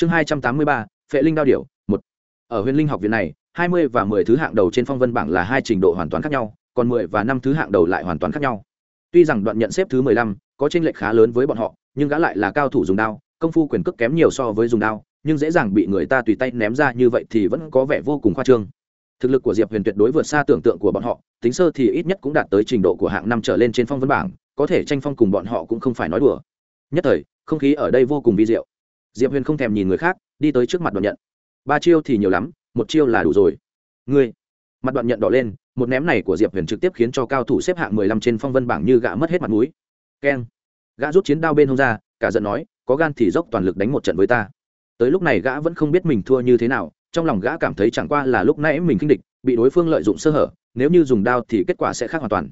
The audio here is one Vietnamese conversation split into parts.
chương hai trăm tám mươi ba, phệ linh đao điểu, một. Ở huyền linh học viện này, hai mươi và mười thứ hạng đầu trên phong vân bảng là hai trình độ hoàn toàn khác nhau, còn mười và năm thứ hạng đầu lại hoàn toàn khác nhau. Tuy rằng đoạn nhận xếp thứ mười lăm có tranh lệch khá lớn với bọn họ, nhưng gã lại là cao thủ dùng đao, công phu quyền cước kém nhiều so với dùng đao, nhưng dễ dàng bị người ta tùy tay ném ra như vậy thì vẫn có vẻ vô cùng khoa trương. Thực lực của diệp huyền tuyệt đối vượt xa tưởng tượng của bọn họ, tính sơ thì ít nhất cũng đạt tới trình độ của hạng năm trở lên trên phong vân bảng, có thể tranh phong cùng bọn họ cũng không phải nói đùa. Nhất thời, không khí ở đây vô cùng vi diệu diệp huyền không thèm nhìn người khác, đi tới trước mặt đoạn nhận. Ba chiêu thì nhiều lắm, một chiêu là đủ rồi. Ngươi. Mặt đoạn nhận đỏ lên, một ném này của diệp huyền trực tiếp khiến cho cao thủ xếp hạng mười lăm trên phong vân bảng như gã mất hết mặt mũi. Keng. Gã rút chiến đao bên hông ra, cả giận nói, có gan thì dốc toàn lực đánh một trận với ta. Tới lúc này gã vẫn không biết mình thua như thế nào, trong lòng gã cảm thấy chẳng qua là lúc nãy mình kinh địch, bị đối phương lợi dụng sơ hở, nếu như dùng đao thì kết quả sẽ khác hoàn toàn.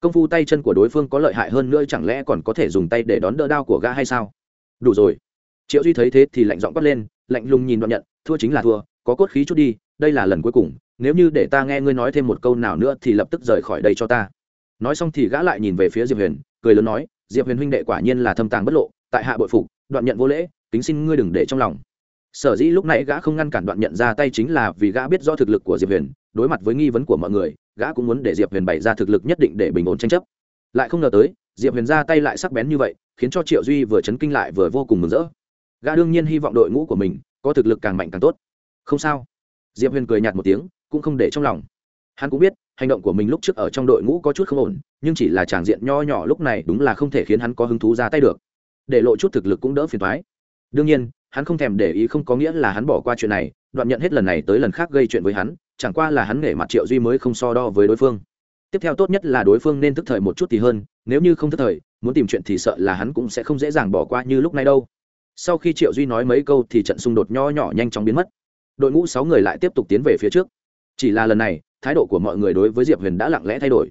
Công phu tay chân của đối phương có lợi hại hơn nữa, chẳng lẽ còn có thể dùng tay để đón đỡ đao của gã hay sao? Đủ rồi triệu duy thấy thế thì lạnh giọng quát lên, lạnh lùng nhìn đoạn nhận, thua chính là thua, có cốt khí chút đi, đây là lần cuối cùng, nếu như để ta nghe ngươi nói thêm một câu nào nữa thì lập tức rời khỏi đây cho ta. Nói xong thì gã lại nhìn về phía diệp huyền, cười lớn nói, diệp huyền huynh đệ quả nhiên là thâm tàng bất lộ, tại hạ bội phục, đoạn nhận vô lễ, kính xin ngươi đừng để trong lòng. Sở dĩ lúc nãy gã không ngăn cản đoạn nhận ra tay chính là vì gã biết rõ thực lực của diệp huyền, đối mặt với nghi vấn của mọi người, gã cũng muốn để diệp huyền bày ra thực lực nhất định để bình ổn tranh chấp. Lại không ngờ tới, diệp huyền ra tay lại sắc bén như vậy, khiến cho triệu duy vừa chấn kinh lại vừa vô cùng mừng rỡ gã đương nhiên hy vọng đội ngũ của mình có thực lực càng mạnh càng tốt. Không sao. Diệp huyền cười nhạt một tiếng, cũng không để trong lòng. Hắn cũng biết, hành động của mình lúc trước ở trong đội ngũ có chút không ổn, nhưng chỉ là tràng diện nho nhỏ lúc này đúng là không thể khiến hắn có hứng thú ra tay được. Để lộ chút thực lực cũng đỡ phiền thoái đương nhiên, hắn không thèm để ý không có nghĩa là hắn bỏ qua chuyện này, đoạn nhận hết lần này tới lần khác gây chuyện với hắn, chẳng qua là hắn nể mặt triệu duy mới không so đo với đối phương. Tiếp theo tốt nhất là đối phương nên thức thời một chút thì hơn, nếu như không thức thời, muốn tìm chuyện thì sợ là hắn cũng sẽ không dễ dàng bỏ qua như lúc này đâu sau khi triệu duy nói mấy câu thì trận xung đột nho nhỏ nhanh chóng biến mất. Đội ngũ sáu người lại tiếp tục tiến về phía trước. Chỉ là lần này, thái độ của mọi người đối với diệp huyền đã lặng lẽ thay đổi.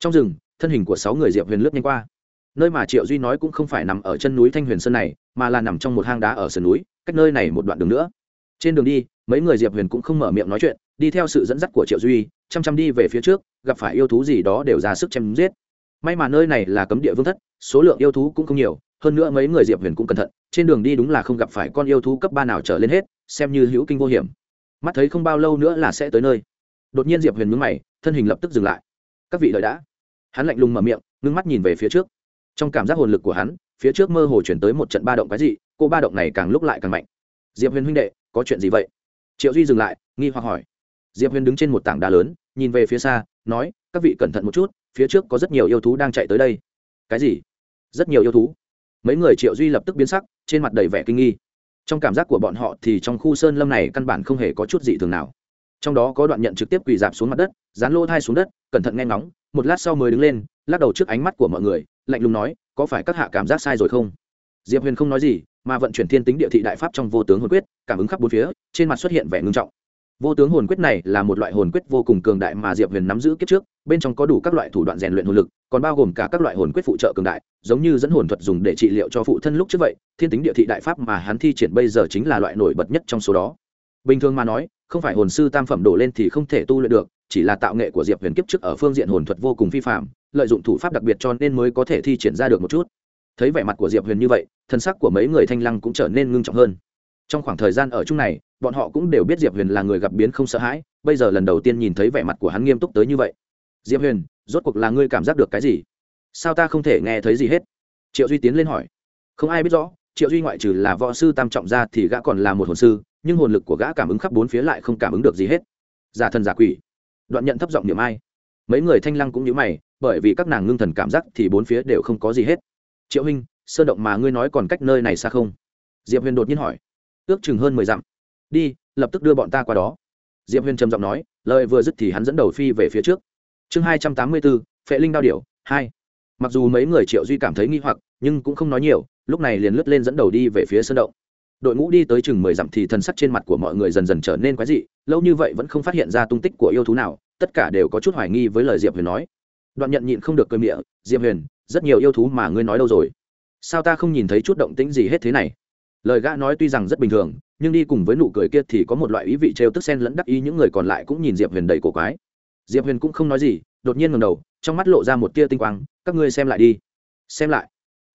Trong rừng, thân hình của sáu người diệp huyền lướt nhanh qua. Nơi mà triệu duy nói cũng không phải nằm ở chân núi thanh huyền sơn này, mà là nằm trong một hang đá ở sườn núi, cách nơi này một đoạn đường nữa. Trên đường đi, mấy người diệp huyền cũng không mở miệng nói chuyện, đi theo sự dẫn dắt của triệu duy, chăm chăm đi về phía trước, gặp phải yêu thú gì đó đều ra sức chém giết. May mà nơi này là cấm địa vương thất, số lượng yêu thú cũng không nhiều hơn nữa mấy người diệp huyền cũng cẩn thận, trên đường đi đúng là không gặp phải con yêu thú cấp ba nào trở lên hết, xem như hữu kinh vô hiểm. Mắt thấy không bao lâu nữa là sẽ tới nơi. Đột nhiên diệp huyền mướn mày, thân hình lập tức dừng lại. Các vị đợi đã. Hắn lạnh lùng mở miệng, ngưng mắt nhìn về phía trước. Trong cảm giác hồn lực của hắn, phía trước mơ hồ chuyển tới một trận ba động cái gì cô ba động này càng lúc lại càng mạnh. Diệp huyền huynh đệ, có chuyện gì vậy? Triệu duy dừng lại, nghi hoặc hỏi. Diệp huyền đứng trên một tảng đá lớn, nhìn về phía xa, nói, các vị cẩn thận một chút, phía trước có rất nhiều yêu thú đang chạy tới đây. Cái gì? Rất nhiều yêu thú mấy người triệu duy lập tức biến sắc, trên mặt đầy vẻ kinh nghi. Trong cảm giác của bọn họ thì trong khu sơn lâm này căn bản không hề có chút gì thường nào. Trong đó có đoạn nhận trực tiếp quỳ dạp xuống mặt đất, dán lô thai xuống đất, cẩn thận nghe ngóng, một lát sau mới đứng lên, lắc đầu trước ánh mắt của mọi người, lạnh lùng nói, có phải các hạ cảm giác sai rồi không? Diệp huyền không nói gì, mà vận chuyển thiên tính địa thị đại pháp trong vô tướng hồn quyết, cảm ứng khắp bốn phía, trên mặt xuất hiện vẻ ngưng trọng vô tướng hồn quyết này là một loại hồn quyết vô cùng cường đại mà diệp huyền nắm giữ kiếp trước, bên trong có đủ các loại thủ đoạn rèn luyện hồn lực, còn bao gồm cả các loại hồn quyết phụ trợ cường đại, giống như dẫn hồn thuật dùng để trị liệu cho phụ thân lúc trước vậy, thiên tính địa thị đại pháp mà hắn thi triển bây giờ chính là loại nổi bật nhất trong số đó. Bình thường mà nói, không phải hồn sư tam phẩm đổ lên thì không thể tu luyện được, chỉ là tạo nghệ của diệp huyền kiếp trước ở phương diện hồn thuật vô cùng phi phạm lợi dụng thủ pháp đặc biệt cho nên mới có thể thi triển ra được một chút. Thấy vẻ mặt của diệp huyền như vậy, thân sắc của mấy người thanh lăng cũng trở nên ngưng trọng hơn. Trong khoảng thời gian ở chung này bọn họ cũng đều biết diệp huyền là người gặp biến không sợ hãi, bây giờ lần đầu tiên nhìn thấy vẻ mặt của hắn nghiêm túc tới như vậy. Diệp huyền, rốt cuộc là ngươi cảm giác được cái gì? Sao ta không thể nghe thấy gì hết? Triệu duy tiến lên hỏi. Không ai biết rõ, triệu duy ngoại trừ là võ sư tam trọng ra thì gã còn là một hồn sư, nhưng hồn lực của gã cảm ứng khắp bốn phía lại không cảm ứng được gì hết. Giả thần giả quỷ. Đoạn nhận thấp giọng niệm ai. Mấy người thanh lăng cũng như mày, bởi vì các nàng ngưng thần cảm giác thì bốn phía đều không có gì hết. Triệu huynh, sơ động mà ngươi nói còn cách nơi này xa không? Diệp huyền đột nhiên hỏi. Ước chừng hơn mười dặm đi, lập tức đưa bọn ta qua đó. Diệp huyền trầm giọng nói, lời vừa dứt thì hắn dẫn đầu phi về phía trước. Chương hai trăm tám mươi bốn, phệ linh đao điểu, hai. Mặc dù mấy người triệu duy cảm thấy nghi hoặc, nhưng cũng không nói nhiều, lúc này liền lướt lên dẫn đầu đi về phía sân động. Đội ngũ đi tới chừng mười dặm thì thần sắc trên mặt của mọi người dần dần trở nên quái dị, lâu như vậy vẫn không phát hiện ra tung tích của yêu thú nào, tất cả đều có chút hoài nghi với lời diệp huyền nói. Đoạn nhận nhịn không được cơi miệng, diệp huyền, rất nhiều yêu thú mà ngươi nói đâu rồi? Sao ta không nhìn thấy chút động tĩnh gì hết thế này? Lời gã nói tuy rằng rất bình thường, nhưng đi cùng với nụ cười kia thì có một loại ý vị trêu tức sen lẫn đắc ý những người còn lại cũng nhìn diệp huyền đầy cổ quái. Diệp huyền cũng không nói gì, đột nhiên ngầm đầu, trong mắt lộ ra một tia tinh quang, các ngươi xem lại đi. Xem lại?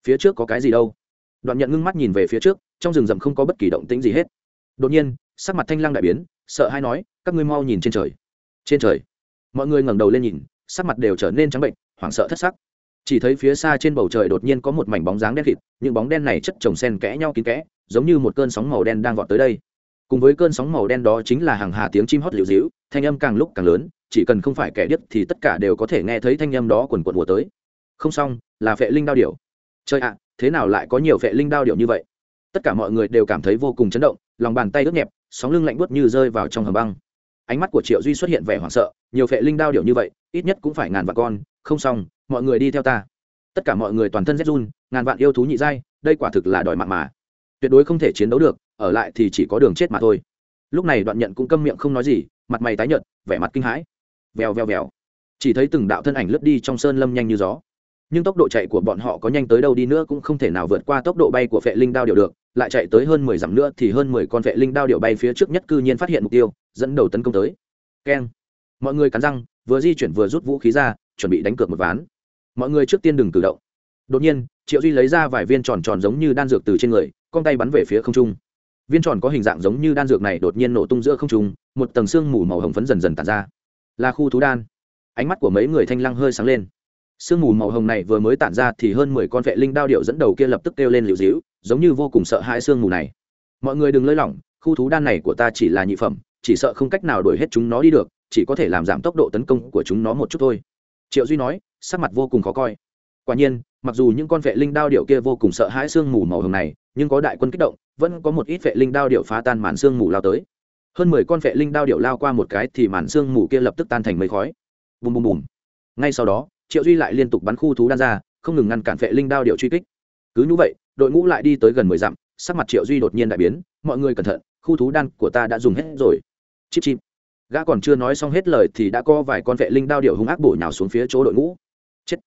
Phía trước có cái gì đâu? Đoạn nhận ngưng mắt nhìn về phía trước, trong rừng rậm không có bất kỳ động tĩnh gì hết. Đột nhiên, sắc mặt thanh lăng đại biến, sợ hay nói, các ngươi mau nhìn trên trời. Trên trời? Mọi người ngẩng đầu lên nhìn, sắc mặt đều trở nên trắng bệnh, hoảng sợ thất sắc chỉ thấy phía xa trên bầu trời đột nhiên có một mảnh bóng dáng đen kịt, những bóng đen này chất chồng sen kẽ nhau kín kẽ, giống như một cơn sóng màu đen đang vọt tới đây. Cùng với cơn sóng màu đen đó chính là hàng hà tiếng chim hót liều dĩu thanh âm càng lúc càng lớn, chỉ cần không phải kẻ điếc thì tất cả đều có thể nghe thấy thanh âm đó quần quần mùa tới. Không xong, là phệ linh đao điểu. Chơi ạ à, thế nào lại có nhiều phệ linh đao điểu như vậy? Tất cả mọi người đều cảm thấy vô cùng chấn động, lòng bàn tay ướt nhẹp, sóng lưng lạnh buốt như rơi vào trong hầm băng. Ánh mắt của triệu duy xuất hiện vẻ hoảng sợ, nhiều phệ linh đao điểu như vậy, ít nhất cũng phải ngàn vạn con, không xong mọi người đi theo ta. Tất cả mọi người toàn thân rét run, ngàn vạn yêu thú nhị giai, đây quả thực là đòi mạng mà. Tuyệt đối không thể chiến đấu được, ở lại thì chỉ có đường chết mà thôi. Lúc này đoạn nhận cũng câm miệng không nói gì, mặt mày tái nhợt, vẻ mặt kinh hãi. Vèo vèo vèo. Chỉ thấy từng đạo thân ảnh lướt đi trong sơn lâm nhanh như gió. Nhưng tốc độ chạy của bọn họ có nhanh tới đâu đi nữa cũng không thể nào vượt qua tốc độ bay của vệ linh đao điệu được, lại chạy tới hơn mười dặm nữa thì hơn mười con vệ linh đao điệu bay phía trước nhất cư nhiên phát hiện mục tiêu, dẫn đầu tấn công tới. Keng. Mọi người cắn răng, vừa di chuyển vừa rút vũ khí ra, chuẩn bị đánh cược một ván mọi người trước tiên đừng cử động. Đột nhiên, triệu duy lấy ra vài viên tròn tròn giống như đan dược từ trên người, con tay bắn về phía không trung. Viên tròn có hình dạng giống như đan dược này đột nhiên nổ tung giữa không trung, một tầng xương mù màu hồng phấn dần dần tàn ra. Là khu thú đan. Ánh mắt của mấy người thanh lăng hơi sáng lên. Sương mù màu hồng này vừa mới tản ra thì hơn mười con vệ linh đao điệu dẫn đầu kia lập tức kêu lên liều dĩu, giống như vô cùng sợ hãi sương mù này. Mọi người đừng lơi lỏng, khu thú đan này của ta chỉ là nhị phẩm, chỉ sợ không cách nào đuổi hết chúng nó đi được, chỉ có thể làm giảm tốc độ tấn công của chúng nó một chút thôi triệu duy nói, sắc mặt vô cùng khó coi. Quả nhiên, mặc dù những con vệ linh đao điệu kia vô cùng sợ hãi sương mù màu hồng này, nhưng có đại quân kích động, vẫn có một ít vệ linh đao điệu phá tan màn sương mù lao tới. Hơn mười con vệ linh đao điệu lao qua một cái thì màn sương mù kia lập tức tan thành mây khói. Bùm bùm bùm. Ngay sau đó, triệu duy lại liên tục bắn khu thú đan ra, không ngừng ngăn cản vệ linh đao điệu truy kích. Cứ như vậy, đội ngũ lại đi tới gần mười dặm, sắc mặt triệu duy đột nhiên đại biến, mọi người cẩn thận, khu thú đan của ta đã dùng hết rồi. Chip chip gã còn chưa nói xong hết lời thì đã có vài con vệ linh đao điệu hung ác bổ nhào xuống phía chỗ đội ngũ. Chết.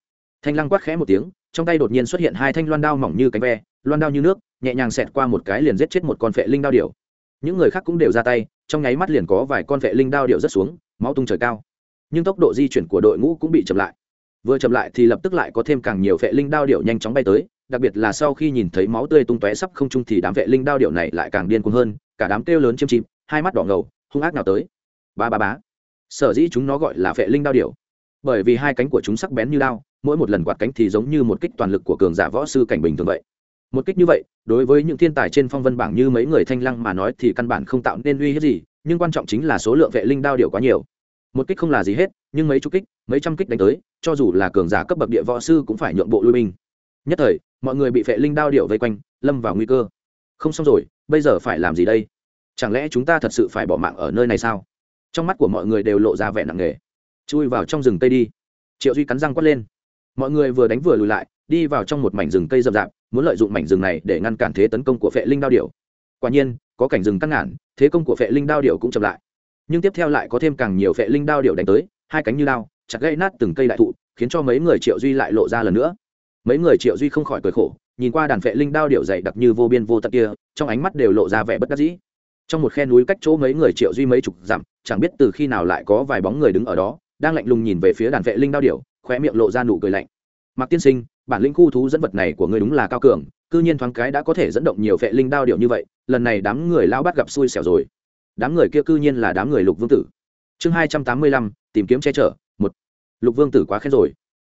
Thanh lăng quát khẽ một tiếng, trong tay đột nhiên xuất hiện hai thanh loan đao mỏng như cánh ve, loan đao như nước, nhẹ nhàng xẹt qua một cái liền giết chết một con vệ linh đao điệu những người khác cũng đều ra tay, trong nháy mắt liền có vài con vệ linh đao điệu rất xuống, máu tung trời cao. Nhưng tốc độ di chuyển của đội ngũ cũng bị chậm lại. Vừa chậm lại thì lập tức lại có thêm càng nhiều vệ linh đao điệu nhanh chóng bay tới, đặc biệt là sau khi nhìn thấy máu tươi tung tóe sắp không trung thì đám vệ linh đao điệu này lại càng điên cuồng hơn, cả đám kêu lớn chiêm chìm, hai mắt đỏ ngầu, hung ác nào tới ba ba bá sở dĩ chúng nó gọi là vệ linh đao điểu, bởi vì hai cánh của chúng sắc bén như đao mỗi một lần quạt cánh thì giống như một kích toàn lực của cường giả võ sư cảnh bình thường vậy. Một kích như vậy đối với những thiên tài trên phong vân bảng như mấy người thanh lăng mà nói thì căn bản không tạo nên uy hiếp gì nhưng quan trọng chính là số lượng vệ linh đao điệu quá nhiều. Một kích không là gì hết nhưng mấy chục kích mấy trăm kích đánh tới cho dù là cường giả cấp bậc địa võ sư cũng phải nhượng bộ lui binh. Nhất thời mọi người bị vệ linh đao điệu vây quanh lâm vào nguy cơ. Không xong rồi bây giờ phải làm gì đây? Chẳng lẽ chúng ta thật sự phải bỏ mạng ở nơi này sao? Trong mắt của mọi người đều lộ ra vẻ nặng nề. Chui vào trong rừng tây đi. Triệu duy cắn răng quát lên. Mọi người vừa đánh vừa lùi lại đi vào trong một mảnh rừng cây rậm rạp muốn lợi dụng mảnh rừng này để ngăn cản thế tấn công của phệ linh đao điệu quả nhiên có cảnh rừng căng ngản thế công của phệ linh đao điệu cũng chậm lại. Nhưng tiếp theo lại có thêm càng nhiều phệ linh đao điệu đánh tới hai cánh như lao, chặt gây nát từng cây đại thụ khiến cho mấy người triệu duy lại lộ ra lần nữa. Mấy người triệu duy không khỏi cười khổ nhìn qua đàn phệ linh đao điệu dày đặc như vô biên vô tận kia trong ánh mắt đều lộ ra vẻ bất đắc dĩ trong một khe núi cách chỗ mấy người triệu duy mấy chục dặm chẳng biết từ khi nào lại có vài bóng người đứng ở đó đang lạnh lùng nhìn về phía đàn vệ linh đao điểu, khóe miệng lộ ra nụ cười lạnh. Mạc tiên sinh bản lĩnh khu thú dẫn vật này của ngươi đúng là cao cường cư nhiên thoáng cái đã có thể dẫn động nhiều vệ linh đao điểu như vậy lần này đám người lao bắt gặp xui xẻo rồi. Đám người kia cư nhiên là đám người lục vương tử. Chương hai trăm tám mươi lăm tìm kiếm che chở một. Lục vương tử quá khen rồi.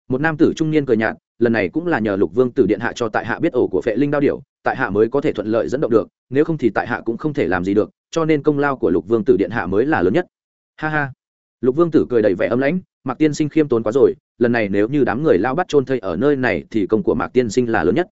Một nam tử trung niên cười nhạt lần này cũng là nhờ lục vương tử điện hạ cho tại hạ biết ổ của vệ linh đao điểu tại hạ mới có thể thuận lợi dẫn động được, nếu không thì tại hạ cũng không thể làm gì được, cho nên công lao của lục vương tử điện hạ mới là lớn nhất. Ha ha. Lục vương tử cười đầy vẻ âm lãnh, mạc tiên sinh khiêm tốn quá rồi, lần này nếu như đám người lao bắt trôn thây ở nơi này thì công của mạc tiên sinh là lớn nhất.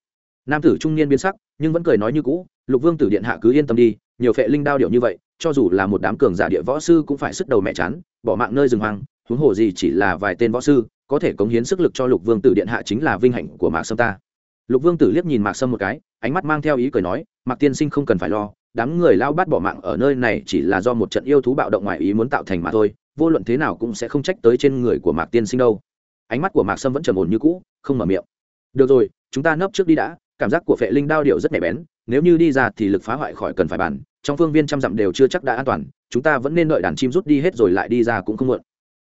Nam tử trung niên biến sắc, nhưng vẫn cười nói như cũ, lục vương tử điện hạ cứ yên tâm đi, nhiều phệ linh đao điệu như vậy, cho dù là một đám cường giả địa võ sư cũng phải sức đầu mẹ chán, bỏ mạng nơi rừng hoang, huống hồ gì chỉ là vài tên võ sư, có thể cống hiến sức lực cho lục vương tử điện hạ chính là vinh hạnh của mạc sâm ta lục vương tử liếc nhìn mạc sâm một cái, ánh mắt mang theo ý cười nói, mạc tiên sinh không cần phải lo, đám người lao bắt bỏ mạng ở nơi này chỉ là do một trận yêu thú bạo động ngoài ý muốn tạo thành mà thôi, vô luận thế nào cũng sẽ không trách tới trên người của mạc tiên sinh đâu. Ánh mắt của mạc sâm vẫn trầm ổn như cũ, không mở miệng. Được rồi, chúng ta nấp trước đi đã, cảm giác của phệ linh đao điệu rất nhạy bén, nếu như đi ra thì lực phá hoại khỏi cần phải bàn, trong phương viên trăm dặm đều chưa chắc đã an toàn, chúng ta vẫn nên đợi đàn chim rút đi hết rồi lại đi ra cũng không muộn.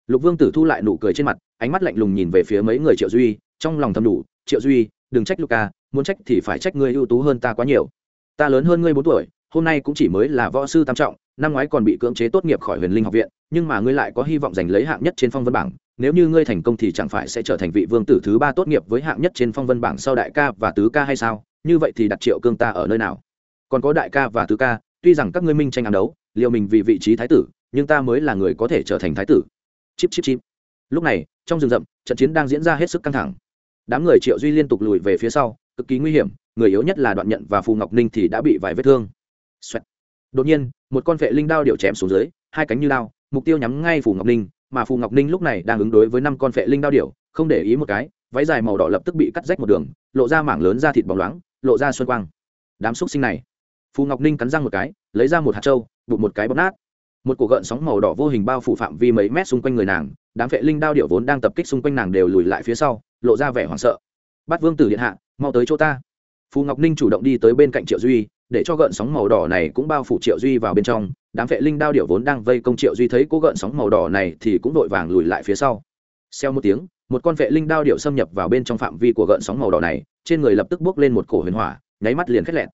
Lục vương tử thu lại nụ cười trên mặt, ánh mắt lạnh lùng nhìn về phía mấy người triệu duy, trong lòng thầm đủ, triệu duy đừng trách luca muốn trách thì phải trách ngươi ưu tú hơn ta quá nhiều. Ta lớn hơn ngươi bốn tuổi, hôm nay cũng chỉ mới là võ sư tam trọng, năm ngoái còn bị cưỡng chế tốt nghiệp khỏi huyền linh học viện, nhưng mà ngươi lại có hy vọng giành lấy hạng nhất trên phong vân bảng. Nếu như ngươi thành công thì chẳng phải sẽ trở thành vị vương tử thứ ba tốt nghiệp với hạng nhất trên phong vân bảng sau đại ca và tứ ca hay sao? Như vậy thì đặt triệu cương ta ở nơi nào? Còn có đại ca và tứ ca, tuy rằng các ngươi minh tranh ám đấu liệu mình vì vị trí thái tử, nhưng ta mới là người có thể trở thành thái tử. Chip chip chip. Lúc này, trong rừng rậm, trận chiến đang diễn ra hết sức căng thẳng đám người triệu duy liên tục lùi về phía sau, cực kỳ nguy hiểm, người yếu nhất là đoạn nhận và phù ngọc ninh thì đã bị vài vết thương、Xoẹt. đột nhiên, một con vệ linh đao điệu chém xuống dưới, hai cánh như đao, mục tiêu nhắm ngay phù ngọc ninh, mà phù ngọc ninh lúc này đang ứng đối với năm con vệ linh đao điệu không để ý một cái, váy dài màu đỏ lập tức bị cắt rách một đường, lộ ra mảng lớn da thịt bóng loáng, lộ ra xuân quang. Đám xúc sinh này. Phù ngọc ninh cắn răng một cái, lấy ra một hạt trâu, bụt một cái bóp nát. Một cổ gợn sóng màu đỏ vô hình bao phủ phạm vi mấy mét xung quanh người nàng, đám vệ linh đao điệu vốn đang tập kích xung quanh nàng đều lùi lại phía sau lộ ra vẻ hoảng sợ. Bắt vương tử điện hạ, mau tới chỗ ta. Phù ngọc ninh chủ động đi tới bên cạnh triệu duy, để cho gợn sóng màu đỏ này cũng bao phủ triệu duy vào bên trong. Đám vệ linh đao điệu vốn đang vây công triệu duy thấy cố gợn sóng màu đỏ này thì cũng vội vàng lùi lại phía sau. Xeo một tiếng, một con vệ linh đao điệu xâm nhập vào bên trong phạm vi của gợn sóng màu đỏ này, trên người lập tức bước lên một cổ huyền hỏa, nháy mắt liền khét lẹn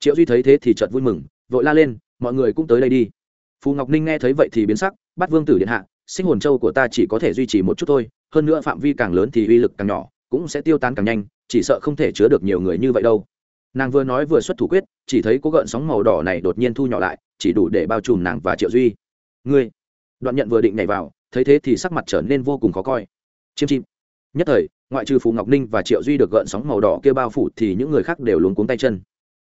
triệu duy thấy thế thì chợt vui mừng, vội la lên, mọi người cũng tới đây đi. Phù ngọc ninh nghe thấy vậy thì biến sắc bắt vương tử điện hạ, sinh hồn châu của ta chỉ có thể duy trì một chút thôi hơn nữa phạm vi càng lớn thì uy lực càng nhỏ, cũng sẽ tiêu tan càng nhanh, chỉ sợ không thể chứa được nhiều người như vậy đâu. Nàng vừa nói vừa xuất thủ quyết, chỉ thấy cố gợn sóng màu đỏ này đột nhiên thu nhỏ lại, chỉ đủ để bao trùm nàng và triệu duy. Ngươi! Đoạn nhận vừa định nhảy vào, thấy thế thì sắc mặt trở nên vô cùng khó coi. Chiêm chim nhất thời, ngoại trừ phù ngọc ninh và triệu duy được gợn sóng màu đỏ kia bao phủ thì những người khác đều luống cuống tay chân.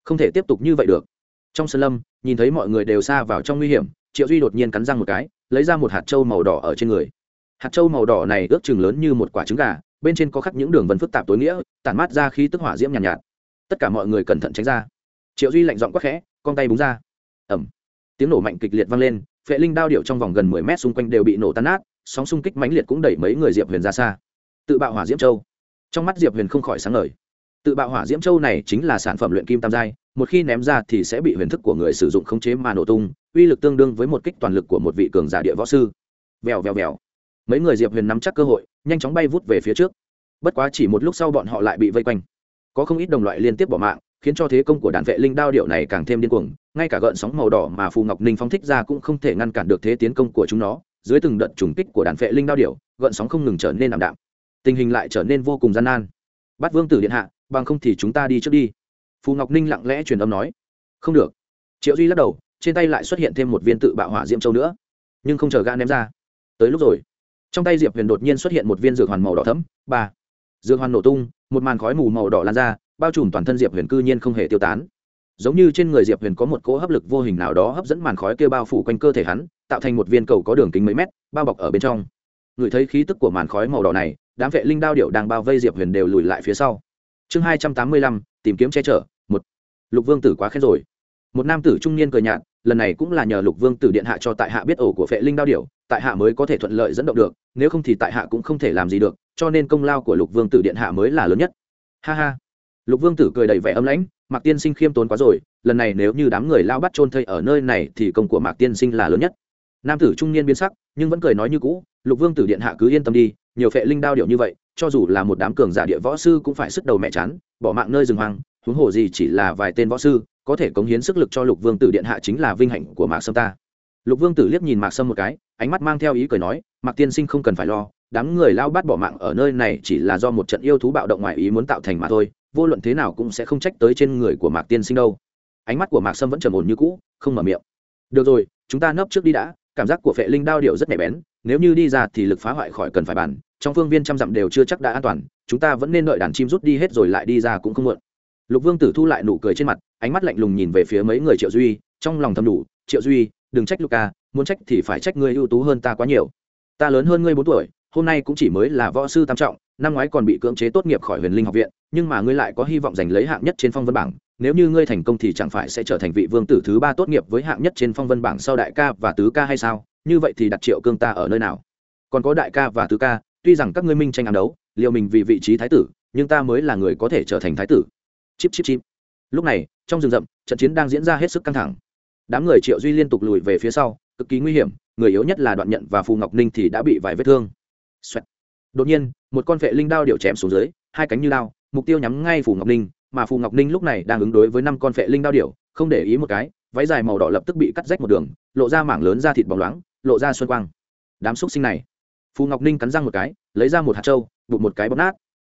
Không thể tiếp tục như vậy được. Trong sân lâm, nhìn thấy mọi người đều xa vào trong nguy hiểm, triệu duy đột nhiên cắn răng một cái, lấy ra một hạt trâu màu đỏ ở trên người hạt trâu màu đỏ này ước chừng lớn như một quả trứng gà bên trên có khắc những đường vân phức tạp tối nghĩa tản mát ra khi tức hỏa diễm nhàn nhạt, nhạt. Tất cả mọi người cẩn thận tránh ra. Triệu duy lạnh giọng quắc khẽ con tay búng ra. Ẩm tiếng nổ mạnh kịch liệt vang lên phệ linh đao điệu trong vòng gần mười mét xung quanh đều bị nổ tan nát sóng xung kích mãnh liệt cũng đẩy mấy người diệp huyền ra xa. Tự bạo hỏa diễm châu. Trong mắt diệp huyền không khỏi sáng ngời. Tự bạo hỏa diễm châu này chính là sản phẩm luyện kim tam giai một khi ném ra thì sẽ bị huyền thức của người sử dụng khống chế mà nổ tung uy lực tương đương với một kích toàn lực của một vị cường giả địa võ sư. Vèo vèo vèo mấy người diệp huyền nắm chắc cơ hội nhanh chóng bay vút về phía trước bất quá chỉ một lúc sau bọn họ lại bị vây quanh có không ít đồng loại liên tiếp bỏ mạng khiến cho thế công của đàn vệ linh đao điệu này càng thêm điên cuồng ngay cả gợn sóng màu đỏ mà phù ngọc ninh phóng thích ra cũng không thể ngăn cản được thế tiến công của chúng nó dưới từng đợt trùng kích của đàn vệ linh đao điệu gợn sóng không ngừng trở nên ảm đạm tình hình lại trở nên vô cùng gian nan bắt vương tử điện hạ bằng không thì chúng ta đi trước đi phù ngọc ninh lặng lẽ truyền âm nói không được triệu duy lắc đầu trên tay lại xuất hiện thêm một viên tự bạo hỏa diễm châu nữa nhưng không chờ gã ném ra tới lúc rồi trong tay diệp huyền đột nhiên xuất hiện một viên dược hoàn màu đỏ thấm ba. Dược hoàn nổ tung, một màn khói mù màu đỏ lan ra, bao trùm toàn thân diệp huyền cư nhiên không hề tiêu tán. Giống như trên người diệp huyền có một cỗ hấp lực vô hình nào đó hấp dẫn màn khói kia bao phủ quanh cơ thể hắn, tạo thành một viên cầu có đường kính mấy mét, bao bọc ở bên trong. Người thấy khí tức của màn khói màu đỏ này, đám vệ linh đao điệu đang bao vây diệp huyền đều lùi lại phía sau. Chương hai trăm tám mươi lăm, tìm kiếm che chở, một. Lục vương tử quá khen rồi. Một nam tử trung niên cười nhạt, lần này cũng là nhờ lục vương tử điện hạ cho tại hạ biết ổ của vệ linh đao điệu tại hạ mới có thể thuận lợi dẫn động được, nếu không thì tại hạ cũng không thể làm gì được, cho nên công lao của lục vương tử điện hạ mới là lớn nhất. Ha ha. Lục vương tử cười đầy vẻ âm lãnh, mạc tiên sinh khiêm tốn quá rồi, lần này nếu như đám người lao bắt trôn thây ở nơi này thì công của mạc tiên sinh là lớn nhất. Nam tử trung niên biến sắc, nhưng vẫn cười nói như cũ, lục vương tử điện hạ cứ yên tâm đi, nhiều phệ linh đao điệu như vậy, cho dù là một đám cường giả địa võ sư cũng phải sức đầu mẹ chán, bỏ mạng nơi rừng hoang, huống hồ gì chỉ là vài tên võ sư, có thể cống hiến sức lực cho lục vương tử điện hạ chính là vinh hạnh của mạc sâm ta. Lục vương tử liếc nhìn mạc sâm một cái ánh mắt mang theo ý cười nói, mạc tiên sinh không cần phải lo, đám người lao bắt bỏ mạng ở nơi này chỉ là do một trận yêu thú bạo động ngoài ý muốn tạo thành mà thôi, vô luận thế nào cũng sẽ không trách tới trên người của mạc tiên sinh đâu. Ánh mắt của mạc sâm vẫn trầm ổn như cũ, không mở miệng. Được rồi, chúng ta nấp trước đi đã, cảm giác của phệ linh đao điệu rất nhạy bén, nếu như đi ra thì lực phá hoại khỏi cần phải bàn, trong phương viên trăm dặm đều chưa chắc đã an toàn, chúng ta vẫn nên đợi đàn chim rút đi hết rồi lại đi ra cũng không muộn. Lục vương tử thu lại nụ cười trên mặt, ánh mắt lạnh lùng nhìn về phía mấy người triệu duy, trong lòng thầm đủ, triệu duy, đừng trách luca muốn trách thì phải trách ngươi ưu tú hơn ta quá nhiều. Ta lớn hơn ngươi bốn tuổi, hôm nay cũng chỉ mới là võ sư tam trọng, năm ngoái còn bị cưỡng chế tốt nghiệp khỏi huyền linh học viện, nhưng mà ngươi lại có hy vọng giành lấy hạng nhất trên phong vân bảng. Nếu như ngươi thành công thì chẳng phải sẽ trở thành vị vương tử thứ ba tốt nghiệp với hạng nhất trên phong vân bảng sau đại ca và tứ ca hay sao? Như vậy thì đặt triệu cương ta ở nơi nào? Còn có đại ca và tứ ca, tuy rằng các ngươi minh tranh ám đấu liệu mình vì vị trí thái tử, nhưng ta mới là người có thể trở thành thái tử. Chip chip chip. Lúc này, trong rừng rậm, trận chiến đang diễn ra hết sức căng thẳng. Đám người triệu duy liên tục lùi về phía sau cực kỳ nguy hiểm người yếu nhất là đoạn nhận và phù ngọc ninh thì đã bị vài vết thương、Xoẹt. đột nhiên một con vệ linh đao điệu chém xuống dưới hai cánh như đao, mục tiêu nhắm ngay phù ngọc ninh mà phù ngọc ninh lúc này đang ứng đối với năm con vệ linh đao điểu không để ý một cái váy dài màu đỏ lập tức bị cắt rách một đường lộ ra mảng lớn da thịt bóng loáng lộ ra xuân quang. Đám xúc sinh này. Phù ngọc ninh cắn răng một cái lấy ra một hạt trâu bụt một cái bóp nát.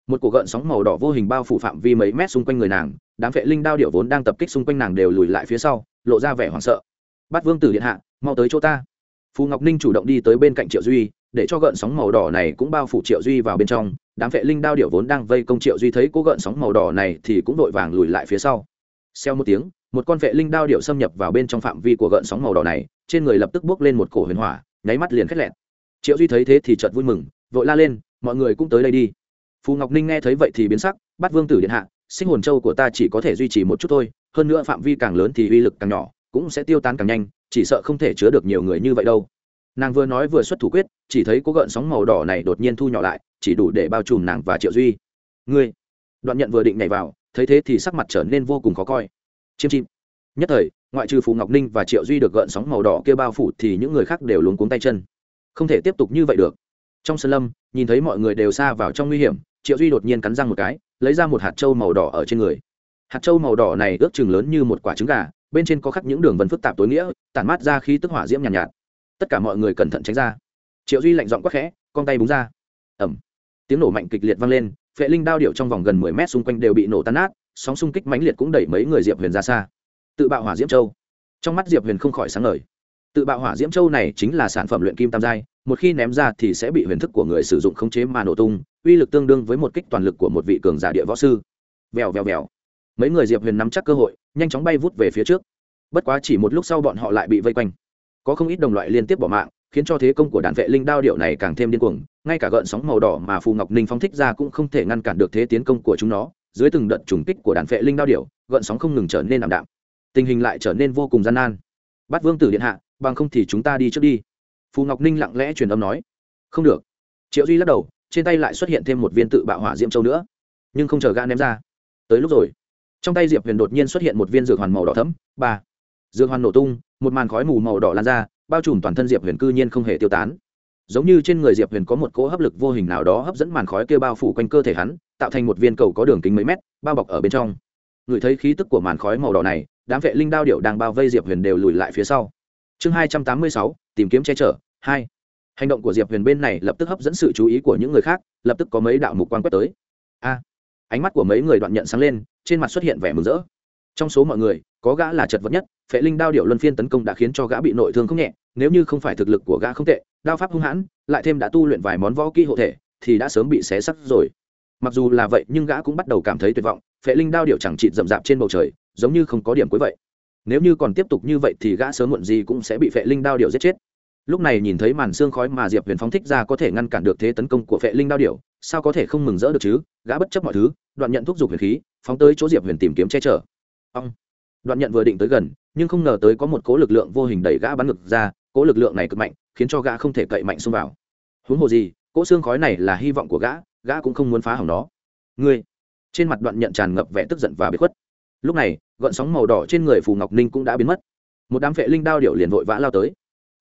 Một cổ gợn sóng màu đỏ vô hình bao phủ phạm vi mấy mét xung quanh người nàng đám vệ linh đao điệu vốn đang tập kích xung quanh nàng đều lùi lại phía sau lộ ra vẻ hoảng sợ. Bắt vương tử điện hạ mau tới chỗ ta. Phù ngọc ninh chủ động đi tới bên cạnh triệu duy, để cho gợn sóng màu đỏ này cũng bao phủ triệu duy vào bên trong. Đám vệ linh đao điệu vốn đang vây công triệu duy thấy cố gợn sóng màu đỏ này thì cũng vội vàng lùi lại phía sau. Xeo một tiếng, một con vệ linh đao điệu xâm nhập vào bên trong phạm vi của gợn sóng màu đỏ này, trên người lập tức bước lên một cổ huyền hỏa, nháy mắt liền khét lẹn triệu duy thấy thế thì chợt vui mừng, vội la lên, mọi người cũng tới đây đi. Phù ngọc ninh nghe thấy vậy thì biến sắc bắt vương tử điện hạ, sinh hồn châu của ta chỉ có thể duy trì một chút thôi, hơn nữa phạm vi càng lớn thì uy lực càng nhỏ, cũng sẽ tiêu tan càng nhanh chỉ sợ không thể chứa được nhiều người như vậy đâu. Nàng vừa nói vừa xuất thủ quyết, chỉ thấy có gợn sóng màu đỏ này đột nhiên thu nhỏ lại, chỉ đủ để bao trùm nàng và triệu duy. Ngươi. Đoạn nhận vừa định nhảy vào, thấy thế thì sắc mặt trở nên vô cùng khó coi. Chiêm chim. Nhất thời, ngoại trừ phù ngọc ninh và triệu duy được gợn sóng màu đỏ kia bao phủ thì những người khác đều luống cuống tay chân. Không thể tiếp tục như vậy được. Trong sân lâm, nhìn thấy mọi người đều xa vào trong nguy hiểm, triệu duy đột nhiên cắn răng một cái, lấy ra một hạt trâu màu đỏ ở trên người. Hạt trâu màu đỏ này ước chừng lớn như một quả trứng gà bên trên có khắc những đường vân phức tạp tối nghĩa tản mát ra khí tức hỏa diễm nhàn nhạt, nhạt. Tất cả mọi người cẩn thận tránh ra. Triệu duy lạnh giọng quắc khẽ con tay búng ra. Ẩm tiếng nổ mạnh kịch liệt vang lên phệ linh đao điệu trong vòng gần mười mét xung quanh đều bị nổ tan nát sóng xung kích mãnh liệt cũng đẩy mấy người diệp huyền ra xa. Tự bạo hỏa diễm châu. Trong mắt diệp huyền không khỏi sáng ngời. Tự bạo hỏa diễm châu này chính là sản phẩm luyện kim tam giai một khi ném ra thì sẽ bị huyền thức của người sử dụng khống chế mà nổ tung uy lực tương đương với một kích toàn lực của một vị cường giả địa võ sư. Vèo vèo vèo. Mấy người diệp huyền nắm chắc cơ hội nhanh chóng bay vút về phía trước. Bất quá chỉ một lúc sau bọn họ lại bị vây quanh. Có không ít đồng loại liên tiếp bỏ mạng, khiến cho thế công của đàn vệ linh đao điệu này càng thêm điên cuồng, ngay cả gợn sóng màu đỏ mà phù ngọc ninh phóng thích ra cũng không thể ngăn cản được thế tiến công của chúng nó. Dưới từng đợt trùng kích của đàn vệ linh đao điệu, gợn sóng không ngừng trở nên ảm đạm. Tình hình lại trở nên vô cùng gian nan. Bắt vương tử điện hạ, bằng không thì chúng ta đi trước đi. Phù ngọc ninh lặng lẽ truyền âm nói. Không được. Triệu duy lắc đầu, trên tay lại xuất hiện thêm một viên tự bạo hỏa diễm châu nữa. Nhưng không chờ ga ném ra. Tới lúc rồi trong tay diệp huyền đột nhiên xuất hiện một viên dược hoàn màu đỏ thấm ba. Dược hoàn nổ tung, một màn khói mù màu đỏ lan ra, bao trùm toàn thân diệp huyền cư nhiên không hề tiêu tán. Giống như trên người diệp huyền có một cỗ hấp lực vô hình nào đó hấp dẫn màn khói kia bao phủ quanh cơ thể hắn, tạo thành một viên cầu có đường kính mấy mét, bao bọc ở bên trong. Người thấy khí tức của màn khói màu đỏ này, đám vệ linh đao điệu đang bao vây diệp huyền đều lùi lại phía sau. Chương hai trăm tám mươi sáu, tìm kiếm che chở, hai. Hành động của diệp huyền bên này lập tức hấp dẫn sự chú ý của những người khác, lập tức có mấy đạo mục quan quét tới. A. Ánh mắt của mấy người đoạn nhận sáng lên trên mặt xuất hiện vẻ mừng rỡ. Trong số mọi người, có gã là chật vật nhất, phệ linh đao điệu luân phiên tấn công đã khiến cho gã bị nội thương không nhẹ, nếu như không phải thực lực của gã không tệ, đao pháp hung hãn, lại thêm đã tu luyện vài món võ kỹ hộ thể, thì đã sớm bị xé sắc rồi. Mặc dù là vậy, nhưng gã cũng bắt đầu cảm thấy tuyệt vọng, phệ linh đao điệu chẳng chịt rậm rạp trên bầu trời, giống như không có điểm cuối vậy. Nếu như còn tiếp tục như vậy thì gã sớm muộn gì cũng sẽ bị phệ linh đao điệu giết chết. Lúc này nhìn thấy màn xương khói mà diệp huyền phóng thích ra có thể ngăn cản được thế tấn công của phệ linh đao điệu sao có thể không mừng rỡ được chứ? Gã bất chấp mọi thứ đoạn nhận thúc giục huyền khí, phóng tới chỗ diệp huyền tìm kiếm che chở. Ông đoạn nhận vừa định tới gần, nhưng không ngờ tới có một cố lực lượng vô hình đẩy gã bắn ngực ra cố lực lượng này cực mạnh, khiến cho gã không thể cậy mạnh xông vào. Huống hồ gì, cỗ xương khói này là hy vọng của gã gã cũng không muốn phá hỏng nó. Ngươi. Trên mặt đoạn nhận tràn ngập vẻ tức giận và bị khuất. Lúc này gợn sóng màu đỏ trên người phù ngọc ninh cũng đã biến mất. Một đám vệ linh đao điệu liền vội vã lao tới.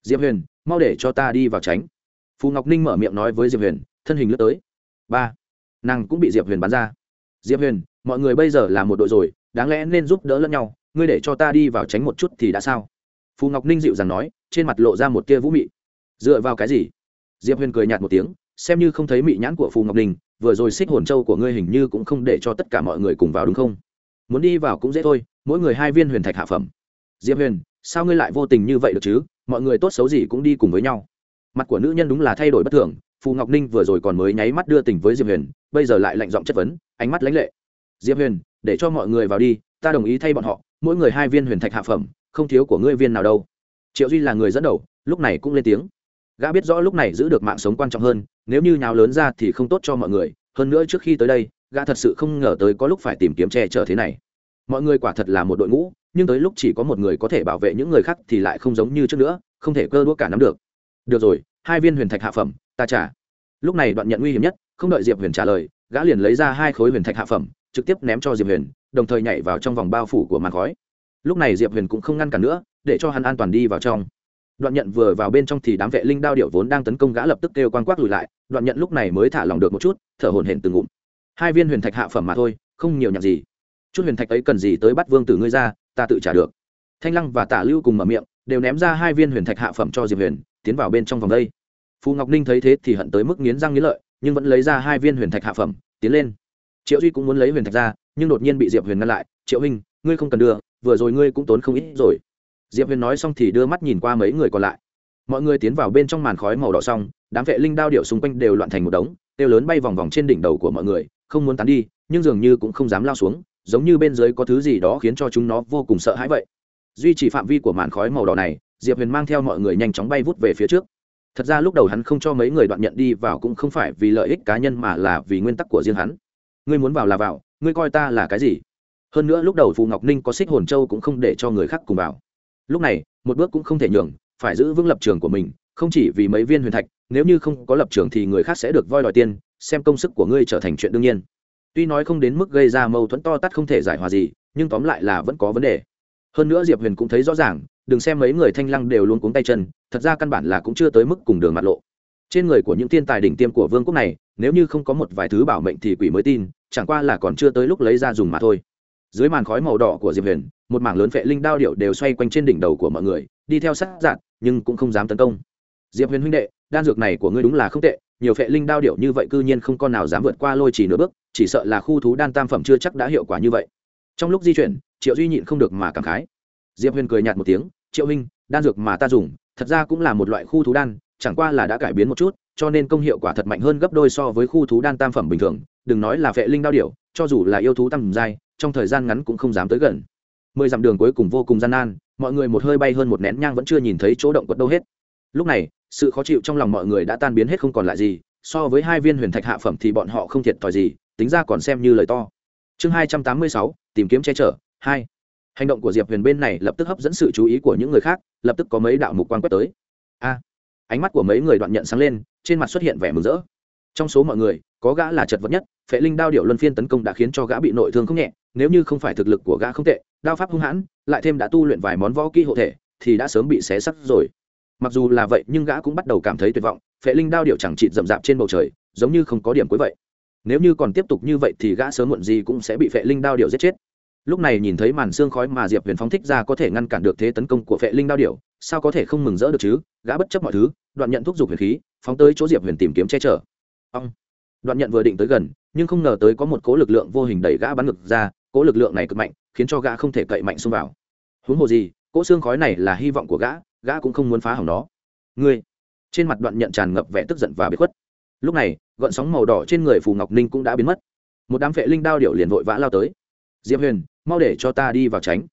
Diệp huyền, mau để cho ta đi vào tránh. Phù ngọc ninh mở miệng nói với diệp huyền, thân hình lướt tới. Ba. Nàng cũng bị diệp huyền bắn ra diệp huyền, mọi người bây giờ là một đội rồi, đáng lẽ nên giúp đỡ lẫn nhau, ngươi để cho ta đi vào tránh một chút thì đã sao? Phù ngọc ninh dịu dàng nói, trên mặt lộ ra một tia vũ mị. Dựa vào cái gì? Diệp huyền cười nhạt một tiếng, xem như không thấy mị nhãn của phù ngọc ninh, vừa rồi xích hồn châu của ngươi hình như cũng không để cho tất cả mọi người cùng vào đúng không? Muốn đi vào cũng dễ thôi, mỗi người hai viên huyền thạch hạ phẩm. Diệp huyền, sao ngươi lại vô tình như vậy được chứ? Mọi người tốt xấu gì cũng đi cùng với nhau. Mặt của nữ nhân đúng là thay đổi bất thường, phù ngọc ninh vừa rồi còn mới nháy mắt đưa tình với diệp huyền bây giờ lại lạnh giọng chất vấn, ánh mắt lãnh lệ. Diệp huyền, để cho mọi người vào đi, ta đồng ý thay bọn họ, mỗi người hai viên huyền thạch hạ phẩm, không thiếu của ngươi viên nào đâu. Triệu duy là người dẫn đầu, lúc này cũng lên tiếng. Gã biết rõ lúc này giữ được mạng sống quan trọng hơn, nếu như nhào lớn ra thì không tốt cho mọi người, hơn nữa trước khi tới đây, gã thật sự không ngờ tới có lúc phải tìm kiếm che chở thế này. Mọi người quả thật là một đội ngũ, nhưng tới lúc chỉ có một người có thể bảo vệ những người khác thì lại không giống như trước nữa, không thể cơ đua cả nắm được. Được rồi, hai viên huyền thạch hạ phẩm, ta trả. Lúc này đoạn nhận nguy hiểm nhất không đợi diệp huyền trả lời, gã liền lấy ra hai khối huyền thạch hạ phẩm, trực tiếp ném cho diệp huyền, đồng thời nhảy vào trong vòng bao phủ của màn khói. Lúc này diệp huyền cũng không ngăn cản nữa, để cho hắn an toàn đi vào trong. Đoạn nhận vừa vào bên trong thì đám vệ linh đao điệu vốn đang tấn công gã lập tức kêu quang quác lùi lại, đoạn nhận lúc này mới thả lòng được một chút, thở hổn hển từng ngụm. Hai viên huyền thạch hạ phẩm mà thôi, không nhiều nhạc gì. Chút huyền thạch ấy cần gì tới bắt vương tử ngươi ra, ta tự trả được. Thanh lăng và tả lưu cùng mở miệng, đều ném ra hai viên huyền thạch hạ phẩm cho diệp huyền, tiến vào bên trong vòng đây. Phù ngọc ninh thấy thế thì hận tới mức nghiến răng nghiến lợi nhưng vẫn lấy ra hai viên huyền thạch hạ phẩm, tiến lên. Triệu duy cũng muốn lấy huyền thạch ra, nhưng đột nhiên bị diệp huyền ngăn lại. Triệu huynh, ngươi không cần đưa, vừa rồi ngươi cũng tốn không ít rồi. Diệp huyền nói xong thì đưa mắt nhìn qua mấy người còn lại. Mọi người tiến vào bên trong màn khói màu đỏ xong, đám vệ linh đao điệu xung quanh đều loạn thành một đống têu lớn bay vòng vòng trên đỉnh đầu của mọi người, không muốn tán đi, nhưng dường như cũng không dám lao xuống, giống như bên dưới có thứ gì đó khiến cho chúng nó vô cùng sợ hãi vậy. Duy trì phạm vi của màn khói màu đỏ này, diệp huyền mang theo mọi người nhanh chóng bay vút về phía trước thật ra lúc đầu hắn không cho mấy người đoạn nhận đi vào cũng không phải vì lợi ích cá nhân mà là vì nguyên tắc của riêng hắn. Ngươi muốn vào là vào, ngươi coi ta là cái gì? Hơn nữa lúc đầu phù ngọc ninh có xích hồn châu cũng không để cho người khác cùng vào. Lúc này, một bước cũng không thể nhường, phải giữ vững lập trường của mình, không chỉ vì mấy viên huyền thạch, nếu như không có lập trường thì người khác sẽ được voi đòi tiền, xem công sức của ngươi trở thành chuyện đương nhiên. Tuy nói không đến mức gây ra mâu thuẫn to tát không thể giải hòa gì, nhưng tóm lại là vẫn có vấn đề hơn nữa diệp huyền cũng thấy rõ ràng, đừng xem mấy người thanh lăng đều luôn cuống tay chân, thật ra căn bản là cũng chưa tới mức cùng đường mặt lộ. Trên người của những thiên tài đỉnh tiêm của vương quốc này, nếu như không có một vài thứ bảo mệnh thì quỷ mới tin, chẳng qua là còn chưa tới lúc lấy ra dùng mà thôi. Dưới màn khói màu đỏ của diệp huyền, một mảng lớn vệ linh đao điệu đều xoay quanh trên đỉnh đầu của mọi người, đi theo sát dạn nhưng cũng không dám tấn công. Diệp huyền huynh đệ, đan dược này của ngươi đúng là không tệ, nhiều vệ linh đao điệu như vậy cư nhiên không con nào dám vượt qua lôi chỉ nửa bước, chỉ sợ là khu thú đan tam phẩm chưa chắc đã hiệu quả như vậy trong lúc di chuyển, triệu duy nhịn không được mà cảm khái. Diệp huyền cười nhạt một tiếng, triệu huynh, đan dược mà ta dùng, thật ra cũng là một loại khu thú đan, chẳng qua là đã cải biến một chút, cho nên công hiệu quả thật mạnh hơn gấp đôi so với khu thú đan tam phẩm bình thường, đừng nói là vệ linh đao điệu cho dù là yêu thú tầm dai trong thời gian ngắn cũng không dám tới gần. Mười dặm đường cuối cùng vô cùng gian nan, mọi người một hơi bay hơn một nén nhang vẫn chưa nhìn thấy chỗ động quật đâu hết. Lúc này, sự khó chịu trong lòng mọi người đã tan biến hết không còn lại gì, so với hai viên huyền thạch hạ phẩm thì bọn họ không thiệt thòi gì, tính ra còn xem như lời to. Chương hai trăm tám mươi sáu tìm kiếm che chở. Hai, hành động của diệp huyền bên này lập tức hấp dẫn sự chú ý của những người khác, lập tức có mấy đạo mục quan quét tới. A, ánh mắt của mấy người đoạn nhận sáng lên, trên mặt xuất hiện vẻ mừng rỡ. Trong số mọi người, có gã là chật vật nhất, phệ linh đao điệu luân phiên tấn công đã khiến cho gã bị nội thương không nhẹ, nếu như không phải thực lực của gã không tệ, đao pháp hung hãn, lại thêm đã tu luyện vài món võ kỹ hộ thể, thì đã sớm bị xé sắc rồi. Mặc dù là vậy, nhưng gã cũng bắt đầu cảm thấy tuyệt vọng, phệ linh đao điệu chẳng chịt rậm rạp trên bầu trời, giống như không có điểm cuối vậy. Nếu như còn tiếp tục như vậy thì gã sớm muộn gì cũng sẽ bị phệ linh đao điệu giết chết lúc này nhìn thấy màn xương khói mà diệp huyền phóng thích ra có thể ngăn cản được thế tấn công của phệ linh đao Điểu, sao có thể không mừng rỡ được chứ? Gã bất chấp mọi thứ đoạn nhận thúc giục huyền khí phóng tới chỗ diệp huyền tìm kiếm che chở. Ông đoạn nhận vừa định tới gần nhưng không ngờ tới có một cố lực lượng vô hình đẩy gã bắn ngực ra cố lực lượng này cực mạnh khiến cho gã không thể cậy mạnh xông vào. Huống hồ gì cỗ xương khói này là hy vọng của gã gã cũng không muốn phá hỏng nó. Ngươi. Trên mặt đoạn nhận tràn ngập vẻ tức giận và bị khuất. Lúc này gợn sóng màu đỏ trên người phù ngọc ninh cũng đã biến mất. Một đám vệ linh đao điệu liền vội vã lao tới diệp huyền, mau để cho ta đi vào tránh.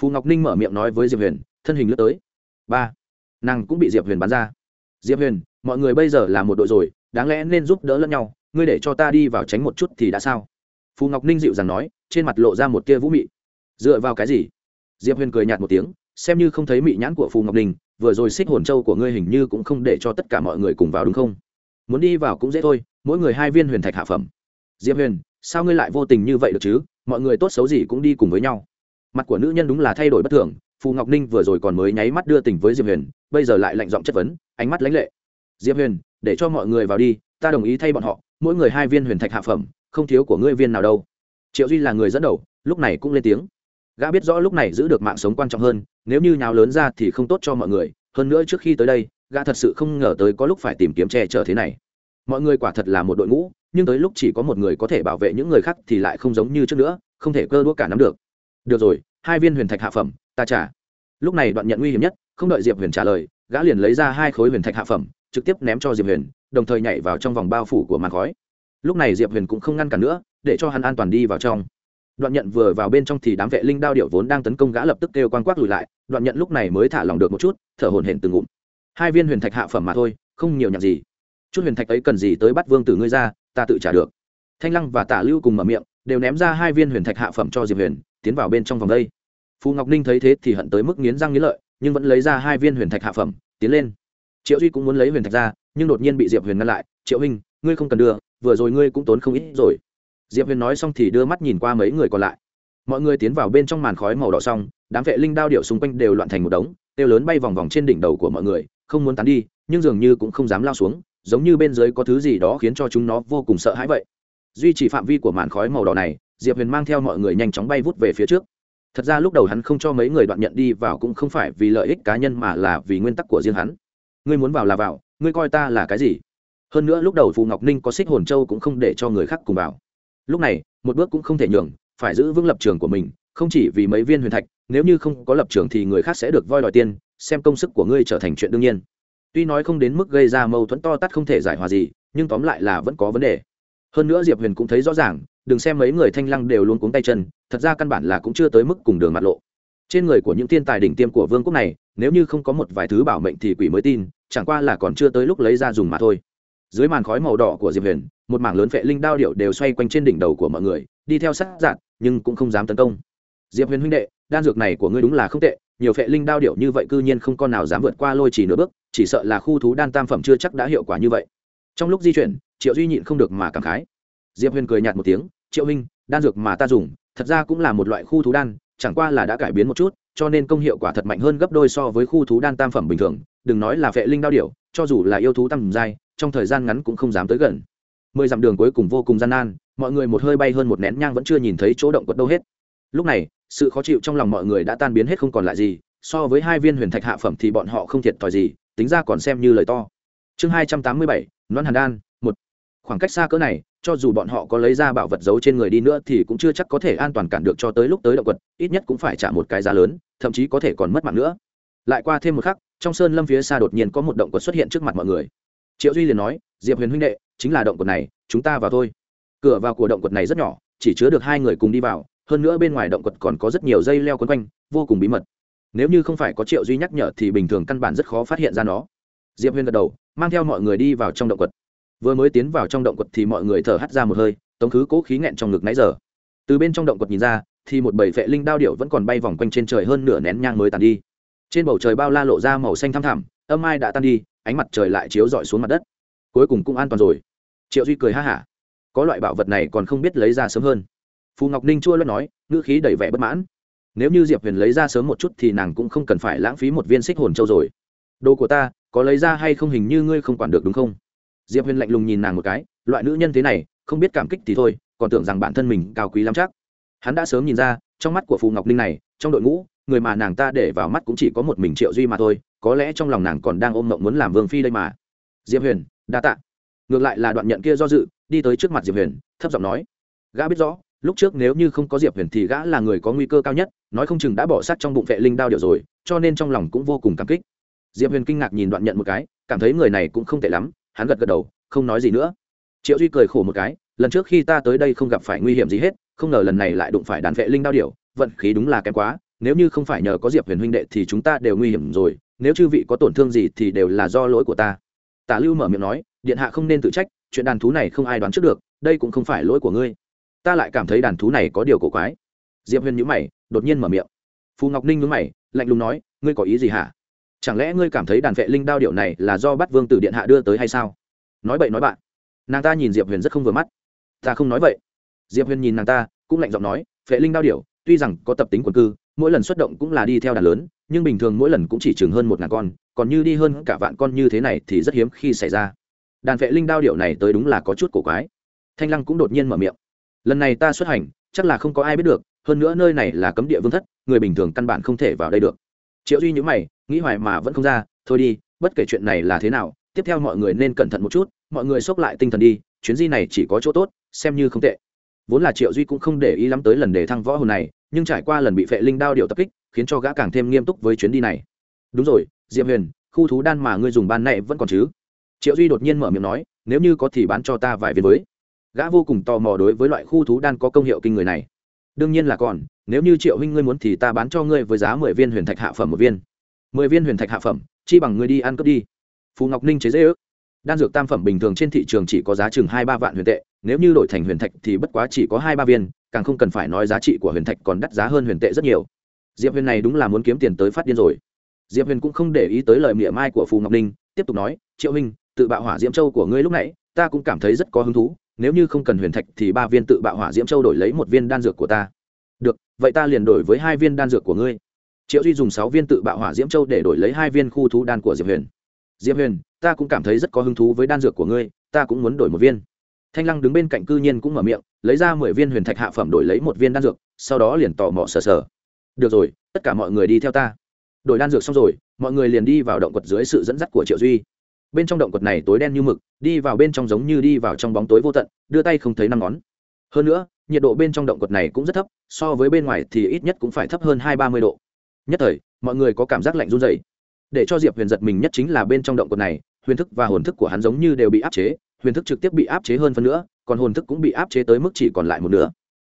Phù ngọc ninh mở miệng nói với diệp huyền, thân hình lướt tới. Ba, nàng cũng bị diệp huyền bắn ra. Diệp huyền, mọi người bây giờ là một đội rồi, đáng lẽ nên giúp đỡ lẫn nhau, ngươi để cho ta đi vào tránh một chút thì đã sao? Phù ngọc ninh dịu dàng nói, trên mặt lộ ra một tia vũ mị. Dựa vào cái gì? Diệp huyền cười nhạt một tiếng, xem như không thấy mị nhãn của phù ngọc ninh, vừa rồi xích hồn châu của ngươi hình như cũng không để cho tất cả mọi người cùng vào đúng không? Muốn đi vào cũng dễ thôi, mỗi người hai viên huyền thạch hạ phẩm. Diệp huyền, sao ngươi lại vô tình như vậy được chứ? Mọi người tốt xấu gì cũng đi cùng với nhau. Mặt của nữ nhân đúng là thay đổi bất thường, phù ngọc ninh vừa rồi còn mới nháy mắt đưa tình với diệp huyền, bây giờ lại lạnh giọng chất vấn, ánh mắt lãnh lệ. Diệp huyền, để cho mọi người vào đi, ta đồng ý thay bọn họ, mỗi người hai viên huyền thạch hạ phẩm, không thiếu của ngươi viên nào đâu. Triệu duy là người dẫn đầu, lúc này cũng lên tiếng. Gã biết rõ lúc này giữ được mạng sống quan trọng hơn, nếu như nhào lớn ra thì không tốt cho mọi người, hơn nữa trước khi tới đây, gã thật sự không ngờ tới có lúc phải tìm kiếm che chở thế này. Mọi người quả thật là một đội ngũ nhưng tới lúc chỉ có một người có thể bảo vệ những người khác thì lại không giống như trước nữa, không thể cơ đua cả nắm được. Được rồi, hai viên huyền thạch hạ phẩm, ta trả. Lúc này đoạn nhận nguy hiểm nhất, không đợi diệp huyền trả lời, gã liền lấy ra hai khối huyền thạch hạ phẩm, trực tiếp ném cho diệp huyền, đồng thời nhảy vào trong vòng bao phủ của màn khói. Lúc này diệp huyền cũng không ngăn cản nữa, để cho hắn an toàn đi vào trong. Đoạn nhận vừa vào bên trong thì đám vệ linh đao điệu vốn đang tấn công gã lập tức kêu quang quác lùi lại, đoạn nhận lúc này mới thả lòng được một chút, thở hổn hển từng ngụm. Hai viên huyền thạch hạ phẩm mà thôi, không nhiều nhạc gì. Chút huyền thạch ấy cần gì tới bắt vương tử ngươi ra ta tự trả được. Thanh lăng và tả lưu cùng mở miệng, đều ném ra hai viên huyền thạch hạ phẩm cho diệp huyền, tiến vào bên trong vòng đây. Phù ngọc ninh thấy thế thì hận tới mức nghiến răng nghiến lợi, nhưng vẫn lấy ra hai viên huyền thạch hạ phẩm, tiến lên. Triệu duy cũng muốn lấy huyền thạch ra, nhưng đột nhiên bị diệp huyền ngăn lại, triệu huynh, ngươi không cần đưa, vừa rồi ngươi cũng tốn không ít rồi. Diệp huyền nói xong thì đưa mắt nhìn qua mấy người còn lại. Mọi người tiến vào bên trong màn khói màu đỏ xong, đám vệ linh đao điệu xung quanh đều loạn thành một đống têu lớn bay vòng vòng trên đỉnh đầu của mọi người, không muốn tán đi, nhưng dường như cũng không dám lao xuống giống như bên dưới có thứ gì đó khiến cho chúng nó vô cùng sợ hãi vậy. Duy trì phạm vi của màn khói màu đỏ này, diệp huyền mang theo mọi người nhanh chóng bay vút về phía trước. Thật ra lúc đầu hắn không cho mấy người đoạn nhận đi vào cũng không phải vì lợi ích cá nhân mà là vì nguyên tắc của riêng hắn. Ngươi muốn vào là vào, ngươi coi ta là cái gì? Hơn nữa lúc đầu phù ngọc ninh có xích hồn châu cũng không để cho người khác cùng vào. Lúc này, một bước cũng không thể nhường, phải giữ vững lập trường của mình, không chỉ vì mấy viên huyền thạch, nếu như không có lập trường thì người khác sẽ được voi đòi tiền, xem công sức của ngươi trở thành chuyện đương nhiên tuy nói không đến mức gây ra mâu thuẫn to tát không thể giải hòa gì, nhưng tóm lại là vẫn có vấn đề. Hơn nữa diệp huyền cũng thấy rõ ràng, đừng xem mấy người thanh lăng đều luôn cuống tay chân, thật ra căn bản là cũng chưa tới mức cùng đường mặt lộ. Trên người của những thiên tài đỉnh tiêm của vương quốc này, nếu như không có một vài thứ bảo mệnh thì quỷ mới tin, chẳng qua là còn chưa tới lúc lấy ra dùng mà thôi. Dưới màn khói màu đỏ của diệp huyền, một mảng lớn vệ linh đao điệu đều xoay quanh trên đỉnh đầu của mọi người, đi theo sát dạn nhưng cũng không dám tấn công. Diệp huyền huynh đệ, đan dược này của ngươi đúng là không tệ, nhiều vệ linh đao điệu như vậy cư nhiên không con nào dám vượt qua lôi chỉ nửa bước chỉ sợ là khu thú đan tam phẩm chưa chắc đã hiệu quả như vậy. Trong lúc di chuyển triệu duy nhịn không được mà cảm khái. Diệp huyền cười nhạt một tiếng triệu huynh đan dược mà ta dùng thật ra cũng là một loại khu thú đan chẳng qua là đã cải biến một chút cho nên công hiệu quả thật mạnh hơn gấp đôi so với khu thú đan tam phẩm bình thường đừng nói là vệ linh đao điểu, cho dù là yêu thú tầm dai trong thời gian ngắn cũng không dám tới gần. Mười dặm đường cuối cùng vô cùng gian nan mọi người một hơi bay hơn một nén nhang vẫn chưa nhìn thấy chỗ động quật đâu hết. Lúc này sự khó chịu trong lòng mọi người đã tan biến hết không còn lại gì so với hai viên huyền thạch hạ phẩm thì bọn họ không thiệt thòi gì tính ra còn xem như lời to. Chương hai trăm tám mươi bảy, loan hàn đan, một. Khoảng cách xa cỡ này, cho dù bọn họ có lấy ra bảo vật giấu trên người đi nữa thì cũng chưa chắc có thể an toàn cản được cho tới lúc tới động quật, ít nhất cũng phải trả một cái giá lớn, thậm chí có thể còn mất mạng nữa. Lại qua thêm một khắc, trong sơn lâm phía xa đột nhiên có một động quật xuất hiện trước mặt mọi người. Triệu duy liền nói, diệp huyền huynh đệ, chính là động quật này, chúng ta vào thôi. Cửa vào của động quật này rất nhỏ, chỉ chứa được hai người cùng đi vào, hơn nữa bên ngoài động quật còn có rất nhiều dây leo quấn quanh, vô cùng bí mật nếu như không phải có triệu duy nhắc nhở thì bình thường căn bản rất khó phát hiện ra nó. Diệp huyền gật đầu, mang theo mọi người đi vào trong động quật. Vừa mới tiến vào trong động quật thì mọi người thở hắt ra một hơi, tống khứ cố khí nghẹn trong ngực nãy giờ. Từ bên trong động quật nhìn ra, thì một bầy vệ linh đao điệu vẫn còn bay vòng quanh trên trời hơn nửa nén nhang mới tàn đi. Trên bầu trời bao la lộ ra màu xanh thăm thẳm, âm ai đã tan đi, ánh mặt trời lại chiếu rọi xuống mặt đất. Cuối cùng cũng an toàn rồi. Triệu duy cười ha hả. Có loại bảo vật này còn không biết lấy ra sớm hơn. Phù ngọc ninh chua luôn nói, ngữ khí đầy vẻ bất mãn nếu như diệp huyền lấy ra sớm một chút thì nàng cũng không cần phải lãng phí một viên xích hồn châu rồi. Đồ của ta, có lấy ra hay không hình như ngươi không quản được đúng không? Diệp huyền lạnh lùng nhìn nàng một cái, loại nữ nhân thế này, không biết cảm kích thì thôi, còn tưởng rằng bản thân mình cao quý lắm chắc. Hắn đã sớm nhìn ra, trong mắt của phù ngọc ninh này, trong đội ngũ, người mà nàng ta để vào mắt cũng chỉ có một mình triệu duy mà thôi, có lẽ trong lòng nàng còn đang ôm mộng muốn làm vương phi đây mà. Diệp huyền, đa tạ. Ngược lại là đoạn nhận kia do dự, đi tới trước mặt diệp huyền, thấp giọng nói, gã biết rõ lúc trước nếu như không có diệp huyền thì gã là người có nguy cơ cao nhất, nói không chừng đã bỏ sát trong bụng vệ linh đao điều rồi, cho nên trong lòng cũng vô cùng cảm kích. Diệp huyền kinh ngạc nhìn đoạn nhận một cái, cảm thấy người này cũng không tệ lắm, hắn gật gật đầu, không nói gì nữa. Triệu duy cười khổ một cái, lần trước khi ta tới đây không gặp phải nguy hiểm gì hết, không ngờ lần này lại đụng phải đàn vệ linh đao điều vận khí đúng là kém quá, nếu như không phải nhờ có diệp huyền huynh đệ thì chúng ta đều nguy hiểm rồi, nếu chư vị có tổn thương gì thì đều là do lỗi của ta. Tả lưu mở miệng nói, điện hạ không nên tự trách, chuyện đàn thú này không ai đoán trước được, đây cũng không phải lỗi của ngươi ta lại cảm thấy đàn thú này có điều cổ quái. Diệp huyền nhữ mày, đột nhiên mở miệng. Phù ngọc ninh nhữ mày, lạnh lùng nói, ngươi có ý gì hả? Chẳng lẽ ngươi cảm thấy đàn vệ linh đao điệu này là do bắt vương tử điện hạ đưa tới hay sao? Nói bậy nói bạn. Nàng ta nhìn diệp huyền rất không vừa mắt. Ta không nói vậy. Diệp huyền nhìn nàng ta, cũng lạnh giọng nói, vệ linh đao điệu tuy rằng có tập tính quần cư, mỗi lần xuất động cũng là đi theo đàn lớn, nhưng bình thường mỗi lần cũng chỉ chừng hơn một ngàn con, còn như đi hơn cả vạn con như thế này thì rất hiếm khi xảy ra. Đàn vệ linh đao điệu này tới đúng là có chút cổ quái. Thanh lăng cũng đột nhiên mở miệng lần này ta xuất hành, chắc là không có ai biết được, hơn nữa nơi này là cấm địa vương thất, người bình thường căn bản không thể vào đây được. Triệu duy nhữ mày, nghĩ hoài mà vẫn không ra, thôi đi, bất kể chuyện này là thế nào, tiếp theo mọi người nên cẩn thận một chút, mọi người xốc lại tinh thần đi, chuyến di này chỉ có chỗ tốt, xem như không tệ. Vốn là triệu duy cũng không để ý lắm tới lần đề thăng võ hồn này, nhưng trải qua lần bị phệ linh đao điệu tập kích, khiến cho gã càng thêm nghiêm túc với chuyến đi này. Đúng rồi diệm huyền, khu thú đan mà ngươi dùng ban này vẫn còn chứ? Triệu duy đột nhiên mở miệng nói, nếu như có thì bán cho ta vài viên với gã vô cùng tò mò đối với loại khu thú đan có công hiệu kinh người này. Đương nhiên là còn, nếu như triệu huynh ngươi muốn thì ta bán cho ngươi với giá mười viên huyền thạch hạ phẩm một viên. Mười viên huyền thạch hạ phẩm, chi bằng ngươi đi ăn cướp đi. Phù ngọc ninh chế dễ ước. Đan dược tam phẩm bình thường trên thị trường chỉ có giá chừng hai ba vạn huyền tệ, nếu như đổi thành huyền thạch thì bất quá chỉ có hai ba viên, càng không cần phải nói giá trị của huyền thạch còn đắt giá hơn huyền tệ rất nhiều. Diệp huyền này đúng là muốn kiếm tiền tới phát điên rồi. Diệp huyền cũng không để ý tới lời mỉa mai của phù ngọc ninh, tiếp tục nói, triệu huynh, tự bạo hỏa diễm châu của ngươi lúc nãy, ta cũng cảm thấy rất có hứng thú nếu như không cần huyền thạch thì ba viên tự bạo hỏa diễm châu đổi lấy một viên đan dược của ta. Được, vậy ta liền đổi với hai viên đan dược của ngươi. Triệu duy dùng sáu viên tự bạo hỏa diễm châu để đổi lấy hai viên khu thú đan của diệp huyền. Diệp huyền, ta cũng cảm thấy rất có hứng thú với đan dược của ngươi, ta cũng muốn đổi một viên. Thanh lăng đứng bên cạnh cư nhiên cũng mở miệng, lấy ra mười viên huyền thạch hạ phẩm đổi lấy một viên đan dược, sau đó liền tò mò sờ sờ. Được rồi, tất cả mọi người đi theo ta. Đổi đan dược xong rồi, mọi người liền đi vào động quật dưới sự dẫn dắt của triệu duy bên trong động quật này tối đen như mực, đi vào bên trong giống như đi vào trong bóng tối vô tận, đưa tay không thấy năm ngón. Hơn nữa, nhiệt độ bên trong động quật này cũng rất thấp, so với bên ngoài thì ít nhất cũng phải thấp hơn hai ba mươi độ. Nhất thời, mọi người có cảm giác lạnh run dày để cho diệp huyền giật mình nhất chính là bên trong động quật này, huyền thức và hồn thức của hắn giống như đều bị áp chế, huyền thức trực tiếp bị áp chế hơn phân nữa còn hồn thức cũng bị áp chế tới mức chỉ còn lại một nửa.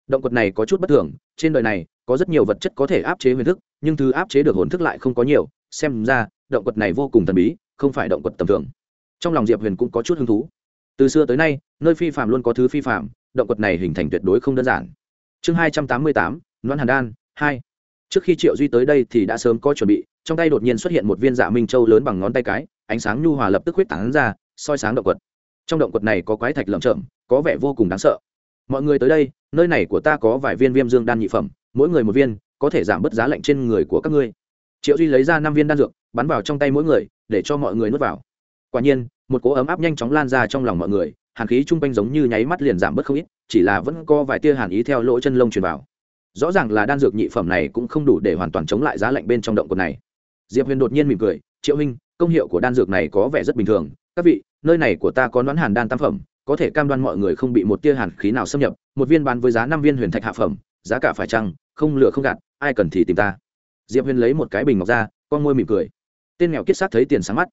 Động quật này có chút bất thường, trên đời này, có rất nhiều vật chất có thể áp chế huyền thức, nhưng thứ áp chế được hồn thức lại không có nhiều. Xem ra, động quật này vô cùng thần bí không phải động quật tầm thường. Trong lòng diệp huyền cũng có chút hứng thú. Từ xưa tới nay, nơi phi phạm luôn có thứ phi phạm, động quật này hình thành tuyệt đối không đơn giản. Chương hai trăm tám mươi tám, loan hàn đan, hai. Trước khi triệu duy tới đây thì đã sớm có chuẩn bị, trong tay đột nhiên xuất hiện một viên dạ minh châu lớn bằng ngón tay cái, ánh sáng nhu hòa lập tức huyết tán ra, soi sáng động quật. Trong động quật này có quái thạch lởm chởm, có vẻ vô cùng đáng sợ. Mọi người tới đây, nơi này của ta có vài viên viêm dương đan nhị phẩm, mỗi người một viên, có thể giảm bớt giá lạnh trên người của các ngươi. Triệu duy lấy ra năm viên đan dược, bắn vào trong tay mỗi người để cho mọi người nuốt vào. Quả nhiên, một cỗ ấm áp nhanh chóng lan ra trong lòng mọi người, hàn khí chung quanh giống như nháy mắt liền giảm bớt không ít, chỉ là vẫn có vài tia hàn ý theo lỗ chân lông truyền vào. Rõ ràng là đan dược nhị phẩm này cũng không đủ để hoàn toàn chống lại giá lạnh bên trong động cột này. Diệp huyền đột nhiên mỉm cười, triệu huynh, công hiệu của đan dược này có vẻ rất bình thường. Các vị, nơi này của ta có đoán hàn đan tam phẩm, có thể cam đoan mọi người không bị một tia hàn khí nào xâm nhập. Một viên bán với giá năm viên huyền thạch hạ phẩm, giá cả phải chăng, không lựa không gạt, ai cần thì tìm ta. Diệp huyền lấy một cái bình ngọc ra, con môi mỉm cười tên nghèo kiết sát thấy tiền sáng mắt.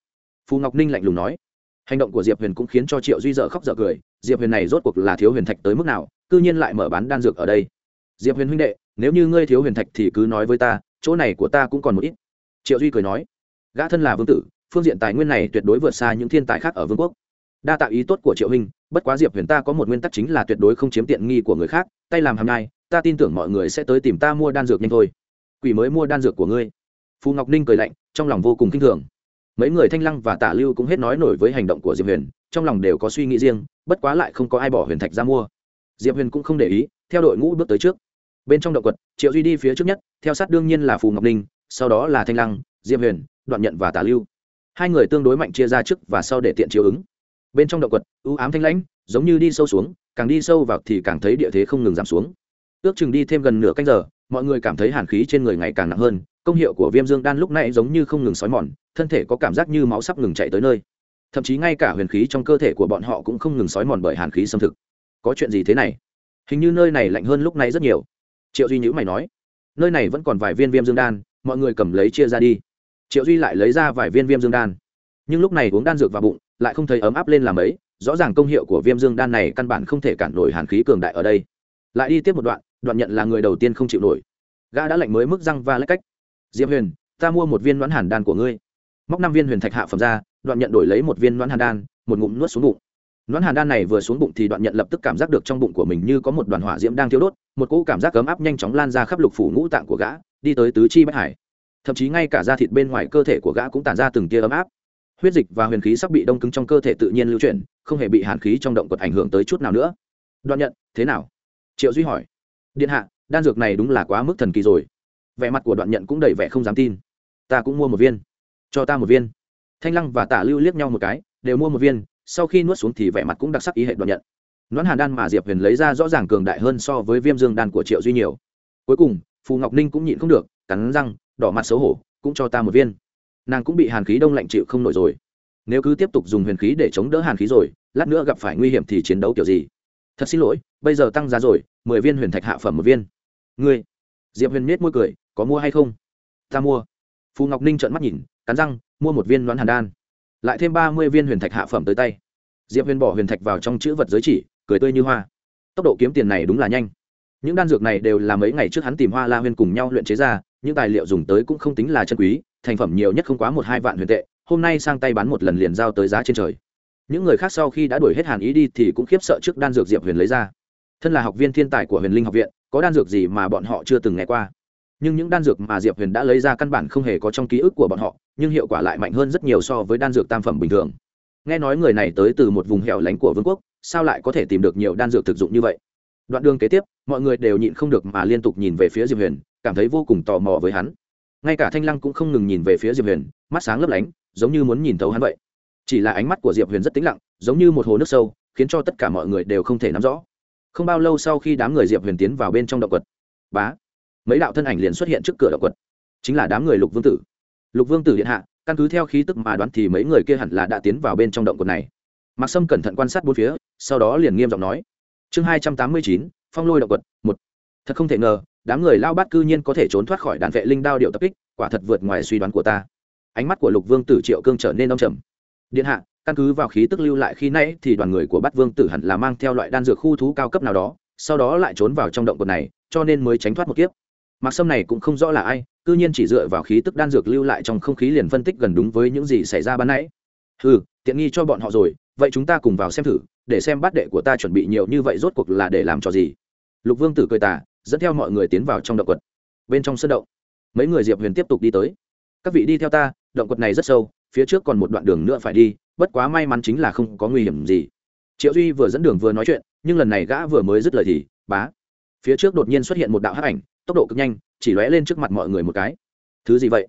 Phù ngọc ninh lạnh lùng nói, hành động của diệp huyền cũng khiến cho triệu duy dợ khóc dợ cười, diệp huyền này rốt cuộc là thiếu huyền thạch tới mức nào c ư nhiên lại mở bán đan dược ở đây. Diệp huyền huynh đệ, nếu như ngươi thiếu huyền thạch thì cứ nói với ta, chỗ này của ta cũng còn một ít. Triệu duy cười nói, gã thân là vương tử, phương diện tài nguyên này tuyệt đối vượt xa những thiên tài khác ở vương quốc. Đa tạo ý tốt của triệu huynh, bất quá diệp huyền ta có một nguyên tắc chính là tuyệt đối không chiếm tiện nghi của người khác, tay làm hàm nhai, ta tin tưởng mọi người sẽ tới tìm ta mua đan dược nhanh thôi. Quỷ mới mua đan dược của ngươi. Phù ngọc ninh cười lạnh trong lòng vô cùng kinh thường. Mấy người thanh lăng và tả lưu cũng hết nói nổi với hành động của diệp huyền, trong lòng đều có suy nghĩ riêng, bất quá lại không có ai bỏ huyền thạch ra mua. Diệp huyền cũng không để ý, theo đội ngũ bước tới trước. Bên trong động quật, triệu duy đi phía trước nhất, theo sát đương nhiên là phù ngọc ninh, sau đó là thanh lăng, diệp huyền, đoạn nhận và tả lưu. Hai người tương đối mạnh chia ra trước và sau để tiện chiếu ứng. Bên trong động quật ưu ám thanh lãnh, giống như đi sâu xuống, càng đi sâu vào thì càng thấy địa thế không ngừng giảm xuống. Ước chừng đi thêm gần nửa canh giờ, mọi người cảm thấy hàn khí trên người ngày càng nặng hơn công hiệu của viêm dương đan lúc này giống như không ngừng sói mòn, thân thể có cảm giác như máu sắp ngừng chạy tới nơi. Thậm chí ngay cả huyền khí trong cơ thể của bọn họ cũng không ngừng sói mòn bởi hàn khí xâm thực. Có chuyện gì thế này? Hình như nơi này lạnh hơn lúc này rất nhiều. Triệu duy nhữ mày nói. Nơi này vẫn còn vài viên viêm dương đan, mọi người cầm lấy chia ra đi. Triệu duy lại lấy ra vài viên viêm dương đan. Nhưng lúc này uống đan dược vào bụng, lại không thấy ấm áp lên làm ấy, rõ ràng công hiệu của viêm dương đan này căn bản không thể cản nổi hàn khí cường đại ở đây. Lại đi tiếp một đoạn đoạn nhận là người đầu tiên không chịu nổi. Gã đã lạnh mới mức răng và lách cách diệp huyền, ta mua một viên đoán hàn đan của ngươi. Móc năm viên huyền thạch hạ phẩm ra, đoạn nhận đổi lấy một viên đoán hàn đan, một ngụm nuốt xuống bụng. Đoán hàn đan này vừa xuống bụng thì đoạn nhận lập tức cảm giác được trong bụng của mình như có một đoàn hỏa diễm đang thiêu đốt, một cỗ cảm giác cấm áp nhanh chóng lan ra khắp lục phủ ngũ tạng của gã, đi tới tứ chi bách hải. Thậm chí ngay cả da thịt bên ngoài cơ thể của gã cũng tản ra từng tia ấm áp. Huyết dịch và huyền khí sắp bị đông cứng trong cơ thể tự nhiên lưu chuyển, không hề bị hàn khí trong động quật ảnh hưởng tới chút nào nữa. Đoạn nhận, thế nào? Triệu duy hỏi. Điện hạ, đan dược này đúng là quá mức thần kỳ rồi vẻ mặt của đoạn nhận cũng đầy vẻ không dám tin. Ta cũng mua một viên. Cho ta một viên. Thanh lăng và tả lưu liếc nhau một cái, đều mua một viên, sau khi nuốt xuống thì vẻ mặt cũng đặc sắc ý hệ đoạn nhận. Nón hàn đan mà diệp huyền lấy ra rõ ràng cường đại hơn so với viêm dương đan của triệu duy nhiều. Cuối cùng, phù ngọc ninh cũng nhịn không được, cắn răng, đỏ mặt xấu hổ, cũng cho ta một viên. Nàng cũng bị hàn khí đông lạnh chịu không nổi rồi. Nếu cứ tiếp tục dùng huyền khí để chống đỡ hàn khí rồi, lát nữa gặp phải nguy hiểm thì chiến đấu kiểu gì? Thật xin lỗi, bây giờ tăng giá rồi, mười viên huyền thạch hạ phẩm một viên. Ngươi. Diệp huyền nết môi cười có mua hay không? Ta mua. Phù ngọc ninh trợn mắt nhìn, cắn răng, mua một viên đoán hàn đan. Lại thêm ba mươi viên huyền thạch hạ phẩm tới tay. Diệp huyền bỏ huyền thạch vào trong chữ vật giới chỉ, cười tươi như hoa. Tốc độ kiếm tiền này đúng là nhanh. Những đan dược này đều là mấy ngày trước hắn tìm hoa la huyền cùng nhau luyện chế ra, những tài liệu dùng tới cũng không tính là chân quý, thành phẩm nhiều nhất không quá một hai vạn huyền tệ, hôm nay sang tay bán một lần liền giao tới giá trên trời. Những người khác sau khi đã đuổi hết hàn ý đi thì cũng khiếp sợ trước đan dược diệp huyền lấy ra. Thân là học viên thiên tài của huyền linh học viện, có đan dược gì mà bọn họ chưa từng nghe qua? Nhưng những đan dược mà diệp huyền đã lấy ra căn bản không hề có trong ký ức của bọn họ, nhưng hiệu quả lại mạnh hơn rất nhiều so với đan dược tam phẩm bình thường. Nghe nói người này tới từ một vùng hẻo lánh của vương quốc, sao lại có thể tìm được nhiều đan dược thực dụng như vậy? Đoạn đường kế tiếp, mọi người đều nhịn không được mà liên tục nhìn về phía diệp huyền, cảm thấy vô cùng tò mò với hắn. Ngay cả thanh lăng cũng không ngừng nhìn về phía diệp huyền, mắt sáng lấp lánh, giống như muốn nhìn thấu hắn vậy. Chỉ là ánh mắt của diệp huyền rất tĩnh lặng, giống như một hồ nước sâu, khiến cho tất cả mọi người đều không thể nắm rõ. Không bao lâu sau khi đám người diệp huyền tiến vào bên trong động quật, bá mấy đạo thân ảnh liền xuất hiện trước cửa động quật. Chính là đám người lục vương tử. Lục vương tử điện hạ, căn cứ theo khí tức mà đoán thì mấy người kia hẳn là đã tiến vào bên trong động quật này. Mạc sâm cẩn thận quan sát bốn phía, sau đó liền nghiêm giọng nói. Chương hai trăm tám mươi chín, phong lôi động quật, một. Thật không thể ngờ, đám người lao bát cư nhiên có thể trốn thoát khỏi đàn vệ linh đao điệu tập kích, quả thật vượt ngoài suy đoán của ta. Ánh mắt của lục vương tử triệu cương trở nên đông trầm. Điện hạ, căn cứ vào khí tức lưu lại khi nãy thì đoàn người của bát vương tử hẳn là mang theo loại đan dược khu thú cao cấp nào đó, sau đó lại trốn vào trong động quật này, cho nên mới tránh thoát một kiếp mặc sâm này cũng không rõ là ai, cư nhiên chỉ dựa vào khí tức đan dược lưu lại trong không khí liền phân tích gần đúng với những gì xảy ra ban nãy. Ừ tiện nghi cho bọn họ rồi, vậy chúng ta cùng vào xem thử, để xem bát đệ của ta chuẩn bị nhiều như vậy rốt cuộc là để làm cho gì. Lục vương tử cười tà, dẫn theo mọi người tiến vào trong động quật. Bên trong sân động, mấy người diệp huyền tiếp tục đi tới. Các vị đi theo ta, động quật này rất sâu, phía trước còn một đoạn đường nữa phải đi, bất quá may mắn chính là không có nguy hiểm gì. Triệu duy vừa dẫn đường vừa nói chuyện, nhưng lần này gã vừa mới dứt lời thì, bá, phía trước đột nhiên xuất hiện một đạo hắc ảnh tốc độ cực nhanh, chỉ lóe lên trước mặt mọi người một cái. Thứ gì vậy?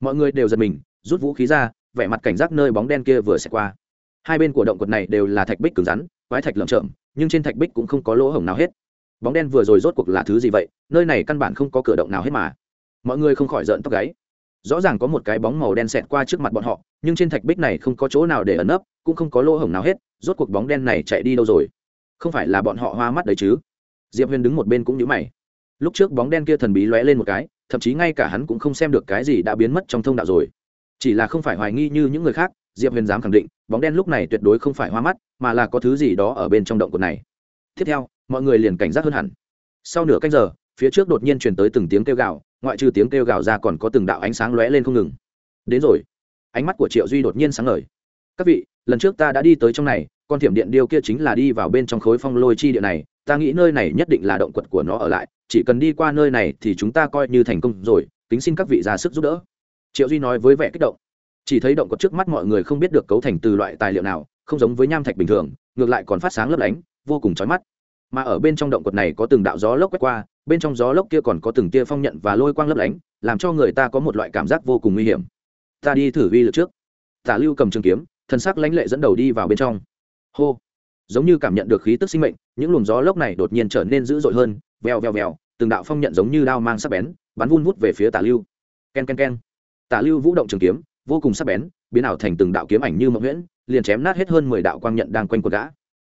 Mọi người đều giật mình, rút vũ khí ra, vẻ mặt cảnh giác nơi bóng đen kia vừa xẹt qua. Hai bên của động quật này đều là thạch bích cứng rắn, quái thạch lởm chởm, nhưng trên thạch bích cũng không có lỗ hổng nào hết. Bóng đen vừa rồi rốt cuộc là thứ gì vậy? Nơi này căn bản không có cửa động nào hết mà. Mọi người không khỏi rợn tóc gáy. Rõ ràng có một cái bóng màu đen xẹt qua trước mặt bọn họ, nhưng trên thạch bích này không có chỗ nào để ẩn nấp, cũng không có lỗ hổng nào hết, rốt cuộc bóng đen này chạy đi đâu rồi? Không phải là bọn họ hoa mắt đấy chứ? Diệp huyền đứng một bên cũng nhíu mày lúc trước bóng đen kia thần bí lóe lên một cái, thậm chí ngay cả hắn cũng không xem được cái gì đã biến mất trong thông đạo rồi. Chỉ là không phải hoài nghi như những người khác, diệp huyền dám khẳng định, bóng đen lúc này tuyệt đối không phải hoa mắt, mà là có thứ gì đó ở bên trong động cột này. Tiếp theo, mọi người liền cảnh giác hơn hẳn. Sau nửa canh giờ, phía trước đột nhiên truyền tới từng tiếng kêu gào, ngoại trừ tiếng kêu gào ra còn có từng đạo ánh sáng lóe lên không ngừng. Đến rồi. Ánh mắt của triệu duy đột nhiên sáng ngời. Các vị, lần trước ta đã đi tới trong này, con thiểm điện điêu kia chính là đi vào bên trong khối phong lôi chi địa này ta nghĩ nơi này nhất định là động quật của nó ở lại, chỉ cần đi qua nơi này thì chúng ta coi như thành công rồi, kính xin các vị ra sức giúp đỡ. Triệu duy nói với vẻ kích động. Chỉ thấy động quật trước mắt mọi người không biết được cấu thành từ loại tài liệu nào, không giống với nham thạch bình thường, ngược lại còn phát sáng lấp lánh, vô cùng chói mắt. Mà ở bên trong động quật này có từng đạo gió lốc quét qua, bên trong gió lốc kia còn có từng tia phong nhận và lôi quang lấp lánh, làm cho người ta có một loại cảm giác vô cùng nguy hiểm. Ta đi thử vi lực trước. Tả lưu cầm trường kiếm thân sắc lãnh lệ dẫn đầu đi vào bên trong. Hô giống như cảm nhận được khí tức sinh mệnh, những luồng gió lốc này đột nhiên trở nên dữ dội hơn, vèo vèo vèo, từng đạo phong nhận giống như đao mang sắc bén, bắn vun vút về phía tả lưu. K e n k e n k e n tả lưu vũ động trường kiếm, vô cùng sắc bén, biến ảo thành từng đạo kiếm ảnh như mộng nguyễn liền chém nát hết hơn mười đạo quang nhận đang quanh quần gã.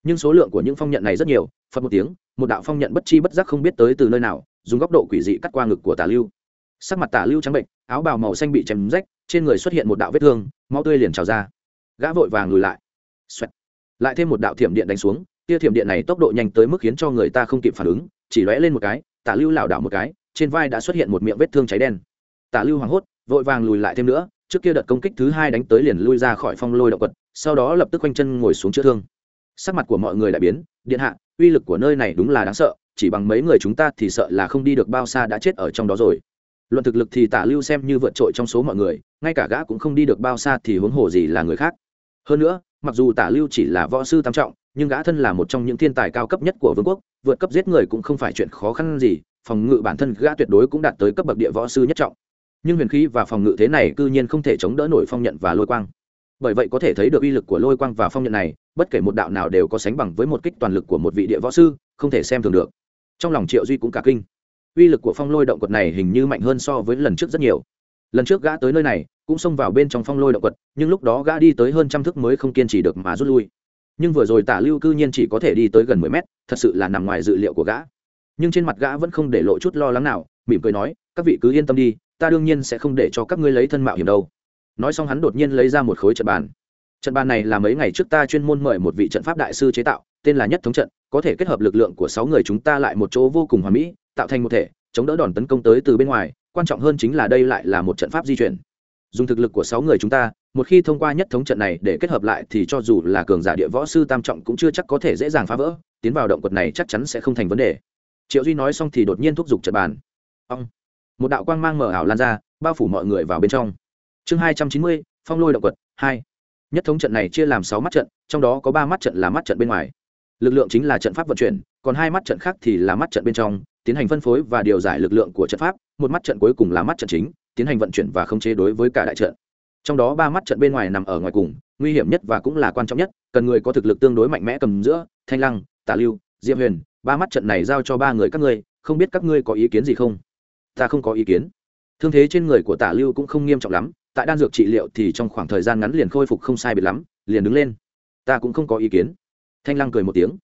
Nhưng số lượng của những phong nhận này rất nhiều, phật một tiếng, một đạo phong nhận bất chi bất giác không biết tới từ nơi nào, dùng góc độ quỷ dị cắt qua ngực của tả lưu. Sắc mặt tả lưu trắng bệnh áo bào màu xanh bị chém rách, trên người xuất hiện một đạo vết thương, máu tươi liền trào ra. Gã vội vàng lùi lại. Xoẹt lại thêm một đạo thiểm điện đánh xuống, tia thiểm điện này tốc độ nhanh tới mức khiến cho người ta không kịp phản ứng, chỉ lóe lên một cái, tả lưu lảo đảo một cái, trên vai đã xuất hiện một miệng vết thương cháy đen. Tả lưu hoảng hốt, vội vàng lùi lại thêm nữa, trước kia đợt công kích thứ hai đánh tới liền lui ra khỏi phong lôi động quật, sau đó lập tức quanh chân ngồi xuống chữa thương. Sắc mặt của mọi người đã biến, điện hạ, uy lực của nơi này đúng là đáng sợ, chỉ bằng mấy người chúng ta thì sợ là không đi được bao xa đã chết ở trong đó rồi. Luận thực lực thì tả lưu xem như vượt trội trong số mọi người, ngay cả gã cũng không đi được bao xa thì huống hồ gì là người khác. Hơn nữa mặc dù tả lưu chỉ là võ sư tam trọng, nhưng gã thân là một trong những thiên tài cao cấp nhất của vương quốc, vượt cấp giết người cũng không phải chuyện khó khăn gì, phòng ngự bản thân gã tuyệt đối cũng đạt tới cấp bậc địa võ sư nhất trọng. Nhưng huyền khí và phòng ngự thế này cư nhiên không thể chống đỡ nổi phong nhận và lôi quang. Bởi vậy có thể thấy được uy lực của lôi quang và phong nhận này, bất kể một đạo nào đều có sánh bằng với một kích toàn lực của một vị địa võ sư, không thể xem thường được. Trong lòng triệu duy cũng cả kinh. Uy lực của phong lôi động quật này hình như mạnh hơn so với lần trước rất nhiều lần trước gã tới nơi này, cũng xông vào bên trong phong lôi động quật, nhưng lúc đó gã đi tới hơn trăm thước mới không kiên trì được mà rút lui. Nhưng vừa rồi tả lưu cư nhiên chỉ có thể đi tới gần mười mét, thật sự là nằm ngoài dự liệu của gã. Nhưng trên mặt gã vẫn không để lộ chút lo lắng nào, mỉm cười nói, các vị cứ yên tâm đi, ta đương nhiên sẽ không để cho các ngươi lấy thân mạo hiểm đâu. Nói xong hắn đột nhiên lấy ra một khối trận bàn. Trận bàn này là mấy ngày trước ta chuyên môn mời một vị trận pháp đại sư chế tạo, tên là nhất thống trận, có thể kết hợp lực lượng của sáu người chúng ta lại một chỗ vô cùng hoàn mỹ, tạo thành một thể, chống đỡ đòn tấn công tới từ bên ngoài quan trọng hơn chính là đây lại là một trận pháp di chuyển. Dùng thực lực của sáu người chúng ta, một khi thông qua nhất thống trận này để kết hợp lại thì cho dù là cường giả địa võ sư tam trọng cũng chưa chắc có thể dễ dàng phá vỡ, tiến vào động quật này chắc chắn sẽ không thành vấn đề. Triệu duy nói xong thì đột nhiên thúc giục trận bàn. Ông một đạo quang mang mở ảo lan ra, bao phủ mọi người vào bên trong. Chương hai trăm chín mươi, phong lôi động quật, hai. Nhất thống trận này chia làm sáu mắt trận, trong đó có ba mắt trận là mắt trận bên ngoài. Lực lượng chính là trận pháp vận chuyển, còn hai mắt trận khác thì là mắt trận bên trong tiến hành phân phối và điều giải lực lượng của trận pháp, một mắt trận cuối cùng là mắt trận chính, tiến hành vận chuyển và khống chế đối với cả đại trận. Trong đó ba mắt trận bên ngoài nằm ở ngoài cùng, nguy hiểm nhất và cũng là quan trọng nhất, cần người có thực lực tương đối mạnh mẽ cầm giữa, thanh lăng, tả lưu, diệp huyền, ba mắt trận này giao cho ba người các ngươi, không biết các ngươi có ý kiến gì không? Ta không có ý kiến. Thương thế trên người của tả lưu cũng không nghiêm trọng lắm, tại đan dược trị liệu thì trong khoảng thời gian ngắn liền khôi phục không sai biệt lắm, liền đứng lên. Ta cũng không có ý kiến. Thanh lăng cười một tiếng.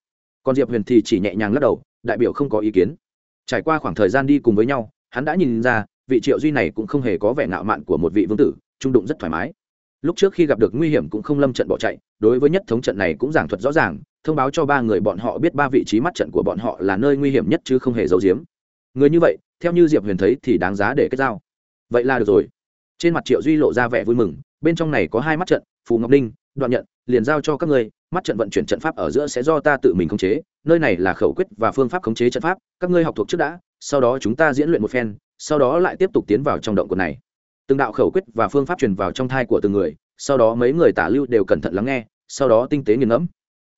Còn diệp huyền thì chỉ nhẹ nhàng lắc đầu, đại biểu không có ý kiến trải qua khoảng thời gian đi cùng với nhau, hắn đã nhìn ra, vị triệu duy này cũng không hề có vẻ ngạo mạn của một vị vương tử, trung đụng rất thoải mái. Lúc trước khi gặp được nguy hiểm cũng không lâm trận bỏ chạy, đối với nhất thống trận này cũng giảng thuật rõ ràng, thông báo cho ba người bọn họ biết ba vị trí mắt trận của bọn họ là nơi nguy hiểm nhất chứ không hề giấu giếm. Người như vậy, theo như diệp huyền thấy thì đáng giá để kết giao. Vậy là được rồi. Trên mặt triệu duy lộ ra vẻ vui mừng, bên trong này có hai mắt trận, phù ngọc ninh đoạn nhận, liền giao cho các ngươi, mắt trận vận chuyển trận pháp ở giữa sẽ do ta tự mình khống chế, nơi này là khẩu quyết và phương pháp khống chế trận pháp, các ngươi học thuộc trước đã, sau đó chúng ta diễn luyện một phen, sau đó lại tiếp tục tiến vào trong động quật này. Từng đạo khẩu quyết và phương pháp truyền vào trong thai của từng người, sau đó mấy người tả lưu đều cẩn thận lắng nghe, sau đó tinh tế nghiền ngẫm.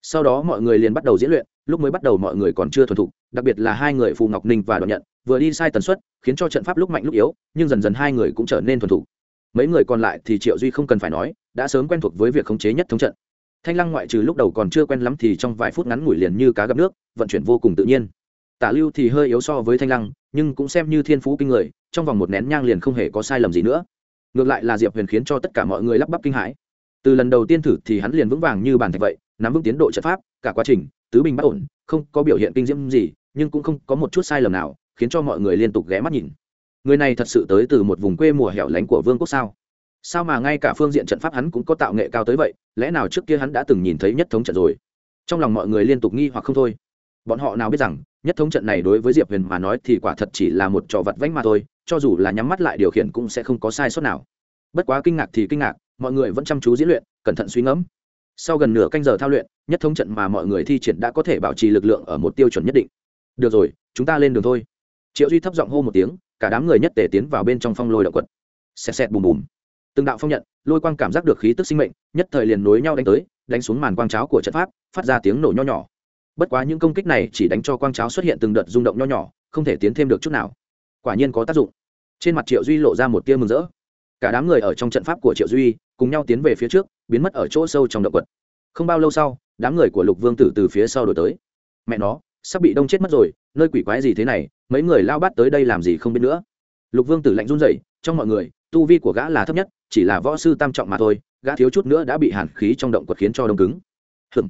Sau đó mọi người liền bắt đầu diễn luyện, lúc mới bắt đầu mọi người còn chưa thuần thục, đặc biệt là hai người phù ngọc ninh và đoạn nhận, vừa đi sai tần suất, khiến cho trận pháp lúc mạnh lúc yếu, nhưng dần dần hai người cũng trở nên thuần thục. Mấy người còn lại thì triệu duy không cần phải nói đã sớm quen thuộc với việc khống chế nhất thống trận. Thanh lăng ngoại trừ lúc đầu còn chưa quen lắm thì trong vài phút ngắn ngủi liền như cá gặp nước, vận chuyển vô cùng tự nhiên. Tả lưu thì hơi yếu so với thanh lăng, nhưng cũng xem như thiên phú kinh người, trong vòng một nén nhang liền không hề có sai lầm gì nữa. Ngược lại là diệp huyền khiến cho tất cả mọi người lắp bắp kinh hãi. Từ lần đầu tiên thử thì hắn liền vững vàng như bàn thạch vậy, nắm vững tiến độ trận pháp, cả quá trình, tứ bình bất ổn, không có biểu hiện kinh diễm gì, nhưng cũng không có một chút sai lầm nào, khiến cho mọi người liên tục ghé mắt nhìn. Người này thật sự tới từ một vùng quê mùa hẻo lánh của vương quốc sao? Sao mà ngay cả phương diện trận pháp hắn cũng có tạo nghệ cao tới vậy, lẽ nào trước kia hắn đã từng nhìn thấy nhất thống trận rồi? Trong lòng mọi người liên tục nghi hoặc không thôi. Bọn họ nào biết rằng, nhất thống trận này đối với diệp huyền mà nói thì quả thật chỉ là một trò vật vánh mà thôi, cho dù là nhắm mắt lại điều khiển cũng sẽ không có sai sót nào. Bất quá kinh ngạc thì kinh ngạc, mọi người vẫn chăm chú diễn luyện, cẩn thận suy ngẫm. Sau gần nửa canh giờ thao luyện, nhất thống trận mà mọi người thi triển đã có thể bảo trì lực lượng ở một tiêu chuẩn nhất định. Được rồi, chúng ta lên đường thôi. Triệu duy thấp giọng hô một tiếng, cả đám người nhất tề tiến vào bên trong phong lôi động quật. Xẹt xẹt bùm bùm từng đạo phong nhận, lôi quang cảm giác được khí tức sinh mệnh, nhất thời liền nối nhau đánh tới, đánh xuống màn quang cháo của trận pháp, phát ra tiếng nổ nho nhỏ. Bất quá những công kích này chỉ đánh cho quang cháo xuất hiện từng đợt rung động nho nhỏ, không thể tiến thêm được chút nào. Quả nhiên có tác dụng. Trên mặt triệu duy lộ ra một tia mừng rỡ. Cả đám người ở trong trận pháp của triệu duy cùng nhau tiến về phía trước, biến mất ở chỗ sâu trong động quật. Không bao lâu sau, đám người của lục vương tử từ phía sau đổi tới. Mẹ nó, sắp bị đông chết mất rồi, nơi quỷ quái gì thế này, mấy người lao bắt tới đây làm gì không biết nữa? Lục vương tử lạnh run rẩy, trong mọi người, tu vi của gã là thấp nhất chỉ là võ sư tam trọng mà thôi, gã thiếu chút nữa đã bị hàn khí trong động quật khiến cho đông cứng. Hừm.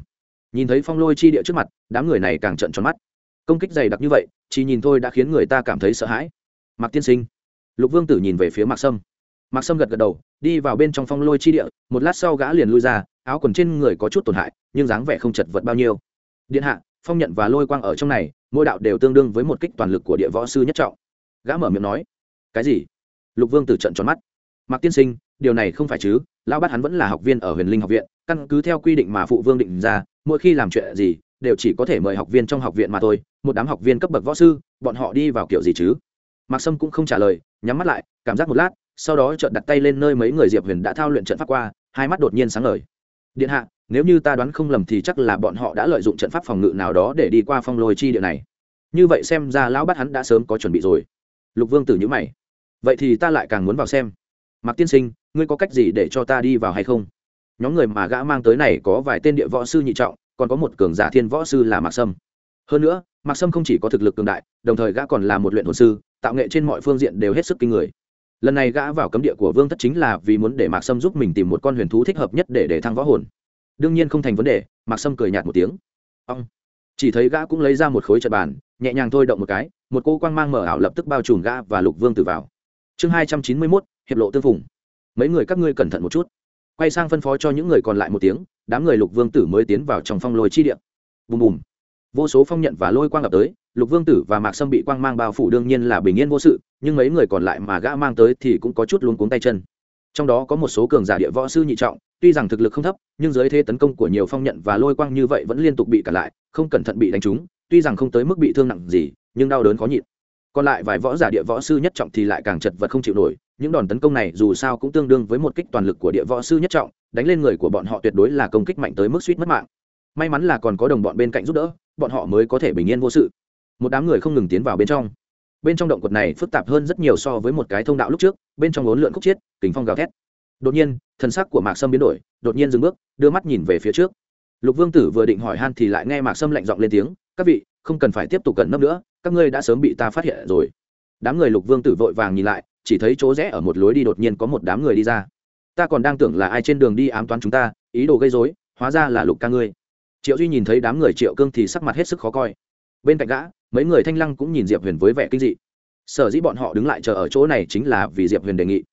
Nhìn thấy phong lôi chi địa trước mặt, đám người này càng trận tròn mắt. Công kích dày đặc như vậy, chỉ nhìn thôi đã khiến người ta cảm thấy sợ hãi. Mạc tiên sinh. Lục vương tử nhìn về phía mạc sâm. Mạc sâm gật gật đầu, đi vào bên trong phong lôi chi địa, một lát sau gã liền lui ra, áo quần trên người có chút tổn hại, nhưng dáng vẻ không chật vật bao nhiêu. Điện hạ, phong nhận và lôi quang ở trong này, mỗi đạo đều tương đương với một kích toàn lực của địa võ sư nhất trọng. Gã mở miệng nói. Cái gì? Lục vương tử trận tròn mắt. Mạc tiên sinh điều này không phải chứ, lão bắt hắn vẫn là học viên ở huyền linh học viện, căn cứ theo quy định mà phụ vương định ra, mỗi khi làm chuyện gì, đều chỉ có thể mời học viên trong học viện mà thôi, một đám học viên cấp bậc võ sư, bọn họ đi vào kiểu gì chứ? Mạc sâm cũng không trả lời, nhắm mắt lại, cảm giác một lát, sau đó chợt đặt tay lên nơi mấy người diệp huyền đã thao luyện trận pháp qua, hai mắt đột nhiên sáng lời. điện hạ, nếu như ta đoán không lầm thì chắc là bọn họ đã lợi dụng trận pháp phòng ngự nào đó để đi qua phong lôi chi địa này. Như vậy xem ra lão bắt hắn đã sớm có chuẩn bị rồi. Lục vương tử nhữ mày. Vậy thì ta lại càng muốn vào xem. Mạc tiên sinh ngươi có cách gì để cho ta đi vào hay không? Nhóm người mà gã mang tới này có vài tên địa võ sư nhị trọng, còn có một cường giả thiên võ sư là mạc sâm. Hơn nữa, mạc sâm không chỉ có thực lực cường đại, đồng thời gã còn là một luyện hồn sư, tạo nghệ trên mọi phương diện đều hết sức kinh người. Lần này gã vào cấm địa của vương thất chính là vì muốn để mạc sâm giúp mình tìm một con huyền thú thích hợp nhất để để thăng võ hồn. Đương nhiên không thành vấn đề, mạc sâm cười nhạt một tiếng. Ông chỉ thấy gã cũng lấy ra một khối trận bàn, nhẹ nhàng thôi động một cái, một cô quang mang mở ảo lập tức bao trùm gã và lục vương tử vào. Chương hai trăm chín mươi mốt, hiệp lộ tương phùng mấy người các ngươi cẩn thận một chút. Quay sang phân phó cho những người còn lại một tiếng, đám người lục vương tử mới tiến vào trong phong lôi chi điện bùm bùm. Vô số phong nhận và lôi quang ập tới, lục vương tử và mạc sâm bị quang mang bao phủ đương nhiên là bình yên vô sự, nhưng mấy người còn lại mà gã mang tới thì cũng có chút luống cuống tay chân. Trong đó có một số cường giả địa võ sư nhị trọng, tuy rằng thực lực không thấp, nhưng dưới thế tấn công của nhiều phong nhận và lôi quang như vậy vẫn liên tục bị cản lại, không cẩn thận bị đánh trúng, tuy rằng không tới mức bị thương nặng gì, nhưng đau đớn khó nhịn. Còn lại vài võ giả địa võ sư nhất trọng thì lại càng chật vật không chịu nổi những đòn tấn công này dù sao cũng tương đương với một kích toàn lực của địa võ sư nhất trọng, đánh lên người của bọn họ tuyệt đối là công kích mạnh tới mức suýt mất mạng. May mắn là còn có đồng bọn bên cạnh giúp đỡ, bọn họ mới có thể bình yên vô sự. Một đám người không ngừng tiến vào bên trong. Bên trong động quật này phức tạp hơn rất nhiều so với một cái thông đạo lúc trước, bên trong lốn lượn khúc chiết kính phong gào thét. Đột nhiên, thần sắc của mạc sâm biến đổi, đột nhiên dừng bước, đưa mắt nhìn về phía trước. Lục vương tử vừa định hỏi han thì lại nghe mạc sâm lạnh giọng lên tiếng, các vị, không cần phải tiếp tục cẩn nấp nữa, các ngươi đã sớm bị ta phát hiện rồi. Đám người lục vương tử vội vàng nhìn lại chỉ thấy chỗ rẽ ở một lối đi đột nhiên có một đám người đi ra. Ta còn đang tưởng là ai trên đường đi ám toán chúng ta, ý đồ gây dối hóa ra là lục ca ngươi. Triệu duy nhìn thấy đám người triệu cương thì sắc mặt hết sức khó coi. Bên cạnh gã, mấy người thanh lăng cũng nhìn diệp huyền với vẻ kinh dị. Sở dĩ bọn họ đứng lại chờ ở chỗ này chính là vì diệp huyền đề nghị.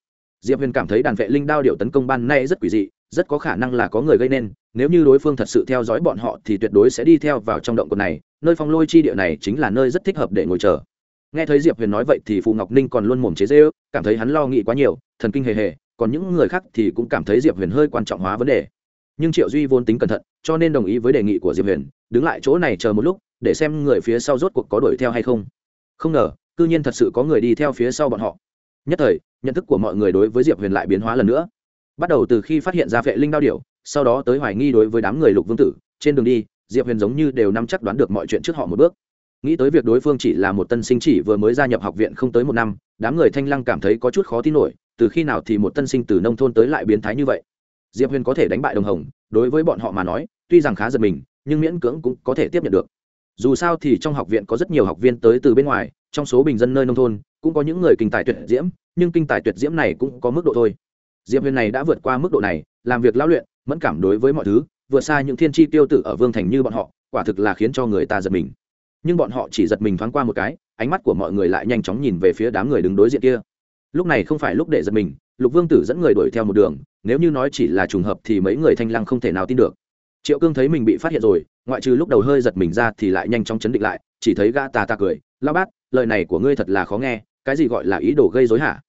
Diệp huyền cảm thấy đàn vệ linh đao điệu tấn công ban nay rất quỷ dị, rất có khả năng là có người gây nên, nếu như đối phương thật sự theo dõi bọn họ thì tuyệt đối sẽ đi theo vào trong động cột này, nơi phong lôi chi địa này chính là nơi rất thích hợp để ngồi chờ nghe thấy diệp huyền nói vậy thì phù ngọc ninh còn luôn mồm chế dễ ước cảm thấy hắn lo nghĩ quá nhiều, thần kinh hề hề, còn những người khác thì cũng cảm thấy diệp huyền hơi quan trọng hóa vấn đề. Nhưng triệu duy vốn tính cẩn thận, cho nên đồng ý với đề nghị của diệp huyền, đứng lại chỗ này chờ một lúc, để xem người phía sau rốt cuộc có đuổi theo hay không. Không ngờ, cư nhiên thật sự có người đi theo phía sau bọn họ. Nhất thời, nhận thức của mọi người đối với diệp huyền lại biến hóa lần nữa. Bắt đầu từ khi phát hiện ra vệ linh đao điểu, sau đó tới hoài nghi đối với đám người lục vương tử. Trên đường đi, diệp huyền giống như đều nắm chắc đoán được mọi chuyện trước họ một bước nghĩ tới việc đối phương chỉ là một tân sinh chỉ vừa mới gia nhập học viện không tới một năm, đám người thanh lăng cảm thấy có chút khó tin nổi, từ khi nào thì một tân sinh từ nông thôn tới lại biến thái như vậy? Diệp huyền có thể đánh bại đồng hồng, đối với bọn họ mà nói, tuy rằng khá giật mình, nhưng miễn cưỡng cũng có thể tiếp nhận được. Dù sao thì trong học viện có rất nhiều học viên tới từ bên ngoài, trong số bình dân nơi nông thôn, cũng có những người kinh tài tuyệt diễm, nhưng kinh tài tuyệt diễm này cũng có mức độ thôi. Diệp huyền này đã vượt qua mức độ này, làm việc lao luyện, mẫn cảm đối với mọi thứ, vượt xa những thiên tri tiêu tử ở vương thành như bọn họ, quả thực là khiến cho người ta giật mình nhưng bọn họ chỉ giật mình thoáng qua một cái, ánh mắt của mọi người lại nhanh chóng nhìn về phía đám người đứng đối diện kia. Lúc này không phải lúc để giật mình, lục vương tử dẫn người đuổi theo một đường, nếu như nói chỉ là trùng hợp thì mấy người thanh lăng không thể nào tin được. Triệu cương thấy mình bị phát hiện rồi, ngoại trừ lúc đầu hơi giật mình ra thì lại nhanh chóng chấn định lại, chỉ thấy gã ta ta cười lao bát, lời này của ngươi thật là khó nghe, cái gì gọi là ý đồ gây dối hả?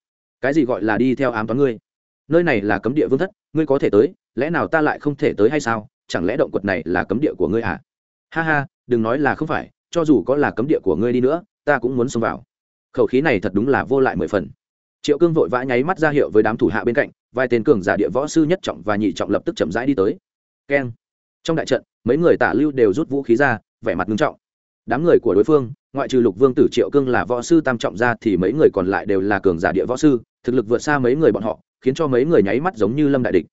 Cái gì gọi là đi theo ám toán ngươi? Nơi này là cấm địa vương thất, ngươi có thể tới, lẽ nào ta lại không thể tới hay sao? Chẳng lẽ động quật này là cấm địa của ngươi hả? Ha ha, đừng nói là không phải cho dù có là cấm địa của ngươi đi nữa, ta cũng muốn xông vào. Khẩu khí này thật đúng là vô lại mười phần. Triệu cương vội vã nháy mắt ra hiệu với đám thủ hạ bên cạnh, vài tên cường giả địa võ sư nhất trọng và nhị trọng lập tức chậm rãi đi tới. Keng. Trong đại trận, mấy người tả lưu đều rút vũ khí ra, vẻ mặt nghiêm trọng. Đám người của đối phương, ngoại trừ lục vương tử triệu cương là võ sư tam trọng ra thì mấy người còn lại đều là cường giả địa võ sư, thực lực vượt xa mấy người bọn họ, khiến cho mấy người nháy mắt giống như lâm đại địch.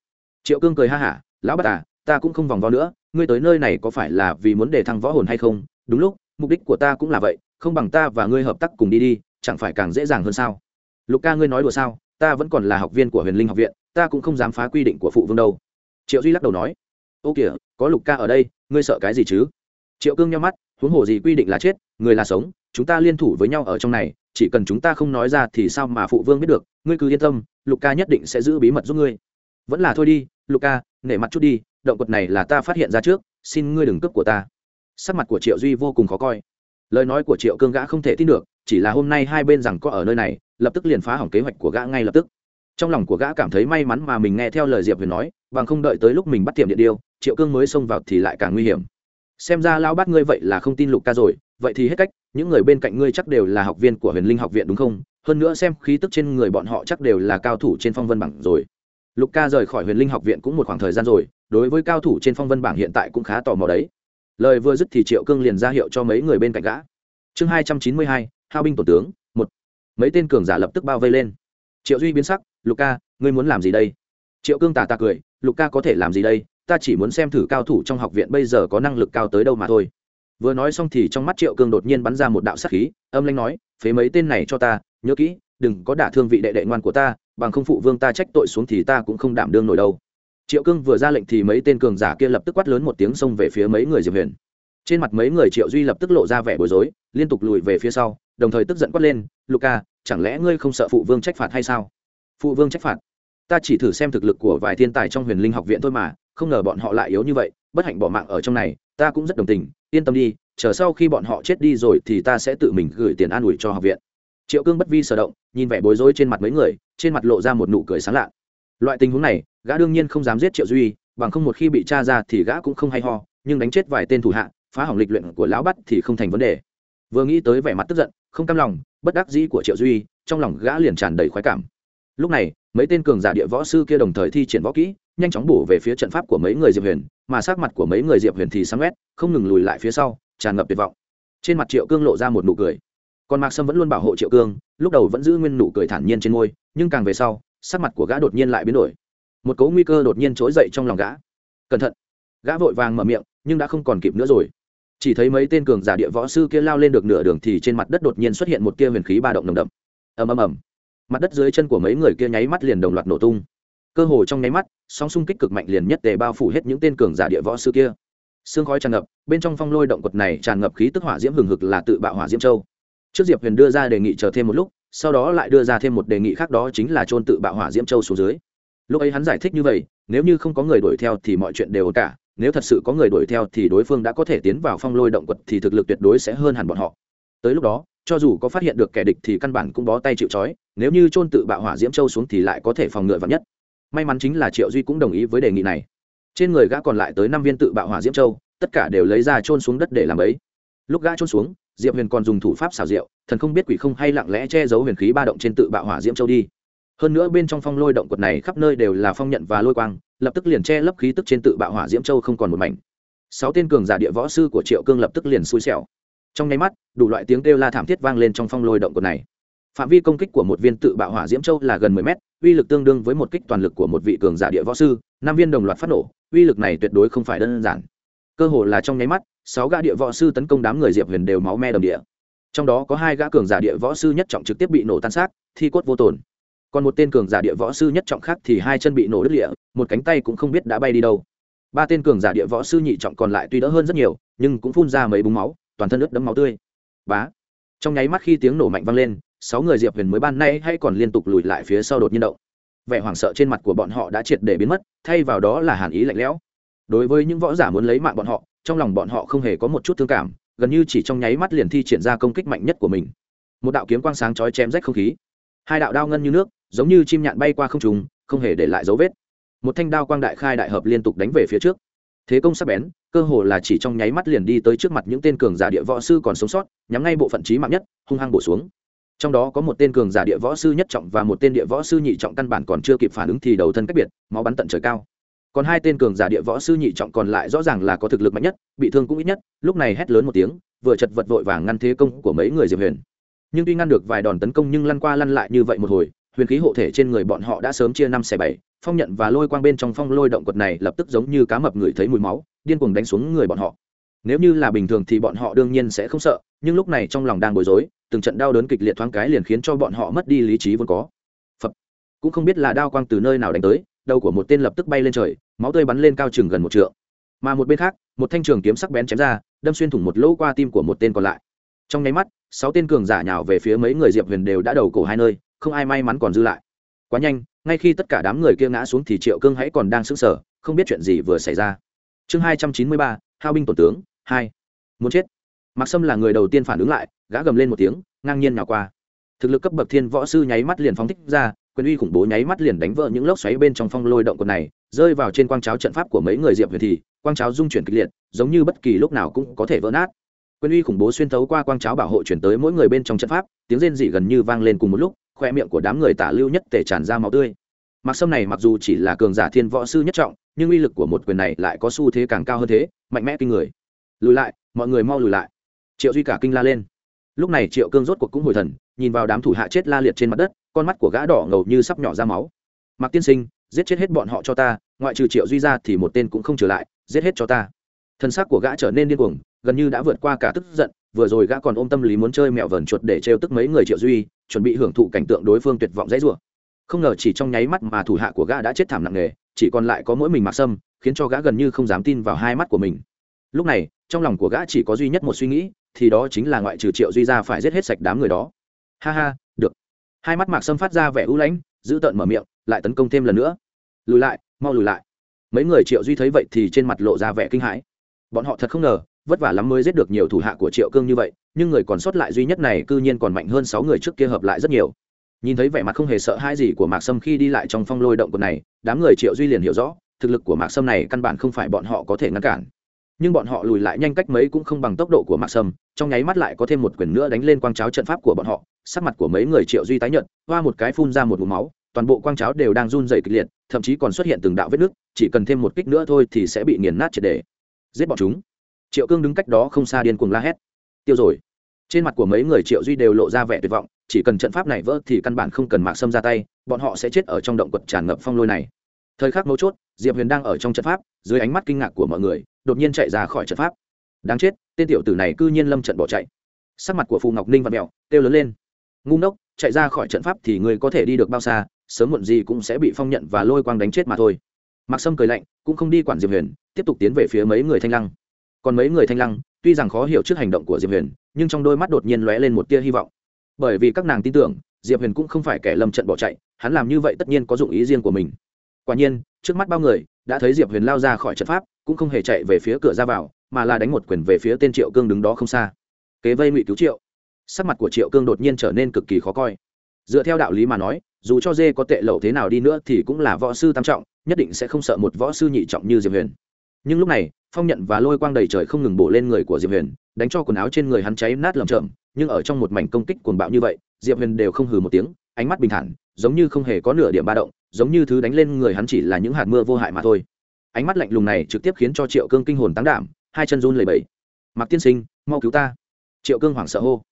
Triệu cương cười ha hả, lão bát à ta cũng không vòng vo nữa, ngươi tới nơi này có phải là vì muốn để thăng võ hồn hay không? Đúng lúc mục đích của ta cũng là vậy, không bằng ta và ngươi hợp tác cùng đi đi, chẳng phải càng dễ dàng hơn sao? Lục ca ngươi nói đùa sao? Ta vẫn còn là học viên của huyền linh học viện, ta cũng không dám phá quy định của phụ vương đâu. Triệu duy lắc đầu nói. Ô kìa, có lục ca ở đây, ngươi sợ cái gì chứ? Triệu cương nhau mắt, huống hồ gì quy định là chết, người là sống, chúng ta liên thủ với nhau ở trong này, chỉ cần chúng ta không nói ra thì sao mà phụ vương biết được? Ngươi cứ yên tâm, lục ca nhất định sẽ giữ bí mật giúp ngươi. Vẫn là thôi đi, lục ca, nể mặt chút đi, động quật này là ta phát hiện ra trước, xin ngươi đừng cướp của ta sắc mặt của triệu duy vô cùng khó coi lời nói của triệu cương gã không thể tin được chỉ là hôm nay hai bên rằng có ở nơi này lập tức liền phá hỏng kế hoạch của gã ngay lập tức trong lòng của gã cảm thấy may mắn mà mình nghe theo lời diệp huyền nói bằng không đợi tới lúc mình bắt tiệm điện điêu triệu cương mới xông vào thì lại càng nguy hiểm xem ra lao bắt ngươi vậy là không tin lục ca rồi vậy thì hết cách những người bên cạnh ngươi chắc đều là học viên của huyền linh học viện đúng không hơn nữa xem khí tức trên người bọn họ chắc đều là cao thủ trên phong vân bảng rồi lục ca rời khỏi huyền linh học viện cũng một khoảng thời gian rồi đối với cao thủ trên phong vân bảng hiện tại cũng khá tò mò đấy lời vừa dứt thì triệu cương liền ra hiệu cho mấy người bên cạnh gã chương hai trăm chín mươi hai hao binh tổ tướng một mấy tên cường giả lập tức bao vây lên triệu duy biến sắc lục ca ngươi muốn làm gì đây triệu cương tà tà cười lục ca có thể làm gì đây ta chỉ muốn xem thử cao thủ trong học viện bây giờ có năng lực cao tới đâu mà thôi vừa nói xong thì trong mắt triệu cương đột nhiên bắn ra một đạo sắc khí âm lanh nói phế mấy tên này cho ta nhớ kỹ đừng có đả thương vị đệ đệ ngoan của ta bằng không phụ vương ta trách tội xuống thì ta cũng không đảm đương nổi đâu triệu cương vừa ra lệnh thì mấy tên cường giả kia lập tức quát lớn một tiếng xông về phía mấy người diệp huyền. Trên mặt mấy người triệu duy lập tức lộ ra vẻ bối rối, liên tục lùi về phía sau, đồng thời tức giận quát lên luca chẳng lẽ ngươi không sợ phụ vương trách phạt hay sao? Phụ vương trách phạt? Ta chỉ thử xem thực lực của vài thiên tài trong huyền linh học viện thôi mà, không ngờ bọn họ lại yếu như vậy, bất hạnh bỏ mạng ở trong này, ta cũng rất đồng tình, yên tâm đi, chờ sau khi bọn họ chết đi rồi thì ta sẽ tự mình gửi tiền an ủi cho học viện. Triệu cương bất vi sở động, nhìn vẻ bối rối trên mặt mấy người, trên mặt lộ ra một nụ cười sáng lạ loại tình huống này, gã đương nhiên không dám giết triệu duy, bằng không một khi bị tra ra thì gã cũng không hay ho, nhưng đánh chết vài tên thủ hạ, phá hỏng lịch luyện của lão bắt thì không thành vấn đề. Vừa nghĩ tới vẻ mặt tức giận, không cam lòng, bất đắc dĩ của triệu duy, trong lòng gã liền tràn đầy khoái cảm. Lúc này, mấy tên cường giả địa võ sư kia đồng thời thi triển võ kỹ, nhanh chóng bổ về phía trận pháp của mấy người diệp huyền, mà sát mặt của mấy người diệp huyền thì sáng quét không ngừng lùi lại phía sau, tràn ngập tuyệt vọng. Trên mặt triệu cương lộ ra một nụ cười. Còn mạc sâm vẫn luôn bảo hộ triệu cương, lúc đầu vẫn giữ nguyên nụ cười thản nhiên trên môi, nhưng càng về sau sắc mặt của gã đột nhiên lại biến đổi. Một cấu nguy cơ đột nhiên trỗi dậy trong lòng gã. Cẩn thận. Gã vội vàng mở miệng, nhưng đã không còn kịp nữa rồi. Chỉ thấy mấy tên cường giả địa võ sư kia lao lên được nửa đường thì trên mặt đất đột nhiên xuất hiện một tia huyền khí ba động nồng đậm. Ầm ầm ầm. Mặt đất dưới chân của mấy người kia nháy mắt liền đồng loạt nổ tung. Cơ hồ trong nháy mắt, sóng xung kích cực mạnh liền nhất để bao phủ hết những tên cường giả địa võ sư kia. Sương khói tràn ngập, bên trong phong lôi động quật này tràn ngập khí tức hỏa diễm hừng hực là tự bạo hỏa diễm châu. Trước diệp huyền đưa ra đề nghị chờ thêm một lúc sau đó lại đưa ra thêm một đề nghị khác đó chính là trôn tự bạo hỏa diễm châu xuống dưới. Lúc ấy hắn giải thích như vậy, nếu như không có người đuổi theo thì mọi chuyện đều ổn cả, nếu thật sự có người đuổi theo thì đối phương đã có thể tiến vào phong lôi động quật thì thực lực tuyệt đối sẽ hơn hẳn bọn họ. Tới lúc đó, cho dù có phát hiện được kẻ địch thì căn bản cũng bó tay chịu trói, nếu như trôn tự bạo hỏa diễm châu xuống thì lại có thể phòng ngựa vắn nhất. May mắn chính là triệu duy cũng đồng ý với đề nghị này. Trên người gã còn lại tới năm viên tự bạo hỏa diễm châu, tất cả đều lấy ra trôn xuống đất để làm ấy. Lúc gã trôn xuống, diệp huyền còn dùng thủ pháp xảo diệu thần không biết quỷ không hay lặng lẽ che giấu huyền khí ba động trên tự bạo hỏa diễm châu đi. Hơn nữa bên trong phong lôi động quật này khắp nơi đều là phong nhận và lôi quang, lập tức liền che lấp khí tức trên tự bạo hỏa diễm châu không còn một mảnh. Sáu tên cường giả địa võ sư của triệu cương lập tức liền xui xẻo. Trong nháy mắt, đủ loại tiếng kêu la thảm thiết vang lên trong phong lôi động quật này. Phạm vi công kích của một viên tự bạo hỏa diễm châu là gần mười mét, uy lực tương đương với một kích toàn lực của một vị cường giả địa võ sư, năm viên đồng loạt phát nổ, uy lực này tuyệt đối không phải đơn giản. Cơ hồ là trong nháy mắt, sáu gã địa võ sư tấn công đám người diệp huyền đều máu me đầm địa trong đó có hai gã cường giả địa võ sư nhất trọng trực tiếp bị nổ tan xác, thi cốt vô tồn. Còn một tên cường giả địa võ sư nhất trọng khác thì hai chân bị nổ đứt lịa một cánh tay cũng không biết đã bay đi đâu. Ba tên cường giả địa võ sư nhị trọng còn lại tuy đỡ hơn rất nhiều, nhưng cũng phun ra mấy búng máu, toàn thân ướt đẫm máu tươi. Bá. Trong nháy mắt khi tiếng nổ mạnh vang lên, sáu người diệp huyền mới ban nay hay còn liên tục lùi lại phía sau đột nhiên động. Vẻ hoảng sợ trên mặt của bọn họ đã triệt để biến mất, thay vào đó là hàn ý lạnh lẽo. Đối với những võ giả muốn lấy mạng bọn họ, trong lòng bọn họ không hề có một chút thương cảm gần như chỉ trong nháy mắt liền thi triển ra công kích mạnh nhất của mình. Một đạo kiếm quang sáng chói chém rách không khí. Hai đạo đao ngân như nước, giống như chim nhạn bay qua không trùng không hề để lại dấu vết. Một thanh đao quang đại khai đại hợp liên tục đánh về phía trước. Thế công sắc bén, cơ hồ là chỉ trong nháy mắt liền đi tới trước mặt những tên cường giả địa võ sư còn sống sót, nhắm ngay bộ phận trí mạng nhất, hung hăng bổ xuống. Trong đó có một tên cường giả địa võ sư nhất trọng và một tên địa võ sư nhị trọng căn bản còn chưa kịp phản ứng thì đầu thân cách biệt, máu bắn tận trời cao còn hai tên cường giả địa võ sư nhị trọng còn lại rõ ràng là có thực lực mạnh nhất, bị thương cũng ít nhất, lúc này hét lớn một tiếng, vừa chật vật vội vàng ngăn thế công của mấy người diệp huyền. Nhưng tuy ngăn được vài đòn tấn công nhưng lăn qua lăn lại như vậy một hồi, huyền khí hộ thể trên người bọn họ đã sớm chia năm xẻ bảy, phong nhận và lôi quang bên trong phong lôi động quật này lập tức giống như cá mập người thấy mùi máu, điên cuồng đánh xuống người bọn họ. Nếu như là bình thường thì bọn họ đương nhiên sẽ không sợ, nhưng lúc này trong lòng đang bối rối, từng trận đau đớn kịch liệt thoáng cái liền khiến cho bọn họ mất đi lý trí vốn có. Phật. cũng không biết là đao quang từ nơi nào đánh tới đầu của một tên lập tức bay lên trời, máu tươi bắn lên cao chừng gần một trượng. Mà một bên khác, một thanh trường kiếm sắc bén chém ra, đâm xuyên thủng một lỗ qua tim của một tên còn lại. Trong nháy mắt, sáu tên cường giả nhào về phía mấy người diệp huyền đều đã đầu cổ hai nơi, không ai may mắn còn dư lại. Quá nhanh, ngay khi tất cả đám người kia ngã xuống thì triệu cương hãy còn đang sững sờ, không biết chuyện gì vừa xảy ra. Chương hai trăm chín mươi ba, hao binh tổn tướng, hai. Muốn chết. Mạc sâm là người đầu tiên phản ứng lại, gã gầm lên một tiếng, ngang nhiên nào qua. Thực lực cấp bậc thiên võ sư nháy mắt liền phóng thích ra quyền uy khủng bố nháy mắt liền đánh vỡ những lốc xoáy bên trong phong lôi động quần này, rơi vào trên quang cháo trận pháp của mấy người diệp huyền thì, quang cháo dung chuyển kịch liệt, giống như bất kỳ lúc nào cũng có thể vỡ nát. Quyền uy khủng bố xuyên thấu qua quang cháo bảo hộ chuyển tới mỗi người bên trong trận pháp, tiếng rên rỉ gần như vang lên cùng một lúc, khoe miệng của đám người tả lưu nhất tể tràn ra máu tươi. Mặc sâm này mặc dù chỉ là cường giả thiên võ sư nhất trọng, nhưng uy lực của một quyền này lại có xu thế càng cao hơn thế, mạnh mẽ kinh người. Lùi lại, mọi người mau lùi lại. Triệu duy cả kinh la lên. Lúc này triệu cương rốt cuộc cũng hồi thần, nhìn vào đám thủ hạ chết la liệt trên mặt đất con mắt của gã đỏ ngầu như sắp nhỏ ra máu. Mặc tiên sinh, giết chết hết bọn họ cho ta, ngoại trừ triệu duy ra thì một tên cũng không trở lại, giết hết cho ta. Thân xác của gã trở nên điên cuồng, gần như đã vượt qua cả tức giận, vừa rồi gã còn ôm tâm lý muốn chơi mẹo vờn chuột để trêu tức mấy người triệu duy, chuẩn bị hưởng thụ cảnh tượng đối phương tuyệt vọng dãy rủa. Không ngờ chỉ trong nháy mắt mà thủ hạ của gã đã chết thảm nặng nề, chỉ còn lại có mỗi mình mạc sâm, khiến cho gã gần như không dám tin vào hai mắt của mình. Lúc này, trong lòng của gã chỉ có duy nhất một suy nghĩ, thì đó chính là ngoại trừ triệu duy ra phải giết hết sạch đám người đó. Ha ha hai mắt mạc sâm phát ra vẻ u lãnh, giữ tợn mở miệng, lại tấn công thêm lần nữa. Lùi lại, mau lùi lại. Mấy người triệu duy thấy vậy thì trên mặt lộ ra vẻ kinh hãi. Bọn họ thật không ngờ, vất vả lắm mới giết được nhiều thủ hạ của triệu cương như vậy, nhưng người còn sót lại duy nhất này cư nhiên còn mạnh hơn sáu người trước kia hợp lại rất nhiều. Nhìn thấy vẻ mặt không hề sợ hãi gì của mạc sâm khi đi lại trong phong lôi động quật này, đám người triệu duy liền hiểu rõ, thực lực của mạc sâm này căn bản không phải bọn họ có thể ngăn cản nhưng bọn họ lùi lại nhanh cách mấy cũng không bằng tốc độ của mạc sâm, trong nháy mắt lại có thêm một quyền nữa đánh lên quang cháo trận pháp của bọn họ, sắc mặt của mấy người triệu duy tái nhợt, hoa một cái phun ra một mũ máu, toàn bộ quang cháo đều đang run dày kịch liệt, thậm chí còn xuất hiện từng đạo vết nước chỉ cần thêm một kích nữa thôi thì sẽ bị nghiền nát triệt đề giết bọn chúng. Triệu cương đứng cách đó không xa điên cuồng la hét. Tiêu rồi. Trên mặt của mấy người triệu duy đều lộ ra vẻ tuyệt vọng, chỉ cần trận pháp này vỡ thì căn bản không cần mạc sâm ra tay, bọn họ sẽ chết ở trong động quật tràn ngập phong lôi này. Thời khắc mấu chốt, diệp huyền đang ở trong trận pháp, dưới ánh mắt kinh ngạc của mọi người đột nhiên chạy ra khỏi trận pháp. Đáng chết, tên tiểu tử này c ư nhiên lâm trận bỏ chạy. Sắc mặt của phù ngọc ninh và mẹo kêu lớn lên. Ngu ngốc, chạy ra khỏi trận pháp thì người có thể đi được bao xa, sớm muộn gì cũng sẽ bị phong nhận và lôi quang đánh chết mà thôi. Mặc sâm cười lạnh, cũng không đi quản diệp huyền, tiếp tục tiến về phía mấy người thanh lăng. Còn mấy người thanh lăng, tuy rằng khó hiểu trước hành động của diệp huyền, nhưng trong đôi mắt đột nhiên lóe lên một tia hy vọng. Bởi vì các nàng tin tưởng, diệp huyền cũng không phải kẻ lâm trận bỏ chạy, hắn làm như vậy tất nhiên có dụng ý riêng của mình. Quả nhiên, trước mắt bao người, đã thấy diệp huyền lao ra khỏi trận pháp cũng không hề chạy về phía cửa ra vào, mà là đánh một quyền về phía tên triệu cương đứng đó không xa. Kế vây ngụy cứu triệu. Sắc mặt của triệu cương đột nhiên trở nên cực kỳ khó coi. Dựa theo đạo lý mà nói, dù cho dê có tệ lậu thế nào đi nữa thì cũng là võ sư tam trọng, nhất định sẽ không sợ một võ sư nhị trọng như diệp huyền. Nhưng lúc này, phong nhận và lôi quang đầy trời không ngừng bổ lên người của diệp huyền, đánh cho quần áo trên người hắn cháy nát lầm chậm nhưng ở trong một mảnh công kích cuồng bạo như vậy, diệp huyền đều không hừ một tiếng, ánh mắt bình thản, giống như không hề có nửa điểm ba động, giống như thứ đánh lên người hắn chỉ là những hạt mưa vô hại mà thôi ánh mắt lạnh lùng này trực tiếp khiến cho triệu cương kinh hồn tán đảm, hai chân run lẩy bẩy. Mặc tiên sinh, mau cứu ta. Triệu cương hoảng sợ hô.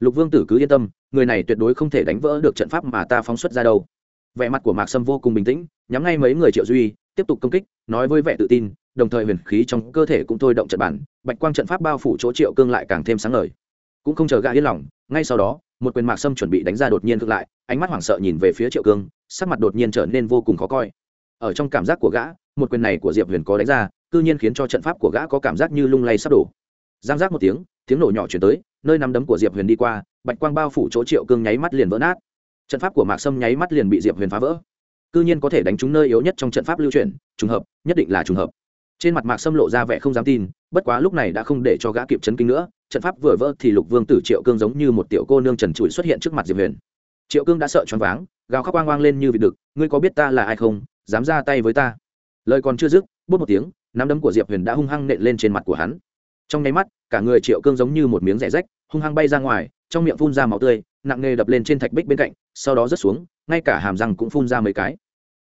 Lục vương tử cứ yên tâm, người này tuyệt đối không thể đánh vỡ được trận pháp mà ta phóng xuất ra đâu. Vẻ mặt của mạc sâm vô cùng bình tĩnh, nhắm ngay mấy người triệu duy, tiếp tục công kích, nói với vẻ tự tin, đồng thời huyền khí trong cơ thể cũng thôi động trận bản, bạch quang trận pháp bao phủ chỗ triệu cương lại càng thêm sáng lời cũng không chờ gã yên lòng, ngay sau đó, một quyền mạc sâm chuẩn bị đánh ra đột nhiên ngược lại, ánh mắt hoảng sợ nhìn về phía triệu cương, sắc mặt đột nhiên trở nên vô cùng khó coi. Ở trong cảm giác của gã một quyền này của diệp huyền có đánh ra cư nhiên khiến cho trận pháp của gã có cảm giác như lung lay sắp đổ. Giang giác một tiếng tiếng nổ nhỏ chuyển tới nơi nắm đấm của diệp huyền đi qua bạch quang bao phủ chỗ triệu cương nháy mắt liền vỡ nát. Trận pháp của mạc sâm nháy mắt liền bị diệp huyền phá vỡ. Cư nhiên có thể đánh trúng nơi yếu nhất trong trận pháp lưu chuyển, trùng hợp nhất định là trùng hợp. Trên mặt mạc sâm lộ ra vẻ không dám tin bất quá lúc này đã không để cho gã kịp chấn kinh nữa trận pháp vừa vỡ thì lục vương tử triệu cương giống như một tiểu cô nương trần trụi xuất hiện trước mặt diệp huyền. Triệu cương đã sợ choáng váng gào khóc oang oang lên như vị đực ngươi có biết ta là ai không? Dám ra tay với ta lời còn chưa dứt bút một tiếng, nắm đấm của diệp huyền đã hung hăng nện lên trên mặt của hắn. Trong nháy mắt, cả người triệu cương giống như một miếng rẻ rách, hung hăng bay ra ngoài, trong miệng phun ra máu tươi, nặng nề đập lên trên thạch bích bên cạnh, sau đó rớt xuống, ngay cả hàm răng cũng phun ra mấy cái.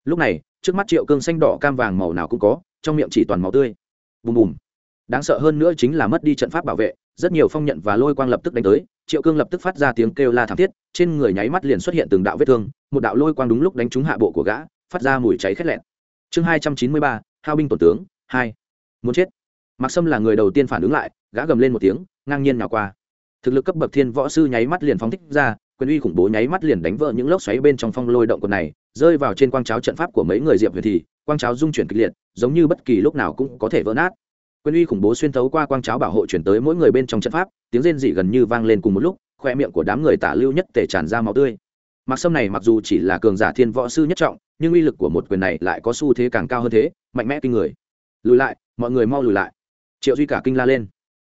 Lúc này, trước mắt triệu cương xanh đỏ cam vàng màu nào cũng có, trong miệng chỉ toàn máu tươi. Bùm bùm. Đáng sợ hơn nữa chính là mất đi trận pháp bảo vệ, rất nhiều phong nhận và lôi quang lập tức đánh tới, triệu cương lập tức phát ra tiếng kêu la thảm thiết, trên người nháy mắt liền xuất hiện từng đạo vết thương, một đạo lôi quang đúng lúc đánh trúng hạ bộ của gã, phát ra mùi cháy khét lẹn chương hai trăm chín mươi ba, hao binh tổn tướng, hai. Muốn chết. Mặc sâm là người đầu tiên phản ứng lại, gã gầm lên một tiếng, ngang nhiên nào qua. Thực lực cấp bậc thiên võ sư nháy mắt liền phóng thích ra, quyền uy khủng bố nháy mắt liền đánh vỡ những lốc xoáy bên trong phong lôi động quần này, rơi vào trên quang cháo trận pháp của mấy người diệp huyền thì, quang cháo dung chuyển kịch liệt, giống như bất kỳ lúc nào cũng có thể vỡ nát. Quyền uy khủng bố xuyên thấu qua quang cháo bảo hộ chuyển tới mỗi người bên trong trận pháp, tiếng rên dị gần như vang lên cùng một lúc, khoe miệng của đám người tả lưu nhất tể tràn ra máu tươi mặc sâm này mặc dù chỉ là cường giả thiên võ sư nhất trọng, nhưng uy lực của một quyền này lại có xu thế càng cao hơn thế, mạnh mẽ kinh người. Lùi lại, mọi người mau lùi lại. Triệu duy cả kinh la lên.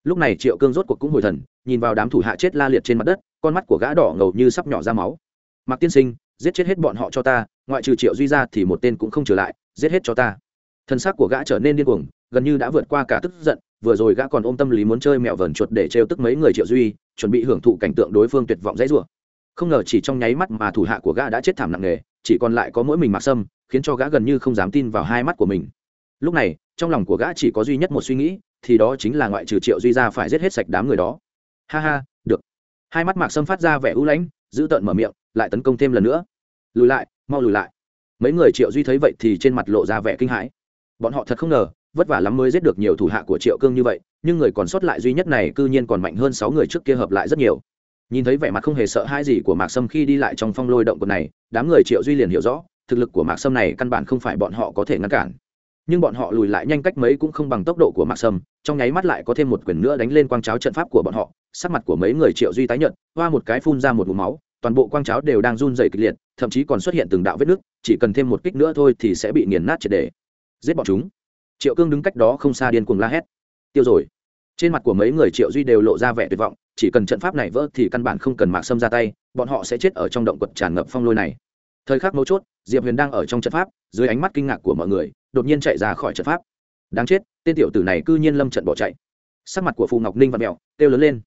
Lúc này triệu cương rốt cuộc cũng hồi thần, nhìn vào đám thủ hạ chết la liệt trên mặt đất, con mắt của gã đỏ ngầu như sắp nhỏ ra máu. Mặc tiên sinh, giết chết hết bọn họ cho ta, ngoại trừ triệu duy ra thì một tên cũng không trở lại, giết hết cho ta. Thân xác của gã trở nên điên cuồng, gần như đã vượt qua cả tức giận, vừa rồi gã còn ôm tâm lý muốn chơi mẹo vờn chuột để trêu tức mấy người triệu duy, chuẩn bị hưởng thụ cảnh tượng đối phương tuyệt vọng dãy rủa không ngờ chỉ trong nháy mắt mà thủ hạ của gã đã chết thảm nặng nề, chỉ còn lại có mỗi mình Mạc sâm, khiến cho gã gần như không dám tin vào hai mắt của mình. Lúc này, trong lòng của gã chỉ có duy nhất một suy nghĩ, thì đó chính là ngoại trừ triệu duy ra phải giết hết sạch đám người đó. Ha ha, được. Hai mắt mạc sâm phát ra vẻ ưu lãnh, giữ tợn mở miệng, lại tấn công thêm lần nữa. Lùi lại, mau lùi lại. Mấy người triệu duy thấy vậy thì trên mặt lộ ra vẻ kinh hãi. Bọn họ thật không ngờ, vất vả lắm mới giết được nhiều thủ hạ của triệu cương như vậy, nhưng người còn sót lại duy nhất này cư nhiên còn mạnh hơn sáu người trước kia hợp lại rất nhiều nhìn thấy vẻ mặt không hề sợ hãi gì của mạc sâm khi đi lại trong phong lôi động quần này đám người triệu duy liền hiểu rõ thực lực của mạc sâm này căn bản không phải bọn họ có thể ngăn cản. Nhưng bọn họ lùi lại nhanh cách mấy cũng không bằng tốc độ của mạc sâm trong nháy mắt lại có thêm một quyền nữa đánh lên quang cháo trận pháp của bọn họ sắc mặt của mấy người triệu duy tái nhận hoa một cái phun ra một mũ máu toàn bộ quang cháo đều đang run dày kịch liệt thậm chí còn xuất hiện từng đạo vết nước, chỉ cần thêm một kích nữa thôi thì sẽ bị nghiền nát triệt để. Giết bọn chúng. Triệu cương đứng cách đó không xa điên cuồng la hét. Tiêu rồi. Trên mặt của mấy người triệu duy đều lộ ra vẻ tuyệt vọng chỉ cần trận pháp này vỡ thì căn bản không cần mạc sâm ra tay, bọn họ sẽ chết ở trong động quật tràn ngập phong lôi này. Thời khắc mấu chốt, diệp huyền đang ở trong trận pháp, dưới ánh mắt kinh ngạc của mọi người, đột nhiên chạy ra khỏi trận pháp. Đáng chết, tên tiểu tử này c ư nhiên lâm trận bỏ chạy. Sắc mặt của phù ngọc ninh và mẹo kêu lớn lên.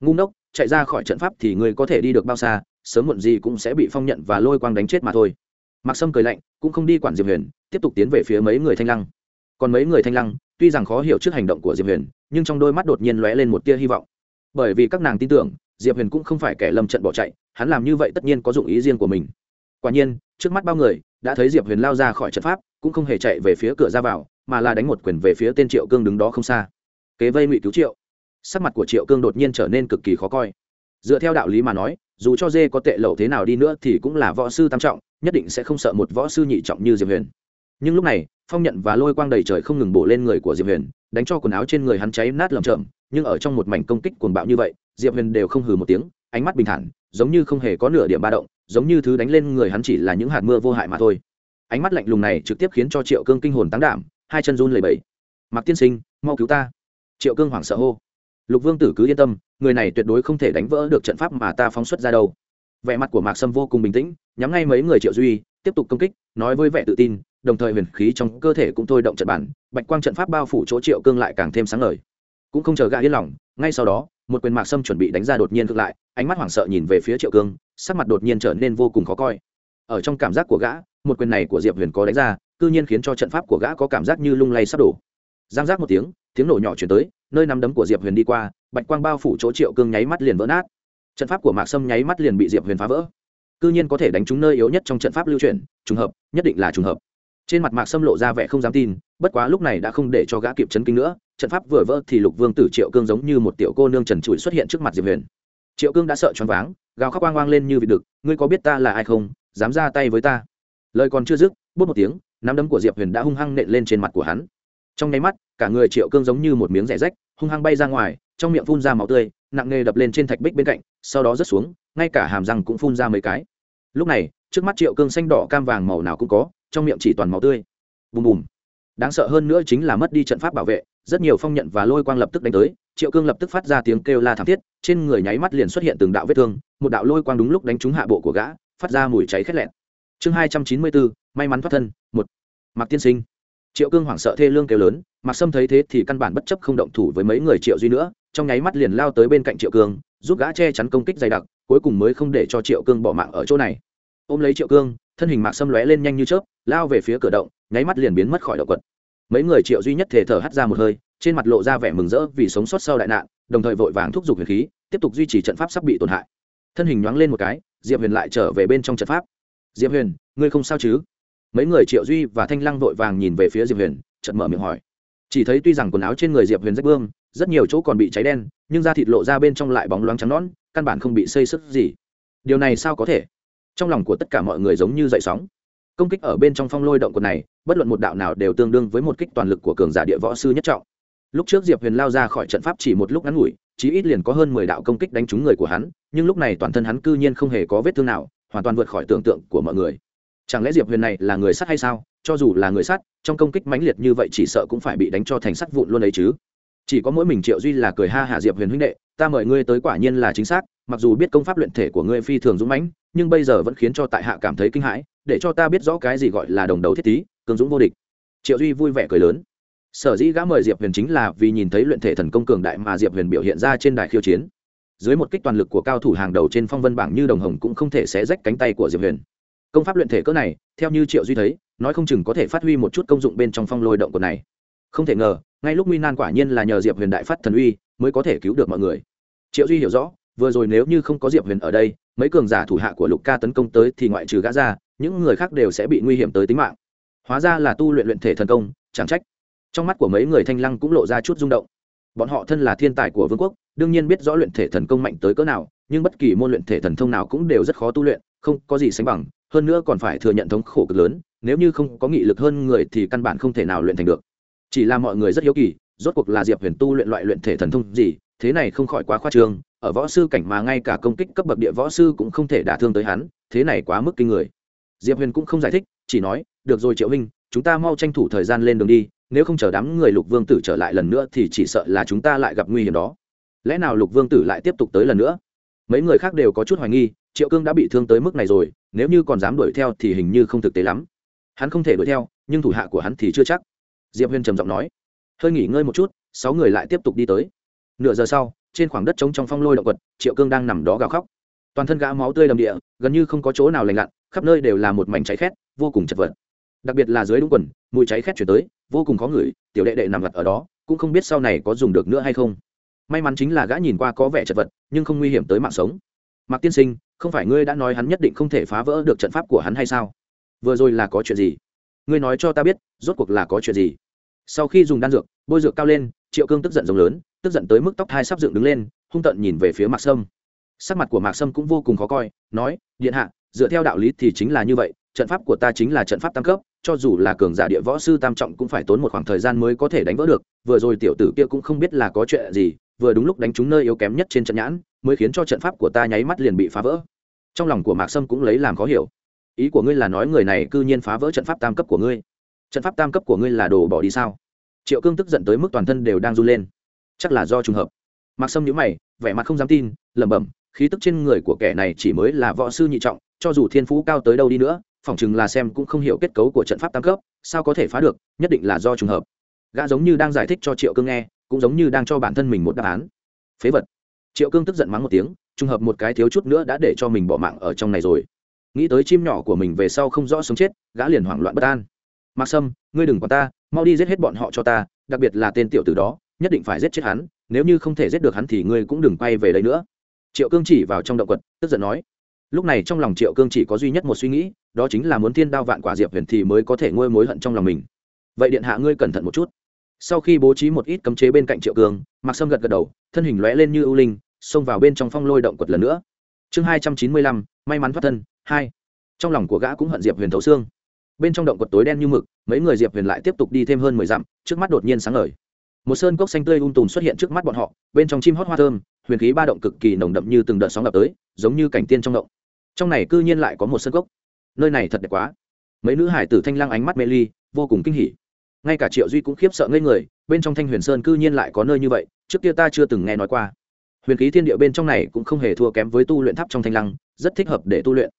Ngu ngốc, chạy ra khỏi trận pháp thì người có thể đi được bao xa, sớm muộn gì cũng sẽ bị phong nhận và lôi quang đánh chết mà thôi. Mặc sâm cười lạnh, cũng không đi quản diệp huyền, tiếp tục tiến về phía mấy người thanh lăng. Còn mấy người thanh lăng, tuy rằng khó hiểu trước hành động của diệp huyền, nhưng trong đôi mắt đột nhiên lóe lên một tia hy vọng bởi vì các nàng tin tưởng, diệp huyền cũng không phải kẻ lâm trận bỏ chạy, hắn làm như vậy tất nhiên có dụng ý riêng của mình. Quả nhiên, trước mắt bao người, đã thấy diệp huyền lao ra khỏi trận pháp, cũng không hề chạy về phía cửa ra vào, mà là đánh một quyền về phía tên triệu cương đứng đó không xa. Kế vây ngụy cứu triệu. Sắc mặt của triệu cương đột nhiên trở nên cực kỳ khó coi. Dựa theo đạo lý mà nói, dù cho dê có tệ lậu thế nào đi nữa thì cũng là võ sư tam trọng, nhất định sẽ không sợ một võ sư nhị trọng như diệp huyền. Nhưng lúc này, phong nhận và lôi quang đầy trời không ngừng bổ lên người của diệp huyền, đánh cho quần áo trên người hắn cháy nát lầm chậm nhưng ở trong một mảnh công kích cuồng bạo như vậy, diệp huyền đều không hừ một tiếng, ánh mắt bình thản, giống như không hề có nửa điểm ba động, giống như thứ đánh lên người hắn chỉ là những hạt mưa vô hại mà thôi. Ánh mắt lạnh lùng này trực tiếp khiến cho triệu cương kinh hồn tán đảm, hai chân run lẩy bẩy. Mặc tiên sinh, mau cứu ta. Triệu cương hoảng sợ hô. Lục vương tử cứ yên tâm, người này tuyệt đối không thể đánh vỡ được trận pháp mà ta phóng xuất ra đâu. Vẻ mặt của mạc sâm vô cùng bình tĩnh, nhắm ngay mấy người triệu duy, tiếp tục công kích, nói với vẻ tự tin, đồng thời huyền khí trong cơ thể cũng thôi động trận bản, bạch quang trận pháp bao phủ chỗ triệu cương lại càng thêm sáng ngời cũng không chờ gã yên lòng, ngay sau đó, một quyền mạc sâm chuẩn bị đánh ra đột nhiên ngược lại, ánh mắt hoảng sợ nhìn về phía triệu cương, sắc mặt đột nhiên trở nên vô cùng khó coi. Ở trong cảm giác của gã, một quyền này của diệp huyền có đánh ra, cư nhiên khiến cho trận pháp của gã có cảm giác như lung lay sắp đổ. Giang giác một tiếng tiếng nổ nhỏ chuyển tới, nơi nắm đấm của diệp huyền đi qua, bạch quang bao phủ chỗ triệu cương nháy mắt liền vỡ nát. Trận pháp của mạc sâm nháy mắt liền bị diệp huyền phá vỡ. Cư nhiên có thể đánh trúng nơi yếu nhất trong trận pháp lưu chuyển, trùng hợp, nhất định là trùng hợp trên mặt mạc sâm lộ ra vẻ không dám tin, bất quá lúc này đã không để cho gã kịp chấn kinh nữa, trận pháp vừa vỡ thì lục vương tử triệu cương giống như một tiểu cô nương trần trụi xuất hiện trước mặt diệp huyền. Triệu cương đã sợ choáng váng, gào khóc oang oang lên như vịt đực, ngươi có biết ta là ai không? Dám ra tay với ta? Lời còn chưa dứt, bút một tiếng, nắm đấm của diệp huyền đã hung hăng nện lên trên mặt của hắn. Trong nháy mắt, cả người triệu cương giống như một miếng rẻ rách, hung hăng bay ra ngoài, trong miệng phun ra máu tươi, nặng nề đập lên trên thạch bích bên cạnh, sau đó rớt xuống, ngay cả hàm răng cũng phun ra mấy cái. Lúc này, trước mắt triệu cương xanh đỏ cam vàng màu nào cũng có trong miệng chỉ toàn máu tươi. Bùm bùm. Đáng sợ hơn nữa chính là mất đi trận pháp bảo vệ, rất nhiều phong nhận và lôi quang lập tức đánh tới, triệu cương lập tức phát ra tiếng kêu la thảm thiết, trên người nháy mắt liền xuất hiện từng đạo vết thương, một đạo lôi quang đúng lúc đánh trúng hạ bộ của gã, phát ra mùi cháy khét lẹn chương hai trăm chín mươi bốn, may mắn thoát thân, một. Mặc tiên sinh. Triệu cương hoảng sợ thê lương kêu lớn mặc sâm thấy thế thì căn bản bất chấp không động thủ với mấy người triệu duy nữa, trong nháy mắt liền lao tới bên cạnh triệu cương, giúp gã che chắn công kích dày đặc, cuối cùng mới không để cho triệu cương bỏ mạng ở chỗ này. Ôm lấy triệu cương, thân hình mạc sâm lóe lên nhanh như chớp lao về phía cửa động, nháy mắt liền biến mất khỏi động quật. Mấy người triệu duy nhất thể thở hắt ra một hơi, trên mặt lộ ra vẻ mừng rỡ vì sống sót sau đại nạn, đồng thời vội vàng thúc giục huyền khí, tiếp tục duy trì trận pháp sắp bị tổn hại. Thân hình nhoáng lên một cái, diệp huyền lại trở về bên trong trận pháp. Diệp huyền, ngươi không sao chứ? Mấy người triệu duy và thanh lăng vội vàng nhìn về phía diệp huyền, chợt mở miệng hỏi. Chỉ thấy tuy rằng quần áo trên người diệp huyền rách bương rất nhiều chỗ còn bị cháy đen, nhưng da thịt lộ ra bên trong lại bóng loáng trắng nón căn bản không bị xây sức gì. Điều này sao có thể? Trong lòng của tất cả mọi người giống như dậy sóng công kích ở bên trong phong lôi động quần này, bất luận một đạo nào đều tương đương với một kích toàn lực của cường giả địa võ sư nhất trọng. Lúc trước diệp huyền lao ra khỏi trận pháp chỉ một lúc ngắn ngủi, chí ít liền có hơn mười đạo công kích đánh trúng người của hắn, nhưng lúc này toàn thân hắn cư nhiên không hề có vết thương nào, hoàn toàn vượt khỏi tưởng tượng của mọi người. Chẳng lẽ diệp huyền này là người sắt hay sao? Cho dù là người sắt, trong công kích mãnh liệt như vậy chỉ sợ cũng phải bị đánh cho thành sắt vụn luôn ấy chứ. Chỉ có mỗi mình triệu duy là cười ha hạ diệp huyền huynh đệ, ta mời ngươi tới quả nhiên là chính xác, mặc dù biết công pháp luyện thể của ngươi phi thường dũng mãnh, nhưng bây giờ vẫn khiến cho tại hạ cảm thấy kinh hãi để cho ta biết rõ cái gì gọi là đồng đầu thiết tý cường dũng vô địch. Triệu duy vui vẻ cười lớn. Sở dĩ gã mời diệp huyền chính là vì nhìn thấy luyện thể thần công cường đại mà diệp huyền biểu hiện ra trên đài khiêu chiến. Dưới một kích toàn lực của cao thủ hàng đầu trên phong vân bảng như đồng hồng cũng không thể xé rách cánh tay của diệp huyền. Công pháp luyện thể cỡ này, theo như triệu duy thấy, nói không chừng có thể phát huy một chút công dụng bên trong phong lôi động của này. Không thể ngờ, ngay lúc nguy nan quả nhiên là nhờ diệp huyền đại phát thần uy mới có thể cứu được mọi người. Triệu duy hiểu rõ, vừa rồi nếu như không có diệp huyền ở đây, mấy cường giả thủ hạ của lục ca tấn công tới thì ngoại trừ gã ra những người khác đều sẽ bị nguy hiểm tới tính mạng. Hóa ra là tu luyện luyện thể thần công, chẳng trách. Trong mắt của mấy người thanh lăng cũng lộ ra chút rung động. Bọn họ thân là thiên tài của vương quốc, đương nhiên biết rõ luyện thể thần công mạnh tới cỡ nào, nhưng bất kỳ môn luyện thể thần thông nào cũng đều rất khó tu luyện, không có gì sánh bằng, hơn nữa còn phải thừa nhận thống khổ cực lớn, nếu như không có nghị lực hơn người thì căn bản không thể nào luyện thành được. Chỉ là mọi người rất hiếu kỳ, rốt cuộc là diệp huyền tu luyện loại luyện thể thần thông gì, thế này không khỏi quá khoa trương, ở võ sư cảnh mà ngay cả công kích cấp bậc địa võ sư cũng không thể đả thương tới hắn, thế này quá mức kinh người diệp huyền cũng không giải thích, chỉ nói, được rồi triệu huynh, chúng ta mau tranh thủ thời gian lên đường đi, nếu không chờ đám người lục vương tử trở lại lần nữa thì chỉ sợ là chúng ta lại gặp nguy hiểm đó. Lẽ nào lục vương tử lại tiếp tục tới lần nữa? Mấy người khác đều có chút hoài nghi, triệu cương đã bị thương tới mức này rồi, nếu như còn dám đuổi theo thì hình như không thực tế lắm. Hắn không thể đuổi theo, nhưng thủ hạ của hắn thì chưa chắc. Diệp huyền trầm giọng nói, hơi nghỉ ngơi một chút, sáu người lại tiếp tục đi tới. Nửa giờ sau, trên khoảng đất trống trong phong lôi động vật triệu cương đang nằm đó gào khóc. Toàn thân gã máu tươi đầm địa, gần như không có chỗ nào lành lặn khắp nơi đều là một mảnh cháy khét, vô cùng chật vật. Đặc biệt là dưới đúng quần, mùi cháy khét chuyển tới, vô cùng khó ngửi, tiểu đệ đệ nằm gặt ở đó, cũng không biết sau này có dùng được nữa hay không. May mắn chính là gã nhìn qua có vẻ chật vật, nhưng không nguy hiểm tới mạng sống. Mạc tiên sinh, không phải ngươi đã nói hắn nhất định không thể phá vỡ được trận pháp của hắn hay sao? Vừa rồi là có chuyện gì? Ngươi nói cho ta biết, rốt cuộc là có chuyện gì? Sau khi dùng đan dược, bôi dược cao lên, triệu cương tức giận rồng lớn, tức giận tới mức tóc hai sắp dựng đứng lên, hung tợn nhìn về phía mạc sâm. Sắc mặt của mạc sâm cũng vô cùng khó coi, nói, điện hạ dựa theo đạo lý thì chính là như vậy, trận pháp của ta chính là trận pháp tam cấp, cho dù là cường giả địa võ sư tam trọng cũng phải tốn một khoảng thời gian mới có thể đánh vỡ được, vừa rồi tiểu tử kia cũng không biết là có chuyện gì, vừa đúng lúc đánh trúng nơi yếu kém nhất trên trận nhãn, mới khiến cho trận pháp của ta nháy mắt liền bị phá vỡ. Trong lòng của mạc sâm cũng lấy làm khó hiểu. Ý của ngươi là nói người này cư nhiên phá vỡ trận pháp tam cấp của ngươi. Trận pháp tam cấp của ngươi là đồ bỏ đi sao? Triệu cương tức giận tới mức toàn thân đều đang run lên. Chắc là do trùng hợp. Mạc sâm nhữ mày, vẻ mặt không dám tin, lẩm bẩm khí tức trên người của kẻ này chỉ mới là võ sư nhị trọng, cho dù thiên phú cao tới đâu đi nữa, phỏng chừng là xem cũng không hiểu kết cấu của trận pháp tam cấp, sao có thể phá được, nhất định là do trùng hợp. Gã giống như đang giải thích cho triệu cương nghe, cũng giống như đang cho bản thân mình một đáp án. Phế vật. Triệu cương tức giận mắng một tiếng, trùng hợp một cái thiếu chút nữa đã để cho mình bỏ mạng ở trong này rồi. Nghĩ tới chim nhỏ của mình về sau không rõ sống chết, gã liền hoảng loạn bất an. Mạc sâm, ngươi đừng còn ta, mau đi giết hết bọn họ cho ta, đặc biệt là tên tiểu tử đó, nhất định phải giết chết hắn, nếu như không thể giết được hắn thì ngươi cũng đừng quay về đây nữa triệu cương chỉ vào trong động quật, tức giận nói, lúc này trong lòng triệu cương chỉ có duy nhất một suy nghĩ, đó chính là muốn thiên đao vạn quả diệp huyền thì mới có thể ngôi mối hận trong lòng mình. Vậy điện hạ ngươi cẩn thận một chút. Sau khi bố trí một ít cấm chế bên cạnh triệu cương mặc sâm gật gật đầu, thân hình lóe lên như ưu linh, xông vào bên trong phong lôi động quật lần nữa. Chương hai trăm chín mươi lăm, may mắn thoát thân, hai. Trong lòng của gã cũng hận diệp huyền thấu xương. Bên trong động quật tối đen như mực, mấy người diệp huyền lại tiếp tục đi thêm hơn mười dặm, trước mắt đột nhiên sáng ngời. Một sơn cốc xanh tươi um tùm xuất hiện trước mắt bọn họ, bên trong chim hót hoa thơm huyền khí ba động cực kỳ nồng đậm như từng đợt sóng ập tới giống như cảnh tiên trong động. Trong này cư nhiên lại có một sân gốc, nơi này thật đẹp quá. Mấy nữ hải tử thanh lăng ánh mắt mê ly vô cùng kinh hỉ. Ngay cả triệu duy cũng khiếp sợ ngây người bên trong thanh huyền sơn cư nhiên lại có nơi như vậy trước kia ta chưa từng nghe nói qua. Huyền khí thiên địa bên trong này cũng không hề thua kém với tu luyện tháp trong thanh lăng rất thích hợp để tu luyện.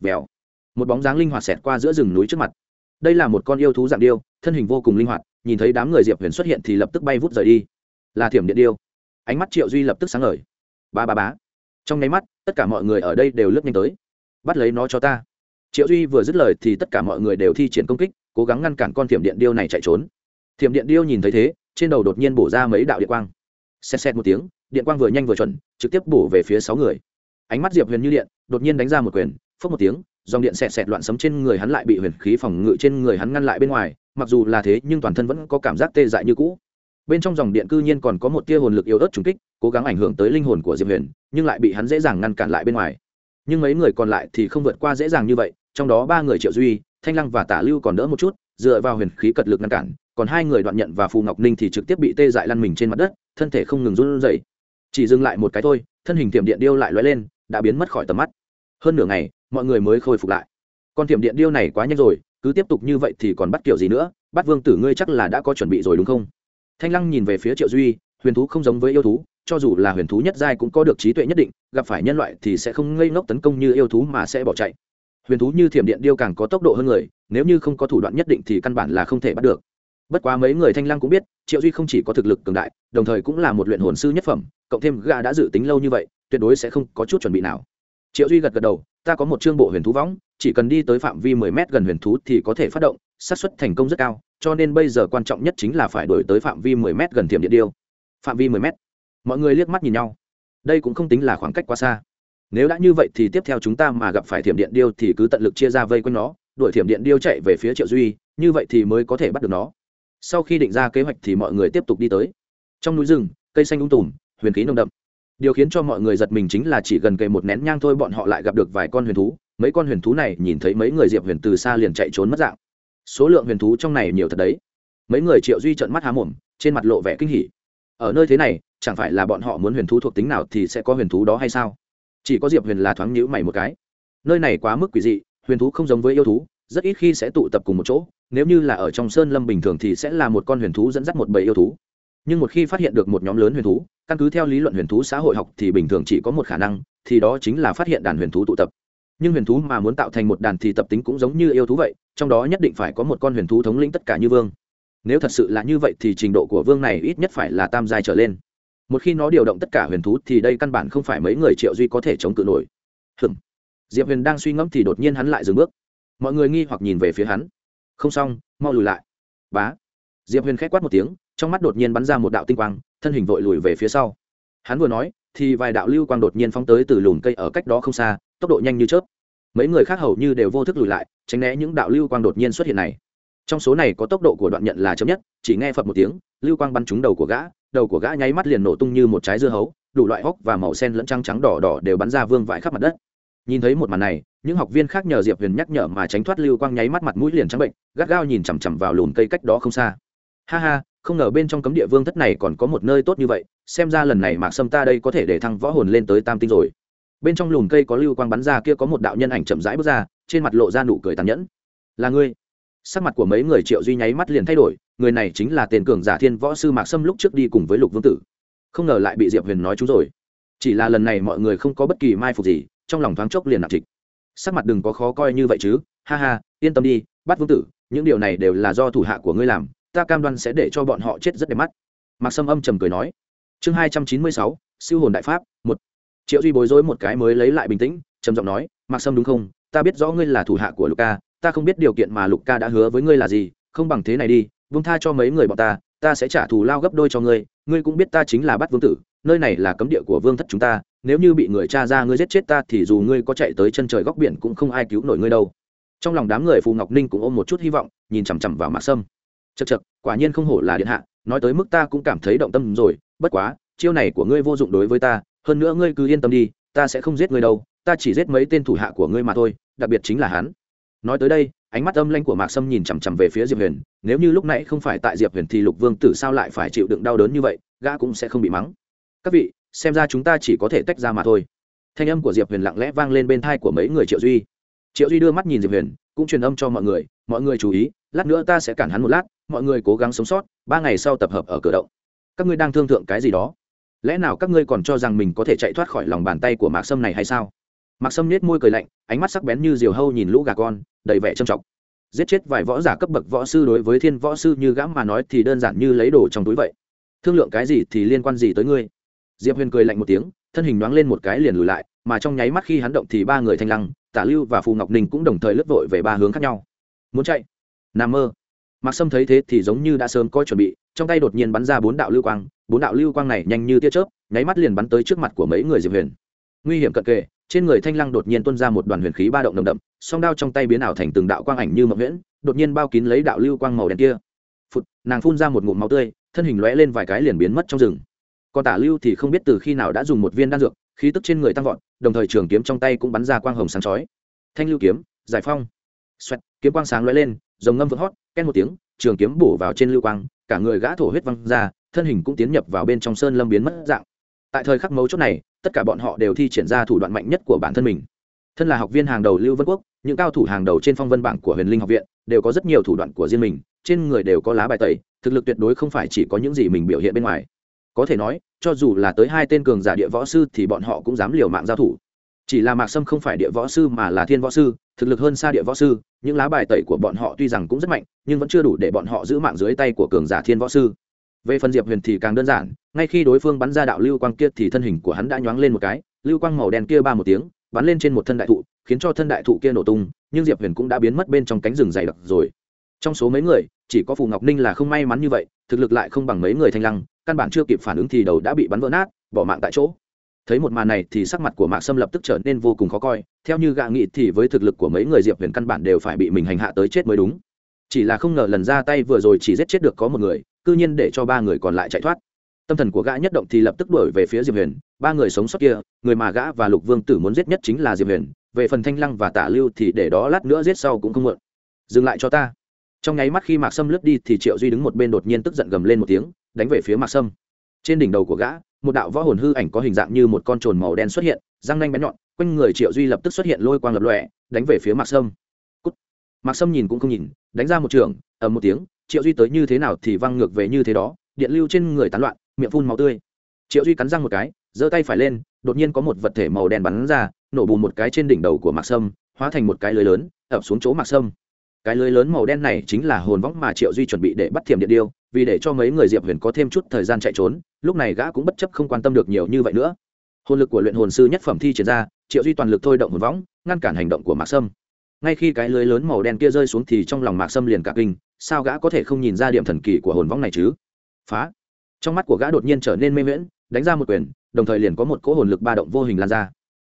Vèo. Một bóng dáng linh hoạt xẹt qua giữa rừng núi trước mặt. Đây là một con yêu thú dạng điêu thân hình vô cùng linh hoạt nhìn thấy đám người diệp huyền xuất hiện thì lập tức bay vút rời đi. Là thiểm điện điêu ánh mắt triệu duy lập tức sáng ngời. Ba ba bá trong nháy mắt, tất cả mọi người ở đây đều lướt nhanh tới. Bắt lấy nó cho ta. Triệu duy vừa dứt lời thì tất cả mọi người đều thi triển công kích, cố gắng ngăn cản con thiểm điện điêu này chạy trốn. Thiểm điện điêu nhìn thấy thế, trên đầu đột nhiên bổ ra mấy đạo điện quang. Xẹt xẹt một tiếng, điện quang vừa nhanh vừa chuẩn, trực tiếp bổ về phía sáu người. Ánh mắt diệp huyền như điện, đột nhiên đánh ra một quyền, phốc một tiếng, dòng điện xẹt xẹt loạn sấm trên người hắn lại bị huyền khí phòng ngự trên người hắn ngăn lại bên ngoài, mặc dù là thế, nhưng toàn thân vẫn có cảm giác tê dại như cũ bên trong dòng điện cư nhiên còn có một tia hồn lực yếu ớt trùng kích, cố gắng ảnh hưởng tới linh hồn của diệp huyền, nhưng lại bị hắn dễ dàng ngăn cản lại bên ngoài. Nhưng mấy người còn lại thì không vượt qua dễ dàng như vậy, trong đó ba người triệu duy, thanh lăng và tả lưu còn đỡ một chút, dựa vào huyền khí cật lực ngăn cản, còn hai người đoạn nhận và phù ngọc ninh thì trực tiếp bị tê dại lăn mình trên mặt đất, thân thể không ngừng run rẩy. Chỉ dừng lại một cái thôi, thân hình tiệm điện điêu lại lóe lên, đã biến mất khỏi tầm mắt. Hơn nửa ngày, mọi người mới khôi phục lại. Con tiệm điện điêu này quá nhanh rồi, cứ tiếp tục như vậy thì còn bắt kiểu gì nữa? Bắt vương tử ngươi chắc là đã có chuẩn bị rồi đúng không? Thanh lăng nhìn về phía triệu duy, huyền thú không giống với yêu thú, cho dù là huyền thú nhất giai cũng có được trí tuệ nhất định, gặp phải nhân loại thì sẽ không ngây ngốc tấn công như yêu thú mà sẽ bỏ chạy. Huyền thú như thiểm điện điêu càng có tốc độ hơn người, nếu như không có thủ đoạn nhất định thì căn bản là không thể bắt được. Bất quá mấy người thanh lăng cũng biết, triệu duy không chỉ có thực lực cường đại, đồng thời cũng là một luyện hồn sư nhất phẩm, cộng thêm gã đã dự tính lâu như vậy, tuyệt đối sẽ không có chút chuẩn bị nào. Triệu duy gật gật đầu ta có một chương bộ huyền thú võng, chỉ cần đi tới phạm vi mười m gần huyền thú thì có thể phát động, xác suất thành công rất cao, cho nên bây giờ quan trọng nhất chính là phải đổi tới phạm vi mười m gần thiểm điện điêu. Phạm vi mười m mọi người liếc mắt nhìn nhau. Đây cũng không tính là khoảng cách quá xa. Nếu đã như vậy thì tiếp theo chúng ta mà gặp phải thiểm điện điêu thì cứ tận lực chia ra vây quanh nó, đuổi thiểm điện điêu chạy về phía triệu duy, như vậy thì mới có thể bắt được nó. Sau khi định ra kế hoạch thì mọi người tiếp tục đi tới. Trong núi rừng, cây xanh ung tùm, huyền khí nồng đậm điều khiến cho mọi người giật mình chính là chỉ gần kề một nén nhang thôi bọn họ lại gặp được vài con huyền thú. Mấy con huyền thú này nhìn thấy mấy người diệp huyền từ xa liền chạy trốn mất dạng. Số lượng huyền thú trong này nhiều thật đấy. Mấy người triệu duy trợn mắt há mồm, trên mặt lộ vẻ kinh hỉ. Ở nơi thế này, chẳng phải là bọn họ muốn huyền thú thuộc tính nào thì sẽ có huyền thú đó hay sao? Chỉ có diệp huyền là thoáng nhữ mày một cái. Nơi này quá mức quỷ dị, huyền thú không giống với yêu thú, rất ít khi sẽ tụ tập cùng một chỗ. Nếu như là ở trong sơn lâm bình thường thì sẽ là một con huyền thú dẫn dắt một bầy yêu thú nhưng một khi phát hiện được một nhóm lớn huyền thú, căn cứ theo lý luận huyền thú xã hội học thì bình thường chỉ có một khả năng, thì đó chính là phát hiện đàn huyền thú tụ tập. Nhưng huyền thú mà muốn tạo thành một đàn thì tập tính cũng giống như yêu thú vậy, trong đó nhất định phải có một con huyền thú thống lĩnh tất cả như vương. Nếu thật sự là như vậy thì trình độ của vương này ít nhất phải là tam giai trở lên. Một khi nó điều động tất cả huyền thú thì đây căn bản không phải mấy người triệu duy có thể chống cự nổi. Hừm diệp huyền đang suy ngẫm thì đột nhiên hắn lại dừng bước. Mọi người nghi hoặc nhìn về phía hắn. Không xong, mau lùi lại. Bá. Diệp huyền k h á c quát một tiếng trong mắt đột nhiên bắn ra một đạo tinh quang, thân hình vội lùi về phía sau. Hắn vừa nói, thì vài đạo lưu quang đột nhiên phóng tới từ lùm cây ở cách đó không xa, tốc độ nhanh như chớp. Mấy người khác hầu như đều vô thức lùi lại, tránh né những đạo lưu quang đột nhiên xuất hiện này. Trong số này có tốc độ của đoạn nhận là chậm nhất, chỉ nghe phật một tiếng, lưu quang bắn trúng đầu của gã, đầu của gã nháy mắt liền nổ tung như một trái dưa hấu, đủ loại hốc và màu sen lẫn trắng trắng đỏ đỏ đều bắn ra vương vãi khắp mặt đất. Nhìn thấy một màn này, những học viên khác nhờ diệp huyền nhắc nhở mà tránh thoát lưu quang nháy mắt mặt mũi liền trắng bệnh, gắt gao nhìn chằm chằm vào lùm cây cách đó không xa. Ha ha không ngờ bên trong cấm địa vương thất này còn có một nơi tốt như vậy, xem ra lần này mạc sâm ta đây có thể để thăng võ hồn lên tới tam tinh rồi. Bên trong lùm cây có lưu quang bắn ra kia có một đạo nhân ảnh chậm rãi bước ra, trên mặt lộ ra nụ cười tàn nhẫn. Là ngươi. Sắc mặt của mấy người triệu duy nháy mắt liền thay đổi, người này chính là tên cường giả thiên võ sư mạc sâm lúc trước đi cùng với lục vương tử. Không ngờ lại bị diệp huyền nói chúng rồi. Chỉ là lần này mọi người không có bất kỳ mai phục gì, trong lòng thoáng chốc liền nạp trịch. Sắc mặt đừng có khó coi như vậy chứ. Ha ha, yên tâm đi bắt vương tử, những điều này đều là do thủ hạ của ngươi làm ta cam đoan sẽ để cho bọn họ chết rất đẹp mắt. Mạc sâm âm trầm cười nói. Chương hai trăm chín mươi sáu, siêu hồn đại pháp, một. Triệu duy bối rối một cái mới lấy lại bình tĩnh, trầm giọng nói, mạc sâm đúng không? Ta biết rõ ngươi là thủ hạ của luka, ta không biết điều kiện mà lục ca đã hứa với ngươi là gì, không bằng thế này đi vung tha cho mấy người bọn ta ta sẽ trả thù lao gấp đôi cho ngươi ngươi cũng biết ta chính là bắt vương tử, nơi này là cấm địa của vương thất chúng ta, nếu như bị người cha ra ngươi giết chết ta thì dù ngươi có chạy tới chân trời góc biển cũng không ai cứu nổi ngươi đâu. Trong lòng đám người phù ngọc ninh cũng ôm một chút hy vọng, nhìn chằm chằm vào mạc sâm chật chật quả nhiên không hổ là điện hạ, nói tới mức ta cũng cảm thấy động tâm rồi, bất quá, chiêu này của ngươi vô dụng đối với ta, hơn nữa ngươi cứ yên tâm đi, ta sẽ không giết ngươi đâu, ta chỉ giết mấy tên thủ hạ của ngươi mà thôi, đặc biệt chính là hắn. Nói tới đây, ánh mắt âm lanh của mạc sâm nhìn chằm chằm về phía diệp huyền, nếu như lúc nãy không phải tại diệp huyền thì lục vương tử sao lại phải chịu đựng đau đớn như vậy, gã cũng sẽ không bị mắng. Các vị, xem ra chúng ta chỉ có thể tách ra mà thôi. Thanh âm của diệp huyền lặng lẽ vang lên bên thai của mấy người triệu duy. Triệu duy đưa mắt nhìn diệp huyền, cũng truyền âm cho mọi người mọi người chú ý, lát nữa ta sẽ cản hắn một lát mọi người cố gắng sống sót, ba ngày sau tập hợp ở cửa động. Các ngươi đang thương thượng cái gì đó? Lẽ nào các ngươi còn cho rằng mình có thể chạy thoát khỏi lòng bàn tay của mạc sâm này hay sao? Mạc sâm nết môi cười lạnh, ánh mắt sắc bén như diều hâu nhìn lũ gà con, đầy vẻ trầm trọng. Giết chết vài võ giả cấp bậc võ sư đối với thiên võ sư như gã mà nói thì đơn giản như lấy đồ trong túi vậy. Thương lượng cái gì thì liên quan gì tới ngươi? Diệp huyền cười lạnh một tiếng, thân hình đoáng lên một cái liền lùi lại, mà trong nháy mắt khi hắn động thì ba người thanh lăng, tả lưu và phù ngọc ninh cũng đồng thời lướt vội về ba hướng khác nhau. Muốn chạy? Nằm mơ mạc sâm thấy thế thì giống như đã sớm có chuẩn bị, trong tay đột nhiên bắn ra bốn đạo lưu quang, bốn đạo lưu quang này nhanh như tia chớp, nháy mắt liền bắn tới trước mặt của mấy người diệp huyền. Nguy hiểm cận kề, trên người thanh lăng đột nhiên tuôn ra một đoàn huyền khí ba động nồng đậm, song đao trong tay biến ảo thành từng đạo quang ảnh như mộng nguyễn đột nhiên bao kín lấy đạo lưu quang màu đen kia. Phụt, nàng phun ra một ngụm máu tươi, thân hình lóe lên vài cái liền biến mất trong rừng. Còn tả lưu thì không biết từ khi nào đã dùng một viên đan dược, khí tức trên người tăng vọt, đồng thời trường kiếm trong tay cũng bắn ra quang hồng sáng chói. Thanh lưu kiếm, giải phong. Xoẹt, kiếm quang sáng lóe lên dòng ngâm vỡ hót ken một tiếng, trường kiếm bổ vào trên lưu quang, cả người gã thổ huyết văng ra, thân hình cũng tiến nhập vào bên trong sơn lâm biến mất dạng. Tại thời khắc mấu chốt này, tất cả bọn họ đều thi triển ra thủ đoạn mạnh nhất của bản thân mình. Thân là học viên hàng đầu lưu vân quốc, những cao thủ hàng đầu trên phong vân bảng của huyền linh học viện đều có rất nhiều thủ đoạn của riêng mình, trên người đều có lá bài tẩy, thực lực tuyệt đối không phải chỉ có những gì mình biểu hiện bên ngoài. Có thể nói, cho dù là tới hai tên cường giả địa võ sư thì bọn họ cũng dám liều mạng giao thủ chỉ là mạc sâm không phải địa võ sư mà là thiên võ sư, thực lực hơn xa địa võ sư, những lá bài tẩy của bọn họ tuy rằng cũng rất mạnh, nhưng vẫn chưa đủ để bọn họ giữ mạng dưới tay của cường giả thiên võ sư. Về phần diệp huyền thì càng đơn giản, ngay khi đối phương bắn ra đạo lưu quang kia thì thân hình của hắn đã nhoáng lên một cái, lưu quang màu đen kia ba một tiếng, bắn lên trên một thân đại thụ, khiến cho thân đại thụ kia nổ tung, nhưng diệp huyền cũng đã biến mất bên trong cánh rừng dày đặc rồi. Trong số mấy người, chỉ có phù ngọc ninh là không may mắn như vậy, thực lực lại không bằng mấy người thanh lăng, căn bản chưa kịp phản ứng thì đầu đã bị bắn vỡ nát, bỏ mạng tại chỗ thấy một màn này thì sắc mặt của mạc sâm lập tức trở nên vô cùng khó coi, theo như gạ nghị thì với thực lực của mấy người diệp huyền căn bản đều phải bị mình hành hạ tới chết mới đúng. Chỉ là không ngờ lần ra tay vừa rồi chỉ giết chết được có một người, cư nhiên để cho ba người còn lại chạy thoát. Tâm thần của gã nhất động thì lập tức đuổi về phía diệp huyền, ba người sống sót kia, người mà gã và lục vương tử muốn giết nhất chính là diệp huyền, về phần thanh lăng và tả lưu thì để đó lát nữa giết sau cũng không muộn. Dừng lại cho ta. Trong nháy mắt khi mạc sâm lướt đi thì triệu duy đứng một bên đột nhiên tức giận gầm lên một tiếng, đánh về phía mạc sâm. Trên đỉnh đầu của gã một đạo võ hồn hư ảnh có hình dạng như một con trồn màu đen xuất hiện, răng nanh bén nhọn, quanh người triệu duy lập tức xuất hiện lôi quang lập lọe đánh về phía mạc sâm. Cút. mạc sâm nhìn cũng không nhìn, đánh ra một trường, ầm một tiếng, triệu duy tới như thế nào thì văng ngược về như thế đó, điện lưu trên người tán loạn, miệng phun máu tươi. Triệu duy cắn răng một cái, giơ tay phải lên, đột nhiên có một vật thể màu đen bắn ra, nổ bùn một cái trên đỉnh đầu của mạc sâm, hóa thành một cái lưới lớn, ập xuống chỗ mạc sâm. Cái lưới lớn màu đen này chính là hồn võng mà triệu duy chuẩn bị để bắt thiểm điện điêu vì để cho mấy người diệp huyền có thêm chút thời gian chạy trốn, lúc này gã cũng bất chấp không quan tâm được nhiều như vậy nữa. Hồn lực của luyện hồn sư nhất phẩm thi triển ra, triệu duy toàn lực thôi động hồn võng, ngăn cản hành động của mạc sâm. Ngay khi cái lưới lớn màu đen kia rơi xuống thì trong lòng mạc sâm liền cả kinh, sao gã có thể không nhìn ra điểm thần kỳ của hồn võng này chứ? Phá! Trong mắt của gã đột nhiên trở nên mê miễn đánh ra một quyền, đồng thời liền có một cỗ hồn lực ba động vô hình lan ra.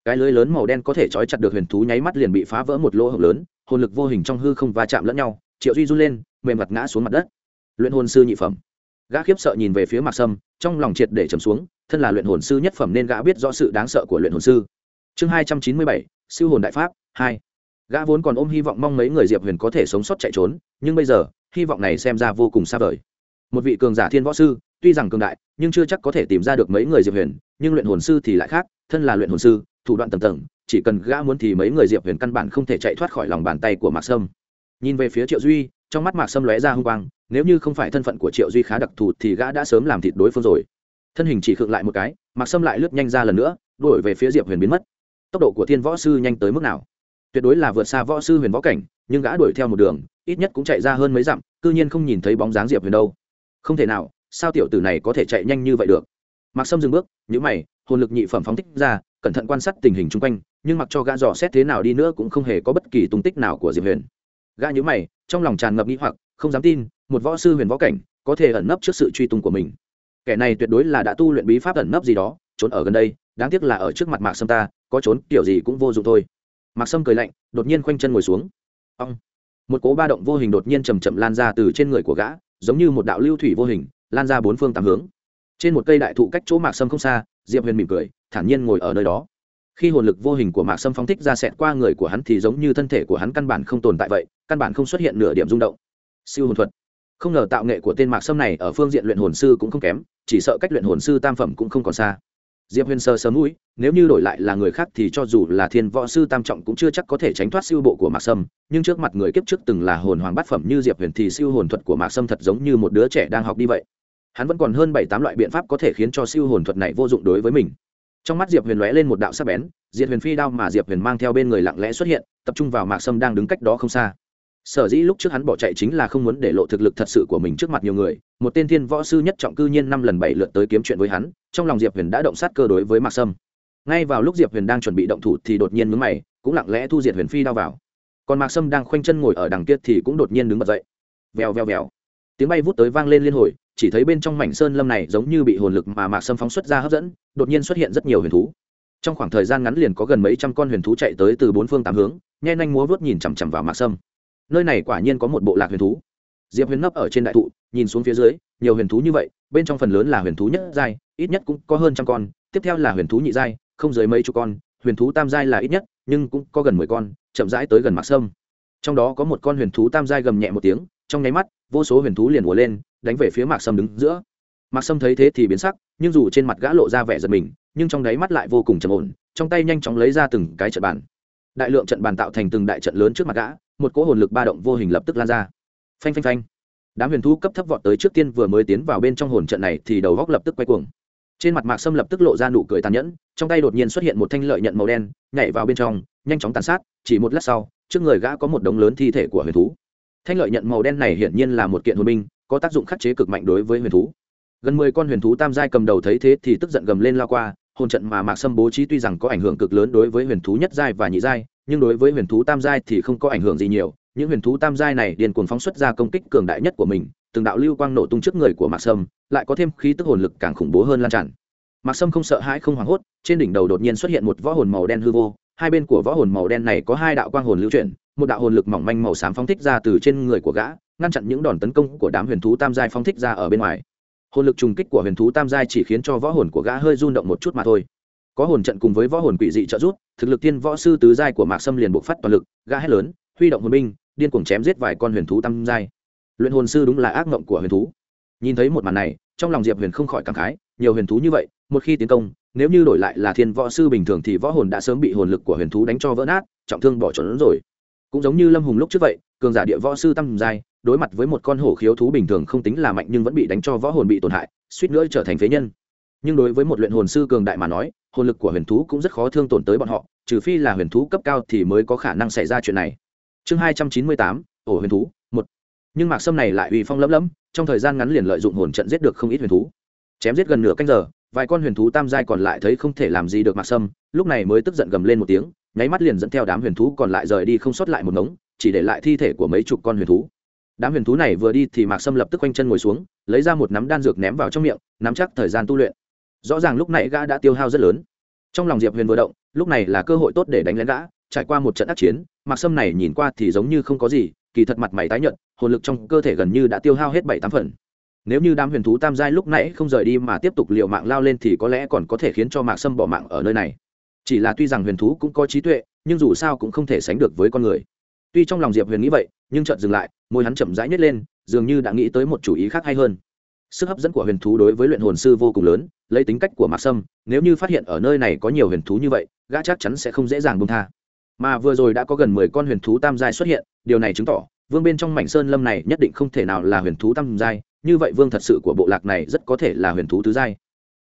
Cái lưới lớn màu đen có thể trói chặt được huyền thú nháy mắt liền bị phá vỡ một lỗ hổng lớn, hồn lực vô hình trong hư không va chạm lẫn nhau, triệu duy run lên, mềm mặt ngã xuống mặt đất luyện hồn sư nhị phẩm. Gã khiếp sợ nhìn về phía mạc sâm, trong lòng triệt để trầm xuống, thân là luyện hồn sư nhất phẩm nên gã biết rõ sự đáng sợ của luyện hồn sư. Chương hai trăm chín mươi bảy, siêu hồn đại pháp, hai. Gã vốn còn ôm hy vọng mong mấy người diệp huyền có thể sống sót chạy trốn, nhưng bây giờ, hy vọng này xem ra vô cùng xa vời. Một vị cường giả thiên võ sư, tuy rằng cường đại, nhưng chưa chắc có thể tìm ra được mấy người diệp huyền, nhưng luyện hồn sư thì lại khác, thân là luyện hồn sư, thủ đoạn tầm tầng, chỉ cần gã muốn thì mấy người diệp huyền căn bản không thể chạy thoát khỏi lòng bàn tay của mạc sâm. Nhìn về phía triệu duy, trong mắt mạc sâm lóe ra h u n g quang nếu như không phải thân phận của triệu duy khá đặc thù thì gã đã sớm làm thịt đối phương rồi. Thân hình chỉ khựng lại một cái mạc sâm lại lướt nhanh ra lần nữa, đuổi về phía diệp huyền biến mất. Tốc độ của thiên võ sư nhanh tới mức nào? Tuyệt đối là vượt xa võ sư huyền võ cảnh, nhưng gã đuổi theo một đường, ít nhất cũng chạy ra hơn mấy dặm c ư nhiên không nhìn thấy bóng dáng diệp huyền đâu. Không thể nào, sao tiểu tử này có thể chạy nhanh như vậy được? Mạc sâm dừng bước nhữ mày, hồn lực nhị phẩm phóng thích ra, cẩn thận quan sát tình hình chung quanh, nhưng mặc cho gã dò xét thế nào đi nữa cũng không hề có bất kỳ tung tích nào của diệp huyền. Gã nhữ mày, trong lòng tràn ngập nghĩ hoặc, không dám tin một võ sư huyền võ cảnh, có thể ẩn nấp trước sự truy tung của mình. Kẻ này tuyệt đối là đã tu luyện bí pháp ẩn nấp gì đó, trốn ở gần đây, đáng tiếc là ở trước mặt mạc sâm ta, có trốn, kiểu gì cũng vô dụng thôi. Mạc sâm cười lạnh, đột nhiên khoanh chân ngồi xuống. Ông một cố ba động vô hình đột nhiên chầm chậm lan ra từ trên người của gã, giống như một đạo lưu thủy vô hình, lan ra bốn phương tám hướng. Trên một cây đại thụ cách chỗ mạc sâm không xa, diệp huyền mỉm cười, thản nhiên ngồi ở nơi đó. Khi hồn lực vô hình của mạc sâm phóng thích ra sẹt qua người của hắn thì giống như thân thể của hắn căn bản không tồn tại vậy, căn bản không xuất hiện nửa điểm rung động. Siêu hồn thuật không ngờ tạo nghệ của tên mạc sâm này ở phương diện luyện hồn sư cũng không kém, chỉ sợ cách luyện hồn sư tam phẩm cũng không còn xa. Diệp huyền sơ sớm mũi, nếu như đổi lại là người khác thì cho dù là thiên võ sư tam trọng cũng chưa chắc có thể tránh thoát siêu bộ của mạc sâm, nhưng trước mặt người kiếp trước từng là hồn hoàng bát phẩm như diệp huyền thì siêu hồn thuật của mạc sâm thật giống như một đứa trẻ đang học đi vậy. Hắn vẫn còn hơn bảy tám loại biện pháp có thể khiến cho siêu hồn thuật này vô dụng đối với mình. Trong mắt diệp huyền lóe lên một đạo sắc bén, diệp huyền phi đao mà diệp huyền mang theo bên người lặng lẽ xuất hiện, tập trung vào mạc sâm đang đứng cách đó không xa sở dĩ lúc trước hắn bỏ chạy chính là không muốn để lộ thực lực thật sự của mình trước mặt nhiều người. Một tên thiên võ sư nhất trọng cư nhiên năm lần bảy lượt tới kiếm chuyện với hắn, trong lòng diệp huyền đã động sát cơ đối với mạc sâm. Ngay vào lúc diệp huyền đang chuẩn bị động thủ thì đột nhiên mướn mày, cũng lặng lẽ thu diệt huyền phi đao vào. Còn mạc sâm đang khoanh chân ngồi ở đằng kia thì cũng đột nhiên đứng bật dậy. Vèo vèo vèo. Tiếng bay vút tới vang lên liên hồi, chỉ thấy bên trong mảnh sơn lâm này giống như bị hồn lực mà mạc sâm phóng xuất ra hấp dẫn, đột nhiên xuất hiện rất nhiều huyền thú. Trong khoảng thời gian ngắn liền có gần mấy trăm con huyền thú chạy tới từ bốn phương tám hướng, nhe nhanh múa vớt nhìn chằm chằm vào mạc sâm nơi này quả nhiên có một bộ lạc huyền thú. Diệp huyền nấp ở trên đại thụ, nhìn xuống phía dưới, nhiều huyền thú như vậy, bên trong phần lớn là huyền thú nhất giai, ít nhất cũng có hơn trăm con, tiếp theo là huyền thú nhị giai, không dưới mấy chục con, huyền thú tam giai là ít nhất, nhưng cũng có gần mười con, chậm rãi tới gần mạc sâm. Trong đó có một con huyền thú tam giai gầm nhẹ một tiếng, trong nháy mắt, vô số huyền thú liền ùa lên, đánh về phía mạc sâm đứng giữa. Mạc sâm thấy thế thì biến sắc, nhưng dù trên mặt gã lộ ra vẻ giật mình, nhưng trong đáy mắt lại vô cùng trầm ổn, trong tay nhanh chóng lấy ra từng cái trận bàn. Đại lượng trận bàn tạo thành từng đại trận lớn trước mặt gã một cỗ hồn lực ba động vô hình lập tức lan ra. Phanh phanh phanh. Đám huyền thú cấp thấp vọt tới trước tiên vừa mới tiến vào bên trong hồn trận này thì đầu góc lập tức quay cuồng. Trên mặt mạc sâm lập tức lộ ra nụ cười tàn nhẫn, trong tay đột nhiên xuất hiện một thanh lợi nhận màu đen, nhảy vào bên trong, nhanh chóng tàn sát, chỉ một lát sau, trước người gã có một đống lớn thi thể của huyền thú. Thanh lợi nhận màu đen này hiển nhiên là một kiện hồn binh, có tác dụng khắc chế cực mạnh đối với huyền thú. Gần mười con huyền thú tam giai cầm đầu thấy thế thì tức giận gầm lên lao qua, hồn trận mà mạc sâm bố trí tuy rằng có ảnh hưởng cực lớn đối với huyền thú nhất giai và nhị giai nhưng đối với huyền thú tam giai thì không có ảnh hưởng gì nhiều, những huyền thú tam giai này điền cuồng phóng xuất ra công kích cường đại nhất của mình, từng đạo lưu quang nổ tung trước người của mạc sâm, lại có thêm khí tức hồn lực càng khủng bố hơn lan tràn. Mạc sâm không sợ hãi, không hoảng hốt, trên đỉnh đầu đột nhiên xuất hiện một võ hồn màu đen hư vô, hai bên của võ hồn màu đen này có hai đạo quang hồn lưu chuyển, một đạo hồn lực mỏng manh màu xám phóng thích ra từ trên người của gã, ngăn chặn những đòn tấn công của đám huyền thú tam giai phóng thích ra ở bên ngoài. Hồn lực trùng kích của huyền thú tam giai chỉ khiến cho võ hồn của gã hơi rung động một chút mà thôi. Có hồn trận cùng với võ hồn quỷ dị trợ giúp thực lực tiên võ sư tứ giai của mạc sâm liền buộc phát toàn lực, gã hét lớn, huy động hồn binh, điên cuồng chém giết vài con huyền thú tam giai. Luyện hồn sư đúng là ác mộng của huyền thú. Nhìn thấy một màn này, trong lòng diệp huyền không khỏi cảm khái, nhiều huyền thú như vậy, một khi tiến công, nếu như đổi lại là thiên võ sư bình thường thì võ hồn đã sớm bị hồn lực của huyền thú đánh cho vỡ nát, trọng thương bỏ trốn rồi. Cũng giống như lâm hùng lúc trước vậy, cường giả địa võ sư tam giai, đối mặt với một con hổ khiếu thú bình thường không tính là mạnh nhưng vẫn bị đánh cho võ hồn bị tổn hại, suýt nữa trở thành phế nhân. Nhưng đối với một luyện hồn sư cường đại mà nói hồn lực của huyền thú cũng rất khó thương tổn tới bọn họ, trừ phi là huyền thú cấp cao thì mới có khả năng xảy ra chuyện này. Chương hai trăm chín mươi tám, ổ huyền thú, một. Nhưng mạc sâm này lại uy phong lẫm lẫm, trong thời gian ngắn liền lợi dụng hồn trận giết được không ít huyền thú. Chém giết gần nửa canh giờ, vài con huyền thú tam giai còn lại thấy không thể làm gì được mạc sâm, lúc này mới tức giận gầm lên một tiếng, nháy mắt liền dẫn theo đám huyền thú còn lại rời đi không sót lại một ngống, chỉ để lại thi thể của mấy chục con huyền thú. Đám huyền thú này vừa đi thì mạc sâm lập tức quanh chân ngồi xuống, lấy ra một nắm đan dược ném vào trong miệng, nắm chắc thời gian tu luyện. Rõ ràng lúc này gã đã tiêu hao rất lớn trong lòng diệp huyền vừa động, lúc này là cơ hội tốt để đánh lén gã, trải qua một trận ác chiến, mạc sâm này nhìn qua thì giống như không có gì, kỳ thật mặt mày tái nhợt, hồn lực trong cơ thể gần như đã tiêu hao hết bảy tám phần. Nếu như đám huyền thú tam giai lúc nãy không rời đi mà tiếp tục liệu mạng lao lên thì có lẽ còn có thể khiến cho mạc sâm bỏ mạng ở nơi này. Chỉ là tuy rằng huyền thú cũng có trí tuệ, nhưng dù sao cũng không thể sánh được với con người. Tuy trong lòng diệp huyền nghĩ vậy, nhưng chợt dừng lại, môi hắn chậm rãi nhét lên, dường như đã nghĩ tới một chủ ý khác hay hơn. Sức hấp dẫn của huyền thú đối với luyện hồn sư vô cùng lớn lấy tính cách của mạc sâm, nếu như phát hiện ở nơi này có nhiều huyền thú như vậy, gã chắc chắn sẽ không dễ dàng bông tha. Mà vừa rồi đã có gần mười con huyền thú tam giai xuất hiện, điều này chứng tỏ, vương bên trong mảnh sơn lâm này nhất định không thể nào là huyền thú tam giai, như vậy vương thật sự của bộ lạc này rất có thể là huyền thú tứ giai.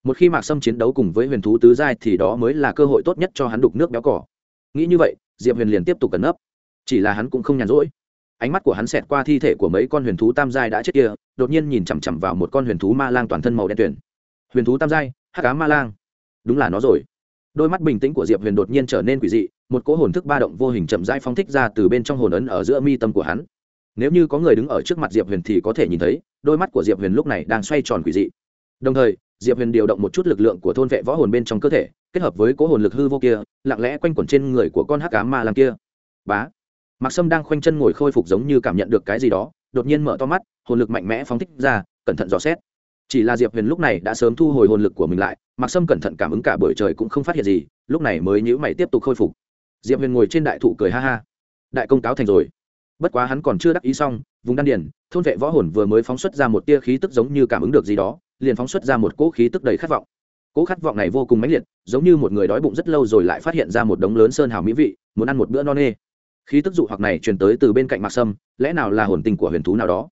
Một khi mạc sâm chiến đấu cùng với huyền thú tứ giai thì đó mới là cơ hội tốt nhất cho hắn đục nước béo cỏ. Nghĩ như vậy, diệp huyền liền tiếp tục cẩn nấp. Chỉ là hắn cũng không nhàn rỗi. Ánh mắt của hắn xẹt qua thi thể của mấy con huyền thú tam giai đã chết kia, đột nhiên nhìn chằm chằm vào một con huyền thú ma lang toàn thân màu đen tuyển huyền thú tam giai, hắc cá ma lang. Đúng là nó rồi. Đôi mắt bình tĩnh của diệp huyền đột nhiên trở nên quỷ dị, một cỗ hồn thức ba động vô hình chậm rãi phóng thích ra từ bên trong hồn ấn ở giữa mi tâm của hắn. Nếu như có người đứng ở trước mặt diệp huyền thì có thể nhìn thấy, đôi mắt của diệp huyền lúc này đang xoay tròn quỷ dị. Đồng thời, diệp huyền điều động một chút lực lượng của thôn vệ võ hồn bên trong cơ thể, kết hợp với cỗ hồn lực hư vô kia, lặng lẽ quanh quẩn trên người của con hắc cá ma làm kia. Bá! Mạc sâm đang khoanh chân ngồi khôi phục giống như cảm nhận được cái gì đó, đột nhiên mở to mắt, hồn lực mạnh mẽ phóng thích ra, cẩn thận dò xét chỉ là diệp huyền lúc này đã sớm thu hồi hồn lực của mình lại Mặc sâm cẩn thận cảm ứng cả buổi trời cũng không phát hiện gì, lúc này mới nhữ mày tiếp tục khôi phục. Diệp huyền ngồi trên đại thụ cười ha ha. Đại công cáo thành rồi. Bất quá hắn còn chưa đắc ý xong, vùng đan điền, thôn vệ võ hồn vừa mới phóng xuất ra một tia khí tức giống như cảm ứng được gì đó, liền phóng xuất ra một cỗ khí tức đầy khát vọng. Cỗ khát vọng này vô cùng mãnh liệt, giống như một người đói bụng rất lâu rồi lại phát hiện ra một đống lớn sơn hào mỹ vị, muốn ăn một bữa no nê. Khí tức dụ hoặc này truyền tới từ bên cạnh mạc sâm, lẽ nào là hồn tình của huyền thú nào đó?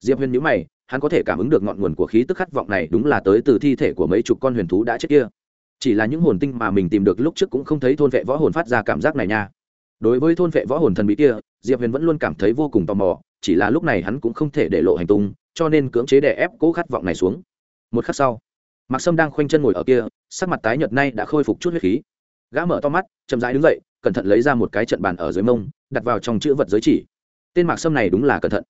Diệp huyền nhữ mày, hắn có thể cảm ứng được ngọn nguồn của khí tức khát vọng này đúng là tới từ thi thể của mấy chục con huyền thú đã chết kia. Chỉ là những hồn tinh mà mình tìm được lúc trước cũng không thấy thôn vệ võ hồn phát ra cảm giác này nha. Đối với thôn vệ võ hồn thần bí kia, diệp huyền vẫn luôn cảm thấy vô cùng tò mò, chỉ là lúc này hắn cũng không thể để lộ hành tung, cho nên cưỡng chế đè ép cố khát vọng này xuống. Một khắc sau, mạc sâm đang khoanh chân ngồi ở kia, sắc mặt tái nhợt nay đã khôi phục chút huyết khí. Gã mở to mắt, chậm rãi đứng dậy, cẩn thận lấy ra một cái trận bàn ở dưới mông, đặt vào trong chữ vật giới chỉ. Tên mạc sâm này đúng là cẩn thận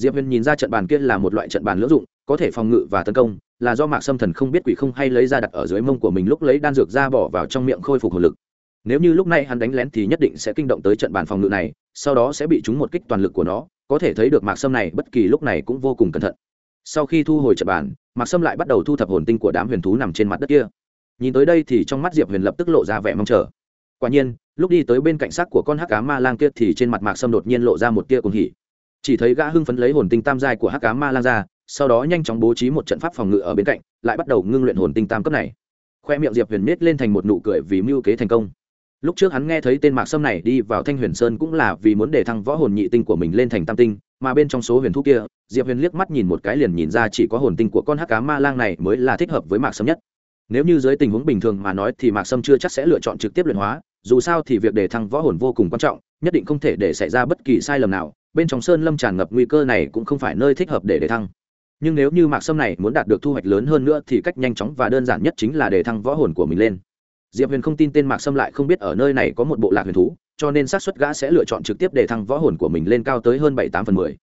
diệp huyền nhìn ra trận bàn kia là một loại trận bàn lưỡng dụng, có thể phòng ngự và tấn công, là do mạc sâm thần không biết quỷ không hay lấy ra đặt ở dưới mông của mình lúc lấy đan dược ra bỏ vào trong miệng khôi phục hồn lực. Nếu như lúc này hắn đánh lén thì nhất định sẽ kinh động tới trận bàn phòng ngự này, sau đó sẽ bị trúng một kích toàn lực của nó, có thể thấy được mạc sâm này bất kỳ lúc này cũng vô cùng cẩn thận. Sau khi thu hồi trận bàn, mạc sâm lại bắt đầu thu thập hồn tinh của đám huyền thú nằm trên mặt đất kia. Nhìn tới đây thì trong mắt diệp huyền lập tức lộ ra vẻ mong chờ. Quả nhiên, lúc đi tới bên cạnh xác của con hắc cá ma lang kia thì trên mặt mạc sâm đột nhiên lộ ra một tia cùng hỉ chỉ thấy gã hưng phấn lấy hồn tinh tam giai của hắc cá ma lang ra, sau đó nhanh chóng bố trí một trận pháp phòng ngự ở bên cạnh, lại bắt đầu ngưng luyện hồn tinh tam cấp này. Khoe miệng diệp huyền miết lên thành một nụ cười vì mưu kế thành công. Lúc trước hắn nghe thấy tên mạc sâm này đi vào thanh huyền sơn cũng là vì muốn để thăng võ hồn nhị tinh của mình lên thành tam tinh, mà bên trong số huyền thú kia, diệp huyền liếc mắt nhìn một cái liền nhìn ra chỉ có hồn tinh của con hắc cá ma lang này mới là thích hợp với mạc sâm nhất. Nếu như dưới tình huống bình thường mà nói thì mạc sâm chưa chắc sẽ lựa chọn trực tiếp luyện hóa, dù sao thì việc để thăng võ hồn vô cùng quan trọng, nhất định không thể để xảy ra bất kỳ sai lầm nào bên trong sơn lâm tràn ngập nguy cơ này cũng không phải nơi thích hợp để để thăng. Nhưng nếu như mạc sâm này muốn đạt được thu hoạch lớn hơn nữa thì cách nhanh chóng và đơn giản nhất chính là để thăng võ hồn của mình lên. Diệp huyền không tin tên mạc sâm lại không biết ở nơi này có một bộ lạc huyền thú, cho nên xác suất gã sẽ lựa chọn trực tiếp để thăng võ hồn của mình lên cao tới hơn bảy tám phần mười.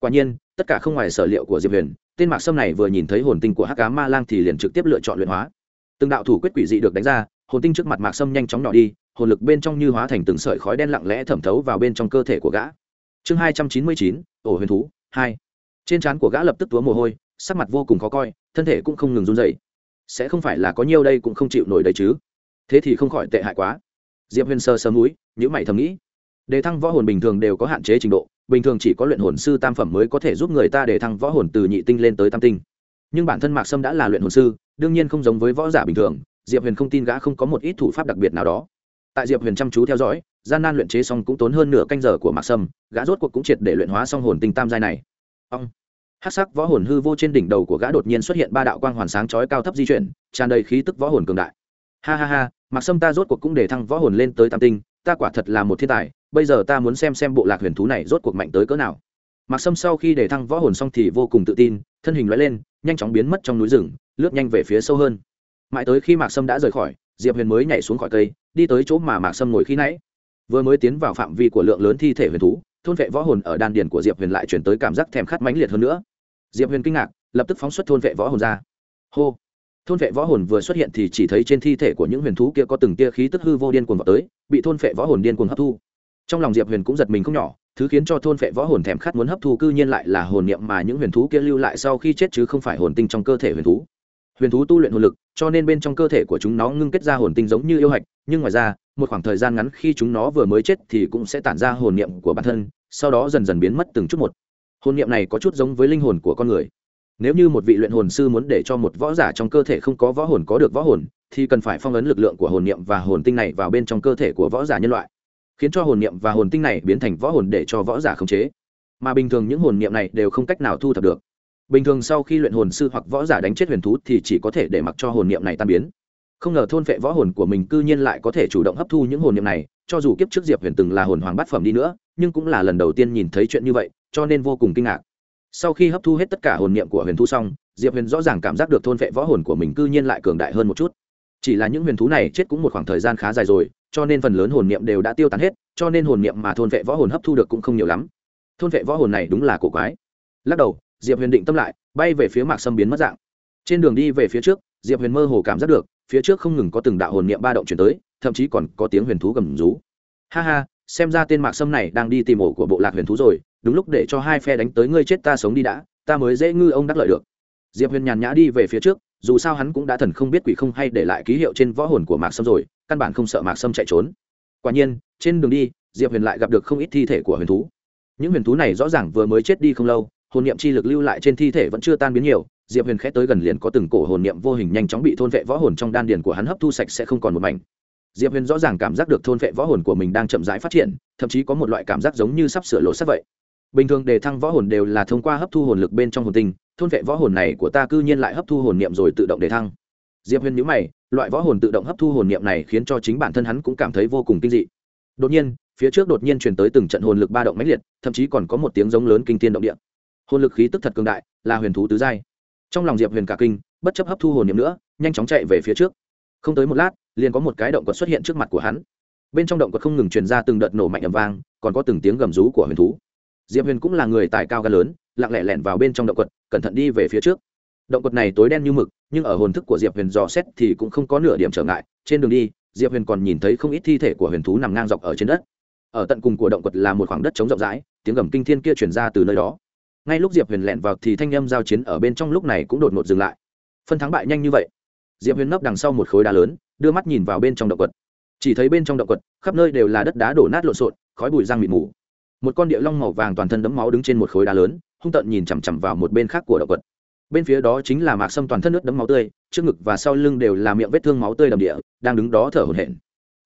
Quả nhiên, tất cả không ngoài sở liệu của diệp huyền, tên mạc sâm này vừa nhìn thấy hồn tinh của hắc cá ma lang thì liền trực tiếp lựa chọn luyện hóa. Từng đạo thủ quyết quỷ dị được đánh ra, hồn tinh trước mặt mạc sâm nhanh chóng nhỏ đi, hồn lực bên trong như hóa thành từng sợi khói đen lặng lẽ thẩm thấu vào bên trong cơ thể của gã chương hai trăm chín mươi chín, ổ huyền thú, hai. Trên trán của gã lập tức túa mồ hôi, sắc mặt vô cùng khó coi, thân thể cũng không ngừng run dậy sẽ không phải là có nhiều đây cũng không chịu nổi đấy chứ? Thế thì không khỏi tệ hại quá. Diệp huyền sơ sớm núi nhữ mày thầm nghĩ. Đề thăng võ hồn bình thường đều có hạn chế trình độ, bình thường chỉ có luyện hồn sư tam phẩm mới có thể giúp người ta đề thăng võ hồn từ nhị tinh lên tới tam tinh. Nhưng bản thân mạc sâm đã là luyện hồn sư, đương nhiên không giống với võ giả bình thường, diệp huyền không tin gã không có một ít thủ pháp đặc biệt nào đó tại diệp huyền chăm chú theo dõi, gian nan luyện chế xong cũng tốn hơn nửa canh giờ của mạc sâm, gã rốt cuộc cũng triệt để luyện hóa xong hồn tinh tam giai này. Ông. Hát sắc võ hồn hư vô trên đỉnh đầu của gã đột nhiên xuất hiện ba đạo quang hoàn sáng chói cao thấp di chuyển, tràn đầy khí tức võ hồn cường đại. Ha ha ha, mạc sâm ta rốt cuộc cũng để thăng võ hồn lên tới tam tinh, ta quả thật là một thiên tài, bây giờ ta muốn xem xem bộ lạc huyền thú này rốt cuộc mạnh tới cỡ nào. Mạc sâm sau khi để thăng võ hồn xong thì vô cùng tự tin, thân hình loại lên, nhanh chóng biến mất trong núi rừng, lướt nhanh về phía sâu hơn. Mãi tới khi mạc sâm đã rời khỏi, diệp huyền mới nhảy xuống khỏi cây đi tới chỗ mà mạc sâm ngồi khi nãy. Vừa mới tiến vào phạm vi của lượng lớn thi thể huyền thú, thôn vệ võ hồn ở đan điền của diệp huyền lại chuyển tới cảm giác thèm khát mãnh liệt hơn nữa. Diệp huyền kinh ngạc, lập tức phóng xuất thôn vệ võ hồn ra. Hô! Thôn vệ võ hồn vừa xuất hiện thì chỉ thấy trên thi thể của những huyền thú kia có từng tia khí tức hư vô điên cuồng vào tới, bị thôn vệ võ hồn điên cuồng hấp thu. Trong lòng diệp huyền cũng giật mình không nhỏ, thứ khiến cho thôn vệ võ hồn thèm khát muốn hấp thu cư nhiên lại là hồn niệm mà những huyền thú kia lưu lại sau khi chết chứ không phải hồn tinh trong cơ thể huyền thú. Huyền thú tu luyện hồn lực cho nên bên trong cơ thể của chúng nó ngưng kết ra hồn tinh giống như yêu hạch, nhưng ngoài ra, một khoảng thời gian ngắn khi chúng nó vừa mới chết thì cũng sẽ tản ra hồn niệm của bản thân, sau đó dần dần biến mất từng chút một. Hồn niệm này có chút giống với linh hồn của con người. Nếu như một vị luyện hồn sư muốn để cho một võ giả trong cơ thể không có võ hồn có được võ hồn, thì cần phải phong ấn lực lượng của hồn niệm và hồn tinh này vào bên trong cơ thể của võ giả nhân loại, khiến cho hồn niệm và hồn tinh này biến thành võ hồn để cho võ giả khống chế. Mà bình thường những hồn niệm này đều không cách nào thu thập được bình thường sau khi luyện hồn sư hoặc võ giả đánh chết huyền thú thì chỉ có thể để mặc cho hồn niệm này tan biến. Không ngờ thôn vệ võ hồn của mình cư nhiên lại có thể chủ động hấp thu những hồn niệm này, cho dù kiếp trước diệp huyền từng là hồn hoàng bát phẩm đi nữa, nhưng cũng là lần đầu tiên nhìn thấy chuyện như vậy, cho nên vô cùng kinh ngạc. Sau khi hấp thu hết tất cả hồn niệm của huyền thú xong, diệp huyền rõ ràng cảm giác được thôn vệ võ hồn của mình cư nhiên lại cường đại hơn một chút. Chỉ là những huyền thú này chết cũng một khoảng thời gian khá dài rồi, cho nên phần lớn hồn niệm đều đã tiêu tán hết, cho nên hồn niệm mà thôn vệ võ hồn hấp thu được cũng không nhiều lắm. Thôn vệ võ hồn này đúng là cổ quái. Lắc đầu diệp huyền định tâm lại, bay về phía mạc sâm biến mất dạng. Trên đường đi về phía trước, diệp huyền mơ hồ cảm giác được, phía trước không ngừng có từng đạo hồn niệm ba động chuyển tới, thậm chí còn có tiếng huyền thú gầm rú. Ha ha, xem ra tên mạc sâm này đang đi tìm ổ của bộ lạc huyền thú rồi, đúng lúc để cho hai phe đánh tới ngươi chết ta sống đi đã, ta mới dễ ngư ông đắc lợi được. Diệp huyền nhàn nhã đi về phía trước, dù sao hắn cũng đã thần không biết quỷ không hay để lại ký hiệu trên võ hồn của mạc sâm rồi, căn bản không sợ mạc sâm chạy trốn. Quả nhiên, trên đường đi, diệp huyền lại gặp được không ít thi thể của huyền thú. Những huyền thú này rõ ràng vừa mới chết đi không lâu hồn niệm chi lực lưu lại trên thi thể vẫn chưa tan biến nhiều, diệp huyền khẽ tới gần liền có từng cổ hồn niệm vô hình nhanh chóng bị thôn vệ võ hồn trong đan điền của hắn hấp thu sạch sẽ không còn một mảnh. Diệp huyền rõ ràng cảm giác được thôn vệ võ hồn của mình đang chậm rãi phát triển, thậm chí có một loại cảm giác giống như sắp sửa lộ sắc vậy. Bình thường đề thăng võ hồn đều là thông qua hấp thu hồn lực bên trong hồn tinh, thôn vệ võ hồn này của ta cư nhiên lại hấp thu hồn niệm rồi tự động đề thăng. Diệp huyền nhữ mày, loại võ hồn tự động hấp thu hồn niệm này khiến cho chính bản thân hắn cũng cảm thấy vô cùng kinh dị. Đột nhiên, phía trước đột nhiên truyền tới từng trận hồn lực ba động mãnh liệt, thậm chí còn có một tiếng giống lớn kinh tiên động địa hồn lực khí tức thật cường đại, là huyền thú tứ giai. Trong lòng diệp huyền cả kinh, bất chấp hấp thu hồn niệm nữa, nhanh chóng chạy về phía trước. Không tới một lát, liền có một cái động quật xuất hiện trước mặt của hắn. Bên trong động quật không ngừng truyền ra từng đợt nổ mạnh ầm vang, còn có từng tiếng gầm rú của huyền thú. Diệp huyền cũng là người tài cao gan lớn, lặng lẽ lẻn vào bên trong động quật, cẩn thận đi về phía trước. Động quật này tối đen như mực, nhưng ở hồn thức của diệp huyền dò xét thì cũng không có nửa điểm trở ngại. Trên đường đi, diệp huyền còn nhìn thấy không ít thi thể của huyền thú nằm ngang dọc ở trên đất. Ở tận cùng của động quật là một khoảng đất trống rộng rãi, tiếng gầm kinh thiên kia chuyển ra từ nơi đó ngay lúc diệp huyền lẻn vào thì thanh âm giao chiến ở bên trong lúc này cũng đột ngột dừng lại. Phân thắng bại nhanh như vậy. Diệp huyền nấp đằng sau một khối đá lớn, đưa mắt nhìn vào bên trong động quật. Chỉ thấy bên trong động quật, khắp nơi đều là đất đá đổ nát lộn xộn, khói bụi răng mịt mù. Một con địa long màu vàng toàn thân đấm máu đứng trên một khối đá lớn, hung tợn nhìn chằm chằm vào một bên khác của động quật. Bên phía đó chính là mạc sâm toàn thân nước đấm máu tươi, trước ngực và sau lưng đều là miệng vết thương máu tươi đầm địa, đang đứng đó thở hổn hển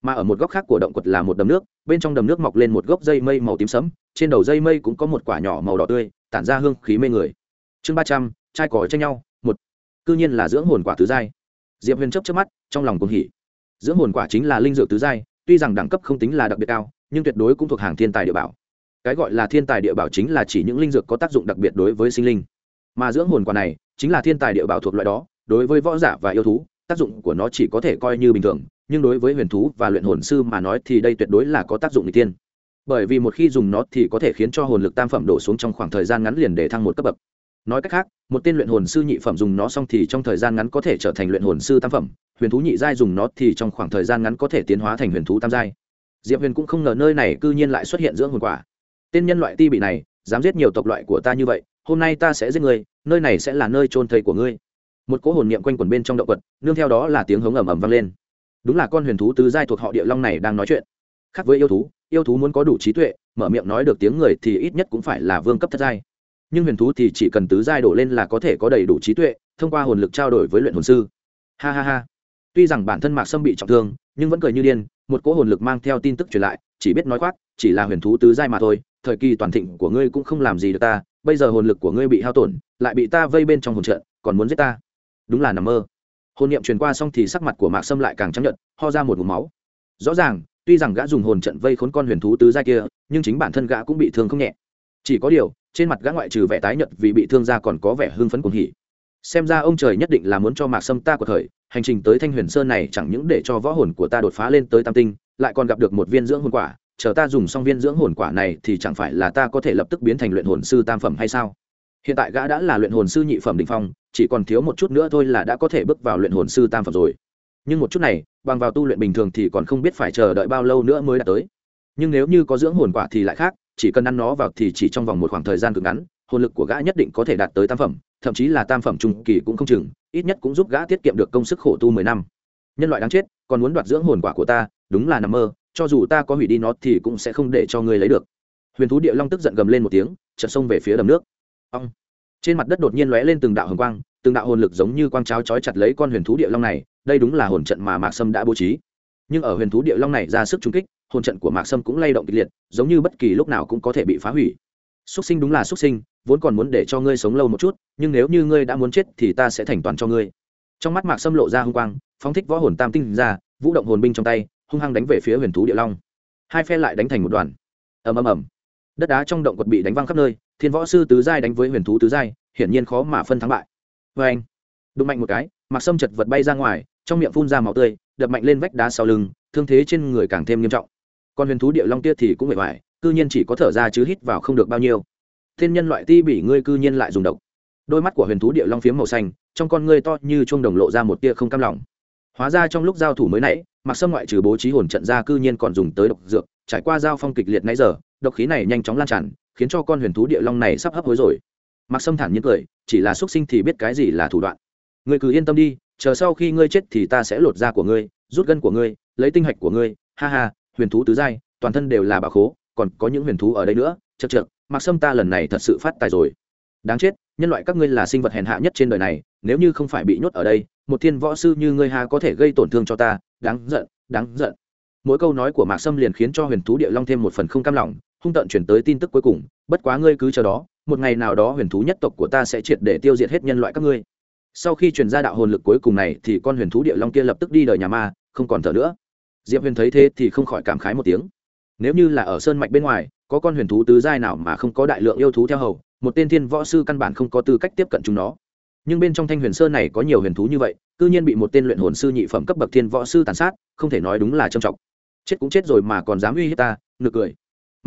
mà ở một góc khác của động quật là một đầm nước, bên trong đầm nước mọc lên một gốc dây mây màu tím sẫm, trên đầu dây mây cũng có một quả nhỏ màu đỏ tươi, tản ra hương khí mê người. Chương ba trăm trai cỏ tranh nhau, một. Cư nhiên là dưỡng hồn quả tứ giai. Diệp huyền chấp trước mắt, trong lòng cũng hỉ. Dưỡng hồn quả chính là linh dược tứ giai, tuy rằng đẳng cấp không tính là đặc biệt cao, nhưng tuyệt đối cũng thuộc hàng thiên tài địa bảo. Cái gọi là thiên tài địa bảo chính là chỉ những linh dược có tác dụng đặc biệt đối với sinh linh. Mà dưỡng hồn quả này chính là thiên tài địa bảo thuộc loại đó, đối với võ giả và yêu thú, tác dụng của nó chỉ có thể coi như bình thường nhưng đối với huyền thú và luyện hồn sư mà nói thì đây tuyệt đối là có tác dụng n g tiên bởi vì một khi dùng nó thì có thể khiến cho hồn lực tam phẩm đổ xuống trong khoảng thời gian ngắn liền để thăng một cấp bậc. Nói cách khác, một tên luyện hồn sư nhị phẩm dùng nó xong thì trong thời gian ngắn có thể trở thành luyện hồn sư tam phẩm, huyền thú nhị giai dùng nó thì trong khoảng thời gian ngắn có thể tiến hóa thành huyền thú tam giai. Diệp huyền cũng không ngờ nơi này c ư nhiên lại xuất hiện dưỡng hồn quả. Tên nhân loại ti bị này, dám giết nhiều tộc loại của ta như vậy, hôm nay ta sẽ giết ngươi, nơi này sẽ là nơi trôn thầy của ngươi. Một cỗ hồn niệm quanh quẩn bên trong động vật, nương theo đó là tiếng hống ầm ầm vang lên đúng là con huyền thú tứ giai thuộc họ địa long này đang nói chuyện. Khác với yêu thú yêu thú muốn có đủ trí tuệ, mở miệng nói được tiếng người thì ít nhất cũng phải là vương cấp thất giai. Nhưng huyền thú thì chỉ cần tứ giai đổ lên là có thể có đầy đủ trí tuệ, thông qua hồn lực trao đổi với luyện hồn sư. Ha ha ha. Tuy rằng bản thân mạc sâm bị trọng thương, nhưng vẫn cười như điên, một cỗ hồn lực mang theo tin tức truyền lại, chỉ biết nói khoác, chỉ là huyền thú tứ giai mà thôi, thời kỳ toàn thịnh của ngươi cũng không làm gì được ta, bây giờ hồn lực của ngươi bị hao tổn, lại bị ta vây bên trong hồn trận, còn muốn giết ta. Đúng là nằm mơ hồn niệm truyền qua xong thì sắc mặt của mạc sâm lại càng chấp nhận ho ra một mục máu. Rõ ràng, tuy rằng gã dùng hồn trận vây khốn con huyền thú tứ giai kia, nhưng chính bản thân gã cũng bị thương không nhẹ. Chỉ có điều, trên mặt gã ngoại trừ vẻ tái nhợt vì bị thương ra còn có vẻ hưng phấn cuồng hỉ. Xem ra ông trời nhất định là muốn cho mạc sâm ta của thời hành trình tới thanh huyền sơn này chẳng những để cho võ hồn của ta đột phá lên tới tam tinh, lại còn gặp được một viên dưỡng hồn quả, chờ ta dùng xong viên dưỡng hồn quả này thì chẳng phải là ta có thể lập tức biến thành luyện hồn sư tam phẩm hay sao? Hiện tại gã đã là luyện hồn sư nhị phẩm đ ỉ n h phong chỉ còn thiếu một chút nữa thôi là đã có thể bước vào luyện hồn sư tam phẩm rồi. Nhưng một chút này, bằng vào tu luyện bình thường thì còn không biết phải chờ đợi bao lâu nữa mới đạt tới. Nhưng nếu như có dưỡng hồn quả thì lại khác, chỉ cần ăn nó vào thì chỉ trong vòng một khoảng thời gian cực ngắn, hồn lực của gã nhất định có thể đạt tới tam phẩm, thậm chí là tam phẩm trung kỳ cũng không chừng, ít nhất cũng giúp gã tiết kiệm được công sức khổ tu mười năm. Nhân loại đáng chết, còn muốn đoạt dưỡng hồn quả của ta, đúng là nằm mơ, cho dù ta có hủy đi nó thì cũng sẽ không để cho ngươi lấy được. Huyền thú địa long tức giận gầm lên một tiếng, chợt xông về phía đầm nước. Ong trên mặt đất đột nhiên lóe lên từng đạo hồng quang, từng đạo hồn lực giống như quang cháo chói chặt lấy con huyền thú địa long này, đây đúng là hồn trận mà mạc sâm đã bố trí. Nhưng ở huyền thú địa long này ra sức trung kích, hồn trận của mạc sâm cũng lay động kịch liệt, giống như bất kỳ lúc nào cũng có thể bị phá hủy. Xuất sinh đúng là xuất sinh, vốn còn muốn để cho ngươi sống lâu một chút, nhưng nếu như ngươi đã muốn chết thì ta sẽ thành toàn cho ngươi. Trong mắt mạc sâm lộ ra hung quang, phóng thích võ hồn tam tinh ra, vũ động hồn binh trong tay, hung hăng đánh về phía huyền thú địa long. Hai phe lại đánh thành một đoàn. Ầm ầm ầm. Đất đá trong động quật bị đánh văng khắp nơi thiên võ sư tứ giai đánh với huyền thú tứ giai, hiển nhiên khó mà phân thắng bại. Vê anh, đụng mạnh một cái, mặc sâm chật vật bay ra ngoài, trong miệng phun ra máu tươi, đập mạnh lên vách đá sau lưng, thương thế trên người càng thêm nghiêm trọng. Còn huyền thú địa long kia thì cũng bề ngoài cư nhiên chỉ có thở ra chứ hít vào không được bao nhiêu. Thiên nhân loại ti bỉ ngươi cư nhiên lại dùng độc. Đôi mắt của huyền thú địa long phiếm màu xanh, trong con ngươi to như chuông đồng lộ ra một tia không cam lòng. Hóa ra trong lúc giao thủ mới nãy, mặc sâm ngoại trừ bố trí hồn trận ra cư nhiên còn dùng tới độc dược, trải qua giao phong kịch liệt nãy giờ, độc khí này nhanh chóng lan tràn khiến cho con huyền thú địa long này sắp hấp hối rồi. Mặc sâm thản nhiên cười, chỉ là xuất sinh thì biết cái gì là thủ đoạn. Ngươi cứ yên tâm đi, chờ sau khi ngươi chết thì ta sẽ lột da của ngươi, rút gân của ngươi, lấy tinh hạch của ngươi. Ha ha, huyền thú tứ giai, toàn thân đều là bà khố, còn có những huyền thú ở đây nữa. Chật chật mặc sâm ta lần này thật sự phát tài rồi. Đáng chết, nhân loại các ngươi là sinh vật hèn hạ nhất trên đời này, nếu như không phải bị nhốt ở đây, một thiên võ sư như ngươi ha có thể gây tổn thương cho ta. Đáng giận đáng giận. Mỗi câu nói của mạc sâm liền khiến cho huyền thú địa long thêm một phần không cam lòng hung tận chuyển tới tin tức cuối cùng, bất quá ngươi cứ chờ đó, một ngày nào đó huyền thú nhất tộc của ta sẽ triệt để tiêu diệt hết nhân loại các ngươi. Sau khi truyền ra đạo hồn lực cuối cùng này, thì con huyền thú địa long kia lập tức đi đời nhà ma, không còn thở nữa. Diệp huyền thấy thế thì không khỏi cảm khái một tiếng. Nếu như là ở sơn mạch bên ngoài, có con huyền thú tứ giai nào mà không có đại lượng yêu thú theo hầu, một tên thiên võ sư căn bản không có tư cách tiếp cận chúng nó. Nhưng bên trong thanh huyền sơn này có nhiều huyền thú như vậy, cư nhiên bị một tên luyện hồn sư nhị phẩm cấp bậc thiên võ sư tàn sát, không thể nói đúng là trầm trọng. Chết cũng chết rồi mà còn dám uy hiếp ta, nực cười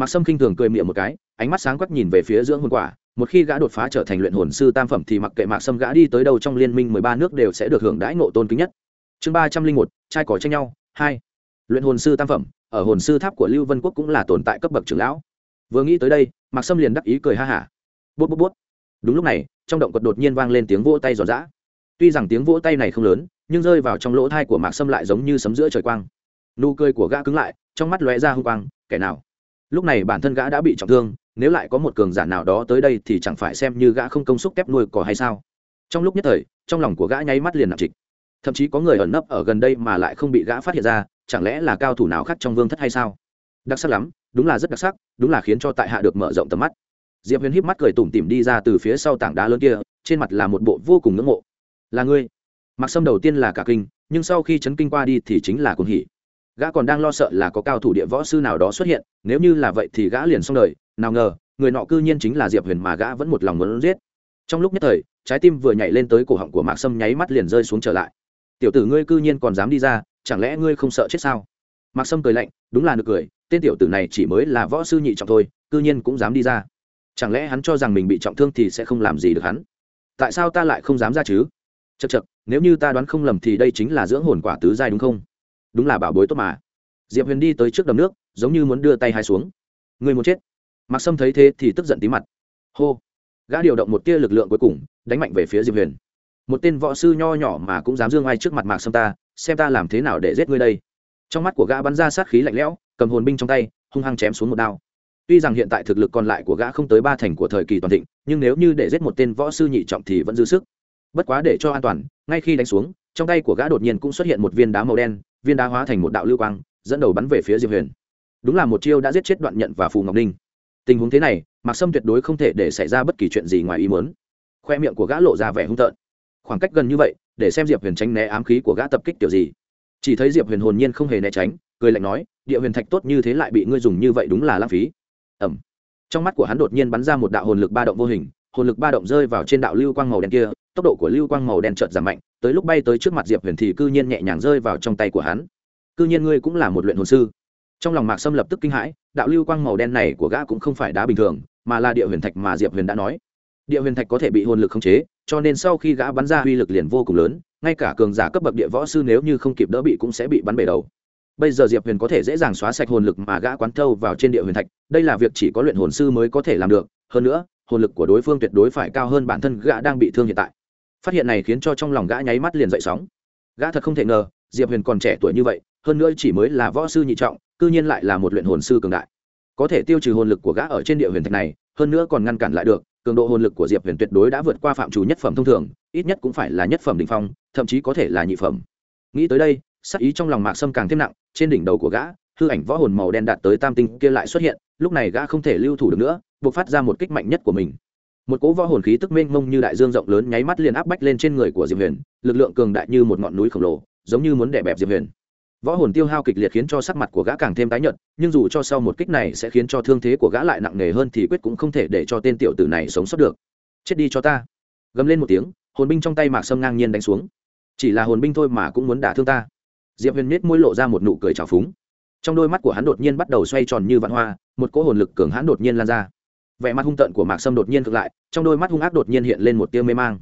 mạc sâm khinh thường cười miệng một cái, ánh mắt sáng quắc nhìn về phía dưỡng hồn quả. Một khi gã đột phá trở thành luyện hồn sư tam phẩm thì mặc kệ mạc sâm gã đi tới đâu trong liên minh mười ba nước đều sẽ được hưởng đãi ngộ tôn kính nhất. Chương ba trăm linh một, trai cỏ tranh nhau, hai. Luyện hồn sư tam phẩm, ở hồn sư tháp của lưu vân quốc cũng là tồn tại cấp bậc trưởng lão. Vừa nghĩ tới đây, mạc sâm liền đắc ý cười ha hả. Bút bút bút. Đúng lúc này, trong động quật đột nhiên vang lên tiếng vỗ tay giòn giã. Tuy rằng tiếng vỗ tay này không lớn, nhưng rơi vào trong lỗ thai của mạc sâm lại giống như sấm giữa trời quang. Nụ cười của gã cứng lại, trong mắt lóe ra hung quang, kẻ nào? Lúc này bản thân gã đã bị trọng thương, nếu lại có một cường giả nào đó tới đây thì chẳng phải xem như gã không công xúc kép nuôi cỏ hay sao? Trong lúc nhất thời, trong lòng của gã nháy mắt liền nặng trịch. Thậm chí có người ẩn nấp ở gần đây mà lại không bị gã phát hiện ra, chẳng lẽ là cao thủ nào khác trong vương thất hay sao? Đặc sắc lắm, đúng là rất đặc sắc, đúng là khiến cho tại hạ được mở rộng tầm mắt. Diệp huyền híp mắt cười tủm tỉm đi ra từ phía sau tảng đá lớn kia, trên mặt là một bộ vô cùng ngưỡng mộ. Là ngươi. Mặc sâm đầu tiên là cả kinh, nhưng sau khi chấn kinh qua đi thì chính là cuồng hỉ gã còn đang lo sợ là có cao thủ địa võ sư nào đó xuất hiện, nếu như là vậy thì gã liền xong đời, nào ngờ, người nọ cư nhiên chính là diệp huyền mà gã vẫn một lòng muốn giết. Trong lúc nhất thời, trái tim vừa nhảy lên tới cổ họng của mạc sâm nháy mắt liền rơi xuống trở lại. Tiểu tử ngươi cư nhiên còn dám đi ra, chẳng lẽ ngươi không sợ chết sao? Mạc sâm cười lạnh, đúng là nực cười, tên tiểu tử này chỉ mới là võ sư nhị trọng thôi, cư nhiên cũng dám đi ra. Chẳng lẽ hắn cho rằng mình bị trọng thương thì sẽ không làm gì được hắn? Tại sao ta lại không dám ra chứ? Chật chật nếu như ta đoán không lầm thì đây chính là dưỡng hồn quả tứ giai đúng không? Đúng là bảo bối tốt mà. Diệp huyền đi tới trước đầm nước, giống như muốn đưa tay hai xuống. Người muốn chết. Mặc sâm thấy thế thì tức giận tí mặt. Hô. Gã điều động một tia lực lượng cuối cùng, đánh mạnh về phía diệp huyền. Một tên võ sư nho nhỏ mà cũng dám dương ai trước mặt mạc sâm ta, xem ta làm thế nào để giết ngươi đây. Trong mắt của gã bắn ra sát khí lạnh lẽo, cầm hồn binh trong tay, hung hăng chém xuống một đao. Tuy rằng hiện tại thực lực còn lại của gã không tới ba thành của thời kỳ toàn thịnh, nhưng nếu như để giết một tên võ sư nhị trọng thì vẫn dư sức. Bất quá để cho an toàn, ngay khi đánh xuống, trong tay của gã đột nhiên cũng xuất hiện một viên đá màu đen viên đá hóa thành một đạo lưu quang, dẫn đầu bắn về phía diệp huyền. Đúng là một chiêu đã giết chết đoạn nhận và phù ngọc ninh. Tình huống thế này, mạc sâm tuyệt đối không thể để xảy ra bất kỳ chuyện gì ngoài ý muốn. Khoe miệng của gã lộ ra vẻ hung tợn. Khoảng cách gần như vậy, để xem diệp huyền tránh né ám khí của gã tập kích kiểu gì. Chỉ thấy diệp huyền hồn nhiên không hề né tránh, cười lạnh nói, địa huyền thạch tốt như thế lại bị ngươi dùng như vậy đúng là lãng phí. Ẩm trong mắt của hắn đột nhiên bắn ra một đạo hồn lực ba động vô hình, hồn lực ba động rơi vào trên đạo lưu quang màu đen kia, tốc độ của lưu quang màu đen chợt giảm mạnh tới lúc bay tới trước mặt diệp huyền thì cư nhiên nhẹ nhàng rơi vào trong tay của hắn. Cư nhiên ngươi cũng là một luyện hồn sư. Trong lòng mạc sâm lập tức kinh hãi, đạo lưu quang màu đen này của gã cũng không phải đá bình thường, mà là địa huyền thạch mà diệp huyền đã nói. Địa huyền thạch có thể bị hồn lực khống chế, cho nên sau khi gã bắn ra uy lực liền vô cùng lớn, ngay cả cường giả cấp bậc địa võ sư nếu như không kịp đỡ bị cũng sẽ bị bắn bể đầu. Bây giờ diệp huyền có thể dễ dàng xóa sạch hồn lực mà gã quán thâu vào trên địa huyền thạch, đây là việc chỉ có luyện hồn sư mới có thể làm được, hơn nữa, hồn lực của đối phương tuyệt đối phải cao hơn bản thân gã đang bị thương hiện tại phát hiện này khiến cho trong lòng gã nháy mắt liền dậy sóng. Gã thật không thể ngờ, diệp huyền còn trẻ tuổi như vậy, hơn nữa chỉ mới là võ sư nhị trọng, cư nhiên lại là một luyện hồn sư cường đại. Có thể tiêu trừ hồn lực của gã ở trên địa huyền thạch này, hơn nữa còn ngăn cản lại được, cường độ hồn lực của diệp huyền tuyệt đối đã vượt qua phạm trù nhất phẩm thông thường, ít nhất cũng phải là nhất phẩm đ ỉ n h phong, thậm chí có thể là nhị phẩm. Nghĩ tới đây, sắc ý trong lòng mạc sâm càng thêm nặng, trên đỉnh đầu của gã, hư ảnh võ hồn màu đen đạt tới tam tinh kia lại xuất hiện, lúc này gã không thể lưu thủ được nữa, buộc phát ra một kích mạnh nhất của mình một cỗ võ hồn khí tức mênh mông như đại dương rộng lớn nháy mắt liền áp bách lên trên người của diệp huyền, lực lượng cường đại như một ngọn núi khổng lồ, giống như muốn đè bẹp diệp huyền. Võ hồn tiêu hao kịch liệt khiến cho sắc mặt của gã càng thêm tái nhợt, nhưng dù cho sau một kích này sẽ khiến cho thương thế của gã lại nặng nề hơn thì quyết cũng không thể để cho tên tiểu tử này sống sót được. Chết đi cho ta. Gầm lên một tiếng, hồn binh trong tay mạc sâm ngang nhiên đánh xuống. Chỉ là hồn binh thôi mà cũng muốn đả thương ta. Diệp huyền miết môi lộ ra một nụ cười trào phúng. Trong đôi mắt của hắn đột nhiên bắt đầu xoay tròn như vạn hoa, một cỗ hồn lực cường hãn đột nhiên lan ra vẻ mặt hung tợn của mạc sâm đột nhiên ngược lại, trong đôi mắt hung ác đột nhiên hiện lên một tia mê mang.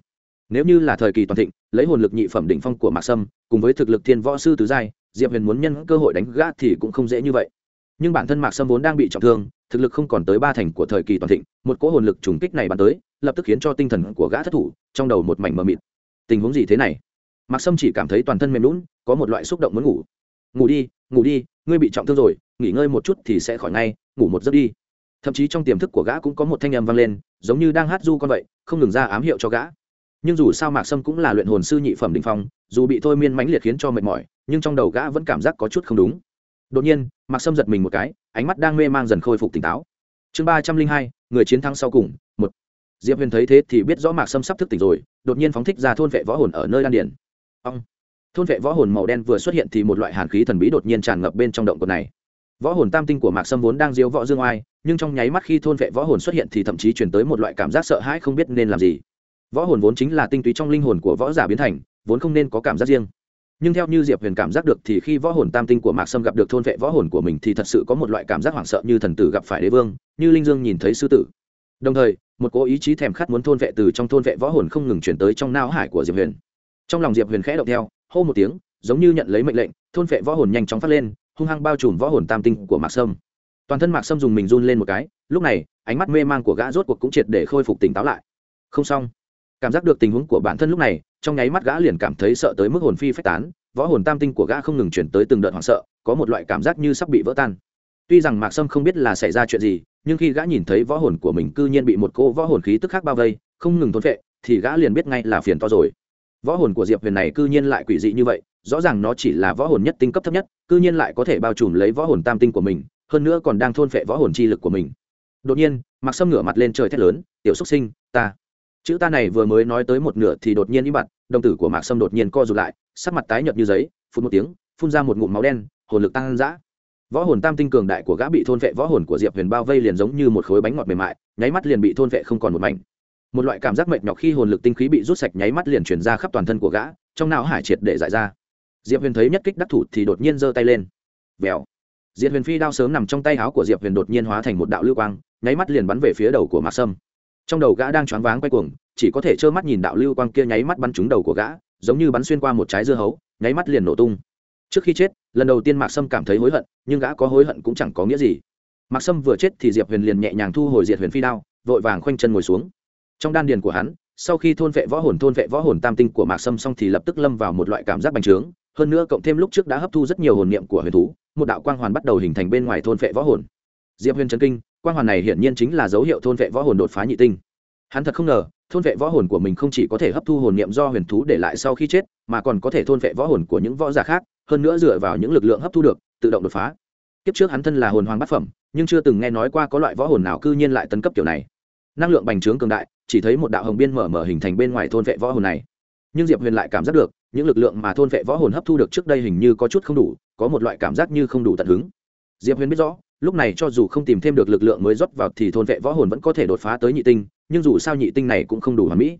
Nếu như là thời kỳ toàn thịnh, lấy hồn lực nhị phẩm đỉnh phong của mạc sâm, cùng với thực lực thiên võ sư tứ giai, diệp huyền muốn nhân cơ hội đánh gã thì cũng không dễ như vậy. Nhưng bản thân mạc sâm vốn đang bị trọng thương, thực lực không còn tới ba thành của thời kỳ toàn thịnh, một cỗ hồn lực trùng kích này bắn tới, lập tức khiến cho tinh thần của gã thất thủ, trong đầu một mảnh mờ mịt. Tình huống gì thế này? Mạc sâm chỉ cảm thấy toàn thân mềm lún có một loại xúc động muốn ngủ. Ngủ đi ngủ đi, ngươi bị trọng thương rồi, nghỉ ngơi một chút thì sẽ khỏi ngay, ngủ một giấc đi thậm chí trong tiềm thức của gã cũng có một thanh âm vang lên, giống như đang hát du con vậy, không ngừng ra ám hiệu cho gã. Nhưng dù sao mạc sâm cũng là luyện hồn sư nhị phẩm đình phong, dù bị thôi miên mãnh liệt khiến cho mệt mỏi, nhưng trong đầu gã vẫn cảm giác có chút không đúng. Đột nhiên, mạc sâm giật mình một cái, ánh mắt đang mê man dần khôi phục tỉnh táo. Chương ba trăm linh hai, người chiến thắng sau cùng, một. Diệp huyền thấy thế thì biết rõ mạc sâm sắp thức tỉnh rồi, đột nhiên phóng thích ra thôn vệ võ hồn ở nơi đan điển ông thôn vệ võ hồn màu đen vừa xuất hiện thì một loại hàn khí thần bí đột nhiên tràn ngập bên trong động cột này võ hồn tam tinh của mạc sâm vốn đang diếu võ dương oai, nhưng trong nháy mắt khi thôn vệ võ hồn xuất hiện thì thậm chí chuyển tới một loại cảm giác sợ hãi không biết nên làm gì. Võ hồn vốn chính là tinh túy trong linh hồn của võ giả biến thành, vốn không nên có cảm giác riêng. Nhưng theo như diệp huyền cảm giác được thì khi võ hồn tam tinh của mạc sâm gặp được thôn vệ võ hồn của mình thì thật sự có một loại cảm giác hoảng sợ như thần tử gặp phải đế vương, như linh dương nhìn thấy sư tử. Đồng thời, một cố ý chí thèm khát muốn thôn vệ từ trong thôn vệ võ hồn không ngừng chuyển tới trong não hải của diệp huyền. Trong lòng diệp huyền khẽ động theo, hô một tiếng, giống như nhận lấy mệnh lệnh, thôn vệ võ hồn nhanh chóng phát lên hung hăng bao trùm võ hồn tam tinh của mạc sâm. Toàn thân mạc sâm dùng mình run lên một cái, lúc này, ánh mắt mê man của gã rốt cuộc cũng triệt để khôi phục tỉnh táo lại. Không xong. Cảm giác được tình huống của bản thân lúc này, trong nháy mắt gã liền cảm thấy sợ tới mức hồn phi phách tán, võ hồn tam tinh của gã không ngừng chuyển tới từng đợt hoảng sợ, có một loại cảm giác như sắp bị vỡ tan. Tuy rằng mạc sâm không biết là xảy ra chuyện gì, nhưng khi gã nhìn thấy võ hồn của mình cư nhiên bị một cô võ hồn khí tức khác bao vây, không ngừng thôn vệ thì gã liền biết ngay là phiền to rồi. Võ hồn của diệp huyền này cư nhiên lại quỷ dị như vậy rõ ràng nó chỉ là võ hồn nhất tinh cấp thấp nhất, cư nhiên lại có thể bao trùm lấy võ hồn tam tinh của mình, hơn nữa còn đang thôn phệ võ hồn chi lực của mình. Đột nhiên, mạc sâm ngửa mặt lên trời thét lớn, tiểu xúc sinh, ta. Chữ ta này vừa mới nói tới một nửa thì đột nhiên im bặt, đồng tử của mạc sâm đột nhiên co rụt lại, sắc mặt tái nhợt như giấy, phun một tiếng, phun ra một ngụm máu đen, hồn lực tăng dã. Võ hồn tam tinh cường đại của gã bị thôn vệ võ hồn của diệp huyền bao vây liền giống như một khối bánh ngọt mềm mại, nháy mắt liền bị thôn vệ không còn một mảnh. Một loại cảm giác mệt nhọc khi hồn lực tinh khí bị rút sạch nháy mắt liền chuyển ra khắp toàn thân của gã, trong não hải triệt để giải ra diệp huyền thấy nhất kích đắc thủ thì đột nhiên giơ tay lên. Vèo. Diệp huyền phi đao sớm nằm trong tay áo của diệp huyền đột nhiên hóa thành một đạo lưu quang, nháy mắt liền bắn về phía đầu của mạc sâm. Trong đầu gã đang choáng váng quay cuồng, chỉ có thể trơ mắt nhìn đạo lưu quang kia nháy mắt bắn trúng đầu của gã, giống như bắn xuyên qua một trái dưa hấu, nháy mắt liền nổ tung. Trước khi chết, lần đầu tiên mạc sâm cảm thấy hối hận, nhưng gã có hối hận cũng chẳng có nghĩa gì. Mạc sâm vừa chết thì diệp huyền liền nhẹ nhàng thu hồi diệt huyền phi đao, vội vàng khoanh chân ngồi xuống. Trong đan điền của hắn, sau khi thôn vệ võ hồn, thôn vệ võ hồn tam tinh của mạc sâm xong thì lập tức lâm vào một loại cảm giác bành trướng hơn nữa cộng thêm lúc trước đã hấp thu rất nhiều hồn niệm của huyền thú, một đạo quang hoàn bắt đầu hình thành bên ngoài thôn vệ võ hồn. Diệp huyền trấn kinh, quang hoàn này hiển nhiên chính là dấu hiệu thôn vệ võ hồn đột phá nhị tinh. Hắn thật không ngờ, thôn vệ võ hồn của mình không chỉ có thể hấp thu hồn niệm do huyền thú để lại sau khi chết, mà còn có thể thôn vệ võ hồn của những võ giả khác, hơn nữa dựa vào những lực lượng hấp thu được, tự động đột phá. Kiếp trước hắn thân là hồn hoàng bát phẩm, nhưng chưa từng nghe nói qua có loại võ hồn nào cư nhiên lại tấn cấp kiểu này. Năng lượng bành trướng cường đại, chỉ thấy một đạo hồng biên mở mở hình thành bên ngoài thôn vệ võ hồn này. Nhưng diệp huyền lại cảm giác được những lực lượng mà thôn vệ võ hồn hấp thu được trước đây hình như có chút không đủ, có một loại cảm giác như không đủ tận hứng. Diệp huyền biết rõ, lúc này cho dù không tìm thêm được lực lượng mới rót vào thì thôn vệ võ hồn vẫn có thể đột phá tới nhị tinh, nhưng dù sao nhị tinh này cũng không đủ hoàn mỹ.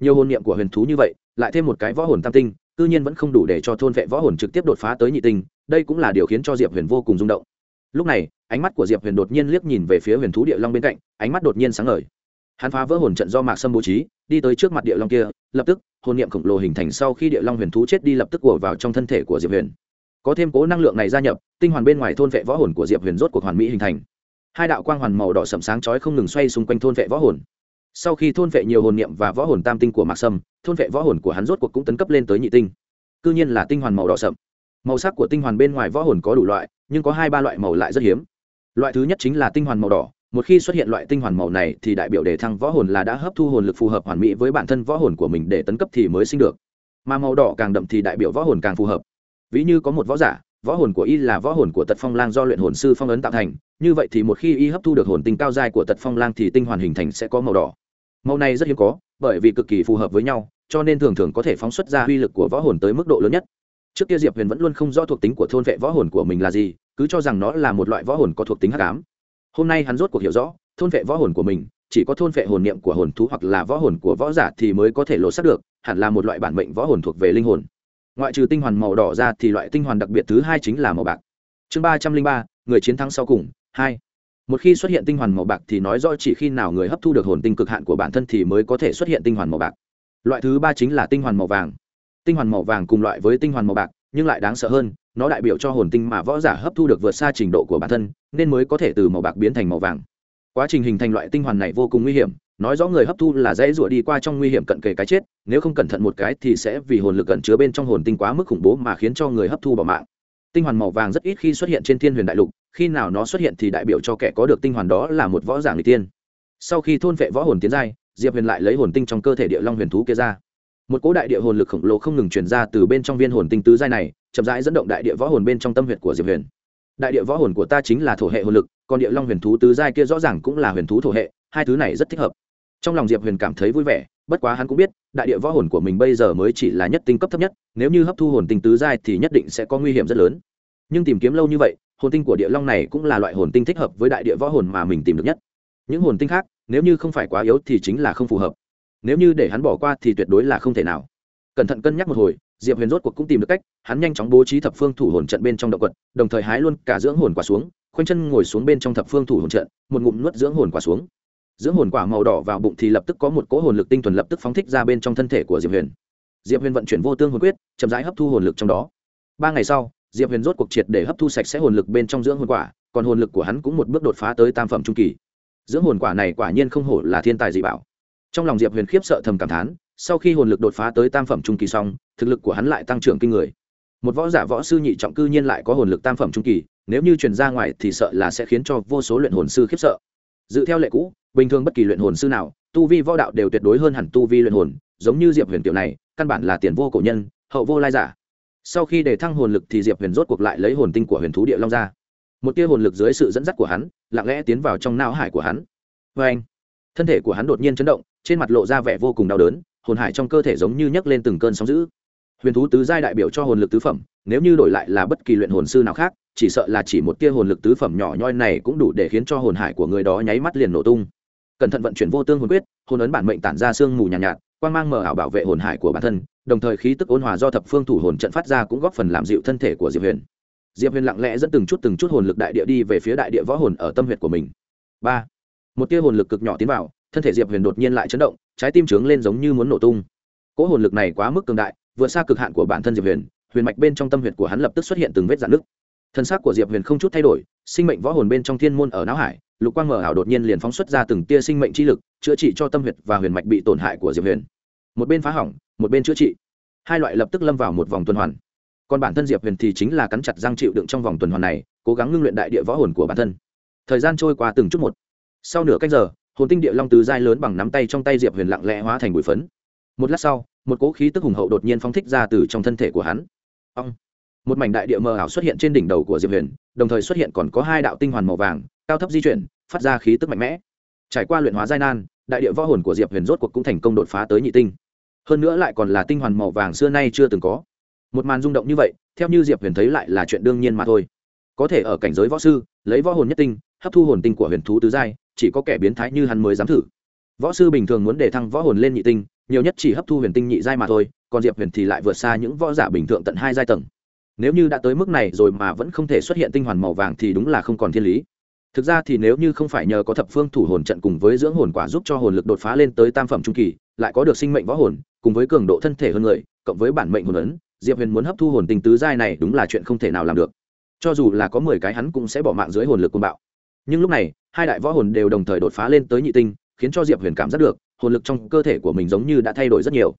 Nhiều hồn niệm của huyền thú như vậy, lại thêm một cái võ hồn tam tinh tự nhiên vẫn không đủ để cho thôn vệ võ hồn trực tiếp đột phá tới nhị tinh, đây cũng là điều khiến cho diệp huyền vô cùng rung động. Lúc này, ánh mắt của diệp huyền đột nhiên liếc nhìn về phía huyền thú địa long bên cạnh, ánh mắt đột nhiên sáng ngời hắn phá vỡ hồn trận do mạc sâm bố trí, đi tới trước mặt địa long kia, lập tức, hồn niệm khổng lồ hình thành sau khi địa long huyền thú chết đi lập tức ùa vào trong thân thể của diệp huyền. Có thêm cố năng lượng này gia nhập, tinh hoàn bên ngoài thôn vệ võ hồn của diệp huyền rốt cuộc hoàn mỹ hình thành. Hai đạo quang hoàn màu đỏ sậm sáng chói không ngừng xoay xung quanh thôn vệ võ hồn. Sau khi thôn vệ nhiều hồn niệm và võ hồn tam tinh của mạc sâm, thôn vệ võ hồn của hắn rốt cuộc cũng tấn cấp lên tới nhị tinh. Cứ nhiên là tinh hoàn màu đỏ sậm. Màu sắc của tinh hoàn bên ngoài võ hồn có đủ loại, nhưng có hai ba loại màu lại rất hiếm. Loại thứ nhất chính là tinh hoàn màu đỏ một khi xuất hiện loại tinh hoàn màu này thì đại biểu đề thăng võ hồn là đã hấp thu hồn lực phù hợp hoàn mỹ với bản thân võ hồn của mình để tấn cấp thì mới sinh được. Mà màu đỏ càng đậm thì đại biểu võ hồn càng phù hợp. Ví như có một võ giả, võ hồn của y là võ hồn của tật phong lang do luyện hồn sư phong ấn tạo thành. Như vậy thì một khi y hấp thu được hồn tinh cao dai của tật phong lang thì tinh hoàn hình thành sẽ có màu đỏ. Màu này rất hiếm có, bởi vì cực kỳ phù hợp với nhau, cho nên thường thường có thể phóng xuất ra uy lực của võ hồn tới mức độ lớn nhất. Trước kia diệp huyền vẫn luôn không rõ thuộc tính của thôn vệ võ hồn của mình là gì, cứ cho rằng nó là một loại võ hồn có thuộc tính hắc ám hôm nay hắn rốt cuộc hiểu rõ, thôn vệ võ hồn của mình, chỉ có thôn vệ hồn niệm của hồn thú hoặc là võ hồn của võ giả thì mới có thể lột xác được, hẳn là một loại bản mệnh võ hồn thuộc về linh hồn. Ngoại trừ tinh hoàn màu đỏ ra thì loại tinh hoàn đặc biệt thứ hai chính là màu bạc. Chương ba trăm linh ba, người chiến thắng sau cùng, hai. Một khi xuất hiện tinh hoàn màu bạc thì nói rõ chỉ khi nào người hấp thu được hồn tinh cực hạn của bản thân thì mới có thể xuất hiện tinh hoàn màu bạc. Loại thứ ba chính là tinh hoàn màu vàng. Tinh hoàn màu vàng cùng loại với tinh hoàn màu bạc, nhưng lại đáng sợ hơn nó đại biểu cho hồn tinh mà võ giả hấp thu được vượt xa trình độ của bản thân, nên mới có thể từ màu bạc biến thành màu vàng. Quá trình hình thành loại tinh hoàn này vô cùng nguy hiểm, nói rõ người hấp thu là dễ rủa đi qua trong nguy hiểm cận kề cái chết, nếu không cẩn thận một cái thì sẽ vì hồn lực cẩn chứa bên trong hồn tinh quá mức khủng bố mà khiến cho người hấp thu bỏ mạng. Tinh hoàn màu vàng rất ít khi xuất hiện trên thiên huyền đại lục, khi nào nó xuất hiện thì đại biểu cho kẻ có được tinh hoàn đó là một võ giả người tiên. Sau khi thôn vệ võ hồn tiến giai, diệp huyền lại lấy hồn tinh trong cơ thể địa long huyền thú kia ra. Một cỗ đại địa hồn lực khổng lồ không ngừng truyền ra từ bên trong viên hồn tinh tứ giai này chậm rãi dẫn động đại địa võ hồn bên trong tâm huyệt của diệp huyền. Đại địa võ hồn của ta chính là thổ hệ hồn lực, còn địa long huyền thú tứ giai kia rõ ràng cũng là huyền thú thổ hệ, hai thứ này rất thích hợp. Trong lòng diệp huyền cảm thấy vui vẻ, bất quá hắn cũng biết, đại địa võ hồn của mình bây giờ mới chỉ là nhất tinh cấp thấp nhất, nếu như hấp thu hồn tinh tứ giai thì nhất định sẽ có nguy hiểm rất lớn. Nhưng tìm kiếm lâu như vậy, hồn tinh của địa long này cũng là loại hồn tinh thích hợp với đại địa võ hồn mà mình tìm được nhất. Những hồn tinh khác, nếu như không phải quá yếu thì chính là không phù hợp. Nếu như để hắn bỏ qua thì tuyệt đối là không thể nào. Cẩn thận cân nhắc một hồi diệp huyền rốt cuộc cũng tìm được cách, hắn nhanh chóng bố trí thập phương thủ hồn trận bên trong động quật, đồng thời hái luôn cả dưỡng hồn quả xuống, khoanh chân ngồi xuống bên trong thập phương thủ hồn trận, một ngụm nuốt dưỡng hồn quả xuống. Dưỡng hồn quả màu đỏ vào bụng thì lập tức có một cỗ hồn lực tinh thuần lập tức phóng thích ra bên trong thân thể của diệp huyền. Diệp huyền vận chuyển vô tương hồn quyết, chậm rãi hấp thu hồn lực trong đó. Ba ngày sau, diệp huyền rốt cuộc triệt để hấp thu sạch sẽ hồn lực bên trong dưỡng hồn quả, còn hồn lực của hắn cũng một bước đột phá tới tam phẩm trung kỳ. Dưỡng hồn quả này quả nhiên không hổ là thiên tài dị bảo. Trong lòng diệp huyền khiếp sợ thầm cảm thán sau khi hồn lực đột phá tới tam phẩm trung kỳ xong, thực lực của hắn lại tăng trưởng kinh người. Một võ giả võ sư nhị trọng cư nhiên lại có hồn lực tam phẩm trung kỳ, nếu như truyền ra ngoài thì sợ là sẽ khiến cho vô số luyện hồn sư khiếp sợ. Dự theo lệ cũ, bình thường bất kỳ luyện hồn sư nào, tu vi võ đạo đều tuyệt đối hơn hẳn tu vi luyện hồn, giống như diệp huyền tiểu này, căn bản là tiền vô cổ nhân, hậu vô lai giả. Sau khi để thăng hồn lực thì diệp huyền rốt cuộc lại lấy hồn tinh của huyền thú địa long ra. Một tia hồn lực dưới sự dẫn dắt của hắn, lặng lẽ tiến vào trong não hải của hắn. Vê anh thân thể của hắn đột nhiên chấn động, trên mặt lộ ra vẻ vô cùng đau đớn hồn hải trong cơ thể giống như nhấc lên từng cơn sóng dữ. Huyền thú tứ giai đại biểu cho hồn lực tứ phẩm nếu như đổi lại là bất kỳ luyện hồn sư nào khác chỉ sợ là chỉ một tia hồn lực tứ phẩm nhỏ nhoi này cũng đủ để khiến cho hồn hải của người đó nháy mắt liền nổ tung. Cẩn thận vận chuyển vô tương hồn quyết hồn ấn bản mệnh tản ra sương mù nhàn nhạt, nhạt quang mang mờ ảo bảo vệ hồn hải của bản thân đồng thời khí tức ôn hòa do thập phương thủ hồn trận phát ra cũng góp phần làm dịu thân thể của diệp huyền. Diệp huyền lặng lẽ dẫn từng chút từng chút hồn lực đại địa đi về phía đại địa võ hồn ở tâm huyệt của mình. Ba. Một tia hồn lực cực nhỏ tiến vào thân thể diệp huyền đột nhiên lại chấn động trái tim trướng lên giống như muốn nổ tung. Cỗ hồn lực này quá mức cường đại, vượt xa cực hạn của bản thân diệp huyền huyền mạch bên trong tâm huyệt của hắn lập tức xuất hiện từng vết dạn nứt. Thân xác của diệp huyền không chút thay đổi, sinh mệnh võ hồn bên trong thiên môn ở não hải, lục quang mở ảo đột nhiên liền phóng xuất ra từng tia sinh mệnh chi lực, chữa trị cho tâm huyệt và huyền mạch bị tổn hại của diệp huyền. Một bên phá hỏng, một bên chữa trị. Hai loại lập tức lâm vào một vòng tuần hoàn. Còn bản thân diệp huyền thì chính là cắn chặt răng chịu đựng trong vòng tuần hoàn này, cố gắng ngưng luyện đại địa võ hồn của bản thân. Thời gian trôi qua từng chút một. Sau nửa cách giờ hồn tinh địa long tứ giai lớn bằng nắm tay trong tay diệp huyền lặng lẽ hóa thành bụi phấn. Một lát sau, một cỗ khí tức hùng hậu đột nhiên phóng thích ra từ trong thân thể của hắn. Ông một mảnh đại địa mờ ảo xuất hiện trên đỉnh đầu của diệp huyền, đồng thời xuất hiện còn có hai đạo tinh hoàn màu vàng, cao thấp di chuyển, phát ra khí tức mạnh mẽ. Trải qua luyện hóa giai nan, đại địa võ hồn của diệp huyền rốt cuộc cũng thành công đột phá tới nhị tinh. Hơn nữa lại còn là tinh hoàn màu vàng xưa nay chưa từng có. Một màn rung động như vậy, theo như diệp huyền thấy lại là chuyện đương nhiên mà thôi. Có thể ở cảnh giới võ sư, lấy võ hồn nhất tinh, hấp thu hồn tinh của huyền thú tứ giai chỉ có kẻ biến thái như hắn mới dám thử. Võ sư bình thường muốn để thăng võ hồn lên nhị tinh, nhiều nhất chỉ hấp thu huyền tinh nhị giai mà thôi, còn diệp huyền thì lại vượt xa những võ giả bình thường tận hai giai tầng. Nếu như đã tới mức này rồi mà vẫn không thể xuất hiện tinh hoàn màu vàng thì đúng là không còn thiên lý. Thực ra thì nếu như không phải nhờ có thập phương thủ hồn trận cùng với dưỡng hồn quả giúp cho hồn lực đột phá lên tới tam phẩm trung kỳ, lại có được sinh mệnh võ hồn, cùng với cường độ thân thể hơn người, cộng với bản mệnh hồn ấn, diệp huyền muốn hấp thu hồn tình tứ giai này đúng là chuyện không thể nào làm được. Cho dù là có mười cái hắn cũng sẽ bỏ mạng dưới hồn lực côn bạo nhưng lúc này, hai đại võ hồn đều đồng thời đột phá lên tới nhị tinh, khiến cho diệp huyền cảm giác được, hồn lực trong cơ thể của mình giống như đã thay đổi rất nhiều.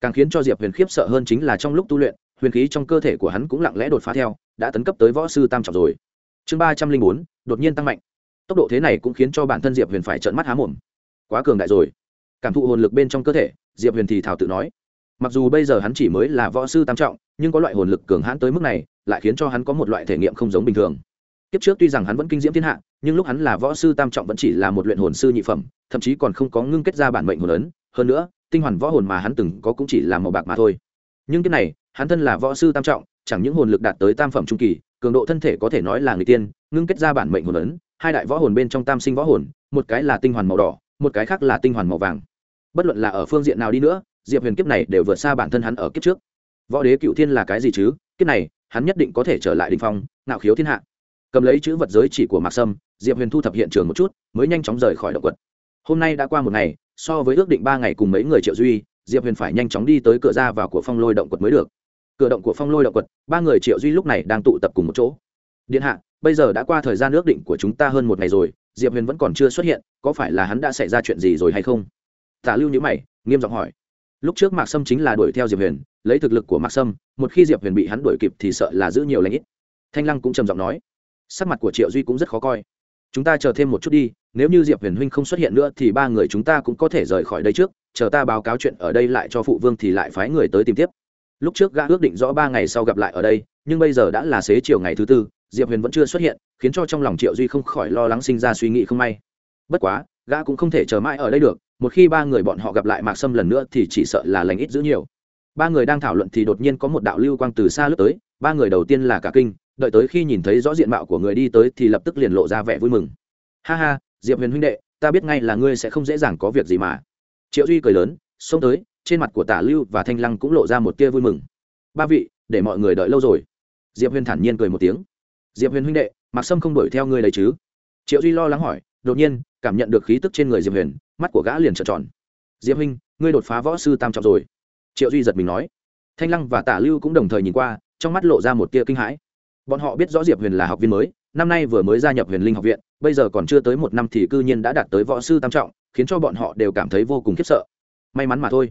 Càng khiến cho diệp huyền khiếp sợ hơn chính là trong lúc tu luyện, huyền khí trong cơ thể của hắn cũng lặng lẽ đột phá theo, đã tấn cấp tới võ sư tam trọng rồi. Chương ba trăm linh bốn, đột nhiên tăng mạnh. Tốc độ thế này cũng khiến cho bản thân diệp huyền phải trợn mắt há mồm. Quá cường đại rồi. Cảm thụ hồn lực bên trong cơ thể, diệp huyền thì thảo tự nói. Mặc dù bây giờ hắn chỉ mới là võ sư tam trọng, nhưng có loại hồn lực cường hãn tới mức này, lại khiến cho hắn có một loại thể nghiệm không giống bình thường kiếp trước tuy rằng hắn vẫn kinh diễm thiên hạ, nhưng lúc hắn là võ sư tam trọng vẫn chỉ là một luyện hồn sư nhị phẩm, thậm chí còn không có ngưng kết ra bản mệnh hồn lớn hơn nữa, tinh hoàn võ hồn mà hắn từng có cũng chỉ là màu bạc mà thôi. Nhưng cái này, hắn thân là võ sư tam trọng, chẳng những hồn lực đạt tới tam phẩm trung kỳ, cường độ thân thể có thể nói là người tiên, ngưng kết ra bản mệnh hồn lớn hai đại võ hồn bên trong tam sinh võ hồn, một cái là tinh hoàn màu đỏ, một cái khác là tinh hoàn màu vàng. Bất luận là ở phương diện nào đi nữa, diệp huyền kiếp này đều vượt xa bản thân hắn ở kiếp trước. Võ đế cựu thiên là cái gì chứ? Kiếp này, hắn nhất định có thể trở lại đình phong nạo khiếu thiên hạ cầm lấy chữ vật giới chỉ của mạc sâm, diệp huyền thu thập hiện trường một chút, mới nhanh chóng rời khỏi động quật. Hôm nay đã qua một ngày, so với ước định ba ngày cùng mấy người triệu duy, diệp huyền phải nhanh chóng đi tới cửa ra vào của phong lôi động quật mới được. Cửa động của phong lôi động quật, ba người triệu duy lúc này đang tụ tập cùng một chỗ. Điện hạ, bây giờ đã qua thời gian ước định của chúng ta hơn một ngày rồi, diệp huyền vẫn còn chưa xuất hiện, có phải là hắn đã xảy ra chuyện gì rồi hay không? Tả lưu nhữ mày, nghiêm giọng hỏi. Lúc trước mạc sâm chính là đuổi theo diệp huyền, lấy thực lực của mạc sâm, một khi diệp huyền bị hắn đuổi kịp thì sợ là giữ nhiều lãnh ít. Thanh lăng cũng trầm giọng nói sắc mặt của triệu duy cũng rất khó coi. Chúng ta chờ thêm một chút đi, nếu như diệp huyền huynh không xuất hiện nữa thì ba người chúng ta cũng có thể rời khỏi đây trước, chờ ta báo cáo chuyện ở đây lại cho phụ vương thì lại phái người tới tìm tiếp. Lúc trước gã ước định rõ ba ngày sau gặp lại ở đây, nhưng bây giờ đã là xế chiều ngày thứ tư, diệp huyền vẫn chưa xuất hiện, khiến cho trong lòng triệu duy không khỏi lo lắng sinh ra suy nghĩ không may. Bất quá, gã cũng không thể chờ mãi ở đây được, một khi ba người bọn họ gặp lại mạc sâm lần nữa thì chỉ sợ là lành ít giữ nhiều. Ba người đang thảo luận thì đột nhiên có một đạo lưu quang từ xa lướt tới, ba người đầu tiên là cả kinh đợi tới khi nhìn thấy rõ diện mạo của người đi tới thì lập tức liền lộ ra vẻ vui mừng. Ha ha, diệp huyền huynh đệ, ta biết ngay là ngươi sẽ không dễ dàng có việc gì mà. Triệu duy cười lớn, xông tới, trên mặt của tả lưu và thanh lăng cũng lộ ra một tia vui mừng. Ba vị, để mọi người đợi lâu rồi. Diệp huyền thản nhiên cười một tiếng. Diệp huyền huynh đệ mặc sâm không đuổi theo ngươi đấy chứ? Triệu duy lo lắng hỏi, đột nhiên, cảm nhận được khí tức trên người diệp huyền, mắt của gã liền trợn tròn. Diệp huynh, ngươi đột phá võ sư tam trọng rồi. Triệu duy giật mình nói. Thanh lăng và tả lưu cũng đồng thời nhìn qua, trong mắt lộ ra một tia kinh hãi bọn họ biết rõ diệp huyền là học viên mới, năm nay vừa mới gia nhập huyền linh học viện, bây giờ còn chưa tới một năm thì cư nhiên đã đạt tới võ sư tam trọng, khiến cho bọn họ đều cảm thấy vô cùng khiếp sợ. May mắn mà thôi.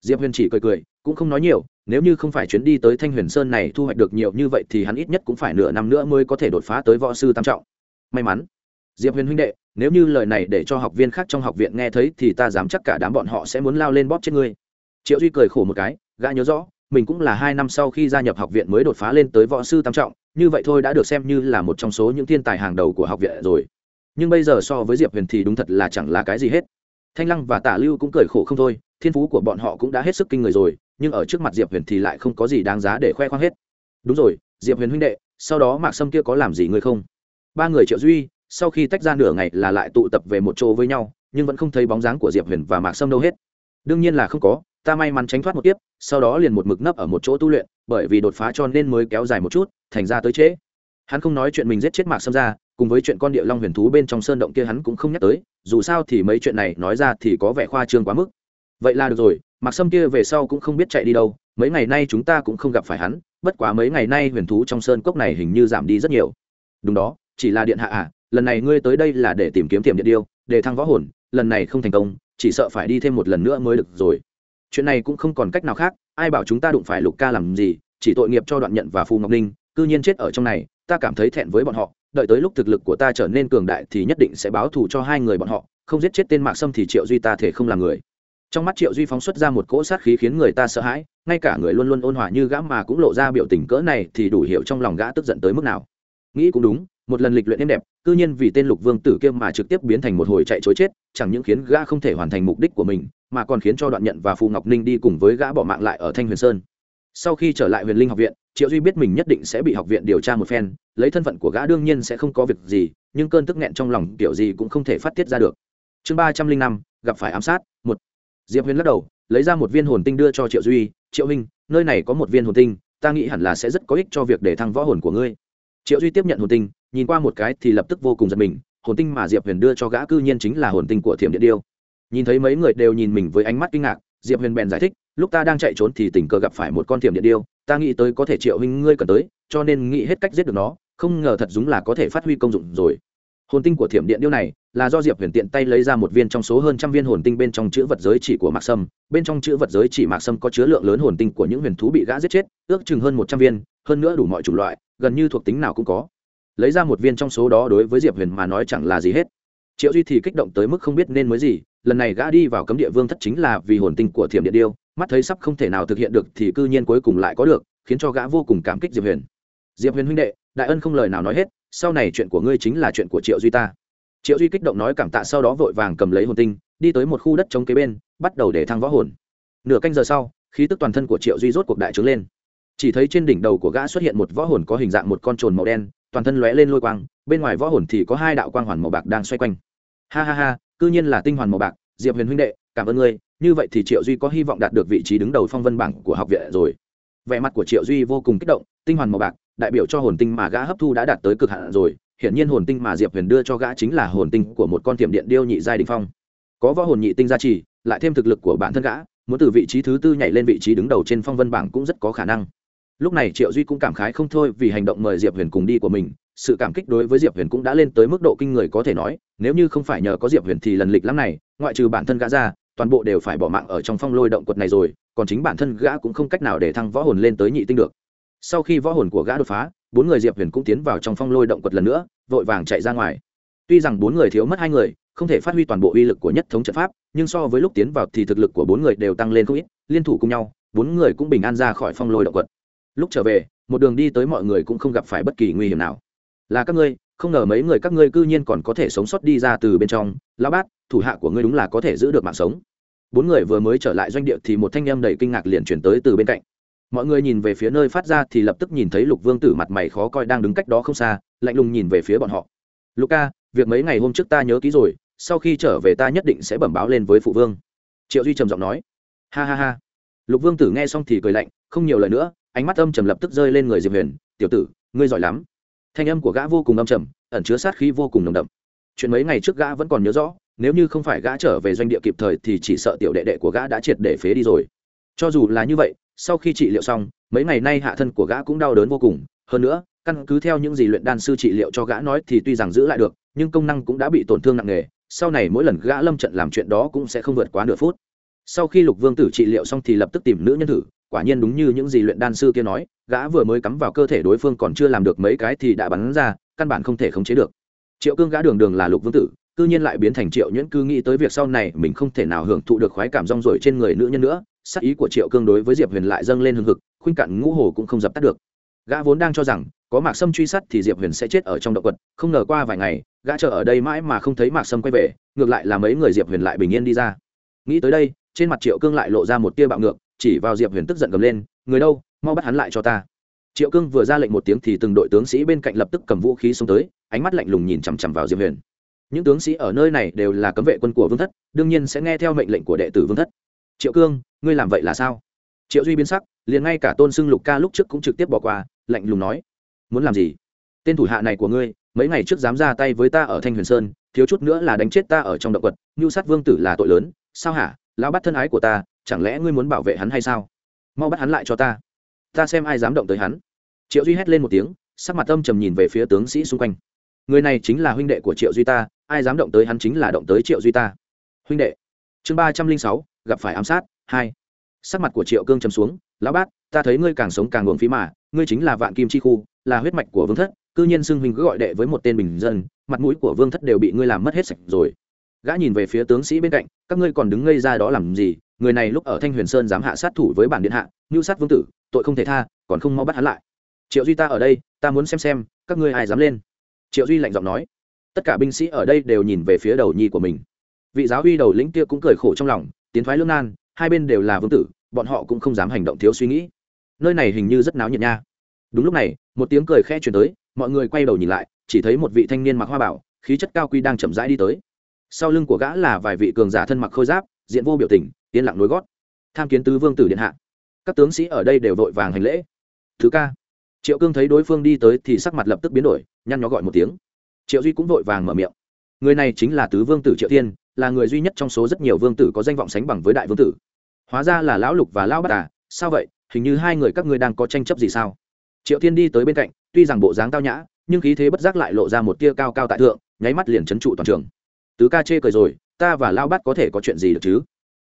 Diệp huyền chỉ cười cười, cũng không nói nhiều, nếu như không phải chuyến đi tới thanh huyền sơn này thu hoạch được nhiều như vậy thì hắn ít nhất cũng phải nửa năm nữa mới có thể đột phá tới võ sư tam trọng. May mắn. Diệp huyền huynh đệ, nếu như lời này để cho học viên khác trong học viện nghe thấy thì ta dám chắc cả đám bọn họ sẽ muốn lao lên bóp chết ngươi. Triệu duy cười khổ một cái, gã nhớ rõ mình cũng là hai năm sau khi gia nhập học viện mới đột phá lên tới võ sư tam trọng, như vậy thôi đã được xem như là một trong số những thiên tài hàng đầu của học viện rồi. Nhưng bây giờ so với diệp huyền thì đúng thật là chẳng là cái gì hết. Thanh lăng và tả lưu cũng cười khổ không thôi, thiên phú của bọn họ cũng đã hết sức kinh người rồi, nhưng ở trước mặt diệp huyền thì lại không có gì đáng giá để khoe khoang hết. Đúng rồi, diệp huyền huynh đệ, sau đó mạc sâm kia có làm gì ngươi không? Ba người triệu duy, sau khi tách ra nửa ngày là lại tụ tập về một chỗ với nhau, nhưng vẫn không thấy bóng dáng của diệp huyền và mạc sâm đâu hết. Đương nhiên là không có ta may mắn tránh thoát một tiếp sau đó liền một mực nấp ở một chỗ tu luyện, bởi vì đột phá cho nên mới kéo dài một chút, thành ra tới trễ. Hắn không nói chuyện mình giết chết mạc sâm ra, cùng với chuyện con địa long huyền thú bên trong sơn động kia hắn cũng không nhắc tới, dù sao thì mấy chuyện này nói ra thì có vẻ khoa trương quá mức. Vậy là được rồi, mạc sâm kia về sau cũng không biết chạy đi đâu, mấy ngày nay chúng ta cũng không gặp phải hắn, bất quá mấy ngày nay huyền thú trong sơn cốc này hình như giảm đi rất nhiều. Đúng đó, chỉ là điện hạ à lần này ngươi tới đây là để tìm kiếm tiềm điện điêu, để thăng võ hồn, lần này không thành công, chỉ sợ phải đi thêm một lần nữa mới được rồi chuyện này cũng không còn cách nào khác, ai bảo chúng ta đụng phải lục ca làm gì, chỉ tội nghiệp cho đoạn nhận và phù ngọc ninh, cư nhiên chết ở trong này, ta cảm thấy thẹn với bọn họ, đợi tới lúc thực lực của ta trở nên cường đại thì nhất định sẽ báo thù cho hai người bọn họ, không giết chết tên mạc sâm thì triệu duy ta thể không làm người. Trong mắt triệu duy phóng xuất ra một cỗ sát khí khiến người ta sợ hãi, ngay cả người luôn luôn ôn hòa như gã mà cũng lộ ra biểu tình cỡ này thì đủ hiểu trong lòng gã tức giận tới mức nào. Nghĩ cũng đúng một lần lịch luyện êm đẹp, cư nhiên vì tên lục vương tử kia mà trực tiếp biến thành một hồi chạy chối chết, chẳng những khiến gã không thể hoàn thành mục đích của mình, mà còn khiến cho đoạn nhận và phù ngọc ninh đi cùng với gã bỏ mạng lại ở thanh huyền sơn. Sau khi trở lại huyền linh học viện, triệu duy biết mình nhất định sẽ bị học viện điều tra một phen, lấy thân phận của gã đương nhiên sẽ không có việc gì, nhưng cơn tức nghẹn trong lòng kiểu gì cũng không thể phát tiết ra được. Chương ba trăm linh năm, gặp phải ám sát, một. Diệp huyền lắc đầu, lấy ra một viên hồn tinh đưa cho triệu duy, triệu huynh, nơi này có một viên hồn tinh, ta nghĩ hẳn là sẽ rất có ích cho việc để thăng võ hồn của ngươi. Triệu duy tiếp nhận hồn tinh nhìn qua một cái thì lập tức vô cùng giật mình, hồn tinh mà diệp huyền đưa cho gã cư nhiên chính là hồn tinh của thiểm điện điêu. Nhìn thấy mấy người đều nhìn mình với ánh mắt kinh ngạc, diệp huyền bèn giải thích, lúc ta đang chạy trốn thì tình cờ gặp phải một con thiểm điện điêu, ta nghĩ tới có thể triệu huynh ngươi cần tới, cho nên nghĩ hết cách giết được nó, không ngờ thật đúng là có thể phát huy công dụng rồi. Hồn tinh của thiểm điện điêu này là do diệp huyền tiện tay lấy ra một viên trong số hơn trăm viên hồn tinh bên trong chữ vật giới chỉ của mạc sâm. Bên trong chữ vật giới chỉ mạc sâm có chứa lượng lớn hồn tinh của những huyền thú bị gã giết chết, ước chừng hơn một trăm viên, hơn nữa đủ mọi chủng loại, gần như thuộc tính nào cũng có lấy ra một viên trong số đó đối với diệp huyền mà nói chẳng là gì hết. Triệu duy thì kích động tới mức không biết nên mới gì, lần này gã đi vào cấm địa vương thất chính là vì hồn tinh của thiểm điện điêu, mắt thấy sắp không thể nào thực hiện được thì cư nhiên cuối cùng lại có được, khiến cho gã vô cùng cảm kích diệp huyền. Diệp huyền huynh đệ, đại ân không lời nào nói hết, sau này chuyện của ngươi chính là chuyện của triệu duy ta. Triệu duy kích động nói cảm tạ sau đó vội vàng cầm lấy hồn tinh, đi tới một khu đất chống kế bên, bắt đầu để thăng võ hồn. Nửa canh giờ sau, khí tức toàn thân của triệu duy rốt cuộc đại trướng lên. Chỉ thấy trên đỉnh đầu của gã xuất hiện một võ hồn có hình dạng một con trồn màu đen toàn thân lóe lên lôi quang, bên ngoài võ hồn thì có hai đạo quang hoàn màu bạc đang xoay quanh. Ha ha ha, cư nhiên là tinh hoàn màu bạc, diệp huyền huynh đệ, cảm ơn ngươi, như vậy thì triệu duy có hy vọng đạt được vị trí đứng đầu phong vân bảng của học viện rồi. Vẻ mặt của triệu duy vô cùng kích động, tinh hoàn màu bạc, đại biểu cho hồn tinh mà gã hấp thu đã đạt tới cực hạn rồi, hiển nhiên hồn tinh mà diệp huyền đưa cho gã chính là hồn tinh của một con tiệm điện điêu nhị giai đình phong. Có võ hồn nhị tinh gia trì, lại thêm thực lực của bản thân gã, muốn từ vị trí thứ tư nhảy lên vị trí đứng đầu trên phong vân bảng cũng rất có khả năng lúc này triệu duy cũng cảm khái không thôi vì hành động mời diệp huyền cùng đi của mình, sự cảm kích đối với diệp huyền cũng đã lên tới mức độ kinh người có thể nói, nếu như không phải nhờ có diệp huyền thì lần lịch lắm này, ngoại trừ bản thân gã ra, toàn bộ đều phải bỏ mạng ở trong phong lôi động quật này rồi, còn chính bản thân gã cũng không cách nào để thăng võ hồn lên tới nhị tinh được. Sau khi võ hồn của gã đột phá, bốn người diệp huyền cũng tiến vào trong phong lôi động quật lần nữa, vội vàng chạy ra ngoài. Tuy rằng bốn người thiếu mất hai người, không thể phát huy toàn bộ uy lực của nhất thống trận pháp, nhưng so với lúc tiến vào thì thực lực của bốn người đều tăng lên không ít, liên thủ cùng nhau, bốn người cũng bình an ra khỏi phong lôi động quật lúc trở về, một đường đi tới mọi người cũng không gặp phải bất kỳ nguy hiểm nào. Là các ngươi, không ngờ mấy người các ngươi cư nhiên còn có thể sống sót đi ra từ bên trong. Lão bát, thủ hạ của ngươi đúng là có thể giữ được mạng sống. Bốn người vừa mới trở lại doanh địa thì một thanh em đầy kinh ngạc liền chuyển tới từ bên cạnh. Mọi người nhìn về phía nơi phát ra thì lập tức nhìn thấy lục vương tử mặt mày khó coi đang đứng cách đó không xa, lạnh lùng nhìn về phía bọn họ. Luca việc mấy ngày hôm trước ta nhớ kỹ rồi, sau khi trở về ta nhất định sẽ bẩm báo lên với phụ vương. Triệu duy trầm giọng nói. Ha ha ha. Lục vương tử nghe xong thì cười lạnh, không nhiều lời nữa ánh mắt âm trầm lập tức rơi lên người diệp huyền, tiểu tử, ngươi giỏi lắm. Thanh âm của gã vô cùng âm trầm, ẩn chứa sát khí vô cùng nồng đậm. Chuyện mấy ngày trước gã vẫn còn nhớ rõ, nếu như không phải gã trở về doanh địa kịp thời thì chỉ sợ tiểu đệ đệ của gã đã triệt để phế đi rồi. Cho dù là như vậy, sau khi trị liệu xong, mấy ngày nay hạ thân của gã cũng đau đớn vô cùng. Hơn nữa, căn cứ theo những gì luyện đan sư trị liệu cho gã nói thì tuy rằng giữ lại được, nhưng công năng cũng đã bị tổn thương nặng nề. Sau này mỗi lần gã lâm trận làm chuyện đó cũng sẽ không vượt quá nửa phút. Sau khi lục vương tử trị liệu xong thì lập tức tìm nữ nhân thử quả nhiên đúng như những gì luyện đan sư kia nói, gã vừa mới cắm vào cơ thể đối phương còn chưa làm được mấy cái thì đã bắn ra, căn bản không thể khống chế được. Triệu cương gã đường đường là lục vương tử, cư nhiên lại biến thành triệu nhuyễn cư nghĩ tới việc sau này mình không thể nào hưởng thụ được khoái cảm rong rổi trên người nữ nhân nữa, sắc ý của triệu cương đối với diệp huyền lại dâng lên hưng hực khuynh cạn ngũ hồ cũng không dập tắt được. Gã vốn đang cho rằng, có mạc sâm truy sát thì diệp huyền sẽ chết ở trong động quật, không ngờ qua vài ngày, gã chờ ở đây mãi mà không thấy mạc sâm quay về, ngược lại là mấy người diệp huyền lại bình yên đi ra. Nghĩ tới đây, trên mặt triệu cương lại lộ ra một tia bạo ngược chỉ vào diệp huyền tức giận cầm lên, người đâu, mau bắt hắn lại cho ta. Triệu cương vừa ra lệnh một tiếng thì từng đội tướng sĩ bên cạnh lập tức cầm vũ khí xuống tới, ánh mắt lạnh lùng nhìn chằm chằm vào diệp huyền. Những tướng sĩ ở nơi này đều là cấm vệ quân của vương thất, đương nhiên sẽ nghe theo mệnh lệnh của đệ tử vương thất. Triệu cương, ngươi làm vậy là sao? Triệu duy biến sắc, liền ngay cả tôn xưng lục ca lúc trước cũng trực tiếp bỏ qua, lạnh lùng nói, muốn làm gì? Tên thủ hạ này của ngươi, mấy ngày trước dám ra tay với ta ở thanh huyền sơn, thiếu chút nữa là đánh chết ta ở trong động quật ngưu sát vương tử là tội lớn, sao hả? Lão bắt thân ái của ta chẳng lẽ ngươi muốn bảo vệ hắn hay sao? Mau bắt hắn lại cho ta. Ta xem ai dám động tới hắn. Triệu duy hét lên một tiếng, sắc mặt âm trầm nhìn về phía tướng sĩ xung quanh. Người này chính là huynh đệ của triệu duy ta, ai dám động tới hắn chính là động tới triệu duy ta. Huynh đệ. Chương ba trăm linh sáu, gặp phải ám sát, hai. Sắc mặt của triệu cương trầm xuống, lão bát, ta thấy ngươi càng sống càng nguồn phí mà, ngươi chính là vạn kim chi khu, là huyết mạch của vương thất, cư nhiên xưng huynh cứ gọi đệ với một tên bình dân, mặt mũi của vương thất đều bị ngươi làm mất hết sạch rồi. Gã nhìn về phía tướng sĩ bên cạnh, các ngươi còn đứng ngây ra đó làm gì? Người này lúc ở thanh huyền sơn dám hạ sát thủ với bản điện hạ ngưu sát vương tử, tội không thể tha, còn không mau bắt hắn lại. Triệu duy ta ở đây, ta muốn xem xem, các ngươi ai dám lên. Triệu duy lạnh giọng nói. Tất cả binh sĩ ở đây đều nhìn về phía đầu nhi của mình. Vị giáo uy đầu lĩnh kia cũng cười khổ trong lòng, tiến thoái lương nan, hai bên đều là vương tử, bọn họ cũng không dám hành động thiếu suy nghĩ. Nơi này hình như rất náo nhiệt nha. Đúng lúc này, một tiếng cười khe chuyển tới, mọi người quay đầu nhìn lại, chỉ thấy một vị thanh niên mặc hoa bảo, khí chất cao quy đang chậm rãi đi tới. Sau lưng của gã là vài vị cường giả thân mặc khôi giáp diện vô biểu tình, yên lặng nối gót. Tham kiến tứ vương tử điện hạ. Các tướng sĩ ở đây đều vội vàng hành lễ. Thứ ca. Triệu cương thấy đối phương đi tới thì sắc mặt lập tức biến đổi, nhăn nhó gọi một tiếng. Triệu duy cũng vội vàng mở miệng. Người này chính là tứ vương tử triệu thiên, là người duy nhất trong số rất nhiều vương tử có danh vọng sánh bằng với đại vương tử. Hóa ra là lão lục và lão bát à sao vậy? Hình như hai người các ngươi đang có tranh chấp gì sao? Triệu thiên đi tới bên cạnh, tuy rằng bộ dáng tao nhã, nhưng khí thế bất giác lại lộ ra một tia cao cao tại thượng, nháy mắt liền trấn trụ toàn trường. Tứ ca chê cười rồi ta và lao bát có thể có chuyện gì được chứ?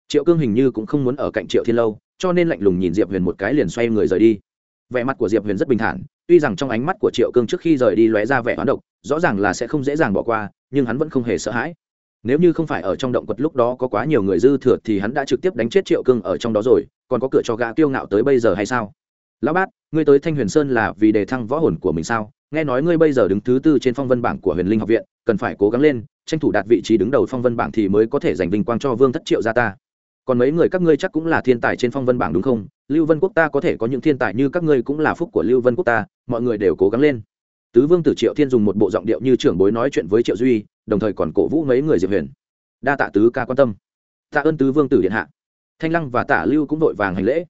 Triệu cương hình như cũng không muốn ở cạnh triệu thiên lâu, cho nên lạnh lùng nhìn diệp huyền một cái liền xoay người rời đi. Vẻ mặt của diệp huyền rất bình thản, tuy rằng trong ánh mắt của triệu cương trước khi rời đi lóe ra vẻ hoán độc, rõ ràng là sẽ không dễ dàng bỏ qua, nhưng hắn vẫn không hề sợ hãi. Nếu như không phải ở trong động quật lúc đó có quá nhiều người dư thừa thì hắn đã trực tiếp đánh chết triệu cương ở trong đó rồi, còn có cửa cho gã kiêu ngạo tới bây giờ hay sao? Lão bát, ngươi tới thanh huyền sơn là vì đề thăng võ hồn của mình sao? Nghe nói ngươi bây giờ đứng thứ tư trên phong vân bảng của huyền linh học viện, cần phải cố gắng lên tranh thủ đạt vị trí đứng đầu phong vân bảng thì mới có thể giành vinh quang cho vương thất triệu gia ta. Còn mấy người các ngươi chắc cũng là thiên tài trên phong vân bảng đúng không? Lưu vân quốc ta có thể có những thiên tài như các ngươi cũng là phúc của lưu vân quốc ta, mọi người đều cố gắng lên. Tứ vương tử triệu thiên dùng một bộ giọng điệu như trưởng bối nói chuyện với triệu duy, đồng thời còn cổ vũ mấy người diệp huyền. Đa tạ tứ ca quan tâm. Tạ ơn tứ vương tử điện hạ. Thanh lăng và tả lưu cũng vội vàng hành lễ.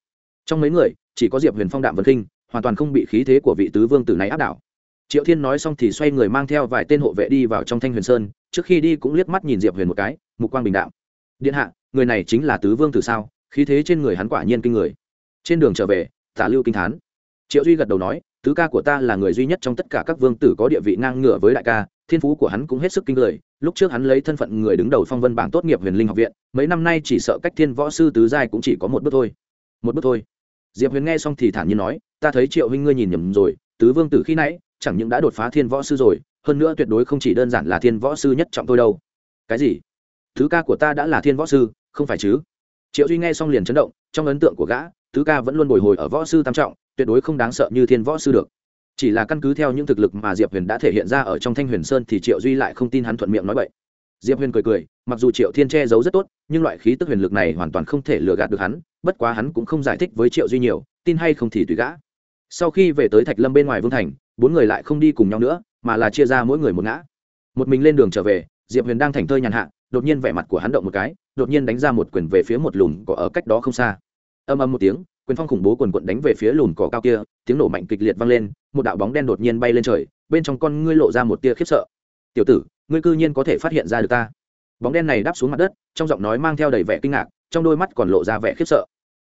Trong mấy người, chỉ có diệp huyền phong đạm vân kinh, hoàn toàn không bị khí thế của vị tứ vương tử này áp đảo. Triệu thiên nói xong thì xoay người mang theo vài tên hộ vệ đi vào trong thanh huyền sơn trước khi đi cũng liếc mắt nhìn diệp huyền một cái, mục quang bình đạo điện hạ, người này chính là tứ vương tử sao? Khí thế trên người hắn quả nhiên kinh người. Trên đường trở về, tả lưu kinh thán. Triệu duy gật đầu nói, tứ ca của ta là người duy nhất trong tất cả các vương tử có địa vị ngang ngửa với đại ca, thiên phú của hắn cũng hết sức kinh người. Lúc trước hắn lấy thân phận người đứng đầu phong vân bảng tốt nghiệp huyền linh học viện, mấy năm nay chỉ sợ cách thiên võ sư tứ giai cũng chỉ có một bước thôi. Một bước thôi. Diệp huyền nghe xong thì thản nhiên nói, ta thấy triệu huynh ngươi nhìn nhầm rồi, tứ vương tử khi nãy, chẳng những đã đột phá thiên võ sư rồi hơn nữa tuyệt đối không chỉ đơn giản là thiên võ sư nhất trọng tôi đâu. Cái gì? Thứ ca của ta đã là thiên võ sư, không phải chứ? Triệu duy nghe xong liền chấn động, trong ấn tượng của gã, thứ ca vẫn luôn bồi hồi ở võ sư tam trọng, tuyệt đối không đáng sợ như thiên võ sư được. Chỉ là căn cứ theo những thực lực mà diệp huyền đã thể hiện ra ở trong thanh huyền sơn thì triệu duy lại không tin hắn thuận miệng nói vậy diệp huyền cười cười, mặc dù triệu thiên che giấu rất tốt, nhưng loại khí tức huyền lực này hoàn toàn không thể lừa gạt được hắn, bất quá hắn cũng không giải thích với triệu duy nhiều, tin hay không thì tùy gã. Sau khi về tới thạch lâm bên ngoài vương thành, bốn người lại không đi cùng nhau nữa mà là chia ra mỗi người một ngã. Một mình lên đường trở về, diệp huyền đang thành thơi nhàn hạ, đột nhiên vẻ mặt của hắn động một cái, đột nhiên đánh ra một quyền về phía một lùm cỏ ở cách đó không xa. Âm âm một tiếng, quyền phong khủng bố quần quận đánh về phía lùm cỏ cao kia, tiếng nổ mạnh kịch liệt vang lên, một đạo bóng đen đột nhiên bay lên trời, bên trong con ngươi lộ ra một tia khiếp sợ. Tiểu tử, ngươi cư nhiên có thể phát hiện ra được ta. Bóng đen này đáp xuống mặt đất, trong giọng nói mang theo đầy vẻ kinh ngạc, trong đôi mắt còn lộ ra vẻ khiếp sợ.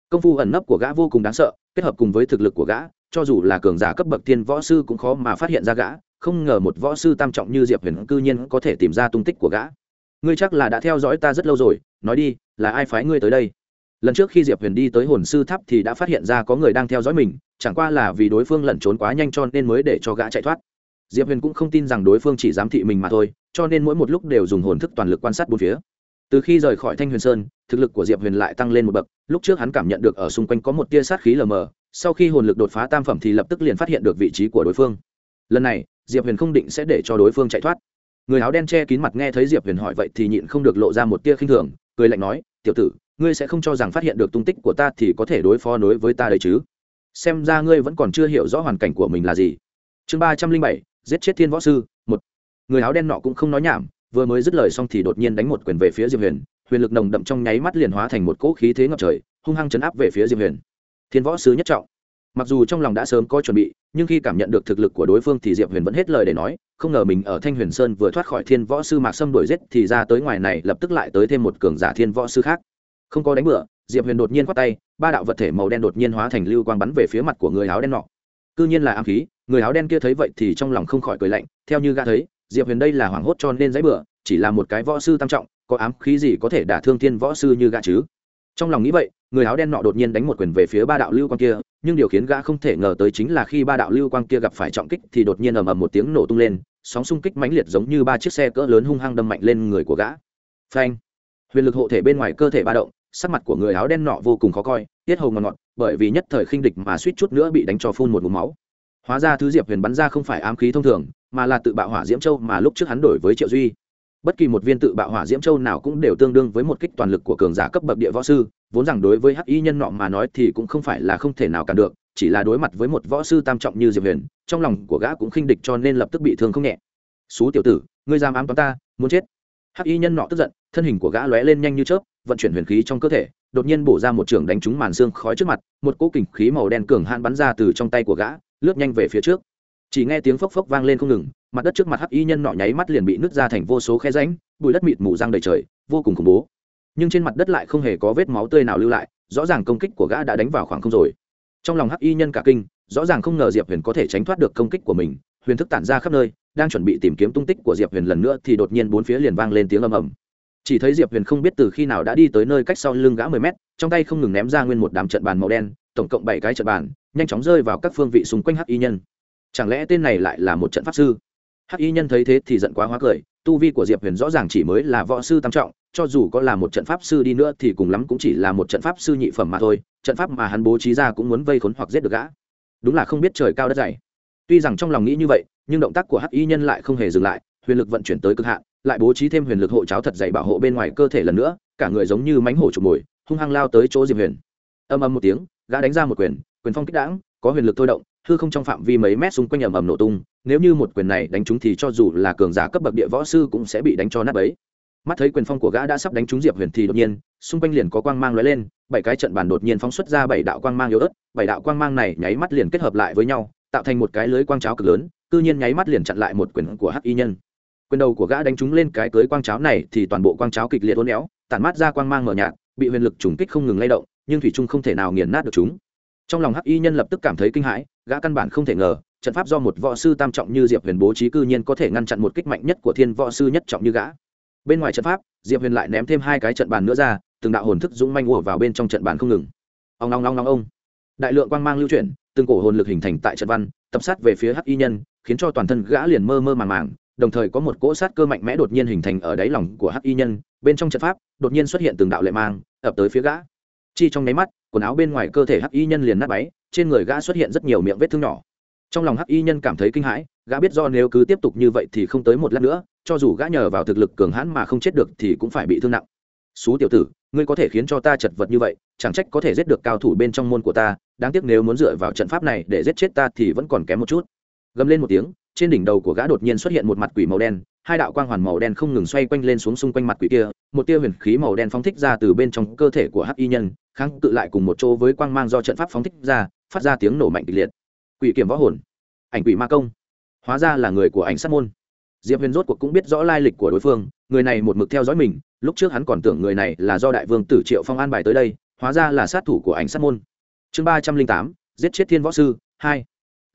Công phu ẩn nấp của gã vô cùng đáng sợ, kết hợp cùng với thực lực của gã, cho dù là cường giả cấp bậc thiên võ sư cũng khó mà phát hiện ra gã không ngờ một võ sư tam trọng như diệp huyền cư nhiên có thể tìm ra tung tích của gã. Ngươi chắc là đã theo dõi ta rất lâu rồi, nói đi, là ai phái ngươi tới đây? Lần trước khi diệp huyền đi tới hồn sư tháp thì đã phát hiện ra có người đang theo dõi mình, chẳng qua là vì đối phương lẩn trốn quá nhanh cho nên mới để cho gã chạy thoát. Diệp huyền cũng không tin rằng đối phương chỉ giám thị mình mà thôi, cho nên mỗi một lúc đều dùng hồn thức toàn lực quan sát bốn phía. Từ khi rời khỏi thanh huyền sơn, thực lực của diệp huyền lại tăng lên một bậc, lúc trước hắn cảm nhận được ở xung quanh có một tia sát khí lờ mờ, sau khi hồn lực đột phá tam phẩm thì lập tức liền phát hiện được vị trí của đối phương. Lần này diệp huyền không định sẽ để cho đối phương chạy thoát. Người áo đen che kín mặt nghe thấy diệp huyền hỏi vậy thì nhịn không được lộ ra một tia khinh thường, cười lạnh nói, tiểu tử, ngươi sẽ không cho rằng phát hiện được tung tích của ta thì có thể đối phó đối với ta đấy chứ? Xem ra ngươi vẫn còn chưa hiểu rõ hoàn cảnh của mình là gì. Chương ba trăm linh bảy, giết chết thiên võ sư, một. Người áo đen nọ cũng không nói nhảm, vừa mới dứt lời xong thì đột nhiên đánh một quyền về phía diệp huyền huyền lực nồng đậm trong nháy mắt liền hóa thành một cỗ khí thế ngập trời, hung hăng chấn áp về phía diệp huyền. Thiên võ sứ nhất trọng mặc dù trong lòng đã sớm có chuẩn bị, nhưng khi cảm nhận được thực lực của đối phương thì diệp huyền vẫn hết lời để nói, không ngờ mình ở thanh huyền sơn vừa thoát khỏi thiên võ sư mạc sâm đổi giết thì ra tới ngoài này lập tức lại tới thêm một cường giả thiên võ sư khác. Không có đánh bựa diệp huyền đột nhiên khoát tay, ba đạo vật thể màu đen đột nhiên hóa thành lưu quang bắn về phía mặt của người áo đen nọ. Cư nhiên là ám khí, người áo đen kia thấy vậy thì trong lòng không khỏi cười lạnh, theo như gã thấy, diệp huyền đây là hoảng hốt cho nên giấy bựa chỉ là một cái võ sư tam trọng, có ám khí gì có thể đả thương thiên võ sư như gã chứ? Trong lòng nghĩ vậy người áo đen nọ đột nhiên đánh một quyền về phía ba đạo lưu quang kia, nhưng điều khiến gã không thể ngờ tới chính là khi ba đạo lưu quang kia gặp phải trọng kích thì đột nhiên ầm ầm một tiếng nổ tung lên, sóng xung kích mãnh liệt giống như ba chiếc xe cỡ lớn hung hăng đâm mạnh lên người của gã. Phanh! Huyền lực hộ thể bên ngoài cơ thể ba động, sắc mặt của người áo đen nọ vô cùng khó coi, tiết hầu ngọt ngọt, bởi vì nhất thời khinh địch mà suýt chút nữa bị đánh cho phun một ngụm máu. Hóa ra thứ diệp huyền bắn ra không phải ám khí thông thường, mà là tự bạo hỏa diễm châu mà lúc trước hắn đổi với triệu duy bất kỳ một viên tự bạo hỏa diễm châu nào cũng đều tương đương với một kích toàn lực của cường giả cấp bậc địa võ sư, vốn rằng đối với hắc y nhân nọ mà nói thì cũng không phải là không thể nào cản được, chỉ là đối mặt với một võ sư tam trọng như diệp huyền, trong lòng của gã cũng khinh địch cho nên lập tức bị thương không nhẹ. Xú tiểu tử, ngươi dám ám toán ta, muốn chết? Hắc y nhân nọ tức giận, thân hình của gã lóe lên nhanh như chớp, vận chuyển huyền khí trong cơ thể, đột nhiên bổ ra một trường đánh trúng màn xương khói trước mặt, một cỗ kình khí màu đen cường hạn bắn ra từ trong tay của gã, lướt nhanh về phía trước chỉ nghe tiếng phốc phốc vang lên không ngừng, mặt đất trước mặt hắc y nhân nọ nháy mắt liền bị nứt ra thành vô số khe ránh bụi đất mịt mù răng đầy trời, vô cùng khủng bố. Nhưng trên mặt đất lại không hề có vết máu tươi nào lưu lại, rõ ràng công kích của gã đã đánh vào khoảng không rồi. Trong lòng hắc y nhân cả kinh, rõ ràng không ngờ diệp huyền có thể tránh thoát được công kích của mình, huyền thức tản ra khắp nơi, đang chuẩn bị tìm kiếm tung tích của diệp huyền lần nữa thì đột nhiên bốn phía liền vang lên tiếng ầm ầm. Chỉ thấy diệp huyền không biết từ khi nào đã đi tới nơi cách sau lưng gã mười mét, trong tay không ngừng ném ra nguyên một đám trận bàn màu đen, tổng cộng bảy cái trận bàn, nhanh chóng rơi vào các phương vị xung quanh hắc y nhân chẳng lẽ tên này lại là một trận pháp sư? Hắc y nhân thấy thế thì giận quá hóa cười, tu vi của diệp huyền rõ ràng chỉ mới là võ sư tam trọng, cho dù có là một trận pháp sư đi nữa thì cùng lắm cũng chỉ là một trận pháp sư nhị phẩm mà thôi, trận pháp mà hắn bố trí ra cũng muốn vây khốn hoặc giết được gã. Đúng là không biết trời cao đất dày. Tuy rằng trong lòng nghĩ như vậy, nhưng động tác của hắc y nhân lại không hề dừng lại, huyền lực vận chuyển tới cực hạn, lại bố trí thêm huyền lực hộ cháo thật dày bảo hộ bên ngoài cơ thể lần nữa, cả người giống như mánh hổ trục mồi, hung hăng lao tới chỗ diệp huyền. Âm âm một tiếng, gã đánh ra một quyền quyền phong kích đãng, có huyền lực thôi động hư không trong phạm vi mấy mét xung quanh ầm ầm nổ tung, nếu như một quyền này đánh trúng thì cho dù là cường giả cấp bậc địa võ sư cũng sẽ bị đánh cho nát ấy mắt thấy quyền phong của gã đã sắp đánh trúng diệp huyền thì đột nhiên, xung quanh liền có quang mang lóe lên, bảy cái trận bàn đột nhiên phóng xuất ra bảy đạo quang mang yếu ớt, bảy đạo quang mang này nháy mắt liền kết hợp lại với nhau, tạo thành một cái lưới quang cháo cực lớn, cư nhiên nháy mắt liền chặn lại một quyền của hắc y nhân. Quyền đầu của gã đánh trúng lên cái cưới quang cháo này thì toàn bộ quang cháo kịch liệt uốn éo, tản mát ra quang mang mờ nhạt, bị huyền lực trùng kích không ngừng lay động, nhưng thủy trung không thể nào nghiền nát được chúng. Trong lòng hắc y nhân lập tức cảm thấy kinh hãi gã căn bản không thể ngờ, trận pháp do một võ sư tam trọng như diệp huyền bố trí cư nhiên có thể ngăn chặn một kích mạnh nhất của thiên võ sư nhất trọng như gã. Bên ngoài trận pháp, diệp huyền lại ném thêm hai cái trận bàn nữa ra, từng đạo hồn thức dũng manh ùa vào bên trong trận bàn không ngừng. Ông long long long ông đại lượng quang mang lưu chuyển, từng cổ hồn lực hình thành tại trận văn, tập sát về phía hắc y nhân, khiến cho toàn thân gã liền mơ mơ màng màng, đồng thời có một cỗ sát cơ mạnh mẽ đột nhiên hình thành ở đáy lòng của hắc y nhân, bên trong trận pháp, đột nhiên xuất hiện từng đạo lệ mang, ập tới phía gã. Chi trong nháy mắt, quần áo bên ngoài cơ thể hắc y nhân liền nát bấy trên người gã xuất hiện rất nhiều miệng vết thương nhỏ. Trong lòng hắc y nhân cảm thấy kinh hãi, gã biết do nếu cứ tiếp tục như vậy thì không tới một lát nữa, cho dù gã nhờ vào thực lực cường hãn mà không chết được thì cũng phải bị thương nặng. Xú tiểu tử, ngươi có thể khiến cho ta chật vật như vậy, chẳng trách có thể giết được cao thủ bên trong môn của ta, đáng tiếc nếu muốn dựa vào trận pháp này để giết chết ta thì vẫn còn kém một chút. Gầm lên một tiếng trên đỉnh đầu của gã đột nhiên xuất hiện một mặt quỷ màu đen, hai đạo quang hoàn màu đen không ngừng xoay quanh lên xuống xung quanh mặt quỷ kia, một tia huyền khí màu đen phóng thích ra từ bên trong cơ thể của hắc y nhân, kháng cự lại cùng một chỗ với quang mang do trận pháp phóng thích ra, phát ra tiếng nổ mạnh kịch liệt. Quỷ kiểm võ hồn, ảnh quỷ ma công, hóa ra là người của ảnh sát môn. Diệp huyền rốt cuộc cũng biết rõ lai lịch của đối phương, người này một mực theo dõi mình, lúc trước hắn còn tưởng người này là do đại vương tử triệu phong an bài tới đây, hóa ra là sát thủ của ảnh sát môn. Chương ba trăm linh tám, giết chết thiên võ sư, hai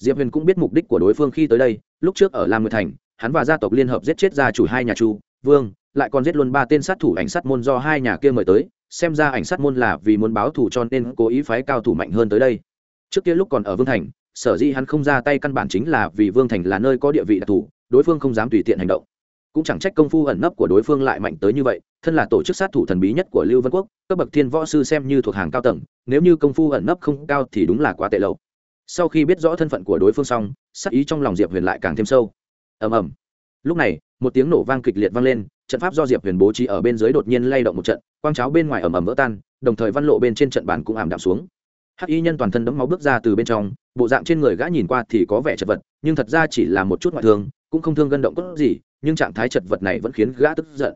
diệp huyền cũng biết mục đích của đối phương khi tới đây, lúc trước ở lam nguyệt thành, hắn và gia tộc liên hợp giết chết gia chủ hai nhà chu vương, lại còn giết luôn ba tên sát thủ ảnh sát môn do hai nhà kia mời tới, xem ra ảnh sát môn là vì muốn báo thù cho nên cố ý phái cao thủ mạnh hơn tới đây. Trước kia lúc còn ở vương thành, sở dĩ hắn không ra tay căn bản chính là vì vương thành là nơi có địa vị đặc thù, đối phương không dám tùy tiện hành động. Cũng chẳng trách công phu ẩn nấp của đối phương lại mạnh tới như vậy, thân là tổ chức sát thủ thần bí nhất của lưu vân quốc các bậc thiên võ sư xem như thuộc hàng cao tầng, nếu như công phu ẩn nấp không cao thì đúng là quá tệ lậu sau khi biết rõ thân phận của đối phương xong, sắc ý trong lòng diệp huyền lại càng thêm sâu. Ầm ầm. Lúc này, một tiếng nổ vang kịch liệt vang lên, trận pháp do diệp huyền bố trí ở bên dưới đột nhiên lay động một trận, quang cháo bên ngoài ầm ầm vỡ tan, đồng thời văn lộ bên trên trận bàn cũng ảm đạm xuống. Hắc y nhân toàn thân đấm máu bước ra từ bên trong, bộ dạng trên người gã nhìn qua thì có vẻ chật vật, nhưng thật ra chỉ là một chút ngoại thương, cũng không thương gân động cốt gì, nhưng trạng thái chật vật này vẫn khiến gã tức giận.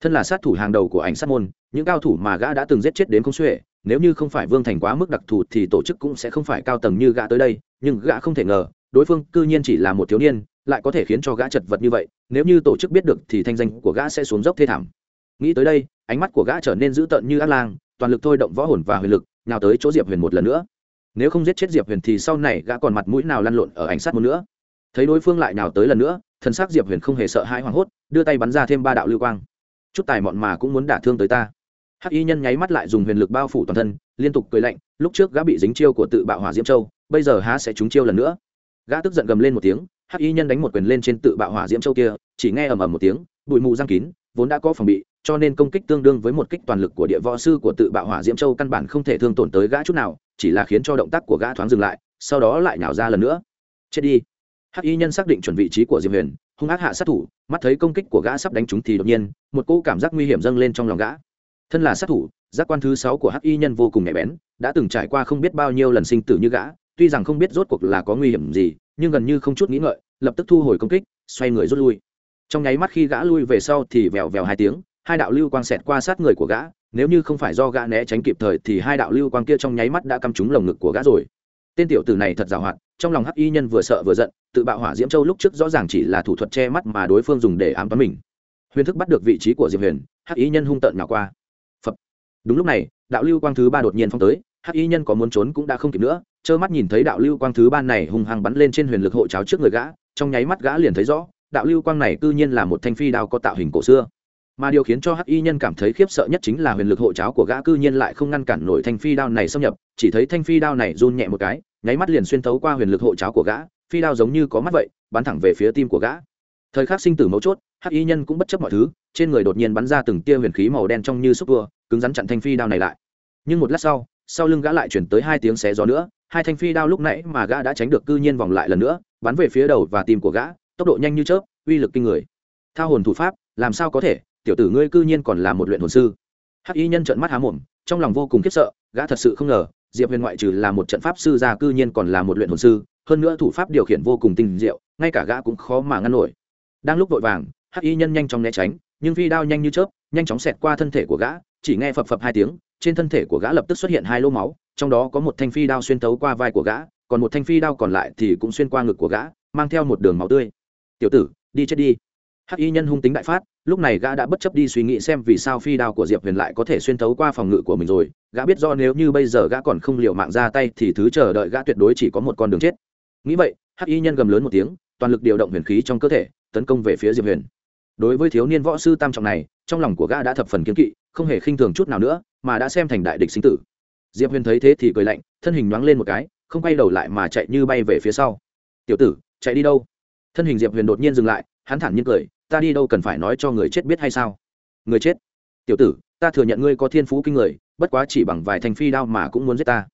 Thân là sát thủ hàng đầu của ảnh sát môn, những cao thủ mà gã đã từng giết chết đến không xuể nếu như không phải vương thành quá mức đặc thù thì tổ chức cũng sẽ không phải cao tầng như gã tới đây, nhưng gã không thể ngờ, đối phương cư nhiên chỉ là một thiếu niên, lại có thể khiến cho gã chật vật như vậy. Nếu như tổ chức biết được thì thanh danh của gã sẽ xuống dốc thê thảm. Nghĩ tới đây, ánh mắt của gã trở nên dữ tợn như át lang, toàn lực thôi động võ hồn và huyền lực nào tới chỗ diệp huyền một lần nữa. Nếu không giết chết diệp huyền thì sau này gã còn mặt mũi nào lăn lộn ở ảnh sát một nữa? Thấy đối phương lại nào tới lần nữa thân xác diệp huyền không hề sợ hãi hoảng hốt, đưa tay bắn ra thêm ba đạo lưu quang. Chút tài mọn mà cũng muốn đả thương tới ta hắc y nhân nháy mắt lại dùng huyền lực bao phủ toàn thân, liên tục cười lạnh, lúc trước gã bị dính chiêu của tự bạo hỏa diễm châu, bây giờ há sẽ trúng chiêu lần nữa. Gã tức giận gầm lên một tiếng, hắc y nhân đánh một quyền lên trên tự bạo hỏa diễm châu kia, chỉ nghe ầm ầm một tiếng, bụi mù giang kín, vốn đã có phòng bị, cho nên công kích tương đương với một kích toàn lực của địa võ sư của tự bạo hỏa diễm châu căn bản không thể thương tổn tới gã chút nào, chỉ là khiến cho động tác của gã thoáng dừng lại, sau đó lại nhào ra lần nữa. Chết đi. Hắc y nhân xác định chuẩn vị trí của diệp huyền, hung ác hạ sát thủ, mắt thấy công kích của gã sắp đánh trúng thì đột nhiên, một cỗ cảm giác nguy hiểm dâng lên trong lòng gã thân là sát thủ, giác quan thứ sáu của hắc y nhân vô cùng nhạy bén, đã từng trải qua không biết bao nhiêu lần sinh tử như gã, tuy rằng không biết rốt cuộc là có nguy hiểm gì, nhưng gần như không chút nghĩ ngợi, lập tức thu hồi công kích, xoay người rút lui. Trong nháy mắt khi gã lui về sau thì vèo vèo hai tiếng, hai đạo lưu quang xẹt qua sát người của gã, nếu như không phải do gã né tránh kịp thời thì hai đạo lưu quang kia trong nháy mắt đã cắm trúng lồng ngực của gã rồi. Tên tiểu tử này thật giàu hoạt, trong lòng hắc y nhân vừa sợ vừa giận, tự bạo hỏa diễm châu lúc trước rõ ràng chỉ là thủ thuật che mắt mà đối phương dùng để ám toán mình. Huyền thức bắt được vị trí của diệp huyền, hắc y nhân hung tợn nào qua đúng lúc này, đạo lưu quang thứ ba đột nhiên phong tới, hắc y nhân có muốn trốn cũng đã không kịp nữa, trơ mắt nhìn thấy đạo lưu quang thứ ba này hùng hăng bắn lên trên huyền lực hộ cháo trước người gã, trong nháy mắt gã liền thấy rõ, đạo lưu quang này cư nhiên là một thanh phi đao có tạo hình cổ xưa. Mà điều khiến cho hắc y nhân cảm thấy khiếp sợ nhất chính là huyền lực hộ cháo của gã cư nhiên lại không ngăn cản nổi thanh phi đao này xâm nhập, chỉ thấy thanh phi đao này run nhẹ một cái, nháy mắt liền xuyên thấu qua huyền lực hộ cháo của gã, phi đao giống như có mắt vậy, bắn thẳng về phía tim của gã. Thời khắc sinh tử mấu chốt hắc y nhân cũng bất chấp mọi thứ, trên người đột nhiên bắn ra từng tia huyền khí màu đen trong như xúc vừa cứng rắn chặn thanh phi đao này lại. Nhưng một lát sau sau lưng gã lại chuyển tới hai tiếng xé gió nữa, hai thanh phi đao lúc nãy mà gã đã tránh được cư nhiên vòng lại lần nữa, bắn về phía đầu và tim của gã, tốc độ nhanh như chớp, uy lực kinh người. Thao hồn thủ pháp, làm sao có thể, tiểu tử ngươi cư nhiên còn là một luyện hồn sư. Hắc y nhân trợn mắt há mồm, trong lòng vô cùng khiếp sợ, gã thật sự không ngờ, diệp huyền ngoại trừ là một trận pháp sư ra cư nhiên còn là một luyện hồn sư, hơn nữa thủ pháp điều khiển vô cùng tinh diệu, ngay cả gã cũng khó mà ngăn nổi. Đang lúc vội vàng hắc y nhân nhanh chóng né tránh, nhưng phi đao nhanh như chớp, nhanh chóng xẹt qua thân thể của gã, chỉ nghe phập phập hai tiếng, trên thân thể của gã lập tức xuất hiện hai lỗ máu, trong đó có một thanh phi đao xuyên tấu qua vai của gã, còn một thanh phi đao còn lại thì cũng xuyên qua ngực của gã, mang theo một đường máu tươi. Tiểu tử, đi chết đi. Hắc y nhân hung tính đại phát, lúc này gã đã bất chấp đi suy nghĩ xem vì sao phi đao của diệp huyền lại có thể xuyên thấu qua phòng ngự của mình rồi. Gã biết do nếu như bây giờ gã còn không liệu mạng ra tay thì thứ chờ đợi gã tuyệt đối chỉ có một con đường chết. Nghĩ vậy, hắc y nhân gầm lớn một tiếng, toàn lực điều động huyền khí trong cơ thể, tấn công về phía diệp huyền đối với thiếu niên võ sư tam trọng này, trong lòng của gã đã thập phần kiếm kỵ, không hề khinh thường chút nào nữa, mà đã xem thành đại địch sinh tử. Diệp huyền thấy thế thì cười lạnh, thân hình nhoáng lên một cái, không quay đầu lại mà chạy như bay về phía sau. Tiểu tử, chạy đi đâu? Thân hình diệp huyền đột nhiên dừng lại, hắn thẳng nhiên cười, ta đi đâu cần phải nói cho người chết biết hay sao? Người chết? Tiểu tử, ta thừa nhận ngươi có thiên phú kinh người, bất quá chỉ bằng vài thành phi đao mà cũng muốn giết ta.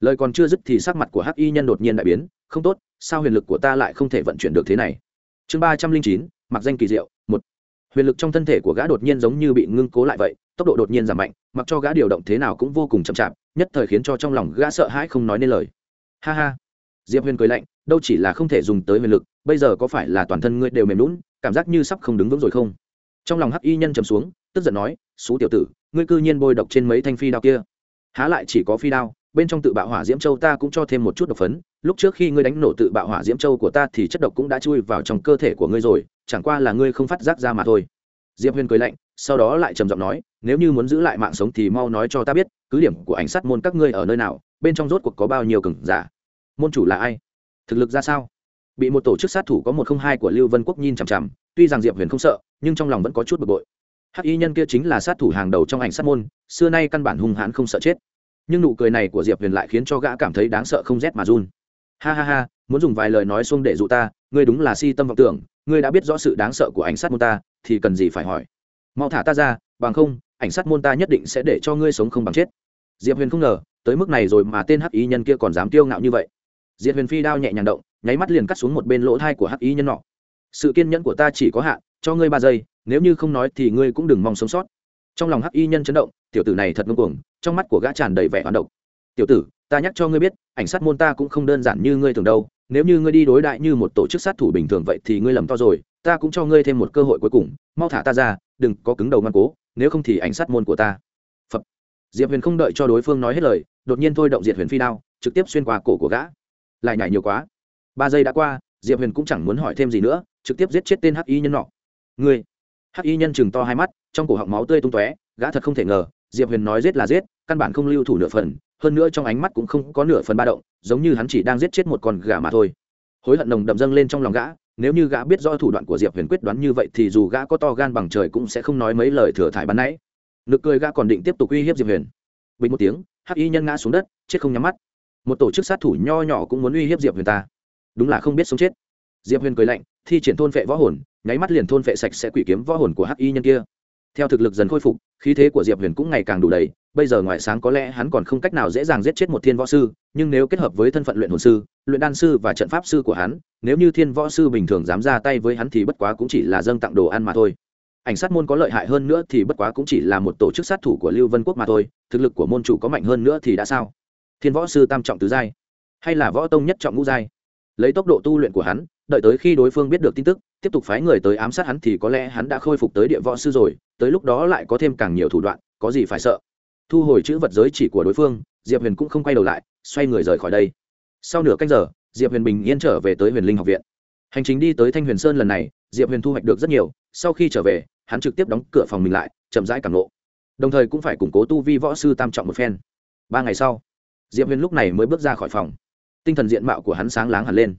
Lời còn chưa dứt thì sắc mặt của hắc y nhân đột nhiên đại biến, không tốt, sao huyền lực của ta lại không thể vận chuyển được thế này? Chương ba trăm linh chín, mặc danh kỳ diệu huyền lực trong thân thể của gã đột nhiên giống như bị ngưng cố lại vậy, tốc độ đột nhiên giảm mạnh, mặc cho gã điều động thế nào cũng vô cùng chậm chạp, nhất thời khiến cho trong lòng gã sợ hãi không nói nên lời. Ha ha. Diệp huyền cười lạnh, đâu chỉ là không thể dùng tới huyền lực, bây giờ có phải là toàn thân ngươi đều mềm lún cảm giác như sắp không đứng vững rồi không? Trong lòng hắc y nhân trầm xuống, tức giận nói, xú tiểu tử, ngươi cư nhiên bôi độc trên mấy thanh phi đao kia. Há lại chỉ có phi đao, bên trong tự bạo hỏa diễm châu ta cũng cho thêm một chút độc phấn, lúc trước khi ngươi đánh nổ tự bạo hỏa diễm châu của ta thì chất độc cũng đã chui vào trong cơ thể của ngươi rồi chẳng qua là ngươi không phát giác ra mà thôi. Diệp huyền cười lạnh, sau đó lại trầm giọng nói, nếu như muốn giữ lại mạng sống thì mau nói cho ta biết, cứ điểm của ảnh sát môn các ngươi ở nơi nào, bên trong rốt cuộc có bao nhiêu cừng giả. Môn chủ là ai? Thực lực ra sao? Bị một tổ chức sát thủ có một không hai của lưu vân quốc nhìn chằm chằm, tuy rằng diệp huyền không sợ, nhưng trong lòng vẫn có chút bực bội. Hắc y nhân kia chính là sát thủ hàng đầu trong ảnh sát môn, xưa nay căn bản hung hãn không sợ chết. Nhưng nụ cười này của diệp huyền lại khiến cho gã cảm thấy đáng sợ không rét mà run ha ha ha, muốn dùng vài lời nói xuông để dụ ta, ngươi đúng là si tâm vọng tưởng, ngươi đã biết rõ sự đáng sợ của ảnh sát môn ta, thì cần gì phải hỏi. Mau thả ta ra, bằng không, ảnh sát môn ta nhất định sẽ để cho ngươi sống không bằng chết. Diệp huyền không ngờ, tới mức này rồi mà tên hắc y nhân kia còn dám tiêu ngạo như vậy. Diệp huyền phi đao nhẹ nhàng động, nháy mắt liền cắt xuống một bên lỗ thai của hắc y nhân nọ. Sự kiên nhẫn của ta chỉ có hạn cho ngươi ba giây, nếu như không nói thì ngươi cũng đừng mong sống sót. Trong lòng hắc y nhân chấn động, tiểu tử này thật ngông cuồng, trong mắt của gã tràn đầy vẻ hoán độc. Tiểu tử ta nhắc cho ngươi biết, ảnh sát môn ta cũng không đơn giản như ngươi tưởng đâu. Nếu như ngươi đi đối đại như một tổ chức sát thủ bình thường vậy thì ngươi lầm to rồi. Ta cũng cho ngươi thêm một cơ hội cuối cùng. Mau thả ta ra, đừng có cứng đầu ngoan cố. Nếu không thì ảnh sát môn của ta. Phật. diệp huyền không đợi cho đối phương nói hết lời, đột nhiên thôi động diệt huyền phi đao, trực tiếp xuyên qua cổ của gã. Lại nhảy nhiều quá. Ba giây đã qua, diệp huyền cũng chẳng muốn hỏi thêm gì nữa, trực tiếp giết chết tên hắc y nhân nọ. Ngươi. Hắc y nhân chừng to hai mắt, trong cổ họng máu tươi tung tóe, gã thật không thể ngờ, diệp huyền nói giết là giết, căn bản không lưu thủ nửa phần hơn nữa trong ánh mắt cũng không có nửa phần ba động, giống như hắn chỉ đang giết chết một con gà mà thôi. Hối hận nồng đậm dâng lên trong lòng gã, nếu như gã biết do thủ đoạn của diệp huyền quyết đoán như vậy thì dù gã có to gan bằng trời cũng sẽ không nói mấy lời thừa thải bắn nãy. Nực cười gã còn định tiếp tục uy hiếp diệp huyền. Bình một tiếng, hắc y nhân ngã xuống đất, chết không nhắm mắt. Một tổ chức sát thủ nho nhỏ cũng muốn uy hiếp diệp huyền ta. Đúng là không biết sống chết. Diệp huyền cười lạnh, thi triển thôn phệ võ hồn, nháy mắt liền thôn phệ sạch sẽ quỷ kiếm võ hồn của hắc y nhân kia theo thực lực dần khôi phục, khí thế của diệp huyền cũng ngày càng đủ đầy. Bây giờ ngoài sáng có lẽ hắn còn không cách nào dễ dàng giết chết một thiên võ sư, nhưng nếu kết hợp với thân phận luyện hồn sư, luyện đan sư và trận pháp sư của hắn, nếu như thiên võ sư bình thường dám ra tay với hắn thì bất quá cũng chỉ là dâng tặng đồ ăn mà thôi. Ảnh sát môn có lợi hại hơn nữa thì bất quá cũng chỉ là một tổ chức sát thủ của lưu vân quốc mà thôi, thực lực của môn chủ có mạnh hơn nữa thì đã sao? Thiên võ sư tam trọng tứ giai, hay là võ tông nhất trọng ngũ giai? Lấy tốc độ tu luyện của hắn, đợi tới khi đối phương biết được tin tức tiếp tục phái người tới ám sát hắn thì có lẽ hắn đã khôi phục tới địa võ sư rồi, tới lúc đó lại có thêm càng nhiều thủ đoạn, có gì phải sợ. Thu hồi chữ vật giới chỉ của đối phương, diệp huyền cũng không quay đầu lại, xoay người rời khỏi đây. Sau nửa canh giờ, diệp huyền bình yên trở về tới huyền linh học viện. Hành trình đi tới thanh huyền sơn lần này, diệp huyền thu hoạch được rất nhiều, sau khi trở về, hắn trực tiếp đóng cửa phòng mình lại, chậm rãi cảm lộ đồng thời cũng phải củng cố tu vi võ sư tam trọng một phen. Ba ngày sau, diệp huyền lúc này mới bước ra khỏi phòng. Tinh thần diện mạo của hắn sáng láng hẳn lên.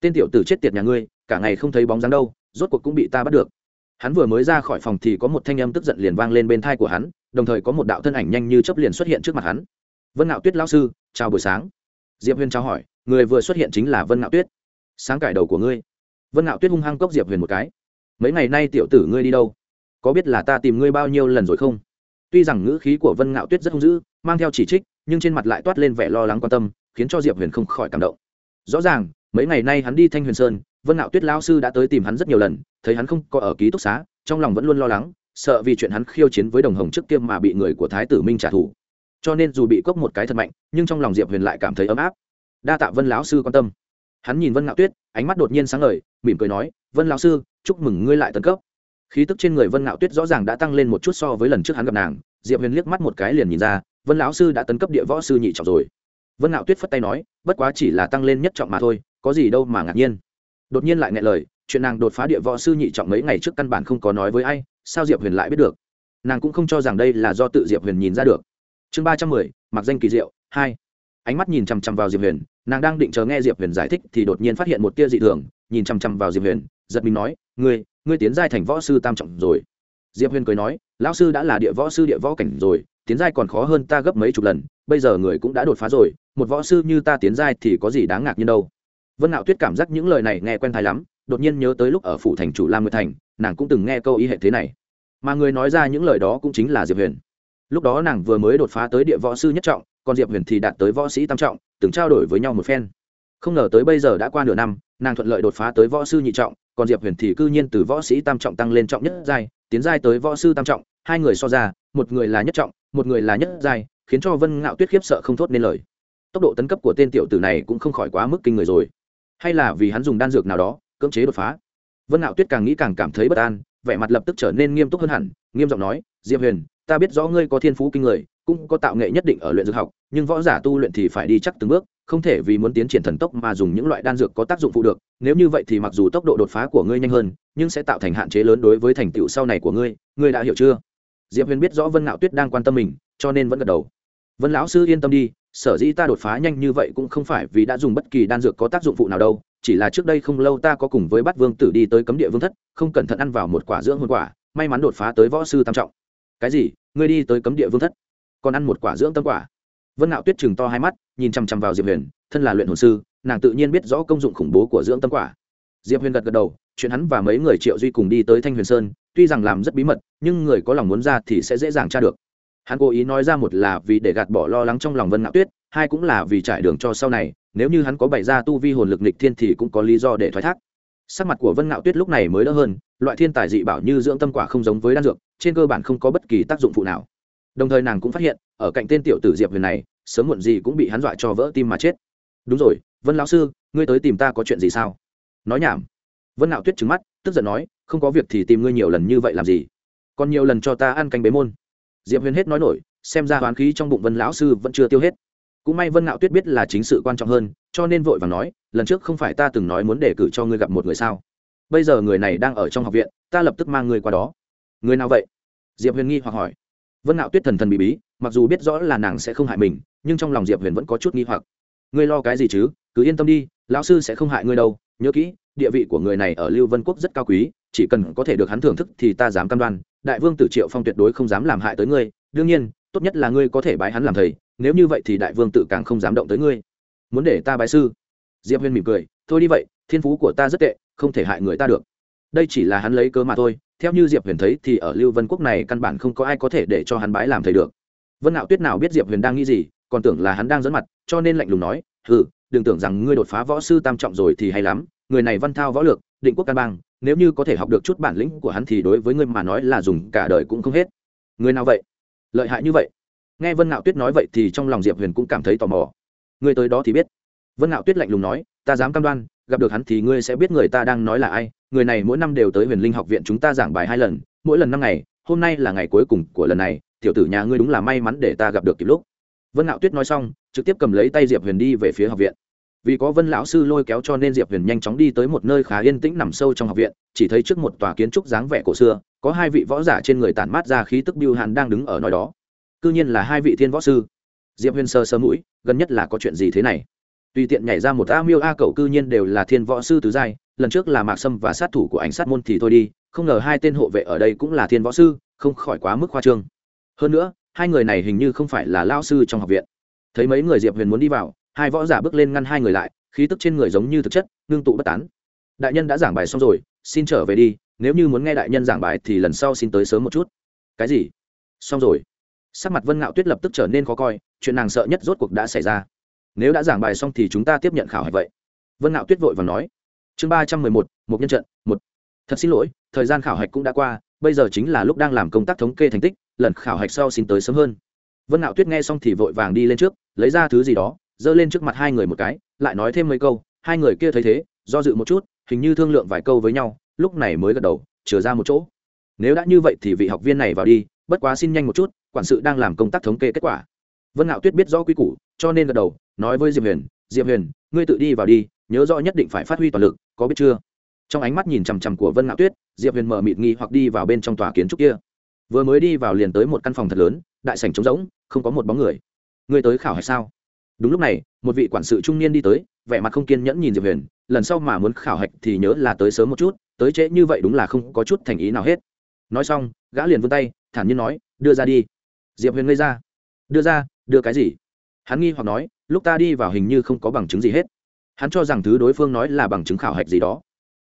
Tên tiểu tử chết tiệt nhà ngươi cả ngày không thấy bóng dáng đâu, rốt cuộc cũng bị ta bắt được. Hắn vừa mới ra khỏi phòng thì có một thanh âm tức giận liền vang lên bên thai của hắn, đồng thời có một đạo thân ảnh nhanh như chấp liền xuất hiện trước mặt hắn. Vân ngạo tuyết lao sư, chào buổi sáng. Diệp huyền trao hỏi, người vừa xuất hiện chính là vân ngạo tuyết. Sáng cải đầu của ngươi. Vân ngạo tuyết hung hăng cốc diệp huyền một cái. Mấy ngày nay tiểu tử ngươi đi đâu? Có biết là ta tìm ngươi bao nhiêu lần rồi không? Tuy rằng ngữ khí của vân ngạo tuyết rất hung dữ, mang theo chỉ trích, nhưng trên mặt lại toát lên vẻ lo lắng quan tâm, khiến cho diệp huyền không khỏi cảm động. Rõ ràng, mấy ngày nay hắn đi thanh huyền sơn vân ngạo tuyết lao sư đã tới tìm hắn rất nhiều lần, thấy hắn không có ở ký túc xá, trong lòng vẫn luôn lo lắng, sợ vì chuyện hắn khiêu chiến với đồng hồng trước kia mà bị người của thái tử minh trả thù. Cho nên dù bị cốc một cái thật mạnh, nhưng trong lòng diệp huyền lại cảm thấy ấm áp. Đa tạ vân lão sư quan tâm. Hắn nhìn vân ngạo tuyết, ánh mắt đột nhiên sáng ngời, mỉm cười nói, vân lão sư, chúc mừng ngươi lại tấn cấp. Khí tức trên người vân ngạo tuyết rõ ràng đã tăng lên một chút so với lần trước hắn gặp nàng. Diệp huyền liếc mắt một cái liền nhìn ra, vân lão sư đã tấn cấp địa võ sư nhị trọng rồi. Vân ngạo tuyết phất tay nói, bất quá chỉ là tăng lên nhất trọng mà thôi, có gì đâu mà ngạc nhiên đột nhiên lại nghe lời, chuyện nàng đột phá địa võ sư nhị trọng mấy ngày trước căn bản không có nói với ai, sao diệp huyền lại biết được? Nàng cũng không cho rằng đây là do tự diệp huyền nhìn ra được. Chương ba trăm mười, mặc danh kỳ diệu, hai. Ánh mắt nhìn chằm chằm vào diệp huyền, nàng đang định chờ nghe diệp huyền giải thích thì đột nhiên phát hiện một tia dị thường, nhìn chằm chằm vào diệp huyền, giật mình nói, ngươi ngươi tiến giai thành võ sư tam trọng rồi. Diệp huyền cười nói, lão sư đã là địa võ sư địa võ cảnh rồi, tiến giai còn khó hơn ta gấp mấy chục lần, bây giờ người cũng đã đột phá rồi, một võ sư như ta tiến giai thì có gì đáng ngạc nhiên đâu vân nạo tuyết cảm giác những lời này nghe quen thai lắm, đột nhiên nhớ tới lúc ở phủ thành chủ lam nguyệt thành, nàng cũng từng nghe câu ý hệ thế này. Mà người nói ra những lời đó cũng chính là diệp huyền. Lúc đó nàng vừa mới đột phá tới địa võ sư nhất trọng, còn diệp huyền thì đạt tới võ sĩ tam trọng, từng trao đổi với nhau một phen. Không ngờ tới bây giờ đã qua nửa năm, nàng thuận lợi đột phá tới võ sư nhị trọng, còn diệp huyền thì cư nhiên từ võ sĩ tam trọng tăng lên trọng nhất giai, tiến giai tới võ sư tam trọng, hai người so ra, một người là nhất trọng, một người là nhất giai, khiến cho vân ngạo tuyết khiếp sợ không thốt nên lời. Tốc độ tấn cấp của tên tiểu tử này cũng không khỏi quá mức kinh người rồi hay là vì hắn dùng đan dược nào đó, cưỡng chế đột phá? Vân ngạo tuyết càng nghĩ càng cảm thấy bất an, vẻ mặt lập tức trở nên nghiêm túc hơn hẳn, nghiêm giọng nói, diệp huyền, ta biết rõ ngươi có thiên phú kinh người, cũng có tạo nghệ nhất định ở luyện dược học, nhưng võ giả tu luyện thì phải đi chắc từng bước, không thể vì muốn tiến triển thần tốc mà dùng những loại đan dược có tác dụng phụ được. Nếu như vậy thì mặc dù tốc độ đột phá của ngươi nhanh hơn, nhưng sẽ tạo thành hạn chế lớn đối với thành tựu sau này của ngươi. Ngươi đã hiểu chưa? Diệp huyền biết rõ vân ngạo tuyết đang quan tâm mình, cho nên vẫn gật đầu. Vân lão sư yên tâm đi sở dĩ ta đột phá nhanh như vậy cũng không phải vì đã dùng bất kỳ đan dược có tác dụng phụ nào đâu, chỉ là trước đây không lâu ta có cùng với bát vương tử đi tới cấm địa vương thất, không cẩn thận ăn vào một quả dưỡng hồn quả, may mắn đột phá tới võ sư tam trọng. Cái gì? Ngươi đi tới cấm địa vương thất, còn ăn một quả dưỡng tâm quả? Vân nạo tuyết chừng to hai mắt, nhìn chằm chằm vào diệp huyền, thân là luyện hồn sư, nàng tự nhiên biết rõ công dụng khủng bố của dưỡng tâm quả. Diệp huyền gật gật đầu, chuyện hắn và mấy người triệu duy cùng đi tới thanh huyền sơn, tuy rằng làm rất bí mật, nhưng người có lòng muốn ra thì sẽ dễ dàng tra được hắn cố ý nói ra một là vì để gạt bỏ lo lắng trong lòng vân ngạo tuyết, hai cũng là vì trải đường cho sau này, nếu như hắn có bày ra tu vi hồn lực nịch thiên thì cũng có lý do để thoái thác. Sắc mặt của vân ngạo tuyết lúc này mới đỡ hơn, loại thiên tài dị bảo như dưỡng tâm quả không giống với đan dược, trên cơ bản không có bất kỳ tác dụng phụ nào. Đồng thời nàng cũng phát hiện, ở cạnh tên tiểu tử diệp huyền này, sớm muộn gì cũng bị hắn dọa cho vỡ tim mà chết. Đúng rồi, vân lão sư, ngươi tới tìm ta có chuyện gì sao? Nói nhảm. Vân ngạo tuyết trứng mắt, tức giận nói, không có việc thì tìm ngươi nhiều lần như vậy làm gì? Còn nhiều lần cho ta ăn canh bế môn diệp huyền hết nói nổi, xem ra hoán khí trong bụng vân lão sư vẫn chưa tiêu hết. Cũng may vân ngạo tuyết biết là chính sự quan trọng hơn, cho nên vội và nói, lần trước không phải ta từng nói muốn đề cử cho ngươi gặp một người sao? Bây giờ người này đang ở trong học viện, ta lập tức mang ngươi qua đó. Người nào vậy? Diệp huyền nghi hoặc hỏi. Vân ngạo tuyết thần thần bị bí, mặc dù biết rõ là nàng sẽ không hại mình, nhưng trong lòng diệp huyền vẫn có chút nghi hoặc. Ngươi lo cái gì chứ? Cứ yên tâm đi, lão sư sẽ không hại ngươi đâu, nhớ kỹ địa vị của người này ở lưu vân quốc rất cao quý, chỉ cần có thể được hắn thưởng thức thì ta dám cam đoan, đại vương tử triệu phong tuyệt đối không dám làm hại tới ngươi, đương nhiên, tốt nhất là ngươi có thể bái hắn làm thầy, nếu như vậy thì đại vương tự càng không dám động tới ngươi. Muốn để ta bái sư? Diệp huyên mỉm cười, thôi đi vậy, thiên phú của ta rất tệ, không thể hại người ta được. Đây chỉ là hắn lấy cớ mà thôi, theo như diệp huyền thấy thì ở lưu vân quốc này căn bản không có ai có thể để cho hắn bái làm thầy được. Vân nạo tuyết nào biết diệp huyền đang nghĩ gì, còn tưởng là hắn đang dẫn mặt, cho nên lạnh lùng nói ừ đừng tưởng rằng ngươi đột phá võ sư tam trọng rồi thì hay lắm người này văn thao võ lược, định quốc căn bang, nếu như có thể học được chút bản lĩnh của hắn thì đối với ngươi mà nói là dùng cả đời cũng không hết. Người nào vậy? Lợi hại như vậy? Nghe vân ngạo tuyết nói vậy thì trong lòng diệp huyền cũng cảm thấy tò mò. Ngươi tới đó thì biết. Vân ngạo tuyết lạnh lùng nói, ta dám cam đoan, gặp được hắn thì ngươi sẽ biết người ta đang nói là ai. Người này mỗi năm đều tới huyền linh học viện chúng ta giảng bài hai lần, mỗi lần năm ngày, hôm nay là ngày cuối cùng của lần này, tiểu tử nhà ngươi đúng là may mắn để ta gặp được kịp lúc. Vân ngạo tuyết nói xong, trực tiếp cầm lấy tay diệp huyền đi về phía học viện vì có vân lão sư lôi kéo cho nên diệp huyền nhanh chóng đi tới một nơi khá yên tĩnh nằm sâu trong học viện chỉ thấy trước một tòa kiến trúc dáng vẻ cổ xưa có hai vị võ giả trên người tản mát ra khí tức biêu hàn đang đứng ở nơi đó c nhiên là hai vị thiên võ sư diệp huyền sơ sơ mũi gần nhất là có chuyện gì thế này tùy tiện nhảy ra một a miêu a cậu cư nhiên đều là thiên võ sư tứ giai lần trước là mạc sâm và sát thủ của ảnh sát môn thì thôi đi không ngờ hai tên hộ vệ ở đây cũng là thiên võ sư không khỏi quá mức khoa trương hơn nữa hai người này hình như không phải là lao sư trong học viện thấy mấy người diệp huyền muốn đi vào hai võ giả bước lên ngăn hai người lại, khí tức trên người giống như thực chất, ngưng tụ bất tán. Đại nhân đã giảng bài xong rồi, xin trở về đi, nếu như muốn nghe đại nhân giảng bài thì lần sau xin tới sớm một chút. Cái gì? Xong rồi. Sắc mặt vân ngạo tuyết lập tức trở nên khó coi, chuyện nàng sợ nhất rốt cuộc đã xảy ra. Nếu đã giảng bài xong thì chúng ta tiếp nhận khảo hạch vậy. Vân ngạo tuyết vội và nói. Chương ba trăm mười một một nhân trận, một. Thật xin lỗi, thời gian khảo hạch cũng đã qua, bây giờ chính là lúc đang làm công tác thống kê thành tích, lần khảo hạch sau xin tới sớm hơn. Vân ngạo tuyết nghe xong thì vội vàng đi lên trước, lấy ra thứ gì đó giơ lên trước mặt hai người một cái, lại nói thêm mấy câu, hai người kia thấy thế, do dự một chút, hình như thương lượng vài câu với nhau, lúc này mới gật đầu, chừa ra một chỗ. Nếu đã như vậy thì vị học viên này vào đi, bất quá xin nhanh một chút, quản sự đang làm công tác thống kê kết quả. Vân ngạo tuyết biết rõ quy củ, cho nên gật đầu, nói với diệp huyền diệp huyền, ngươi tự đi vào đi, nhớ rõ nhất định phải phát huy toàn lực, có biết chưa? Trong ánh mắt nhìn chằm chằm của vân ngạo tuyết, diệp huyền mở mịt nghi hoặc đi vào bên trong tòa kiến trúc kia. Vừa mới đi vào liền tới một căn phòng thật lớn, đại sảnh trống rỗng, không có một bóng người. Ngươi tới khảo hay sao? Đúng lúc này, một vị quản sự trung niên đi tới, vẻ mặt không kiên nhẫn nhìn diệp huyền, lần sau mà muốn khảo hạch thì nhớ là tới sớm một chút, tới trễ như vậy đúng là không có chút thành ý nào hết. Nói xong, gã liền vươn tay, thản nhiên nói, đưa ra đi. Diệp huyền ngây ra. Đưa ra? Đưa cái gì? Hắn nghi hoặc nói, lúc ta đi vào hình như không có bằng chứng gì hết. Hắn cho rằng thứ đối phương nói là bằng chứng khảo hạch gì đó.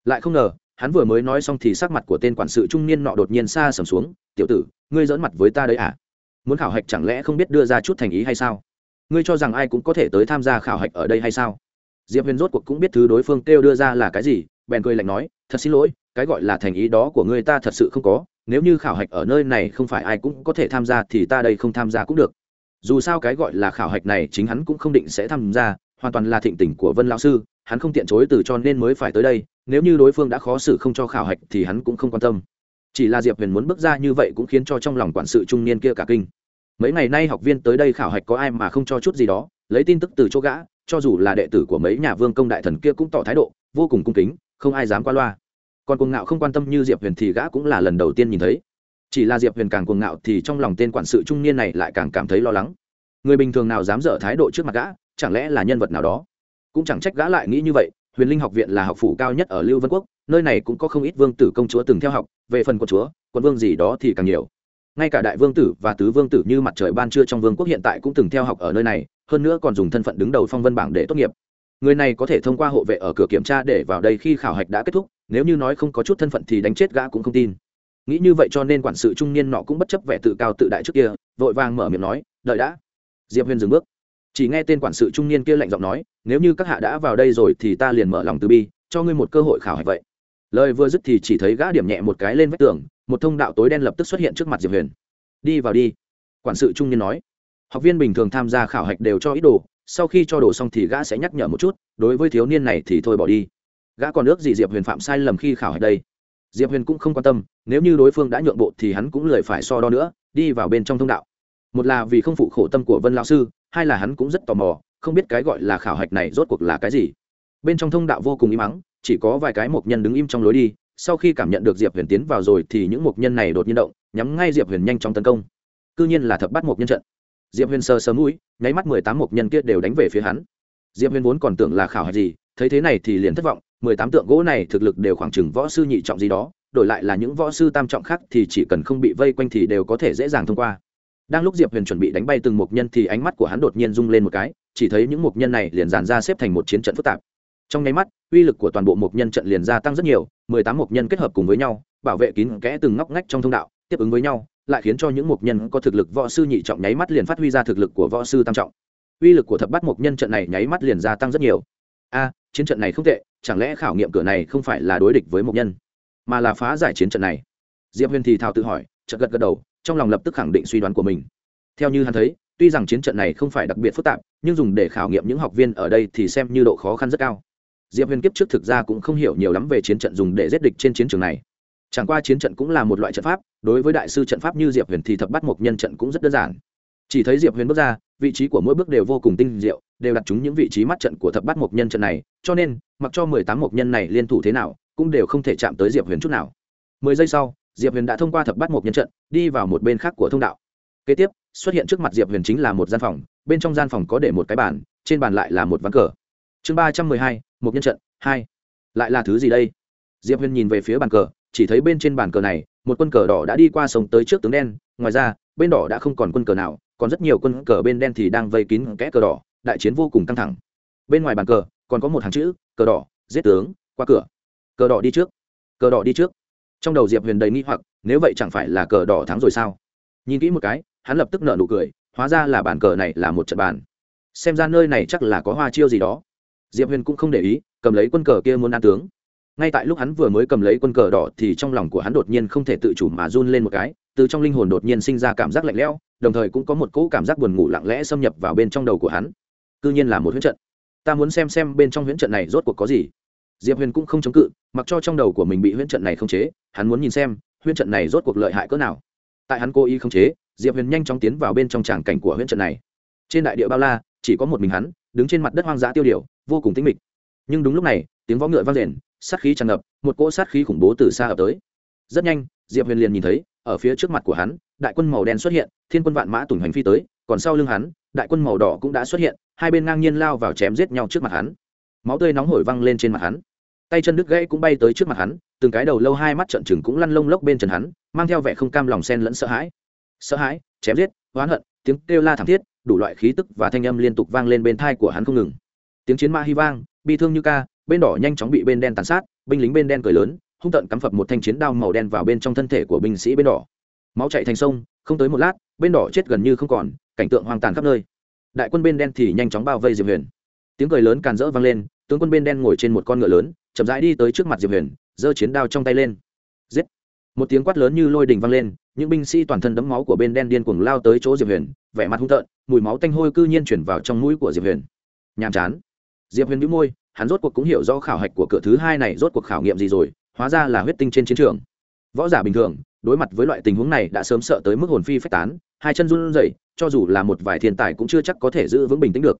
Lại không ngờ, hắn vừa mới nói xong thì sắc mặt của tên quản sự trung niên nọ đột nhiên xa sầm xuống, tiểu tử, ngươi dỡn mặt với ta đấy à? Muốn khảo hạch chẳng lẽ không biết đưa ra chút thành ý hay sao? Ngươi cho rằng ai cũng có thể tới tham gia khảo hạch ở đây hay sao? Diệp huyền rốt cuộc cũng biết thứ đối phương kêu đưa ra là cái gì, bèn cười lạnh nói, thật xin lỗi, cái gọi là thành ý đó của ngươi ta thật sự không có, nếu như khảo hạch ở nơi này không phải ai cũng có thể tham gia thì ta đây không tham gia cũng được. Dù sao cái gọi là khảo hạch này chính hắn cũng không định sẽ tham gia, hoàn toàn là thịnh tình của vân lão sư, hắn không tiện chối từ cho nên mới phải tới đây, nếu như đối phương đã khó xử không cho khảo hạch thì hắn cũng không quan tâm. Chỉ là diệp huyền muốn bước ra như vậy cũng khiến cho trong lòng quản sự trung niên kia cả kinh mấy ngày nay học viên tới đây khảo hạch có ai mà không cho chút gì đó, lấy tin tức từ chỗ gã, cho dù là đệ tử của mấy nhà vương công đại thần kia cũng tỏ thái độ, vô cùng cung kính, không ai dám qua loa. Còn cuồng ngạo không quan tâm như diệp huyền thì gã cũng là lần đầu tiên nhìn thấy. Chỉ là diệp huyền càng cuồng ngạo thì trong lòng tên quản sự trung niên này lại càng cảm thấy lo lắng. Người bình thường nào dám dở thái độ trước mặt gã, chẳng lẽ là nhân vật nào đó? Cũng chẳng trách gã lại nghĩ như vậy, huyền linh học viện là học phủ cao nhất ở lưu vân quốc, nơi này cũng có không ít vương tử công chúa từng theo học, về phần quân chúa quân vương gì đó thì càng nhiều ngay cả đại vương tử và tứ vương tử như mặt trời ban trưa trong vương quốc hiện tại cũng từng theo học ở nơi này, hơn nữa còn dùng thân phận đứng đầu phong vân bảng để tốt nghiệp. Người này có thể thông qua hộ vệ ở cửa kiểm tra để vào đây khi khảo hạch đã kết thúc, nếu như nói không có chút thân phận thì đánh chết gã cũng không tin. Nghĩ như vậy cho nên quản sự trung niên nọ cũng bất chấp vẻ tự cao tự đại trước kia, vội vàng mở miệng nói, đợi đã. Diệp huyền dừng bước. Chỉ nghe tên quản sự trung niên kia lạnh giọng nói, nếu như các hạ đã vào đây rồi thì ta liền mở lòng từ bi, cho ngươi một cơ hội khảo hạch vậy. Lời vừa dứt thì chỉ thấy gã điểm nhẹ một cái lên vách tường một thông đạo tối đen lập tức xuất hiện trước mặt diệp huyền đi vào đi quản sự trung niên nói học viên bình thường tham gia khảo hạch đều cho ít đồ sau khi cho đồ xong thì gã sẽ nhắc nhở một chút đối với thiếu niên này thì thôi bỏ đi gã còn ước gì diệp huyền phạm sai lầm khi khảo hạch đây diệp huyền cũng không quan tâm nếu như đối phương đã nhượng bộ thì hắn cũng lười phải so đo nữa đi vào bên trong thông đạo một là vì không phụ khổ tâm của vân lão sư hai là hắn cũng rất tò mò không biết cái gọi là khảo hạch này rốt cuộc là cái gì bên trong thông đạo vô cùng im ắng chỉ có vài cái mộc nhân đứng im trong lối đi sau khi cảm nhận được diệp huyền tiến vào rồi thì những mục nhân này đột nhiên động, nhắm ngay diệp huyền nhanh chóng tấn công. C nhiên là thập bắt mục nhân trận. Diệp huyền sơ sớm mũi, nháy mắt mười tám mục nhân kia đều đánh về phía hắn. Diệp huyền vốn còn tưởng là khảo hạch gì, thấy thế này thì liền thất vọng, mười tám tượng gỗ này thực lực đều khoảng chừng võ sư nhị trọng gì đó, đổi lại là những võ sư tam trọng khác thì chỉ cần không bị vây quanh thì đều có thể dễ dàng thông qua. Đang lúc diệp huyền chuẩn bị đánh bay từng mục nhân thì ánh mắt của hắn đột nhiên rung lên một cái, chỉ thấy những mục nhân này liền dàn ra xếp thành một chiến trận phức tạp. Trong nháy mắt, uy lực của toàn bộ mục nhân trận liền gia tăng rất nhiều mười tám mục nhân kết hợp cùng với nhau, bảo vệ kín kẽ từng ngóc ngách trong thông đạo, tiếp ứng với nhau, lại khiến cho những mục nhân có thực lực võ sư nhị trọng nháy mắt liền phát huy ra thực lực của võ sư tam trọng. Uy lực của thập bát mục nhân trận này nháy mắt liền gia tăng rất nhiều. A, chiến trận này không tệ, chẳng lẽ khảo nghiệm cửa này không phải là đối địch với mục nhân, mà là phá giải chiến trận này? Diệp huyền thì thào tự hỏi, chợt gật gật đầu, trong lòng lập tức khẳng định suy đoán của mình. Theo như hắn thấy, tuy rằng chiến trận này không phải đặc biệt phức tạp, nhưng dùng để khảo nghiệm những học viên ở đây thì xem như độ khó khăn rất cao diệp huyền kiếp trước thực ra cũng không hiểu nhiều lắm về chiến trận dùng để giết địch trên chiến trường này. Chẳng qua chiến trận cũng là một loại trận pháp, đối với đại sư trận pháp như diệp huyền thì thập bắt mộc nhân trận cũng rất đơn giản. Chỉ thấy diệp huyền bước ra, vị trí của mỗi bước đều vô cùng tinh diệu, đều đặt chúng những vị trí mắt trận của thập bát mộc nhân trận này, cho nên, mặc cho mười tám mộc nhân này liên thủ thế nào, cũng đều không thể chạm tới diệp huyền chút nào. Mười giây sau, diệp huyền đã thông qua thập bát mộc nhân trận, đi vào một bên khác của thông đạo. Kế tiếp, xuất hiện trước mặt diệp huyền chính là một gian phòng, bên trong gian phòng có để một cái bàn, trên bàn lại là một ván cờ chương ba trăm mười hai, một nhân trận, hai. Lại là thứ gì đây? Diệp huyền nhìn về phía bàn cờ, chỉ thấy bên trên bàn cờ này, một quân cờ đỏ đã đi qua sống tới trước tướng đen. Ngoài ra, bên đỏ đã không còn quân cờ nào, còn rất nhiều quân cờ bên đen thì đang vây kín kẽ cờ đỏ. Đại chiến vô cùng căng thẳng. Bên ngoài bàn cờ, còn có một hàng chữ, cờ đỏ, giết tướng, qua cửa. Cờ đỏ đi trước. Cờ đỏ đi trước. Trong đầu diệp huyền đầy nghi hoặc, nếu vậy chẳng phải là cờ đỏ thắng rồi sao? Nhìn kỹ một cái, hắn lập tức nợ nụ cười, hóa ra là bàn cờ này là một trận bàn. Xem ra nơi này chắc là có hoa chiêu gì đó diệp huyền cũng không để ý, cầm lấy quân cờ kia muốn ăn tướng. Ngay tại lúc hắn vừa mới cầm lấy quân cờ đỏ thì trong lòng của hắn đột nhiên không thể tự chủ mà run lên một cái, từ trong linh hồn đột nhiên sinh ra cảm giác lạnh lẽo, đồng thời cũng có một cỗ cảm giác buồn ngủ lặng lẽ xâm nhập vào bên trong đầu của hắn. C nhiên là một huyễn trận. Ta muốn xem xem bên trong huyễn trận này rốt cuộc có gì. Diệp huyền cũng không chống cự, mặc cho trong đầu của mình bị huyễn trận này không chế, hắn muốn nhìn xem, huyễn trận này rốt cuộc lợi hại cỡ nào. Tại hắn cố ý không chế, diệp huyền nhanh chóng tiến vào bên trong tràng cảnh của huyễn trận này. Trên đại địa bao la, chỉ có một mình hắn đứng trên mặt đất hoang dã tiêu điều, vô cùng tĩnh mịch. Nhưng đúng lúc này, tiếng võ ngựa vang rền, sát khí tràn ngập, một cỗ sát khí khủng bố từ xa ập tới. Rất nhanh, diệp huyền liền nhìn thấy, ở phía trước mặt của hắn, đại quân màu đen xuất hiện, thiên quân vạn mã tùng hành phi tới, còn sau lưng hắn, đại quân màu đỏ cũng đã xuất hiện, hai bên ngang nhiên lao vào chém giết nhau trước mặt hắn. Máu tươi nóng hổi văng lên trên mặt hắn. Tay chân đứt gãy cũng bay tới trước mặt hắn, từng cái đầu lâu hai mắt trận chừng cũng lăn lông lốc bên chân hắn, mang theo vẻ không cam lòng sen lẫn sợ hãi. Sợ hãi, chém giết, oán hận, tiếng kêu la thảm thiết đủ loại khí tức và thanh âm liên tục vang lên bên thai của hắn không ngừng. Tiếng chiến ma hy vang, bi thương như ca, bên đỏ nhanh chóng bị bên đen tàn sát, binh lính bên đen cười lớn, hung tận cắm phập một thanh chiến đao màu đen vào bên trong thân thể của binh sĩ bên đỏ. Máu chạy thành sông, không tới một lát, bên đỏ chết gần như không còn, cảnh tượng hoang tàn khắp nơi. Đại quân bên đen thì nhanh chóng bao vây diệp huyền. Tiếng cười lớn càn rỡ vang lên, tướng quân bên đen ngồi trên một con ngựa lớn, chậm rãi đi tới trước mặt diệp huyền, giơ chiến đao trong tay lên. Giết! Một tiếng quát lớn như lôi đình vang lên những binh sĩ toàn thân đấm máu của bên đen điên cuồng lao tới chỗ diệp huyền, vẻ mặt hung tợn, mùi máu tanh hôi cư nhiên chuyển vào trong mũi của diệp huyền. Nhàm chán. Diệp huyền nhíu môi, hắn rốt cuộc cũng hiểu rõ khảo hạch của cửa thứ hai này rốt cuộc khảo nghiệm gì rồi, hóa ra là huyết tinh trên chiến trường. Võ giả bình thường, đối mặt với loại tình huống này đã sớm sợ tới mức hồn phi phách tán, hai chân run rẩy, cho dù là một vài thiên tài cũng chưa chắc có thể giữ vững bình tĩnh được.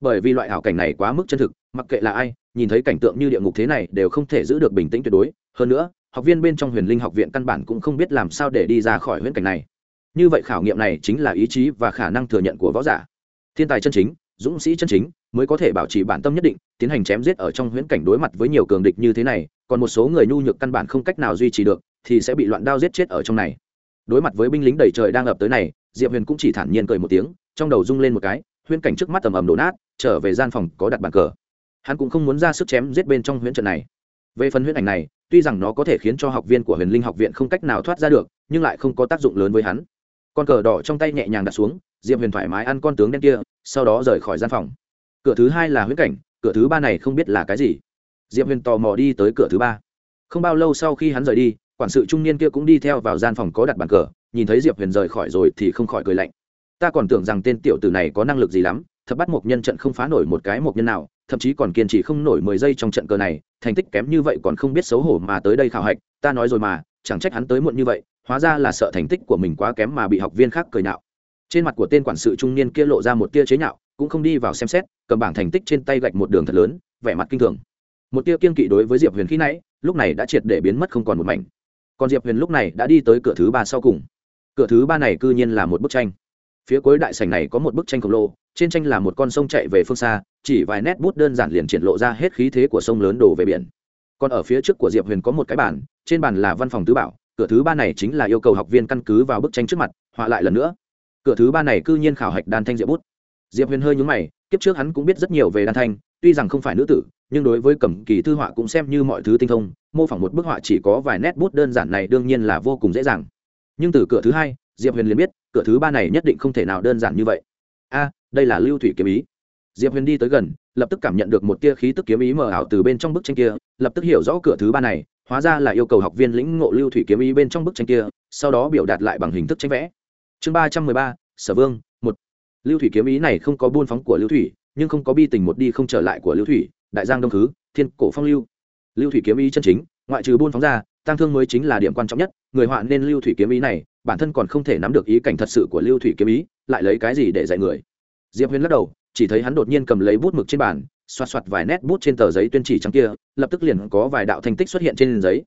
Bởi vì loại ảo cảnh này quá mức chân thực, mặc kệ là ai, nhìn thấy cảnh tượng như địa ngục thế này đều không thể giữ được bình tĩnh tuyệt đối. Hơn nữa học viên bên trong huyền linh học viện căn bản cũng không biết làm sao để đi ra khỏi huyễn cảnh này. Như vậy khảo nghiệm này chính là ý chí và khả năng thừa nhận của võ giả. Thiên tài chân chính, dũng sĩ chân chính mới có thể bảo trì bản tâm nhất định, tiến hành chém giết ở trong huyễn cảnh đối mặt với nhiều cường địch như thế này, còn một số người nhu nhược căn bản không cách nào duy trì được, thì sẽ bị loạn đao giết chết ở trong này. Đối mặt với binh lính đầy trời đang ập tới này, diệp huyền cũng chỉ thản nhiên cười một tiếng, trong đầu rung lên một cái, huyễn cảnh trước mắt ầm ầm đổ nát, trở về gian phòng có đặt bàn cờ. Hắn cũng không muốn ra sức chém giết bên trong huyễn trận này. Về phần huyễn ảnh này tuy rằng nó có thể khiến cho học viên của huyền linh học viện không cách nào thoát ra được, nhưng lại không có tác dụng lớn với hắn. Con cờ đỏ trong tay nhẹ nhàng đặt xuống, diệp huyền thoải mái ăn con tướng đen kia, sau đó rời khỏi gian phòng. Cửa thứ hai là huyễn cảnh, cửa thứ ba này không biết là cái gì. Diệp huyền tò mò đi tới cửa thứ ba. Không bao lâu sau khi hắn rời đi, quản sự trung niên kia cũng đi theo vào gian phòng có đặt bàn cờ, nhìn thấy diệp huyền rời khỏi rồi thì không khỏi cười lạnh. Ta còn tưởng rằng tên tiểu tử này có năng lực gì lắm thật bắt một nhân trận không phá nổi một cái một nhân nào, thậm chí còn kiên trì không nổi mười giây trong trận cờ này thành tích kém như vậy còn không biết xấu hổ mà tới đây khảo hạch, ta nói rồi mà, chẳng trách hắn tới muộn như vậy, hóa ra là sợ thành tích của mình quá kém mà bị học viên khác cười nhạo trên mặt của tên quản sự trung niên kia lộ ra một tia chế nhạo, cũng không đi vào xem xét, cầm bảng thành tích trên tay gạch một đường thật lớn, vẻ mặt kinh thường. Một tia kiên kỵ đối với diệp huyền khi nãy, lúc này đã triệt để biến mất không còn một mảnh. Còn diệp huyền lúc này đã đi tới cửa thứ ba sau cùng. Cửa thứ ba này cư nhiên là một bức tranh phía cuối đại sảnh này có một bức tranh khổng lồ, trên tranh là một con sông chạy về phương xa, chỉ vài nét bút đơn giản liền triển lộ ra hết khí thế của sông lớn đổ về biển. Còn ở phía trước của diệp huyền có một cái bản trên bàn là văn phòng tứ bảo, cửa thứ ba này chính là yêu cầu học viên căn cứ vào bức tranh trước mặt, họa lại lần nữa. Cửa thứ ba này cư nhiên khảo hạch đan thanh diệp bút. Diệp huyền hơi nhúng mày, kiếp trước hắn cũng biết rất nhiều về đan thanh, tuy rằng không phải nữ tử, nhưng đối với cẩm kỳ thư họa cũng xem như mọi thứ tinh thông, mô phỏng một bức họa chỉ có vài nét bút đơn giản này đương nhiên là vô cùng dễ dàng. Nhưng từ cửa thứ hai diệp huyền liền biết, cửa thứ ba này nhất định không thể nào đơn giản như vậy. A, đây là lưu thủy kiếm ý. Diệp huyền đi tới gần, lập tức cảm nhận được một tia khí tức kiếm ý mờ ảo từ bên trong bức tranh kia, lập tức hiểu rõ cửa thứ ba này, hóa ra là yêu cầu học viên lĩnh ngộ lưu thủy kiếm ý bên trong bức tranh kia, sau đó biểu đạt lại bằng hình thức tranh vẽ. Chương ba trăm mười ba, sở vương, một. Lưu thủy kiếm ý này không có buôn phóng của lưu thủy, nhưng không có bi tình một đi không trở lại của lưu thủy, đại giang đông khứ thiên cổ phong lưu. Lưu thủy kiếm ý chân chính, ngoại trừ buôn phóng ra tăng thương mới chính là điểm quan trọng nhất, người họa nên lưu thủy kiếm ý này, bản thân còn không thể nắm được ý cảnh thật sự của lưu thủy kiếm ý, lại lấy cái gì để dạy người? Diệp huyền lắc đầu, chỉ thấy hắn đột nhiên cầm lấy bút mực trên bàn xoa xoạt vài nét bút trên tờ giấy tuyên chỉ trắng kia, lập tức liền có vài đạo thành tích xuất hiện trên giấy.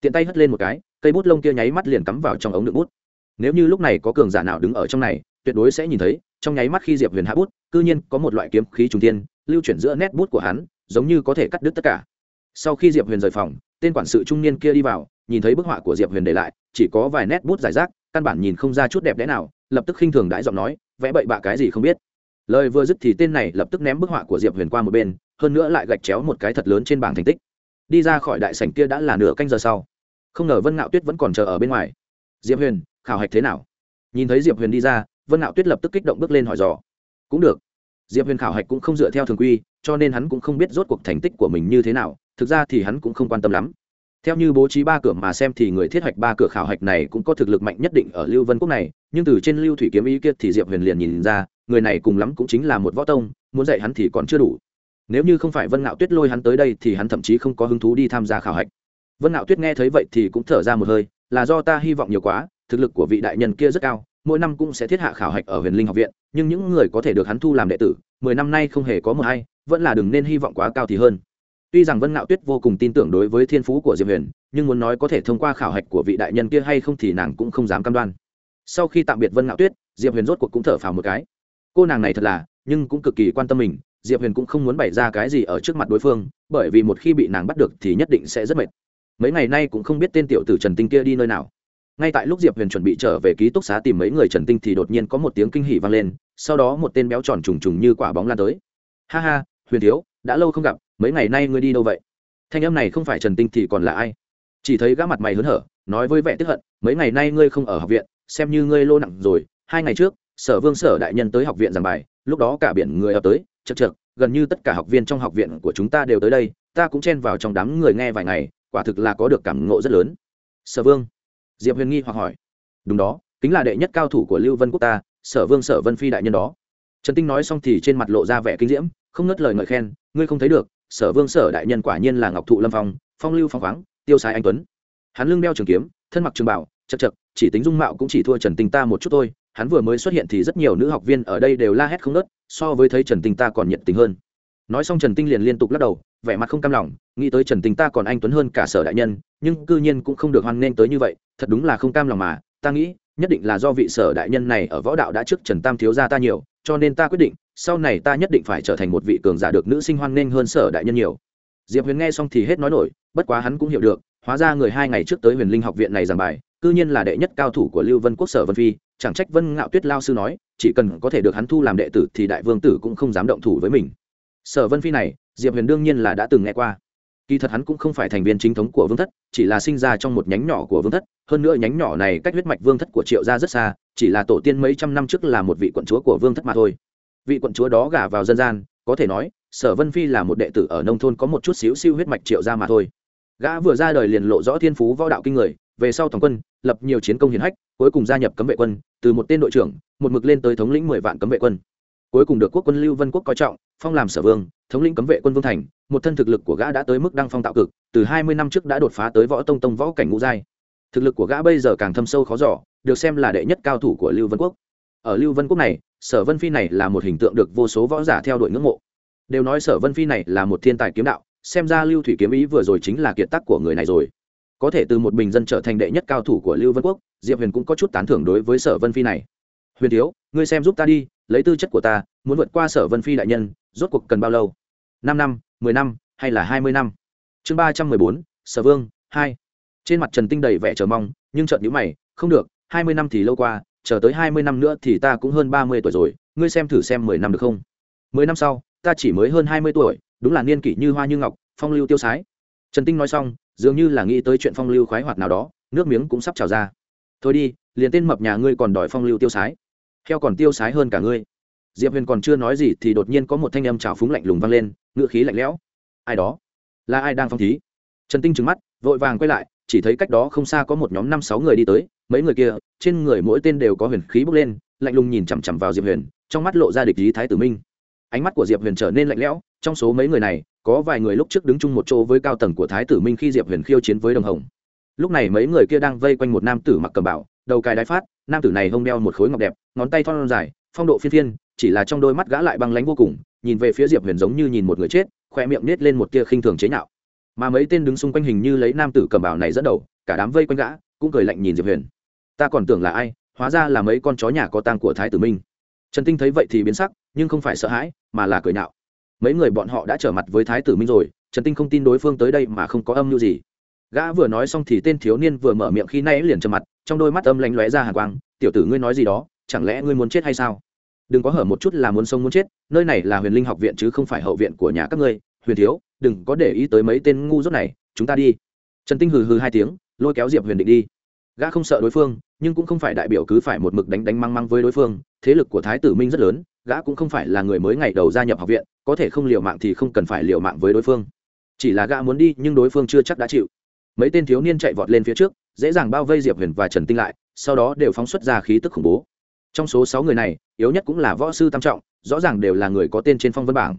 Tiện tay hất lên một cái, cây bút lông kia nháy mắt liền cắm vào trong ống đựng bút. Nếu như lúc này có cường giả nào đứng ở trong này, tuyệt đối sẽ nhìn thấy, trong nháy mắt khi diệp huyền hạ bút, cư nhiên có một loại kiếm khí trùng tiên lưu chuyển giữa nét bút của hắn, giống như có thể cắt đứt tất cả. Sau khi diệp huyền rời phòng tên quản sự trung niên kia đi vào, nhìn thấy bức họa của diệp huyền để lại, chỉ có vài nét bút giải rác, căn bản nhìn không ra chút đẹp đẽ nào, lập tức khinh thường đãi giọng nói, vẽ bậy bạ cái gì không biết? Lời vừa dứt thì tên này lập tức ném bức họa của diệp huyền qua một bên, hơn nữa lại gạch chéo một cái thật lớn trên bảng thành tích. Đi ra khỏi đại sảnh kia đã là nửa canh giờ sau. Không ngờ vân ngạo tuyết vẫn còn chờ ở bên ngoài. Diệp huyền, khảo hạch thế nào? Nhìn thấy diệp huyền đi ra, vân ngạo tuyết lập tức kích động bước lên hỏi dò. Cũng được. Diệp huyền khảo hạch cũng không dựa theo thường quy, cho nên hắn cũng không biết rốt cuộc thành tích của mình như thế nào thực ra thì hắn cũng không quan tâm lắm. Theo như bố trí ba cửa mà xem thì người thiết hoạch ba cửa khảo hạch này cũng có thực lực mạnh nhất định ở lưu vân quốc này, nhưng từ trên lưu thủy kiếm ý kia thì diệp huyền liền nhìn ra, người này cùng lắm cũng chính là một võ tông, muốn dạy hắn thì còn chưa đủ. Nếu như không phải vân ngạo tuyết lôi hắn tới đây thì hắn thậm chí không có hứng thú đi tham gia khảo hạch. Vân ngạo tuyết nghe thấy vậy thì cũng thở ra một hơi, là do ta hy vọng nhiều quá, thực lực của vị đại nhân kia rất cao, mỗi năm cũng sẽ thiết hạ khảo hạch ở huyền linh học viện, nhưng những người có thể được hắn thu làm đệ tử, mười năm nay không hề có một hay vẫn là đừng nên hy vọng quá cao thì hơn tuy rằng vân ngạo tuyết vô cùng tin tưởng đối với thiên phú của diệp huyền, nhưng muốn nói có thể thông qua khảo hạch của vị đại nhân kia hay không thì nàng cũng không dám cam đoan. Sau khi tạm biệt vân ngạo tuyết, diệp huyền rốt cuộc cũng thở phào một cái. Cô nàng này thật là, nhưng cũng cực kỳ quan tâm mình, diệp huyền cũng không muốn bày ra cái gì ở trước mặt đối phương, bởi vì một khi bị nàng bắt được thì nhất định sẽ rất mệt. Mấy ngày nay cũng không biết tên tiểu tử trần tinh kia đi nơi nào. Ngay tại lúc diệp huyền chuẩn bị trở về ký túc xá tìm mấy người trần tinh thì đột nhiên có một tiếng kinh hỉ vang lên, sau đó một tên béo tròn trùng trùng như quả bóng lan tới. Ha ha, huyền thiếu đã lâu không gặp, mấy ngày nay ngươi đi đâu vậy? Thanh âm này không phải trần tinh thì còn là ai? Chỉ thấy gã mặt mày hớn hở, nói với vẻ tức hận, mấy ngày nay ngươi không ở học viện, xem như ngươi lô nặng rồi, hai ngày trước, sở vương sở đại nhân tới học viện giảng bài, lúc đó cả biển người ập tới, chật chật gần như tất cả học viên trong học viện của chúng ta đều tới đây, ta cũng chen vào trong đám người nghe vài ngày, quả thực là có được cảm ngộ rất lớn. Sở vương, diệp huyền nghi hoặc hỏi. Đúng đó, kính là đệ nhất cao thủ của lưu vân quốc ta, sở vương sở vân phi đại nhân đó. Trần tinh nói xong thì trên mặt lộ ra vẻ kinh diễm không ngất lời ngợi khen, ngươi không thấy được, sở vương sở đại nhân quả nhiên là ngọc thụ lâm phong phong lưu phong khoáng, tiêu sai anh tuấn. Hắn lưng đeo trường kiếm, thân mặc trường bảo, chật chật, chỉ tính dung mạo cũng chỉ thua trần tinh ta một chút thôi, hắn vừa mới xuất hiện thì rất nhiều nữ học viên ở đây đều la hét không nớt so với thấy trần tinh ta còn nhiệt tình hơn. Nói xong trần tinh liền liên tục lắc đầu, vẻ mặt không cam lòng, nghĩ tới trần tinh ta còn anh tuấn hơn cả sở đại nhân, nhưng cư nhiên cũng không được hoan nghênh tới như vậy, thật đúng là không cam lòng mà, ta nghĩ, nhất định là do vị sở đại nhân này ở võ đạo đã trước trần tam thiếu gia ta nhiều cho nên ta quyết định, sau này ta nhất định phải trở thành một vị cường giả được nữ sinh hoan nghênh hơn sở đại nhân nhiều. Diệp huyền nghe xong thì hết nói nổi, bất quá hắn cũng hiểu được, hóa ra người hai ngày trước tới huyền linh học viện này giảng bài, cư nhiên là đệ nhất cao thủ của lưu vân quốc sở vân phi, chẳng trách vân ngạo tuyết lao sư nói, chỉ cần có thể được hắn thu làm đệ tử thì đại vương tử cũng không dám động thủ với mình. Sở vân phi này, diệp huyền đương nhiên là đã từng nghe qua kỳ thật hắn cũng không phải thành viên chính thống của vương thất, chỉ là sinh ra trong một nhánh nhỏ của vương thất. Hơn nữa nhánh nhỏ này cách huyết mạch vương thất của triệu gia rất xa, chỉ là tổ tiên mấy trăm năm trước là một vị quận chúa của vương thất mà thôi. Vị quận chúa đó gả vào dân gian, có thể nói, sở vân phi là một đệ tử ở nông thôn có một chút xíu siêu huyết mạch triệu gia mà thôi. Gã vừa ra đời liền lộ rõ thiên phú võ đạo kinh người, về sau toàn quân, lập nhiều chiến công hiển hách, cuối cùng gia nhập cấm vệ quân, từ một tên đội trưởng, một mực lên tới thống lĩnh mười vạn cấm vệ quân cuối cùng được quốc quân lưu vân quốc coi trọng, phong làm sở vương, thống lĩnh cấm vệ quân vương thành, một thân thực lực của gã đã tới mức đăng phong tạo cực, từ hai mươi năm trước đã đột phá tới võ tông tông võ cảnh ngũ giai. Thực lực của gã bây giờ càng thâm sâu khó giỏ được xem là đệ nhất cao thủ của lưu vân quốc. Ở lưu vân quốc này, sở vân phi này là một hình tượng được vô số võ giả theo đuổi ngưỡng mộ. Đều nói sở vân phi này là một thiên tài kiếm đạo, xem ra lưu thủy kiếm ý vừa rồi chính là kiệt tác của người này rồi. Có thể từ một bình dân trở thành đệ nhất cao thủ của lưu vân quốc, diệp huyền cũng có chút tán thưởng đối với sở vân phi này. Huyền thiếu, ngươi xem giúp ta đi lấy tư chất của ta, muốn vượt qua sở vân phi đại nhân, rốt cuộc cần bao lâu? Năm năm, mười năm, hay là hai mươi năm? Chương ba trăm mười bốn, sở vương, hai. Trên mặt trần tinh đầy vẻ chờ mong, nhưng trợn nhữ mày, không được, hai mươi năm thì lâu qua, chờ tới hai mươi năm nữa thì ta cũng hơn ba mươi tuổi rồi, ngươi xem thử xem mười năm được không? Mười năm sau, ta chỉ mới hơn hai mươi tuổi, đúng là niên kỷ như hoa như ngọc, phong lưu tiêu sái. Trần tinh nói xong, dường như là nghĩ tới chuyện phong lưu khoái hoạt nào đó, nước miếng cũng sắp trào ra. Thôi đi, liền tên mập nhà ngươi còn đòi phong lưu tiêu sái heo còn tiêu sái hơn cả ngươi. Diệp huyền còn chưa nói gì thì đột nhiên có một thanh âm trào phúng lạnh lùng vang lên ngựa khí lạnh lẽo. Ai đó? Là ai đang phong thí? Trần tinh trừng mắt, vội vàng quay lại, chỉ thấy cách đó không xa có một nhóm năm sáu người đi tới, mấy người kia, trên người mỗi tên đều có huyền khí bốc lên, lạnh lùng nhìn chằm chằm vào diệp huyền, trong mắt lộ ra địch ý thái tử minh. Ánh mắt của diệp huyền trở nên lạnh lẽo, trong số mấy người này, có vài người lúc trước đứng chung một chỗ với cao tầng của thái tử minh khi diệp huyền khiêu chiến với đồng hồng. Lúc này mấy người kia đang vây quanh một nam tử mặc cầm bảo đầu cài đái phát nam tử này hông đeo một khối ngọc đẹp, ngón tay thon dài, phong độ phiên phiên, chỉ là trong đôi mắt gã lại băng lánh vô cùng, nhìn về phía diệp huyền giống như nhìn một người chết, khoe miệng nết lên một tia khinh thường chế nhạo. Mà mấy tên đứng xung quanh hình như lấy nam tử cầm bảo này dẫn đầu, cả đám vây quanh gã, cũng cười lạnh nhìn diệp huyền. Ta còn tưởng là ai, hóa ra là mấy con chó nhà có tang của thái tử minh. Trần tinh thấy vậy thì biến sắc, nhưng không phải sợ hãi, mà là cười nhạo. Mấy người bọn họ đã trở mặt với thái tử minh rồi, trần tinh không tin đối phương tới đây mà không có âm mưu gì gã vừa nói xong thì tên thiếu niên vừa mở miệng khi nay liền trầm mặt, trong đôi mắt âm lánh lóe ra hàng quang, tiểu tử ngươi nói gì đó, chẳng lẽ ngươi muốn chết hay sao? Đừng có hở một chút là muốn sống muốn chết, nơi này là huyền linh học viện chứ không phải hậu viện của nhà các ngươi. Huyền thiếu, đừng có để ý tới mấy tên ngu dốt này, chúng ta đi. Trần tinh hừ hừ hai tiếng, lôi kéo diệp huyền định đi. Gã không sợ đối phương, nhưng cũng không phải đại biểu cứ phải một mực đánh đánh măng măng với đối phương. Thế lực của thái tử minh rất lớn, gã cũng không phải là người mới ngày đầu gia nhập học viện, có thể không liều mạng thì không cần phải liều mạng với đối phương. Chỉ là gã muốn đi, nhưng đối phương chưa chắc đã chịu mấy tên thiếu niên chạy vọt lên phía trước, dễ dàng bao vây diệp huyền và trần tinh lại, sau đó đều phóng xuất ra khí tức khủng bố. Trong số sáu người này, yếu nhất cũng là võ sư tam trọng, rõ ràng đều là người có tên trên phong vân bảng.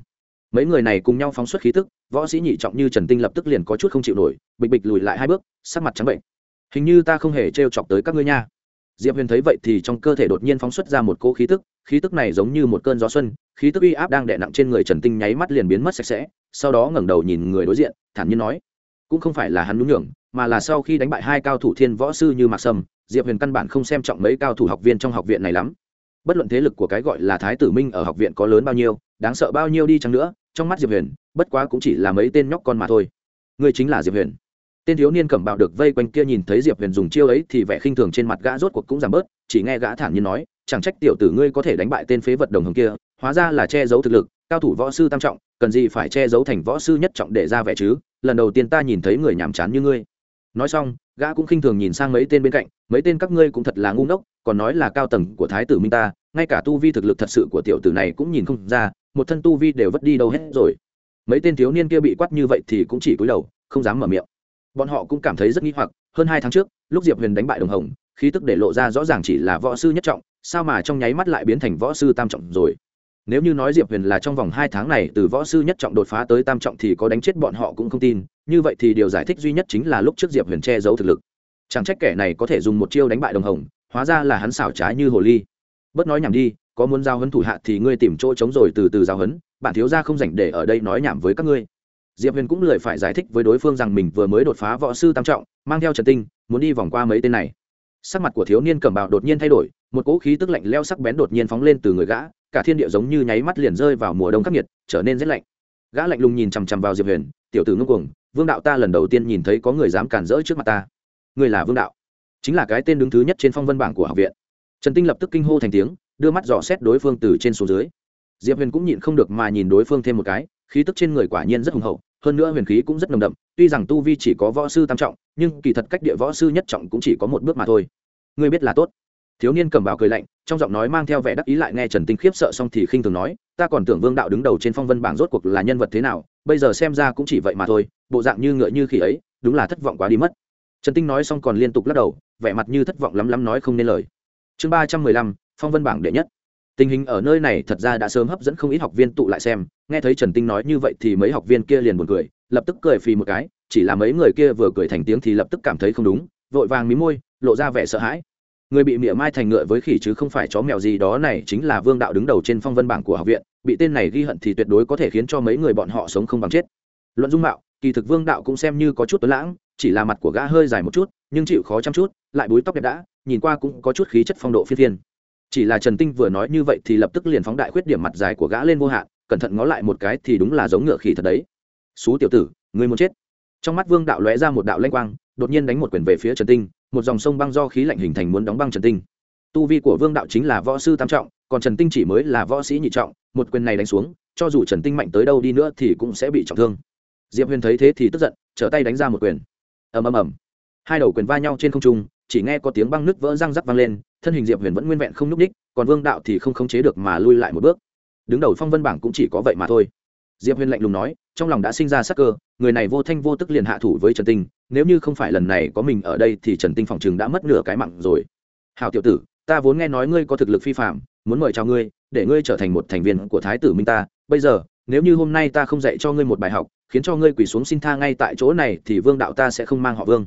Mấy người này cùng nhau phóng xuất khí tức, võ sĩ nhị trọng như trần tinh lập tức liền có chút không chịu nổi, bịch bịch lùi lại hai bước, sắc mặt trắng bệnh. Hình như ta không hề t chọc tới các ngươi nha. Diệp huyền thấy vậy thì trong cơ thể đột nhiên phóng xuất ra một cỗ khí tức khí tức này giống như một cơn gió xuân, khí tức uy áp đang đè nặng trên người trần tinh nháy mắt liền biến mất sạch sẽ, sau đó ngẩng đầu nhìn người đối diện, thản nhiên nói cũng không phải là hắn nhún nhường, mà là sau khi đánh bại hai cao thủ thiên võ sư như mạc sâm, diệp huyền căn bản không xem trọng mấy cao thủ học viên trong học viện này lắm. Bất luận thế lực của cái gọi là thái tử minh ở học viện có lớn bao nhiêu, đáng sợ bao nhiêu đi chăng nữa, trong mắt diệp huyền, bất quá cũng chỉ là mấy tên nhóc con mà thôi. Người chính là diệp huyền. Tên thiếu niên cẩm bạo được vây quanh kia nhìn thấy diệp huyền dùng chiêu ấy thì vẻ khinh thường trên mặt gã rốt cuộc cũng giảm bớt, chỉ nghe gã thản nhiên nói, chẳng trách tiểu tử ngươi có thể đánh bại tên phế vật đồng hồng kia, hóa ra là che giấu thực lực cao thủ võ sư tam trọng, cần gì phải che giấu thành võ sư nhất trọng để ra vẻ chứ? Lần đầu tiên ta nhìn thấy người nhàm chán như ngươi. Nói xong, gã cũng khinh thường nhìn sang mấy tên bên cạnh, mấy tên các ngươi cũng thật là ngu ngốc, còn nói là cao tầng của thái tử minh ta, ngay cả tu vi thực lực thật sự của tiểu tử này cũng nhìn không ra, một thân tu vi đều vất đi đâu hết rồi. Mấy tên thiếu niên kia bị quát như vậy thì cũng chỉ cúi đầu, không dám mở miệng. Bọn họ cũng cảm thấy rất nghi hoặc, hơn hai tháng trước, lúc diệp huyền đánh bại đồng hồng, khí tức để lộ ra rõ ràng chỉ là võ sư nhất trọng, sao mà trong nháy mắt lại biến thành võ sư tam trọng rồi? Nếu như nói diệp huyền là trong vòng hai tháng này từ võ sư nhất trọng đột phá tới tam trọng thì có đánh chết bọn họ cũng không tin, như vậy thì điều giải thích duy nhất chính là lúc trước diệp huyền che giấu thực lực. Chẳng trách kẻ này có thể dùng một chiêu đánh bại đồng hồng, hóa ra là hắn xảo trái như hồ ly. Bớt nói nhảm đi, có muốn giao hấn thủ hạ thì ngươi tìm chỗ trống rồi từ từ giao hấn, bạn thiếu gia không dành để ở đây nói nhảm với các ngươi. Diệp huyền cũng lười phải giải thích với đối phương rằng mình vừa mới đột phá võ sư tam trọng, mang theo trần tinh, muốn đi vòng qua mấy tên này. Sắc mặt của thiếu niên cẩm bào đột nhiên thay đổi, một cỗ khí tức lạnh leo sắc bén đột nhiên phóng lên từ người gã cả thiên địa giống như nháy mắt liền rơi vào mùa đông khắc nghiệt, trở nên rét lạnh. Gã lạnh lùng nhìn chằm chằm vào diệp huyền, tiểu tử ngưng cuồng, vương đạo ta lần đầu tiên nhìn thấy có người dám cản rỡ trước mặt ta. Người là vương đạo, chính là cái tên đứng thứ nhất trên phong vân bảng của học viện. Trần tinh lập tức kinh hô thành tiếng, đưa mắt dò xét đối phương từ trên xuống dưới. Diệp huyền cũng nhịn không được mà nhìn đối phương thêm một cái, khí tức trên người quả nhiên rất hùng hậu, hơn nữa huyền khí cũng rất nồng đậm, tuy rằng tu vi chỉ có võ sư tam trọng, nhưng kỳ thật cách địa võ sư nhất trọng cũng chỉ có một bước mà thôi. Ngươi biết là tốt thiếu niên cầm bào cười lạnh, trong giọng nói mang theo vẻ đắc ý lại nghe trần tinh khiếp sợ xong thì khinh thường nói, ta còn tưởng vương đạo đứng đầu trên phong vân bảng rốt cuộc là nhân vật thế nào, bây giờ xem ra cũng chỉ vậy mà thôi, bộ dạng như ngựa như khỉ ấy, đúng là thất vọng quá đi mất. Trần tinh nói xong còn liên tục lắc đầu, vẻ mặt như thất vọng lắm lắm nói không nên lời. Chương ba trăm mười lăm, phong vân bảng đệ nhất. Tình hình ở nơi này thật ra đã sớm hấp dẫn không ít học viên tụ lại xem, nghe thấy trần tinh nói như vậy thì mấy học viên kia liền buồn cười, lập tức cười phì một cái, chỉ là mấy người kia vừa cười thành tiếng thì lập tức cảm thấy không đúng, vội vàng mí môi, lộ ra vẻ sợ hãi người bị mỉa mai thành ngựa với khỉ chứ không phải chó mèo gì đó này chính là vương đạo đứng đầu trên phong vân bảng của học viện, bị tên này ghi hận thì tuyệt đối có thể khiến cho mấy người bọn họ sống không bằng chết. Luận dung mạo, kỳ thực vương đạo cũng xem như có chút tuấn lãng, chỉ là mặt của gã hơi dài một chút, nhưng chịu khó chăm chút, lại búi tóc đẹp đã, nhìn qua cũng có chút khí chất phong độ phi thiên chỉ là trần tinh vừa nói như vậy thì lập tức liền phóng đại khuyết điểm mặt dài của gã lên vô hạn, cẩn thận ngó lại một cái thì đúng là giống ngựa khỉ thật đấy. Xú tiểu tử người muốn chết. Trong mắt vương đạo lóe ra một đạo lanh quang đột nhiên đánh một quyền về phía trần tinh, một dòng sông băng do khí lạnh hình thành muốn đóng băng trần tinh. Tu vi của vương đạo chính là võ sư tam trọng, còn trần tinh chỉ mới là võ sĩ nhị trọng, một quyền này đánh xuống, cho dù trần tinh mạnh tới đâu đi nữa thì cũng sẽ bị trọng thương. Diệp huyền thấy thế thì tức giận, trở tay đánh ra một quyền. Ầm ầm ầm. Hai đầu quyền va nhau trên không trung, chỉ nghe có tiếng băng nứt vỡ răng rắc vang lên, thân hình diệp huyền vẫn nguyên vẹn không n ú c ních còn vương đạo thì không khống chế được mà lui lại một bước. Đứng đầu phong vân bảng cũng chỉ có vậy mà thôi diệp huyền lạnh lùng nói, trong lòng đã sinh ra sắc cơ, người này vô thanh vô tức liền hạ thủ với trần tinh, nếu như không phải lần này có mình ở đây thì trần tinh phòng chừng đã mất nửa cái mạng rồi. Hào tiểu tử, ta vốn nghe nói ngươi có thực lực phi phạm muốn mời chào ngươi, để ngươi trở thành một thành viên của thái tử minh ta, bây giờ, nếu như hôm nay ta không dạy cho ngươi một bài học, khiến cho ngươi quỳ xuống xin tha ngay tại chỗ này thì vương đạo ta sẽ không mang họ vương.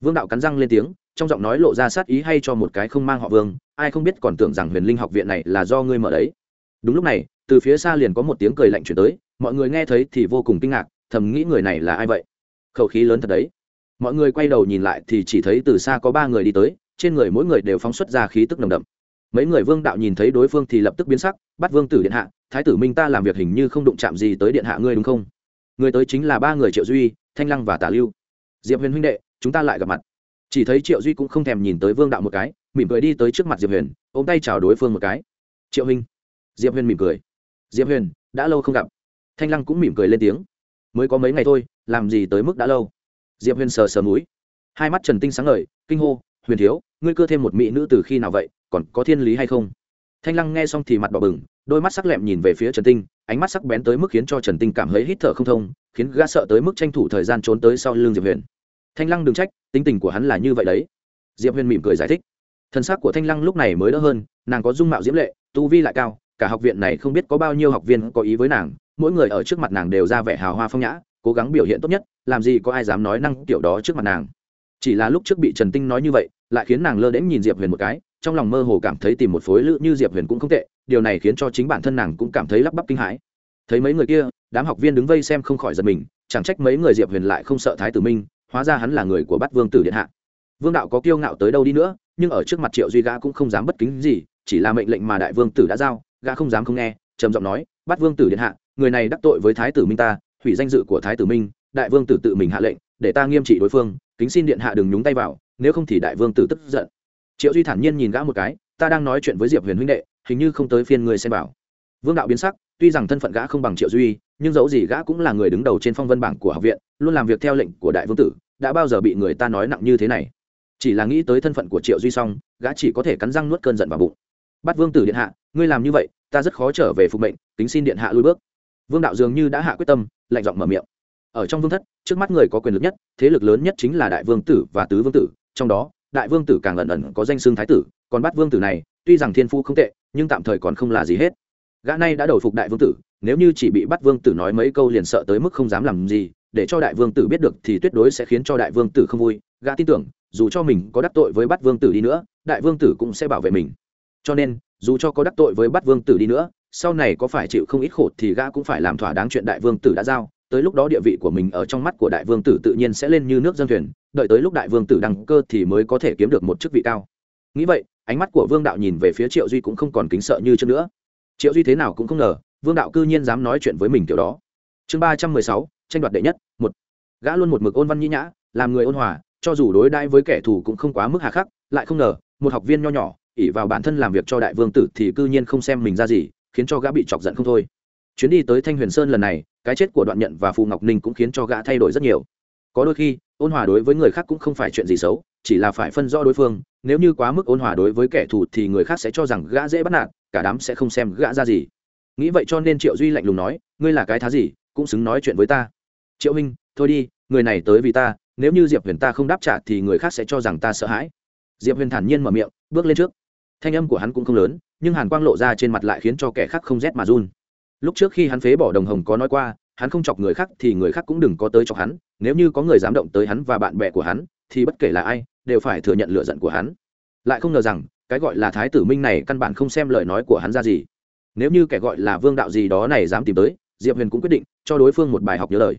Vương đạo cắn răng lên tiếng, trong giọng nói lộ ra sát ý hay cho một cái không mang họ vương, ai không biết còn tưởng rằng huyền linh học viện này là do ngươi mở đấy. Đúng lúc này, từ phía xa liền có một tiếng cười lạnh chuyển tới mọi người nghe thấy thì vô cùng kinh ngạc, thầm nghĩ người này là ai vậy? Khẩu khí lớn thật đấy. Mọi người quay đầu nhìn lại thì chỉ thấy từ xa có ba người đi tới, trên người mỗi người đều phóng xuất ra khí tức nồng đậm. Mấy người vương đạo nhìn thấy đối phương thì lập tức biến sắc, bắt vương tử điện hạ, thái tử minh ta làm việc hình như không đụng chạm gì tới điện hạ ngươi đúng không? Người tới chính là ba người triệu duy, thanh lăng và tả lưu. Diệp huyền huynh đệ, chúng ta lại gặp mặt. Chỉ thấy triệu duy cũng không thèm nhìn tới vương đạo một cái, mỉm cười đi tới trước mặt diệp huyền, ôm tay chào đối phương một cái. Triệu huynh. Diệp huyền mỉm cười. Diệp huyền, đã lâu không gặp thanh lăng cũng mỉm cười lên tiếng. Mới có mấy ngày thôi, làm gì tới mức đã lâu. Diệp huyền sờ sờ múi hai mắt trần tinh sáng ngời, kinh hô, huyền thiếu, ngươi cưa thêm một mỹ nữ từ khi nào vậy, còn có thiên lý hay không? Thanh lăng nghe xong thì mặt đỏ bừng, đôi mắt sắc lẹm nhìn về phía trần tinh, ánh mắt sắc bén tới mức khiến cho trần tinh cảm thấy hít thở không thông, khiến gã sợ tới mức tranh thủ thời gian trốn tới sau l ư n g diệp huyền. Thanh lăng đừng trách, tính tình của hắn là như vậy đấy. Diệp huyền mỉm cười giải thích. Thân xác của thanh lăng lúc này mới đỡ hơn, nàng có dung mạo diễm lệ, tu vi lại cao, cả học viện này không biết có bao nhiêu học viên có ý với nàng mỗi người ở trước mặt nàng đều ra vẻ hào hoa phong nhã, cố gắng biểu hiện tốt nhất, làm gì có ai dám nói năng kiểu đó trước mặt nàng. Chỉ là lúc trước bị trần tinh nói như vậy, lại khiến nàng lơ đễm nhìn diệp huyền một cái, trong lòng mơ hồ cảm thấy tìm một phối lữ như diệp huyền cũng không tệ, điều này khiến cho chính bản thân nàng cũng cảm thấy lắp bắp kinh hãi. Thấy mấy người kia, đám học viên đứng vây xem không khỏi giật mình, chẳng trách mấy người diệp huyền lại không sợ thái tử minh, hóa ra hắn là người của bát vương tử điện hạ. Vương đạo có kiêu ngạo tới đâu đi nữa, nhưng ở trước mặt triệu duy gã cũng không dám bất kính gì, chỉ là mệnh lệnh mà đại vương tử đã giao, gã không dám không nghe, trầm giọng nói, bát vương tử điện hạ người này đắc tội với thái tử minh ta, hủy danh dự của thái tử minh, đại vương tử tự mình hạ lệnh, để ta nghiêm trị đối phương, kính xin điện hạ đừng nhúng tay vào, nếu không thì đại vương tử tức giận. Triệu duy thản nhiên nhìn gã một cái, ta đang nói chuyện với diệp huyền huynh đệ, hình như không tới phiên người xem bảo. Vương đạo biến sắc, tuy rằng thân phận gã không bằng triệu duy, nhưng dẫu gì gã cũng là người đứng đầu trên phong vân bảng của học viện, luôn làm việc theo lệnh của đại vương tử, đã bao giờ bị người ta nói nặng như thế này. Chỉ là nghĩ tới thân phận của triệu duy xong, gã chỉ có thể cắn răng nuốt cơn giận vào bụng. Bắt vương tử điện hạ, ngươi làm như vậy, ta rất khó trở về phục mệnh tính xin điện hạ lui bước vương đạo dường như đã hạ quyết tâm, lạnh giọng mở miệng. Ở trong vương thất, trước mắt người có quyền lực nhất, thế lực lớn nhất chính là đại vương tử và tứ vương tử, trong đó, đại vương tử càng ẩn ẩn có danh xương thái tử, còn bắt vương tử này, tuy rằng thiên phu không tệ, nhưng tạm thời còn không là gì hết. Gã này đã đầu phục đại vương tử, nếu như chỉ bị bắt vương tử nói mấy câu liền sợ tới mức không dám làm gì, để cho đại vương tử biết được thì tuyệt đối sẽ khiến cho đại vương tử không vui. Gã tin tưởng, dù cho mình có đắc tội với bắt vương tử đi nữa, đại vương tử cũng sẽ bảo vệ mình. Cho nên, dù cho có đắc tội với bắt vương tử đi nữa sau này có phải chịu không ít khổ thì gã cũng phải làm thỏa đáng chuyện đại vương tử đã giao, tới lúc đó địa vị của mình ở trong mắt của đại vương tử tự nhiên sẽ lên như nước dân thuyền, đợi tới lúc đại vương tử đăng cơ thì mới có thể kiếm được một chức vị cao. Nghĩ vậy, ánh mắt của vương đạo nhìn về phía triệu duy cũng không còn kính sợ như trước nữa. Triệu duy thế nào cũng không ngờ, vương đạo cư nhiên dám nói chuyện với mình kiểu đó. Chương ba trăm mười sáu, tranh đoạt đệ nhất, một. Gã luôn một mực ôn văn nhĩ nhã, làm người ôn hòa, cho dù đối đãi với kẻ thù cũng không quá mức hà khắc, lại không ngờ, một học viên nho nhỏ ỉ vào bản thân làm việc cho đại vương tử thì cư nhiên không xem mình ra gì khiến cho gã bị chọc giận không thôi. Chuyến đi tới thanh huyền sơn lần này, cái chết của đoạn nhận và phù ngọc ninh cũng khiến cho gã thay đổi rất nhiều. Có đôi khi, ôn hòa đối với người khác cũng không phải chuyện gì xấu, chỉ là phải phân rõ đối phương, nếu như quá mức ôn hòa đối với kẻ thù thì người khác sẽ cho rằng gã dễ bắt nạt, cả đám sẽ không xem gã ra gì. Nghĩ vậy cho nên triệu duy lạnh lùng nói, ngươi là cái thá gì, cũng xứng nói chuyện với ta. Triệu minh thôi đi, người này tới vì ta, nếu như diệp huyền ta không đáp trả thì người khác sẽ cho rằng ta sợ hãi. Diệp huyền thản nhiên mở miệng, bước lên trước thanh âm của hắn cũng không lớn, nhưng hàn quang lộ ra trên mặt lại khiến cho kẻ khác không rét mà run. Lúc trước khi hắn phế bỏ đồng hồng có nói qua, hắn không chọc người khác thì người khác cũng đừng có tới chọc hắn, nếu như có người dám động tới hắn và bạn bè của hắn, thì bất kể là ai, đều phải thừa nhận lựa giận của hắn. Lại không ngờ rằng, cái gọi là thái tử minh này căn bản không xem lời nói của hắn ra gì. Nếu như kẻ gọi là vương đạo gì đó này dám tìm tới, diệp huyền cũng quyết định cho đối phương một bài học nhớ lời.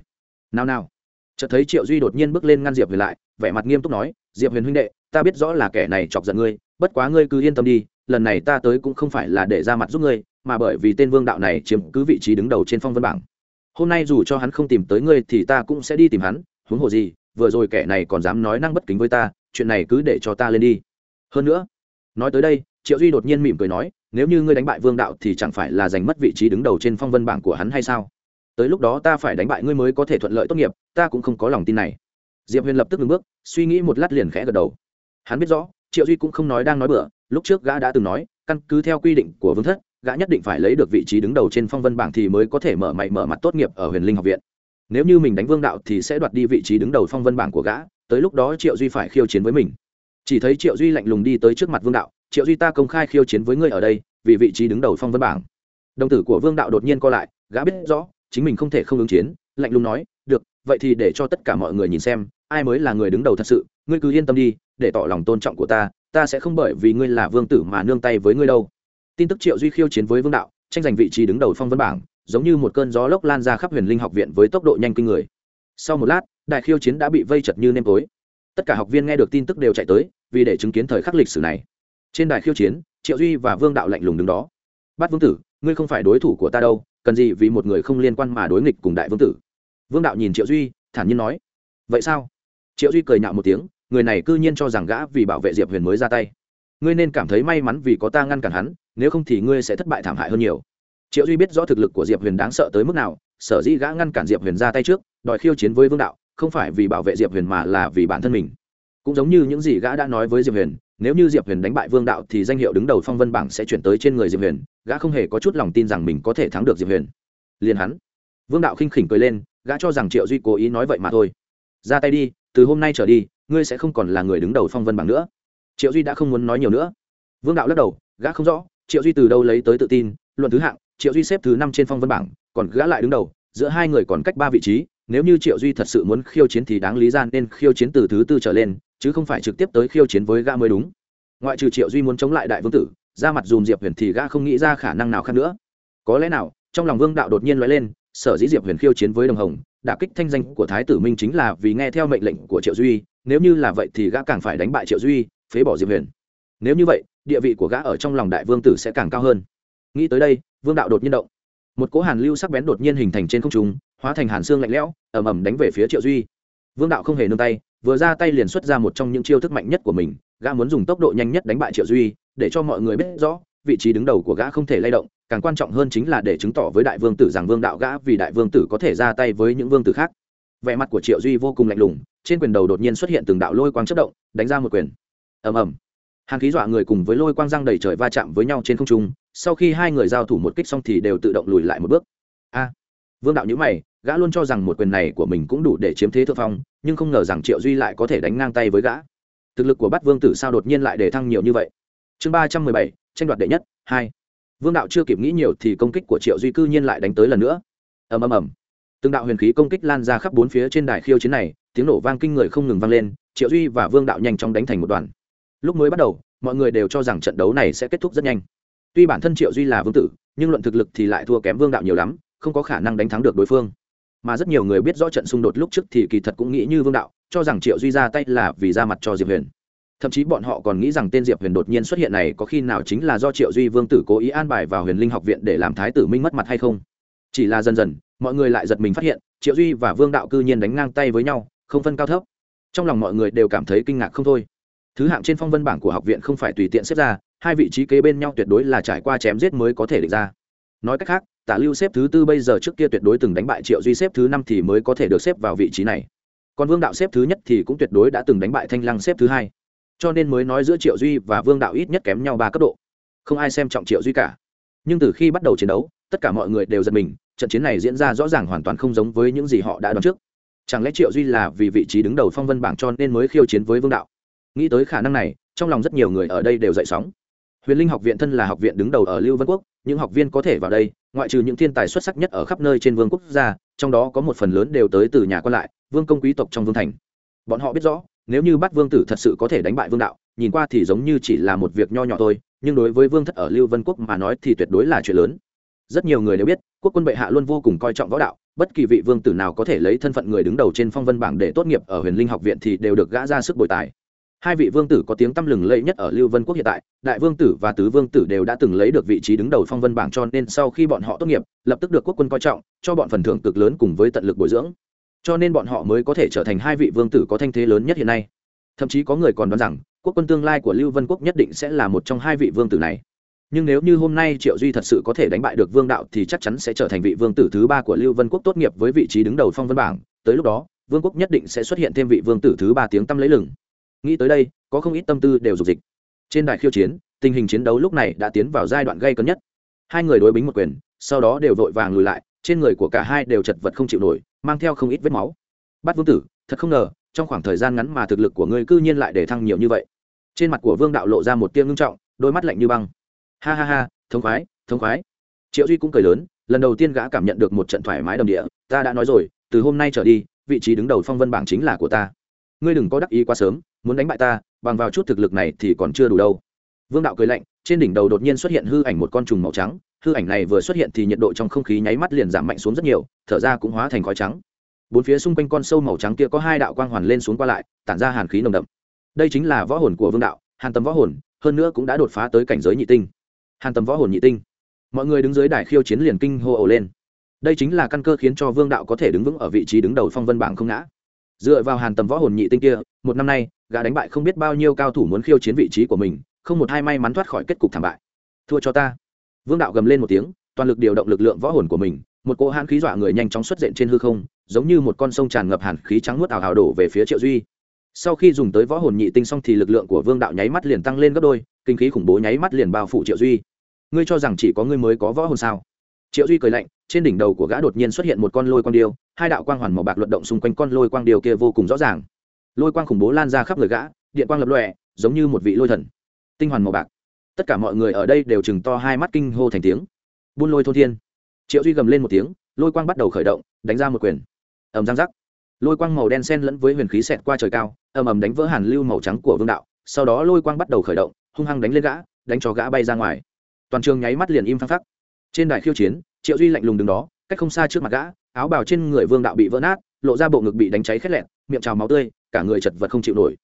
Nào nào. Chợt thấy triệu duy đột nhiên bước lên ngăn diệp huyền lại, vẻ mặt nghiêm túc nói, diệp huyền huynh đệ, ta biết rõ là kẻ này chọc giận ngươi bất quá ngươi cứ yên tâm đi, lần này ta tới cũng không phải là để ra mặt giúp ngươi, mà bởi vì tên vương đạo này chiếm cứ vị trí đứng đầu trên phong vân bảng. Hôm nay dù cho hắn không tìm tới ngươi thì ta cũng sẽ đi tìm hắn, huống hồ gì, vừa rồi kẻ này còn dám nói năng bất kính với ta, chuyện này cứ để cho ta lên đi. Hơn nữa, nói tới đây, triệu duy đột nhiên mỉm cười nói, nếu như ngươi đánh bại vương đạo thì chẳng phải là giành mất vị trí đứng đầu trên phong vân bảng của hắn hay sao? Tới lúc đó ta phải đánh bại ngươi mới có thể thuận lợi tốt nghiệp, ta cũng không có lòng tin này. Diệp huyền lập tức ngừng bước, suy nghĩ một lát liền khẽ gật đầu. Hắn biết rõ triệu duy cũng không nói đang nói bừa, lúc trước gã đã từng nói, căn cứ theo quy định của vương thất, gã nhất định phải lấy được vị trí đứng đầu trên phong vân bảng thì mới có thể mở mày mở mặt tốt nghiệp ở huyền linh học viện. Nếu như mình đánh vương đạo thì sẽ đoạt đi vị trí đứng đầu phong vân bảng của gã, tới lúc đó triệu duy phải khiêu chiến với mình. Chỉ thấy triệu duy lạnh lùng đi tới trước mặt vương đạo, triệu duy ta công khai khiêu chiến với ngươi ở đây, vì vị trí đứng đầu phong vân bảng. Đồng tử của vương đạo đột nhiên co lại, gã biết rõ, chính mình không thể không ứng chiến, lạnh lùng nói, được, vậy thì để cho tất cả mọi người nhìn xem, ai mới là người đứng đầu thật sự ngươi cứ yên tâm đi, để tỏ lòng tôn trọng của ta ta sẽ không bởi vì ngươi là vương tử mà nương tay với ngươi đâu. Tin tức triệu duy khiêu chiến với vương đạo, tranh giành vị trí đứng đầu phong vân bảng, giống như một cơn gió lốc lan ra khắp huyền linh học viện với tốc độ nhanh kinh người. Sau một lát đại khiêu chiến đã bị vây chật như nêm tối. Tất cả học viên nghe được tin tức đều chạy tới, vì để chứng kiến thời khắc lịch sử này. Trên đài khiêu chiến, triệu duy và vương đạo lạnh lùng đứng đó. Bắt vương tử, ngươi không phải đối thủ của ta đâu, cần gì vì một người không liên quan mà đối nghịch cùng đại vương tử? Vương đạo nhìn triệu duy, thản nhiên nói. Vậy sao? Triệu duy cười nhạo một tiếng người này cư nhiên cho rằng gã vì bảo vệ diệp huyền mới ra tay. Ngươi nên cảm thấy may mắn vì có ta ngăn cản hắn, nếu không thì ngươi sẽ thất bại thảm hại hơn nhiều. Triệu duy biết rõ thực lực của diệp huyền đáng sợ tới mức nào, sở dĩ gã ngăn cản diệp huyền ra tay trước, đòi khiêu chiến với vương đạo, không phải vì bảo vệ diệp huyền mà là vì bản thân mình. Cũng giống như những gì gã đã nói với diệp huyền, nếu như diệp huyền đánh bại vương đạo thì danh hiệu đứng đầu phong vân bảng sẽ chuyển tới trên người diệp huyền, gã không hề có chút lòng tin rằng mình có thể thắng được diệp huyền. Liền hắn, vương đạo khinh khỉnh cười lên, gã cho rằng triệu duy cố ý nói vậy mà thôi. Ra tay đi, từ hôm nay trở đi ngươi sẽ không còn là người đứng đầu phong vân bảng nữa. Triệu duy đã không muốn nói nhiều nữa. Vương đạo lắc đầu, gã không rõ, triệu duy từ đâu lấy tới tự tin, luận thứ hạng, triệu duy xếp thứ năm trên phong vân bảng, còn gã lại đứng đầu, giữa hai người còn cách ba vị trí, nếu như triệu duy thật sự muốn khiêu chiến thì đáng lý ra nên khiêu chiến từ thứ tư trở lên, chứ không phải trực tiếp tới khiêu chiến với gã mới đúng. Ngoại trừ triệu duy muốn chống lại đại vương tử, ra mặt dùm diệp huyền thì gã không nghĩ ra khả năng nào khác nữa. Có lẽ nào, trong lòng vương đạo đột nhiên nói lên, sở dĩ diệp huyền khiêu chiến với đồng hồng, đả kích thanh danh của thái tử minh chính là vì nghe theo mệnh lệnh của triệu duy nếu như là vậy thì gã càng phải đánh bại triệu duy, phế bỏ diệp huyền. Nếu như vậy, địa vị của gã ở trong lòng đại vương tử sẽ càng cao hơn. Nghĩ tới đây, vương đạo đột nhiên động. Một cỗ hàn lưu sắc bén đột nhiên hình thành trên không trung, hóa thành hàn xương lạnh lẽo ẩm ẩm đánh về phía triệu duy. Vương đạo không hề nương tay, vừa ra tay liền xuất ra một trong những chiêu thức mạnh nhất của mình, gã muốn dùng tốc độ nhanh nhất đánh bại triệu duy, để cho mọi người biết rõ, vị trí đứng đầu của gã không thể lay động, càng quan trọng hơn chính là để chứng tỏ với đại vương tử rằng vương đạo gã vì đại vương tử có thể ra tay với những vương tử khác vẻ mặt của triệu duy vô cùng lạnh lùng, trên quyền đầu đột nhiên xuất hiện từng đạo lôi quang chất động, đánh ra một quyền. Ầm ầm. Hàng khí dọa người cùng với lôi quang răng đầy trời va chạm với nhau trên không trung, sau khi hai người giao thủ một kích xong thì đều tự động lùi lại một bước. A. Vương đạo nhữ mày, gã luôn cho rằng một quyền này của mình cũng đủ để chiếm thế thượng phong, nhưng không ngờ rằng triệu duy lại có thể đánh ngang tay với gã. Thực lực của bát vương tử sao đột nhiên lại để thăng nhiều như vậy? Chương ba trăm mười bảy, tranh đoạt đệ nhất, hai. Vương đạo chưa kịp nghĩ nhiều thì công kích của triệu duy cư nhiên lại đánh tới lần nữa. Ầm ầm ầm từng đạo huyền khí công kích lan ra khắp bốn phía trên đài khiêu chiến này, tiếng nổ vang kinh người không ngừng vang lên, triệu duy và vương đạo nhanh chóng đánh thành một đoàn. Lúc mới bắt đầu, mọi người đều cho rằng trận đấu này sẽ kết thúc rất nhanh. Tuy bản thân triệu duy là vương tử, nhưng luận thực lực thì lại thua kém vương đạo nhiều lắm, không có khả năng đánh thắng được đối phương. Mà rất nhiều người biết rõ trận xung đột lúc trước thì kỳ thật cũng nghĩ như vương đạo, cho rằng triệu duy ra tay là vì ra mặt cho diệp huyền. Thậm chí bọn họ còn nghĩ rằng tên diệp huyền đột nhiên xuất hiện này có khi nào chính là do triệu duy vương tử cố ý an bài vào huyền linh học viện để làm thái tử minh mất mặt hay không. Chỉ là dần dần mọi người lại giật mình phát hiện, triệu duy và vương đạo cư nhiên đánh ngang tay với nhau, không phân cao thấp. Trong lòng mọi người đều cảm thấy kinh ngạc không thôi. Thứ hạng trên phong vân bảng của học viện không phải tùy tiện xếp ra, hai vị trí kế bên nhau tuyệt đối là trải qua chém giết mới có thể định ra. Nói cách khác tả lưu xếp thứ tư bây giờ trước kia tuyệt đối từng đánh bại triệu duy xếp thứ năm thì mới có thể được xếp vào vị trí này. Còn vương đạo xếp thứ nhất thì cũng tuyệt đối đã từng đánh bại thanh lăng xếp thứ hai. Cho nên mới nói giữa triệu duy và vương đạo ít nhất kém nhau ba cấp độ. Không ai xem trọng triệu duy cả. Nhưng từ khi bắt đầu chiến đấu, tất cả mọi người đều giật mình trận chiến này diễn ra rõ ràng hoàn toàn không giống với những gì họ đã đoán trước. Chẳng lẽ triệu duy là vì vị trí đứng đầu phong vân bảng cho nên mới khiêu chiến với vương đạo? Nghĩ tới khả năng này, trong lòng rất nhiều người ở đây đều dậy sóng. Huyền linh học viện thân là học viện đứng đầu ở lưu vân quốc, những học viên có thể vào đây, ngoại trừ những thiên tài xuất sắc nhất ở khắp nơi trên vương quốc gia, trong đó có một phần lớn đều tới từ nhà quan lại, vương công quý tộc trong vương thành. Bọn họ biết rõ, nếu như bắt vương tử thật sự có thể đánh bại vương đạo, nhìn qua thì giống như chỉ là một việc nho nhỏ thôi, nhưng đối với vương thất ở lưu vân quốc mà nói thì tuyệt đối là chuyện lớn rất nhiều người đều biết, quốc quân bệ hạ luôn vô cùng coi trọng võ đạo, bất kỳ vị vương tử nào có thể lấy thân phận người đứng đầu trên phong vân bảng để tốt nghiệp ở huyền linh học viện thì đều được gã ra sức bồi tài. Hai vị vương tử có tiếng tăm lừng lẫy nhất ở lưu vân quốc hiện tại, đại vương tử và tứ vương tử đều đã từng lấy được vị trí đứng đầu phong vân bảng cho nên sau khi bọn họ tốt nghiệp, lập tức được quốc quân coi trọng, cho bọn phần thưởng cực lớn cùng với tận lực bồi dưỡng. Cho nên bọn họ mới có thể trở thành hai vị vương tử có thanh thế lớn nhất hiện nay. Thậm chí có người còn đoán rằng, quốc quân tương lai của lưu vân quốc nhất định sẽ là một trong hai vị vương tử này nhưng nếu như hôm nay triệu duy thật sự có thể đánh bại được vương đạo thì chắc chắn sẽ trở thành vị vương tử thứ ba của lưu vân quốc tốt nghiệp với vị trí đứng đầu phong vân bảng. Tới lúc đó, vương quốc nhất định sẽ xuất hiện thêm vị vương tử thứ ba tiếng tăm lấy lừng. Nghĩ tới đây, có không ít tâm tư đều dục dịch. Trên đài khiêu chiến, tình hình chiến đấu lúc này đã tiến vào giai đoạn gây cấn nhất. Hai người đối bính một quyền, sau đó đều vội vàng lùi lại, trên người của cả hai đều chật vật không chịu nổi, mang theo không ít vết máu. Bắt vương tử, thật không ngờ, trong khoảng thời gian ngắn mà thực lực của ngươi cư nhiên lại để thăng nhiều như vậy. Trên mặt của vương đạo lộ ra một tiếng ngưng trọng, đôi mắt lạnh như băng ha ha ha thống khoái thống khoái. Triệu duy cũng cười lớn, lần đầu tiên gã cảm nhận được một trận thoải mái đồng địa, ta đã nói rồi, từ hôm nay trở đi, vị trí đứng đầu phong vân bảng chính là của ta. Ngươi đừng có đắc ý quá sớm, muốn đánh bại ta, bằng vào chút thực lực này thì còn chưa đủ đâu. Vương đạo cười lạnh, trên đỉnh đầu đột nhiên xuất hiện hư ảnh một con trùng màu trắng, hư ảnh này vừa xuất hiện thì nhiệt độ trong không khí nháy mắt liền giảm mạnh xuống rất nhiều, thở ra cũng hóa thành khói trắng. Bốn phía xung quanh con sâu màu trắng kia có hai đạo quang hoàn lên xuống qua lại, tản ra hàn khí nồng đậm. Đây chính là võ hồn của vương đạo, hàn tầm võ hồn, hơn nữa cũng đã đột phá tới cảnh giới nhị tinh hàn tầm võ hồn nhị tinh. Mọi người đứng dưới đài khiêu chiến liền kinh hô ồ lên. Đây chính là căn cơ khiến cho vương đạo có thể đứng vững ở vị trí đứng đầu phong vân bảng không ngã. Dựa vào hàn tầm võ hồn nhị tinh kia, một năm nay, gã đánh bại không biết bao nhiêu cao thủ muốn khiêu chiến vị trí của mình, không một hai may mắn thoát khỏi kết cục thảm bại. Thua cho ta. Vương đạo gầm lên một tiếng, toàn lực điều động lực lượng võ hồn của mình, một cỗ hãn khí dọa người nhanh chóng xuất hiện trên hư không, giống như một con sông tràn ngập hàn khí trắng nuốt ảo hào đổ về phía triệu duy. Sau khi dùng tới võ hồn nhị tinh xong thì lực lượng của vương đạo nháy mắt liền tăng lên gấp đôi, kinh khí khủng bố nháy mắt liền bao phủ triệu duy ngươi cho rằng chỉ có ngươi mới có võ hồn sao? Triệu duy cười lạnh, trên đỉnh đầu của gã đột nhiên xuất hiện một con lôi quang điêu, hai đạo quang hoàn màu bạc luận động xung quanh con lôi quang điêu kia vô cùng rõ ràng. Lôi quang khủng bố lan ra khắp người gã, điện quang lập lòe, giống như một vị lôi thần. Tinh hoàn màu bạc. Tất cả mọi người ở đây đều chừng to hai mắt kinh hô thành tiếng. Buôn lôi thôn thiên. Triệu duy gầm lên một tiếng, lôi quang bắt đầu khởi động, đánh ra một quyền. Ầm giang giác lôi quang màu đen xen lẫn với huyền khí xẹt qua trời cao, ầm ầm đánh vỡ hàn lưu màu trắng của vương đạo, sau đó lôi quang bắt đầu khởi động, hung hăng đánh lên gã, đánh cho gã bay ra ngoài toàn trường nháy mắt liền im phăng phắc. Trên đài khiêu chiến, triệu duy lạnh lùng đứng đó, cách không xa trước mặt gã, áo bào trên người vương đạo bị vỡ nát, lộ ra bộ ngực bị đánh cháy khét lẹn, miệng trào máu tươi, cả người chật vật không chịu nổi.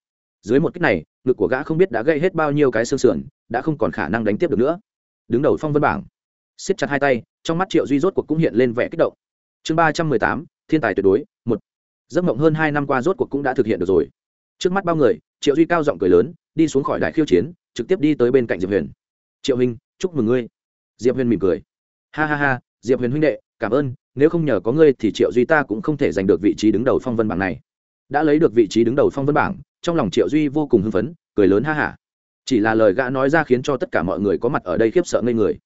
Dưới một cách này, ngực của gã không biết đã gây hết bao nhiêu cái xương sườn, đã không còn khả năng đánh tiếp được nữa. Đứng đầu phong vân bảng, siết chặt hai tay, trong mắt triệu duy rốt cuộc cũng hiện lên vẻ kích động. Chương ba trăm mười tám, thiên tài tuyệt đối, một. Giấc mộng hơn hai năm qua rốt cuộc cũng đã thực hiện được rồi. Trước mắt bao người, triệu duy cao giọng cười lớn, đi xuống khỏi đại khiêu chiến, trực tiếp đi tới bên cạnh diệp huyền. Triệu hình chúc mừng ngươi. Diệp huyền mỉm cười. Ha ha ha, diệp huyền huynh đệ, cảm ơn, nếu không nhờ có ngươi thì triệu duy ta cũng không thể giành được vị trí đứng đầu phong vân bảng này. Đã lấy được vị trí đứng đầu phong vân bảng, trong lòng triệu duy vô cùng hưng phấn, cười lớn ha hả chỉ là lời gã nói ra khiến cho tất cả mọi người có mặt ở đây khiếp sợ ngây người.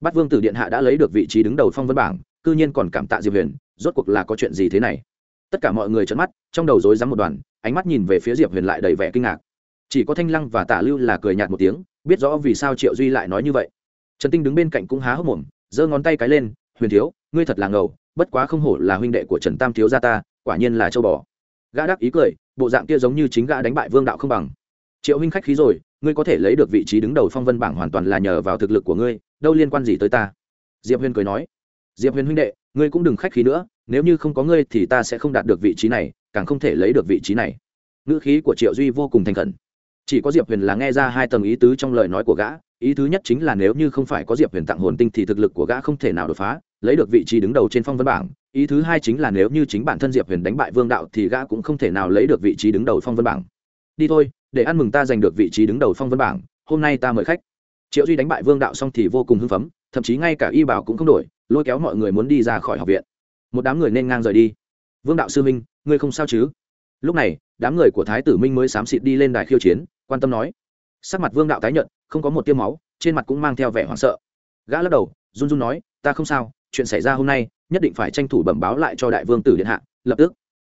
Bát vương tử điện hạ đã lấy được vị trí đứng đầu phong vân bảng, cư nhiên còn cảm tạ diệp huyền, rốt cuộc là có chuyện gì thế này? Tất cả mọi người trợn mắt, trong đầu rối rắm một đoàn, ánh mắt nhìn về phía diệp huyền lại đầy vẻ kinh ngạc. Chỉ có thanh lăng và tả lưu là cười nhạt một tiếng, biết rõ vì sao triệu duy lại nói như vậy trần tinh đứng bên cạnh cũng há hốc mồm, giơ ngón tay cái lên, huyền thiếu, ngươi thật là ngầu, bất quá không hổ là huynh đệ của trần tam thiếu gia ta, quả nhiên là châu bò. Gã đắc ý cười, bộ dạng kia giống như chính gã đánh bại vương đạo không bằng. Triệu huynh khách khí rồi, ngươi có thể lấy được vị trí đứng đầu phong vân bảng hoàn toàn là nhờ vào thực lực của ngươi, đâu liên quan gì tới ta? Diệp huyền cười nói, diệp huyền huynh đệ, ngươi cũng đừng khách khí nữa, nếu như không có ngươi thì ta sẽ không đạt được vị trí này, càng không thể lấy được vị trí này. Ngữ khí của triệu duy vô cùng thành khẩn. Chỉ có diệp huyền là nghe ra hai tầng ý tứ trong lời nói của gã ý thứ nhất chính là nếu như không phải có diệp huyền tặng hồn tinh thì thực lực của gã không thể nào đột phá, lấy được vị trí đứng đầu trên phong vân bảng. Ý thứ hai chính là nếu như chính bản thân diệp huyền đánh bại vương đạo thì gã cũng không thể nào lấy được vị trí đứng đầu phong vân bảng. Đi thôi, để ăn mừng ta giành được vị trí đứng đầu phong vân bảng, hôm nay ta mời khách. Triệu duy đánh bại vương đạo xong thì vô cùng hưng phấn, thậm chí ngay cả y bảo cũng không đổi, lôi kéo mọi người muốn đi ra khỏi học viện. Một đám người nên ngang rời đi. Vương đạo sư minh ngươi không sao chứ? Lúc này, đám người của thái tử minh mới xám xịt đi lên đài khiêu chiến, quan tâm nói. Sắc mặt vương đạo tái nhận không có một tiêu máu, trên mặt cũng mang theo vẻ hoảng sợ. Gã lắc đầu, run run nói, ta không sao, chuyện xảy ra hôm nay, nhất định phải tranh thủ bẩm báo lại cho đại vương tử điện hạ, lập tức.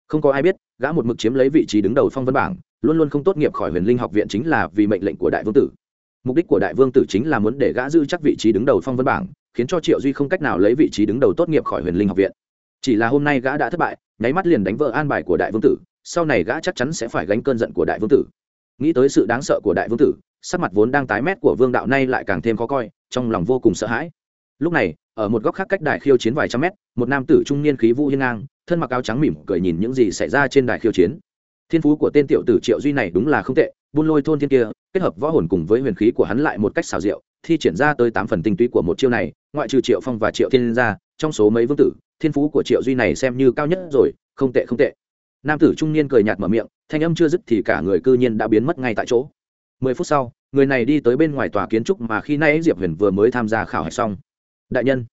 Không có ai biết, gã một mực chiếm lấy vị trí đứng đầu phong vân bảng, luôn luôn không tốt nghiệp khỏi huyền linh học viện chính là vì mệnh lệnh của đại vương tử. Mục đích của đại vương tử chính là muốn để gã giữ chắc vị trí đứng đầu phong vân bảng, khiến cho triệu duy không cách nào lấy vị trí đứng đầu tốt nghiệp khỏi huyền linh học viện. Chỉ là hôm nay gã đã thất bại, nháy mắt liền đánh vỡ an bài của đại vương tử, sau này gã chắc chắn sẽ phải gánh cơn giận của đại vương tử. Nghĩ tới sự đáng sợ của đại vương tử sắc mặt vốn đang tái mét của vương đạo nay lại càng thêm khó coi, trong lòng vô cùng sợ hãi. Lúc này, ở một góc khác cách đài khiêu chiến vài trăm mét, một nam tử trung niên khí vũ hiên ngang, thân mặc áo trắng mỉm cười nhìn những gì xảy ra trên đài khiêu chiến. Thiên phú của tên tiểu tử triệu duy này đúng là không tệ, buôn lôi thôn thiên kia, kết hợp võ hồn cùng với huyền khí của hắn lại một cách xào rượu thi triển ra tới tám phần tinh túy của một chiêu này, ngoại trừ triệu phong và triệu thiên ra, trong số mấy vương tử, thiên phú của triệu duy này xem như cao nhất rồi, không tệ không tệ. Nam tử trung niên cười nhạt mở miệng, thanh âm chưa dứt thì cả người cư nhiên đã biến mất ngay tại chỗ mười phút sau, người này đi tới bên ngoài tòa kiến trúc mà khi nay diệp huyền vừa mới tham gia khảo hạch xong. Đại nhân,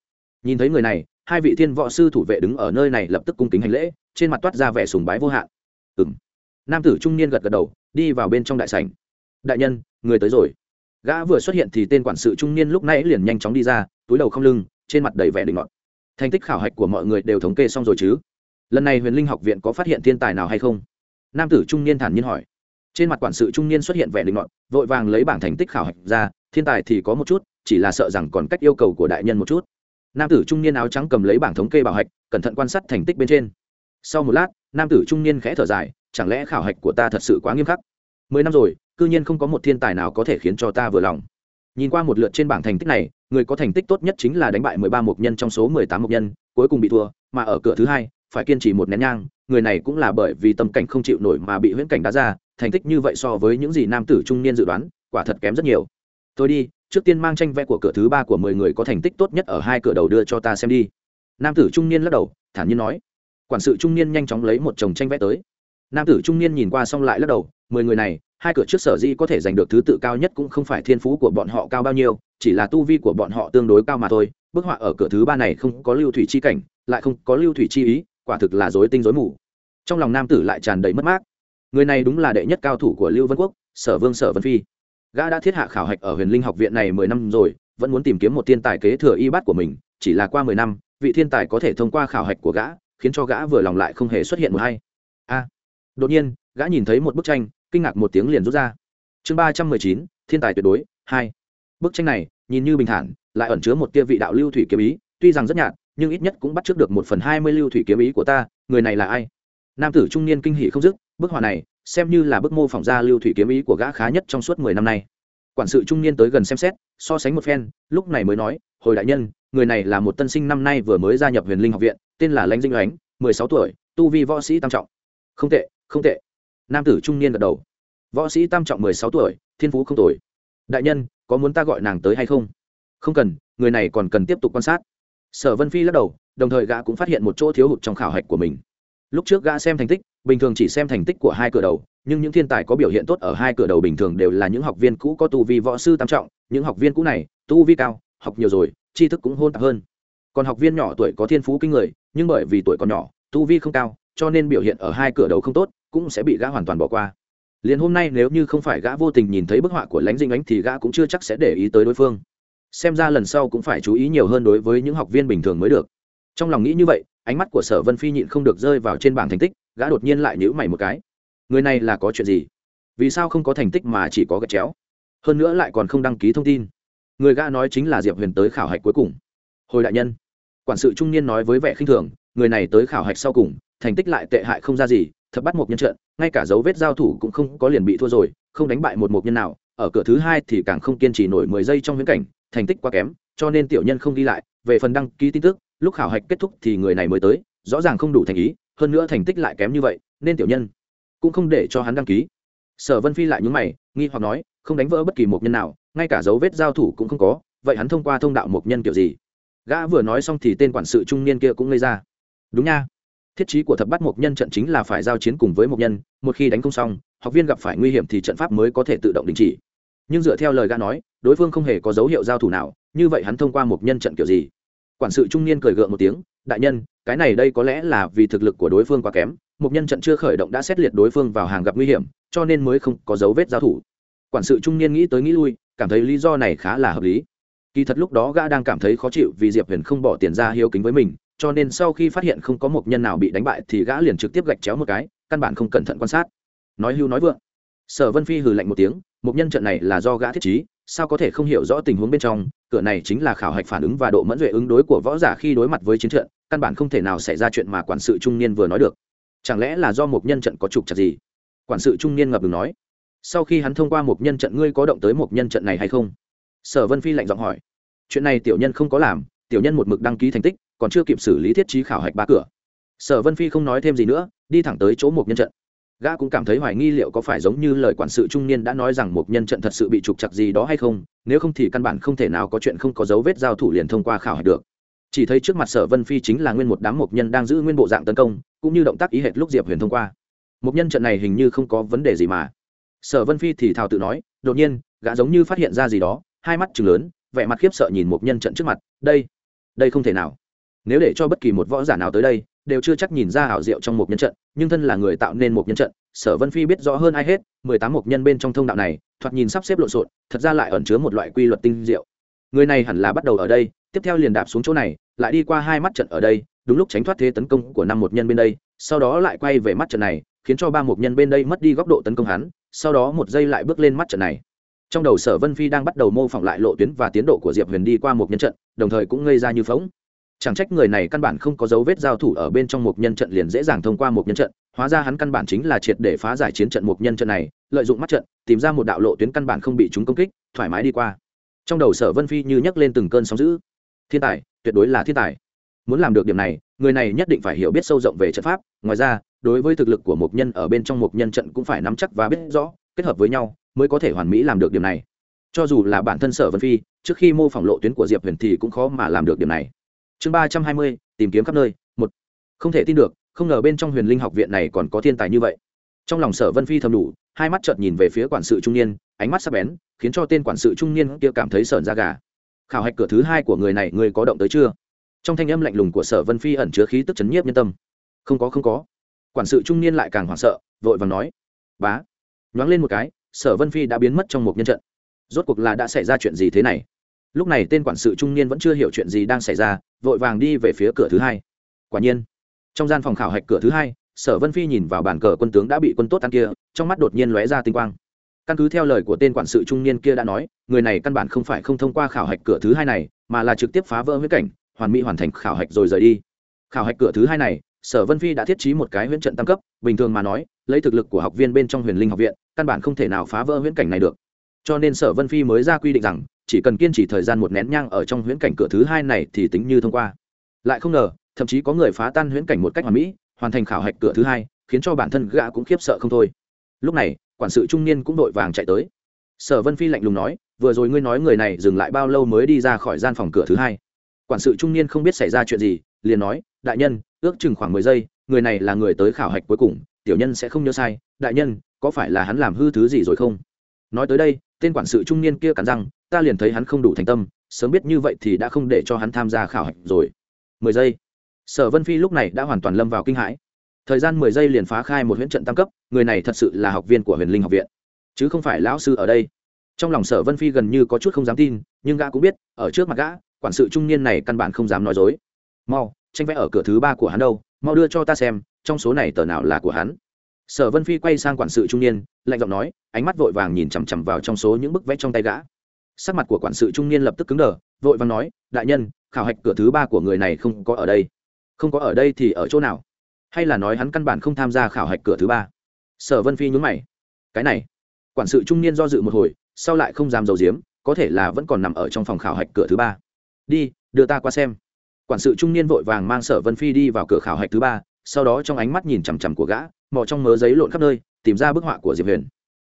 nhìn thấy người này, hai vị thiên võ sư thủ vệ đứng ở nơi này lập tức cung kính hành lễ, trên mặt toát ra vẻ sùng bái vô hạn. Ừ m nam tử trung niên gật gật đầu, đi vào bên trong đại sảnh. Đại nhân, người tới rồi. Gã vừa xuất hiện thì tên quản sự trung niên lúc nãy liền nhanh chóng đi ra, túi đầu không lưng, trên mặt đầy vẻ định ngọt thành tích khảo hạch của mọi người đều thống kê xong rồi chứ? Lần này huyền linh học viện có phát hiện thiên tài nào hay không? Nam tử trung niên thản nhiên hỏi trên mặt quản sự trung niên xuất hiện vẻ linh ngọt vội vàng lấy bảng thành tích khảo hạch ra, thiên tài thì có một chút, chỉ là sợ rằng còn cách yêu cầu của đại nhân một chút. Nam tử trung niên áo trắng cầm lấy bảng thống kê bảo hạch, cẩn thận quan sát thành tích bên trên. Sau một lát, nam tử trung niên khẽ thở dài, chẳng lẽ khảo hạch của ta thật sự quá nghiêm khắc? Mười năm rồi, cư nhiên không có một thiên tài nào có thể khiến cho ta vừa lòng. Nhìn qua một lượt trên bảng thành tích này, người có thành tích tốt nhất chính là đánh bại mười ba mục nhân trong số mười tám mục nhân, cuối cùng bị thua, mà ở cửa thứ hai, phải kiên trì một nén nhang, người này cũng là bởi vì tâm cảnh không chịu nổi mà bị huyễn cảnh đá ra thành tích như vậy so với những gì nam tử trung niên dự đoán, quả thật kém rất nhiều. Tôi đi, trước tiên mang tranh vẽ của cửa thứ ba của mười người có thành tích tốt nhất ở hai cửa đầu đưa cho ta xem đi. Nam tử trung niên lắc đầu, thản nhiên nói. Quản sự trung niên nhanh chóng lấy một chồng tranh vẽ tới. Nam tử trung niên nhìn qua xong lại lắc đầu, mười người này, hai cửa trước sở di có thể giành được thứ tự cao nhất cũng không phải thiên phú của bọn họ cao bao nhiêu, chỉ là tu vi của bọn họ tương đối cao mà thôi. Bức họa ở cửa thứ ba này không có lưu thủy chi cảnh, lại không có lưu thủy chi ý, quả thực là dối tinh dối mù. Trong lòng nam tử lại tràn đầy mất mát người này đúng là đệ nhất cao thủ của lưu vân quốc, sở vương sở vân phi. Gã đã thiết hạ khảo hạch ở huyền linh học viện này mười năm rồi, vẫn muốn tìm kiếm một thiên tài kế thừa y bát của mình, chỉ là qua mười năm, vị thiên tài có thể thông qua khảo hạch của gã, khiến cho gã vừa lòng lại không hề xuất hiện một hay. A. Đột nhiên, gã nhìn thấy một bức tranh, kinh ngạc một tiếng liền rút ra. Chương ba trăm mười chín, thiên tài tuyệt đối, hai. Bức tranh này, nhìn như bình thản, lại ẩn chứa một tia vị đạo lưu thủy kiếm ý, tuy rằng rất nhạt, nhưng ít nhất cũng bắt trước được một phần hai mươi lưu thủy kiếm ý của ta, người này là ai? Nam tử trung niên kinh hỷ không dứt bức họa này, xem như là bức mô phỏng ra lưu thủy kiếm ý của gã khá nhất trong suốt mười năm nay. Quản sự trung niên tới gần xem xét, so sánh một phen, lúc này mới nói, hồi đại nhân, người này là một tân sinh năm nay vừa mới gia nhập huyền linh học viện, tên là lãnh dinh oánh mười sáu tuổi, tu vi võ sĩ tam trọng. Không tệ không tệ. Nam tử trung niên gật đầu. Võ sĩ tam trọng mười sáu tuổi, thiên phú không tuổi đại nhân, có muốn ta gọi nàng tới hay không? Không cần, người này còn cần tiếp tục quan sát. Sở vân phi lắc đầu, đồng thời gã cũng phát hiện một chỗ thiếu hụt trong khảo hạch của mình lúc trước gã xem thành tích, bình thường chỉ xem thành tích của hai cửa đầu, nhưng những thiên tài có biểu hiện tốt ở hai cửa đầu bình thường đều là những học viên cũ có tu vi võ sư tam trọng, những học viên cũ này, tu vi cao, học nhiều rồi, tri thức cũng hôn tạp hơn. Còn học viên nhỏ tuổi có thiên phú kinh người, nhưng bởi vì tuổi còn nhỏ, tu vi không cao, cho nên biểu hiện ở hai cửa đầu không tốt, cũng sẽ bị gã hoàn toàn bỏ qua. Liền hôm nay nếu như không phải gã vô tình nhìn thấy bức họa của lãnh dinh ánh thì gã cũng chưa chắc sẽ để ý tới đối phương. Xem ra lần sau cũng phải chú ý nhiều hơn đối với những học viên bình thường mới được. Trong lòng nghĩ như vậy ánh mắt của sở vân phi nhịn không được rơi vào trên bảng thành tích, gã đột nhiên lại nhữ mày một cái. Người này là có chuyện gì? Vì sao không có thành tích mà chỉ có gạch chéo? Hơn nữa lại còn không đăng ký thông tin. Người gã nói chính là diệp huyền tới khảo hạch cuối cùng. Hồi đại nhân, quản sự trung niên nói với vẻ khinh thường, người này tới khảo hạch sau cùng, thành tích lại tệ hại không ra gì, thật bắt một nhân trận, ngay cả dấu vết giao thủ cũng không có liền bị thua rồi, không đánh bại một một nhân nào, ở cửa thứ hai thì càng không kiên trì nổi mười giây trong viễn cảnh, thành tích quá kém, cho nên tiểu nhân không đi lại, về phần đăng ký tin tức lúc khảo hạch kết thúc thì người này mới tới, rõ ràng không đủ thành ý, hơn nữa thành tích lại kém như vậy, nên tiểu nhân cũng không để cho hắn đăng ký. Sở vân phi lại nhúng mày, nghi hoặc nói, không đánh vỡ bất kỳ một nhân nào, ngay cả dấu vết giao thủ cũng không có, vậy hắn thông qua thông đạo một nhân kiểu gì? Gã vừa nói xong thì tên quản sự trung niên kia cũng ngây ra. Đúng nha. Thiết chí của thập bắt một nhân trận chính là phải giao chiến cùng với một nhân, một khi đánh không xong, học viên gặp phải nguy hiểm thì trận pháp mới có thể tự động đình chỉ. Nhưng dựa theo lời gã nói, đối phương không hề có dấu hiệu giao thủ nào, như vậy hắn thông qua một nhân trận kiểu gì? Quản sự trung niên cười gượng một tiếng, đại nhân, cái này đây có lẽ là vì thực lực của đối phương quá kém, một nhân trận chưa khởi động đã xét liệt đối phương vào hàng gặp nguy hiểm, cho nên mới không có dấu vết giao thủ. Quản sự trung niên nghĩ tới nghĩ lui, cảm thấy lý do này khá là hợp lý. Kỳ thật lúc đó gã đang cảm thấy khó chịu vì diệp huyền không bỏ tiền ra hiếu kính với mình, cho nên sau khi phát hiện không có một nhân nào bị đánh bại thì gã liền trực tiếp gạch chéo một cái, căn bản không cẩn thận quan sát. Nói hưu nói vượng. Sở vân phi hừ lạnh một tiếng, một nhân trận này là do gã thiết trí, sao có thể không hiểu rõ tình huống bên trong cửa này chính là khảo hạch phản ứng và độ mẫn duệ ứng đối của võ giả khi đối mặt với chiến trận, căn bản không thể nào xảy ra chuyện mà quản sự trung niên vừa nói được. Chẳng lẽ là do một nhân trận có trục chặt gì? Quản sự trung niên ngập ngừng nói. Sau khi hắn thông qua một nhân trận, ngươi có động tới một nhân trận này hay không? Sở vân phi lạnh giọng hỏi. Chuyện này tiểu nhân không có làm, tiểu nhân một mực đăng ký thành tích, còn chưa kịp xử lý thiết trí khảo hạch ba cửa. Sở vân phi không nói thêm gì nữa, đi thẳng tới chỗ một nhân trận gã cũng cảm thấy hoài nghi liệu có phải giống như lời quản sự trung niên đã nói rằng một nhân trận thật sự bị trục chặt gì đó hay không, nếu không thì căn bản không thể nào có chuyện không có dấu vết giao thủ liền thông qua khảo hạch được. Chỉ thấy trước mặt sở vân phi chính là nguyên một đám mộc nhân đang giữ nguyên bộ dạng tấn công, cũng như động tác ý hệt lúc diệp huyền thông qua. Mộc nhân trận này hình như không có vấn đề gì mà. Sở vân phi thì thào tự nói, đột nhiên, gã giống như phát hiện ra gì đó, hai mắt chừng lớn, vẻ mặt khiếp sợ nhìn mộc nhân trận trước mặt, đây đây không thể nào nếu để cho bất kỳ một võ giả nào tới đây, đều chưa chắc nhìn ra ảo diệu trong một nhân trận, nhưng thân là người tạo nên một nhân trận, sở vân phi biết rõ hơn ai hết, mười tám mục nhân bên trong thông đạo này, thoạt nhìn sắp xếp lộn xộn, thật ra lại ẩn chứa một loại quy luật tinh diệu. Người này hẳn là bắt đầu ở đây, tiếp theo liền đạp xuống chỗ này, lại đi qua hai mắt trận ở đây, đúng lúc tránh thoát thế tấn công của năm một nhân bên đây, sau đó lại quay về mắt trận này, khiến cho ba một nhân bên đây mất đi góc độ tấn công hắn, sau đó một giây lại bước lên mắt trận này. Trong đầu sở vân phi đang bắt đầu mô phỏng lại lộ tuyến và tiến độ của diệp huyền đi qua một nhân trận, đồng thời cũng ngây ra như phóng chẳng trách người này căn bản không có dấu vết giao thủ ở bên trong một nhân trận liền dễ dàng thông qua một nhân trận. Hóa ra hắn căn bản chính là triệt để phá giải chiến trận một nhân trận này, lợi dụng mắt trận, tìm ra một đạo lộ tuyến căn bản không bị chúng công kích, thoải mái đi qua. Trong đầu sở vân phi như nhấc lên từng cơn sóng dữ. Thiên tài, tuyệt đối là thiên tài. Muốn làm được điểm này, người này nhất định phải hiểu biết sâu rộng về trận pháp. Ngoài ra, đối với thực lực của một nhân ở bên trong một nhân trận cũng phải nắm chắc và biết rõ, kết hợp với nhau mới có thể hoàn mỹ làm được điểm này. Cho dù là bản thân sở vân phi, trước khi mô phỏng lộ tuyến của diệp huyền thì cũng khó mà làm được điểm này chương ba trăm hai mươi, tìm kiếm khắp nơi, một. Không thể tin được, không ngờ bên trong huyền linh học viện này còn có thiên tài như vậy. Trong lòng sở vân phi thầm đủ, hai mắt chợt nhìn về phía quản sự trung niên, ánh mắt sắc bén, khiến cho tên quản sự trung niên kia cảm thấy sởn da gà. Khảo hạch cửa thứ hai của người này người có động tới chưa? Trong thanh âm lạnh lùng của sở vân phi ẩn chứa khí tức chấn nhiếp nhân tâm. Không có không có. Quản sự trung niên lại càng hoảng sợ, vội vàng nói. Bá. Nhoáng lên một cái, sở vân phi đã biến mất trong một nhân trận. Rốt cuộc là đã xảy ra chuyện gì thế này? Lúc này tên quản sự trung niên vẫn chưa hiểu chuyện gì đang xảy ra, vội vàng đi về phía cửa thứ hai. Quả nhiên, trong gian phòng khảo hạch cửa thứ hai, sở vân phi nhìn vào bàn cờ quân tướng đã bị quân tốt ăn kia, trong mắt đột nhiên lóe ra tinh quang. Căn cứ theo lời của tên quản sự trung niên kia đã nói, người này căn bản không phải không thông qua khảo hạch cửa thứ hai này, mà là trực tiếp phá vỡ huyết cảnh, hoàn mỹ hoàn thành khảo hạch rồi rời đi. Khảo hạch cửa thứ hai này, sở vân phi đã thiết trí một cái huyễn trận tam cấp, bình thường mà nói, lấy thực lực của học viên bên trong huyền linh học viện, căn bản không thể nào phá vỡ huyễn cảnh này được. Cho nên sở vân phi mới ra quy định rằng chỉ cần kiên trì thời gian một nén nhang ở trong huyễn cảnh cửa thứ hai này thì tính như thông qua. Lại không ngờ, thậm chí có người phá tan huyễn cảnh một cách hoàn mỹ, hoàn thành khảo hạch cửa thứ hai, khiến cho bản thân gã cũng khiếp sợ không thôi. Lúc này, quản sự trung niên cũng đội vàng chạy tới. Sở vân phi lạnh lùng nói, vừa rồi ngươi nói người này dừng lại bao lâu mới đi ra khỏi gian phòng cửa thứ hai? Quản sự trung niên không biết xảy ra chuyện gì, liền nói, đại nhân, ước chừng khoảng mười giây, người này là người tới khảo hạch cuối cùng, tiểu nhân sẽ không nhớ sai. Đại nhân, có phải là hắn làm hư thứ gì rồi không? Nói tới đây tên quản sự trung niên kia cắn răng, ta liền thấy hắn không đủ thành tâm, sớm biết như vậy thì đã không để cho hắn tham gia khảo hạch rồi. Mười giây. Sở vân phi lúc này đã hoàn toàn lâm vào kinh hãi. Thời gian mười giây liền phá khai một huyễn trận tam cấp, người này thật sự là học viên của huyền linh học viện. Chứ không phải lão sư ở đây. Trong lòng sở vân phi gần như có chút không dám tin, nhưng gã cũng biết, ở trước mặt gã, quản sự trung niên này căn bản không dám nói dối. Mau, tranh vẽ ở cửa thứ ba của hắn đâu, mau đưa cho ta xem, trong số này tờ nào là của hắn? Sở vân phi quay sang quản sự trung niên, lạnh giọng nói, ánh mắt vội vàng nhìn chằm chằm vào trong số những bức vẽ trong tay gã. Sắc mặt của quản sự trung niên lập tức cứng đờ, vội vàng nói, đại nhân, khảo hạch cửa thứ ba của người này không có ở đây. Không có ở đây thì ở chỗ nào? Hay là nói hắn căn bản không tham gia khảo hạch cửa thứ ba? Sở vân phi nhún mày. Cái này. Quản sự trung niên do dự một hồi, sau lại không dám dầu diếm có thể là vẫn còn nằm ở trong phòng khảo hạch cửa thứ ba. Đi, đưa ta qua xem. Quản sự trung niên vội vàng mang sở vân phi đi vào cửa khảo hạch thứ ba, sau đó trong ánh mắt nhìn chằm chằm của gã mò trong mớ giấy lộn khắp nơi, tìm ra bức họa của diệp huyền.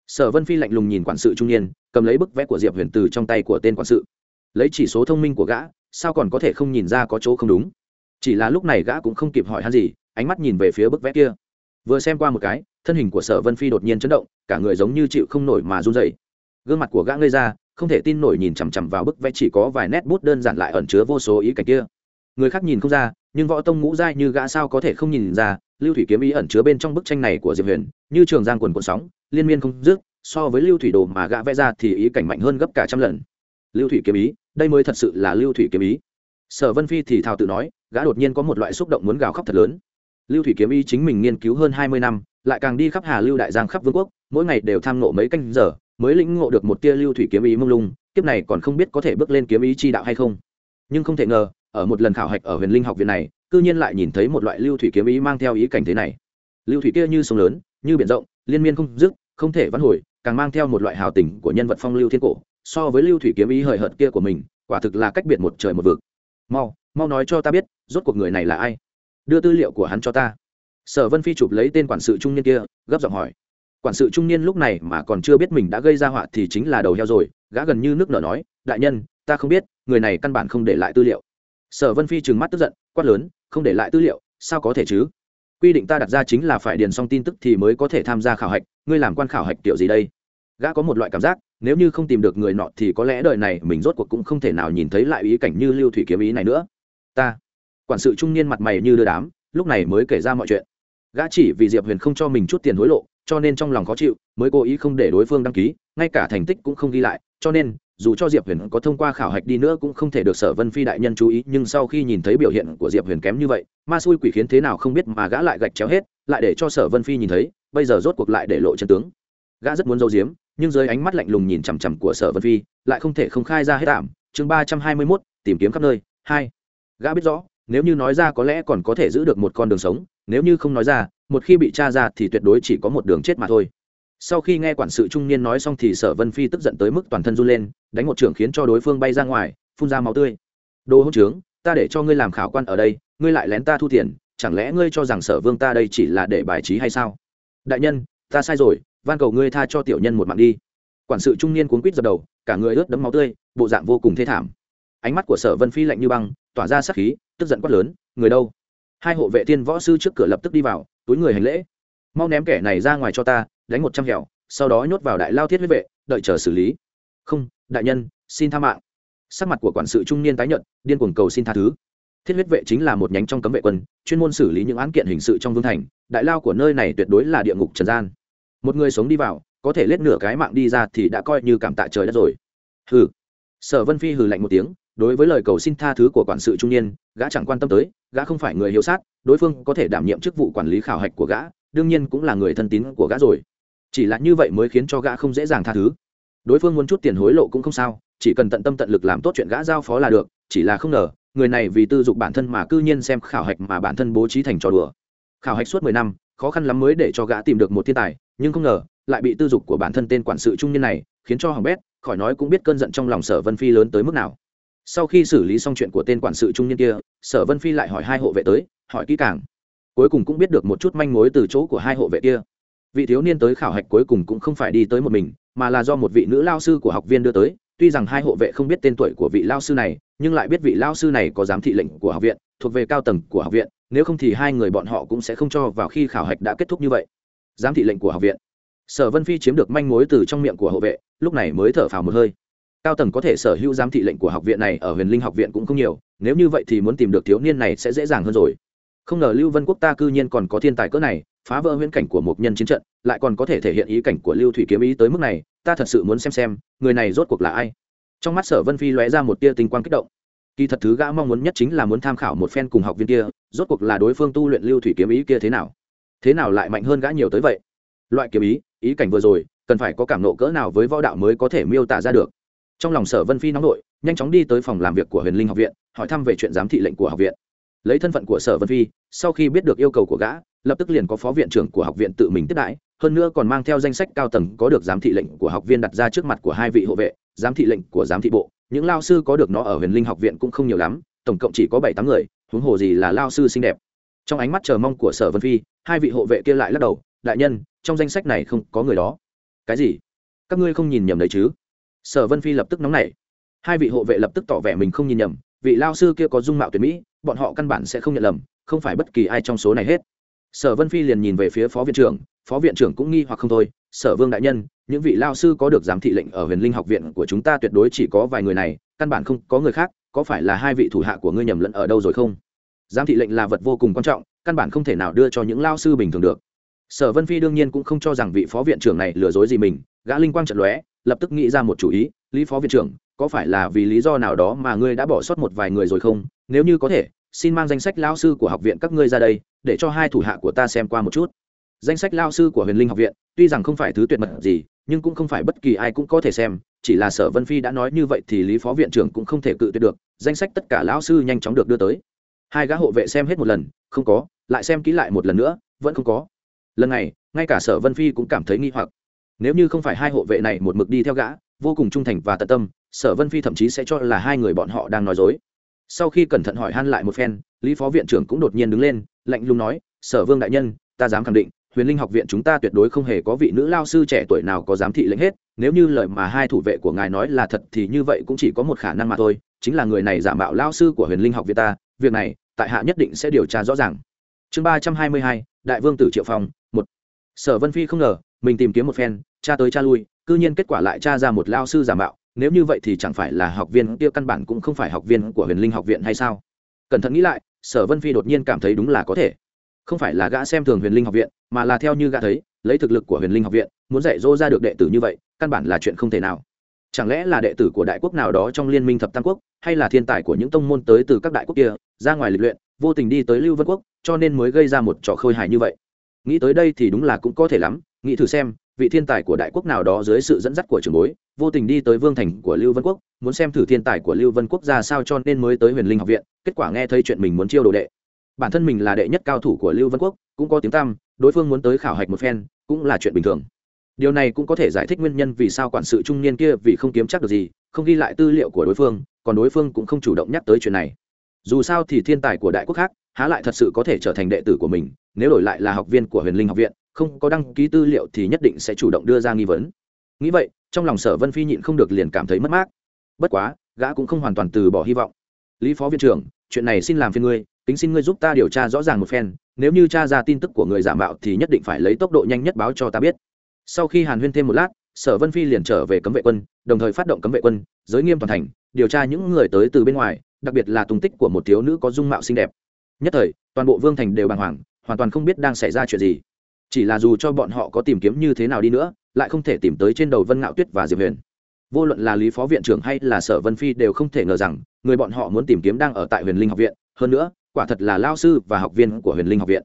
Sở vân phi lạnh lùng nhìn quản sự trung niên, cầm lấy bức vẽ của diệp huyền từ trong tay của tên quản sự. Lấy chỉ số thông minh của gã, sao còn có thể không nhìn ra có chỗ không đúng? Chỉ là lúc này gã cũng không kịp hỏi hắn gì, ánh mắt nhìn về phía bức vẽ kia. Vừa xem qua một cái, thân hình của sở vân phi đột nhiên chấn động, cả người giống như chịu không nổi mà run dậy gương mặt của gã ngây ra, không thể tin nổi nhìn chằm chằm vào bức vẽ chỉ có vài nét bút đơn giản lại ẩn chứa vô số ý cảnh kia. Người khác nhìn không ra, nhưng võ tông ngũ giai như gã sao có thể không nhìn ra lưu thủy kiếm ý ẩn chứa bên trong bức tranh này của diệp huyền, như trường giang quần cuộn sóng, liên miên không dứt, so với lưu thủy đồ mà gã vẽ ra thì ý cảnh mạnh hơn gấp cả trăm lần. Lưu thủy kiếm ý, đây mới thật sự là lưu thủy kiếm ý. Sở vân phi thì thào tự nói, gã đột nhiên có một loại xúc động muốn gào khóc thật lớn. Lưu thủy kiếm ý chính mình nghiên cứu hơn hai mươi năm, lại càng đi khắp hà lưu đại giang khắp vương quốc, mỗi ngày đều tham ngộ mấy canh giờ, mới lĩnh ngộ được một tia lưu thủy kiếm ý mông lung, kiếp này còn không biết có thể bước lên kiếm ý chi đạo hay không. Nhưng không thể ngờ, ở một lần khảo hạch ở huyền linh học viện này cư nhiên lại nhìn thấy một loại lưu thủy kiếm ý mang theo ý cảnh thế này. Lưu thủy kia như sông lớn, như biển rộng, liên miên không dứt, không thể vãn hồi, càng mang theo một loại hào tình của nhân vật phong lưu thiên cổ, so với lưu thủy kiếm ý hời hợt kia của mình, quả thực là cách biệt một trời một vực. Mau mau nói cho ta biết, rốt cuộc người này là ai? Đưa tư liệu của hắn cho ta. Sở vân phi chụp lấy tên quản sự trung niên kia, gấp giọng hỏi. Quản sự trung niên lúc này mà còn chưa biết mình đã gây ra họa thì chính là đầu heo rồi, gã gần như nước nở nói, đại nhân, ta không biết, người này căn bản không để lại tư liệu sở vân phi trừng mắt tức giận, quát lớn, không để lại tư liệu, sao có thể chứ? Quy định ta đặt ra chính là phải điền xong tin tức thì mới có thể tham gia khảo hạch, ngươi làm quan khảo hạch kiểu gì đây? Gã có một loại cảm giác, nếu như không tìm được người nọ thì có lẽ đời này mình rốt cuộc cũng không thể nào nhìn thấy lại ý cảnh như lưu thủy kiếm ý này nữa. Ta, quản sự trung niên mặt mày như đưa đám, lúc này mới kể ra mọi chuyện. Gã chỉ vì diệp huyền không cho mình chút tiền hối lộ, cho nên trong lòng khó chịu, mới cố ý không để đối phương đăng ký, ngay cả thành tích cũng không ghi lại, cho nên dù cho diệp huyền có thông qua khảo hạch đi nữa cũng không thể được sở vân phi đại nhân chú ý, nhưng sau khi nhìn thấy biểu hiện của diệp huyền kém như vậy, ma xui quỷ khiến thế nào không biết mà gã lại gạch chéo hết, lại để cho sở vân phi nhìn thấy, bây giờ rốt cuộc lại để lộ chân tướng. Gã rất muốn giấu giếm, nhưng dưới ánh mắt lạnh lùng nhìn chằm chằm của sở vân phi, lại không thể không khai ra hết tạm chương ba trăm hai mươi mốt, tìm kiếm khắp nơi, hai. Gã biết rõ, nếu như nói ra có lẽ còn có thể giữ được một con đường sống, nếu như không nói ra, một khi bị t r a ra thì tuyệt đối chỉ có một đường chết mà thôi sau khi nghe quản sự trung niên nói xong thì sở vân phi tức giận tới mức toàn thân run lên, đánh một trưởng khiến cho đối phương bay ra ngoài, phun ra máu tươi. Đồ hỗn trướng, ta để cho ngươi làm khảo quan ở đây, ngươi lại lén ta thu tiền, chẳng lẽ ngươi cho rằng sở vương ta đây chỉ là để bài trí hay sao? Đại nhân, ta sai rồi, van cầu ngươi tha cho tiểu nhân một mạng đi. Quản sự trung niên cuốn quýt dập đầu, cả người ướt đẫm máu tươi, bộ dạng vô cùng thê thảm. Ánh mắt của sở vân phi lạnh như băng, tỏa ra sắc khí, tức giận quát lớn, người đâu? Hai hộ vệ tiên võ sư trước cửa lập tức đi vào, túi người hành lễ mau ném kẻ này ra ngoài cho ta, đánh một trăm hẻo sau đó nhốt vào đại lao thiết huyết vệ, đợi chờ xử lý. Không, đại nhân, xin tha mạng. Sắc mặt của quản sự trung niên tái nhận điên cuồng cầu xin tha thứ. Thiết huyết vệ chính là một nhánh trong cấm vệ quân, chuyên môn xử lý những án kiện hình sự trong vương thành, đại lao của nơi này tuyệt đối là địa ngục trần gian. Một người sống đi vào, có thể lết nửa cái mạng đi ra thì đã coi như cảm tạ trời đất rồi. Hừ. Sở vân phi hừ lạnh một tiếng, đối với lời cầu xin tha thứ của quản sự trung niên, gã chẳng quan tâm tới, gã không phải người hiếu sát, đối phương có thể đảm nhiệm chức vụ quản lý khảo hạch của gã đương nhiên cũng là người thân tín của gã rồi. Chỉ là như vậy mới khiến cho gã không dễ dàng tha thứ. Đối phương muốn chút tiền hối lộ cũng không sao, chỉ cần tận tâm tận lực làm tốt chuyện gã giao phó là được, chỉ là không ngờ, người này vì tư dục bản thân mà cư nhiên xem khảo hạch mà bản thân bố trí thành trò đùa. Khảo hạch suốt mười năm, khó khăn lắm mới để cho gã tìm được một thiên tài, nhưng không ngờ, lại bị tư dục của bản thân tên quản sự trung niên này khiến cho hỏng bét, khỏi nói cũng biết cơn giận trong lòng sở vân phi lớn tới mức nào. Sau khi xử lý xong chuyện của tên quản sự trung niên kia, sở vân phi lại hỏi hai hộ vệ tới, hỏi kỹ càng cuối cùng cũng biết được một chút manh mối từ chỗ của hai hộ vệ kia. Vị thiếu niên tới khảo hạch cuối cùng cũng không phải đi tới một mình, mà là do một vị nữ lao sư của học viên đưa tới. Tuy rằng hai hộ vệ không biết tên tuổi của vị lao sư này, nhưng lại biết vị lao sư này có giám thị lệnh của học viện, thuộc về cao tầng của học viện, nếu không thì hai người bọn họ cũng sẽ không cho vào khi khảo hạch đã kết thúc như vậy. Giám thị lệnh của học viện. Sở vân phi chiếm được manh mối từ trong miệng của hộ vệ, lúc này mới thở phào một hơi. Cao tầng có thể sở hữu giám thị lệnh của học viện này ở huyền linh học viện cũng không nhiều, nếu như vậy thì muốn tìm được thiếu niên này sẽ dễ dàng hơn rồi không ngờ lưu vân quốc ta cư nhiên còn có thiên tài cỡ này, phá vỡ huyễn cảnh của một nhân chiến trận, lại còn có thể thể hiện ý cảnh của lưu thủy kiếm ý tới mức này, ta thật sự muốn xem xem, người này rốt cuộc là ai. Trong mắt sở vân phi lóe ra một tia tinh quang kích động. Kỳ thật thứ gã mong muốn nhất chính là muốn tham khảo một phen cùng học viên kia, rốt cuộc là đối phương tu luyện lưu thủy kiếm ý kia thế nào. Thế nào lại mạnh hơn gã nhiều tới vậy? Loại kiếm ý ý cảnh vừa rồi, cần phải có cảm nộ cỡ nào với võ đạo mới có thể miêu tả ra được? Trong lòng sở vân phi nóng nội, nhanh chóng đi tới phòng làm việc của huyền linh học viện, hỏi thăm về chuyện giám thị lệnh của học viện lấy thân phận của sở vân phi, sau khi biết được yêu cầu của gã, lập tức liền có phó viện trưởng của học viện tự mình tiếp đãi, hơn nữa còn mang theo danh sách cao tầng có được giám thị lệnh của học viên đặt ra trước mặt của hai vị hộ vệ, giám thị lệnh của giám thị bộ. Những lao sư có được nó ở huyền linh học viện cũng không nhiều lắm, tổng cộng chỉ có bảy tám người, huống hồ gì là lao sư xinh đẹp. Trong ánh mắt chờ mong của sở vân phi, hai vị hộ vệ kia lại lắc đầu, đại nhân, trong danh sách này không có người đó. Cái gì? Các ngươi không nhìn nhầm đấy chứ? Sở vân phi lập tức nóng nảy. Hai vị hộ vệ lập tức tỏ vẻ mình không nhìn nhầm vị lao sư kia có dung mạo tuyệt mỹ, bọn họ căn bản sẽ không nhận lầm, không phải bất kỳ ai trong số này hết. Sở vân phi liền nhìn về phía phó viện trưởng, phó viện trưởng cũng nghi hoặc không thôi, sở vương đại nhân, những vị lao sư có được giám thị lệnh ở huyền linh học viện của chúng ta tuyệt đối chỉ có vài người này, căn bản không có người khác, có phải là hai vị thủ hạ của ngươi nhầm lẫn ở đâu rồi không? Giám thị lệnh là vật vô cùng quan trọng, căn bản không thể nào đưa cho những lao sư bình thường được. Sở vân phi đương nhiên cũng không cho rằng vị phó viện trưởng này lừa dối gì mình, gã linh quang trận lóe lập tức nghĩ ra một chủ ý, lý phó viện trưởng, có phải là vì lý do nào đó mà ngươi đã bỏ sót một vài người rồi không? Nếu như có thể, xin mang danh sách lao sư của học viện các ngươi ra đây, để cho hai thủ hạ của ta xem qua một chút. Danh sách lao sư của huyền linh học viện, tuy rằng không phải thứ tuyệt mật gì, nhưng cũng không phải bất kỳ ai cũng có thể xem, chỉ là sở vân phi đã nói như vậy thì lý phó viện trưởng cũng không thể cự tuyệt được, danh sách tất cả lão sư nhanh chóng được đưa tới. Hai gã hộ vệ xem hết một lần, không có, lại xem kỹ lại một lần nữa, vẫn không có. Lần này, ngay cả sở vân phi cũng cảm thấy nghi hoặc nếu như không phải hai hộ vệ này một mực đi theo gã, vô cùng trung thành và tận tâm, sở vân phi thậm chí sẽ cho là hai người bọn họ đang nói dối. Sau khi cẩn thận hỏi han lại một phen, lý phó viện trưởng cũng đột nhiên đứng lên, lạnh lùng nói, sở vương đại nhân, ta dám khẳng định, huyền linh học viện chúng ta tuyệt đối không hề có vị nữ lao sư trẻ tuổi nào có giám thị lệnh hết, nếu như lời mà hai thủ vệ của ngài nói là thật thì như vậy cũng chỉ có một khả năng mà thôi, chính là người này giả mạo lao sư của huyền linh học viện ta, việc này, tại hạ nhất định sẽ điều tra rõ ràng. Chương ba trăm hai mươi hai, đại vương tử triệu phong sở vân phi không ngờ, mình tìm kiếm một phen cha tới cha lui, cư nhiên kết quả lại cha ra một lao sư giả mạo, nếu như vậy thì chẳng phải là học viên kia căn bản cũng không phải học viên của huyền linh học viện hay sao? Cẩn thận nghĩ lại, sở vân phi đột nhiên cảm thấy đúng là có thể. Không phải là gã xem thường huyền linh học viện, mà là theo như gã thấy, lấy thực lực của huyền linh học viện, muốn dạy dỗ ra được đệ tử như vậy, căn bản là chuyện không thể nào. Chẳng lẽ là đệ tử của đại quốc nào đó trong liên minh thập tam quốc, hay là thiên tài của những tông môn tới từ các đại quốc kia, ra ngoài lịch luyện, vô tình đi tới lưu vân quốc, cho nên mới gây ra một trò khôi hài như vậy? Nghĩ tới đây thì đúng là cũng có thể lắm, nghĩ thử xem, vị thiên tài của đại quốc nào đó dưới sự dẫn dắt của trường bối, vô tình đi tới vương thành của lưu vân quốc, muốn xem thử thiên tài của lưu vân quốc ra sao cho nên mới tới huyền linh học viện, kết quả nghe thấy chuyện mình muốn chiêu đồ đệ. Bản thân mình là đệ nhất cao thủ của lưu vân quốc, cũng có tiếng tăm, đối phương muốn tới khảo hạch một phen, cũng là chuyện bình thường. Điều này cũng có thể giải thích nguyên nhân vì sao quản sự trung niên kia vì không kiếm chắc được gì, không ghi lại tư liệu của đối phương, còn đối phương cũng không chủ động nhắc tới chuyện này dù sao thì thiên tài của đại quốc khác, há lại thật sự có thể trở thành đệ tử của mình, nếu đổi lại là học viên của huyền linh học viện, không có đăng ký tư liệu thì nhất định sẽ chủ động đưa ra nghi vấn. Nghĩ vậy, trong lòng sở vân phi nhịn không được liền cảm thấy mất mát. Bất quá, gã cũng không hoàn toàn từ bỏ hy vọng. Lý phó viện trưởng, chuyện này xin làm phiên ngươi tính xin ngươi giúp ta điều tra rõ ràng một phen, nếu như tra ra tin tức của người giả mạo thì nhất định phải lấy tốc độ nhanh nhất báo cho ta biết. Sau khi hàn huyên thêm một lát, sở vân phi liền trở về cấm vệ quân, đồng thời phát động cấm vệ quân, giới nghiêm toàn thành, điều tra những người tới từ bên ngoài đặc biệt là tung tích của một thiếu nữ có dung mạo xinh đẹp. Nhất thời, toàn bộ vương thành đều bàng hoàng, hoàn toàn không biết đang xảy ra chuyện gì. Chỉ là dù cho bọn họ có tìm kiếm như thế nào đi nữa, lại không thể tìm tới trên đầu vân ngạo tuyết và diệp huyền. Vô luận là lý phó viện trưởng hay là sở vân phi đều không thể ngờ rằng, người bọn họ muốn tìm kiếm đang ở tại huyền linh học viện. Hơn nữa, quả thật là lao sư và học viên của huyền linh học viện.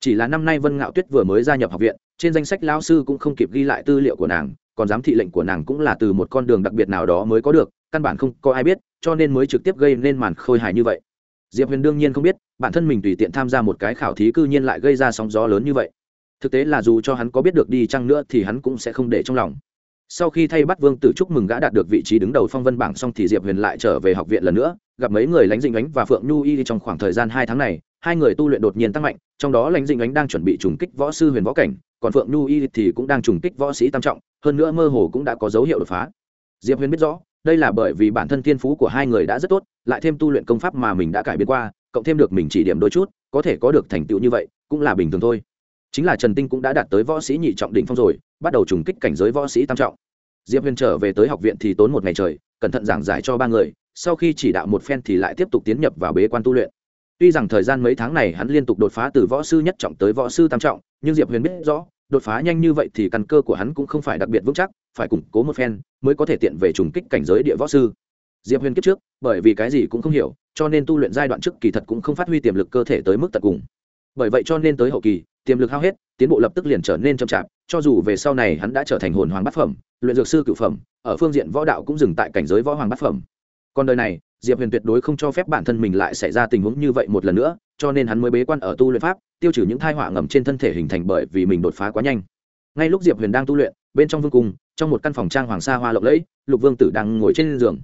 Chỉ là năm nay vân ngạo tuyết vừa mới gia nhập học viện, trên danh sách lao sư cũng không kịp ghi lại tư liệu của nàng, còn giám thị lệnh của nàng cũng là từ một con đường đặc biệt nào đó mới có được, căn bản không có ai biết cho nên mới trực tiếp gây nên màn khôi hài như vậy. Diệp huyền đương nhiên không biết, bản thân mình tùy tiện tham gia một cái khảo thí cư nhiên lại gây ra sóng gió lớn như vậy. Thực tế là dù cho hắn có biết được đi chăng nữa thì hắn cũng sẽ không để trong lòng. Sau khi thay bắt vương tử chúc mừng gã đạt được vị trí đứng đầu phong vân bảng xong thì diệp huyền lại trở về học viện lần nữa, gặp mấy người lãnh dinh ánh và phượng nhu y trong khoảng thời gian hai tháng này, hai người tu luyện đột nhiên tăng mạnh, trong đó lãnh dinh ánh đang chuẩn bị trùng kích võ sư huyền võ cảnh, còn phượng nhu y thì cũng đang trùng kích võ sĩ tam trọng, hơn nữa mơ hồ cũng đã có dấu hiệu đột phá. Diệp huyền biết rõ đây là bởi vì bản thân thiên phú của hai người đã rất tốt, lại thêm tu luyện công pháp mà mình đã cải biến qua, cộng thêm được mình chỉ điểm đôi chút, có thể có được thành tựu như vậy, cũng là bình thường thôi. Chính là trần tinh cũng đã đạt tới võ sĩ nhị trọng đỉnh phong rồi, bắt đầu trùng kích cảnh giới võ sĩ tam trọng. Diệp huyền trở về tới học viện thì tốn một ngày trời, cẩn thận giảng giải cho ba người, sau khi chỉ đạo một phen thì lại tiếp tục tiến nhập vào bế quan tu luyện. Tuy rằng thời gian mấy tháng này hắn liên tục đột phá từ võ sư nhất trọng tới võ sư tam trọng, nhưng diệp huyền biết rõ đột phá nhanh như vậy thì căn cơ của hắn cũng không phải đặc biệt vững chắc, phải củng cố một phen mới có thể tiện về trùng kích cảnh giới địa võ sư. Diệp huyền kiếp trước, bởi vì cái gì cũng không hiểu, cho nên tu luyện giai đoạn trước kỳ thật cũng không phát huy tiềm lực cơ thể tới mức tận cùng. Bởi vậy cho nên tới hậu kỳ, tiềm lực hao hết, tiến bộ lập tức liền trở nên chậm chạp, cho dù về sau này hắn đã trở thành hồn hoàng bát phẩm, luyện dược sư cửu phẩm, ở phương diện võ đạo cũng dừng tại cảnh giới võ hoàng bát phẩm. Còn đời này, diệp huyền tuyệt đối không cho phép bản thân mình lại xảy ra tình huống như vậy một lần nữa cho nên hắn mới bế quan ở tu luyện pháp, tiêu trừ những thai họa ngầm trên thân thể hình thành bởi vì mình đột phá quá nhanh. Ngay lúc diệp huyền đang tu luyện, bên trong vương cung, trong một căn phòng trang hoàng sa hoa lộng lẫy, lục vương tử đang ngồi trên giường.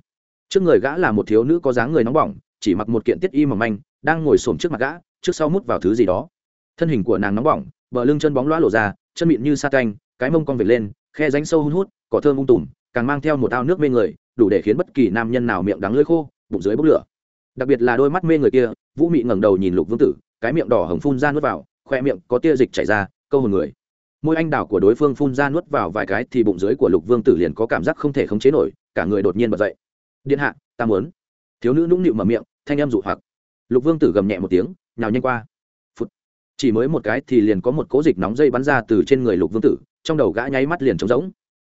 Trước người gã là một thiếu nữ có dáng người nóng bỏng, chỉ mặc một kiện tiết y mỏng manh, đang ngồi xổm trước mặt gã, trước sau mút vào thứ gì đó. Thân hình của nàng nóng bỏng, bờ lưng chân bóng loa lộ ra, chân mịn như sa canh, cái mông con vệt lên, khe ránh sâu hun hút, cỏ thơm ung tùm, càng mang theo một ao nước mê người, đủ để khiến bất kỳ nam nhân nào miệng đắng lưỡi khô, bụng dưới bốc lửa. Đặc biệt là đôi mắt mê người kia vũ mị ngẩng đầu nhìn lục vương tử, cái miệng đỏ hồng phun ra nuốt vào, khoe miệng có tia dịch chảy ra, câu hồn người. Môi anh đào của đối phương phun ra nuốt vào vài cái thì bụng dưới của lục vương tử liền có cảm giác không thể khống chế nổi, cả người đột nhiên bật dậy. Điện hạ, ta muốn. Thiếu nữ nũng nịu mở miệng, thanh em dụ hoặc. Lục vương tử gầm nhẹ một tiếng nhào nhanh qua. Phụt. chỉ mới một cái thì liền có một cố dịch nóng dây bắn ra từ trên người lục vương tử, trong đầu gã nháy mắt liền trống rỗng.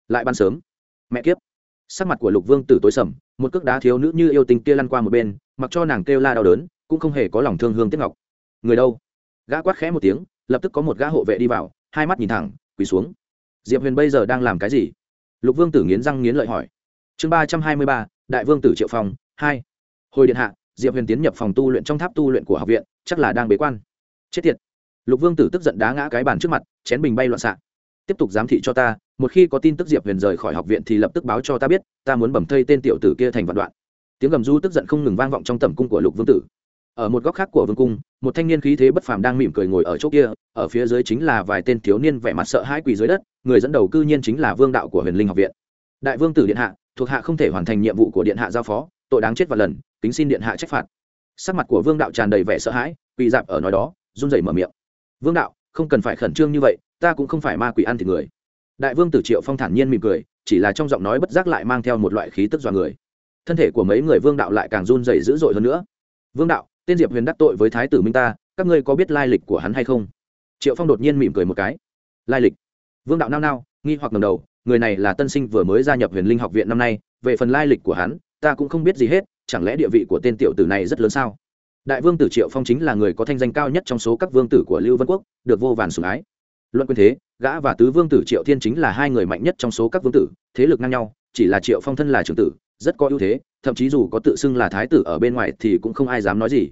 Lại bắn sớm. Mẹ kiếp. Sắc mặt của lục vương tử tối sầm, một cước đá thiếu nữ như yêu tình kia lăn qua một bên, mặc cho nàng kêu la đau đớn cũng không hề có lòng thương hương tiếc ngọc. Người đâu? Gã quát khẽ một tiếng, lập tức có một gã hộ vệ đi vào, hai mắt nhìn thẳng, quỳ xuống. Diệp huyền bây giờ đang làm cái gì? Lục vương tử nghiến răng nghiến lợi hỏi. Chương ba trăm hai mươi ba, đại vương tử triệu phòng hai. Hồi điện hạ, diệp huyền tiến nhập phòng tu luyện trong tháp tu luyện của học viện, chắc là đang bế quan. Chết tiệt. Lục vương tử tức giận đá ngã cái bàn trước mặt, chén bình bay loạn xạ. Tiếp tục giám thị cho ta, một khi có tin tức diệp huyền rời khỏi học viện thì lập tức báo cho ta biết, ta muốn bẩm thây tên tiểu tử kia thành vạn đoạn. Tiếng gầm du tức giận không ngừng vang vọng trong tầm cung của lục vương tử ở một góc khác của vương cung, một thanh niên khí thế bất phàm đang mỉm cười ngồi ở chỗ kia, ở phía dưới chính là vài tên thiếu niên vẻ mặt sợ hãi quỳ dưới đất, người dẫn đầu cư nhiên chính là vương đạo của huyền linh học viện. Đại vương tử điện hạ, thuộc hạ không thể hoàn thành nhiệm vụ của điện hạ giao phó, tội đáng chết và lần, kính xin điện hạ trách phạt. Sắc mặt của vương đạo tràn đầy vẻ sợ hãi, quỳ dạp ở nói đó, run rẩy mở miệng. Vương đạo, không cần phải khẩn trương như vậy, ta cũng không phải ma quỷ ăn thịt người. Đại vương tử triệu phong thản nhiên mỉm cười, chỉ là trong giọng nói bất giác lại mang theo một loại khí tức dọa người. Thân thể của mấy người vương đạo lại càng run rẩy dữ dội hơn nữa. Vương đạo tên diệp huyền đắc tội với thái tử minh ta, các ngươi có biết lai lịch của hắn hay không? Triệu phong đột nhiên mỉm cười một cái. Lai lịch? Vương đạo nao nao, nghi hoặc ngầm đầu, người này là tân sinh vừa mới gia nhập huyền linh học viện năm nay, về phần lai lịch của hắn, ta cũng không biết gì hết, chẳng lẽ địa vị của tên tiểu tử này rất lớn sao? Đại vương tử triệu phong chính là người có thanh danh cao nhất trong số các vương tử của lưu vân quốc, được vô vàn sủng ái. Luận quyền thế, gã và tứ vương tử triệu thiên chính là hai người mạnh nhất trong số các vương tử, thế lực ngang nhau, chỉ là triệu phong thân là trưởng tử, rất có ưu thế thậm chí dù có tự xưng là thái tử ở bên ngoài thì cũng không ai dám nói gì.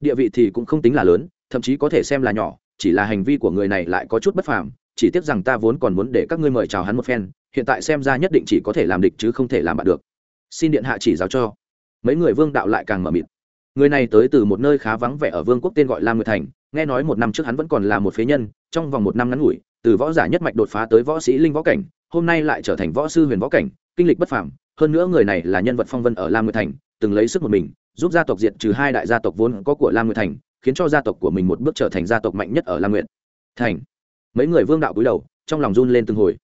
Địa vị thì cũng không tính là lớn, thậm chí có thể xem là nhỏ, chỉ là hành vi của người này lại có chút bất phàm, chỉ tiếc rằng ta vốn còn muốn để các ngươi mời chào hắn một phen, hiện tại xem ra nhất định chỉ có thể làm địch chứ không thể làm bạn được. Xin điện hạ chỉ giáo cho. Mấy người vương đạo lại càng mở mịt. Người này tới từ một nơi khá vắng vẻ ở vương quốc tên gọi lam nguyệt thành, nghe nói một năm trước hắn vẫn còn là một phế nhân, trong vòng một năm ngắn ngủi, từ võ giả nhất mạch đột phá tới võ sĩ linh võ cảnh, hôm nay lại trở thành võ sư huyền võ cảnh, kinh lịch bất phàm hơn nữa người này là nhân vật phong vân ở lam nguyệt thành từng lấy sức một mình giúp gia tộc diệt trừ hai đại gia tộc vốn có của lam nguyệt thành khiến cho gia tộc của mình một bước trở thành gia tộc mạnh nhất ở lam nguyệt thành mấy người vương đạo cúi đầu trong lòng run lên từng hồi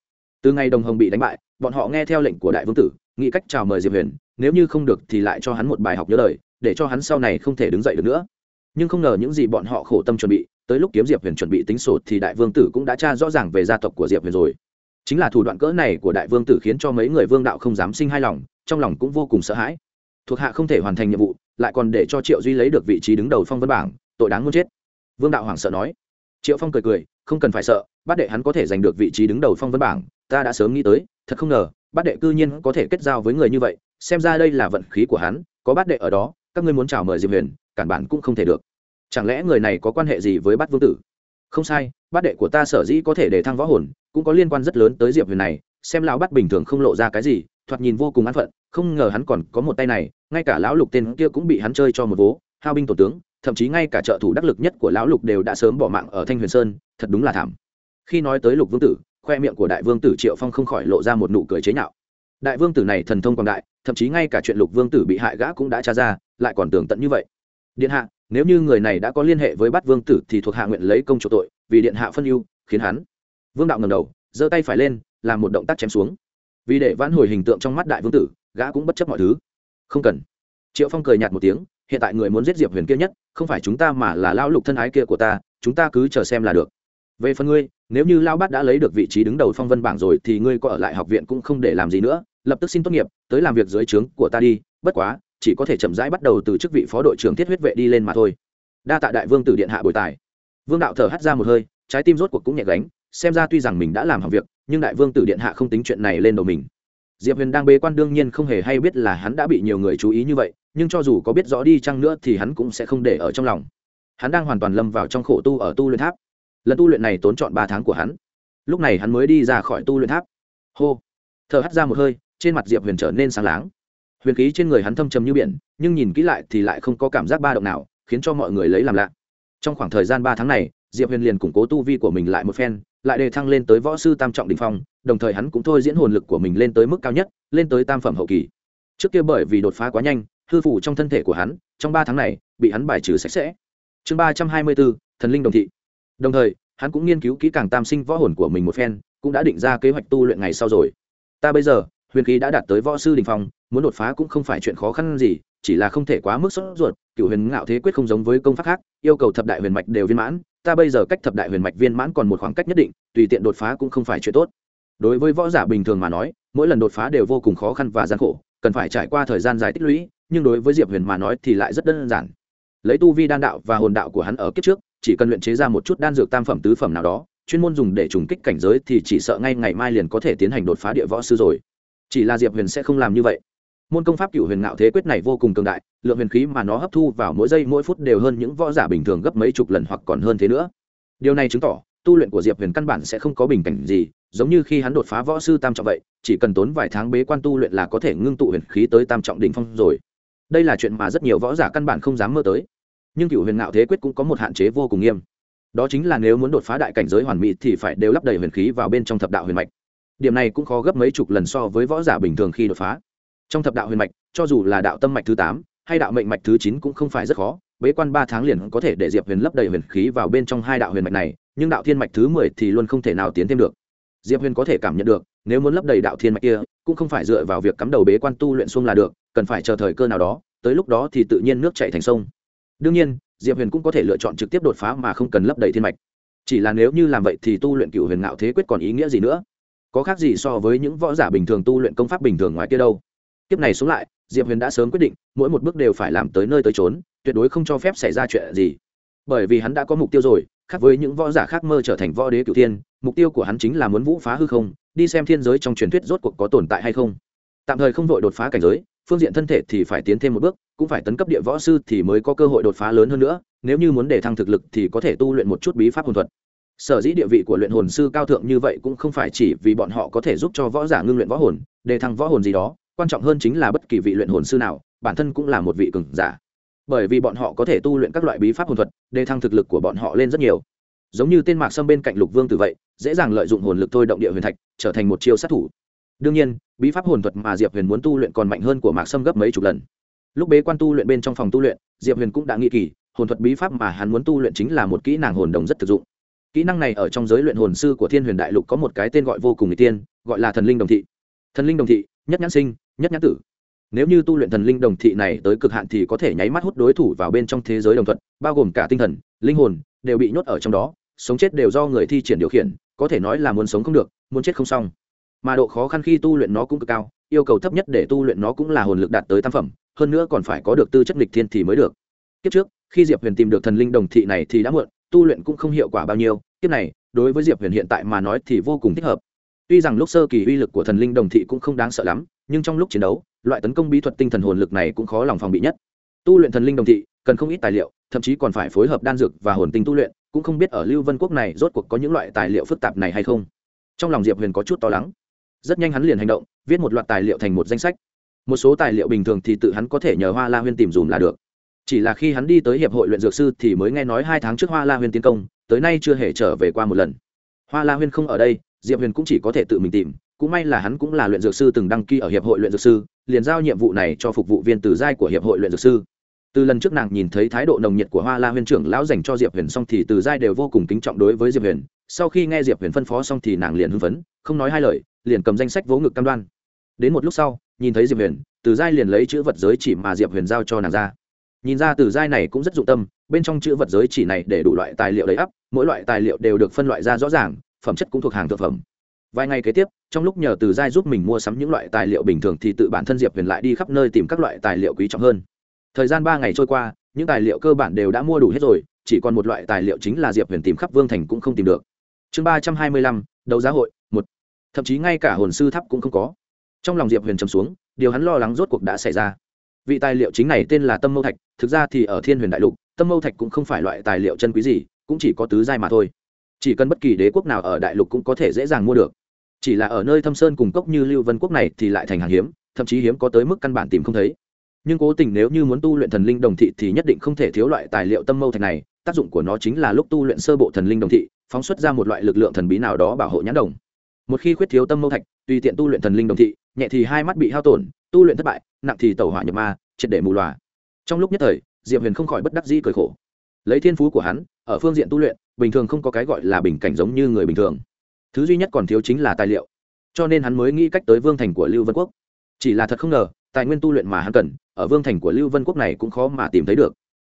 từ ngày đồng hồng bị đánh bại bọn họ nghe theo lệnh của đại vương tử nghĩ cách chào mời diệp huyền nếu như không được thì lại cho hắn một bài học nhớ lời để cho hắn sau này không thể đứng dậy được nữa nhưng không ngờ những gì bọn họ khổ tâm chuẩn bị tới lúc kiếm diệp huyền chuẩn bị tính sổ thì đại vương tử cũng đã tra rõ ràng về gia tộc của diệp huyền rồi chính là thủ đoạn cỡ này của đại vương tử khiến cho mấy người vương đạo không dám sinh hai lòng, trong lòng cũng vô cùng sợ hãi. Thuộc hạ không thể hoàn thành nhiệm vụ, lại còn để cho triệu duy lấy được vị trí đứng đầu phong vân bảng, tội đáng muốn chết. Vương đạo hoảng sợ nói. Triệu phong cười cười, không cần phải sợ, bát đệ hắn có thể giành được vị trí đứng đầu phong vân bảng, ta đã sớm nghĩ tới, thật không ngờ, bát đệ cư nhiên có thể kết giao với người như vậy, xem ra đây là vận khí của hắn, có bát đệ ở đó, các ngươi muốn chào mời diệp huyền, cản bản cũng không thể được. Chẳng lẽ người này có quan hệ gì với bát vương tử? Không sai, bát đệ của ta sở dĩ có thể để thăng võ hồn cũng có liên quan rất lớn tới diệp huyền này, xem lão bắt bình thường không lộ ra cái gì, thoạt nhìn vô cùng an phận, không ngờ hắn còn có một tay này, ngay cả lão lục tên kia cũng bị hắn chơi cho một vố, hao binh tổ tướng, thậm chí ngay cả trợ thủ đắc lực nhất của lão lục đều đã sớm bỏ mạng ở thanh huyền sơn, thật đúng là thảm. Khi nói tới lục vương tử, khoe miệng của đại vương tử triệu phong không khỏi lộ ra một nụ cười chế nhạo. Đại vương tử này thần thông quảng đại, thậm chí ngay cả chuyện lục vương tử bị hại gã cũng đã tra ra, lại còn tưởng tận như vậy. Điện hạ, nếu như người này đã có liên hệ với bát vương tử thì thuộc hạ nguyện lấy công chủ tội, vì điện hạ phân ưu, khiến hắn vương đạo ngầm đầu, giơ tay phải lên, làm một động tác chém xuống. Vì để vãn hồi hình tượng trong mắt đại vương tử, gã cũng bất chấp mọi thứ. Không cần. Triệu phong cười nhạt một tiếng, hiện tại người muốn giết diệp huyền kia nhất, không phải chúng ta mà là lão lục thân ái kia của ta, chúng ta cứ chờ xem là được. Về phần ngươi, nếu như lao bát đã lấy được vị trí đứng đầu phong vân bảng rồi, thì ngươi có ở lại học viện cũng không để làm gì nữa, lập tức xin tốt nghiệp, tới làm việc dưới trướng của ta đi, bất quá, chỉ có thể chậm rãi bắt đầu từ chức vị phó đội trưởng thiết huyết vệ đi lên mà thôi. Đa tạ đại vương tử điện hạ bồi tài. Vương đạo thở hắt ra một hơi, trái tim rốt cuộc cũng nhẹ gánh xem ra tuy rằng mình đã làm hỏng việc, nhưng đại vương tử điện hạ không tính chuyện này lên đầu mình. Diệp huyền đang bế quan đương nhiên không hề hay biết là hắn đã bị nhiều người chú ý như vậy, nhưng cho dù có biết rõ đi chăng nữa thì hắn cũng sẽ không để ở trong lòng. Hắn đang hoàn toàn lâm vào trong khổ tu ở tu luyện tháp. Lần tu luyện này tốn chọn ba tháng của hắn. Lúc này hắn mới đi ra khỏi tu luyện tháp. Hô! Thở hắt ra một hơi, trên mặt diệp huyền trở nên sáng láng. Huyền khí trên người hắn thâm trầm như biển, nhưng nhìn kỹ lại thì lại không có cảm giác ba động nào, khiến cho mọi người lấy làm lạ. Trong khoảng thời gian ba tháng này, diệp huyền liền củng cố tu vi của mình lại một phen lại đề thăng lên tới võ sư tam trọng đình phong, đồng thời hắn cũng thôi diễn hồn lực của mình lên tới mức cao nhất, lên tới tam phẩm hậu kỳ. Trước kia bởi vì đột phá quá nhanh, hư phủ trong thân thể của hắn, trong ba tháng này, bị hắn bài trừ sạch sẽ. Chương ba trăm hai mươi bốn thần linh đồng thị. Đồng thời, hắn cũng nghiên cứu kỹ càng tam sinh võ hồn của mình một phen, cũng đã định ra kế hoạch tu luyện ngày sau rồi. Ta bây giờ, huyền khí đã đạt tới võ sư đình phong, muốn đột phá cũng không phải chuyện khó khăn gì, chỉ là không thể quá mức sốt ruột cựu huyền ngạo thế quyết không giống với công pháp khác, yêu cầu thập đại huyền mạch đều viên mãn ta bây giờ cách thập đại huyền mạch viên mãn còn một khoảng cách nhất định, tùy tiện đột phá cũng không phải chuyện tốt. Đối với võ giả bình thường mà nói, mỗi lần đột phá đều vô cùng khó khăn và gian khổ, cần phải trải qua thời gian dài tích lũy, nhưng đối với diệp huyền mà nói thì lại rất đơn giản. Lấy tu vi đan đạo và hồn đạo của hắn ở kiếp trước, chỉ cần luyện chế ra một chút đan dược tam phẩm tứ phẩm nào đó, chuyên môn dùng để trùng kích cảnh giới thì chỉ sợ ngay ngày mai liền có thể tiến hành đột phá địa võ sư rồi. Chỉ là diệp huyền sẽ không làm như vậy môn công pháp cựu huyền ngạo thế quyết này vô cùng cường đại, lượng huyền khí mà nó hấp thu vào mỗi giây mỗi phút đều hơn những võ giả bình thường gấp mấy chục lần hoặc còn hơn thế nữa. Điều này chứng tỏ, tu luyện của diệp huyền căn bản sẽ không có bình cảnh gì, giống như khi hắn đột phá võ sư tam trọng vậy, chỉ cần tốn vài tháng bế quan tu luyện là có thể ngưng tụ huyền khí tới tam trọng đ ỉ n h phong rồi. Đây là chuyện mà rất nhiều võ giả căn bản không dám mơ tới. Nhưng cựu huyền ngạo thế quyết cũng có một hạn chế vô cùng nghiêm. Đó chính là nếu muốn đột phá đại cảnh giới hoàn mỹ thì phải đều lắp đầy huyền khí vào bên trong thập đạo huyền mạch. Điểm này cũng khó gấp mấy chục lần so với võ giả bình thường khi đột phá trong thập đạo huyền mạch, cho dù là đạo tâm mạch thứ tám hay đạo mệnh mạch thứ chín cũng không phải rất khó. Bế quan ba tháng liền có thể để diệp huyền lấp đầy huyền khí vào bên trong hai đạo huyền mạch này, nhưng đạo thiên mạch thứ mười thì luôn không thể nào tiến thêm được. Diệp huyền có thể cảm nhận được, nếu muốn lấp đầy đạo thiên mạch kia, cũng không phải dựa vào việc cắm đầu bế quan tu luyện xuông là được, cần phải chờ thời cơ nào đó, tới lúc đó thì tự nhiên nước chạy thành sông. Đương nhiên, diệp huyền cũng có thể lựa chọn trực tiếp đột phá mà không cần lấp đầy thiên mạch. Chỉ là nếu như làm vậy thì tu luyện cựu huyền ngạo thế quyết còn ý nghĩa gì nữa? Có khác gì so với những võ giả bình thường tu luyện công pháp bình thường ngoài kia đâu? Kiếp này xuống lại, diệp huyền đã sớm quyết định, mỗi một bước đều phải làm tới nơi tới trốn tuyệt đối không cho phép xảy ra chuyện gì. Bởi vì hắn đã có mục tiêu rồi, khác với những võ giả khác mơ trở thành võ đế cửu thiên, mục tiêu của hắn chính là muốn vũ phá hư không, đi xem thiên giới trong truyền thuyết rốt cuộc có tồn tại hay không. Tạm thời không vội đột phá cảnh giới, phương diện thân thể thì phải tiến thêm một bước, cũng phải tấn cấp địa võ sư thì mới có cơ hội đột phá lớn hơn nữa, nếu như muốn để thăng thực lực thì có thể tu luyện một chút bí pháp hồn thuật. Sở dĩ địa vị của luyện hồn sư cao thượng như vậy cũng không phải chỉ vì bọn họ có thể giúp cho võ giả ngưng luyện võ hồn đề thăng võ hồn gì đó quan trọng hơn chính là bất kỳ vị luyện hồn sư nào, bản thân cũng là một vị cường giả. Bởi vì bọn họ có thể tu luyện các loại bí pháp hồn thuật đề thăng thực lực của bọn họ lên rất nhiều. Giống như tên mạc sâm bên cạnh lục vương tử vậy, dễ dàng lợi dụng hồn lực thôi động địa huyền thạch, trở thành một chiêu sát thủ. Đương nhiên, bí pháp hồn thuật mà diệp huyền muốn tu luyện còn mạnh hơn của mạc sâm gấp mấy chục lần. Lúc bế quan tu luyện bên trong phòng tu luyện, diệp huyền cũng đã nghĩ kỳ hồn thuật bí pháp mà hắn muốn tu luyện chính là một kỹ năng hồn đồng rất thực dụng. Kỹ năng này ở trong giới luyện hồn sư của thiên huyền đại lục có một cái tên gọi vô cùng n g tiên, gọi là thần linh đồng thị. Thần linh đồng thị, nhất nhãn sinh nhất nhãn tử. Nếu như tu luyện thần linh đồng thị này tới cực hạn thì có thể nháy mắt hút đối thủ vào bên trong thế giới đồng thuận, bao gồm cả tinh thần, linh hồn, đều bị nhốt ở trong đó, sống chết đều do người thi triển điều khiển, có thể nói là muốn sống không được, muốn chết không xong. Mà độ khó khăn khi tu luyện nó cũng cực cao, yêu cầu thấp nhất để tu luyện nó cũng là hồn lực đạt tới tam phẩm, hơn nữa còn phải có được tư chất nghịch thiên thì mới được. Kiếp trước, khi diệp huyền tìm được thần linh đồng thị này thì đã muộn, tu luyện cũng không hiệu quả bao nhiêu, kiếp này, đối với diệp huyền hiện tại mà nói thì vô cùng thích hợp. Tuy rằng lúc sơ kỳ uy lực của thần linh đồng thị cũng không đáng sợ lắm nhưng trong lúc chiến đấu, loại tấn công bí thuật tinh thần hồn lực này cũng khó lòng phòng bị nhất. Tu luyện thần linh đồng thị, cần không ít tài liệu, thậm chí còn phải phối hợp đan dược và hồn tinh tu luyện, cũng không biết ở lưu vân quốc này rốt cuộc có những loại tài liệu phức tạp này hay không. Trong lòng diệp huyền có chút to lắng. Rất nhanh hắn liền hành động, viết một loạt tài liệu thành một danh sách. Một số tài liệu bình thường thì tự hắn có thể nhờ hoa la huyên tìm dùm là được. Chỉ là khi hắn đi tới hiệp hội luyện dược sư thì mới nghe nói hai tháng trước hoa la huyên tiến công, tới nay chưa hề trở về qua một lần. Hoa la huyên không ở đây, diệp huyền cũng chỉ có thể tự mình tìm cũng may là hắn cũng là luyện dược sư từng đăng ký ở hiệp hội luyện dược sư, liền giao nhiệm vụ này cho phục vụ viên từ giai của hiệp hội luyện dược sư. Từ lần trước nàng nhìn thấy thái độ nồng nhiệt của hoa la Huyền trưởng lão dành cho diệp huyền xong thì từ giai đều vô cùng kính trọng đối với diệp huyền. Sau khi nghe diệp huyền phân phó xong thì nàng liền hưng phấn, không nói hai lời, liền cầm danh sách vỗ ngực cam đoan. Đến một lúc sau, nhìn thấy diệp huyền, từ giai liền lấy chữ vật giới chỉ mà diệp huyền giao cho nàng ra. Nhìn ra từ giai này cũng rất dụng tâm, bên trong chữ vật giới chỉ này để đủ loại tài liệu đầy ắp, mỗi loại tài liệu đều được phân loại ra rõ ràng, phẩm chất cũng thuộc hàng thực phẩm vài ngày kế tiếp, trong lúc nhờ từ giai giúp mình mua sắm những loại tài liệu bình thường thì tự bản thân diệp huyền lại đi khắp nơi tìm các loại tài liệu quý trọng hơn. Thời gian ba ngày trôi qua, những tài liệu cơ bản đều đã mua đủ hết rồi, chỉ còn một loại tài liệu chính là diệp huyền tìm khắp vương thành cũng không tìm được. Chương ba trăm hai mươi lăm, đấu giá hội, một. Thậm chí ngay cả hồn sư tháp cũng không có. Trong lòng diệp huyền trầm xuống, điều hắn lo lắng rốt cuộc đã xảy ra. Vị tài liệu chính này tên là tâm mâu thạch, thực ra thì ở thiên huyền đại lục, tâm mâu thạch cũng không phải loại tài liệu chân quý gì, cũng chỉ có tứ giai mà thôi. Chỉ cần bất kỳ đế quốc nào ở đại lục cũng có thể dễ dàng mua được chỉ là ở nơi thâm sơn cùng cốc như lưu vân quốc này thì lại thành hàng hiếm, thậm chí hiếm có tới mức căn bản tìm không thấy. Nhưng cố tình nếu như muốn tu luyện thần linh đồng thị thì nhất định không thể thiếu loại tài liệu tâm mâu thạch này, tác dụng của nó chính là lúc tu luyện sơ bộ thần linh đồng thị, phóng xuất ra một loại lực lượng thần bí nào đó bảo hộ nhãn đồng. Một khi khuyết thiếu tâm mâu thạch, tùy tiện tu luyện thần linh đồng thị, nhẹ thì hai mắt bị hao tổn, tu luyện thất bại, nặng thì tẩu hỏa nhập ma, triệt để mù loà. Trong lúc nhất thời, diệp huyền không khỏi bất đắc dĩ cười khổ. Lấy thiên phú của hắn, ở phương diện tu luyện, bình thường không có cái gọi là bình cảnh giống như người bình thường thứ duy nhất còn thiếu chính là tài liệu. Cho nên hắn mới nghĩ cách tới vương thành của lưu vân quốc. Chỉ là thật không ngờ, tài nguyên tu luyện mà hắn cần, ở vương thành của lưu vân quốc này cũng khó mà tìm thấy được.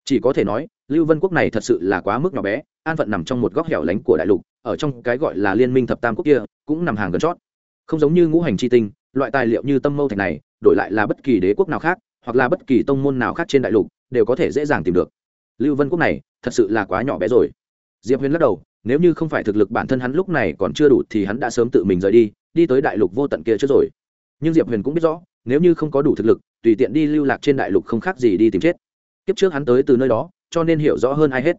Chỉ có thể nói, lưu vân quốc này thật sự là quá mức nhỏ bé, an phận nằm trong một góc hẻo lánh của đại lục, ở trong cái gọi là liên minh thập tam quốc kia, cũng nằm hàng gần chót. Không giống như ngũ hành c h i tinh, loại tài liệu như tâm mâu thạch này, đổi lại là bất kỳ đế quốc nào khác, hoặc là bất kỳ tông môn nào khác trên đại lục, đều có thể dễ dàng tìm được. Lưu vân quốc này, thật sự là quá nhỏ bé rồi. Diệp huyền lắc đầu nếu như không phải thực lực bản thân hắn lúc này còn chưa đủ thì hắn đã sớm tự mình rời đi đi tới đại lục vô tận kia trước rồi. Nhưng diệp huyền cũng biết rõ, nếu như không có đủ thực lực, tùy tiện đi lưu lạc trên đại lục không khác gì đi tìm chết. Kiếp trước hắn tới từ nơi đó, cho nên hiểu rõ hơn ai hết.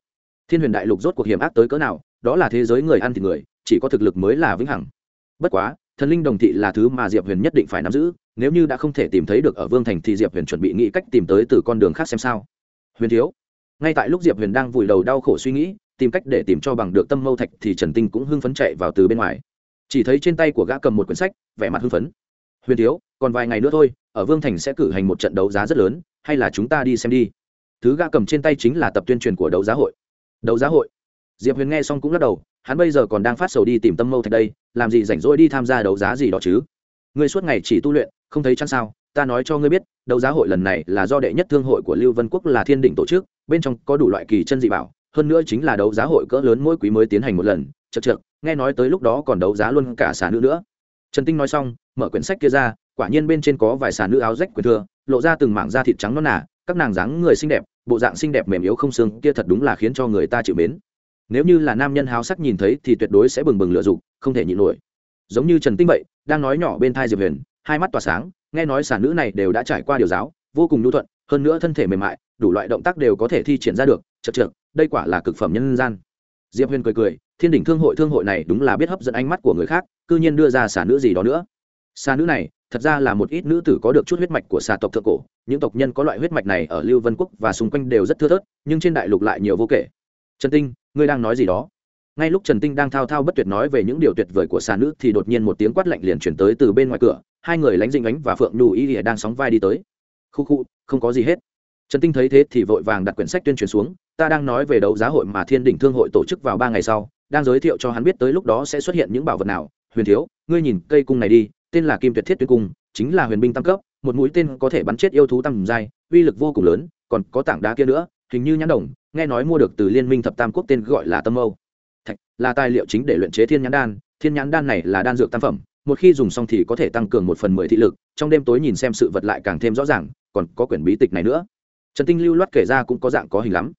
Thiên huyền đại lục rốt cuộc hiểm ác tới cỡ nào, đó là thế giới người ăn thịt người, chỉ có thực lực mới là vĩnh hằng. Bất quá, thần linh đồng thị là thứ mà diệp huyền nhất định phải nắm giữ, nếu như đã không thể tìm thấy được ở vương thành thì diệp huyền chuẩn bị nghĩ cách tìm tới từ con đường khác xem sao. Huyền thiếu, ngay tại lúc diệp huyền đang vùi đầu đau khổ suy nghĩ tìm cách để tìm cho bằng được tâm mâu thạch thì trần tinh cũng hưng phấn chạy vào từ bên ngoài. Chỉ thấy trên tay của gã cầm một quyển sách, vẻ mặt hưng phấn. Huyền thiếu, còn vài ngày nữa thôi, ở vương thành sẽ cử hành một trận đấu giá rất lớn, hay là chúng ta đi xem đi? Thứ gã cầm trên tay chính là tập tuyên truyền của đấu giá hội. Đấu giá hội? Diệp huyền nghe xong cũng lắc đầu, hắn bây giờ còn đang phát sầu đi tìm tâm mâu thạch đây, làm gì rảnh rỗi đi tham gia đấu giá gì đó chứ? Ngươi suốt ngày chỉ tu luyện, không thấy chăng sao? Ta nói cho ngươi biết, đấu giá hội lần này là do đệ nhất thương hội của lưu vân quốc là thiên đỉnh tổ chức, bên trong có đủ loại kỳ chân dị bảo hơn nữa chính là đấu giá hội cỡ lớn mỗi quý mới tiến hành một lần, chật chật nghe nói tới lúc đó còn đấu giá luôn cả xà nữ nữa. Trần tinh nói xong, mở quyển sách kia ra, quả nhiên bên trên có vài xà nữ áo rách quyền thừa lộ ra từng mảng da thịt trắng non nà, các nàng dáng người xinh đẹp, bộ dạng xinh đẹp mềm yếu không xương, kia thật đúng là khiến cho người ta chịu mến. Nếu như là nam nhân háo sắc nhìn thấy thì tuyệt đối sẽ bừng bừng lựa dục không thể nhịn nổi. Giống như trần tinh vậy, đang nói nhỏ bên thai diệp huyền, hai mắt tỏa sáng, nghe nói xà nữ này đều đã trải qua điều giáo, vô cùng nhu thuận, hơn nữa thân thể mềm mại, đủ loại động tác đều có thể thi triển ra được, chật chược đây quả là cực phẩm nhân gian. Diệp huyền cười cười, thiên đỉnh thương hội thương hội này đúng là biết hấp dẫn ánh mắt của người khác c ư nhiên đưa ra xà nữ gì đó nữa. Xà nữ này, thật ra là một ít nữ tử có được chút huyết mạch của xà tộc thượng cổ, những tộc nhân có loại huyết mạch này ở lưu vân quốc và xung quanh đều rất thưa thớt, nhưng trên đại lục lại nhiều vô kể. Trần tinh, ngươi đang nói gì đó? Ngay lúc trần tinh đang thao thao bất tuyệt nói về những điều tuyệt vời của xà nữ thì đột nhiên một tiếng quát lạnh liền chuyển tới từ bên ngoài cửa, hai người lánh dinh ánh và phượng nù y đang sóng vai đi tới. Khu khu, không có gì hết. Trần tinh thấy thế thì vội vàng đặt quyển sách tuyên truyền xuống ta đang nói về đấu giá hội mà thiên đỉnh thương hội tổ chức vào ba ngày sau, đang giới thiệu cho hắn biết tới lúc đó sẽ xuất hiện những bảo vật nào. Huyền thiếu, ngươi nhìn cây cung này đi, tên là kim tuyệt thiết Tuyến cung, chính là huyền binh tam cấp, một mũi tên có thể bắn chết yêu thú tam giai, uy lực vô cùng lớn, còn có tảng đá kia nữa, hình như nhãn đồng, nghe nói mua được từ liên minh thập tam quốc tên gọi là tâm âu. Thạch, là tài liệu chính để luyện chế thiên nhãn đan, thiên nhãn đan này là đan dược tam phẩm, một khi dùng xong thì có thể tăng cường một phần mười thị lực, trong đêm tối nhìn xem sự vật lại càng thêm rõ ràng, còn có quyển bí tịch này nữa. Trần tinh lưu loát kể ra cũng có dạng có hình lắm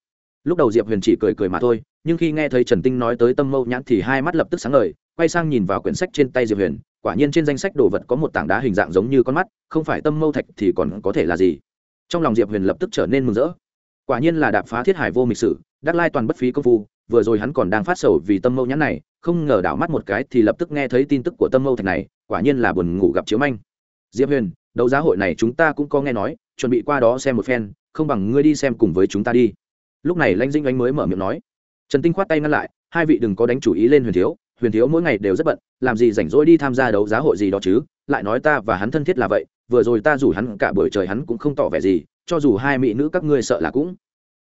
lúc đầu diệp huyền chỉ cười cười mà thôi, nhưng khi nghe thấy trần tinh nói tới tâm mâu nhãn thì hai mắt lập tức sáng ngời, quay sang nhìn vào quyển sách trên tay diệp huyền, quả nhiên trên danh sách đồ vật có một tảng đá hình dạng giống như con mắt, không phải tâm mâu thạch thì còn có thể là gì? Trong lòng diệp huyền lập tức trở nên mừng rỡ. Quả nhiên là đạp phá thiết hải vô mịch sử, đắc lai toàn bất phí công phu, vừa rồi hắn còn đang phát sầu vì tâm mâu nhãn này, không ngờ đảo mắt một cái thì lập tức nghe thấy tin tức của tâm mâu thạch này, quả nhiên là buồn ngủ gặp chiếu manh. Diệp huyền, đấu giá hội này chúng ta cũng có nghe nói, chuẩn bị qua đó xem một phen, không bằng ngươi đi xem cùng với chúng ta đi lúc này lãnh dinh anh mới mở miệng nói, trần tinh khoát tay ngăn lại, hai vị đừng có đánh chủ ý lên huyền thiếu huyền thiếu mỗi ngày đều rất bận, làm gì rảnh rỗi đi tham gia đấu giá hội gì đó chứ? Lại nói ta và hắn thân thiết là vậy, vừa rồi ta rủ hắn cả buổi trời hắn cũng không tỏ vẻ gì, cho dù hai mỹ nữ các ngươi sợ là cũng.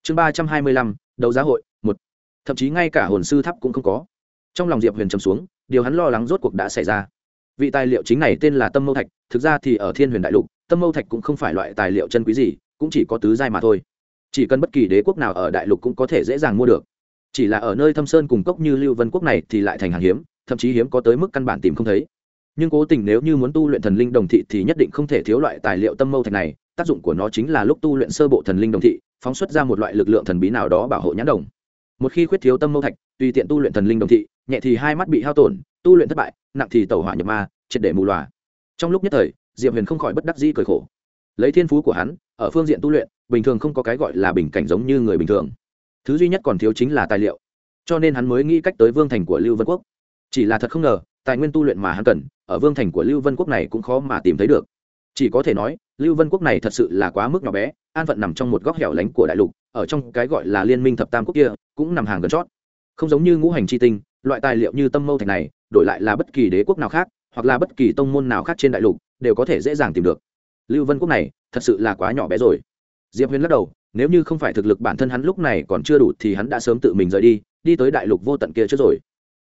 Chương ba trăm hai mươi lăm, đấu giá hội, một. Thậm chí ngay cả hồn sư tháp cũng không có. Trong lòng diệp huyền trầm xuống, điều hắn lo lắng rốt cuộc đã xảy ra. Vị tài liệu chính này tên là tâm mâu thạch, thực ra thì ở thiên huyền đại lục, tâm mâu thạch cũng không phải loại tài liệu chân quý gì, cũng chỉ có tứ giai mà thôi chỉ cần bất kỳ đế quốc nào ở đại lục cũng có thể dễ dàng mua được. Chỉ là ở nơi thâm sơn cùng cốc như lưu vân quốc này thì lại thành hàng hiếm, thậm chí hiếm có tới mức căn bản tìm không thấy. Nhưng cố tình nếu như muốn tu luyện thần linh đồng thị thì nhất định không thể thiếu loại tài liệu tâm mâu thạch này, tác dụng của nó chính là lúc tu luyện sơ bộ thần linh đồng thị, phóng xuất ra một loại lực lượng thần bí nào đó bảo hộ nhãn đồng. Một khi khuyết thiếu tâm mâu thạch, tùy tiện tu luyện thần linh đồng thị, nhẹ thì hai mắt bị hao tổn, tu luyện thất bại, nặng thì tẩu hỏa nhập ma, triệt để mù loà. Trong lúc nhất thời, diệp huyền không khỏi bất đắc dĩ cười khổ. Lấy thiên phú của hắn, ở phương diện tu luyện bình thường không có cái gọi là bình cảnh giống như người bình thường. Thứ duy nhất còn thiếu chính là tài liệu. Cho nên hắn mới nghĩ cách tới vương thành của lưu vân quốc. Chỉ là thật không ngờ, tài nguyên tu luyện mà hắn cần, ở vương thành của lưu vân quốc này cũng khó mà tìm thấy được. Chỉ có thể nói, lưu vân quốc này thật sự là quá mức nhỏ bé, an phận nằm trong một góc hẻo lánh của đại lục, ở trong cái gọi là liên minh thập tam quốc kia, cũng nằm hàng gần chót. Không giống như ngũ hành c h i tinh, loại tài liệu như tâm mâu thạch này, đổi lại là bất kỳ đế quốc nào khác, hoặc là bất kỳ tông môn nào khác trên đại lục, đều có thể dễ dàng tìm được. Lưu vân quốc này, thật sự là quá nhỏ bé rồi diệp huyền lắc đầu, nếu như không phải thực lực bản thân hắn lúc này còn chưa đủ thì hắn đã sớm tự mình rời đi đi tới đại lục vô tận kia trước rồi.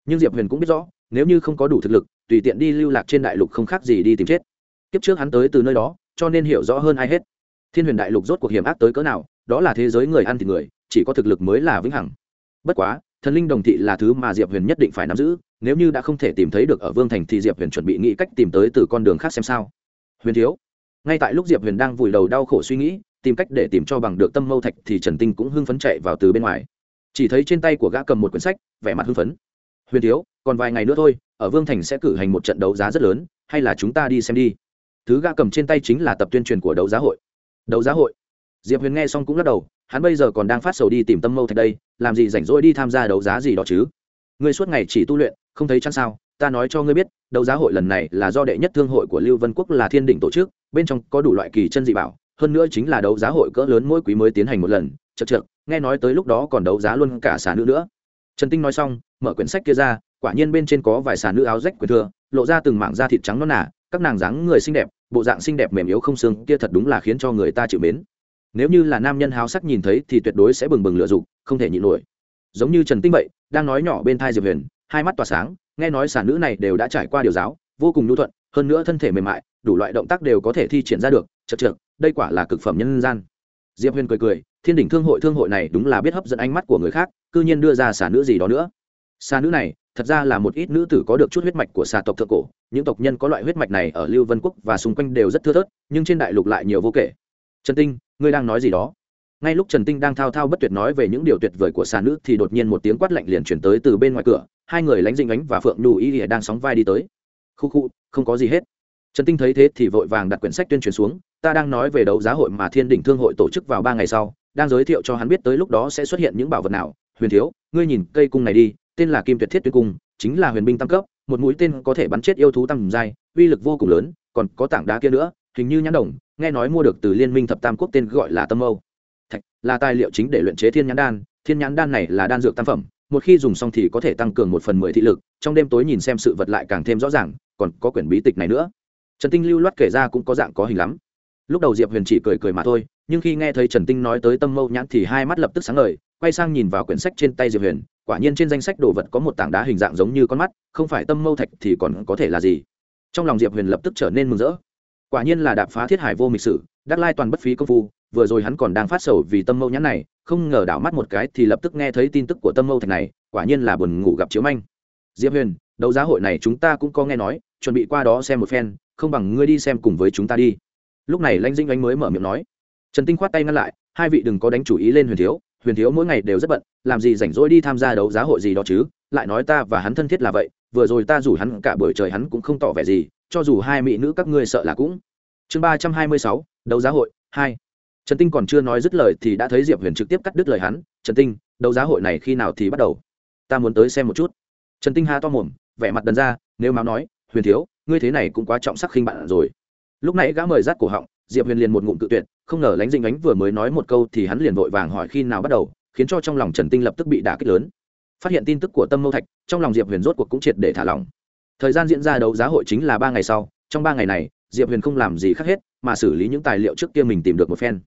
Nhưng diệp huyền cũng biết rõ, nếu như không có đủ thực lực, tùy tiện đi lưu lạc trên đại lục không khác gì đi tìm chết. Kiếp trước hắn tới từ nơi đó, cho nên hiểu rõ hơn ai hết. Thiên huyền đại lục rốt cuộc hiểm ác tới cỡ nào, đó là thế giới người ăn thịt người, chỉ có thực lực mới là vĩnh hằng. Bất quá, thần linh đồng thị là thứ mà diệp huyền nhất định phải nắm giữ, nếu như đã không thể tìm thấy được ở vương thành thì diệp huyền chuẩn bị nghĩ cách tìm tới từ con đường khác xem sao. Huyền thiếu, ngay tại lúc diệp huyền đang vùi đầu đau khổ suy nghĩ tìm cách để tìm cho bằng được tâm mâu thạch thì trần tinh cũng hưng phấn chạy vào từ bên ngoài. Chỉ thấy trên tay của gã cầm một quyển sách, vẻ mặt hưng phấn. Huyền thiếu, còn vài ngày nữa thôi, ở vương thành sẽ cử hành một trận đấu giá rất lớn, hay là chúng ta đi xem đi? Thứ gã cầm trên tay chính là tập tuyên truyền của đấu giá hội. Đấu giá hội? Diệp huyền nghe xong cũng lắc đầu, hắn bây giờ còn đang phát sầu đi tìm tâm mâu thạch đây, làm gì rảnh rỗi đi tham gia đấu giá gì đó chứ? Ngươi suốt ngày chỉ tu luyện, không thấy chăng sao? Ta nói cho ngươi biết, đấu giá hội lần này là do đệ nhất thương hội của lưu vân quốc là thiên đỉnh tổ chức, bên trong có đủ loại kỳ chân dị bảo hơn nữa chính là đấu giá hội cỡ lớn mỗi quý mới tiến hành một lần, chật chật nghe nói tới lúc đó còn đấu giá luôn cả xà nữ nữa. Trần tinh nói xong, mở quyển sách kia ra, quả nhiên bên trên có vài xà nữ áo rách quyền thừa, lộ ra từng mảng da thịt trắng non nà, các nàng dáng người xinh đẹp, bộ dạng xinh đẹp mềm yếu không xương, kia thật đúng là khiến cho người ta chịu mến. Nếu như là nam nhân háo sắc nhìn thấy thì tuyệt đối sẽ bừng bừng lựa dục không thể nhịn nổi. Giống như trần tinh vậy, đang nói nhỏ bên thai diệp huyền, hai mắt tỏa sáng, nghe nói sản nữ này đều đã trải qua điều giáo, vô cùng nhu thuận, hơn nữa thân thể mềm mại, đủ loại động tác đều có thể thi triển ra được, chật chược đây quả là cực phẩm nhân gian. Diệp huyền cười cười, thiên đỉnh thương hội thương hội này đúng là biết hấp dẫn ánh mắt của người khác c ư nhiên đưa ra xà nữ gì đó nữa. Xà nữ này, thật ra là một ít nữ tử có được chút huyết mạch của xà tộc thượng cổ, những tộc nhân có loại huyết mạch này ở lưu vân quốc và xung quanh đều rất thưa thớt, nhưng trên đại lục lại nhiều vô kể. Trần tinh, ngươi đang nói gì đó? Ngay lúc trần tinh đang thao thao bất tuyệt nói về những điều tuyệt vời của xà nữ thì đột nhiên một tiếng quát lạnh liền chuyển tới từ bên ngoài cửa, hai người lánh dinh ánh và phượng nù y đang sóng vai đi tới. Khu khu, không có gì hết. Trần tinh thấy thế thì vội vàng đặt quyển sách tuyên truyền xuống ta đang nói về đấu giá hội mà thiên đỉnh thương hội tổ chức vào ba ngày sau, đang giới thiệu cho hắn biết tới lúc đó sẽ xuất hiện những bảo vật nào. Huyền thiếu, ngươi nhìn cây cung này đi, tên là kim tuyệt thiết Tuyến cung, chính là huyền binh tam cấp, một mũi tên có thể bắn chết yêu thú tam giai, uy lực vô cùng lớn, còn có tảng đá kia nữa, hình như nhãn đồng, nghe nói mua được từ liên minh thập tam quốc tên gọi là tâm âu. Thạch, là tài liệu chính để luyện chế thiên nhãn đan, thiên nhãn đan này là đan dược tam phẩm, một khi dùng xong thì có thể tăng cường một phần mười thị lực, trong đêm tối nhìn xem sự vật lại càng thêm rõ ràng, còn có quyển bí tịch này nữa. Trần tinh lưu loát kể ra cũng có dạng có hình lắm lúc đầu diệp huyền chỉ cười cười mà thôi, nhưng khi nghe thấy trần tinh nói tới tâm mâu nhãn thì hai mắt lập tức sáng ngời, quay sang nhìn vào quyển sách trên tay diệp huyền, quả nhiên trên danh sách đồ vật có một tảng đá hình dạng giống như con mắt, không phải tâm mâu thạch thì còn có thể là gì? Trong lòng diệp huyền lập tức trở nên mừng rỡ. Quả nhiên là đạp phá thiết hải vô mịch sử, đắc lai toàn bất phí công phu, vừa rồi hắn còn đang phát sầu vì tâm mâu nhãn này, không ngờ đảo mắt một cái thì lập tức nghe thấy tin tức của tâm mâu thạch này, quả nhiên là buồn ngủ gặp chiếu manh. Diệp huyền, đấu giá hội này chúng ta cũng có nghe nói, chuẩn bị qua đó xem một phen, không bằng ngươi đi xem cùng với chúng ta đi lúc này lãnh dinh anh mới mở miệng nói, trần tinh khoát tay ngăn lại, hai vị đừng có đánh chủ ý lên huyền thiếu huyền thiếu mỗi ngày đều rất bận, làm gì rảnh rỗi đi tham gia đấu giá hội gì đó chứ? Lại nói ta và hắn thân thiết là vậy, vừa rồi ta rủ hắn cả buổi trời hắn cũng không tỏ vẻ gì, cho dù hai mỹ nữ các ngươi sợ là cũng. Chương ba trăm hai mươi sáu, đấu giá hội hai. Trần tinh còn chưa nói dứt lời thì đã thấy diệp huyền trực tiếp cắt đứt lời hắn, trần tinh, đấu giá hội này khi nào thì bắt đầu? Ta muốn tới xem một chút. Trần tinh ha to mồm, vẻ mặt đần ra, nếu máu nói, huyền thiếu, ngươi thế này cũng quá trọng sắc khinh bạn rồi lúc nãy gã mời rát cổ họng, diệp huyền liền một ngụm cự tuyệt, không ngờ lánh dinh ánh vừa mới nói một câu thì hắn liền vội vàng hỏi khi nào bắt đầu, khiến cho trong lòng trần tinh lập tức bị đả kích lớn. Phát hiện tin tức của tâm mâu thạch, trong lòng diệp huyền rốt cuộc cũng triệt để thả lỏng. Thời gian diễn ra đấu giá hội chính là ba ngày sau, trong ba ngày này, diệp huyền không làm gì khác hết, mà xử lý những tài liệu trước kia mình tìm được một phen.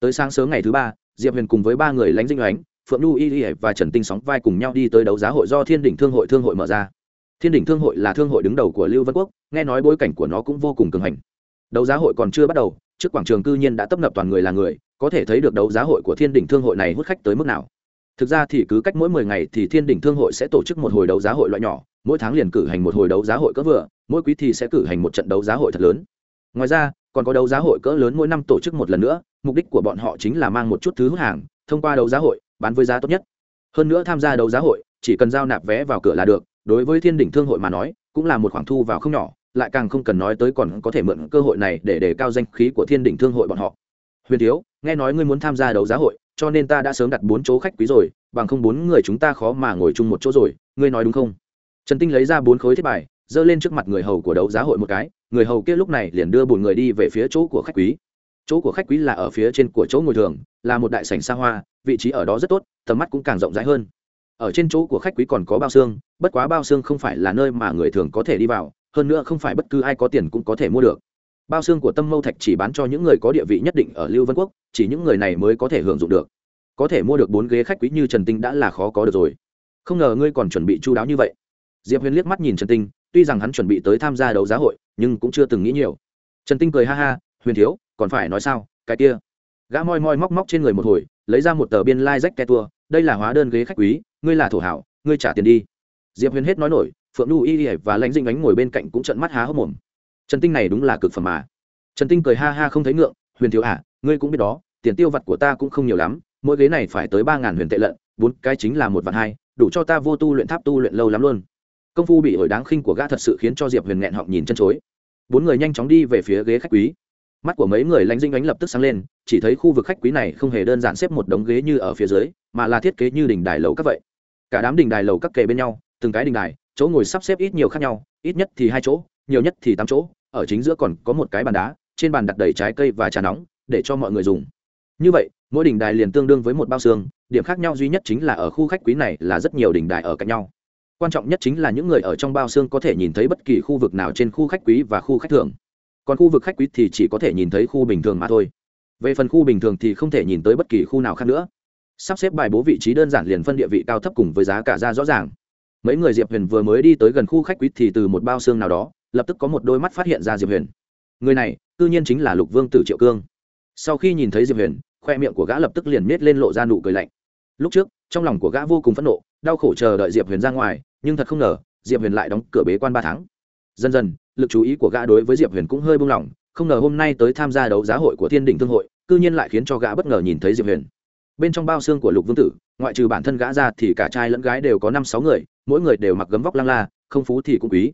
Tới sáng sớm ngày thứ ba, diệp huyền cùng với ba người lánh dinh ánh, phượng nhu, y y và trần tinh sóng vai cùng nhau đi tới đấu giá hội do thiên đỉnh thương hội thương hội mở ra. Thiên đỉnh thương hội là thương hội đứng đầu của lưu vân quốc, nghe nói bối cảnh của nó cũng vô cùng cường hành đấu giá hội còn chưa bắt đầu, trước quảng trường cư nhiên đã tấp nập toàn người là người, có thể thấy được đấu giá hội của thiên đỉnh thương hội này hút khách tới mức nào. Thực ra thì cứ cách mỗi mười ngày thì thiên đỉnh thương hội sẽ tổ chức một hồi đấu giá hội loại nhỏ, mỗi tháng liền cử hành một hồi đấu giá hội cỡ vừa, mỗi quý thì sẽ cử hành một trận đấu giá hội thật lớn. Ngoài ra, còn có đấu giá hội cỡ lớn mỗi năm tổ chức một lần nữa, mục đích của bọn họ chính là mang một chút thứ hút hàng, thông qua đấu giá hội, bán với giá tốt nhất. Hơn nữa tham gia đấu giá hội, chỉ cần giao nạp vé vào cửa là được, đối với thiên đỉnh thương hội mà nói, cũng là một khoản thu vào không nhỏ lại càng không cần nói tới còn có thể mượn cơ hội này để đề cao danh khí của thiên đỉnh thương hội bọn họ. Huyền thiếu, nghe nói ngươi muốn tham gia đấu giá hội, cho nên ta đã sớm đặt bốn chỗ khách quý rồi, bằng không bốn người chúng ta khó mà ngồi chung một chỗ rồi, ngươi nói đúng không? Trần tinh lấy ra bốn khối thiết bài, giơ lên trước mặt người hầu của đấu giá hội một cái, người hầu kia lúc này liền đưa bốn người đi về phía chỗ của khách quý. Chỗ của khách quý là ở phía trên của chỗ ngồi thường, là một đại sảnh xa hoa, vị trí ở đó rất tốt, tầm mắt cũng càng rộng rãi hơn. Ở trên chỗ của khách quý còn có bao xương, bất quá bao xương không phải là nơi mà người thường có thể đi vào hơn nữa không phải bất cứ ai có tiền cũng có thể mua được. Bao xương của tâm mâu thạch chỉ bán cho những người có địa vị nhất định ở lưu vân quốc, chỉ những người này mới có thể hưởng dụng được. Có thể mua được bốn ghế khách quý như trần tinh đã là khó có được rồi. Không ngờ ngươi còn chuẩn bị chu đáo như vậy. Diệp huyền liếc mắt nhìn trần tinh, tuy rằng hắn chuẩn bị tới tham gia đấu giá hội, nhưng cũng chưa từng nghĩ nhiều. Trần tinh cười ha ha, huyền thiếu, còn phải nói sao, cái kia. Gã moi moi móc móc trên người một hồi, lấy ra một tờ biên lai、like、rách ke tour đây là hóa đơn ghế khách quý, ngươi là thổ hảo, ngươi trả tiền đi. Diệp huyền hết nói nổi phượng nhu y y và lãnh dinh ánh ngồi bên cạnh cũng trận mắt há hốc mồm. Trần tinh này đúng là cực phẩm mà. Trần tinh cười ha ha không thấy ngượng, huyền thiếu à ngươi cũng biết đó, tiền tiêu vặt của ta cũng không nhiều lắm, mỗi ghế này phải tới ba ngàn huyền tệ lận, bốn cái chính là một vạn hai, đủ cho ta vô tu luyện tháp tu luyện lâu lắm luôn. Công phu bị ổi đáng khinh của gã thật sự khiến cho diệp huyền nghẹn họng nhìn chân chối. Bốn người nhanh chóng đi về phía ghế khách quý. Mắt của mấy người lãnh dinh ánh lập tức sáng lên, chỉ thấy khu vực khách quý này không hề đơn giản xếp một đống ghế như ở phía dưới, mà là thiết kế như đỉnh đài lầu các vậy. Cả đám đỉnh đài lầu các kề bên nhau, từng cái đỉnh đài chỗ ngồi sắp xếp ít nhiều khác nhau, ít nhất thì hai chỗ, nhiều nhất thì tám chỗ, ở chính giữa còn có một cái bàn đá, trên bàn đặt đầy trái cây và trà nóng, để cho mọi người dùng. Như vậy, mỗi đỉnh đài liền tương đương với một bao xương, điểm khác nhau duy nhất chính là ở khu khách quý này là rất nhiều đỉnh đài ở cạnh nhau. Quan trọng nhất chính là những người ở trong bao xương có thể nhìn thấy bất kỳ khu vực nào trên khu khách quý và khu khách thường còn khu vực khách quý thì chỉ có thể nhìn thấy khu bình thường mà thôi. Về phần khu bình thường thì không thể nhìn tới bất kỳ khu nào khác nữa. Sắp xếp bài bố vị trí đơn giản liền phân địa vị cao thấp cùng với giá cả ra rõ ràng mấy người diệp huyền vừa mới đi tới gần khu khách quý thì từ một bao xương nào đó, lập tức có một đôi mắt phát hiện ra diệp huyền. Người này tự nhiên chính là lục vương tử triệu cương. Sau khi nhìn thấy diệp huyền, khoe miệng của gã lập tức liền miết lên lộ ra nụ cười lạnh. Lúc trước, trong lòng của gã vô cùng phẫn nộ, đau khổ chờ đợi diệp huyền ra ngoài, nhưng thật không ngờ, diệp huyền lại đóng cửa bế quan ba tháng. Dần dần, lực chú ý của gã đối với diệp huyền cũng hơi buông lỏng, không ngờ hôm nay tới tham gia đấu giá hội của thiên đình thương hội, cư nhiên lại khiến cho gã bất ngờ nhìn thấy diệp huyền. Bên trong bao xương của lục vương tử, ngoại trừ bản thân gã ra thì cả trai lẫn gái đều có năm sáu người mỗi người đều mặc gấm vóc lăng la, không phú thì cũng quý.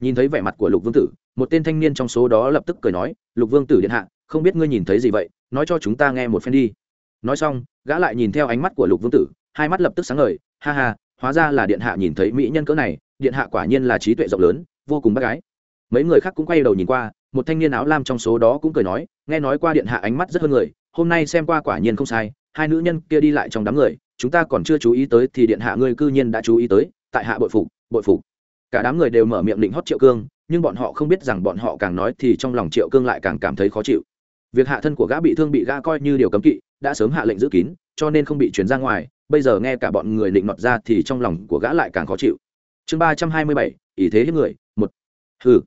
Nhìn thấy vẻ mặt của lục vương tử, một tên thanh niên trong số đó lập tức cười nói, lục vương tử điện hạ, không biết ngươi nhìn thấy gì vậy, nói cho chúng ta nghe một phen đi. Nói xong, gã lại nhìn theo ánh mắt của lục vương tử, hai mắt lập tức sáng ngời, ha ha, hóa ra là điện hạ nhìn thấy mỹ nhân cỡ này, điện hạ quả nhiên là trí tuệ rộng lớn, vô cùng bác gái mấy người khác cũng quay đầu nhìn qua, một thanh niên áo lam trong số đó cũng cười nói, nghe nói qua điện hạ ánh mắt rất hơn người, hôm nay xem qua quả nhiên không sai, hai nữ nhân kia đi lại trong đám người, chúng ta còn chưa chú ý tới thì điện hạ ngươi cư nhiên đã chú ý tới tại hạ bội phục bội phục. Cả đám người đều mở miệng định hót triệu cương, nhưng bọn họ không biết rằng bọn họ càng nói thì trong lòng triệu cương lại càng cảm thấy khó chịu. Việc hạ thân của gã bị thương bị gã coi như điều cấm kỵ, đã sớm hạ lệnh giữ kín, cho nên không bị chuyển ra ngoài, bây giờ nghe cả bọn người định nọt ra thì trong lòng của gã lại càng khó chịu. Chương ba trăm hai mươi bảy ý thế hiếp người, một. Hừ.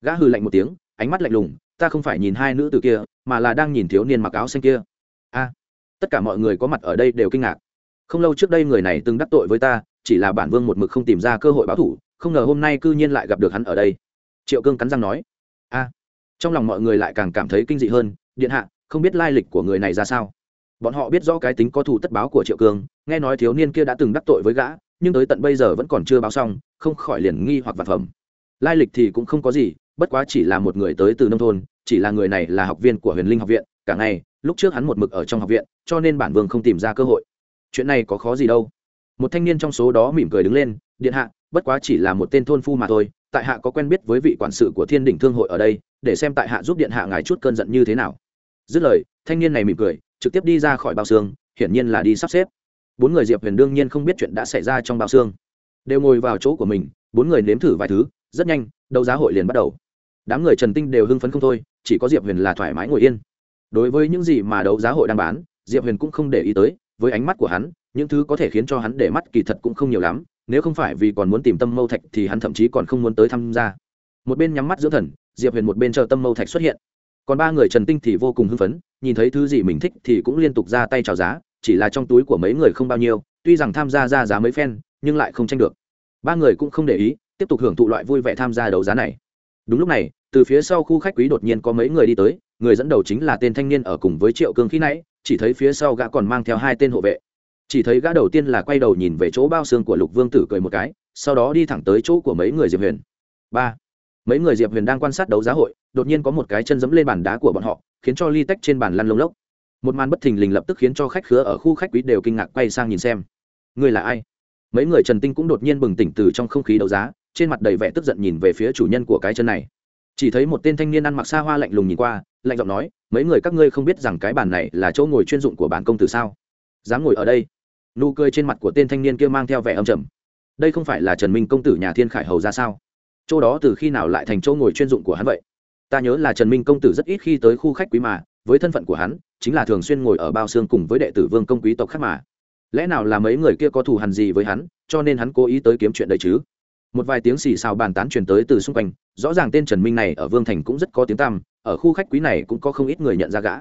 Gã hừ lạnh một tiếng, ánh mắt lạnh lùng, ta không phải nhìn hai nữ từ kia, mà là đang nhìn thiếu niên mặc áo xanh kia. A. Tất cả mọi người có mặt ở đây đều kinh ngạc. Không lâu trước đây người này từng đắc tội với ta chỉ là bản vương một mực không tìm ra cơ hội báo thủ, không ngờ hôm nay cư nhiên lại gặp được hắn ở đây. Triệu cương cắn răng nói, a. Trong lòng mọi người lại càng cảm thấy kinh dị hơn, điện hạ, không biết lai lịch của người này ra sao? Bọn họ biết rõ cái tính có thù tất báo của triệu cương, nghe nói thiếu niên kia đã từng đắc tội với gã, nhưng tới tận bây giờ vẫn còn chưa báo xong, không khỏi liền nghi hoặc vật phẩm. Lai lịch thì cũng không có gì, bất quá chỉ là một người tới từ nông thôn, chỉ là người này là học viên của huyền linh học viện, cả ngày, lúc trước hắn một mực ở trong học viện, cho nên bản vương không tìm ra cơ hội. Chuyện này có khó gì đâu một thanh niên trong số đó mỉm cười đứng lên, điện hạ, bất quá chỉ là một tên thôn phu mà thôi, tại hạ có quen biết với vị quản sự của thiên đỉnh thương hội ở đây, để xem tại hạ giúp điện hạ ngài chút cơn giận như thế nào. Dứt lời, thanh niên này mỉm cười, trực tiếp đi ra khỏi bao xương, hiển nhiên là đi sắp xếp. Bốn người diệp huyền đương nhiên không biết chuyện đã xảy ra trong bao xương. Đều ngồi vào chỗ của mình, bốn người nếm thử vài thứ, rất nhanh, đấu giá hội liền bắt đầu. Đám người trần tinh đều hưng phấn không thôi, chỉ có diệp huyền là thoải mái ngồi yên. Đối với những gì mà đấu giá hội đang bán, diệp huyền cũng không để ý tới, với ánh mắt của hắn những thứ có thể khiến cho hắn để mắt kỳ thật cũng không nhiều lắm, nếu không phải vì còn muốn tìm tâm mâu thạch thì hắn thậm chí còn không muốn tới tham gia. Một bên nhắm mắt dưỡng thần, diệp huyền một bên chờ tâm mâu thạch xuất hiện. Còn ba người trần tinh thì vô cùng hưng phấn, nhìn thấy thứ gì mình thích thì cũng liên tục ra tay trào giá, chỉ là trong túi của mấy người không bao nhiêu, tuy rằng tham gia ra giá mấy phen, nhưng lại không tranh được. Ba người cũng không để ý, tiếp tục hưởng thụ loại vui vẻ tham gia đấu giá này. Đúng lúc này, từ phía sau khu khách quý đột nhiên có mấy người đi tới, người dẫn đầu chính là tên thanh niên ở cùng với triệu cương khi nãy, chỉ thấy phía sau gã còn mang theo hai tên hộ vệ chỉ thấy gã đầu tiên là quay đầu nhìn về chỗ bao xương của lục vương tử cười một cái, sau đó đi thẳng tới chỗ của mấy người diệp huyền. Ba, mấy người diệp huyền đang quan sát đấu giá hội, đột nhiên có một cái chân dẫm lên bàn đá của bọn họ, khiến cho ly tách trên bàn lăn lông lốc. Một màn bất thình lình lập tức khiến cho khách khứa ở khu khách quý đều kinh ngạc quay sang nhìn xem. Người là ai? Mấy người trần tinh cũng đột nhiên bừng tỉnh từ trong không khí đấu giá, trên mặt đầy vẻ tức giận nhìn về phía chủ nhân của cái chân này. Chỉ thấy một tên thanh niên ăn mặc xa hoa lạnh lùng nhìn qua, lạnh giọng nói, mấy người các ngươi không biết rằng cái bàn này là chỗ ngồi chuyên dụng của bản công tử sao? Dám ngồi ở đây nụ cười trên mặt của tên thanh niên kia mang theo vẻ âm trầm. Đây không phải là trần minh công tử nhà thiên khải hầu ra sao? Chỗ đó từ khi nào lại thành chỗ ngồi chuyên dụng của hắn vậy? Ta nhớ là trần minh công tử rất ít khi tới khu khách quý mà, với thân phận của hắn, chính là thường xuyên ngồi ở bao xương cùng với đệ tử vương công quý tộc khác mà. Lẽ nào là mấy người kia có thù hằn gì với hắn, cho nên hắn cố ý tới kiếm chuyện đấy chứ? Một vài tiếng xì xào bàn tán truyền tới từ xung quanh, rõ ràng tên trần minh này ở vương thành cũng rất có tiếng tăm, ở khu khách quý này cũng có không ít người nhận ra gã.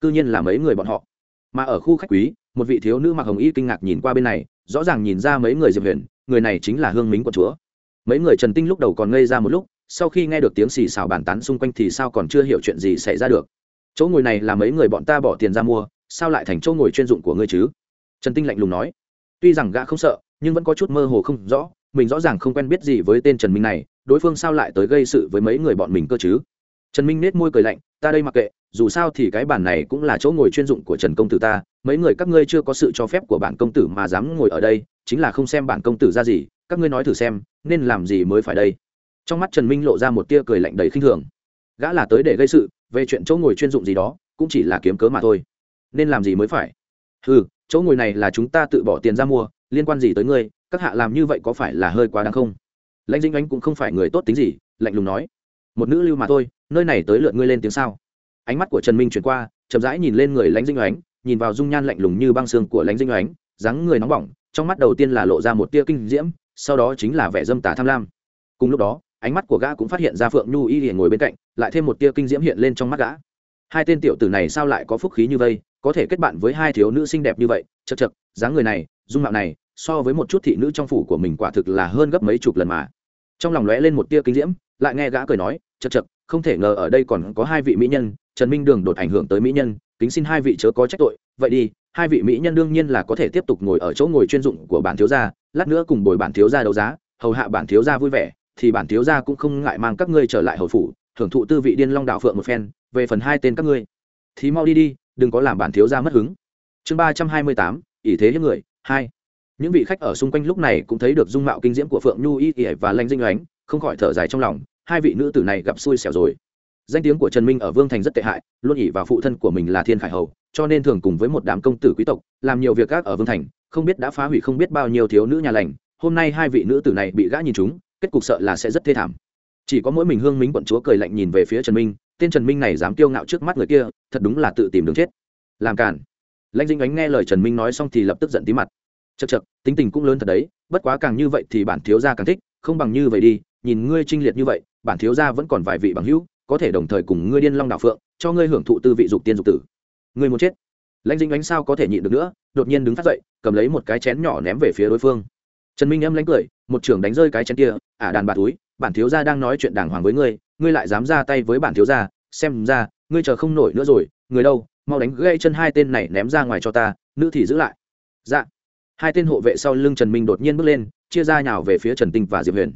C nhiên là mấy người bọn họ. Mà ở khu khách quý một vị thiếu nữ mặc hồng y kinh ngạc nhìn qua bên này, rõ ràng nhìn ra mấy người diệp huyền, người này chính là hương mính của chúa. Mấy người trần tinh lúc đầu còn ngây ra một lúc, sau khi nghe được tiếng xì xào bàn tán xung quanh thì sao còn chưa hiểu chuyện gì xảy ra được. Chỗ ngồi này là mấy người bọn ta bỏ tiền ra mua, sao lại thành chỗ ngồi chuyên dụng của ngươi chứ? Trần tinh lạnh lùng nói. Tuy rằng gã không sợ, nhưng vẫn có chút mơ hồ không rõ, mình rõ ràng không quen biết gì với tên trần minh này, đối phương sao lại tới gây sự với mấy người bọn mình cơ chứ? Trần minh nết môi cười lạnh, ta đây mặc kệ dù sao thì cái bàn này cũng là chỗ ngồi chuyên dụng của trần công tử ta, mấy người các ngươi chưa có sự cho phép của bản công tử mà dám ngồi ở đây, chính là không xem bản công tử ra gì, các ngươi nói thử xem, nên làm gì mới phải đây? Trong mắt trần minh lộ ra một tia cười lạnh đầy khinh thường. Gã là tới để gây sự, về chuyện chỗ ngồi chuyên dụng gì đó, cũng chỉ là kiếm cớ mà thôi. Nên làm gì mới phải? Ừ chỗ ngồi này là chúng ta tự bỏ tiền ra mua, liên quan gì tới ngươi, các hạ làm như vậy có phải là hơi quá đáng không? Lãnh dinh ánh cũng không phải người tốt tính gì, lạnh lùng nói. Một nữ lưu mà thôi, nơi này tới lượt ngươi lên tiếng sao? Ánh mắt của trần minh chuyển qua, chậm rãi nhìn lên người lãnh dinh ánh, nhìn vào dung nhan lạnh lùng như băng xương của lãnh dinh ánh, dáng người nóng bỏng, trong mắt đầu tiên là lộ ra một tia kinh diễm, sau đó chính là vẻ dâm tà tham lam. Cùng lúc đó, ánh mắt của gã cũng phát hiện ra phượng nhu y liền ngồi bên cạnh, lại thêm một tia kinh diễm hiện lên trong mắt gã. Hai tên tiểu tử này sao lại có phúc khí như vây, có thể kết bạn với hai thiếu nữ xinh đẹp như vậy, chật chật, dáng người này, dung mạo này, so với một chút thị nữ trong phủ của mình quả thực là hơn gấp mấy chục lần mà. Trong lòng lóe lên một tia kinh diễm, lại nghe gã cười nói, chật chật, không thể ngờ ở đây còn có hai vị mỹ nhân trần minh đường đột ảnh hưởng tới mỹ nhân, kính xin hai vị chớ có trách tội. Vậy đi, hai vị mỹ nhân đương nhiên là có thể tiếp tục ngồi ở chỗ ngồi chuyên dụng của bản thiếu gia, lát nữa cùng bồi bản thiếu gia đấu giá, hầu hạ bản thiếu gia vui vẻ, thì bản thiếu gia cũng không ngại mang các ngươi trở lại hầu phủ, thưởng thụ tư vị điên long đạo phượng một phen, về phần hai tên các ngươi. Thì mau đi đi, đừng có làm bản thiếu gia mất hứng. Chương ba trăm hai mươi tám, ỷ thế hiếp người, hai. Những vị khách ở xung quanh lúc này cũng thấy được dung mạo kinh diễm của phượng nhu y ỉa và lanh dinh oánh không khỏi thở dài trong lòng, hai vị nữ tử này gặp xui xẻo rồi danh tiếng của trần minh ở vương thành rất tệ hại, luôn ỉ vào phụ thân của mình là thiên khải hầu, cho nên thường cùng với một đám công tử quý tộc, làm nhiều việc gác ở vương thành, không biết đã phá hủy không biết bao nhiêu thiếu nữ nhà lành. Hôm nay hai vị nữ tử này bị gã nhìn chúng, kết cục sợ là sẽ rất thê thảm. Chỉ có mỗi mình hương minh quận chúa cười lạnh nhìn về phía trần minh, tên trần minh này dám kiêu ngạo trước mắt người kia, thật đúng là tự tìm đường chết. Làm cản lãnh dinh ánh nghe lời trần minh nói xong thì lập tức giận tí mặt. Chật chật tính tình cũng lớn thật đấy, bất quá càng như vậy thì bản thiếu gia càng thích, không bằng như vậy đi, nhìn ngươi trinh liệt như vậy, bản thiếu gia vẫn còn vài vị bằng hữu có thể đồng thời cùng ngươi điên long đạo phượng, cho ngươi hưởng thụ tư vị dục tiên dục tử. Ngươi muốn chết. Lãnh dinh ánh sao có thể nhịn được nữa, đột nhiên đứng phát dậy, cầm lấy một cái chén nhỏ ném về phía đối phương. Trần minh âm lánh cười, một trưởng đánh rơi cái chén kia ả đàn bà túi, bản thiếu gia đang nói chuyện đàng hoàng với ngươi ngươi lại dám ra tay với bản thiếu gia, xem ra, ngươi chờ không nổi nữa rồi, người đâu, mau đánh gây chân hai tên này ném ra ngoài cho ta, nữ thì giữ lại. Dạ. Hai tên hộ vệ sau lưng trần minh đột nhiên bước lên, chia ra nhào về phía trần tinh và diệp huyền.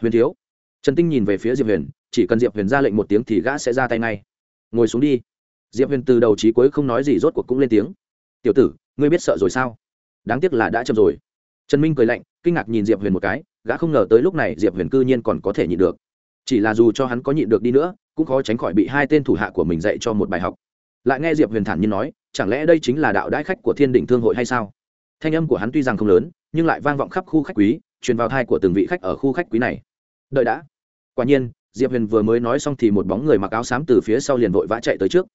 Huyền thiếu trần tinh nhìn về phía diệp huyền, chỉ cần diệp huyền ra lệnh một tiếng thì gã sẽ ra tay ngay. Ngồi xuống đi. Diệp huyền từ đầu trí cuối không nói gì rốt cuộc cũng lên tiếng. Tiểu tử, ngươi biết sợ rồi sao? Đáng tiếc là đã chậm rồi. Trần minh cười lạnh, kinh ngạc nhìn diệp huyền một cái, gã không ngờ tới lúc này diệp huyền cư nhiên còn có thể nhịn được. Chỉ là dù cho hắn có nhịn được đi nữa, cũng khó tránh khỏi bị hai tên thủ hạ của mình dạy cho một bài học. Lại nghe diệp huyền thản nhiên nói, chẳng lẽ đây chính là đạo đãi khách của thiên đỉnh thương hội hay sao? Thanh âm của hắn tuy rằng không lớn, nhưng lại vang vọng khắp khu khách quý, truyền vào thai của từng vị khách ở khu khách quý này. Đợi đã quả nhiên, diệp huyền vừa mới nói xong thì một bóng người mặc áo xám từ phía sau liền vội vã chạy tới trước.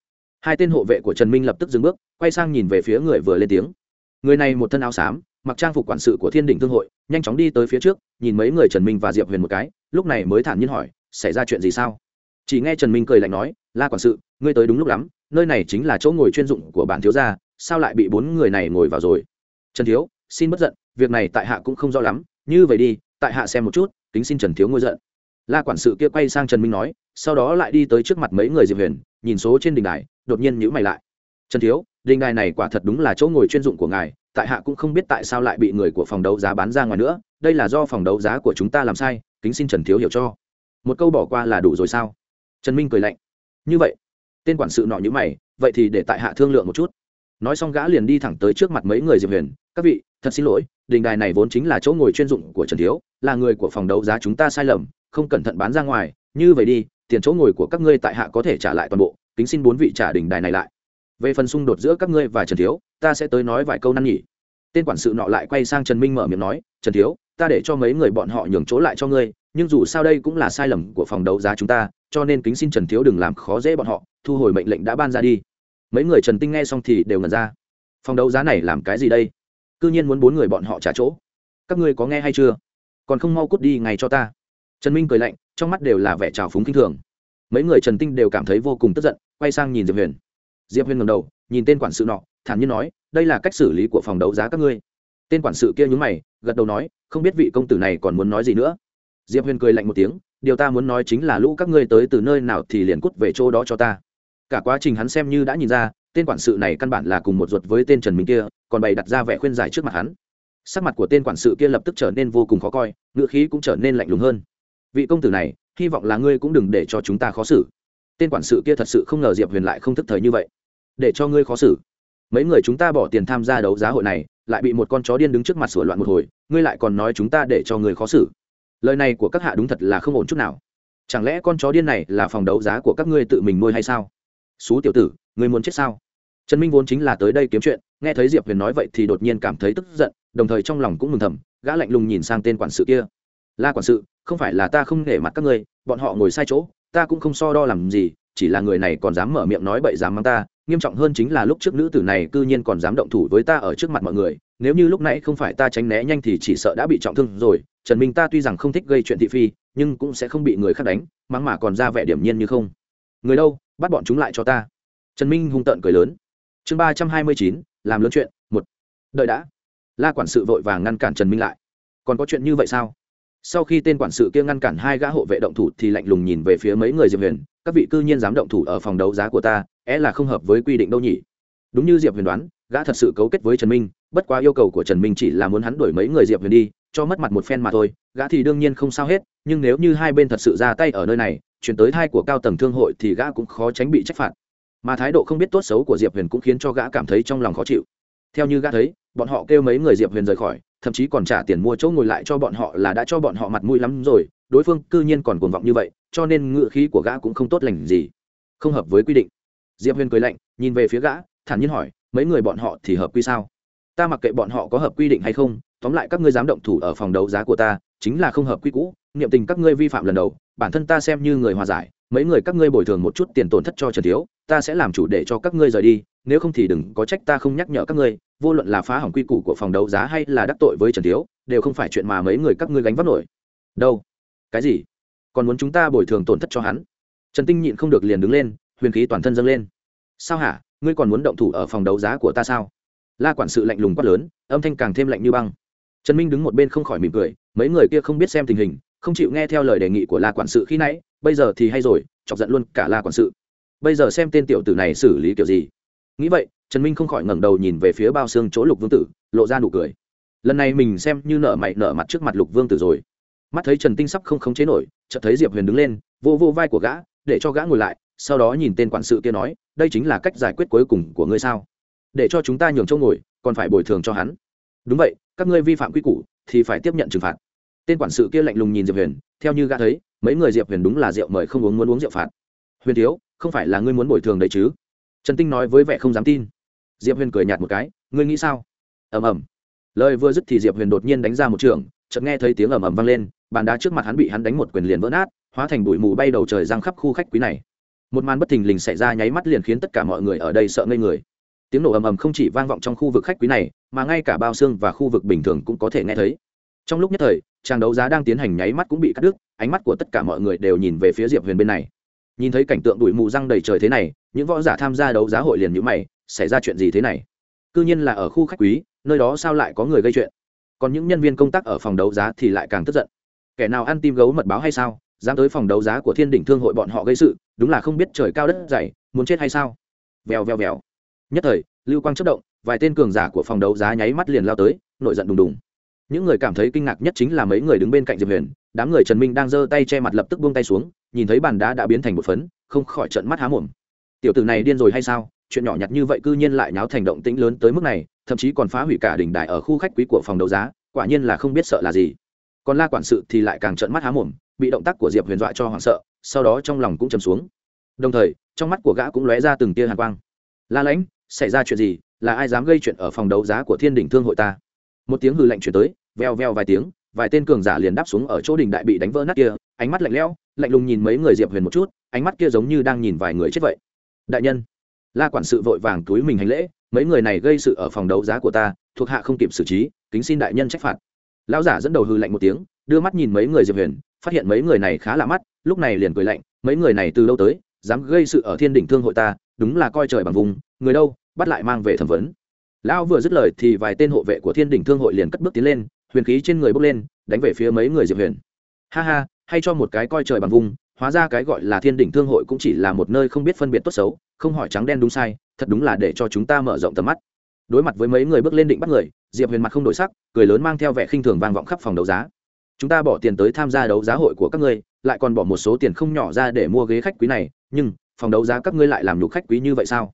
Hai tên hộ vệ của trần minh lập tức dừng bước, quay sang nhìn về phía người vừa lên tiếng. Người này một thân áo xám, mặc trang phục quản sự của thiên đình thương hội, nhanh chóng đi tới phía trước, nhìn mấy người trần minh và diệp huyền một cái, lúc này mới thản nhiên hỏi, xảy ra chuyện gì sao? Chỉ nghe trần minh cười lạnh nói, la quản sự, ngươi tới đúng lúc lắm, nơi này chính là chỗ ngồi chuyên dụng của bản thiếu gia, sao lại bị bốn người này ngồi vào rồi? Trần thiếu, xin bất giận, việc này tại hạ cũng không rõ lắm, như vậy đi, tại hạ xem một chút, kính xin trần thiếu ngôi giận la quản sự kia quay sang trần minh nói, sau đó lại đi tới trước mặt mấy người diệp huyền, nhìn số trên đình đài, đột nhiên nhữ mày lại. Trần thiếu đình đài này quả thật đúng là chỗ ngồi chuyên dụng của ngài, tại hạ cũng không biết tại sao lại bị người của phòng đấu giá bán ra ngoài nữa, đây là do phòng đấu giá của chúng ta làm sai, kính xin trần thiếu hiểu cho. Một câu bỏ qua là đủ rồi sao? Trần minh cười lạnh. Như vậy. Tên quản sự nọ như mày, vậy thì để tại hạ thương lượng một chút. Nói xong gã liền đi thẳng tới trước mặt mấy người diệp huyền, các vị, thật xin lỗi đình đài này vốn chính là chỗ ngồi chuyên dụng của trần thiếu, là người của phòng đấu giá chúng ta sai lầm không cẩn thận bán ra ngoài, như vậy đi, tiền chỗ ngồi của các ngươi tại hạ có thể trả lại toàn bộ, kính xin bốn vị trả đình đài này lại. Về phần xung đột giữa các ngươi và trần thiếu, ta sẽ tới nói vài câu năn nhỉ tên quản sự nọ lại quay sang trần minh mở miệng nói, trần thiếu, ta để cho mấy người bọn họ nhường chỗ lại cho ngươi, nhưng dù sao đây cũng là sai lầm của phòng đấu giá chúng ta, cho nên kính xin trần thiếu đừng làm khó dễ bọn họ, thu hồi mệnh lệnh đã ban ra đi. Mấy người trần tinh nghe xong thì đều ngần ra. Phòng đấu giá này làm cái gì đây? C ư nhiên muốn bốn người bọn họ trả chỗ. Các ngươi có nghe hay chưa? Còn không mau cút đi ngay cho ta trần minh cười lạnh, trong mắt đều là vẻ trào phúng kinh thường. Mấy người trần tinh đều cảm thấy vô cùng tức giận, quay sang nhìn diệp huyền. Diệp huyền ngầm đầu, nhìn tên quản sự nọ, thản nhiên nói, đây là cách xử lý của phòng đấu giá các ngươi. Tên quản sự kia nhúng mày, gật đầu nói, không biết vị công tử này còn muốn nói gì nữa. Diệp huyền cười lạnh một tiếng, điều ta muốn nói chính là lũ các ngươi tới từ nơi nào thì liền cút về chỗ đó cho ta. Cả quá trình hắn xem như đã nhìn ra, tên quản sự này căn bản là cùng một ruột với tên trần minh kia, còn bày đặt ra vẻ khuyên giải trước mặt hắn. Sắc mặt của tên quản sự kia lập tức trở nên vô cùng khó coi, ngựa khí cũng trở nên lạnh lùng hơn vị công tử này, hy vọng là ngươi cũng đừng để cho chúng ta khó xử. Tên quản sự kia thật sự không ngờ diệp huyền lại không thức thời như vậy. Để cho ngươi khó xử. Mấy người chúng ta bỏ tiền tham gia đấu giá hội này, lại bị một con chó điên đứng trước mặt sửa loạn một hồi, ngươi lại còn nói chúng ta để cho người khó xử. Lời này của các hạ đúng thật là không ổn chút nào. Chẳng lẽ con chó điên này là phòng đấu giá của các ngươi tự mình nuôi hay sao? Xú tiểu tử, ngươi muốn chết sao? Trần minh vốn chính là tới đây kiếm chuyện, nghe thấy diệp huyền nói vậy thì đột nhiên cảm thấy tức giận, đồng thời trong lòng cũng mừng thầm, gã lạnh lùng nhìn sang tên quản sự kia. La quản sự không phải là ta không nể mặt các ngươi, bọn họ ngồi sai chỗ, ta cũng không so đo làm gì, chỉ là người này còn dám mở miệng nói bậy dám mang ta, nghiêm trọng hơn chính là lúc trước nữ tử này cư nhiên còn dám động thủ với ta ở trước mặt mọi người, nếu như lúc nãy không phải ta tránh né nhanh thì chỉ sợ đã bị trọng thương rồi, trần minh ta tuy rằng không thích gây chuyện thị phi, nhưng cũng sẽ không bị người khác đánh, mắng mà còn ra vẻ điểm nhiên như không. Người đâu, bắt bọn chúng lại cho ta. Trần minh hung tợn cười lớn. Chương ba trăm hai mươi chín, làm lớn chuyện, một. Đợi đã. La quản sự vội vàng ngăn cản trần minh lại. Còn có chuyện như vậy sao? Sau khi tên quản sự kia ngăn cản hai gã hộ vệ động thủ thì lạnh lùng nhìn về phía mấy người diệp huyền, các vị cư nhiên dám động thủ ở phòng đấu giá của ta, é là không hợp với quy định đâu nhỉ? Đúng như diệp huyền đoán, gã thật sự cấu kết với trần minh, bất quá yêu cầu của trần minh chỉ là muốn hắn đuổi mấy người diệp huyền đi, cho mất mặt một phen mà thôi, gã thì đương nhiên không sao hết, nhưng nếu như hai bên thật sự ra tay ở nơi này, chuyển tới thai của cao tầng thương hội thì gã cũng khó tránh bị trách phạt. Mà thái độ không biết tốt xấu của diệp huyền cũng khiến cho gã cảm thấy trong lòng khó chịu. Theo như gã thấy bọn họ kêu mấy người diệp huyền rời khỏi, thậm chí còn trả tiền mua chỗ ngồi lại cho bọn họ là đã cho bọn họ mặt mũi lắm rồi, đối phương cư nhiên còn cuồng vọng như vậy, cho nên ngựa khí của gã cũng không tốt lành gì. Không hợp với quy định. Diệp huyền cười lạnh, nhìn về phía gã, thản nhiên hỏi, mấy người bọn họ thì hợp quy sao? Ta mặc kệ bọn họ có hợp quy định hay không, tóm lại các ngươi dám động thủ ở phòng đấu giá của ta, chính là không hợp quy cũ, niệm tình các ngươi vi phạm lần đầu, bản thân ta xem như người hòa giải, mấy người các ngươi bồi thường một chút tiền tổn thất cho trần thiếu, ta sẽ làm chủ để cho các ngươi rời đi nếu không thì đừng có trách ta không nhắc nhở các ngươi, vô luận là phá hỏng quy củ của phòng đấu giá hay là đắc tội với trần thiếu, đều không phải chuyện mà mấy người các ngươi gánh vác nổi. Đâu? Cái gì? Còn muốn chúng ta bồi thường tổn thất cho hắn? Trần tinh nhịn không được liền đứng lên, huyền khí toàn thân dâng lên. Sao hả? Ngươi còn muốn động thủ ở phòng đấu giá của ta sao? La quản sự lạnh lùng quát lớn, âm thanh càng thêm lạnh như băng. Trần minh đứng một bên không khỏi mỉm cười, mấy người kia không biết xem tình hình, không chịu nghe theo lời đề nghị của la quản sự khi nãy, bây giờ thì hay rồi, chọc giận luôn cả la quản sự. Bây giờ xem tên tiểu tử này xử lý kiểu gì nghĩ vậy, trần minh không khỏi ngẩng đầu nhìn về phía bao xương chỗ lục vương tử, lộ ra nụ cười. Lần này mình xem như nợ mày nợ mặt trước mặt lục vương tử rồi. Mắt thấy trần tinh sắp không khống chế nổi, chợt thấy diệp huyền đứng lên, vô vô vai của gã, để cho gã ngồi lại, sau đó nhìn tên quản sự kia nói, đây chính là cách giải quyết cuối cùng của ngươi sao? Để cho chúng ta nhường chỗ ngồi, còn phải bồi thường cho hắn. Đúng vậy, các ngươi vi phạm quy củ, thì phải tiếp nhận trừng phạt. Tên quản sự kia lạnh lùng nhìn diệp huyền, theo như gã thấy, mấy người diệp huyền đúng là rượu mời không uống muốn uống rượu phạt. Huyền thiếu, không phải là ngươi muốn bồi thường đấy chứ? Trần tinh nói với vẻ không dám tin. Diệp huyền cười nhạt một cái, ngươi nghĩ sao? Ầm ầm. Lời vừa dứt thì diệp huyền đột nhiên đánh ra một trường, chợt nghe thấy tiếng ầm ầm vang lên, bàn đá trước mặt hắn bị hắn đánh một quyền liền vỡ nát, hóa thành bụi mù bay đầu trời giang khắp khu khách quý này. Một màn bất thình lình xảy ra nháy mắt liền khiến tất cả mọi người ở đây sợ ngây người. Tiếng nổ ầm ầm không chỉ vang vọng trong khu vực khách quý này, mà ngay cả bao xương và khu vực bình thường cũng có thể nghe thấy. Trong lúc nhất thời trang đấu giá đang tiến hành nháy mắt cũng bị cắt đứt, ánh mắt của tất cả mọi người đều nhìn về phía diệp huyền bên này nhìn thấy cảnh tượng đuổi mù răng đầy trời thế này, những võ giả tham gia đấu giá hội liền nhữ mày, xảy ra chuyện gì thế này? C nhiên là ở khu khách quý, nơi đó sao lại có người gây chuyện? Còn những nhân viên công tác ở phòng đấu giá thì lại càng tức giận. Kẻ nào ăn tim gấu mật báo hay sao? Dám tới phòng đấu giá của thiên đỉnh thương hội bọn họ gây sự, đúng là không biết trời cao đất dày, muốn chết hay sao? Vèo vèo vèo. Nhất thời, lưu quang chất động, vài tên cường giả của phòng đấu giá nháy mắt liền lao tới, nổi giận đùng đùng. Những người cảm thấy kinh ngạc nhất chính là mấy người đứng bên cạnh diệp huyền, đám người trần minh đang giơ tay che mặt lập tức buông tay xuống nhìn thấy bàn đá đã biến thành một phấn, không khỏi trận mắt há mồm. Tiểu tử này điên rồi hay sao? Chuyện nhỏ nhặt như vậy cư nhiên lại nháo thành động tĩnh lớn tới mức này, thậm chí còn phá hủy cả đỉnh đài ở khu khách quý của phòng đấu giá, quả nhiên là không biết sợ là gì. Còn la quản sự thì lại càng trận mắt há mồm, bị động tác của diệp huyền dọa cho hoảng sợ, sau đó trong lòng cũng chầm xuống. Đồng thời, trong mắt của gã cũng lóe ra từng tia hàn quang. La lãnh, xảy ra chuyện gì? Là ai dám gây chuyện ở phòng đấu giá của thiên Đỉnh thương hội ta? Một tiếng hư lạnh chuyển tới, veo veo vài tiếng vài tên cường giả liền đáp xuống ở chỗ đình đại bị đánh vỡ nát kia, ánh mắt lạnh lẽo, lạnh lùng nhìn mấy người diệp huyền một chút, ánh mắt kia giống như đang nhìn vài người chết vậy. Đại nhân, la quản sự vội vàng túi mình hành lễ, mấy người này gây sự ở phòng đấu giá của ta, thuộc hạ không kịp xử trí, kính xin đại nhân trách phạt. Lão giả dẫn đầu hư lạnh một tiếng, đưa mắt nhìn mấy người diệp huyền, phát hiện mấy người này khá lạ mắt, lúc này liền cười lạnh, mấy người này từ lâu tới, dám gây sự ở thiên đỉnh thương hội ta, đúng là coi trời bằng vùng, người đâu, bắt lại mang về thẩm vấn. Lão vừa dứt lời thì vài tên hộ vệ của thiên đỉnh thương hội liền cất bước tiến lên huyền khí trên người bốc lên, đánh về phía mấy người diệp huyền. Ha ha, hay cho một cái coi trời bằng vùng, hóa ra cái gọi là thiên đỉnh thương hội cũng chỉ là một nơi không biết phân biệt tốt xấu, không hỏi trắng đen đúng sai, thật đúng là để cho chúng ta mở rộng tầm mắt. Đối mặt với mấy người bước lên định bắt người, diệp huyền mặt không đổi sắc, cười lớn mang theo vẻ khinh thường vang vọng khắp phòng đấu giá. Chúng ta bỏ tiền tới tham gia đấu giá hội của các ngươi, lại còn bỏ một số tiền không nhỏ ra để mua ghế khách quý này, nhưng, phòng đấu giá các ngươi lại làm nhục khách quý như vậy sao?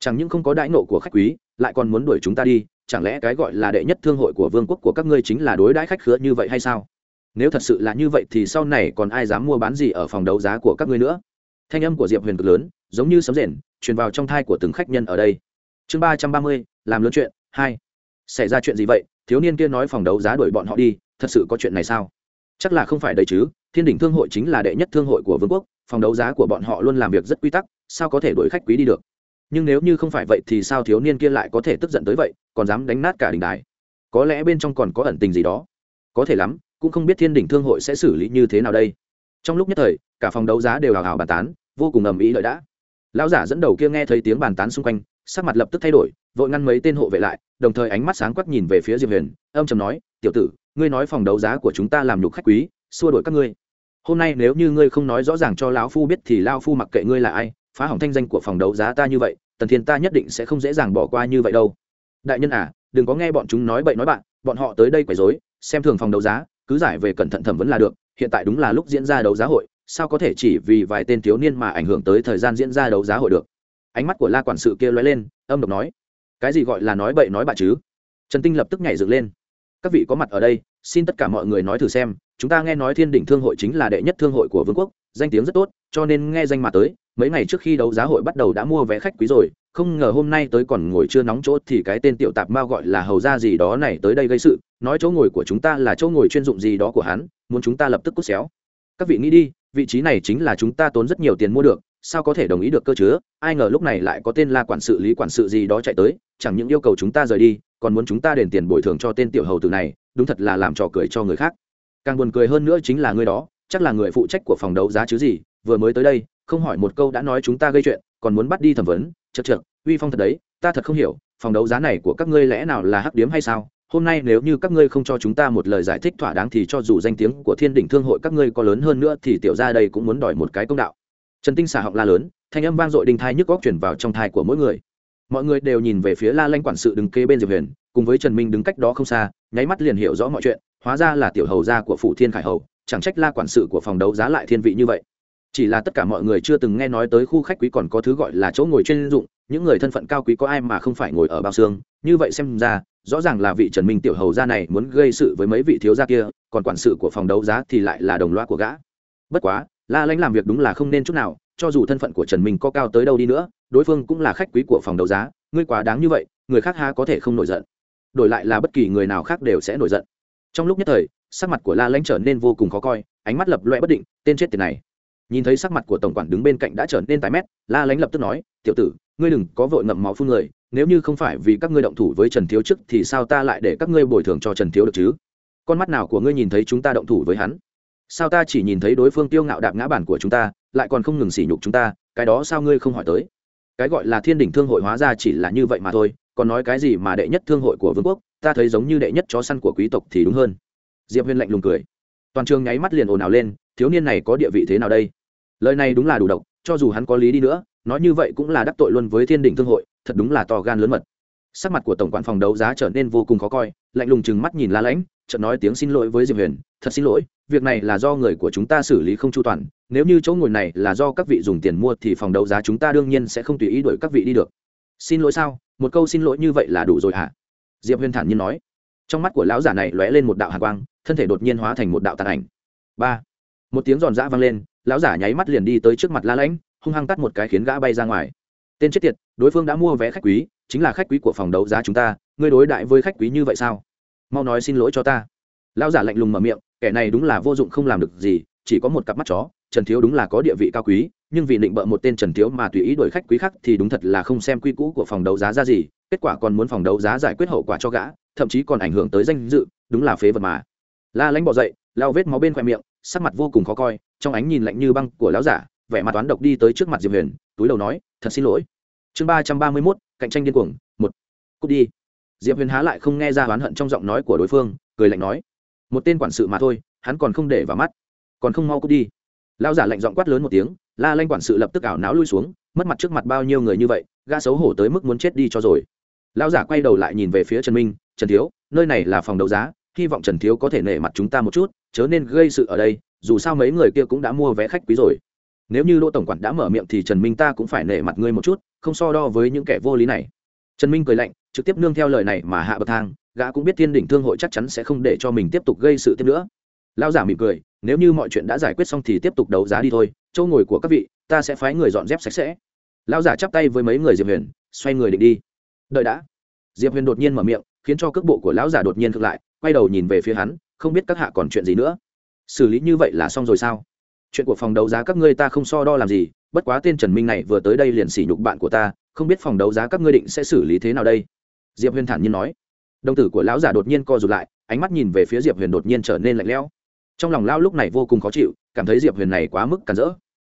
Chẳng những không có đãi nộ của khách quý, lại còn muốn đuổi chúng ta đi chẳng lẽ cái gọi là đệ nhất thương hội của vương quốc của các ngươi chính là đối đãi khách khứa như vậy hay sao? Nếu thật sự là như vậy thì sau này còn ai dám mua bán gì ở phòng đấu giá của các ngươi nữa? Thanh âm của diệp huyền cực lớn, giống như sấm rền, truyền vào trong thai của từng khách nhân ở đây. Chương ba trăm ba mươi, làm lớn chuyện, hai. Xảy ra chuyện gì vậy? Thiếu niên kia nói phòng đấu giá đuổi bọn họ đi, thật sự có chuyện này sao? Chắc là không phải đấy chứ, thiên đỉnh thương hội chính là đệ nhất thương hội của vương quốc, phòng đấu giá của bọn họ luôn làm việc rất quy tắc, sao có thể đuổi khách quý đi được? Nhưng nếu như không phải vậy thì sao thiếu niên kia lại có thể tức giận tới vậy, còn dám đánh nát cả đình đài? Có lẽ bên trong còn có ẩn tình gì đó. Có thể lắm, cũng không biết thiên đỉnh thương hội sẽ xử lý như thế nào đây. Trong lúc nhất thời, cả phòng đấu giá đều hào hào bàn tán, vô cùng ầm ĩ lợi đã. Lão giả dẫn đầu kia nghe thấy tiếng bàn tán xung quanh, sắc mặt lập tức thay đổi, vội ngăn mấy tên hộ vệ lại, đồng thời ánh mắt sáng quắc nhìn về phía diệp huyền, âm trầm nói, tiểu tử, ngươi nói phòng đấu giá của chúng ta làm nhục khách quý, xua đổi các ngươi. Hôm nay nếu như ngươi không nói rõ ràng cho lão phu biết thì lao phu mặc kệ ngươi là ai phá hỏng thanh danh của phòng đấu giá ta như vậy, tần thiên ta nhất định sẽ không dễ dàng bỏ qua như vậy đâu. Đại nhân à đừng có nghe bọn chúng nói bậy nói bạn, bọn họ tới đây quấy rối, xem thường phòng đấu giá, cứ giải về cẩn thận thẩm vấn là được, hiện tại đúng là lúc diễn ra đấu giá hội, sao có thể chỉ vì vài tên thiếu niên mà ảnh hưởng tới thời gian diễn ra đấu giá hội được? Ánh mắt của la quản sự kia lóe lên, âm độc nói, cái gì gọi là nói bậy nói bạ chứ? Trần tinh lập tức nhảy dựng lên, các vị có mặt ở đây, xin tất cả mọi người nói thử xem, chúng ta nghe nói thiên đỉnh thương hội chính là đệ nhất thương hội của vương quốc, danh tiếng rất tốt, cho nên nghe danh mà tới mấy ngày trước khi đấu giá hội bắt đầu đã mua vé khách quý rồi, không ngờ hôm nay tới còn ngồi chưa nóng chỗ thì cái tên tiểu tạp mao gọi là hầu ra gì đó này tới đây gây sự, nói chỗ ngồi của chúng ta là chỗ ngồi chuyên dụng gì đó của hắn, muốn chúng ta lập tức cút xéo. Các vị nghĩ đi, vị trí này chính là chúng ta tốn rất nhiều tiền mua được, sao có thể đồng ý được cơ chứa ai ngờ lúc này lại có tên là quản sự, lý quản sự gì đó chạy tới, chẳng những yêu cầu chúng ta rời đi, còn muốn chúng ta đền tiền bồi thường cho tên tiểu hầu tử này, đúng thật là làm trò cười cho người khác. Càng buồn cười hơn nữa chính là người đó, chắc là người phụ trách của phòng đấu giá chứ gì, vừa mới tới đây không hỏi một câu đã nói chúng ta gây chuyện, còn muốn bắt đi thẩm vấn. Chật chật uy phong thật đấy, ta thật không hiểu, phòng đấu giá này của các ngươi lẽ nào là hắc điếm hay sao? Hôm nay nếu như các ngươi không cho chúng ta một lời giải thích thỏa đáng thì cho dù danh tiếng của thiên đỉnh thương hội các ngươi có lớn hơn nữa thì tiểu ra đây cũng muốn đòi một cái công đạo. Trần tinh xả họng la lớn, thanh âm vang dội đình thai nhức góc chuyển vào trong thai của mỗi người. Mọi người đều nhìn về phía la lanh quản sự đứng kế bên diệp huyền, cùng với trần minh đứng cách đó không xa, nháy mắt liền hiểu rõ mọi chuyện, hóa ra là tiểu hầu gia của phủ thiên khải hầu, chẳng trách la quản sự của phòng đấu giá lại thiên vị như vậy chỉ là tất cả mọi người chưa từng nghe nói tới khu khách quý còn có thứ gọi là chỗ ngồi chuyên dụng, những người thân phận cao quý có ai mà không phải ngồi ở bao xương. Như vậy xem ra, rõ ràng là vị trần minh tiểu hầu gia này muốn gây sự với mấy vị thiếu gia kia, còn quản sự của phòng đấu giá thì lại là đồng loa của gã. Bất quá, la lãnh làm việc đúng là không nên chút nào, cho dù thân phận của trần minh có cao tới đâu đi nữa, đối phương cũng là khách quý của phòng đấu giá. Ngươi quá đáng như vậy, người khác ha có thể không nổi giận. Đổi lại là bất kỳ người nào khác đều sẽ nổi giận. Trong lúc nhất thời, sắc mặt của la lãnh trở nên vô cùng khó coi, ánh mắt lập loe bất định, tên chết tiền này nhìn thấy sắc mặt của tổng quản đứng bên cạnh đã trở nên tái mét, la lánh lập tức nói, tiểu tử, ngươi đừng có vội ngậm máu phun người, nếu như không phải vì các ngươi động thủ với trần thiếu trước thì sao ta lại để các ngươi bồi thường cho trần thiếu được chứ? Con mắt nào của ngươi nhìn thấy chúng ta động thủ với hắn? Sao ta chỉ nhìn thấy đối phương tiêu ngạo đạp ngã bản của chúng ta, lại còn không ngừng sỉ nhục chúng ta, cái đó sao ngươi không hỏi tới? Cái gọi là thiên đỉnh thương hội hóa ra chỉ là như vậy mà thôi, còn nói cái gì mà đệ nhất thương hội của vương quốc, ta thấy giống như đệ nhất chó săn của quý tộc thì đúng hơn. Diệp huyên lạnh lùng cười. Toàn trường nháy mắt liền ồn ào lên, thiếu niên này có địa vị thế nào đây? Lời này đúng là đủ độc, cho dù hắn có lý đi nữa, nói như vậy cũng là đắc tội luôn với thiên Đình thương hội, thật đúng là to gan lớn mật. Sắc mặt của tổng quản phòng đấu giá trở nên vô cùng khó coi, lạnh lùng chừng mắt nhìn la lãnh, chợt nói tiếng xin lỗi với diệp huyền, thật xin lỗi, việc này là do người của chúng ta xử lý không chu toàn, nếu như chỗ ngồi này là do các vị dùng tiền mua thì phòng đấu giá chúng ta đương nhiên sẽ không tùy ý đuổi các vị đi được. Xin lỗi sao? Một câu xin lỗi như vậy là đủ rồi hả? Diệp huyền thản nhiên nói. Trong mắt của lão giả này lóe lên một đạo hàn quang, thân thể đột nhiên hóa thành một đạo tàn ảnh. Ba. Một tiếng giòn giã vang lên lão giả nháy mắt liền đi tới trước mặt la lãnh, hung hăng tắt một cái khiến gã bay ra ngoài. Tên chết tiệt, đối phương đã mua vé khách quý, chính là khách quý của phòng đấu giá chúng ta, ngươi đối đại với khách quý như vậy sao? Mau nói xin lỗi cho ta. Lão giả lạnh lùng mở miệng, kẻ này đúng là vô dụng không làm được gì, chỉ có một cặp mắt chó, trần thiếu đúng là có địa vị cao quý, nhưng vì định bợ một tên trần thiếu mà tùy ý đổi khách quý khác thì đúng thật là không xem quy cũ của phòng đấu giá ra gì, kết quả còn muốn phòng đấu giá giải quyết hậu quả cho gã, thậm chí còn ảnh hưởng tới danh dự, đúng là phế vật mà. La lãnh bỏ dậy lao vết máu bên khoe miệng sắc mặt vô cùng khó coi, trong ánh nhìn lạnh như băng của lão giả, vẻ mặt toán độc đi tới trước mặt diệp huyền, túi đầu nói, thật xin lỗi. Chương ba trăm ba mươi mốt, cạnh tranh điên cuồng, một, cút đi. Diệp huyền há lại không nghe ra oán hận trong giọng nói của đối phương, cười lạnh nói, một tên quản sự mà thôi, hắn còn không để vào mắt, còn không mau cút đi. Lão giả lạnh giọng quát lớn một tiếng, la lanh quản sự lập tức ảo não lui xuống, mất mặt trước mặt bao nhiêu người như vậy ga xấu hổ tới mức muốn chết đi cho rồi. Lão giả quay đầu lại nhìn về phía trần minh, trần thiếu, nơi này là phòng đấu giá hy vọng trần thiếu có thể nể mặt chúng ta một chút, chớ nên gây sự ở đây, dù sao mấy người kia cũng đã mua vé khách quý rồi. Nếu như đỗ tổng quản đã mở miệng thì trần minh ta cũng phải nể mặt ngươi một chút, không so đo với những kẻ vô lý này. Trần minh cười lạnh, trực tiếp nương theo lời này mà hạ bậc thang, gã cũng biết thiên đỉnh thương hội chắc chắn sẽ không để cho mình tiếp tục gây sự tiếp nữa. Lao giả mỉm cười, nếu như mọi chuyện đã giải quyết xong thì tiếp tục đấu giá đi thôi, chỗ ngồi của các vị, ta sẽ phái người dọn dép sạch sẽ. Lao giả chắp tay với mấy người diệp huyền, xoay người định đi. Đợi đã. Diệp huyền đột nhiên mở miệng, khiến cho cước bộ của lão giả đột nhiên ngược lại quay đầu nhìn về phía hắn, không biết các hạ còn chuyện gì nữa. Xử lý như vậy là xong rồi sao? Chuyện của phòng đấu giá các ngươi ta không so đo làm gì, bất quá tên trần minh này vừa tới đây liền sỉ nhục bạn của ta, không biết phòng đấu giá các ngươi định sẽ xử lý thế nào đây? Diệp huyền thản nhiên nói. Đồng tử của lão giả đột nhiên co rụt lại, ánh mắt nhìn về phía diệp huyền đột nhiên trở nên lạnh lẽo. Trong lòng lao lúc này vô cùng khó chịu, cảm thấy diệp huyền này quá mức cản rỡ.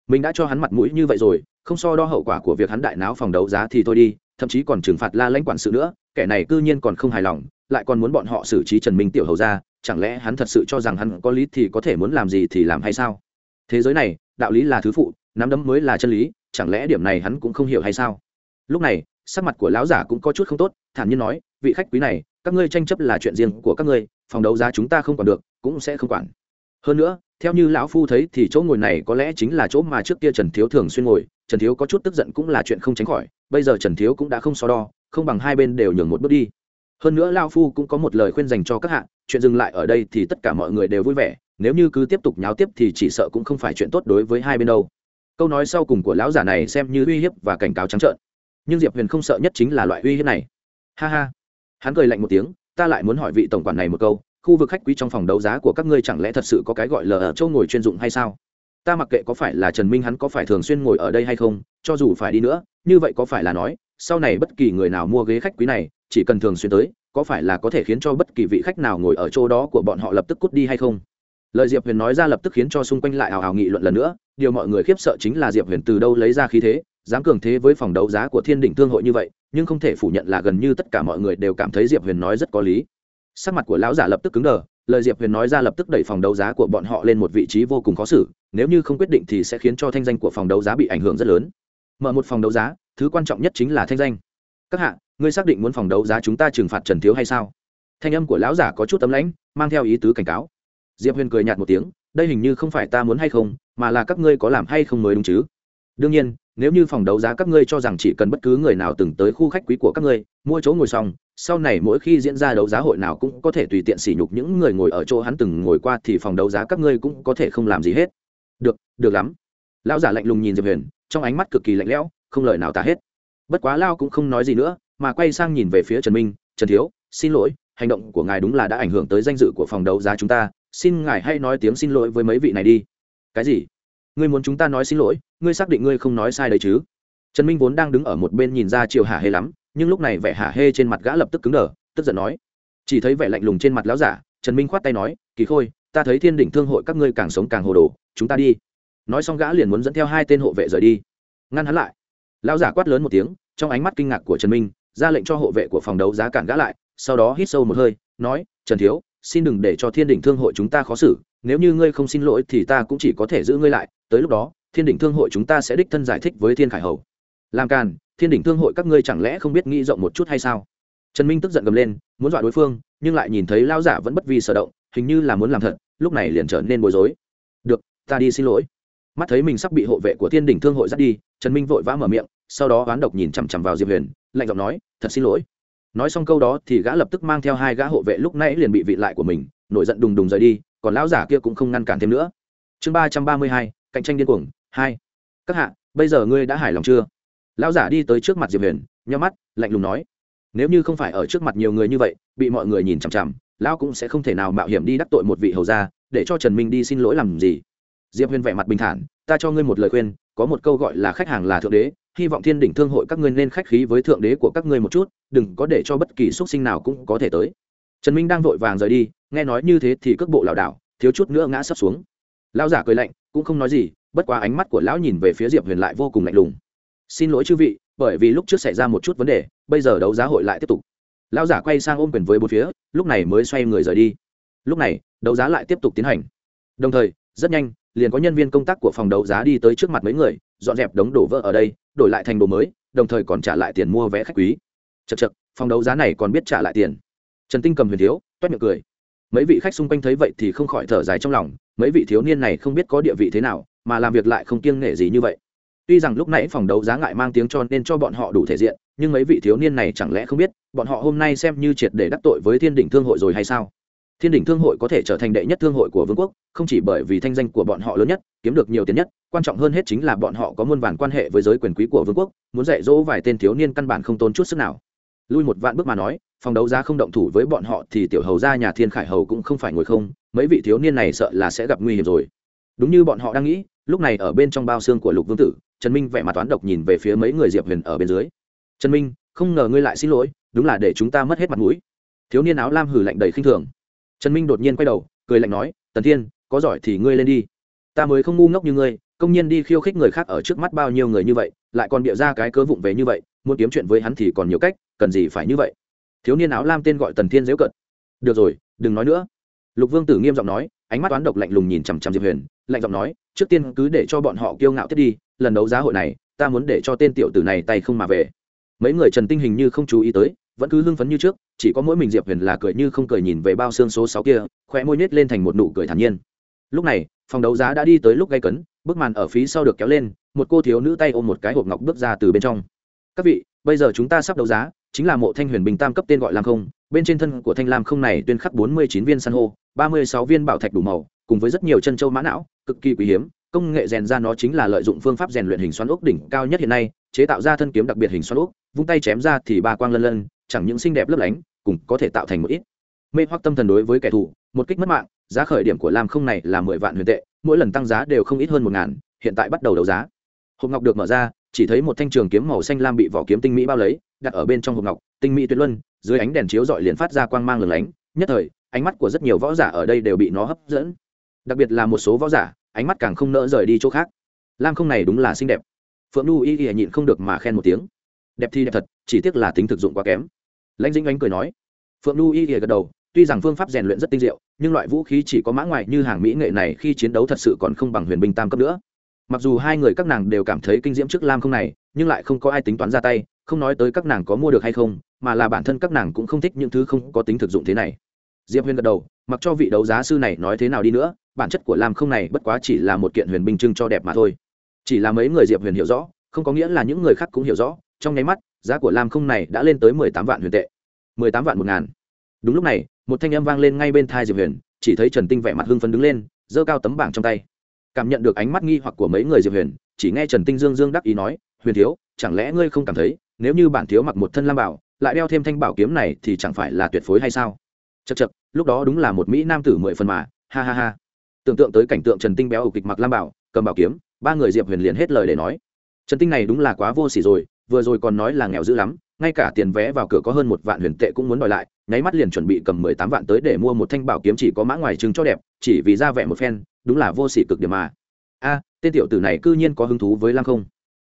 Mình đã cho hắn mặt mũi như vậy rồi, không so đo hậu quả của việc hắn đại náo phòng đấu giá thì thôi đi, thậm chí còn trừng phạt la lãnh quản sự nữa, kẻ này cư nhiên còn không hài lòng lại còn muốn bọn họ xử trí trần minh tiểu hầu ra, chẳng lẽ hắn thật sự cho rằng hắn có lý thì có thể muốn làm gì thì làm hay sao? Thế giới này, đạo lý là thứ phụ, nắm đấm mới là chân lý, chẳng lẽ điểm này hắn cũng không hiểu hay sao? Lúc này, sắc mặt của lão giả cũng có chút không tốt, thản nhiên nói, vị khách quý này, các ngươi tranh chấp là chuyện riêng của các ngươi, phòng đấu giá chúng ta không còn được, cũng sẽ không quản. Hơn nữa, theo như lão phu thấy thì chỗ ngồi này có lẽ chính là chỗ mà trước kia trần thiếu thường xuyên ngồi, trần thiếu có chút tức giận cũng là chuyện không tránh khỏi, bây giờ trần thiếu cũng đã không so đo, không bằng hai bên đều nhường một bước đi hơn nữa lao phu cũng có một lời khuyên dành cho các hạ, chuyện dừng lại ở đây thì tất cả mọi người đều vui vẻ, nếu như cứ tiếp tục nháo tiếp thì chỉ sợ cũng không phải chuyện tốt đối với hai bên đâu. Câu nói sau cùng của lão giả này xem như uy hiếp và cảnh cáo trắng trợn. Nhưng diệp huyền không sợ nhất chính là loại uy hiếp này. Ha ha. Hắn cười lạnh một tiếng, ta lại muốn hỏi vị tổng quản này một câu, khu vực khách quý trong phòng đấu giá của các ngươi chẳng lẽ thật sự có cái gọi là ở châu ngồi chuyên dụng hay sao? Ta mặc kệ có phải là trần minh hắn có phải thường xuyên ngồi ở đây hay không, cho dù phải đi nữa, như vậy có phải là nói sau này bất kỳ người nào mua ghế khách quý này, chỉ cần thường xuyên tới, có phải là có thể khiến cho bất kỳ vị khách nào ngồi ở chỗ đó của bọn họ lập tức cút đi hay không? Lời diệp huyền nói ra lập tức khiến cho xung quanh lại hào hào nghị luận lần nữa, điều mọi người khiếp sợ chính là diệp huyền từ đâu lấy ra khí thế, dám cường thế với phòng đấu giá của thiên đỉnh thương hội như vậy, nhưng không thể phủ nhận là gần như tất cả mọi người đều cảm thấy diệp huyền nói rất có lý. Sắc mặt của lão giả lập tức cứng đờ, lời diệp huyền nói ra lập tức đẩy phòng đấu giá của bọn họ lên một vị trí vô cùng khó xử, nếu như không quyết định thì sẽ khiến cho thanh danh của phòng đấu giá bị ảnh hưởng rất lớn. Mở một phòng đấu giá thứ quan trọng nhất chính là thanh danh. Các hạ, ngươi xác định muốn phòng đấu giá chúng ta trừng phạt trần thiếu hay sao? Thanh âm của lão giả có chút tấm lãnh, mang theo ý tứ cảnh cáo. Diệp huyền cười nhạt một tiếng, đây hình như không phải ta muốn hay không, mà là các ngươi có làm hay không mới đúng chứ? Đương nhiên, nếu như phòng đấu giá các ngươi cho rằng chỉ cần bất cứ người nào từng tới khu khách quý của các ngươi, mua chỗ ngồi xong, sau này mỗi khi diễn ra đấu giá hội nào cũng có thể tùy tiện sỉ nhục những người ngồi ở chỗ hắn từng ngồi qua thì phòng đấu giá các ngươi cũng có thể không làm gì hết. Được được lắm. Lão giả lạnh lùng nhìn diệp huyền, trong ánh mắt cực kỳ lạnh lẽo không lời nào tả hết. Bất quá lao cũng không nói gì nữa, mà quay sang nhìn về phía trần minh, trần thiếu, xin lỗi, hành động của ngài đúng là đã ảnh hưởng tới danh dự của phòng đấu giá chúng ta, xin ngài hãy nói tiếng xin lỗi với mấy vị này đi. Cái gì? Ngươi muốn chúng ta nói xin lỗi? Ngươi xác định ngươi không nói sai đấy chứ? Trần minh vốn đang đứng ở một bên nhìn ra chiều hả hê lắm, nhưng lúc này vẻ hả hê trên mặt gã lập tức cứng đờ, tức giận nói, chỉ thấy vẻ lạnh lùng trên mặt lão giả. Trần minh khoát tay nói, kỳ khôi, ta thấy thiên đỉnh thương hội các ngươi càng sống càng hồ đồ, chúng ta đi. Nói xong gã liền muốn dẫn theo hai tên hộ vệ rời đi. Ngăn hắn lại lão giả quát lớn một tiếng, trong ánh mắt kinh ngạc của trần minh, ra lệnh cho hộ vệ của phòng đấu giá cản gã lại, sau đó hít sâu một hơi, nói, trần thiếu, xin đừng để cho thiên đỉnh thương hội chúng ta khó xử, nếu như ngươi không xin lỗi thì ta cũng chỉ có thể giữ ngươi lại, tới lúc đó, thiên đỉnh thương hội chúng ta sẽ đích thân giải thích với thiên khải hầu. Làm càn, thiên đỉnh thương hội các ngươi chẳng lẽ không biết nghĩ rộng một chút hay sao? Trần minh tức giận gầm lên, muốn dọa đối phương, nhưng lại nhìn thấy lao giả vẫn bất vi sở động, hình như là muốn làm thật, lúc này liền trở nên bối rối. Được, ta đi xin lỗi mắt thấy mình sắp bị hộ vệ của thiên đỉnh thương hội dắt đi, trần minh vội vã mở miệng, sau đó oán độc nhìn chằm chằm vào diệp huyền, lạnh giọng nói, thật xin lỗi. Nói xong câu đó thì gã lập tức mang theo hai gã hộ vệ lúc nãy liền bị vị lại của mình, nổi giận đùng đùng rời đi, còn lão giả kia cũng không ngăn cản thêm nữa. Chương ba trăm ba mươi hai, cạnh tranh điên cuồng, hai. Các hạ, bây giờ ngươi đã hài lòng chưa? Lão giả đi tới trước mặt diệp huyền nhắm mắt, lạnh lùng nói, nếu như không phải ở trước mặt nhiều người như vậy, bị mọi người nhìn chằm chằm, lão cũng sẽ không thể nào mạo hiểm đi đắc tội một vị hầu gia, để cho trần minh đi xin lỗi làm gì diệp huyền vẻ mặt bình thản, ta cho ngươi một lời khuyên, có một câu gọi là khách hàng là thượng đế, hy vọng thiên đỉnh thương hội các ngươi nên khách khí với thượng đế của các ngươi một chút, đừng có để cho bất kỳ xuất sinh nào cũng có thể tới. Trần minh đang vội vàng rời đi, nghe nói như thế thì cước bộ lảo đảo, thiếu chút nữa ngã sấp xuống. Lão giả cười lạnh, cũng không nói gì, bất quá ánh mắt của lão nhìn về phía diệp huyền lại vô cùng lạnh lùng. Xin lỗi chư vị, bởi vì lúc trước xảy ra một chút vấn đề, bây giờ đấu giá hội lại tiếp tục. Lão giả quay sang ôm quyền với bốn phía, lúc này mới xoay người rời đi. Lúc này, đấu giá lại tiếp tục tiến hành. Đồng thời rất nhanh, liền có nhân viên công tác của phòng đấu giá đi tới trước mặt mấy người, dọn dẹp đống đổ vỡ ở đây, đổi lại thành đồ mới, đồng thời còn trả lại tiền mua vé khách quý. Chật chật phòng đấu giá này còn biết trả lại tiền. Trần tinh cầm huyền thiếu, toét miệng cười. Mấy vị khách xung quanh thấy vậy thì không khỏi thở dài trong lòng, mấy vị thiếu niên này không biết có địa vị thế nào, mà làm việc lại không kiêng nể gì như vậy. Tuy rằng lúc nãy phòng đấu giá ngại mang tiếng cho nên cho bọn họ đủ thể diện, nhưng mấy vị thiếu niên này chẳng lẽ không biết, bọn họ hôm nay xem như triệt để đắc tội với thiên đỉnh thương hội rồi hay sao? Thiên đỉnh thương hội có thể trở thành đệ nhất thương hội của vương quốc, không chỉ bởi vì thanh danh của bọn họ lớn nhất, kiếm được nhiều tiền nhất, quan trọng hơn hết chính là bọn họ có muôn vàn quan hệ với giới quyền quý của vương quốc, muốn dạy dỗ vài tên thiếu niên căn bản không tốn chút sức nào. Lui một vạn bước mà nói, phòng đấu giá không động thủ với bọn họ thì tiểu hầu gia nhà thiên khải hầu cũng không phải ngồi không, mấy vị thiếu niên này sợ là sẽ gặp nguy hiểm rồi. Đúng như bọn họ đang nghĩ, lúc này ở bên trong bao xương của lục vương tử, trần minh vẻ mặt toán độc nhìn về phía mấy người diệp huyền ở bên dưới. Trần minh, không ngờ ngươi lại xin lỗi, đúng là để chúng ta mất hết mặt mũi. Thiếu niên áo lam hử lạnh đầy khinh thường trần minh đột nhiên quay đầu, cười lạnh nói, tần thiên, có giỏi thì ngươi lên đi. Ta mới không ngu ngốc như ngươi, công nhân đi khiêu khích người khác ở trước mắt bao nhiêu người như vậy, lại còn bịa ra cái cớ vụng về như vậy, muốn kiếm chuyện với hắn thì còn nhiều cách, cần gì phải như vậy? Thiếu niên áo lam tên gọi tần thiên dễu cận được rồi, đừng nói nữa. Lục vương tử nghiêm giọng nói, ánh mắt toán độc lạnh lùng nhìn chằm chằm diệp huyền, lạnh giọng nói, trước tiên cứ để cho bọn họ kiêu ngạo tiếp đi, lần đấu giá hội này, ta muốn để cho tên tiểu tử này tay không mà về. Mấy người trần tinh hình như không chú ý tới vẫn cứ hưng phấn như trước, chỉ có mỗi mình diệp huyền là cười như không cười nhìn về bao xương số sáu kia khoe môi nhét lên thành một nụ cười thản nhiên. Lúc này, phòng đấu giá đã đi tới lúc gây cấn, bức màn ở phía sau được kéo lên, một cô thiếu nữ tay ôm một cái hộp ngọc bước ra từ bên trong. Các vị, bây giờ chúng ta sắp đấu giá, chính là mộ thanh huyền bình tam cấp tên gọi làm không, bên trên thân của thanh lam không này tuyên khắc bốn mươi chín viên san hô, ba mươi sáu viên bảo thạch đủ màu, cùng với rất nhiều chân châu mã não, cực kỳ quý hiếm, công nghệ rèn ra nó chính là lợi dụng phương pháp rèn luyện hình xoắn ốc đỉnh cao nhất hiện nay, chế tạo ra thân kiếm đặc biệt hình xoắn ốc, vung tay chém ra thì ba quang lân lân chẳng những xinh đẹp lấp lánh cùng có thể tạo thành một ít. Mê hoặc tâm thần đối với kẻ thù, một kích mất mạng, giá khởi điểm của lam không này là mười vạn huyền tệ, mỗi lần tăng giá đều không ít hơn một ngàn, hiện tại bắt đầu đấu giá. Hộp ngọc được mở ra, chỉ thấy một thanh trường kiếm màu xanh lam bị vỏ kiếm tinh mỹ bao lấy, đặt ở bên trong hộp ngọc, tinh mỹ tuyệt luân, dưới ánh đèn chiếu dọi liền phát ra quang mang lửng lánh, nhất thời, ánh mắt của rất nhiều võ giả ở đây đều bị nó hấp dẫn. Đặc biệt là một số võ giả, ánh mắt càng không nỡ rời đi chỗ khác. Lam không này đúng là xinh đẹp. Phượng Nu y y nhịn không được mà khen một tiếng. Đẹp thì đẹp thật, chỉ tiếc là tính thực dụng quá kém lãnh dĩnh ánh cười nói, phượng Nu y y gật đầu, tuy rằng phương pháp rèn luyện rất tinh diệu, nhưng loại vũ khí chỉ có mã ngoại như hàng mỹ nghệ này khi chiến đấu thật sự còn không bằng huyền binh tam cấp nữa. Mặc dù hai người các nàng đều cảm thấy kinh diễm trước lam không này, nhưng lại không có ai tính toán ra tay, không nói tới các nàng có mua được hay không, mà là bản thân các nàng cũng không thích những thứ không có tính thực dụng thế này. Diệp huyền gật đầu, mặc cho vị đấu giá sư này nói thế nào đi nữa, bản chất của lam không này bất quá chỉ là một kiện huyền binh trưng cho đẹp mà thôi. Chỉ là mấy người diệp huyền hiểu rõ, không có nghĩa là những người khác cũng hiểu rõ, trong nháy mắt giá của lam không này đã lên tới mười tám vạn huyền tệ. Mười tám vạn một ngàn. Đúng lúc này, một thanh âm vang lên ngay bên thai diệp huyền, chỉ thấy trần tinh vẻ mặt hưng phấn đứng lên, giơ cao tấm bảng trong tay. Cảm nhận được ánh mắt nghi hoặc của mấy người diệp huyền, chỉ nghe trần tinh dương dương đắc ý nói, huyền thiếu, chẳng lẽ ngươi không cảm thấy, nếu như bản thiếu mặc một thân lam bảo, lại đeo thêm thanh bảo kiếm này thì chẳng phải là tuyệt phối hay sao? Chật chật lúc đó đúng là một mỹ nam tử mười phần mà, ha ha ha. Tưởng tượng tới cảnh tượng trần tinh béo ục kịch mặc lam bảo, cầm bảo kiếm, ba người diệp huyền liền hết lời để nói. Trần tinh này đúng là quá vô s ỉ rồi vừa rồi còn nói là nghèo dữ lắm, ngay cả tiền vé vào cửa có hơn một vạn huyền tệ cũng muốn đòi lại, nháy mắt liền chuẩn bị cầm mười tám vạn tới để mua một thanh bảo kiếm chỉ có mã ngoài trưng cho đẹp, chỉ vì ra vẻ một phen, đúng là vô sỉ cực điểm mà. A, tên tiểu tử này c ư nhiên có hứng thú với lăng không.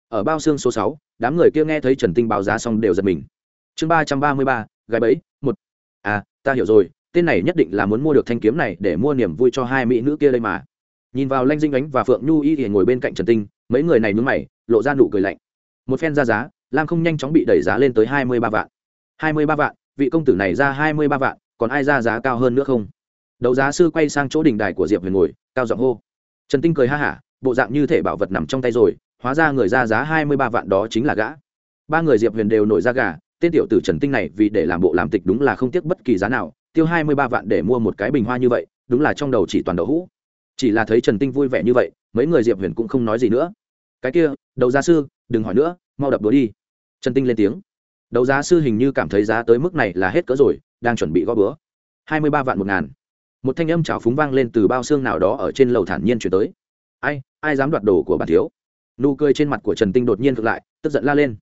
Ở bao xương số sáu, đám người kia nghe thấy trần tinh báo giá xong đều giật mình. Chương ba trăm ba mươi ba, gái bẫy, một. A, ta hiểu rồi, tên này nhất định là muốn mua được thanh kiếm này để mua niềm vui cho hai mỹ nữ kia đây mà. Nhìn vào lanh dinh ánh và phượng nhu y thì ngồi bên cạnh trần tinh, mấy người này mướn mày, lộ ra nụ cười lạnh một phen ra giá, lam không nhanh chóng bị đẩy giá lên tới hai mươi ba vạn. hai mươi ba vạn, vị công tử này ra hai mươi ba vạn, còn ai ra giá cao hơn nữa không? Đấu giá sư quay sang chỗ đỉnh đài của diệp huyền ngồi, cao giọng hô. Trần tinh cười ha hả, bộ dạng như thể bảo vật nằm trong tay rồi, hóa ra người ra giá hai mươi ba vạn đó chính là gã. Ba người diệp huyền đều nổi ra gà, tên tiểu tử trần tinh này vì để làm bộ làm tịch đúng là không tiếc bất kỳ giá nào, tiêu hai mươi ba vạn để mua một cái bình hoa như vậy, đúng là trong đầu chỉ toàn đậu hũ. Chỉ là thấy trần tinh vui vẻ như vậy, mấy người diệp huyền cũng không nói gì nữa. Cái kia đầu giá sư đừng hỏi nữa, mau đập đũa đi. Trần tinh lên tiếng. Đấu giá sư hình như cảm thấy giá tới mức này là hết cỡ rồi, đang chuẩn bị gõ bữa. Hai mươi ba vạn một ngàn. Một thanh âm trào phúng vang lên từ bao xương nào đó ở trên lầu thản nhiên chuyển tới. Ai ai dám đoạt đồ của bà thiếu? Nụ cười trên mặt của trần tinh đột nhiên ngược lại, tức giận la lên.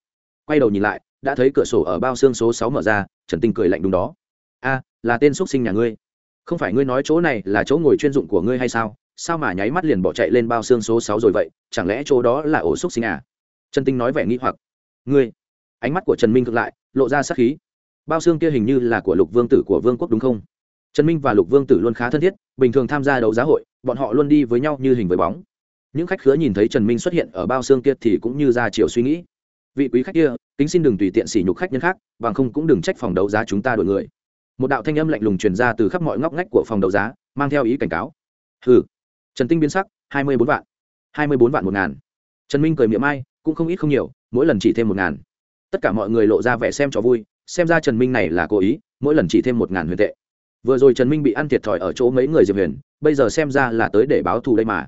Quay đầu nhìn lại, đã thấy cửa sổ ở bao xương số sáu mở ra, trần tinh cười lạnh đúng đó. A, là tên x sinh nhà ngươi. Không phải ngươi nói chỗ này là chỗ ngồi chuyên dụng của ngươi hay sao? Sao mà nháy mắt liền bỏ chạy lên bao xương số sáu rồi vậy? Chẳng lẽ chỗ đó là ổ xúc sinh à? Trần tinh nói vẻ nghi hoặc. Ngươi? Ánh mắt của trần minh ngược lại, lộ ra sát khí. Bao xương kia hình như là của lục vương tử của vương quốc đúng không? Trần minh và lục vương tử luôn khá thân thiết, bình thường tham gia đấu giá hội, bọn họ luôn đi với nhau như hình với bóng. Những khách khứa nhìn thấy trần minh xuất hiện ở bao xương kia thì cũng như ra chiều suy nghĩ. Vị quý khách kia, kính xin đừng tùy tiện sỉ nhục khách nhân khác, bằng không cũng đừng trách phòng đấu giá chúng ta đổi người. Một đạo thanh âm lạnh lùng truyền ra từ khắp mọi ngóc ngách của phòng đấu giá, mang theo ý cảnh cáo. Hừ. Trần tinh biến sắc, hai mươi bốn vạn. Hai mươi bốn vạn một ngàn. Trần minh cười miệng ai cũng không ít không nhiều, mỗi lần chỉ thêm một ngàn. Tất cả mọi người lộ ra vẻ xem cho vui, xem ra trần minh này là cố ý, mỗi lần chỉ thêm một ngàn huyền tệ. Vừa rồi trần minh bị ăn thiệt thòi ở chỗ mấy người diệp huyền, bây giờ xem ra là tới để báo thù đây mà.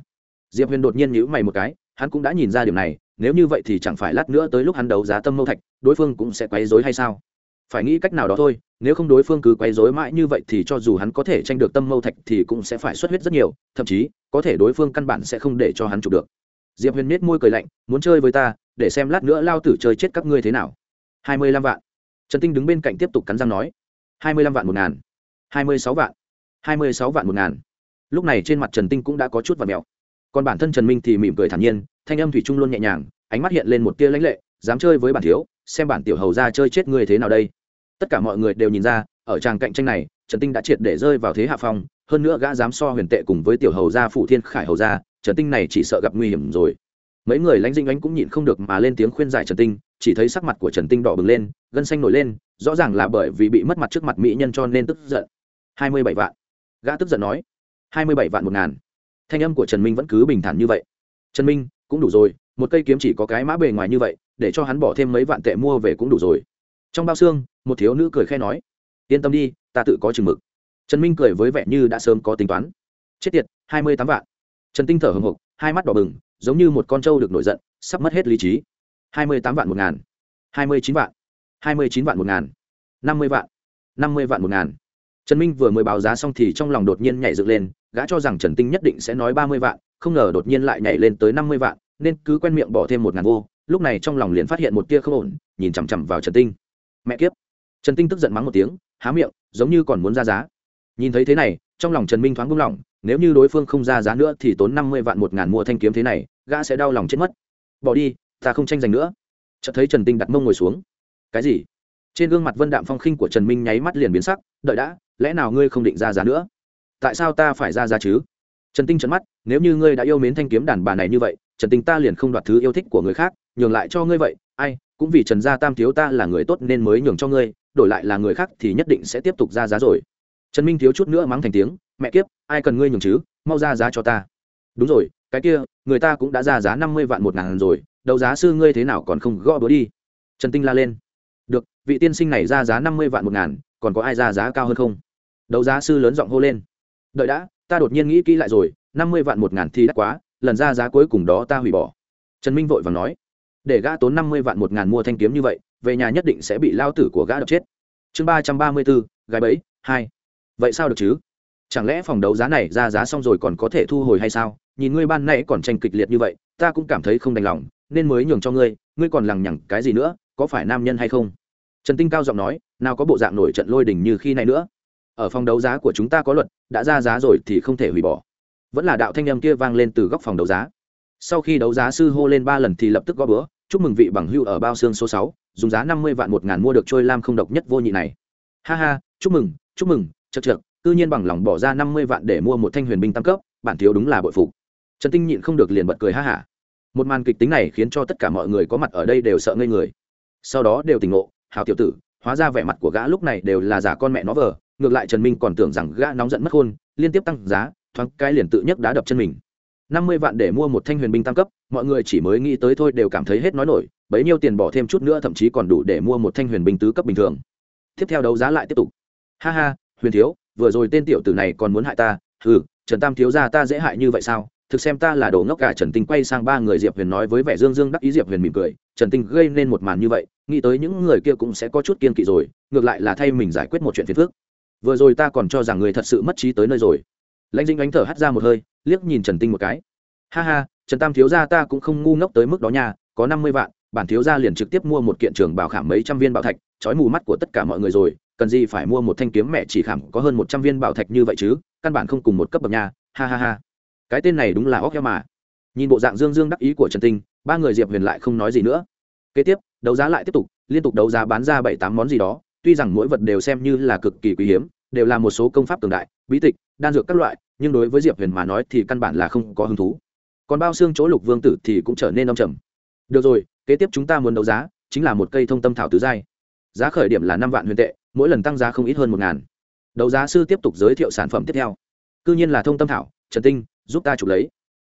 Diệp huyền đột nhiên nhữ mày một cái, hắn cũng đã nhìn ra điều này, nếu như vậy thì chẳng phải lát nữa tới lúc hắn đấu giá tâm mâu thạch, đối phương cũng sẽ quấy dối hay sao? Phải nghĩ cách nào đó thôi, nếu không đối phương cứ quấy dối mãi như vậy thì cho dù hắn có thể tranh được tâm mâu thạch thì cũng sẽ phải xuất huyết rất nhiều, thậm chí, có thể đối phương căn bản sẽ không để cho hắn chụp được diệp huyền miết môi cười lạnh, muốn chơi với ta, để xem lát nữa lao tử chơi chết các ngươi thế nào. Hai mươi lăm vạn. Trần tinh đứng bên cạnh tiếp tục cắn răng nói. Hai mươi lăm vạn một ngàn. Hai mươi sáu vạn. Hai mươi sáu vạn một ngàn. Lúc này trên mặt trần tinh cũng đã có chút và mẹo. Còn bản thân trần minh thì mỉm cười thản nhiên, thanh âm thủy trung luôn nhẹ nhàng, ánh mắt hiện lên một tia lãnh lệ, dám chơi với bản thiếu, xem bản tiểu hầu ra chơi chết ngươi thế nào đây. Tất cả mọi người đều nhìn ra, ở tràng cạnh tranh này, trần tinh đã triệt để rơi vào thế hạ phong hơn nữa gã dám so huyền tệ cùng với tiểu hầu gia phụ thiên khải hầu gia, trần tinh này chỉ sợ gặp nguy hiểm rồi. Mấy người lãnh dinh ánh cũng nhịn không được mà lên tiếng khuyên giải trần tinh, chỉ thấy sắc mặt của trần tinh đỏ bừng lên, gân xanh nổi lên, rõ ràng là bởi vì bị mất mặt trước mặt mỹ nhân cho nên tức giận. Hai mươi bảy vạn. Gã tức giận nói. Hai mươi bảy vạn một ngàn. Thanh âm của trần minh vẫn cứ bình thản như vậy. Trần minh, cũng đủ rồi, một cây kiếm chỉ có cái mã bề ngoài như vậy, để cho hắn bỏ thêm mấy vạn tệ mua về cũng đủ rồi. Trong bao xương, một thiếu nữ cười khe nói. Yên tâm đi, ta tự có chừng mực trần minh cười với vẻ như đã sớm có tính toán. Chết tiệt, hai mươi tám vạn. Trần tinh thở hồng hộc, hai mắt đỏ bừng, giống như một con trâu được nổi giận, sắp mất hết lý trí. hai mươi tám vạn một ngàn. hai mươi chín vạn. hai mươi chín vạn một ngàn. năm mươi vạn. năm mươi vạn một ngàn. Trần minh vừa mới báo giá xong thì trong lòng đột nhiên nhảy dựng lên, gã cho rằng trần tinh nhất định sẽ nói ba mươi vạn, không ngờ đột nhiên lại nhảy lên tới năm mươi vạn, nên cứ quen miệng bỏ thêm một ngàn vô. Lúc này trong lòng liền phát hiện một tia không ổn, nhìn chằm chằm vào trần tinh. Mẹ kiếp. Trần tinh tức giận mắng một tiếng, há miệng, giống như còn muốn ra giá nhìn thấy thế này, trong lòng trần minh thoáng buông lỏng, nếu như đối phương không ra giá nữa thì tốn năm mươi vạn một ngàn mua thanh kiếm thế này, gã sẽ đau lòng chết mất. Bỏ đi, ta không tranh giành nữa. Chợt thấy trần tinh đặt mông ngồi xuống. Cái gì? Trên gương mặt vân đạm phong khinh của trần minh nháy mắt liền biến sắc, đợi đã, lẽ nào ngươi không định ra giá nữa? Tại sao ta phải ra giá chứ? Trần tinh trấn mắt, nếu như ngươi đã yêu mến thanh kiếm đàn bà này như vậy, trần tinh ta liền không đoạt thứ yêu thích của người khác, nhường lại cho ngươi vậy, ai, cũng vì trần gia tam thiếu ta là người tốt nên mới nhường cho ngươi, đổi lại là người khác thì nhất định sẽ tiếp tục ra giá rồi trần minh thiếu chút nữa mắng thành tiếng, mẹ kiếp, ai cần ngươi nhường chứ? Mau ra giá cho ta. Đúng rồi, cái kia, người ta cũng đã ra giá năm mươi vạn một ngàn rồi, đấu giá sư ngươi thế nào còn không gõ búa đi? Trần tinh la lên. Được, vị tiên sinh này ra giá năm mươi vạn một ngàn, còn có ai ra giá cao hơn không? Đấu giá sư lớn giọng hô lên. Đợi đã, ta đột nhiên nghĩ kỹ lại rồi, năm mươi vạn một ngàn thì đắt quá, lần ra giá cuối cùng đó ta hủy bỏ. Trần minh vội và nói. Để gã tốn năm mươi vạn một ngàn mua thanh kiếm như vậy, về nhà nhất định sẽ bị lao tử của gã đập chết. Chương ba trăm ba mươi bốn gái bẫy, hai vậy sao được chứ? Chẳng lẽ phòng đấu giá này ra giá xong rồi còn có thể thu hồi hay sao? Nhìn ngươi ban nãy còn tranh kịch liệt như vậy, ta cũng cảm thấy không đành lòng, nên mới nhường cho ngươi ngươi còn lằng nhằng cái gì nữa, có phải nam nhân hay không? Trần tinh cao giọng nói, nào có bộ dạng nổi trận lôi đình như khi này nữa. Ở phòng đấu giá của chúng ta có luật, đã ra giá rồi thì không thể hủy bỏ. Vẫn là đạo thanh âm kia vang lên từ góc phòng đấu giá. Sau khi đấu giá sư hô lên ba lần thì lập tức gõ bữa, chúc mừng vị bằng hưu ở bao xương số sáu, dùng giá năm mươi vạn một ngàn mua được trôi lam không độc nhất vô nhị này. Ha ha, chúc mừng chúc mừng chật chật tự nhiên bằng lòng bỏ ra năm mươi vạn để mua một thanh huyền binh tam cấp, bản thiếu đúng là bội phục. Trần tinh nhịn không được liền bật cười ha hả. Một màn kịch tính này khiến cho tất cả mọi người có mặt ở đây đều sợ ngây người. Sau đó đều tỉnh ngộ hào tiểu tử, hóa ra vẻ mặt của gã lúc này đều là giả con mẹ nó vờ, ngược lại trần minh còn tưởng rằng gã nóng giận mất khôn liên tiếp tăng giá, thoáng cái liền tự nhất đá đập chân mình. Năm mươi vạn để mua một thanh huyền binh tam cấp, mọi người chỉ mới nghĩ tới thôi đều cảm thấy hết nói nổi, bấy nhiêu tiền bỏ thêm chút nữa thậm chí còn đủ để mua một thanh huyền binh tứ cấp bình thường. Tiếp theo đấu giá lại tiếp tục. Ha ha huyền thiếu, vừa rồi tên tiểu tử này còn muốn hại ta. Ừ trần tam thiếu ra ta dễ hại như vậy sao? Thực xem ta là đồ ngốc cả. Trần tinh quay sang ba người diệp huyền nói với vẻ dương dương đắc ý diệp huyền mỉm cười. Trần tinh gây nên một màn như vậy, nghĩ tới những người kia cũng sẽ có chút kiên kỵ rồi. Ngược lại là thay mình giải quyết một chuyện phiền phức. Vừa rồi ta còn cho rằng người thật sự mất trí tới nơi rồi. Lãnh dinh ánh thở hắt ra một hơi, liếc nhìn trần tinh một cái. Ha ha, trần tam thiếu gia ta cũng không ngu ngốc tới mức đó nha. Có năm mươi vạn, bản thiếu gia liền trực tiếp mua một kiện trường bảo khảm mấy trăm viên bảo thạch, trói mù mắt của tất cả mọi người rồi cần gì phải mua một thanh kiếm mẹ chỉ khảm có hơn một trăm viên bảo thạch như vậy chứ, căn bản không cùng một cấp bậc nha, ha ha ha. Cái tên này đúng là óc heo mà. Nhìn bộ dạng dương dương đắc ý của trần tinh, ba người diệp huyền lại không nói gì nữa. Kế tiếp, đấu giá lại tiếp tục, liên tục đấu giá bán ra bảy tám món gì đó, tuy rằng mỗi vật đều xem như là cực kỳ quý hiếm, đều là một số công pháp cường đại, bí tịch, đan dược các loại, nhưng đối với diệp huyền mà nói thì căn bản là không có hứng thú. Còn bao xương chỗ lục vương tử thì cũng trở nên âm trầm. Được rồi, kế tiếp chúng ta muốn đấu giá, chính là một cây thông tâm thảo tứ giai. Giá khởi điểm là năm vạn huyền tệ mỗi lần tăng giá không ít hơn một ngàn. Đấu giá sư tiếp tục giới thiệu sản phẩm tiếp theo. C nhiên là thông tâm thảo, trần tinh, giúp ta chụp lấy.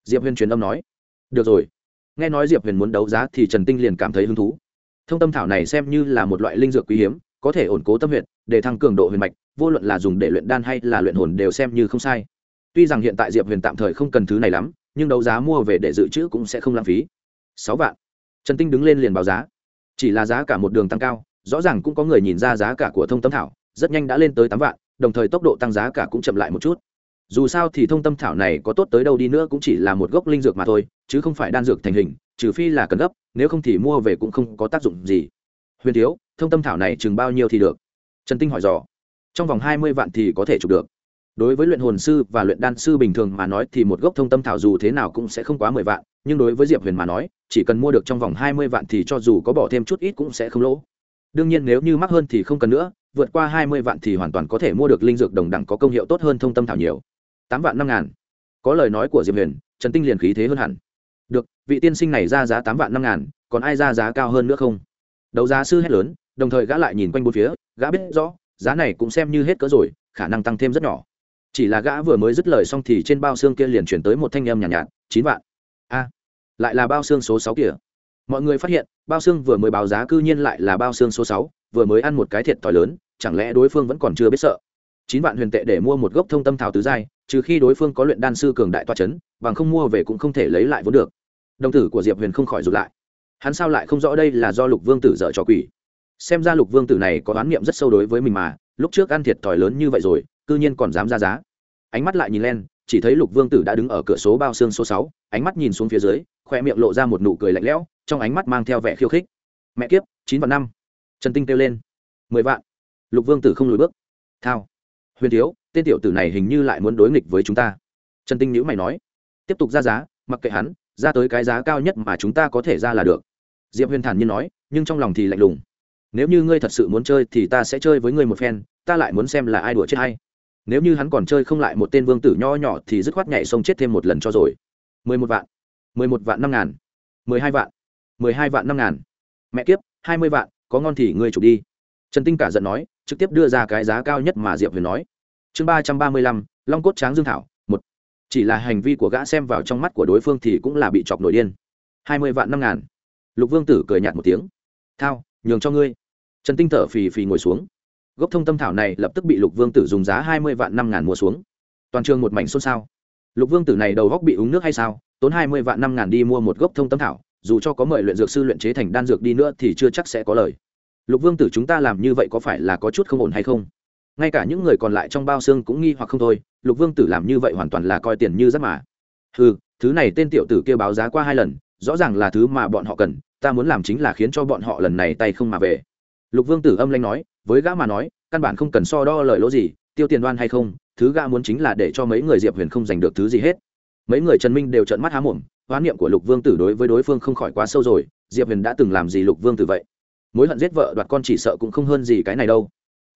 Diệp huyền truyền âm nói. Được rồi. Nghe nói diệp huyền muốn đấu giá thì trần tinh liền cảm thấy hứng thú. Thông tâm thảo này xem như là một loại linh dược quý hiếm, có thể ổn cố tâm huyện để thăng cường độ huyền mạch, vô luận là dùng để luyện đan hay là luyện hồn đều xem như không sai. Tuy rằng hiện tại diệp huyền tạm thời không cần thứ này lắm, nhưng đấu giá mua về để dự trữ cũng sẽ không lãng phí. Sáu vạn. Trần tinh đứng lên liền báo giá. Chỉ là giá cả một đường tăng cao rõ ràng cũng có người nhìn ra giá cả của thông tâm thảo, rất nhanh đã lên tới tám vạn, đồng thời tốc độ tăng giá cả cũng chậm lại một chút. Dù sao thì thông tâm thảo này có tốt tới đâu đi nữa cũng chỉ là một gốc linh dược mà thôi, chứ không phải đan dược thành hình, trừ phi là cần gấp, nếu không thì mua về cũng không có tác dụng gì. Huyền thiếu thông tâm thảo này chừng bao nhiêu thì được? Trần tinh hỏi dò. Trong vòng hai mươi vạn thì có thể chụp được. Đối với luyện hồn sư và luyện đan sư bình thường mà nói thì một gốc thông tâm thảo dù thế nào cũng sẽ không quá mười vạn, nhưng đối với diệp huyền mà nói, chỉ cần mua được trong vòng hai mươi vạn thì cho dù có bỏ thêm chút ít cũng sẽ không lỗ đương nhiên nếu như mắc hơn thì không cần nữa, vượt qua hai mươi vạn thì hoàn toàn có thể mua được linh dược đồng đẳng có công hiệu tốt hơn thông tâm thảo nhiều. Tám vạn năm ngàn. Có lời nói của diệp huyền, trần tinh liền khí thế hơn hẳn. Được, vị tiên sinh này ra giá tám vạn năm ngàn, còn ai ra giá cao hơn nữa không? Đấu giá sư hét lớn, đồng thời gã lại nhìn quanh bốn phía, gã biết rõ, giá này cũng xem như hết cỡ rồi, khả năng tăng thêm rất nhỏ. Chỉ là gã vừa mới dứt lời xong thì trên bao xương kia liền chuyển tới một thanh âm nhàn nhạt, chín vạn. A, lại là bao xương số sáu kìa mọi người phát hiện, bao xương vừa mới báo giá cư nhiên lại là bao xương số sáu, vừa mới ăn một cái thiệt thòi lớn, chẳng lẽ đối phương vẫn còn chưa biết sợ? Chín vạn huyền tệ để mua một gốc thông tâm thảo tứ giai, trừ khi đối phương có luyện đan sư cường đại toa c h ấ n bằng không mua về cũng không thể lấy lại vốn được. Đồng tử của diệp huyền không khỏi rụt lại. Hắn sao lại không rõ đây là do lục vương tử dở trò quỷ? Xem ra lục vương tử này có oán niệm rất sâu đối với mình mà, lúc trước ăn thiệt thòi lớn như vậy rồi, cư nhiên còn dám ra giá. Ánh mắt lại nhìn lên, chỉ thấy lục vương tử đã đứng ở cửa số bao xương số sáu, ánh mắt nhìn xuống phía dưới, khoe miệng lộ ra một nụ cười lạnh lẽo trong ánh mắt mang theo vẻ khiêu khích. Mẹ kiếp, chín vạn năm. Trần tinh kêu lên. Mười vạn. Lục vương tử không lùi bước. Thao. Huyền thiếu, tên tiểu tử này hình như lại muốn đối nghịch với chúng ta. Trần tinh nhữ mày nói. Tiếp tục ra giá, mặc kệ hắn, ra tới cái giá cao nhất mà chúng ta có thể ra là được. Diệp huyền thản nhiên nói, nhưng trong lòng thì lạnh lùng. Nếu như ngươi thật sự muốn chơi thì ta sẽ chơi với ngươi một phen, ta lại muốn xem là ai đùa chết hay nếu như hắn còn chơi không lại một tên vương tử nho nhỏ thì dứt khoát nhảy sông chết thêm một lần cho rồi. Mười một vạn. Mười một vạn năm ngàn. Mười hai vạn mười hai vạn năm ngàn. Mẹ kiếp, hai mươi vạn, có ngon thì ngươi chụp đi. Trần tinh cả giận nói, trực tiếp đưa ra cái giá cao nhất mà diệp huyền nói. Chương ba trăm ba mươi lăm, long cốt tráng dương thảo, một. Chỉ là hành vi của gã xem vào trong mắt của đối phương thì cũng là bị chọc nổi điên. hai mươi vạn năm ngàn. Lục vương tử cười nhạt một tiếng. Thao, nhường cho ngươi. Trần tinh thở phì phì ngồi xuống. Gốc thông tâm thảo này lập tức bị lục vương tử dùng giá hai mươi vạn năm ngàn mua xuống. Toàn trường một mảnh xôn xao. Lục vương tử này đầu góc bị uống nước hay sao? Tốn hai mươi vạn năm ngàn đi mua một gốc thông tâm thảo dù cho có mời luyện dược sư luyện chế thành đan dược đi nữa thì chưa chắc sẽ có lời. Lục vương tử chúng ta làm như vậy có phải là có chút không ổn hay không? Ngay cả những người còn lại trong bao xương cũng nghi hoặc không thôi, lục vương tử làm như vậy hoàn toàn là coi tiền như rác mà. Ừ thứ này tên tiểu tử kêu báo giá qua hai lần, rõ ràng là thứ mà bọn họ cần, ta muốn làm chính là khiến cho bọn họ lần này tay không mà về. Lục vương tử âm lanh nói, với gã mà nói, căn bản không cần so đo lời lỗ gì, tiêu tiền đoan hay không, thứ gã muốn chính là để cho mấy người diệp huyền không giành được thứ gì hết. Mấy người trần minh đều trợn mắt há mồm hoán niệm của lục vương tử đối với đối phương không khỏi quá sâu rồi, diệp huyền đã từng làm gì lục vương tử vậy? Mối hận giết vợ đoạt con chỉ sợ cũng không hơn gì cái này đâu.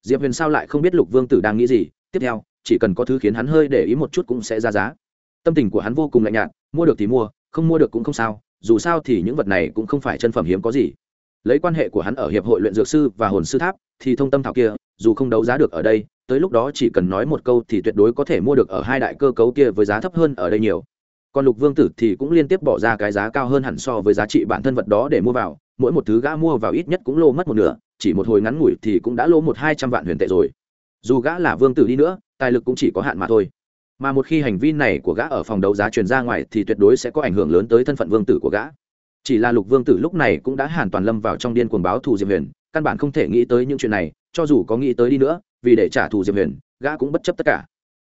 Diệp huyền sao lại không biết lục vương tử đang nghĩ gì? Tiếp theo, chỉ cần có thứ khiến hắn hơi để ý một chút cũng sẽ ra giá. Tâm tình của hắn vô cùng lạnh nhạt, mua được thì mua, không mua được cũng không sao, dù sao thì những vật này cũng không phải chân phẩm hiếm có gì. Lấy quan hệ của hắn ở hiệp hội luyện dược sư và hồn sư tháp, thì thông tâm thảo kia, dù không đấu giá được ở đây, tới lúc đó chỉ cần nói một câu thì tuyệt đối có thể mua được ở hai đại cơ cấu kia với giá thấp hơn ở đây nhiều còn lục vương tử thì cũng liên tiếp bỏ ra cái giá cao hơn hẳn so với giá trị bản thân vật đó để mua vào, mỗi một thứ gã mua vào ít nhất cũng lô mất một nửa, chỉ một hồi ngắn ngủi thì cũng đã lô một hai trăm vạn huyền tệ rồi. Dù gã là vương tử đi nữa, tài lực cũng chỉ có hạn mà thôi. Mà một khi hành vi này của gã ở phòng đấu giá truyền ra ngoài thì tuyệt đối sẽ có ảnh hưởng lớn tới thân phận vương tử của gã. Chỉ là lục vương tử lúc này cũng đã hoàn toàn lâm vào trong điên cuồng báo thù diệp huyền, căn bản không thể nghĩ tới những chuyện này, cho dù có nghĩ tới đi nữa, vì để trả thù diệp huyền, gã cũng bất chấp tất cả.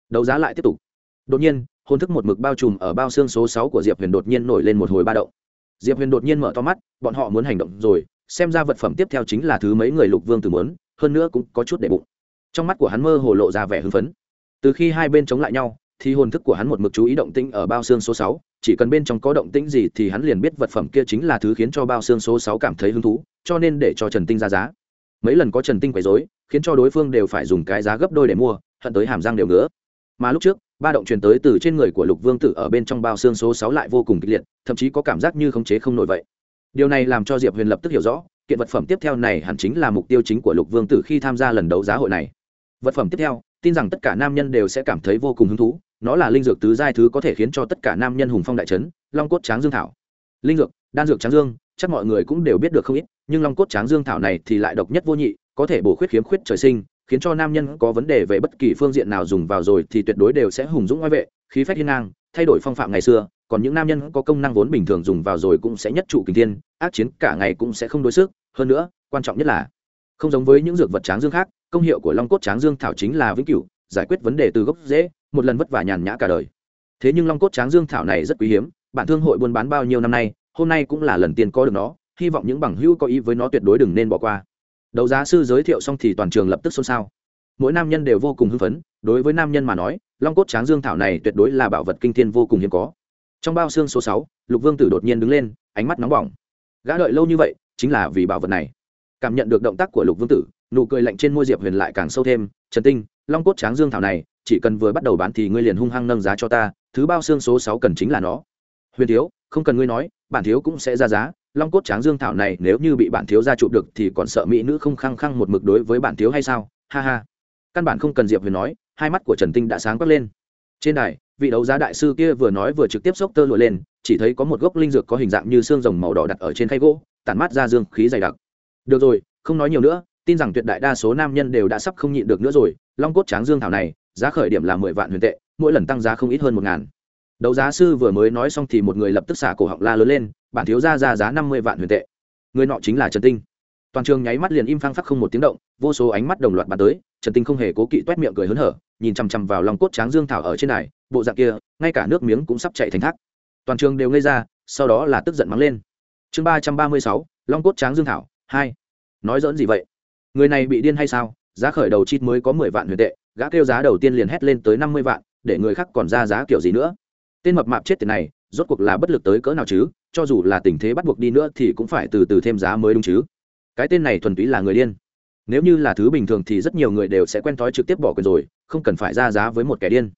Đấu giá lại tiếp tục. Đột nhiên hôn thức một mực bao trùm ở bao xương số sáu của diệp huyền đột nhiên nổi lên một hồi ba động. Diệp huyền đột nhiên mở to mắt bọn họ muốn hành động rồi xem ra vật phẩm tiếp theo chính là thứ mấy người lục vương từ muốn hơn nữa cũng có chút để bụng. Trong mắt của hắn mơ hồ lộ ra vẻ hưng phấn. Từ khi hai bên chống lại nhau thì hồn thức của hắn một mực chú ý động tĩnh ở bao xương số sáu chỉ cần bên trong có động tĩnh gì thì hắn liền biết vật phẩm kia chính là thứ khiến cho bao xương số sáu cảm thấy hứng thú cho nên để cho trần tinh ra giá. Mấy lần có trần tinh quấy rối, khiến cho đối phương đều phải dùng cái giá gấp đôi để mua hận tới hàm răng đều ngứa mà lúc trước, ba động truyền tới từ trên người của lục vương tử ở bên trong bao xương số sáu lại vô cùng kịch liệt, thậm chí có cảm giác như khống chế không nổi vậy. Điều này làm cho diệp huyền lập tức hiểu rõ, kiện vật phẩm tiếp theo này hẳn chính là mục tiêu chính của lục vương tử khi tham gia lần đấu giá hội này. Vật phẩm tiếp theo, tin rằng tất cả nam nhân đều sẽ cảm thấy vô cùng hứng thú, nó là linh dược tứ giai thứ có thể khiến cho tất cả nam nhân hùng phong đại trấn long cốt tráng dương thảo. Linh dược, đan dược tráng dương, chắc mọi người cũng đều biết được không ít, nhưng long cốt tráng dương thảo này thì lại độc nhất vô nhị, có thể bổ khuyết khiếm khuyết trời sinh khiến cho nam nhân có vấn đề về bất kỳ phương diện nào dùng vào rồi thì tuyệt đối đều sẽ hùng dũng ngoại vệ, khí phách hiên ngang, thay đổi phong phạm ngày xưa, còn những nam nhân có công năng vốn bình thường dùng vào rồi cũng sẽ nhất trụ kình thiên, ác chiến cả ngày cũng sẽ không đối sức. Hơn nữa, quan trọng nhất là, không giống với những dược vật tráng dương khác, công hiệu của long cốt tráng dương thảo chính là vĩnh cửu, giải quyết vấn đề từ gốc dễ một lần vất vả nhàn nhã cả đời. Thế nhưng long cốt tráng dương thảo này rất quý hiếm, bản thương hội buôn bán bao nhiêu năm nay, hôm nay cũng là lần tiên có được nó, hy vọng những bằng hữu có ý với nó tuyệt đối đừng nên bỏ qua đấu giá sư giới thiệu xong thì toàn trường lập tức xôn xao. Mỗi nam nhân đều vô cùng hưng phấn, đối với nam nhân mà nói, long cốt tráng dương thảo này tuyệt đối là bảo vật kinh thiên vô cùng hiếm có. Trong bao xương số sáu, lục vương tử đột nhiên đứng lên, ánh mắt nóng bỏng. Gã đợi lâu như vậy, chính là vì bảo vật này. Cảm nhận được động tác của lục vương tử, nụ cười lạnh trên môi diệp huyền lại càng sâu thêm, trần tinh, long cốt tráng dương thảo này, chỉ cần vừa bắt đầu bán thì ngươi liền hung hăng nâng giá cho ta, thứ bao xương số sáu cần chính là nó. Huyền thiếu, không cần ngươi nói, bản thiếu cũng sẽ ra giá long cốt tráng dương thảo này nếu như bị bản thiếu gia chụp được thì còn sợ mỹ nữ không khăng khăng một mực đối với bản thiếu hay sao? Ha ha. Căn bản không cần diệp huyền nói, hai mắt của trần tinh đã sáng quắc lên. Trên đài, vị đấu giá đại sư kia vừa nói vừa trực tiếp xốc tơ lụa lên, chỉ thấy có một gốc linh dược có hình dạng như xương rồng màu đỏ đặt ở trên khay gỗ, tản mát ra dương khí dày đặc. Được rồi, không nói nhiều nữa, tin rằng tuyệt đại đa số nam nhân đều đã sắp không nhịn được nữa rồi, long cốt tráng dương thảo này, giá khởi điểm là mười vạn huyền tệ, mỗi lần tăng giá không ít hơn một ngàn đấu giá sư vừa mới nói xong thì một người lập tức xả cổ họng la lớn lên, bản thiếu ra ra giá năm mươi vạn huyền tệ. Người nọ chính là trần tinh. Toàn trường nháy mắt liền im phăng phắc không một tiếng động, vô số ánh mắt đồng loạt bắn tới, trần tinh không hề cố kỵ t u é t miệng cười hớn hở, nhìn chằm chằm vào lòng cốt tráng dương thảo ở trên này, bộ dạng kia, ngay cả nước miếng cũng sắp chạy thành thác. Toàn trường đều ngây ra, sau đó là tức giận mắng lên. Chương ba trăm ba mươi sáu, long cốt tráng dương thảo, hai. Nói dỡn gì vậy? Người này bị điên hay sao? Giá khởi đầu chít mới có mười vạn huyền tệ, gã kêu giá đầu tiên liền hét lên tới năm mươi vạn, để người khác còn ra giá kiểu gì nữa? Tên mập mạp chết tiền này, rốt cuộc là bất lực tới cỡ nào chứ? Cho dù là tình thế bắt buộc đi nữa thì cũng phải từ từ thêm giá mới đúng chứ? Cái tên này thuần túy là người điên. Nếu như là thứ bình thường thì rất nhiều người đều sẽ quen thói trực tiếp bỏ quyền rồi, không cần phải ra giá với một kẻ điên.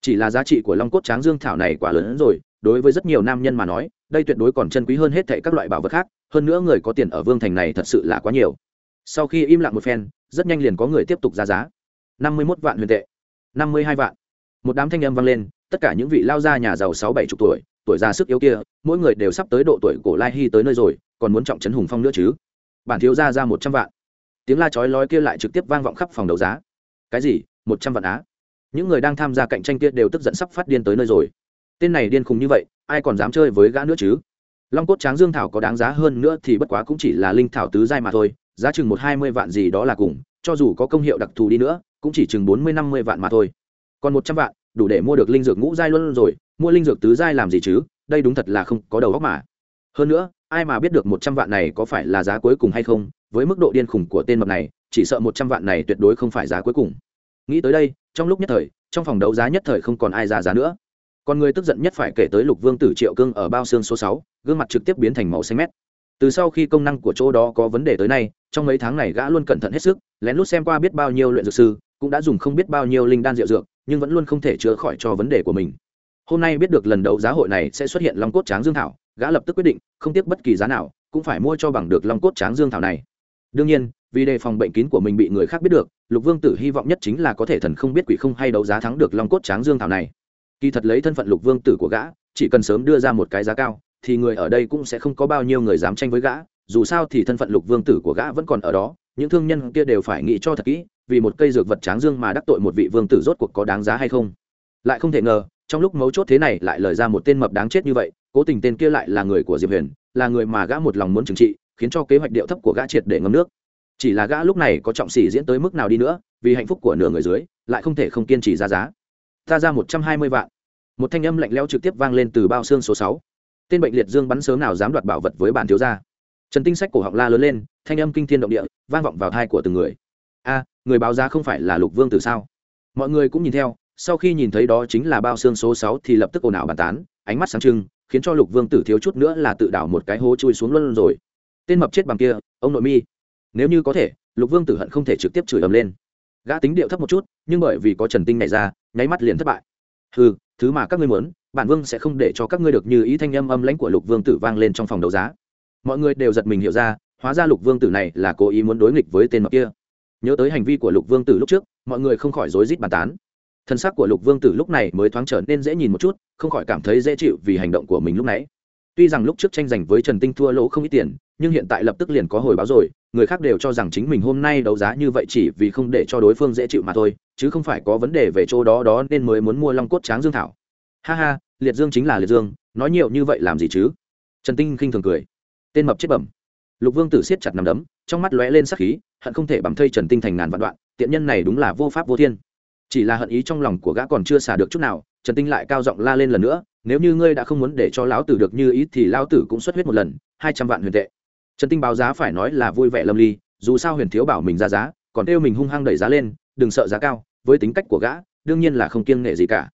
Chỉ là giá trị của long cốt tráng dương thảo này quá lớn hơn rồi, đối với rất nhiều nam nhân mà nói, đây tuyệt đối còn chân quý hơn hết thệ các loại bảo vật khác, hơn nữa người có tiền ở vương thành này thật sự là quá nhiều. Sau khi im lặng một phen, rất nhanh liền có người tiếp tục ra giá. Năm mươi mốt vạn huyền tệ. Năm mươi hai vạn. Một đám thanh âm vang lên tất cả những vị lao gia nhà giàu sáu bảy chục tuổi tuổi già sức yếu kia, mỗi người đều sắp tới độ tuổi cổ lai hy tới nơi rồi, còn muốn trọng trấn hùng phong nữa chứ? Bản thiếu ra ra một trăm vạn. Tiếng la chói lói kia lại trực tiếp vang vọng khắp phòng đấu giá. Cái gì? Một trăm vạn á? Những người đang tham gia cạnh tranh kia đều tức giận sắp phát điên tới nơi rồi. Tên này điên khùng như vậy, ai còn dám chơi với gã nữa chứ? Long cốt tráng dương thảo có đáng giá hơn nữa thì bất quá cũng chỉ là linh thảo tứ giai mà thôi, giá chừng một hai mươi vạn gì đó là cùng, cho dù có công hiệu đặc thù đi nữa, cũng chỉ chừng bốn mươi năm mươi vạn mà thôi. Còn một trăm vạn đủ để mua được linh dược ngũ giai luôn rồi, mua linh dược tứ giai làm gì chứ? Đây đúng thật là không có đầu óc mà. Hơn nữa, ai mà biết được một trăm vạn này có phải là giá cuối cùng hay không? Với mức độ điên khủng của tên mập này, chỉ sợ một trăm vạn này tuyệt đối không phải giá cuối cùng. Nghĩ tới đây, trong lúc nhất thời, trong phòng đấu giá nhất thời không còn ai ra giá nữa. Còn người tức giận nhất phải kể tới lục vương tử triệu cương ở bao xương số sáu, gương mặt trực tiếp biến thành màu xanh mét. Từ sau khi công năng của chỗ đó có vấn đề tới nay, trong mấy tháng này gã luôn cẩn thận hết sức, lén lút xem qua biết bao nhiêu luyện dược sư, cũng đã dùng không biết bao nhiêu linh đan rượu dược nhưng vẫn luôn không thể chữa khỏi cho vấn đề của mình. Hôm nay biết được lần đấu giá hội này sẽ xuất hiện long cốt tráng dương thảo, gã lập tức quyết định, không tiếc bất kỳ giá nào, cũng phải mua cho bằng được long cốt tráng dương thảo này. Đương nhiên, vì đề phòng bệnh kín của mình bị người khác biết được, lục vương tử hy vọng nhất chính là có thể thần không biết quỷ không hay đấu giá thắng được long cốt tráng dương thảo này. Kỳ thật lấy thân phận lục vương tử của gã, chỉ cần sớm đưa ra một cái giá cao, thì người ở đây cũng sẽ không có bao nhiêu người dám tranh với gã, dù sao thì thân phận lục vương tử của gã vẫn còn ở đó, những thương nhân kia đều phải nghĩ cho thật kỹ vì một cây dược vật tráng dương mà đắc tội một vị vương tử rốt cuộc có đáng giá hay không? Lại không thể ngờ, trong lúc mấu chốt thế này lại lời ra một tên mập đáng chết như vậy, cố tình tên kia lại là người của diệp huyền, là người mà gã một lòng muốn trừng trị, khiến cho kế hoạch điệu thấp của gã triệt để ngâm nước. Chỉ là gã lúc này có trọng sĩ diễn tới mức nào đi nữa, vì hạnh phúc của nửa người dưới, lại không thể không kiên trì ra giá. Ta ra một trăm hai mươi vạn. Một thanh âm lạnh lẽo trực tiếp vang lên từ bao xương số sáu. Tên bệnh liệt dương bắn sớm nào dám đoạt bảo vật với bản thiếu gia. Trần tinh sách cổ họng la lớn lên, thanh âm kinh thiên động địa, vang vọng vào thai của từng người. A người báo giá không phải là lục vương tử sao? Mọi người cũng nhìn theo, sau khi nhìn thấy đó chính là bao xương số sáu thì lập tức ồn ào bàn tán, ánh mắt sáng trưng, khiến cho lục vương tử thiếu chút nữa là tự đảo một cái hố chui xuống luôn rồi. Tên mập chết bằng kia, ông nội mi. Nếu như có thể, lục vương tử hận không thể trực tiếp chửi ầm lên. Gã tính điệu thấp một chút, nhưng bởi vì có trần tinh này ra, nháy mắt liền thất bại. Ừ thứ mà các ngươi muốn, bản vương sẽ không để cho các ngươi được như ý thanh âm âm lãnh của lục vương tử vang lên trong phòng đấu giá. Mọi người đều giật mình hiểu ra, hóa ra lục vương tử này là cố ý muốn đối nghịch với tên mập kia nhớ tới hành vi của lục vương tử lúc trước, mọi người không khỏi rối rít bàn tán. Thân xác của lục vương tử lúc này mới thoáng trở nên dễ nhìn một chút, không khỏi cảm thấy dễ chịu vì hành động của mình lúc nãy. Tuy rằng lúc trước tranh giành với trần tinh thua lỗ không ít tiền, nhưng hiện tại lập tức liền có hồi báo rồi, người khác đều cho rằng chính mình hôm nay đấu giá như vậy chỉ vì không để cho đối phương dễ chịu mà thôi, chứ không phải có vấn đề về chỗ đó đó nên mới muốn mua long cốt tráng dương thảo. Ha ha, liệt dương chính là liệt dương, nói nhiều như vậy làm gì chứ? Trần tinh khinh thường cười. Tên mập chết bẩm lục vương tử siết chặt nằm đấm, trong mắt lóe lên sắc khí, hận không thể bầm thây trần tinh thành ngàn vạn đoạn, tiện nhân này đúng là vô pháp vô thiên. Chỉ là hận ý trong lòng của gã còn chưa xả được chút nào, trần tinh lại cao giọng la lên lần nữa, nếu như ngươi đã không muốn để cho lão tử được như ý thì lão tử cũng xuất huyết một lần, hai trăm vạn huyền tệ. Trần tinh báo giá phải nói là vui vẻ lâm ly, dù sao huyền thiếu bảo mình ra giá, còn kêu mình hung hăng đẩy giá lên, đừng sợ giá cao, với tính cách của gã, đương nhiên là không kiêng nghệ gì cả.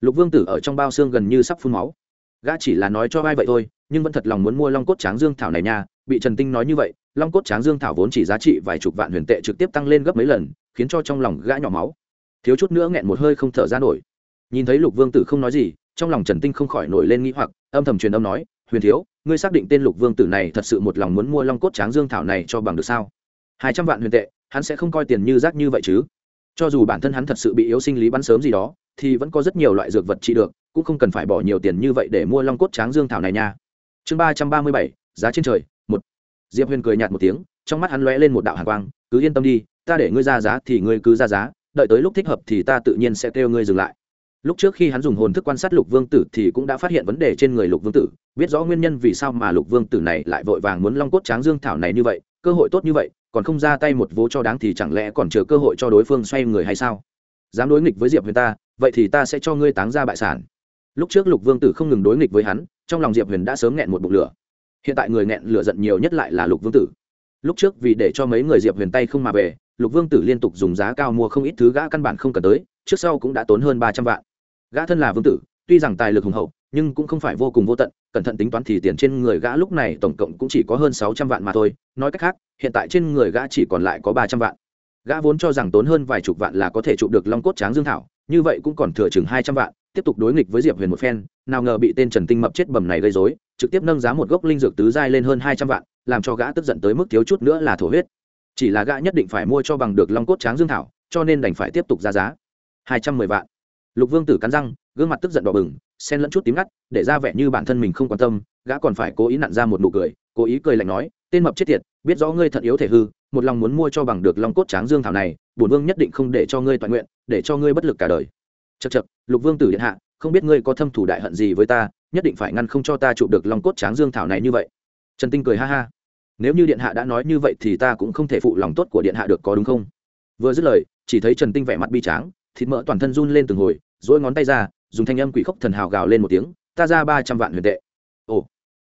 Lục vương tử ở trong bao xương gần như sắp phun máu. Gã chỉ là nói cho vai vậy thôi, nhưng vẫn thật lòng muốn mua long cốt tráng dương thảo này nha bị trần tinh nói như vậy, long cốt tráng dương thảo vốn chỉ giá trị vài chục vạn huyền tệ trực tiếp tăng lên gấp mấy lần, khiến cho trong lòng gã nhỏ máu. Thiếu chút nữa nghẹn một hơi không thở ra nổi. Nhìn thấy lục vương tử không nói gì, trong lòng trần tinh không khỏi nổi lên nghĩ hoặc, âm thầm truyền âm nói, huyền thiếu, ngươi xác định tên lục vương tử này thật sự một lòng muốn mua long cốt tráng dương thảo này cho bằng được sao? Hai trăm vạn huyền tệ, hắn sẽ không coi tiền như rác như vậy chứ. Cho dù bản thân hắn thật sự bị yếu sinh lý bắn sớm gì đó, thì vẫn có rất nhiều loại dược vật trị được, cũng không cần phải bỏ nhiều tiền như vậy để mua long cốt tráng dương thảo này nha. Chương ba trăm ba mươi bảy, giá trên trời diệp huyền cười nhạt một tiếng, trong mắt hắn lóe lên một đạo hàn quang, cứ yên tâm đi, ta để ngươi ra giá thì ngươi cứ ra giá, đợi tới lúc thích hợp thì ta tự nhiên sẽ kêu ngươi dừng lại. Lúc trước khi hắn dùng hồn thức quan sát lục vương tử thì cũng đã phát hiện vấn đề trên người lục vương tử, biết rõ nguyên nhân vì sao mà lục vương tử này lại vội vàng muốn long cốt tráng dương thảo này như vậy, cơ hội tốt như vậy, còn không ra tay một vố cho đáng thì chẳng lẽ còn chờ cơ hội cho đối phương xoay người hay sao? Dám đối nghịch với diệp huyền ta, vậy thì ta sẽ cho ngươi táng ra bại sản. Lúc trước lục vương tử không ngừng đối nghịch với hắn, trong lòng diệp huyền đã sớm nghẹn một bụng lửa hiện tại người nghẹn lửa giận nhiều nhất lại là lục vương tử. Lúc trước vì để cho mấy người diệp huyền tay không mà về, lục vương tử liên tục dùng giá cao mua không ít thứ gã căn bản không cần tới, trước sau cũng đã tốn hơn ba trăm vạn. Gã thân là vương tử, tuy rằng tài lực hùng hậu, nhưng cũng không phải vô cùng vô tận, cẩn thận tính toán thì tiền trên người gã lúc này tổng cộng cũng chỉ có hơn sáu trăm vạn mà thôi, nói cách khác, hiện tại trên người gã chỉ còn lại có ba trăm vạn. Gã vốn cho rằng tốn hơn vài chục vạn là có thể chụp được long cốt tráng dương thảo, như vậy cũng còn thừa chừng hai trăm vạn tiếp tục đối nghịch với diệp huyền một phen, nào ngờ bị tên trần tinh mập chết bầm này gây dối trực tiếp nâng giá một gốc linh dược tứ giai lên hơn hai trăm vạn, làm cho gã tức giận tới mức thiếu chút nữa là thổ huyết. Chỉ là gã nhất định phải mua cho bằng được long cốt tráng dương thảo, cho nên đành phải tiếp tục ra giá. Hai trăm mười vạn. Lục vương tử cắn răng, gương mặt tức giận đỏ bừng, xen lẫn chút tím ngắt, để ra vẻ như bản thân mình không quan tâm, gã còn phải cố ý nặn ra một nụ cười, cố ý cười lạnh nói, tên mập chết tiệt, biết rõ ngươi thận yếu thể hư, một lòng muốn mua cho bằng được long cốt tráng dương thảo này, bổn vương nhất định không để cho ngươi toàn nguyện, để cho ngươi bất lực cả đời chật chật lục vương tử điện hạ, không biết ngươi có thâm thủ đại hận gì với ta, nhất định phải ngăn không cho ta chụp được long cốt tráng dương thảo này như vậy. Trần tinh cười ha ha. Nếu như điện hạ đã nói như vậy thì ta cũng không thể phụ lòng tốt của điện hạ được có đúng không? Vừa dứt lời, chỉ thấy trần tinh vẻ mặt bi tráng, thịt mỡ toàn thân run lên từng hồi dỗi ngón tay ra, dùng thanh âm quỷ khốc thần hào gào lên một tiếng, ta ra ba trăm vạn huyền tệ ồ.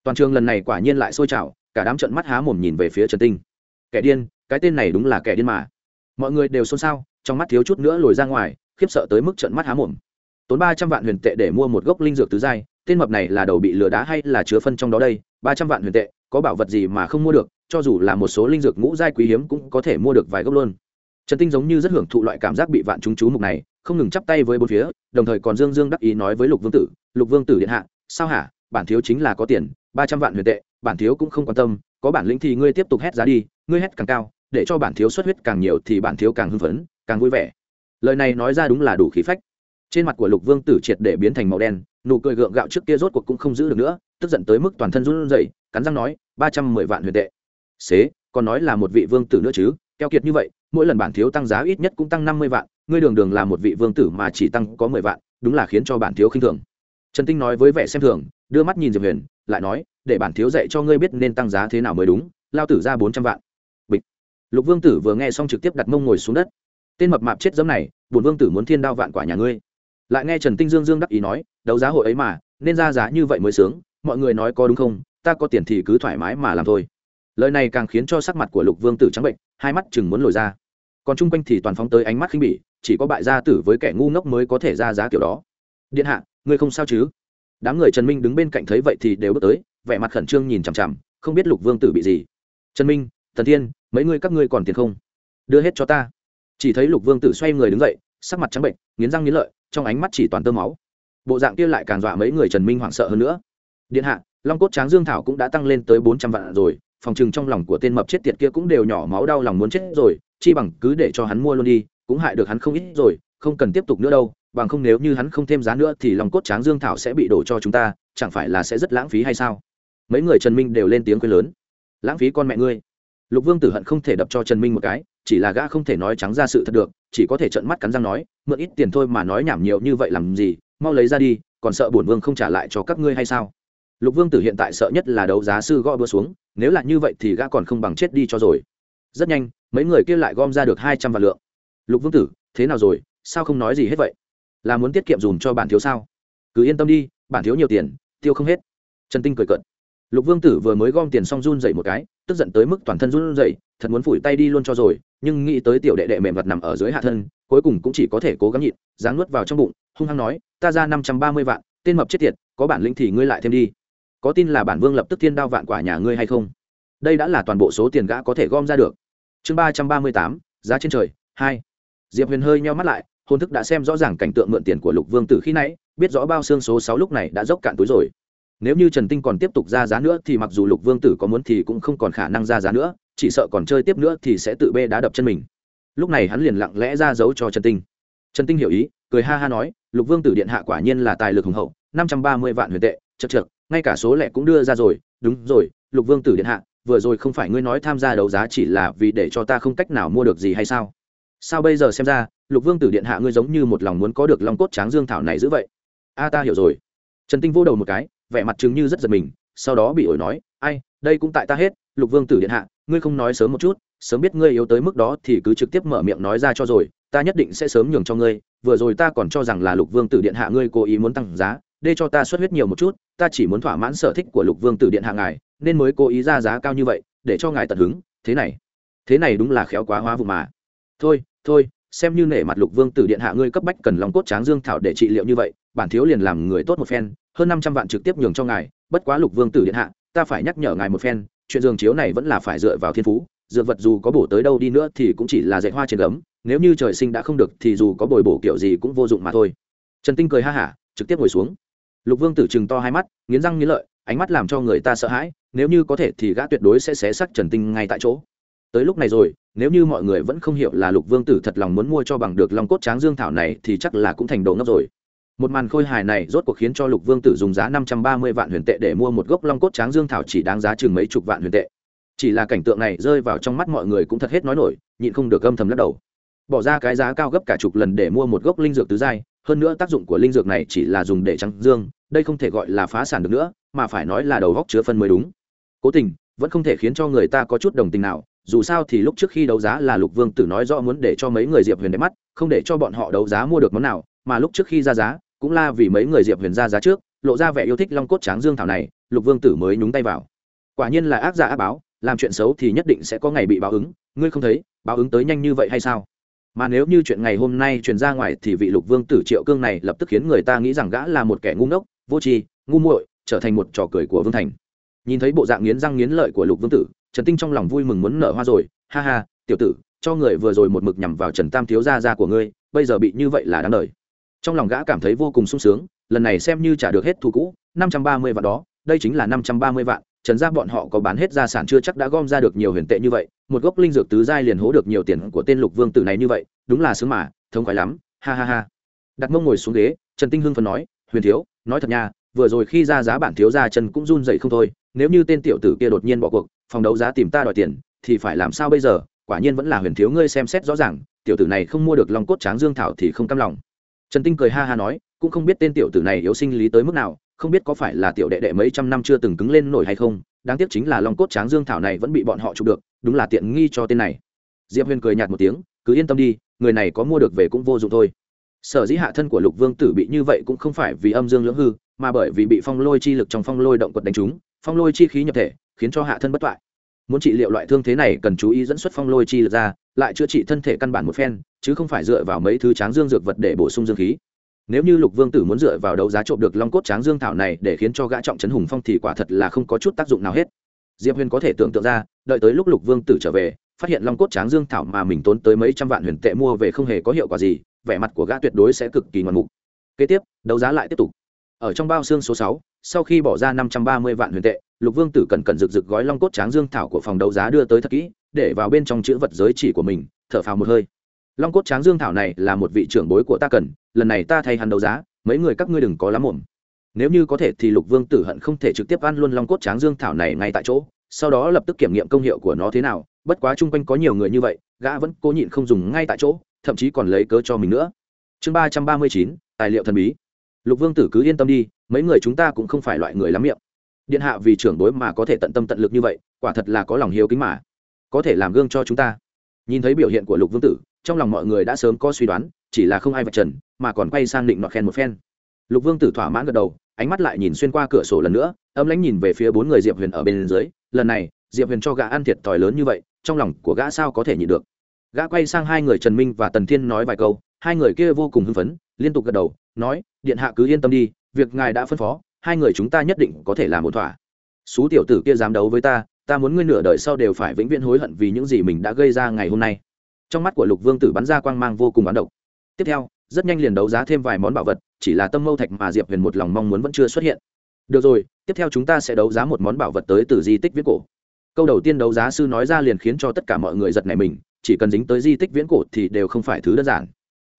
Toàn trường lần này quả nhiên lại sôi trào, cả đám trận mắt há mồm nhìn về phía trần tinh. Kẻ điên, cái tên này đúng là kẻ điên mà. Mọi người đều xôn xao, trong mắt thiếu chút nữa lồi ra ngoài khiếp sợ tới mức trận mắt há mồm. Tốn ba trăm vạn huyền tệ để mua một gốc linh dược tứ giai, tên mập này là đầu bị lừa đá hay là chứa phân trong đó đây? Ba trăm vạn huyền tệ, có bảo vật gì mà không mua được, cho dù là một số linh dược ngũ giai quý hiếm cũng có thể mua được vài gốc luôn. Trần tinh giống như rất hưởng thụ loại cảm giác bị vạn chúng chú mục này, không ngừng chắp tay với bốn phía, đồng thời còn dương dương đắc ý nói với lục vương tử, lục vương tử điện hạ, sao hả? Bản thiếu chính là có tiền, ba trăm vạn huyền tệ, bản thiếu cũng không quan tâm, có bản lĩnh thì ngươi tiếp tục hét giá đi, ngươi hét càng cao, để cho bản thiếu xuất huyết càng nhiều thì bản thiếu càng hưng phấn, càng vui vẻ lời này nói ra đúng là đủ khí phách. Trên mặt của lục vương tử triệt để biến thành màu đen, nụ cười gượng gạo trước kia rốt cuộc cũng không giữ được nữa, tức giận tới mức toàn thân run rẩy, cắn răng nói, ba trăm mười vạn huyền tệ. Xế, còn nói là một vị vương tử nữa chứ? Keo kiệt như vậy, mỗi lần bản thiếu tăng giá ít nhất cũng tăng năm mươi vạn, ngươi đường đường là một vị vương tử mà chỉ tăng có mười vạn, đúng là khiến cho bản thiếu khinh thường. Trần tinh nói với vẻ xem thường, đưa mắt nhìn diệp huyền, lại nói, để bản thiếu dạy cho ngươi biết nên tăng giá thế nào mới đúng, lao tử ra bốn trăm vạn. Bịch. Lục vương tử vừa nghe xong trực tiếp đặt mông ngồi xuống đất tên mập mạp chết dẫm này bùn vương tử muốn thiên đao vạn quả nhà ngươi. Lại nghe trần tinh dương dương đắc ý nói, đấu giá hội ấy mà, nên ra giá như vậy mới sướng, mọi người nói có đúng không, ta có tiền thì cứ thoải mái mà làm thôi. Lời này càng khiến cho sắc mặt của lục vương tử trắng bệnh, hai mắt chừng muốn lồi ra. Còn chung quanh thì toàn phóng tới ánh mắt khinh bỉ, chỉ có bại gia tử với kẻ ngu ngốc mới có thể ra giá kiểu đó. Điện hạ, ngươi không sao chứ? Đám người trần minh đứng bên cạnh thấy vậy thì đều bước tới, vẻ mặt khẩn trương nhìn chằm chằm, không biết lục vương tử bị gì. Trần minh, thần thiên, mấy ngươi các ngươi còn tiền không? Đưa hết cho ta chỉ thấy lục vương tử xoay người đứng dậy, sắc mặt trắng bệnh, nghiến răng nghiến lợi, trong ánh mắt chỉ toàn tơ máu. Bộ dạng kia lại càng dọa mấy người trần minh hoảng sợ hơn nữa. Điện hạ, long cốt tráng dương thảo cũng đã tăng lên tới bốn trăm vạn rồi, phòng chừng trong lòng của tên mập chết tiệt kia cũng đều nhỏ máu đau lòng muốn chết rồi, chi bằng cứ để cho hắn mua luôn đi, cũng hại được hắn không ít rồi, không cần tiếp tục nữa đâu, bằng không nếu như hắn không thêm giá nữa thì lòng cốt tráng dương thảo sẽ bị đổ cho chúng ta, chẳng phải là sẽ rất lãng phí hay sao? Mấy người trần minh đều lên tiếng quên lớn. Lãng phí con mẹ ngươi lục vương tử hận không thể đập cho trần minh một cái, chỉ là gã không thể nói trắng ra sự thật được, chỉ có thể trợn mắt cắn răng nói, mượn ít tiền thôi mà nói nhảm nhiều như vậy làm gì, mau lấy ra đi, còn sợ bổn vương không trả lại cho các ngươi hay sao? Lục vương tử hiện tại sợ nhất là đấu giá sư gõ bữa xuống, nếu là như vậy thì gã còn không bằng chết đi cho rồi. Rất nhanh, mấy người kia lại gom ra được hai trăm vạn lượng. Lục vương tử, thế nào rồi? Sao không nói gì hết vậy? Là muốn tiết kiệm dùm cho bản thiếu sao? Cứ yên tâm đi, bản thiếu nhiều tiền, tiêu không hết. Trần tinh cười cận lục vương tử vừa mới gom tiền xong run dậy một cái tức giận tới mức toàn thân run dậy thật muốn phủi tay đi luôn cho rồi, nhưng nghĩ tới tiểu đệ đệ mềm vật nằm ở dưới hạ thân, cuối cùng cũng chỉ có thể cố gắng nhịn dáng nuốt vào trong bụng, hung hăng nói, ta ra năm trăm ba mươi vạn, tên mập chết tiệt, có bản lĩnh thì ngươi lại thêm đi. Có tin là bản vương lập tức thiên đao vạn quả nhà ngươi hay không? Đây đã là toàn bộ số tiền gã có thể gom ra được. Chương ba trăm ba mươi tám, giá trên trời, hai. Diệp huyền hơi nheo mắt lại hôn thức đã xem rõ ràng cảnh tượng mượn tiền của lục vương tử khi nãy, biết rõ bao xương số sáu lúc này đã dốc cạn túi rồi nếu như trần tinh còn tiếp tục ra giá nữa thì mặc dù lục vương tử có muốn thì cũng không còn khả năng ra giá nữa, chỉ sợ còn chơi tiếp nữa thì sẽ tự bê đá đập chân mình. Lúc này hắn liền lặng lẽ ra giấu cho trần tinh. Trần tinh hiểu ý, cười ha ha nói, lục vương tử điện hạ quả nhiên là tài lực hùng hậu, năm trăm ba mươi vạn huyền tệ, chật chật ngay cả số lẻ cũng đưa ra rồi. Đúng rồi, lục vương tử điện hạ, vừa rồi không phải ngươi nói tham gia đấu giá chỉ là vì để cho ta không cách nào mua được gì hay sao? Sao bây giờ xem ra, lục vương tử điện hạ ngươi giống như một lòng muốn có được long cốt tráng dương thảo này giữ vậy? A, ta hiểu rồi. Trần tinh vô đầu một cái vẻ mặt chứng như rất giật mình, sau đó bị ổi nói, ai, đây cũng tại ta hết, lục vương tử điện hạ, ngươi không nói sớm một chút, sớm biết ngươi yếu tới mức đó thì cứ trực tiếp mở miệng nói ra cho rồi, ta nhất định sẽ sớm nhường cho ngươi, vừa rồi ta còn cho rằng là lục vương tử điện hạ ngươi cố ý muốn tăng giá, để cho ta xuất huyết nhiều một chút, ta chỉ muốn thỏa mãn sở thích của lục vương tử điện hạ ngài, nên mới cố ý ra giá cao như vậy, để cho ngài tận hứng, thế này thế này đúng là khéo quá hóa vụ mà. Thôi thôi, xem như nể mặt lục vương tử điện hạ ngươi cấp bách cần lòng cốt tráng dương thảo để trị liệu như vậy, bản thiếu liền làm người tốt một phen hơn năm trăm vạn trực tiếp nhường cho ngài, bất quá lục vương tử điện hạ, ta phải nhắc nhở ngài một phen, chuyện giường chiếu này vẫn là phải dựa vào thiên phú, dược vật dù có bổ tới đâu đi nữa thì cũng chỉ là dạy hoa trên gấm, nếu như trời sinh đã không được thì dù có bồi bổ kiểu gì cũng vô dụng mà thôi. Trần tinh cười ha hả, trực tiếp ngồi xuống. Lục vương tử chừng to hai mắt, nghiến răng nghiến lợi, ánh mắt làm cho người ta sợ hãi, nếu như có thể thì gã tuyệt đối sẽ xé xác trần tinh ngay tại chỗ. Tới lúc này rồi, nếu như mọi người vẫn không hiểu là lục vương tử thật lòng muốn mua cho bằng được long cốt tráng dương thảo này thì chắc là cũng thành đồ ngốc rồi một màn khôi hài này rốt cuộc khiến cho lục vương tử dùng giá năm trăm ba mươi vạn huyền tệ để mua một gốc long cốt tráng dương thảo chỉ đáng giá chừng mấy chục vạn huyền tệ. Chỉ là cảnh tượng này rơi vào trong mắt mọi người cũng thật hết nói nổi, nhịn không được âm thầm lắc đầu. Bỏ ra cái giá cao gấp cả chục lần để mua một gốc linh dược tứ giai, hơn nữa tác dụng của linh dược này chỉ là dùng để trắng dương, đây không thể gọi là phá sản được nữa, mà phải nói là đầu góc chứa phân mới đúng. Cố tình, vẫn không thể khiến cho người ta có chút đồng tình nào, dù sao thì lúc trước khi đấu giá là lục vương tử nói rõ muốn để cho mấy người diệp huyền đẹp mắt, không để cho bọn họ đấu giá mua được món nào, mà lúc trước khi ra giá cũng là vì mấy người diệp huyền ra giá trước, lộ ra vẻ yêu thích long cốt tráng dương thảo này, lục vương tử mới nhúng tay vào. Quả nhiên là ác giả ác báo, làm chuyện xấu thì nhất định sẽ có ngày bị báo ứng, ngươi không thấy, báo ứng tới nhanh như vậy hay sao? Mà nếu như chuyện ngày hôm nay truyền ra ngoài thì vị lục vương tử triệu cương này lập tức khiến người ta nghĩ rằng gã là một kẻ ngu ngốc, vô tri, ngu muội, trở thành một trò cười của vương thành. Nhìn thấy bộ dạng nghiến răng nghiến lợi của lục vương tử, trần tinh trong lòng vui mừng muốn nở hoa rồi, ha ha, tiểu tử, cho người vừa rồi một mực nhằm vào trần tam thiếu gia gia của ngươi, bây giờ bị như vậy là đáng đời trong lòng gã cảm thấy vô cùng sung sướng, lần này xem như trả được hết thù cũ, năm trăm ba mươi vạn đó, đây chính là năm trăm ba mươi vạn, trần gia bọn họ có bán hết gia sản chưa chắc đã gom ra được nhiều huyền tệ như vậy, một gốc linh dược tứ giai liền hố được nhiều tiền của tên lục vương tử này như vậy, đúng là sướng mà, thông khoái lắm, ha ha ha. Đặt mông ngồi xuống ghế, trần tinh hưng phần nói, huyền thiếu, nói thật nha, vừa rồi khi ra giá bản thiếu gia trần cũng run dậy không thôi, nếu như tên tiểu tử kia đột nhiên bỏ cuộc, phòng đấu giá tìm ta đòi tiền, thì phải làm sao bây giờ? Quả nhiên vẫn là huyền thiếu ngươi xem xét rõ ràng, tiểu tử này không mua được long cốt tráng dương thảo thì không cam lòng trần tinh cười ha ha nói, cũng không biết tên tiểu tử này yếu sinh lý tới mức nào, không biết có phải là tiểu đệ đệ mấy trăm năm chưa từng cứng lên nổi hay không, đáng tiếc chính là long cốt tráng dương thảo này vẫn bị bọn họ chụp được, đúng là tiện nghi cho tên này. Diệp huyền cười nhạt một tiếng, cứ yên tâm đi, người này có mua được về cũng vô dụng thôi. Sở dĩ hạ thân của lục vương tử bị như vậy cũng không phải vì âm dương lưỡng hư, mà bởi vì bị phong lôi chi lực trong phong lôi động quật đánh trúng, phong lôi chi khí nhập thể, khiến cho hạ thân bất toại. Muốn trị liệu loại thương thế này cần chú ý dẫn xuất phong lôi chi lực ra lại chữa trị thân thể căn bản một phen, chứ không phải dựa vào mấy thứ tráng dương dược vật để bổ sung dương khí. Nếu như lục vương tử muốn dựa vào đấu giá trộm được long cốt tráng dương thảo này để khiến cho gã trọng trấn hùng phong thì quả thật là không có chút tác dụng nào hết. Diệp huyền có thể tưởng tượng ra, đợi tới lúc lục vương tử trở về, phát hiện long cốt tráng dương thảo mà mình tốn tới mấy trăm vạn huyền tệ mua về không hề có hiệu quả gì, vẻ mặt của gã tuyệt đối sẽ cực kỳ ngoạn mục. Kế tiếp, đấu giá lại tiếp tục. Ở trong bao xương số sáu, sau khi bỏ ra năm trăm ba mươi vạn huyền tệ, lục vương tử cần cần rực rực gói long cốt tráng dương thảo của phòng đấu giá đưa tới thật kỹ để vào bên trong chữ vật giới chỉ của mình, thở phào một hơi. Long cốt tráng dương thảo này là một vị trưởng bối của ta cần, lần này ta thay hắn đấu giá, mấy người các ngươi đừng có lắm mồm. nếu như có thể thì lục vương tử hận không thể trực tiếp ăn luôn long cốt tráng dương thảo này ngay tại chỗ, sau đó lập tức kiểm nghiệm công hiệu của nó thế nào, bất quá chung quanh có nhiều người như vậy, gã vẫn cố nhịn không dùng ngay tại chỗ, thậm chí còn lấy cớ cho mình nữa. Chương ba trăm ba mươi chín, tài liệu thần bí. Lục vương tử cứ yên tâm đi, mấy người chúng ta cũng không phải loại người lắm miệng. Điện hạ vì trưởng đối mà có thể tận tâm tận lực như vậy, quả thật là có lòng hiếu kính mà có thể làm gương cho chúng ta. Nhìn thấy biểu hiện của lục vương tử, trong lòng mọi người đã sớm có suy đoán, chỉ là không ai vạch trần, mà còn quay sang định nọ khen một phen. Lục vương tử thỏa mãn gật đầu, ánh mắt lại nhìn xuyên qua cửa sổ lần nữa, âm lãnh nhìn về phía bốn người diệp huyền ở bên dưới. Lần này, diệp huyền cho gã ăn thiệt thòi lớn như vậy, trong lòng của gã sao có thể nhịn được? Gã quay sang hai người trần minh và tần thiên nói vài câu, hai người kia vô cùng hưng phấn, liên tục gật đầu, nói, điện hạ cứ yên tâm đi, việc ngài đã phân phó, hai người chúng ta nhất định có thể làm một thỏa. Xú tiểu tử kia dám đấu với ta ta muốn ngươi nửa đời sau đều phải vĩnh viễn hối hận vì những gì mình đã gây ra ngày hôm nay. Trong mắt của lục vương tử bắn ra quang mang vô cùng bán độc. Tiếp theo, rất nhanh liền đấu giá thêm vài món bảo vật, chỉ là tâm mâu thạch mà diệp huyền một lòng mong muốn vẫn chưa xuất hiện. Được rồi, tiếp theo chúng ta sẽ đấu giá một món bảo vật tới từ di tích viễn cổ. Câu đầu tiên đấu giá sư nói ra liền khiến cho tất cả mọi người giật nảy mình, chỉ cần dính tới di tích viễn cổ thì đều không phải thứ đơn giản.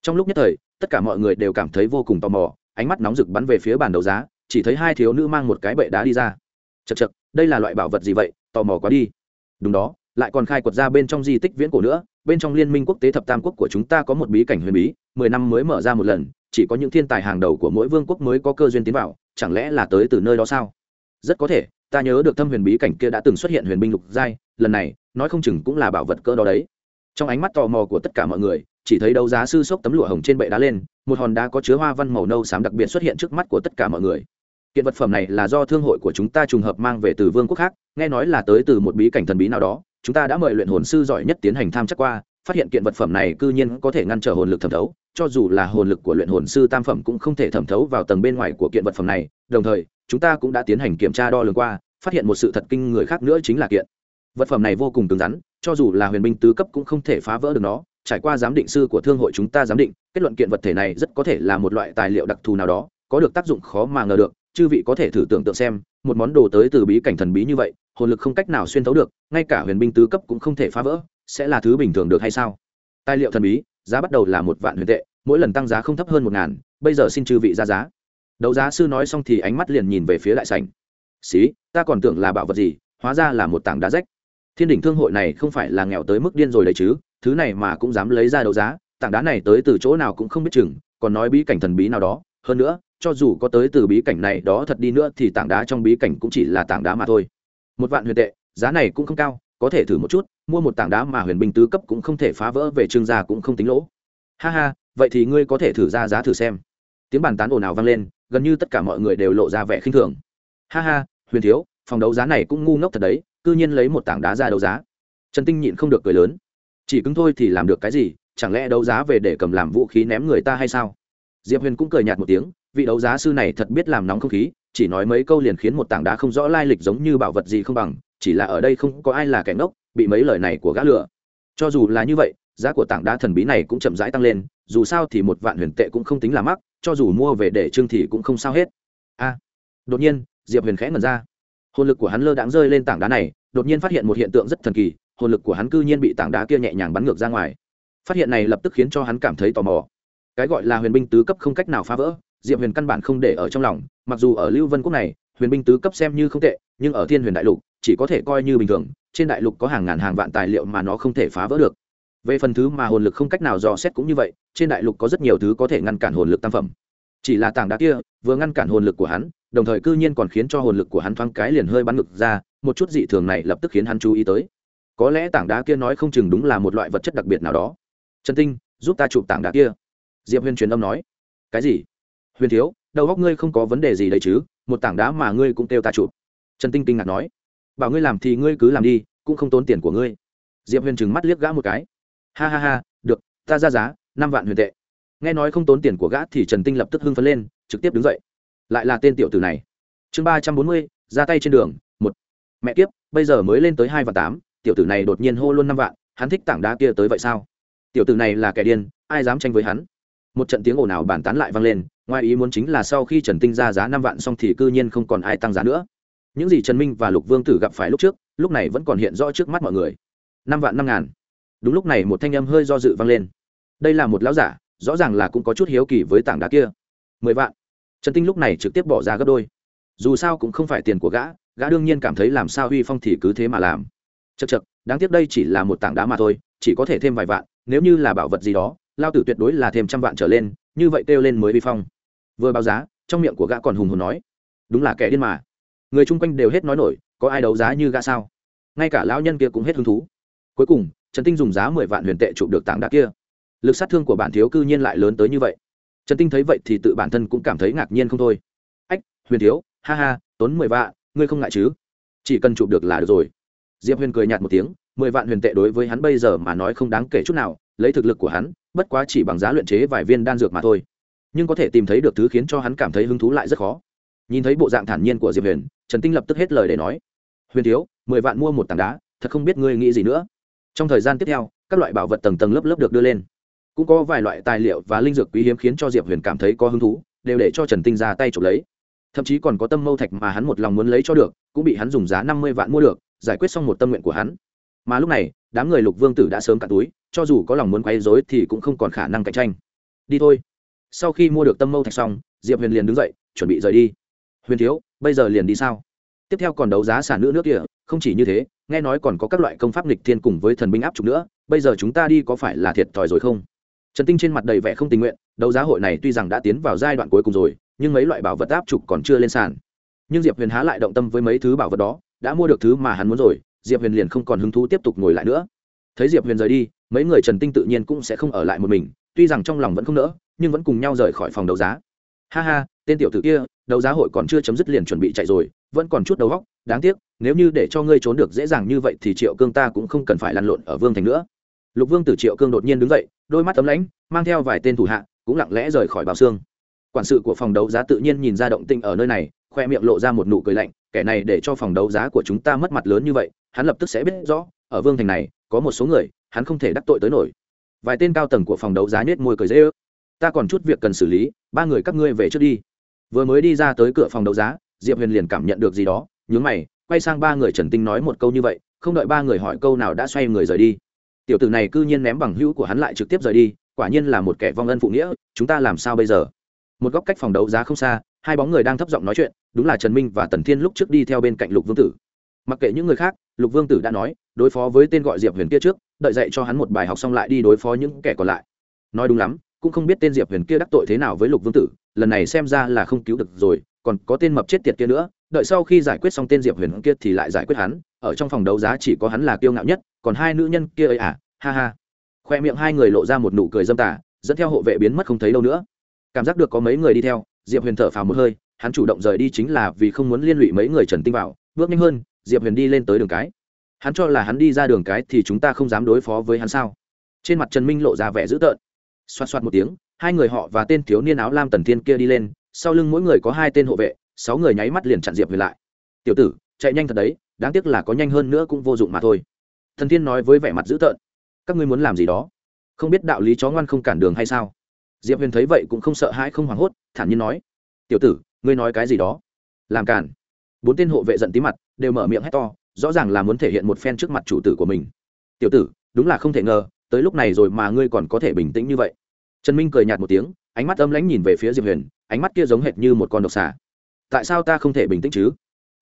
Trong lúc nhất thời, tất cả mọi người đều cảm thấy vô cùng tò mò, ánh mắt nóng rực bắn về phía bàn đấu giá, chỉ thấy hai thiếu nữ mang một cái bệ đá đi ra. Chật chật đây là loại bảo vật gì vậy? Tò mò quá đi. Đúng đó, lại còn khai quật ra bên trong di tích viễn cổ nữa. Bên trong liên minh quốc tế thập tam quốc của chúng ta có một bí cảnh huyền bí, mười năm mới mở ra một lần, chỉ có những thiên tài hàng đầu của mỗi vương quốc mới có cơ duyên tiến vào, chẳng lẽ là tới từ nơi đó sao? Rất có thể, ta nhớ được thâm huyền bí cảnh kia đã từng xuất hiện huyền binh lục giai, lần này, nói không chừng cũng là bảo vật cơ đó đấy. Trong ánh mắt tò mò của tất cả mọi người, chỉ thấy đấu giá sư xốc tấm lụa hồng trên bệ đá lên, một hòn đá có chứa hoa văn màu nâu xám đặc biệt xuất hiện trước mắt của tất cả mọi người kiện vật phẩm này là do thương hội của chúng ta trùng hợp mang về từ vương quốc khác, nghe nói là tới từ một bí cảnh thần bí nào đó, chúng ta đã mời luyện hồn sư giỏi nhất tiến hành tham chắc qua, phát hiện kiện vật phẩm này cư nhiên có thể ngăn trở hồn lực thẩm thấu, cho dù là hồn lực của luyện hồn sư tam phẩm cũng không thể thẩm thấu vào tầng bên ngoài của kiện vật phẩm này, đồng thời, chúng ta cũng đã tiến hành kiểm tra đo lường qua, phát hiện một sự thật kinh người khác nữa chính là kiện vật phẩm này vô cùng cứng rắn, cho dù là huyền binh tứ cấp cũng không thể phá vỡ được nó, trải qua giám định sư của thương hội chúng ta giám định, kết luận kiện vật thể này rất có thể là một loại tài liệu đặc thù nào đó, có được tác dụng khó mà ngờ được chư vị có thể thử tưởng tượng xem, một món đồ tới từ bí cảnh thần bí như vậy, hồn lực không cách nào xuyên thấu được, ngay cả huyền binh tứ cấp cũng không thể phá vỡ, sẽ là thứ bình thường được hay sao? Tài liệu thần bí, giá bắt đầu là một vạn huyền tệ, mỗi lần tăng giá không thấp hơn một ngàn, bây giờ xin chư vị ra giá. Đấu giá sư nói xong thì ánh mắt liền nhìn về phía đại sảnh. Xí, ta còn tưởng là bảo vật gì, hóa ra là một tảng đá rách. Thiên đỉnh thương hội này không phải là nghèo tới mức điên rồi đấy chứ, thứ này mà cũng dám lấy ra đấu giá, tảng đá này tới từ chỗ nào cũng không biết chừng, còn nói bí cảnh thần bí nào đó, hơn nữa cho dù có tới từ bí cảnh này đó thật đi nữa thì tảng đá trong bí cảnh cũng chỉ là tảng đá mà thôi. Một vạn huyền tệ, giá này cũng không cao, có thể thử một chút, mua một tảng đá mà huyền binh tứ cấp cũng không thể phá vỡ về trương gia cũng không tính lỗ. Ha ha, vậy thì ngươi có thể thử ra giá thử xem. Tiếng bàn tán ồn ào vang lên, gần như tất cả mọi người đều lộ ra vẻ khinh thường. Ha ha, huyền thiếu, phòng đấu giá này cũng ngu ngốc thật đấy, cư nhiên lấy một tảng đá ra đấu giá. Trần tinh nhịn không được cười lớn. Chỉ cứng thôi thì làm được cái gì, chẳng lẽ đấu giá về để cầm làm vũ khí ném người ta hay sao? Diệp huyền cũng cười nhạt một tiếng vị đấu giá sư này thật biết làm nóng không khí, chỉ nói mấy câu liền khiến một tảng đá không rõ lai lịch giống như bảo vật gì không bằng, chỉ là ở đây không có ai là kẻ ngốc, bị mấy lời này của gã lừa. Cho dù là như vậy, giá của tảng đá thần bí này cũng chậm rãi tăng lên, dù sao thì một vạn huyền tệ cũng không tính là mắc, cho dù mua về để trưng thì cũng không sao hết. A à, đột nhiên, diệp huyền khẽ ngẩn ra. Hồn lực của hắn lơ đãng rơi lên tảng đá này, đột nhiên phát hiện một hiện tượng rất thần kỳ, hồn lực của hắn cư nhiên bị tảng đá kia nhẹ nhàng bắn ngược ra ngoài. Phát hiện này lập tức khiến cho hắn cảm thấy tò mò. Cái gọi là huyền binh tứ cấp không cách nào phá vỡ diệp huyền căn bản không để ở trong lòng, mặc dù ở lưu vân quốc này, huyền binh tứ cấp xem như không tệ, nhưng ở thiên huyền đại lục, chỉ có thể coi như bình thường, trên đại lục có hàng ngàn hàng vạn tài liệu mà nó không thể phá vỡ được. Về phần thứ mà hồn lực không cách nào dò xét cũng như vậy, trên đại lục có rất nhiều thứ có thể ngăn cản hồn lực tam phẩm. Chỉ là tảng đá kia, vừa ngăn cản hồn lực của hắn, đồng thời cư nhiên còn khiến cho hồn lực của hắn thoáng cái liền hơi bắn ngực ra, một chút dị thường này lập tức khiến hắn chú ý tới. Có lẽ tảng đá kia nói không chừng đúng là một loại vật chất đặc biệt nào đó. Trần tinh, giúp ta chụp tảng đá kia. Diệp huyền truyền âm nói. Cái gì? Huyền thiếu, đầu góc ngươi không có vấn đề gì đấy chứ, một tảng đá mà ngươi cũng kêu ta chụp. Trần tinh kinh ngạc nói, bảo ngươi làm thì ngươi cứ làm đi, cũng không tốn tiền của ngươi. Diệp huyền trừng mắt liếc gã một cái. Ha ha ha, được, ta ra giá, năm vạn huyền tệ. Nghe nói không tốn tiền của gã thì trần tinh lập tức hưng phấn lên, trực tiếp đứng dậy. Lại là tên tiểu tử này. Chương ba trăm bốn mươi, ra tay trên đường, một. Mẹ kiếp, bây giờ mới lên tới hai và tám, tiểu tử này đột nhiên hô luôn năm vạn, hắn thích tảng đá kia tới vậy sao? Tiểu tử này là kẻ điên, ai dám tranh với hắn? Một trận tiếng ồn ào bàn tán lại vang lên ngoài ý muốn chính là sau khi trần tinh ra giá năm vạn xong thì cư nhiên không còn ai tăng giá nữa. Những gì trần minh và lục vương tử gặp phải lúc trước, lúc này vẫn còn hiện rõ trước mắt mọi người. Năm vạn năm ngàn. Đúng lúc này một thanh âm hơi do dự vang lên. Đây là một lão giả, rõ ràng là cũng có chút hiếu kỳ với tảng đá kia. Mười vạn. Trần tinh lúc này trực tiếp bỏ ra gấp đôi. Dù sao cũng không phải tiền của gã gã đương nhiên cảm thấy làm sao huy phong thì cứ thế mà làm. Chật chật đáng tiếc đây chỉ là một tảng đá mà thôi, chỉ có thể thêm vài vạn, nếu như là bảo vật gì đó, lao tử tuyệt đối là thêm trăm vạn trở lên, như vậy kêu lên mới huy phong vừa báo giá, trong miệng của gã còn hùng hồn nói, đúng là kẻ điên mà. Người chung quanh đều hết nói nổi, có ai đấu giá như gã sao? Ngay cả lão nhân kia cũng hết hứng thú. Cuối cùng, trần tinh dùng giá mười vạn huyền tệ chụp được tảng đá kia. Lực sát thương của bản thiếu cư nhiên lại lớn tới như vậy. Trần tinh thấy vậy thì tự bản thân cũng cảm thấy ngạc nhiên không thôi. Ách, huyền thiếu, ha ha, tốn mười vạn, ngươi không ngại chứ? Chỉ cần chụp được là được rồi. Diệp huyền cười nhạt một tiếng, mười vạn huyền tệ đối với hắn bây giờ mà nói không đáng kể chút nào, lấy thực lực của hắn, bất quá chỉ bằng giá luyện chế vài viên đan dược mà thôi nhưng có thể tìm thấy được thứ khiến cho hắn cảm thấy hứng thú lại rất khó. Nhìn thấy bộ dạng thản nhiên của diệp huyền, trần tinh lập tức hết lời để nói, huyền thiếu, mười vạn mua một tảng đá, thật không biết ngươi nghĩ gì nữa. Trong thời gian tiếp theo, các loại bảo vật tầng tầng lớp lớp được đưa lên. Cũng có vài loại tài liệu và linh dược quý hiếm khiến cho diệp huyền cảm thấy có hứng thú, đều để cho trần tinh ra tay chụp lấy. Thậm chí còn có tâm mâu thạch mà hắn một lòng muốn lấy cho được, cũng bị hắn dùng giá năm mươi vạn mua được, giải quyết xong một tâm nguyện của hắn. Mà lúc này, đám người lục vương tử đã sớm cạn túi, cho dù có lòng muốn quay dối thì cũng không còn khả năng cạnh tranh. Đi thôi sau khi mua được tâm mâu thạch xong, diệp huyền liền đứng dậy, chuẩn bị rời đi. Huyền thiếu, bây giờ liền đi sao? Tiếp theo còn đấu giá sản nữ nước kia, không chỉ như thế, nghe nói còn có các loại công pháp nghịch thiên cùng với thần binh áp trục nữa, bây giờ chúng ta đi có phải là thiệt thòi rồi không? Trần tinh trên mặt đầy vẻ không tình nguyện, đấu giá hội này tuy rằng đã tiến vào giai đoạn cuối cùng rồi, nhưng mấy loại bảo vật áp trục còn chưa lên sàn. Nhưng diệp huyền há lại động tâm với mấy thứ bảo vật đó, đã mua được thứ mà hắn muốn rồi, diệp huyền liền không còn hứng thú tiếp tục ngồi lại nữa. Thấy diệp huyền rời đi, mấy người trần tinh tự nhiên cũng sẽ không ở lại một mình, tuy rằng trong lòng vẫn không nỡ nhưng vẫn cùng nhau rời khỏi phòng đấu giá. Ha ha, tên tiểu tử kia, đấu giá hội còn chưa chấm dứt liền chuẩn bị chạy rồi, vẫn còn chút đầu góc đáng tiếc, nếu như để cho ngươi trốn được dễ dàng như vậy thì triệu cương ta cũng không cần phải lăn lộn ở vương thành nữa. Lục vương tử triệu cương đột nhiên đứng dậy, đôi mắt tấm lãnh, mang theo vài tên thủ hạ, cũng lặng lẽ rời khỏi bào xương. Quản sự của phòng đấu giá tự nhiên nhìn ra động tinh ở nơi này, khoe miệng lộ ra một nụ cười lạnh, kẻ này để cho phòng đấu giá của chúng ta mất mặt lớn như vậy, hắn lập tức sẽ biết rõ, ở vương thành này, có một số người, hắn không thể đắc tội tới nổi. Vài tên cao tầng của phòng đấu giá nhét môi cười dễ ước ta còn chút việc cần xử lý, ba người các ngươi về trước đi. Vừa mới đi ra tới cửa phòng đấu giá, diệp huyền liền cảm nhận được gì đó, nhướng mày, quay sang ba người trần tinh nói một câu như vậy, không đợi ba người hỏi câu nào đã xoay người rời đi. Tiểu tử này c ư nhiên ném bằng hữu của hắn lại trực tiếp rời đi, quả nhiên là một kẻ vong ân phụ nghĩa, chúng ta làm sao bây giờ? Một góc cách phòng đấu giá không xa, hai bóng người đang thấp giọng nói chuyện, đúng là trần minh và tần thiên lúc trước đi theo bên cạnh lục vương tử. Mặc kệ những người khác, lục vương tử đã nói, đối phó với tên gọi diệp huyền kia trước, đợi dạy cho hắn một bài học xong lại đi đối phó những kẻ còn lại. Nói đúng lắm cũng không biết tên diệp huyền kia đắc tội thế nào với lục vương tử, lần này xem ra là không cứu được rồi, còn có tên mập chết tiệt kia nữa, đợi sau khi giải quyết xong tên diệp huyền kia thì lại giải quyết hắn, ở trong phòng đấu giá chỉ có hắn là kiêu ngạo nhất, còn hai nữ nhân kia ấy à ha ha. Khoe miệng hai người lộ ra một nụ cười dâm tả dẫn theo hộ vệ biến mất không thấy đâu nữa. Cảm giác được có mấy người đi theo, diệp huyền thở phào một hơi, hắn chủ động rời đi chính là vì không muốn liên lụy mấy người trần tinh vào, bước nhanh hơn, diệp huyền đi lên tới đường cái. Hắn cho là hắn đi ra đường cái thì chúng ta không dám đối phó với hắn sao? Trên mặt trần minh lộ ra vẻ dữ tợn xoạt xoạt một tiếng, hai người họ và tên thiếu niên áo lam tần thiên kia đi lên, sau lưng mỗi người có hai tên hộ vệ, sáu người nháy mắt liền chặn diệp huyền lại. Tiểu tử, chạy nhanh thật đấy, đáng tiếc là có nhanh hơn nữa cũng vô dụng mà thôi. Thần thiên nói với vẻ mặt dữ tợn. Các ngươi muốn làm gì đó? Không biết đạo lý chó ngoan không cản đường hay sao? Diệp huyền thấy vậy cũng không sợ hãi không hoảng hốt, thản nhiên nói. Tiểu tử, ngươi nói cái gì đó? Làm cản. Bốn tên hộ vệ giận tí mặt, đều mở miệng hét to, rõ ràng là muốn thể hiện một phen trước mặt chủ tử của mình. Tiểu tử, đúng là không thể ngờ tới lúc này rồi mà ngươi còn có thể bình tĩnh như vậy. Trần minh cười nhạt một tiếng, ánh mắt âm lãnh nhìn về phía diệp huyền, ánh mắt kia giống hệt như một con độc xà. Tại sao ta không thể bình tĩnh chứ?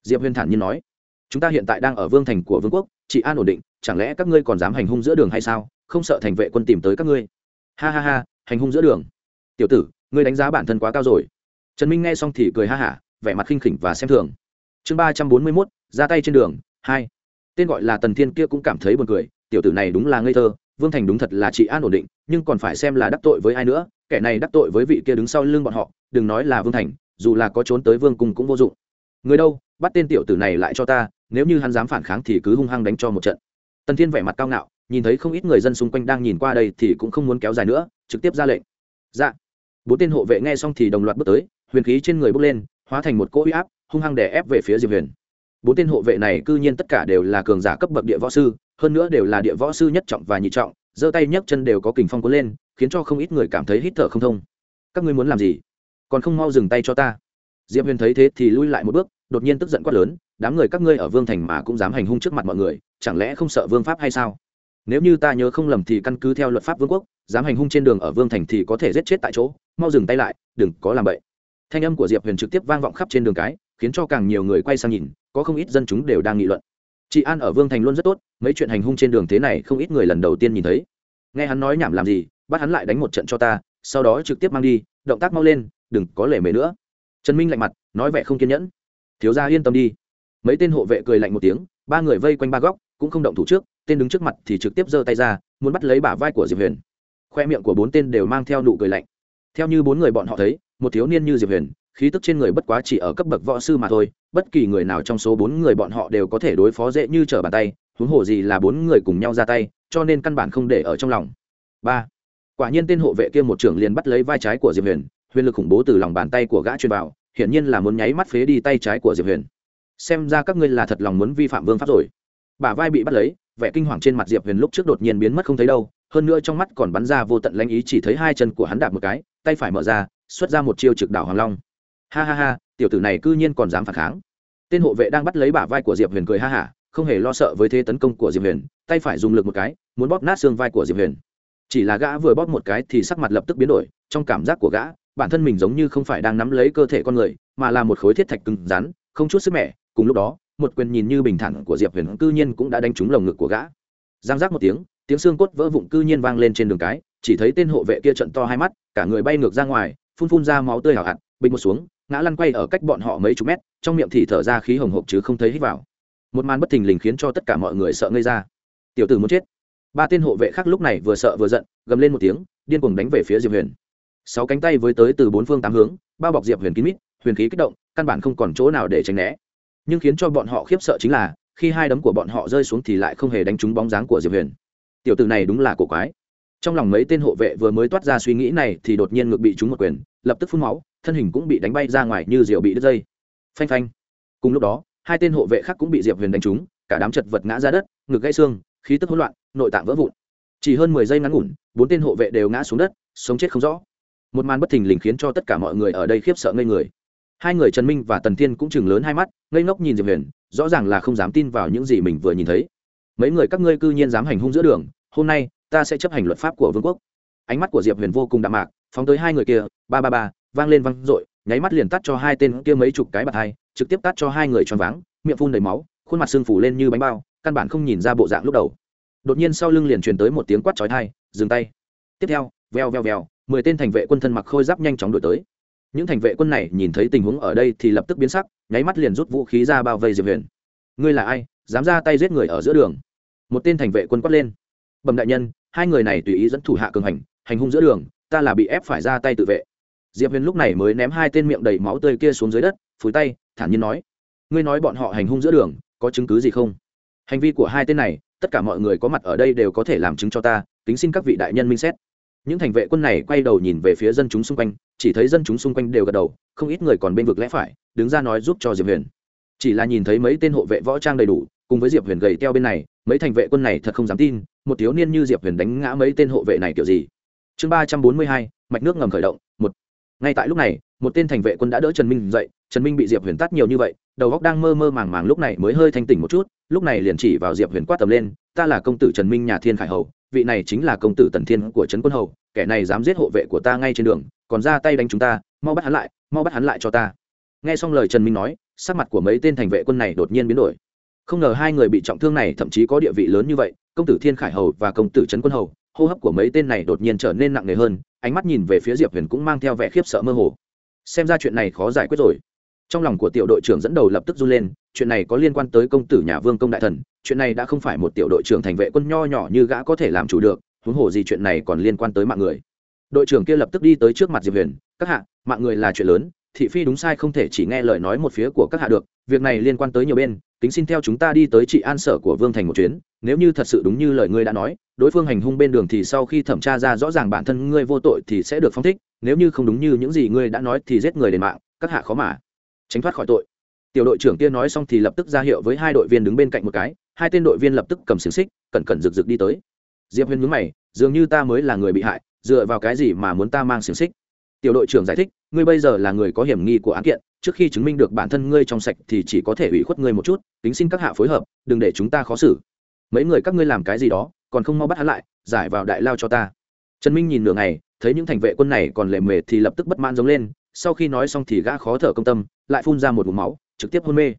Diệp huyền thản nhiên nói. Chúng ta hiện tại đang ở vương thành của vương quốc chị an ổn định, chẳng lẽ các ngươi còn dám hành hung giữa đường hay sao? Không sợ thành vệ quân tìm tới các ngươi. Ha ha ha, hành hung giữa đường. Tiểu tử, ngươi đánh giá bản thân quá cao rồi. Trần minh nghe xong thì cười ha hả, vẻ mặt khinh khỉnh và xem thường. Chương ba trăm bốn mươi mốt, ra tay trên đường, hai. Tên gọi là tần thiên kia cũng cảm thấy buồn cười, tiểu tử này đúng là ngây thơ vương thành đúng thật là trị an ổn định, nhưng còn phải xem là đắc tội với ai nữa, kẻ này đắc tội với vị kia đứng sau lưng bọn họ, đừng nói là vương thành, dù là có trốn tới vương cung cũng vô dụng. Người đâu, bắt tên tiểu tử này lại cho ta, nếu như hắn dám phản kháng thì cứ hung hăng đánh cho một trận. Tần thiên vẻ mặt cao ngạo, nhìn thấy không ít người dân xung quanh đang nhìn qua đây thì cũng không muốn kéo dài nữa, trực tiếp ra lệnh. Dạ. Bốn tên hộ vệ nghe xong thì đồng loạt bước tới, huyền khí trên người bốc lên, hóa thành một cỗ uy áp, hung hăng đè ép về phía diệp huyền. Bốn tên hộ vệ này cư nhiên tất cả đều là cường giả cấp bậc địa võ sư hơn nữa đều là địa võ sư nhất trọng và nhị trọng, giơ tay nhấc chân đều có kình phong cuốn lên, khiến cho không ít người cảm thấy hít thở không thông. Các ngươi muốn làm gì? Còn không mau dừng tay cho ta. Diệp huyền thấy thế thì lui lại một bước, đột nhiên tức giận quát lớn, đám người các ngươi ở vương thành mà cũng dám hành hung trước mặt mọi người, chẳng lẽ không sợ vương pháp hay sao? Nếu như ta nhớ không lầm thì căn cứ theo luật pháp vương quốc, dám hành hung trên đường ở vương thành thì có thể giết chết tại chỗ, mau dừng tay lại, đừng có làm vậy thanh âm của diệp huyền trực tiếp vang vọng khắp trên đường cái, khiến cho càng nhiều người quay sang nhìn, có không ít dân chúng đều đang nghị luận chị an ở vương thành luôn rất tốt, mấy chuyện hành hung trên đường thế này không ít người lần đầu tiên nhìn thấy. Nghe hắn nói nhảm làm gì, bắt hắn lại đánh một trận cho ta, sau đó trực tiếp mang đi, động tác mau lên, đừng có lể mề nữa. Trần minh lạnh mặt, nói vẻ không kiên nhẫn. Thiếu gia yên tâm đi. Mấy tên hộ vệ cười lạnh một tiếng, ba người vây quanh ba góc, cũng không động thủ trước, tên đứng trước mặt thì trực tiếp giơ tay ra, muốn bắt lấy bả vai của diệp huyền. Khoe miệng của bốn tên đều mang theo nụ cười lạnh. Theo như bốn người bọn họ thấy, một thiếu niên như diệp huyền khí tức trên người bất quá chỉ ở cấp bậc võ sư mà thôi, bất kỳ người nào trong số bốn người bọn họ đều có thể đối phó dễ như trở bàn tay, huống hồ gì là bốn người cùng nhau ra tay, cho nên căn bản không để ở trong lòng. Ba, quả nhiên tên hộ vệ kia một trưởng liền bắt lấy vai trái của diệp huyền huyền lực khủng bố từ lòng bàn tay của gã truyền vào, hiển nhiên là muốn nháy mắt phế đi tay trái của diệp huyền. Xem ra các ngươi là thật lòng muốn vi phạm vương pháp rồi. Bả vai bị bắt lấy, vẻ kinh hoàng trên mặt diệp huyền lúc trước đột nhiên biến mất không thấy đâu, hơn nữa trong mắt còn bắn ra vô tận lãnh ý chỉ thấy hai chân của hắn đạp một cái, tay phải mở ra, xuất ra một chiêu trực đảo hoàng long ha ha ha, tiểu tử này cư nhiên còn dám phản kháng. Tên hộ vệ đang bắt lấy bả vai của diệp huyền cười ha hả không hề lo sợ với thế tấn công của diệp huyền, tay phải dùng lực một cái, muốn bóp nát xương vai của diệp huyền. Chỉ là gã vừa bóp một cái thì sắc mặt lập tức biến đổi, trong cảm giác của gã, bản thân mình giống như không phải đang nắm lấy cơ thể con người, mà là một khối thiết thạch cứng rắn, không chút sức mẻ. Cùng lúc đó, một quyền nhìn như bình thản của diệp huyền cư nhiên cũng đã đánh trúng lồng ngực của gã. Giang giác một tiếng tiếng xương cốt vỡ vụn cư nhiên vang lên trên đường cái, chỉ thấy tên hộ vệ kia trận to hai mắt, cả người bay ngược ra ngoài, phun phun ra máu tươi hào hạt bình một xuống ngã lăn quay ở cách bọn họ mấy chục mét, trong miệng thì thở ra khí hồng hộc chứ không thấy hít vào. Một màn bất thình lình khiến cho tất cả mọi người sợ ngây ra. Tiểu tử muốn chết. Ba tên hộ vệ khác lúc này vừa sợ vừa giận, gầm lên một tiếng, điên cuồng đánh về phía diệp huyền. Sáu cánh tay với tới từ bốn phương tám hướng, bao bọc diệp huyền kín mít, huyền khí kích động, căn bản không còn chỗ nào để tránh né. Nhưng khiến cho bọn họ khiếp sợ chính là, khi hai đấm của bọn họ rơi xuống thì lại không hề đánh trúng bóng dáng của diệp huyền. Tiểu tử này đúng là cổ quái. Trong lòng mấy tên hộ vệ vừa mới toát ra suy nghĩ này thì đột nhiên ngực bị trúng một quyền, lập tức phun máu thân hình cũng bị đánh bay ra ngoài như rượu bị đứt dây. Phanh phanh. Cùng lúc đó, hai tên hộ vệ khác cũng bị diệp huyền đánh trúng, cả đám chật vật ngã ra đất, ngực gãy xương, khí tức hỗn loạn, nội tạng vỡ vụn. Chỉ hơn mười giây ngắn ngủn, bốn tên hộ vệ đều ngã xuống đất, sống chết không rõ. Một màn bất thình lình khiến cho tất cả mọi người ở đây khiếp sợ ngây người. Hai người trần minh và tần thiên cũng chừng lớn hai mắt, ngây ngốc nhìn diệp huyền, rõ ràng là không dám tin vào những gì mình vừa nhìn thấy. Mấy người các ngươi cư nhiên dám hành hung giữa đường, hôm nay ta sẽ chấp hành luật pháp của vương quốc. Ánh mắt của diệp huyền vô cùng đạm mạc, phóng tới hai người kia, ba ba ba vang lên vang dội, nháy mắt liền tắt cho hai tên kia mấy chục cái bạt hai, trực tiếp tắt cho hai người choáng váng, miệng phun đầy máu, khuôn mặt sưng phủ lên như bánh bao, căn bản không nhìn ra bộ dạng lúc đầu. Đột nhiên sau lưng liền truyền tới một tiếng quát chói tai, dừng tay. Tiếp theo veo veo veo mười tên thành vệ quân thân mặc khôi giáp nhanh chóng đuổi tới. Những thành vệ quân này nhìn thấy tình huống ở đây thì lập tức biến sắc, nháy mắt liền rút vũ khí ra bao vây diệp huyền. Ngươi là ai? Dám ra tay giết người ở giữa đường? Một tên thành vệ quân quát lên. Bẩm đại nhân, hai người này tùy ý dẫn thủ hạ cường hành hành hung giữa đường, ta là bị ép phải ra tay tự vệ diệp huyền lúc này mới ném hai tên miệng đầy máu tươi kia xuống dưới đất, phủi tay, thản nhiên nói, ngươi nói bọn họ hành hung giữa đường, có chứng cứ gì không? Hành vi của hai tên này, tất cả mọi người có mặt ở đây đều có thể làm chứng cho ta tính xin các vị đại nhân minh xét. Những thành vệ quân này quay đầu nhìn về phía dân chúng xung quanh, chỉ thấy dân chúng xung quanh đều gật đầu, không ít người còn bên vực lẽ phải, đứng ra nói giúp cho diệp huyền. Chỉ là nhìn thấy mấy tên hộ vệ võ trang đầy đủ, cùng với diệp huyền gầy teo bên này, mấy thành vệ quân này thật không dám tin, một thiếu niên như diệp huyền đánh ngã mấy tên hộ vệ này kiểu gì. Chương ba trăm bốn mươi hai, mạch nước ngầm khởi động ngay tại lúc này, một tên thành vệ quân đã đỡ trần minh dậy, trần minh bị diệp huyền tắt nhiều như vậy, đầu góc đang mơ mơ màng màng lúc này mới hơi thanh tỉnh một chút, lúc này liền chỉ vào diệp huyền quát tầm lên, ta là công tử trần minh nhà thiên khải hầu, vị này chính là công tử tần thiên của trấn quân hầu, kẻ này dám giết hộ vệ của ta ngay trên đường, còn ra tay đánh chúng ta, mau bắt hắn lại, mau bắt hắn lại cho ta. Nghe xong lời trần minh nói, sắc mặt của mấy tên thành vệ quân này đột nhiên biến đổi. Không ngờ hai người bị trọng thương này thậm chí có địa vị lớn như vậy, công tử thiên khải hầu và công tử trấn quân hầu hô hấp của mấy tên này đột nhiên trở nên nặng nề hơn, ánh mắt nhìn về phía diệp huyền cũng mang theo vẻ khiếp sợ mơ hồ. Xem ra chuyện này khó giải quyết rồi. Trong lòng của tiểu đội trưởng dẫn đầu lập tức run lên, chuyện này có liên quan tới công tử nhà vương công đại thần, chuyện này đã không phải một tiểu đội trưởng thành vệ quân nho nhỏ như gã có thể làm chủ được, huống hồ gì chuyện này còn liên quan tới mạng người. Đội trưởng kia lập tức đi tới trước mặt diệp huyền, các hạ, mạng người là chuyện lớn, thị phi đúng sai không thể chỉ nghe lời nói một phía của các hạ được, việc này liên quan tới nhiều bên tính xin theo chúng ta đi tới trị an sở của vương thành một chuyến, nếu như thật sự đúng như lời ngươi đã nói đối phương hành hung bên đường thì sau khi thẩm tra ra rõ ràng bản thân ngươi vô tội thì sẽ được phong thích, nếu như không đúng như những gì ngươi đã nói thì giết người đền mạng, các hạ khó mà tránh thoát khỏi tội. Tiểu đội trưởng kia nói xong thì lập tức ra hiệu với hai đội viên đứng bên cạnh một cái, hai tên đội viên lập tức cầm xiềng xích, cẩn cẩn rực rực đi tới. Diệp huyên nhướng mày, dường như ta mới là người bị hại, dựa vào cái gì mà muốn ta mang xiềng xích? Tiểu đội trưởng giải thích, ngươi bây giờ là người có hiểm nghi của án kiện, trước khi chứng minh được bản thân ngươi trong sạch thì chỉ có thể ủy khuất ngươi một chút tính xin các hạ phối hợp, đừng để chúng ta khó xử. Mấy người các ngươi làm cái gì đó? Còn không mau bắt hắn lại, giải vào đại lao cho ta. Trần minh nhìn nửa ngày, thấy những thành vệ quân này còn lệ mề thì lập tức bất mãn giống lên, sau khi nói xong thì gã khó thở công tâm, lại phun ra một mụm máu, trực tiếp hôn mê.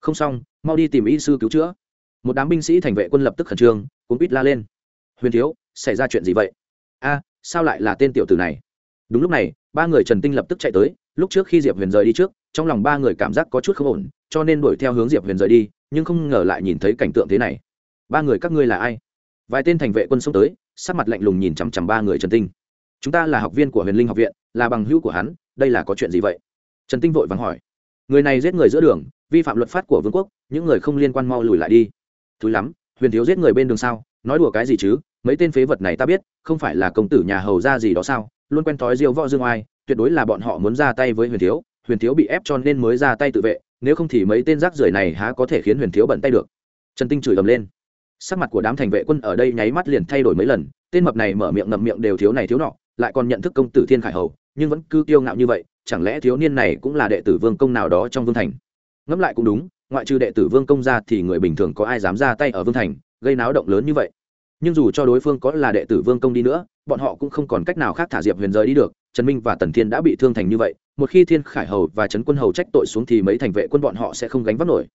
Không xong, mau đi tìm y sư cứu chữa. Một đám binh sĩ thành vệ quân lập tức khẩn trương, cuốn bít la lên. Huyền thiếu, xảy ra chuyện gì vậy? A, sao lại là tên tiểu tử này? Đúng lúc này, ba người trần tinh lập tức chạy tới, lúc trước khi diệp huyền rời đi trước, trong lòng ba người cảm giác có chút không ổn, cho nên đuổi theo hướng diệp huyền rời đi, nhưng không ngờ lại nhìn thấy cảnh tượng thế này. Ba người các ngươi là ai? Vài tên thành vệ quân xông tới, sắc mặt lạnh lùng nhìn chằm chằm ba người trần tinh. Chúng ta là học viên của huyền linh học viện, là bằng hữu của hắn, đây là có chuyện gì vậy? Trần tinh vội vàng hỏi. Người này giết người giữa đường, vi phạm luật pháp của vương quốc, những người không liên quan mau lùi lại đi. Thứ lắm, huyền thiếu giết người bên đường sao? Nói đùa cái gì chứ? Mấy tên phế vật này ta biết, không phải là công tử nhà hầu ra gì đó sao? Luôn quen thói diêu võ dương oai, tuyệt đối là bọn họ muốn ra tay với huyền thiếu. Huyền thiếu bị ép cho nên mới ra tay tự vệ, nếu không thì mấy tên rác rưởi này há có thể khiến huyền thiếu bận tay được. Trần tinh chửi ầm lên sắc mặt của đám thành vệ quân ở đây nháy mắt liền thay đổi mấy lần, tên mập này mở miệng ngậm miệng đều thiếu này thiếu nọ, lại còn nhận thức công tử thiên khải hầu, nhưng vẫn cứ kiêu ngạo như vậy, chẳng lẽ thiếu niên này cũng là đệ tử vương công nào đó trong vương thành? Ngẫm lại cũng đúng, ngoại trừ đệ tử vương công ra thì người bình thường có ai dám ra tay ở vương thành, gây náo động lớn như vậy? Nhưng dù cho đối phương có là đệ tử vương công đi nữa, bọn họ cũng không còn cách nào khác thả diệp huyền rời đi được, trần minh và tần thiên đã bị thương thành như vậy, một khi thiên khải hầu và trấn quân hầu trách tội xuống thì mấy thành vệ quân bọn họ sẽ không gánh vác nổi.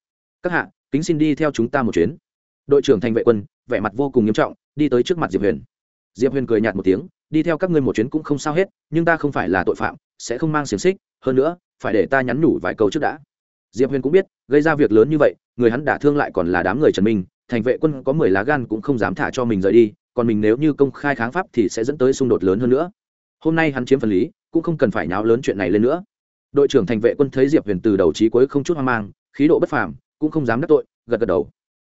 Các hạ, kính xin đi theo chúng ta một chuyến đội trưởng thành vệ quân, vẻ mặt vô cùng nghiêm trọng, đi tới trước mặt diệp huyền. Diệp huyền cười nhạt một tiếng, đi theo các ngươi một chuyến cũng không sao hết, nhưng ta không phải là tội phạm, sẽ không mang xiềng xích, hơn nữa, phải để ta nhắn nhủ vài câu trước đã. Diệp huyền cũng biết, gây ra việc lớn như vậy, người hắn đả thương lại còn là đám người trần minh, thành vệ quân có mười lá gan cũng không dám thả cho mình rời đi, còn mình nếu như công khai kháng pháp thì sẽ dẫn tới xung đột lớn hơn nữa. Hôm nay hắn chiếm phần lý, cũng không cần phải nháo lớn chuyện này lên nữa. Đội trưởng thành vệ quân thấy diệp huyền từ đầu trí cuối không chút hoang mang, khí độ bất phàm, cũng không dám đắc tội, gật gật đầu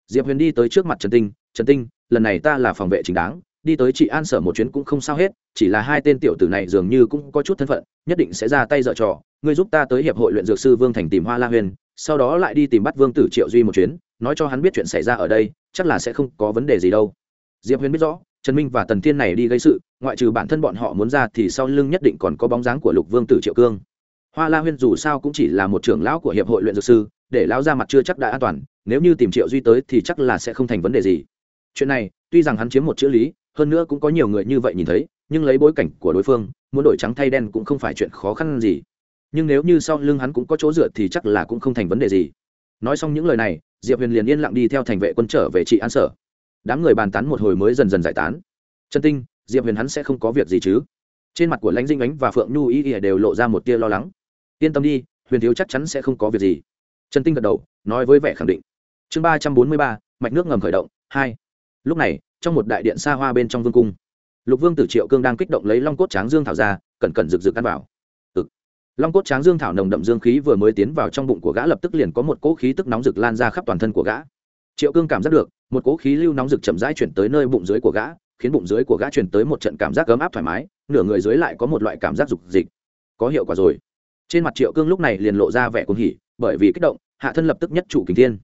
diệp huyền đi tới trước mặt trần tinh trần tinh, lần này ta là phòng vệ chính đáng, đi tới chị an sở một chuyến cũng không sao hết, chỉ là hai tên tiểu tử này dường như cũng có chút thân phận, nhất định sẽ ra tay dở trò. Ngươi giúp ta tới hiệp hội luyện dược sư vương thành tìm hoa la huyền, sau đó lại đi tìm bắt vương tử triệu duy một chuyến, nói cho hắn biết chuyện xảy ra ở đây, chắc là sẽ không có vấn đề gì đâu. Diệp huyền biết rõ, trần minh và tần thiên này đi gây sự, ngoại trừ bản thân bọn họ muốn ra thì sau lưng nhất định còn có bóng dáng của lục vương tử triệu cương. Hoa la huyên dù sao cũng chỉ là một trưởng lão của hiệp hội luyện dược sư để lão ra mặt chưa chắc đã an toàn, nếu như tìm triệu duy tới thì chắc là sẽ không thành vấn đề gì. Chuyện này, tuy rằng hắn chiếm một chữ lý, hơn nữa cũng có nhiều người như vậy nhìn thấy, nhưng lấy bối cảnh của đối phương, muốn đổi trắng thay đen cũng không phải chuyện khó khăn gì. Nhưng nếu như sau lưng hắn cũng có chỗ dựa thì chắc là cũng không thành vấn đề gì. Nói xong những lời này, diệp huyền liền yên lặng đi theo thành vệ quân trở về trị an sở. Đám người bàn tán một hồi mới dần dần giải tán. Chân tinh, diệp huyền hắn sẽ không có việc gì chứ? Trên mặt của lãnh dinh ánh và phượng nhu y ỉa đều lộ ra một tia lo lắng. Yên tâm đi, huyền thiếu chắc chắn sẽ không có việc gì trần tinh gật đầu, nói với vẻ khẳng định. Chương ba trăm bốn mươi ba, mạch nước ngầm khởi động, hai. Lúc này, trong một đại điện xa hoa bên trong vương cung, lục vương tử triệu cương đang kích động lấy long cốt tráng dương thảo ra, cẩn cẩn rực rực ăn vào. Ực long cốt tráng dương thảo nồng đậm dương khí vừa mới tiến vào trong bụng của gã lập tức liền có một cỗ khí tức nóng rực lan ra khắp toàn thân của gã. Triệu cương cảm giác được, một cỗ khí lưu nóng rực chậm rãi chuyển tới nơi bụng dưới của gã, khiến bụng dưới của gã chuyển tới một trận cảm giác ấm áp thoải mái, nửa người dưới lại có một loại cảm giác dục dịch. Có hiệu quả rồi. Trên mặt triệu cương lúc này liền lộ ra vẻ cuồng hỉ bởi vì kích động, hạ thân lập tức nhất chủ kính thiên.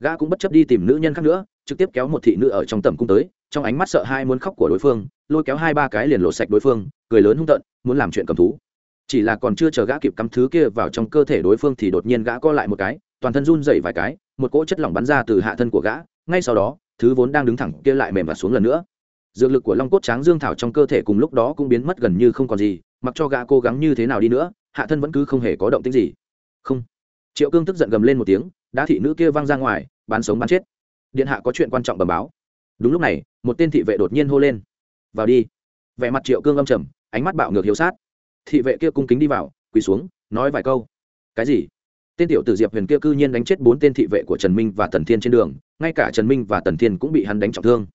Gã cũng bất chấp đi tìm nữ nhân khác nữa, trực tiếp kéo một thị nữ ở trong tầm cung tới, trong ánh mắt sợ hai muốn khóc của đối phương, lôi kéo hai ba cái liền lộ sạch đối phương, cười lớn hung tợn, muốn làm chuyện cầm thú. Chỉ là còn chưa chờ gã kịp cắm thứ kia vào trong cơ thể đối phương thì đột nhiên gã co lại một cái, toàn thân run dậy vài cái, một cỗ chất lỏng bắn ra từ hạ thân của gã, ngay sau đó, thứ vốn đang đứng thẳng kia lại mềm và xuống lần nữa. Dược lực của long cốt tráng dương thảo trong cơ thể cùng lúc đó cũng biến mất gần như không còn gì, mặc cho gã cố gắng như thế nào đi nữa, hạ thân vẫn cứ không hề có động tích gì. Không triệu cương tức giận gầm lên một tiếng đã thị nữ kia văng ra ngoài bán sống bán chết. Điện hạ có chuyện quan trọng bẩm báo. Đúng lúc này, một tên thị vệ đột nhiên hô lên. Vào đi. Vẻ mặt triệu cương âm trầm, ánh mắt bạo ngược hiếu sát. Thị vệ kia cung kính đi vào, quỳ xuống, nói vài câu. Cái gì? Tên tiểu tử diệp huyền kia cư nhiên đánh chết bốn tên thị vệ của trần minh và tần thiên trên đường, ngay cả trần minh và tần thiên cũng bị hắn đánh trọng thương.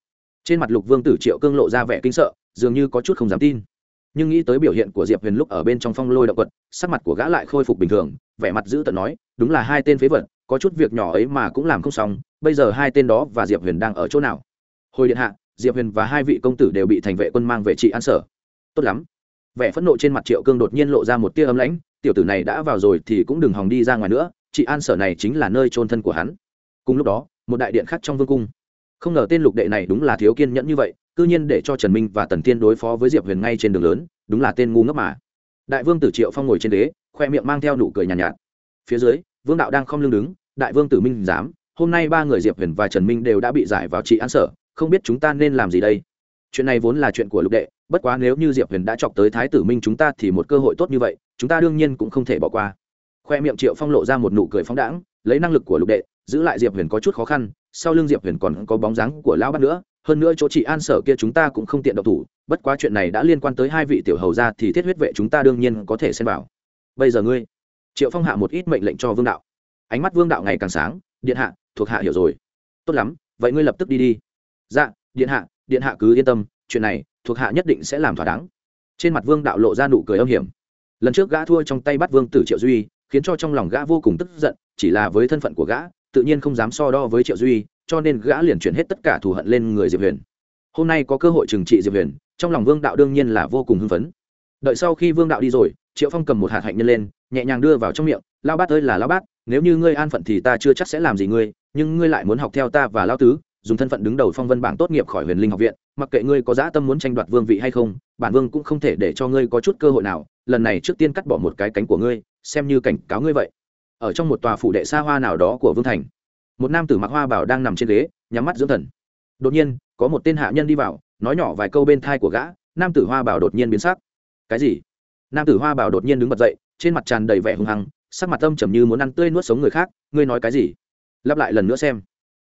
Trên mặt lục vương tử triệu cương lộ ra vẻ kinh sợ, dường như có chút không dám tin nhưng nghĩ tới biểu hiện của diệp huyền lúc ở bên trong phong lôi động quật, sắc mặt của gã lại khôi phục bình thường, vẻ mặt giữ tận nói, đúng là hai tên phế vật, có chút việc nhỏ ấy mà cũng làm không xong, bây giờ hai tên đó và diệp huyền đang ở chỗ nào? Hồi điện hạ, diệp huyền và hai vị công tử đều bị thành vệ quân mang về trị an sở. Tốt lắm. Vẻ phẫn nộ trên mặt triệu cương đột nhiên lộ ra một tia ấm lãnh, tiểu tử này đã vào rồi thì cũng đừng hòng đi ra ngoài nữa, trị an sở này chính là nơi trôn thân của hắn. Cùng lúc đó, một đại điện khác trong vương cung. Không ngờ tên lục đệ này đúng là thiếu kiên nhẫn như vậy cư nhiên để cho trần minh và tần tiên đối phó với diệp huyền ngay trên đường lớn đúng là tên ngu ngốc mà. Đại vương tử triệu phong ngồi trên đế khoe miệng mang theo nụ cười nhàn nhạt, nhạt. Phía dưới vương đạo đang không lưng đứng đại vương tử minh dám, hôm nay ba người diệp huyền và trần minh đều đã bị giải vào trị an sở không biết chúng ta nên làm gì đây? Chuyện này vốn là chuyện của lục đệ bất quá nếu như diệp huyền đã chọc tới thái tử minh chúng ta thì một cơ hội tốt như vậy chúng ta đương nhiên cũng không thể bỏ qua. Khoe miệng triệu phong lộ ra một nụ cười phóng đãng lấy năng lực của lục đệ giữ lại diệp huyền có chút khó khăn sau lưng diệp huyền còn có bóng dáng của lão bắt nữa hơn nữa chỗ trị an sở kia chúng ta cũng không tiện độc thủ, bất quá chuyện này đã liên quan tới hai vị tiểu hầu gia thì thiết huyết vệ chúng ta đương nhiên có thể xem vào. Bây giờ ngươi, triệu phong hạ một ít mệnh lệnh cho vương đạo. Ánh mắt vương đạo ngày càng sáng, điện hạ, thuộc hạ hiểu rồi. Tốt lắm, vậy ngươi lập tức đi đi. Dạ điện hạ điện hạ cứ yên tâm, chuyện này, thuộc hạ nhất định sẽ làm thỏa đáng. Trên mặt vương đạo lộ ra nụ cười âm hiểm. Lần trước gã thua trong tay bắt vương tử triệu duy, khiến cho trong lòng gã vô cùng tức giận, chỉ là với thân phận của gã, tự nhiên không dám so đo với triệu duy cho nên gã liền chuyển hết tất cả thù hận lên người diệp huyền. Hôm nay có cơ hội trừng trị diệp huyền, trong lòng vương đạo đương nhiên là vô cùng hưng phấn. Đợi sau khi vương đạo đi rồi, triệu phong cầm một hạt hạnh nhân lên, nhẹ nhàng đưa vào trong miệng lao bát ơi là lao bát, nếu như ngươi an phận thì ta chưa chắc sẽ làm gì ngươi, nhưng ngươi lại muốn học theo ta và lao tứ, dùng thân phận đứng đầu phong vân bảng tốt nghiệp khỏi huyền linh học viện, mặc kệ ngươi có dã tâm muốn tranh đoạt vương vị hay không, bản vương cũng không thể để cho ngươi có chút cơ hội nào, lần này trước tiên cắt bỏ một cái cánh của ngươi, xem như cảnh cáo ngươi vậy. Ở trong một tòa phủ đệ xa hoa nào đó của vương thành một nam tử mặc hoa bảo đang nằm trên ghế, nhắm mắt dưỡng thần. Đột nhiên, có một tên hạ nhân đi vào, nói nhỏ vài câu bên thai của gã, nam tử hoa bảo đột nhiên biến sắc. Cái gì? Nam tử hoa bảo đột nhiên đứng bật dậy, trên mặt tràn đầy vẻ hung hăng, sắc mặt tâm trầm như muốn ăn tươi nuốt sống người khác, ngươi nói cái gì? Lắp lại lần nữa xem.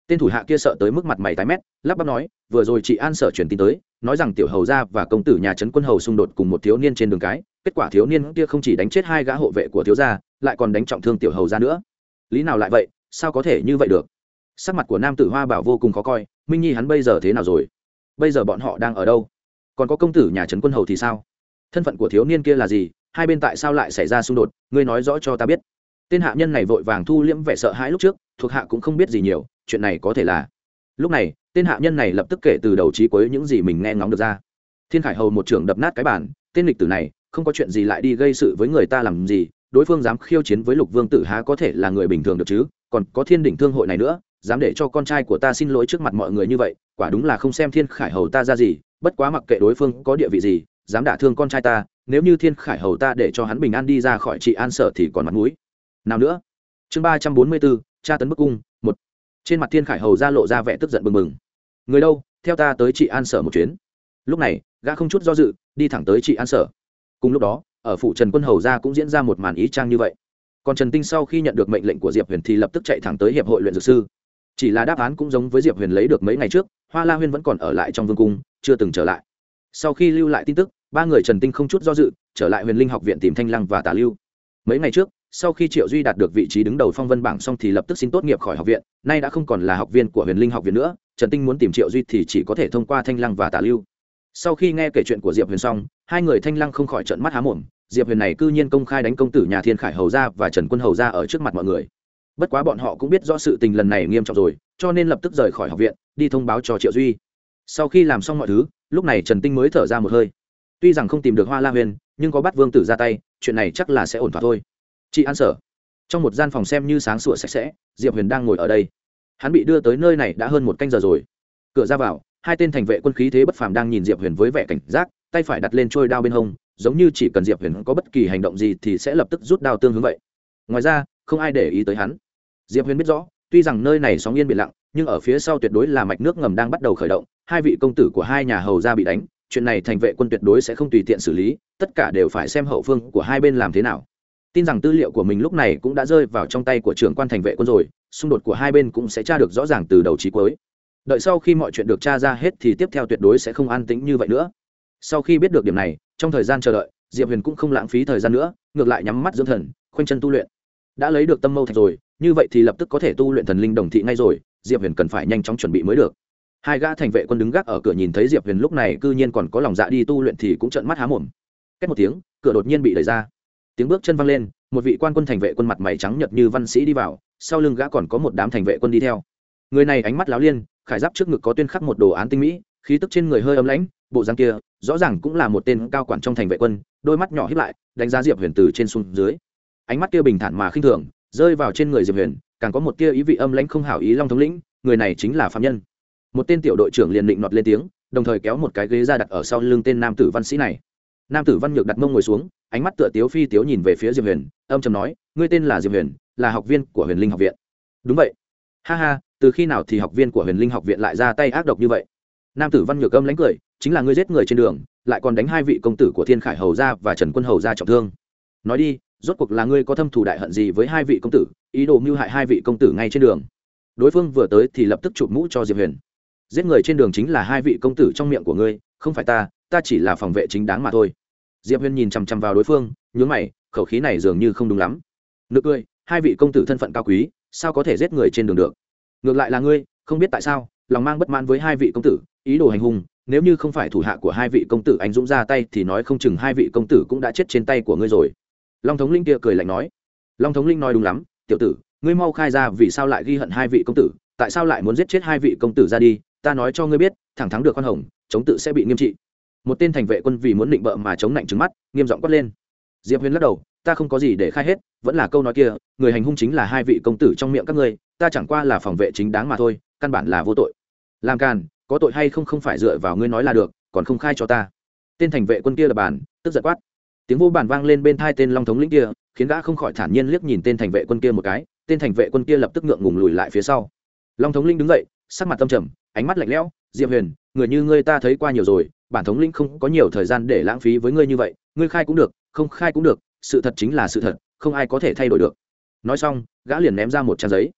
Tên thủ hạ kia sợ tới mức mặt mày tái mét, lắp bắp nói, vừa rồi chị an sở truyền tin tới, nói rằng tiểu hầu gia và công tử nhà trấn quân hầu xung đột cùng một thiếu niên trên đường cái, kết quả thiếu niên kia không chỉ đánh chết hai gã hộ vệ của thiếu gia, lại còn đánh trọng thương tiểu hầu gia nữa. Lý nào lại vậy? Sao có thể như vậy được? Sắc mặt của nam tử hoa bảo vô cùng khó coi, minh nhi hắn bây giờ thế nào rồi? Bây giờ bọn họ đang ở đâu? Còn có công tử nhà trấn quân hầu thì sao? Thân phận của thiếu niên kia là gì? Hai bên tại sao lại xảy ra xung đột? Ngươi nói rõ cho ta biết. Tên hạ nhân này vội vàng thu liễm vẻ sợ hãi lúc trước, thuộc hạ cũng không biết gì nhiều, chuyện này có thể là. Lúc này, tên hạ nhân này lập tức kể từ đầu trí cuối những gì mình nghe ngóng được ra. Thiên khải hầu một trưởng đập nát cái bản tên lịch tử này, không có chuyện gì lại đi gây sự với người ta làm gì, đối phương dám khiêu chiến với lục vương tử há có thể là người bình thường được chứ? Còn có thiên đỉnh thương hội này nữa, dám để cho con trai của ta xin lỗi trước mặt mọi người như vậy, quả đúng là không xem thiên khải hầu ta ra gì, bất quá mặc kệ đối phương có địa vị gì, dám đả thương con trai ta, nếu như thiên khải hầu ta để cho hắn bình an đi ra khỏi trị an sở thì còn mặt mũi. Nào nữa, chương ba trăm bốn mươi bốn, tra tấn bức cung, một. Trên mặt thiên khải hầu ra lộ ra vẻ tức giận bừng bừng. Người đâu, theo ta tới trị an sở một chuyến. Lúc này, gã không chút do dự, đi thẳng tới trị an sở. Cùng lúc đó, ở phủ trần quân hầu ra cũng diễn ra một màn ý trang như vậy còn trần tinh sau khi nhận được mệnh lệnh của diệp huyền thì lập tức chạy thẳng tới hiệp hội luyện dược sư. Chỉ là đáp án cũng giống với diệp huyền lấy được mấy ngày trước, hoa la huyên vẫn còn ở lại trong vương cung, chưa từng trở lại. Sau khi lưu lại tin tức, ba người trần tinh không chút do dự, trở lại huyền linh học viện tìm thanh lăng và tả lưu. Mấy ngày trước, sau khi triệu duy đạt được vị trí đứng đầu phong vân bảng xong thì lập tức xin tốt nghiệp khỏi học viện, nay đã không còn là học viên của huyền linh học viện nữa, trần tinh muốn tìm triệu duy thì chỉ có thể thông qua thanh lăng và tả lưu. Sau khi nghe kể chuyện của diệp huyền xong, hai người thanh lăng không khỏi trận mắt há mồm diệp huyền này cư nhiên công khai đánh công tử nhà thiên khải hầu ra và trần quân hầu ra ở trước mặt mọi người. Bất quá bọn họ cũng biết rõ sự tình lần này nghiêm trọng rồi, cho nên lập tức rời khỏi học viện, đi thông báo cho triệu duy. Sau khi làm xong mọi thứ, lúc này trần tinh mới thở ra một hơi. Tuy rằng không tìm được hoa la huyền, nhưng có bắt vương tử ra tay, chuyện này chắc là sẽ ổn thỏa thôi. Chị an sở, trong một gian phòng xem như sáng sủa sạch sẽ, diệp huyền đang ngồi ở đây. Hắn bị đưa tới nơi này đã hơn một canh giờ rồi. Cửa ra vào, hai tên thành vệ quân khí thế bất phàm đang nhìn diệp huyền với vẻ cảnh giác, tay phải đặt lên trôi đao bên hông giống như chỉ cần diệp huyền có bất kỳ hành động gì thì sẽ lập tức rút đao tương hướng vậy. Ngoài ra, không ai để ý tới hắn. Diệp huyền biết rõ, tuy rằng nơi này sóng yên biển lặng, nhưng ở phía sau tuyệt đối là mạch nước ngầm đang bắt đầu khởi động, hai vị công tử của hai nhà hầu ra bị đánh, chuyện này thành vệ quân tuyệt đối sẽ không tùy tiện xử lý, tất cả đều phải xem hậu phương của hai bên làm thế nào. Tin rằng tư liệu của mình lúc này cũng đã rơi vào trong tay của trưởng quan thành vệ quân rồi, xung đột của hai bên cũng sẽ tra được rõ ràng từ đầu trí cuối. Đợi sau khi mọi chuyện được tra ra hết thì tiếp theo tuyệt đối sẽ không an tĩnh như vậy nữa sau khi biết được điểm này, trong thời gian chờ đợi, diệp huyền cũng không lãng phí thời gian nữa, ngược lại nhắm mắt dưỡng thần, khoanh chân tu luyện. Đã lấy được tâm mâu thạch rồi, như vậy thì lập tức có thể tu luyện thần linh đồng thị ngay rồi, diệp huyền cần phải nhanh chóng chuẩn bị mới được. Hai gã thành vệ quân đứng gác ở cửa nhìn thấy diệp huyền lúc này c ư nhiên còn có lòng dạ đi tu luyện thì cũng trợn mắt há mồm. Cách một tiếng, cửa đột nhiên bị đẩy ra. Tiếng bước chân văng lên, một vị quan quân thành vệ quân mặt mày trắng nhật như văn sĩ đi vào, sau lưng gã còn có một đám thành vệ quân đi theo. Người này ánh mắt láo liên, khải giáp trước ngực có tuyên khắc một đồ án tinh mỹ, khí tức trên người hơi ấm lãnh bộ răng kia, rõ ràng cũng là một tên cao quản trong thành vệ quân, đôi mắt nhỏ hiếp lại, đánh giá diệp huyền từ trên xuống dưới. Ánh mắt kia bình thản mà khinh thường, rơi vào trên người diệp huyền, càng có một tia ý vị âm lãnh không hảo ý long thống lĩnh, người này chính là phạm nhân. Một tên tiểu đội trưởng liền định nọt lên tiếng, đồng thời kéo một cái ghế ra đặt ở sau lưng tên nam tử văn sĩ này. Nam tử văn nhược đặt mông ngồi xuống, ánh mắt tựa tiếu phi tiếu nhìn về phía diệp huyền, âm trầm nói, ngươi tên là diệp huyền, là học viên của huyền linh học viện. Đúng vậy. Ha ha, từ khi nào thì học viên của huyền linh học viện lại ra tay ác độc như vậy? Nam tử văn nhược âm lánh cười chính là ngươi giết người trên đường, lại còn đánh hai vị công tử của thiên khải hầu gia và trần quân hầu gia trọng thương. Nói đi, rốt cuộc là ngươi có thâm thù đại hận gì với hai vị công tử, ý đồ mưu hại hai vị công tử ngay trên đường? Đối phương vừa tới thì lập tức chụp mũ cho diệp huyền. Giết người trên đường chính là hai vị công tử trong miệng của ngươi, không phải ta ta chỉ là phòng vệ chính đáng mà thôi. Diệp huyền nhìn chằm chằm vào đối phương, nhướng mày, khẩu khí này dường như không đúng lắm. Nực cười, hai vị công tử thân phận cao quý, sao có thể giết người trên đường được? Ngược lại là ngươi, không biết tại sao, lòng mang bất mãn với hai vị công tử, ý đồ hành hung nếu như không phải thủ hạ của hai vị công tử anh dũng ra tay thì nói không chừng hai vị công tử cũng đã chết trên tay của ngươi rồi. Long thống linh kia cười lạnh nói. Long thống linh nói đúng lắm, tiểu tử, ngươi mau khai ra vì sao lại ghi hận hai vị công tử, tại sao lại muốn giết chết hai vị công tử ra đi, ta nói cho ngươi biết, thẳng thắng được con hồng, chống tự sẽ bị nghiêm trị. Một tên thành vệ quân vì muốn định bợ mà chống lạnh trứng mắt, nghiêm giọng quát lên. Diệp huyền lắc đầu, ta không có gì để khai hết, vẫn là câu nói kia, người hành hung chính là hai vị công tử trong miệng các ngươi, ta chẳng qua là phòng vệ chính đáng mà thôi, căn bản là vô tội. Làm càn có tội hay không không phải dựa vào ngươi nói là được, còn không khai cho ta. Tên thành vệ quân kia là bàn, tức giật quát. Tiếng vô bàn vang lên bên thai tên long thống lĩnh kia, khiến gã không khỏi thản nhiên liếc nhìn tên thành vệ quân kia một cái, tên thành vệ quân kia lập tức ngượng ngùng lùi lại phía sau. Long thống lĩnh đứng dậy, sắc mặt tâm trầm, ánh mắt lạnh lẽo, diệp huyền, người như ngươi ta thấy qua nhiều rồi, bản thống lĩnh không có nhiều thời gian để lãng phí với ngươi như vậy, ngươi khai cũng được, không khai cũng được, sự thật chính là sự thật, không ai có thể thay đổi được. Nói xong, gã liền ném ra một trang giấy.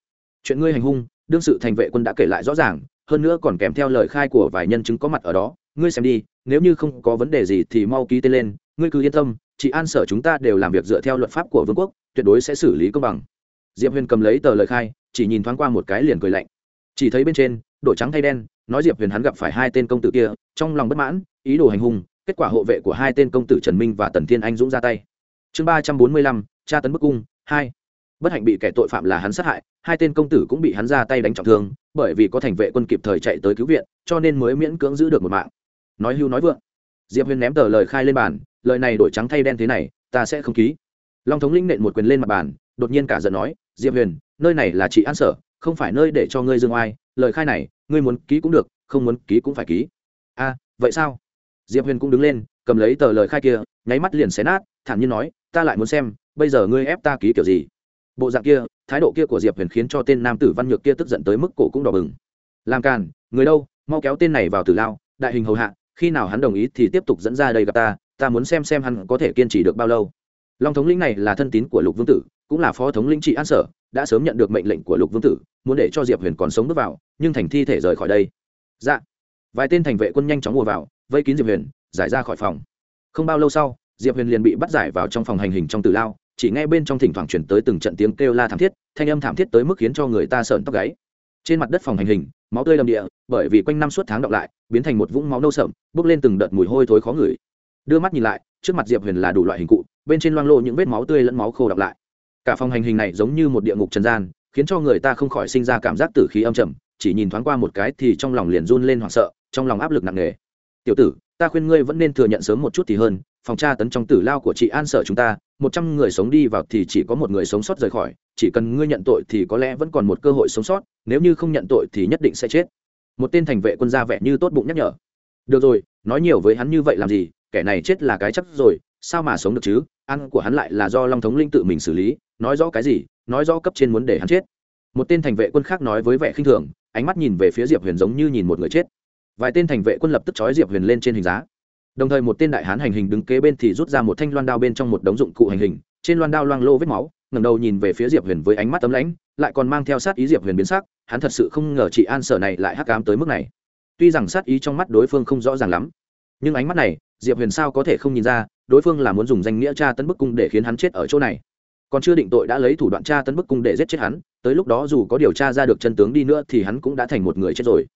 Chuyện ngươi hành hung, đương sự thành vệ quân đã kể lại rõ ràng hơn nữa còn kèm theo lời khai của vài nhân chứng có mặt ở đó. Ngươi xem đi, nếu như không có vấn đề gì thì mau ký tên lên, ngươi cứ yên tâm, chị an sở chúng ta đều làm việc dựa theo luật pháp của vương quốc, tuyệt đối sẽ xử lý công bằng. Diệp huyền cầm lấy tờ lời khai, chỉ nhìn thoáng qua một cái liền cười lạnh. Chỉ thấy bên trên đổi trắng thay đen, nói diệp huyền hắn gặp phải hai tên công tử kia, trong lòng bất mãn, ý đồ hành hung, kết quả hộ vệ của hai tên công tử trần minh và tần thiên anh dũng ra tay. Chương ba trăm bốn mươi lăm, tra tấn bức cung, hai. Bất hạnh bị kẻ tội phạm là hắn sát hại hai tên công tử cũng bị hắn ra tay đánh trọng thương, bởi vì có thành vệ quân kịp thời chạy tới cứu viện, cho nên mới miễn cưỡng giữ được một mạng. Nói hưu nói vượng. Diệp huyền ném tờ lời khai lên bàn, lời này đổi trắng thay đen thế này, ta sẽ không ký. Long thống lĩnh nện một quyền lên mặt bàn, đột nhiên cả giận nói, diệp huyền, nơi này là chị an sở, không phải nơi để cho ngươi dương oai, lời khai này, ngươi muốn ký cũng được, không muốn ký cũng phải ký. A, vậy sao? Diệp huyền cũng đứng lên, cầm lấy tờ lời khai kia, nháy mắt liền xé nát, thản nhiên nói, ta lại muốn xem, bây giờ ngươi ép ta ký kiểu gì? Bộ dạng kia, thái độ kia của diệp huyền khiến cho tên nam tử văn nhược kia tức giận tới mức cổ cũng đỏ bừng. Làm càn, người đâu, mau kéo tên này vào tử lao, đại hình hầu hạ, khi nào hắn đồng ý thì tiếp tục dẫn ra đây gặp ta ta muốn xem xem hắn có thể kiên trì được bao lâu. Long thống lĩnh này là thân tín của lục vương tử, cũng là phó thống lĩnh trị an sở, đã sớm nhận được mệnh lệnh của lục vương tử, muốn để cho diệp huyền còn sống bước vào, nhưng thành thi thể rời khỏi đây. Dạ. Vài tên thành vệ quân nhanh chóng mua vào, vây kín diệp huyền, giải ra khỏi phòng. Không bao lâu sau, diệp huyền liền bị bắt giải vào trong phòng hành hình trong tử lao chỉ nghe bên trong thỉnh thoảng chuyển tới từng trận tiếng kêu la thảm thiết, thanh âm thảm thiết tới mức khiến cho người ta sợn tóc gáy. Trên mặt đất phòng hành hình, máu tươi đầm địa, bởi vì quanh năm suốt tháng đọng lại, biến thành một vũng máu nâu sậm, bốc lên từng đợt mùi hôi thối khó ngửi. Đưa mắt nhìn lại, trước mặt diệp huyền là đủ loại hình cụ, bên trên loang lộ những vết máu tươi lẫn máu khô đọng lại. Cả phòng hành hình này giống như một địa ngục trần gian, khiến cho người ta không khỏi sinh ra cảm giác tử khí âm trầm, chỉ nhìn thoáng qua một cái thì trong lòng liền run lên hoảng sợ, trong lòng áp lực nặng nề. Tiểu tử, ta khuyên ngươi vẫn nên thừa nhận sớm một chút thì hơn phòng tra tấn trong tử lao của chị an sở chúng ta, một trăm người sống đi vào thì chỉ có một người sống sót rời khỏi, chỉ cần ngươi nhận tội thì có lẽ vẫn còn một cơ hội sống sót, nếu như không nhận tội thì nhất định sẽ chết. Một tên thành vệ quân gia vẻ như tốt bụng nhắc nhở. Được rồi, nói nhiều với hắn như vậy làm gì, kẻ này chết là cái chắc rồi, sao mà sống được chứ? Ăn của hắn lại là do long thống linh tự mình xử lý, nói rõ cái gì, nói rõ cấp trên muốn để hắn chết. Một tên thành vệ quân khác nói với vẻ khinh thường, ánh mắt nhìn về phía diệp huyền giống như nhìn một người chết. Vài tên thành vệ quân lập tức trói diệp huyền lên trên hình giá đồng thời một tên đại hán hành hình đứng kế bên thì rút ra một thanh loan đao bên trong một đống dụng cụ hành hình, trên loan đao loang lô vết máu, ngẩng đầu nhìn về phía diệp huyền với ánh mắt tấm lãnh, lại còn mang theo sát ý diệp huyền biến sắc, hắn thật sự không ngờ chị an sở này lại hắc cám tới mức này. Tuy rằng sát ý trong mắt đối phương không rõ ràng lắm, nhưng ánh mắt này, diệp huyền sao có thể không nhìn ra, đối phương là muốn dùng danh nghĩa tra tấn bức cung để khiến hắn chết ở chỗ này. Còn chưa định tội đã lấy thủ đoạn tra tấn bức cung để giết chết hắn, tới lúc đó dù có điều tra ra được chân tướng đi nữa thì hắn cũng đã thành một người chết rồi.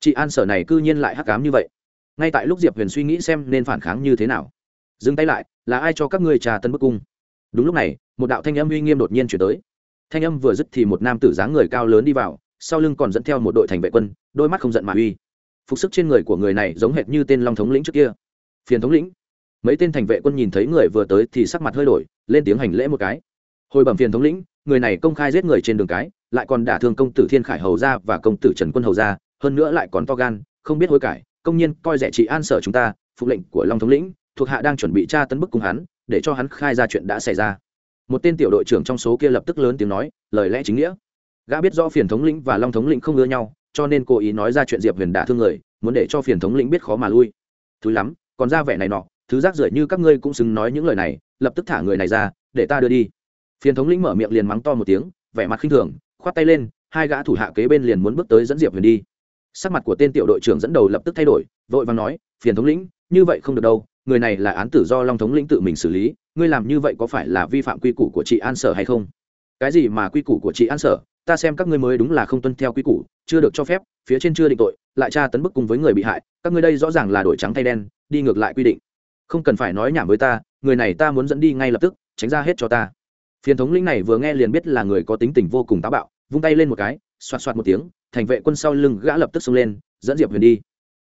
Chị an sở này c ư nhiên lại hắc cám như vậy ngay tại lúc diệp huyền suy nghĩ xem nên phản kháng như thế nào. Dừng tay lại, là ai cho các ngươi trà tân bức cung? Đúng lúc này, một đạo thanh âm uy nghiêm đột nhiên chuyển tới. Thanh âm vừa dứt thì một nam tử dáng người cao lớn đi vào, sau lưng còn dẫn theo một đội thành vệ quân, đôi mắt không giận mà uy. Phục sức trên người của người này giống hệt như tên long thống lĩnh trước kia. Phiền thống lĩnh. Mấy tên thành vệ quân nhìn thấy người vừa tới thì sắc mặt hơi đổi, lên tiếng hành lễ một cái. Hồi bẩm phiền thống lĩnh, người này công khai giết người trên đường cái, lại còn đả thương công tử thiên khải hầu ra và công tử trần quân hầu ra hơn nữa lại còn to gan, không biết hối cải công nhiên coi rẻ trị an sở chúng ta, phụ lệnh của long thống lĩnh, thuộc hạ đang chuẩn bị tra tấn bức cùng hắn, để cho hắn khai ra chuyện đã xảy ra. Một tên tiểu đội trưởng trong số kia lập tức lớn tiếng nói, lời lẽ chính nghĩa. Gã biết do phiền thống lĩnh và long thống lĩnh không ưa nhau, cho nên cố ý nói ra chuyện diệp huyền đả thương người, muốn để cho phiền thống lĩnh biết khó mà lui. Thứ lắm, còn ra vẻ này nọ, thứ rác rưởi như các ngươi cũng xứng nói những lời này, lập tức thả người này ra, để ta đưa đi. Phiền thống lĩnh mở miệng liền mắng to một tiếng, vẻ mặt khinh thường, khoát tay lên, hai gã thủ hạ kế bên liền muốn bước tới dẫn diệp huyền đi sắc mặt của tên tiểu đội trưởng dẫn đầu lập tức thay đổi, vội vàng nói, phiền thống lĩnh, như vậy không được đâu, người này là án tử do long thống lĩnh tự mình xử lý, ngươi làm như vậy có phải là vi phạm quy củ của chị an sở hay không? Cái gì mà quy củ của chị an sở? Ta xem các ngươi mới đúng là không tuân theo quy củ, chưa được cho phép, phía trên chưa định tội, lại tra tấn bức cùng với người bị hại, các ngươi đây rõ ràng là đổi trắng thay đen, đi ngược lại quy định. Không cần phải nói nhảm với ta, người này ta muốn dẫn đi ngay lập tức, tránh ra hết cho ta. Phiền thống lĩnh này vừa nghe liền biết là người có tính tình vô cùng táo bạo, vung tay lên một cái, xoạt xoạt một tiếng thành vệ quân sau lưng gã lập tức xông lên, dẫn diệp huyền đi.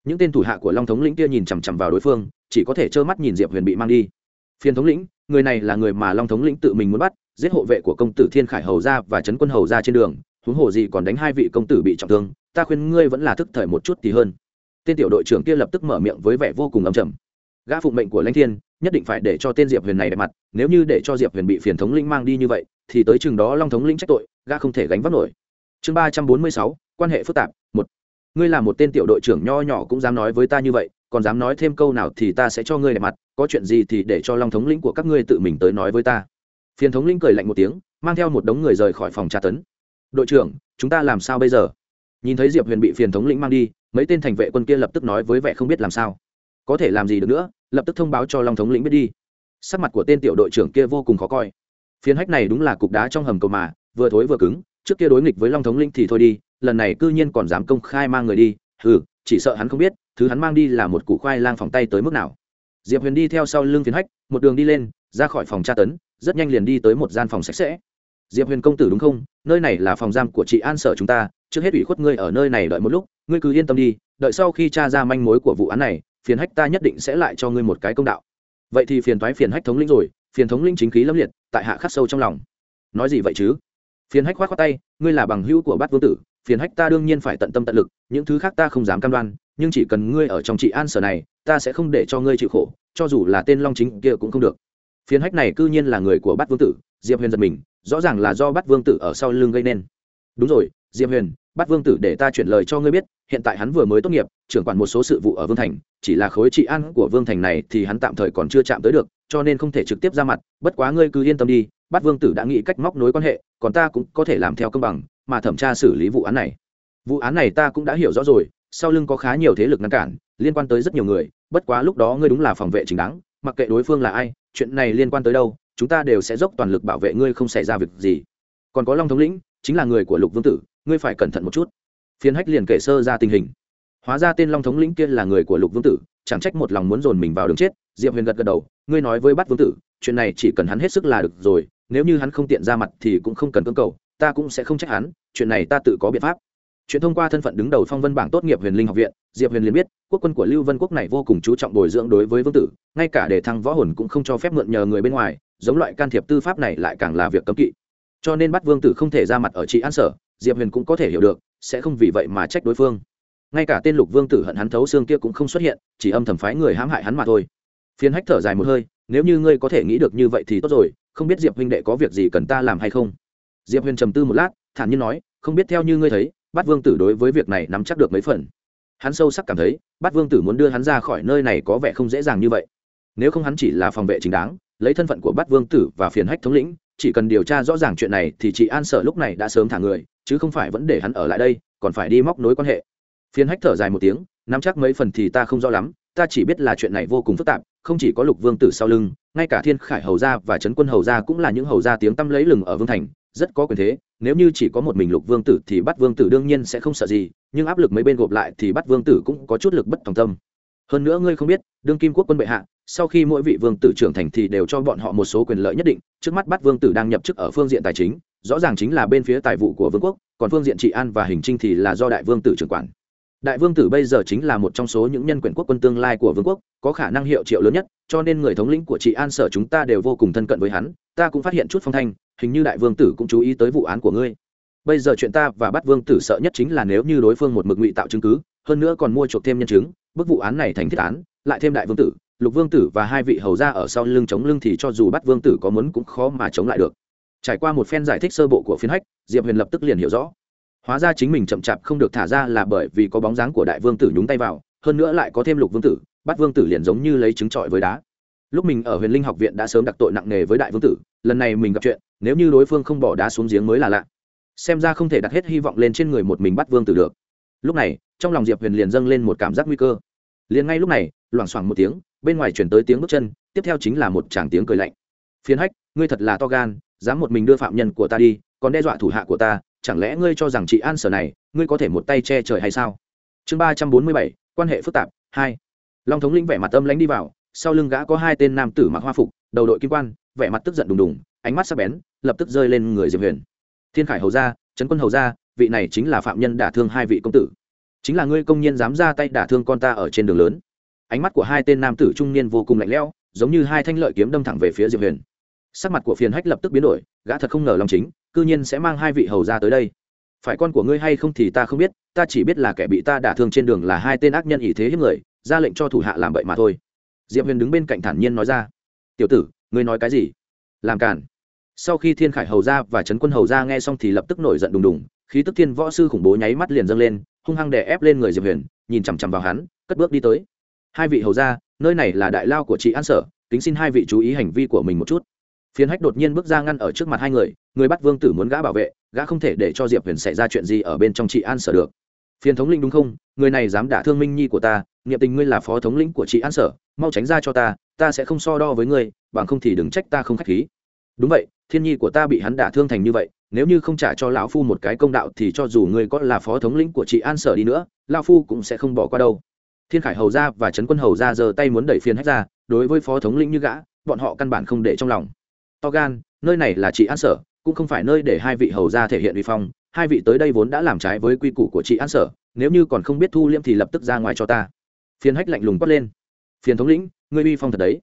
Những tên thủ hạ của long thống lĩnh kia nhìn chằm chằm vào đối phương, chỉ có thể trơ mắt nhìn diệp huyền bị mang đi. Phiền thống lĩnh, người này là người mà long thống lĩnh tự mình muốn bắt, giết hộ vệ của công tử thiên khải hầu ra và trấn quân hầu ra trên đường, huống hồ gì còn đánh hai vị công tử bị trọng thương, ta khuyên ngươi vẫn là thức thời một chút thì hơn. Tên tiểu đội trưởng kia lập tức mở miệng với vẻ vô cùng âm trầm. Gã phụng mệnh của lãnh thiên, nhất định phải để cho tên diệp huyền này đẹp mặt, nếu như để cho diệp huyền bị phiền thống lĩnh mang đi như vậy, thì tới chừng đó long thống lĩnh trách tội, gã không thể gánh vác nổi. Chương ba trăm bốn mươi sáu quan hệ phức tạp, một, ngươi là một tên tiểu đội trưởng nho nhỏ cũng dám nói với ta như vậy, còn dám nói thêm câu nào thì ta sẽ cho ngươi đẹp mặt, có chuyện gì thì để cho long thống lĩnh của các ngươi tự mình tới nói với ta. Phiền thống lĩnh cười lạnh một tiếng, mang theo một đống người rời khỏi phòng tra tấn. Đội trưởng, chúng ta làm sao bây giờ? Nhìn thấy diệp huyền bị phiền thống lĩnh mang đi, mấy tên thành vệ quân kia lập tức nói với vẻ không biết làm sao. Có thể làm gì được nữa, lập tức thông báo cho long thống lĩnh biết đi. Sắc mặt của tên tiểu đội trưởng kia vô cùng khó coi. Phiền hách này đúng là cục đá trong hầm cầu mà, vừa thối vừa cứng, trước kia đối nghịch với long thống lĩnh thì thôi đi lần này cư nhiên còn dám công khai mang người đi ừ chỉ sợ hắn không biết, thứ hắn mang đi là một củ khoai lang phòng tay tới mức nào. Diệp huyền đi theo sau lưng phiền hách, một đường đi lên, ra khỏi phòng tra tấn, rất nhanh liền đi tới một gian phòng sạch sẽ. Diệp huyền công tử đúng không? Nơi này là phòng giam của chị an sở chúng ta, trước hết ủy khuất ngươi ở nơi này đợi một lúc, ngươi cứ yên tâm đi, đợi sau khi t r a ra manh mối của vụ án này, phiền hách ta nhất định sẽ lại cho ngươi một cái công đạo. Vậy thì phiền thoái phiền hách thống lĩnh rồi, phiền thống lĩnh chính khí lâm liệt, tại hạ khắc sâu trong lòng. Nói gì vậy chứ? Phiền hách k h o á t khoác tay, ngươi là bằng hữu của bát vương tử phiền hách ta đương nhiên phải tận tâm tận lực, những thứ khác ta không dám cam đoan, nhưng chỉ cần ngươi ở trong trị an sở này, ta sẽ không để cho ngươi chịu khổ, cho dù là tên long chính kia cũng không được. Phiền hách này cư nhiên là người của bát vương tử, diệp huyền giật mình, rõ ràng là do bát vương tử ở sau lưng gây nên. Đúng rồi, diệp huyền, bát vương tử để ta chuyển lời cho ngươi biết, hiện tại hắn vừa mới tốt nghiệp, trưởng quản một số sự vụ ở vương thành, chỉ là khối trị an của vương thành này thì hắn tạm thời còn chưa chạm tới được, cho nên không thể trực tiếp ra mặt, bất quá ngươi cứ yên tâm đi, bát vương tử đã nghĩ cách móc nối quan hệ, còn ta cũng có thể làm theo công bằng mà thẩm tra xử lý vụ án này. Vụ án này ta cũng đã hiểu rõ rồi, sau lưng có khá nhiều thế lực ngăn cản, liên quan tới rất nhiều người, bất quá lúc đó ngươi đúng là phòng vệ chính đáng, mặc kệ đối phương là ai, chuyện này liên quan tới đâu, chúng ta đều sẽ dốc toàn lực bảo vệ ngươi không xảy ra việc gì. Còn có long thống lĩnh, chính là người của lục vương tử, ngươi phải cẩn thận một chút. Phiến hách liền kể sơ ra tình hình. Hóa ra tên long thống lĩnh kia là người của lục vương tử, chẳng trách một lòng muốn dồn mình vào đường chết, diệp huyền gật gật đầu, ngươi nói với bắt vương tử, chuyện này chỉ cần hắn hết sức là được rồi, nếu như hắn không tiện ra mặt thì cũng không cần cưỡng cầu ta cũng sẽ không trách hắn, chuyện này ta tự có biện pháp. Chuyện thông qua thân phận đứng đầu phong vân bảng tốt nghiệp huyền linh học viện, diệp huyền liền biết, quốc quân của lưu vân quốc này vô cùng chú trọng bồi dưỡng đối với vương tử, ngay cả để thăng võ hồn cũng không cho phép mượn nhờ người bên ngoài, giống loại can thiệp tư pháp này lại càng là việc cấm kỵ. Cho nên bắt vương tử không thể ra mặt ở trị an sở, diệp huyền cũng có thể hiểu được, sẽ không vì vậy mà trách đối phương. Ngay cả tên lục vương tử hận hắn thấu xương kia cũng không xuất hiện, chỉ âm thầm phái người hãm hại hắn mà thôi. Phiến hách thở dài một hơi, nếu như ngươi có thể nghĩ được như vậy thì tốt rồi, không biết diệp huynh đệ có việc gì cần ta làm hay không? Diệp huyền trầm tư một lát, thản nhiên nói, không biết theo như ngươi thấy, bát vương tử đối với việc này nắm chắc được mấy phần? Hắn sâu sắc cảm thấy, bát vương tử muốn đưa hắn ra khỏi nơi này có vẻ không dễ dàng như vậy. Nếu không hắn chỉ là phòng vệ chính đáng, lấy thân phận của bát vương tử và phiền hách thống lĩnh, chỉ cần điều tra rõ ràng chuyện này thì chị an sở lúc này đã sớm thả người, chứ không phải vẫn để hắn ở lại đây, còn phải đi móc nối quan hệ. Phiền hách thở dài một tiếng, nắm chắc mấy phần thì ta không rõ lắm, ta chỉ biết là chuyện này vô cùng phức tạp, không chỉ có lục vương tử sau lưng, ngay cả thiên khải hầu gia và trấn quân hầu gia cũng là những hầu gia tiếng tăm lấy lừng ở vương thành rất có quyền thế, nếu như chỉ có một mình lục vương tử thì bắt vương tử đương nhiên sẽ không sợ gì, nhưng áp lực mấy bên gộp lại thì bắt vương tử cũng có chút lực bất tòng tâm. Hơn nữa ngươi không biết, đương kim quốc quân bệ hạ, sau khi mỗi vị vương tử trưởng thành thì đều cho bọn họ một số quyền lợi nhất định, trước mắt bắt vương tử đang nhập chức ở phương diện tài chính, rõ ràng chính là bên phía tài vụ của vương quốc, còn phương diện trị an và hình trinh thì là do đại vương tử trưởng quản. Đại vương tử bây giờ chính là một trong số những nhân quyền quốc quân tương lai của vương quốc, có khả năng hiệu triệu lớn nhất, cho nên người thống lĩnh của trị an sở chúng ta đều vô cùng thân cận với hắn, ta cũng phát hiện chút phong thanh hình như đại vương tử cũng chú ý tới vụ án của ngươi. Bây giờ chuyện ta và bắt vương tử sợ nhất chính là nếu như đối phương một mực ngụy tạo chứng cứ, hơn nữa còn mua chuộc thêm nhân chứng, bức vụ án này thành thiết án, lại thêm đại vương tử, lục vương tử và hai vị hầu ra ở sau lưng chống lưng thì cho dù bắt vương tử có muốn cũng khó mà chống lại được. Trải qua một phen giải thích sơ bộ của phiên hách, diệp huyền lập tức liền hiểu rõ. Hóa ra chính mình chậm chạp không được thả ra là bởi vì có bóng dáng của đại vương tử nhúng tay vào, hơn nữa lại có thêm lục vương tử bắt vương tử liền giống như lấy trứng trọi với đá lúc mình ở huyền linh học viện đã sớm đặc tội nặng nề với đại vương tử, lần này mình gặp chuyện, nếu như đối phương không bỏ đá xuống giếng mới là lạ. Xem ra không thể đặt hết hy vọng lên trên người một mình bắt vương tử được. Lúc này, trong lòng diệp huyền liền dâng lên một cảm giác nguy cơ. Liền ngay lúc này, loảng xoảng một tiếng, bên ngoài chuyển tới tiếng bước chân, tiếp theo chính là một tràng tiếng cười lạnh. Phiến hách, ngươi thật là to gan, dám một mình đưa phạm nhân của ta đi, còn đe dọa thủ hạ của ta, chẳng lẽ ngươi cho rằng chị an sở này, ngươi có thể một tay che trời hay sao? Chương ba trăm bốn mươi bảy, quan hệ phức tạp, hai. Long thống lĩnh vẻ mặt âm lãnh đi vào sau lưng gã có hai tên nam tử mặc hoa phục, đầu đội kim quan, vẻ mặt tức giận đùng đùng, ánh mắt sắc bén, lập tức rơi lên người diệp huyền. Thiên khải hầu gia, trấn quân hầu gia, vị này chính là phạm nhân đả thương hai vị công tử. Chính là ngươi công nhân dám ra tay đả thương con ta ở trên đường lớn. Ánh mắt của hai tên nam tử trung niên vô cùng lạnh lẽo, giống như hai thanh lợi kiếm đâm thẳng về phía diệp huyền. Sắc mặt của phiền hách lập tức biến đổi, gã thật không ngờ lòng chính, cư nhiên sẽ mang hai vị hầu ra tới đây. Phải con của ngươi hay không thì ta không biết, ta chỉ biết là kẻ bị ta đả thương trên đường là hai tên ác nhân ý thế hiếp người, ra lệnh cho thủ hạ làm bậy mà thôi diệp huyền đứng bên cạnh thản nhiên nói ra. Tiểu tử, ngươi nói cái gì? Làm cản sau khi thiên khải hầu ra và trấn quân hầu ra nghe xong thì lập tức nổi giận đùng đùng, khí tức thiên võ sư khủng bố nháy mắt liền dâng lên, hung hăng đè ép lên người diệp huyền, nhìn chằm chằm vào hắn, cất bước đi tới. Hai vị hầu ra nơi này là đại lao của chị an sở, kính xin hai vị chú ý hành vi của mình một chút. Phiến hách đột nhiên bước ra ngăn ở trước mặt hai người người bắt vương tử muốn gã bảo vệ, gã không thể để cho diệp huyền xảy ra chuyện gì ở bên trong chị an sở được. Phiền thống linh đúng không? Người này dám đả thương minh nhi của ta nghiệm tình ngươi là phó thống lĩnh của chị an sở, mau tránh ra cho ta ta sẽ không so đo với ngươi, bằng không thì đừng trách ta không k h á c h khí. Đúng vậy, thiên nhi của ta bị hắn đả thương thành như vậy, nếu như không trả cho lão phu một cái công đạo thì cho dù ngươi có là phó thống lĩnh của chị an sở đi nữa, lão phu cũng sẽ không bỏ qua đâu. Thiên khải hầu ra và trấn quân hầu ra giơ tay muốn đẩy phiền hách ra, đối với phó thống lĩnh như gã, bọn họ căn bản không để trong lòng. To gan, nơi này là chị an sở, cũng không phải nơi để hai vị hầu ra thể hiện uy phong, hai vị tới đây vốn đã làm trái với quy củ của chị an sở, nếu như còn không biết thu liêm thì lập tức ra ngoài cho ta phiền hách lạnh lùng quát lên. Phiền thống lĩnh, ngươi uy phong thật đấy.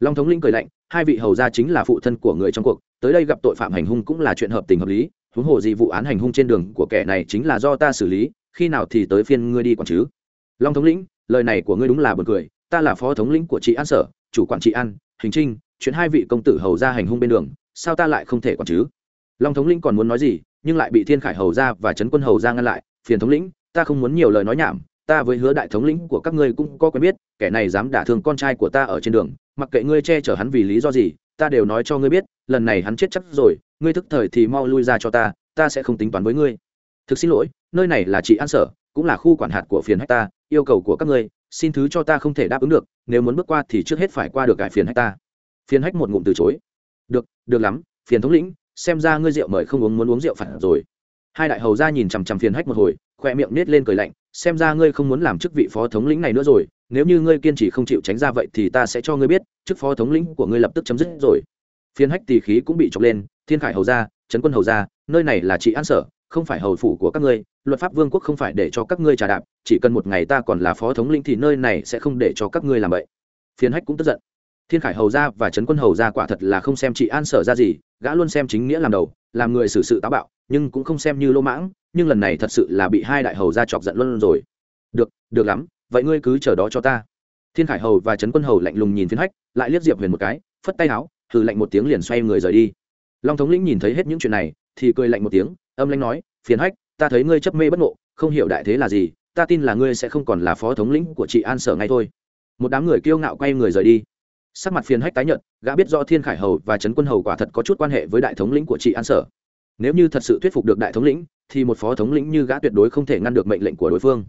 Long thống lĩnh cười lạnh, hai vị hầu gia chính là phụ thân của người trong cuộc, tới đây gặp tội phạm hành hung cũng là chuyện hợp tình hợp lý, huống hồ gì vụ án hành hung trên đường của kẻ này chính là do ta xử lý, khi nào thì tới phiên ngươi đi còn chứ? Long thống lĩnh, lời này của ngươi đúng là buồn cười, ta là phó thống lĩnh của chị an sở, chủ quản trị an, hình trinh, chuyện hai vị công tử hầu ra hành hung bên đường, sao ta lại không thể còn chứ? Long thống lĩnh còn muốn nói gì, nhưng lại bị thiên khải hầu ra và trấn quân hầu ra ngăn lại, phiền thống lĩnh, ta không muốn nhiều lời nói nhảm ta với hứa đại thống lĩnh của các ngươi cũng có quen biết, kẻ này dám đả thương con trai của ta ở trên đường, mặc kệ ngươi che chở hắn vì lý do gì, ta đều nói cho ngươi biết, lần này hắn chết chắc rồi, ngươi thức thời thì mau lui ra cho ta ta sẽ không tính toán với ngươi. Thực xin lỗi, nơi này là chị an sở, cũng là khu quản hạt của phiền hách ta, yêu cầu của các ngươi, xin thứ cho ta không thể đáp ứng được, nếu muốn bước qua thì trước hết phải qua được cải phiền hách ta. Phiền hách một ngụm từ chối. Được được lắm, phiền thống lĩnh, xem ra ngươi rượu mời không uống muốn uống rượu phản rồi. Hai đại hầu ra nhìn chằm chằm phiền hách một hồi khoe miệng nết lên cười lạnh, xem ra ngươi không muốn làm chức vị phó thống lĩnh này nữa rồi, nếu như ngươi kiên trì không chịu tránh ra vậy thì ta sẽ cho ngươi biết, chức phó thống lĩnh của ngươi lập tức chấm dứt rồi. Phiến hách tỳ khí cũng bị chọc lên, thiên khải hầu ra trấn quân hầu ra nơi này là trị an sở, không phải hầu phủ của các ngươi, luật pháp vương quốc không phải để cho các ngươi trả đạp, chỉ cần một ngày ta còn là phó thống lĩnh thì nơi này sẽ không để cho các ngươi làm vậy. Phiến hách cũng tức giận. Thiên khải hầu ra và trấn quân hầu ra quả thật là không xem chị an sở ra gì, gã luôn xem chính nghĩa làm đầu, làm người xử sự táo bạo, nhưng cũng không xem như lô mãng nhưng lần này thật sự là bị hai đại hầu ra chọc giận luôn rồi. Được được lắm, vậy ngươi cứ chờ đó cho ta. Thiên khải hầu và trấn quân hầu lạnh lùng nhìn phiến hách, lại liếc diệp huyền một cái, phất tay áo thử lạnh một tiếng liền xoay người rời đi. Long thống lĩnh nhìn thấy hết những chuyện này, thì cười lạnh một tiếng, âm lãnh nói phiến hách, ta thấy ngươi chấp mê bất ngộ, không hiểu đại thế là gì, ta tin là ngươi sẽ không còn là phó thống lĩnh của chị an sở ngay thôi. Một đám người kiêu ngạo quay người rời đi. Sắc mặt phiền hách tái nhợt, gã biết do thiên khải hầu và trấn quân hầu quả thật có chút quan hệ với đại thống lĩnh của chị an sở. Nếu như thật sự thuyết phục được đại thống lĩnh thì một phó thống lĩnh như gã tuyệt đối không thể ngăn được mệnh lệnh của đối phương.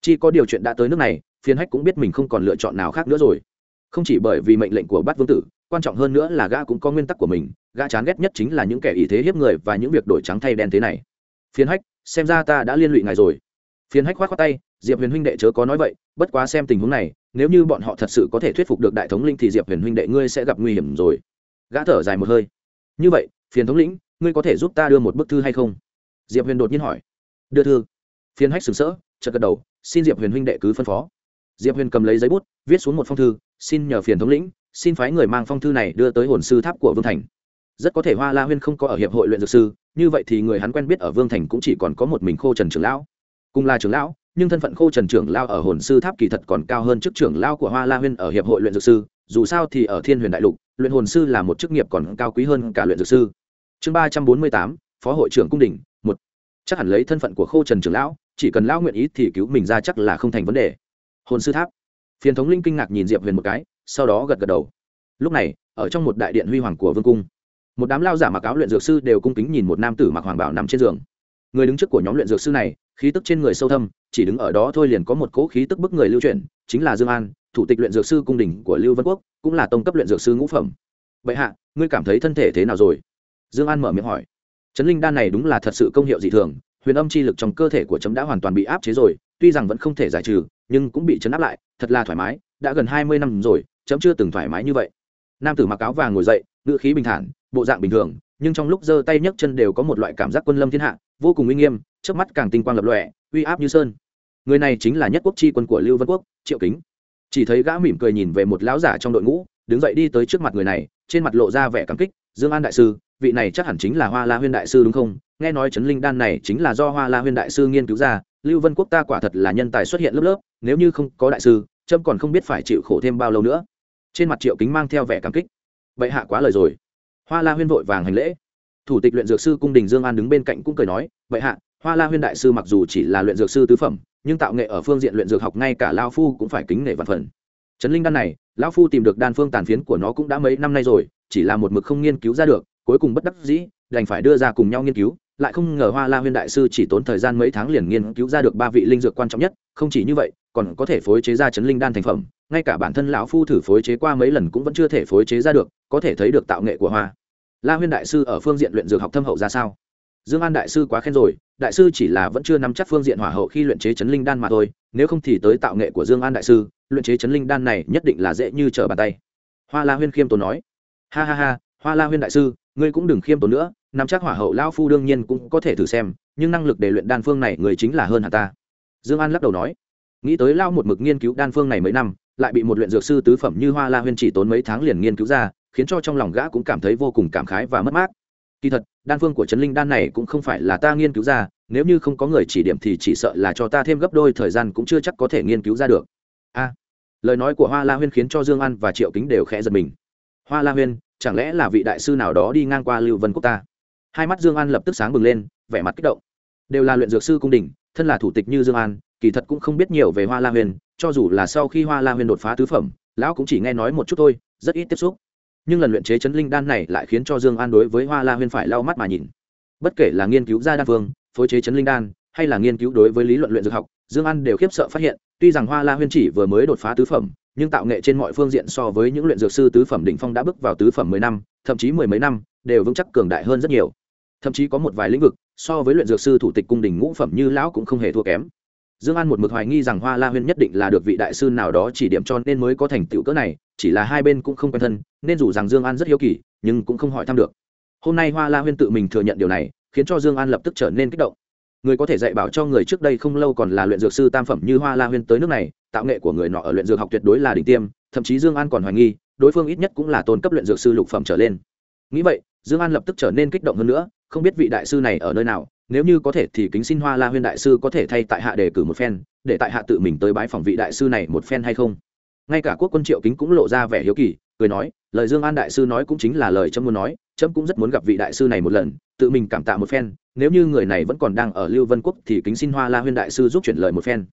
Chỉ có điều chuyện đã tới nước này, phiền hách cũng biết mình không còn lựa chọn nào khác nữa rồi. Không chỉ bởi vì mệnh lệnh của bát vương tử, quan trọng hơn nữa là gã cũng có nguyên tắc của mình, gã chán ghét nhất chính là những kẻ ý thế hiếp người và những việc đổi trắng thay đen thế này. Phiền hách, xem ra ta đã liên lụy ngài rồi. Phiền hách khoát khoát tay, diệp huyền huynh đệ chớ có nói vậy, bất quá xem tình huống này, nếu như bọn họ thật sự có thể thuyết phục được đại thống linh thì diệp huyền huynh đệ ngươi sẽ gặp nguy hiểm rồi. Gã thở dài một hơi. Như vậy, phiền thống lĩnh, ngươi có thể giúp ta đưa một bức thư hay không? Diệp huyền đột nhiên hỏi. Đưa thư. Phiền hách sừng sỡ, chợt gật đầu, xin diệp huyền huynh đệ cứ phân phó. Diệp huyền cầm lấy giấy bút, viết xuống một phong thư, xin nhờ phiền thống lĩnh, xin phái người mang phong thư này đưa tới hồn sư tháp của vương thành. Rất có thể hoa la huyên không có ở hiệp hội luyện dược sư, như vậy thì người hắn quen biết ở vương thành cũng chỉ còn có một mình khô trần trưởng lão. Cùng là trưởng lão, nhưng thân phận khô trần trưởng lao ở hồn sư tháp kỳ thật còn cao hơn chức trưởng lao của hoa la huyên ở hiệp hội luyện dược sư, dù sao thì ở thiên huyền đại lục, luyện hồn sư là một chức nghiệp còn cao quý hơn cả luyện dược sư. Chương ba trăm bốn mươi tám, phó hội trưởng cung đình chắc hẳn lấy thân phận của khô trần trưởng lão, chỉ cần lão nguyện ý thì cứu mình ra chắc là không thành vấn đề. Hồn sư tháp. Phiền thống linh kinh ngạc nhìn diệp huyền một cái, sau đó gật gật đầu. Lúc này, ở trong một đại điện huy hoàng của vương cung, một đám lao giả mặc áo luyện dược sư đều cung kính nhìn một nam tử mặc hoàng bảo nằm trên giường. Người đứng trước của nhóm luyện dược sư này, khí tức trên người sâu thâm, chỉ đứng ở đó thôi liền có một cỗ khí tức bức người lưu chuyển, chính là dương an, thủ tịch luyện dược sư cung đình của lưu vân quốc, cũng là tông cấp luyện dược sư ngũ phẩm. Bệ hạ, ngươi cảm thấy thân thể thế nào rồi? Dương an mở miệng hỏi chấn linh đan này đúng là thật sự công hiệu dị thường, huyền âm chi lực trong cơ thể của chấm đã hoàn toàn bị áp chế rồi, tuy rằng vẫn không thể giải trừ, nhưng cũng bị chấn áp lại, thật là thoải mái, đã gần hai mươi năm rồi, chấm chưa từng thoải mái như vậy. Nam tử mặc áo vàng ngồi dậy, ngữ khí bình thản, bộ dạng bình thường, nhưng trong lúc giơ tay nhấc chân đều có một loại cảm giác quân lâm thiên hạ, vô cùng uy nghiêm trước mắt càng tinh quang lập lòe, uy áp như sơn. Người này chính là nhất quốc chi quân của lưu vân quốc, triệu kính. Chỉ thấy gã mỉm cười nhìn về một lão giả trong đội ngũ, đứng dậy đi tới trước mặt người này, trên mặt lộ ra vẻ cảm kích, dương an đại sư vị này chắc hẳn chính là hoa la huyên đại sư đúng không? Nghe nói chấn linh đan này chính là do hoa la huyên đại sư nghiên cứu ra, lưu vân quốc ta quả thật là nhân tài xuất hiện lớp lớp, nếu như không có đại sư trâm còn không biết phải chịu khổ thêm bao lâu nữa. Trên mặt triệu kính mang theo vẻ cảm kích. Vậy hạ quá lời rồi. Hoa la huyên vội vàng hành lễ. Thủ tịch luyện dược sư cung đình dương an đứng bên cạnh cũng cười nói vậy hạ, hoa la huyên đại sư mặc dù chỉ là luyện dược sư tứ phẩm, nhưng tạo nghệ ở phương diện luyện dược học ngay cả lao phu cũng phải kính nể vạn phần. Trấn linh đan này, lão phu tìm được đan phương tàn phiến của nó cũng đã mấy năm nay rồi, chỉ là một mực không nghiên cứu ra được cuối cùng bất đắc dĩ, đành phải đưa ra cùng nhau nghiên cứu, lại không ngờ hoa la huyên đại sư chỉ tốn thời gian mấy tháng liền nghiên cứu ra được ba vị linh dược quan trọng nhất, không chỉ như vậy, còn có thể phối chế ra chấn linh đan thành phẩm, ngay cả bản thân lão phu thử phối chế qua mấy lần cũng vẫn chưa thể phối chế ra được, có thể thấy được tạo nghệ của hoa la huyên đại sư ở phương diện luyện dược học thâm hậu ra sao? Dương an đại sư quá khen rồi, đại sư chỉ là vẫn chưa nắm chắc phương diện hỏa hậu khi luyện chế chấn linh đan mà thôi, nếu không thì tới tạo nghệ của dương an đại sư, luyện chế chấn linh đan này nhất định là dễ như trở bàn tay. Hoa la huyên khiêm tốn nói, ha ha ha hoa la huyên đại sư, ngươi cũng đừng khiêm tốn nữa, nắm chắc hỏa hậu lao phu đương nhiên cũng có thể thử xem, nhưng năng lực để luyện đan phương này người chính là hơn hà ta. Dương an lắc đầu nói. Nghĩ tới lao một mực nghiên cứu đan phương này mấy năm, lại bị một luyện dược sư tứ phẩm như hoa la huyên chỉ tốn mấy tháng liền nghiên cứu ra, khiến cho trong lòng gã cũng cảm thấy vô cùng cảm khái và mất mát. Kỳ thật, đan phương của trấn linh đan này cũng không phải là ta nghiên cứu ra, nếu như không có người chỉ điểm thì chỉ sợ là cho ta thêm gấp đôi thời gian cũng chưa chắc có thể nghiên cứu ra được. A. Lời nói của hoa la huyên khiến cho dương an và triệu kính đều khẽ giật mình. Hoa la huyên chẳng lẽ là vị đại sư nào đó đi ngang qua lưu vân quốc ta? Hai mắt dương an lập tức sáng bừng lên, vẻ mặt kích động. Đều là luyện dược sư cung đình thân là thủ tịch như dương an, kỳ thật cũng không biết nhiều về hoa la huyền, cho dù là sau khi hoa la huyền đột phá tứ phẩm, lão cũng chỉ nghe nói một chút thôi, rất ít tiếp xúc. Nhưng lần luyện chế chấn linh đan này lại khiến cho dương an đối với hoa la huyền phải lau mắt mà nhìn. Bất kể là nghiên cứu gia đa phương, phối chế chấn linh đan, hay là nghiên cứu đối với lý luận luyện dược học, dương an đều khiếp sợ phát hiện, tuy rằng hoa la huyền chỉ vừa mới đột phá tứ phẩm nhưng tạo nghệ trên mọi phương diện so với những luyện dược sư tứ phẩm đỉnh phong đã bước vào tứ phẩm mười năm, thậm chí mười mấy năm, đều vững chắc cường đại hơn rất nhiều. Thậm chí có một vài lĩnh vực, so với luyện dược sư thủ tịch cung đình ngũ phẩm như lão cũng không hề thua kém. Dương an một mực hoài nghi rằng hoa la huyên nhất định là được vị đại sư nào đó chỉ điểm cho nên mới có thành tựu cỡ này, chỉ là hai bên cũng không quen thân, nên dù rằng dương an rất hiếu kỳ, nhưng cũng không hỏi thăm được. Hôm nay hoa la huyên tự mình thừa nhận điều này, khiến cho dương an lập tức trở nên kích động người có thể dạy bảo cho người trước đây không lâu còn là luyện dược sư tam phẩm như hoa la huyên tới nước này, tạo nghệ của người nọ ở luyện dược học tuyệt đối là đỉnh tiêm, thậm chí dương an còn hoài nghi, đối phương ít nhất cũng là tôn cấp luyện dược sư lục phẩm trở lên. Nghĩ vậy, dương an lập tức trở nên kích động hơn nữa, không biết vị đại sư này ở nơi nào, nếu như có thể thì kính xin hoa la huyên đại sư có thể thay tại hạ đề cử một phen, để tại hạ tự mình tới bái phòng vị đại sư này một phen hay không? Ngay cả quốc quân triệu kính cũng lộ ra vẻ hiếu kỳ, cười nói, lời dương an đại sư nói cũng chính là lời trâm muốn nói trẫm cũng rất muốn gặp vị đại sư này một lần, tự mình cảm tạ một phen, nếu như người này vẫn còn đang ở lưu vân quốc thì kính xin hoa la huyên đại sư giúp chuyển lời một phen.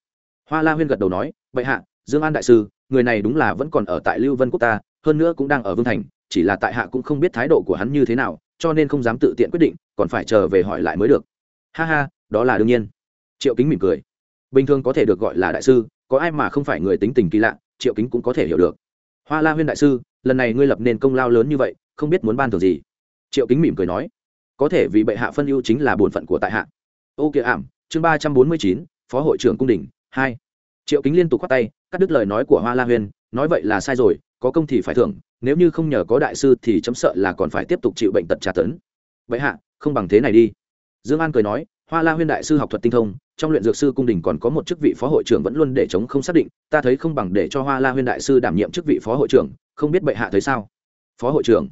Hoa la huyên gật đầu nói, bệ hạ, dương an đại sư, người này đúng là vẫn còn ở tại lưu vân quốc ta, hơn nữa cũng đang ở vương thành, chỉ là tại hạ cũng không biết thái độ của hắn như thế nào, cho nên không dám tự tiện quyết định, còn phải chờ về hỏi lại mới được. Ha ha, đó là đương nhiên. Triệu kính mỉm cười. Bình thường có thể được gọi là đại sư, có ai mà không phải người tính tình kỳ lạ, triệu kính cũng có thể hiểu được. Hoa la huyên đại sư, lần này ngươi lập nên công lao lớn như vậy, không biết muốn ban thưởng gì? Triệu kính mỉm cười nói, có thể vì bệ hạ phân ưu chính là bổn phận của tại hạ. Ô kìa ảm, chương ba trăm bốn mươi chín, phó hội trưởng cung đình, hai. Triệu kính liên tục khoát tay, cắt đứt lời nói của hoa la huyên, nói, vậy là sai rồi, có công thì phải thưởng, nếu như không nhờ có đại sư thì chấm sợ là còn phải tiếp tục chịu bệnh tật tra tấn. Vậy hạ, không bằng thế này đi. Dương an cười nói, hoa la huyên đại sư học thuật tinh thông, trong luyện dược sư cung đình còn có một chức vị phó hội trưởng vẫn luôn để chống không xác định, ta thấy không bằng để cho hoa la huyên đại sư đảm nhiệm chức vị phó hội trưởng, không biết bệ hạ thấy sao? Phó hội trưởng?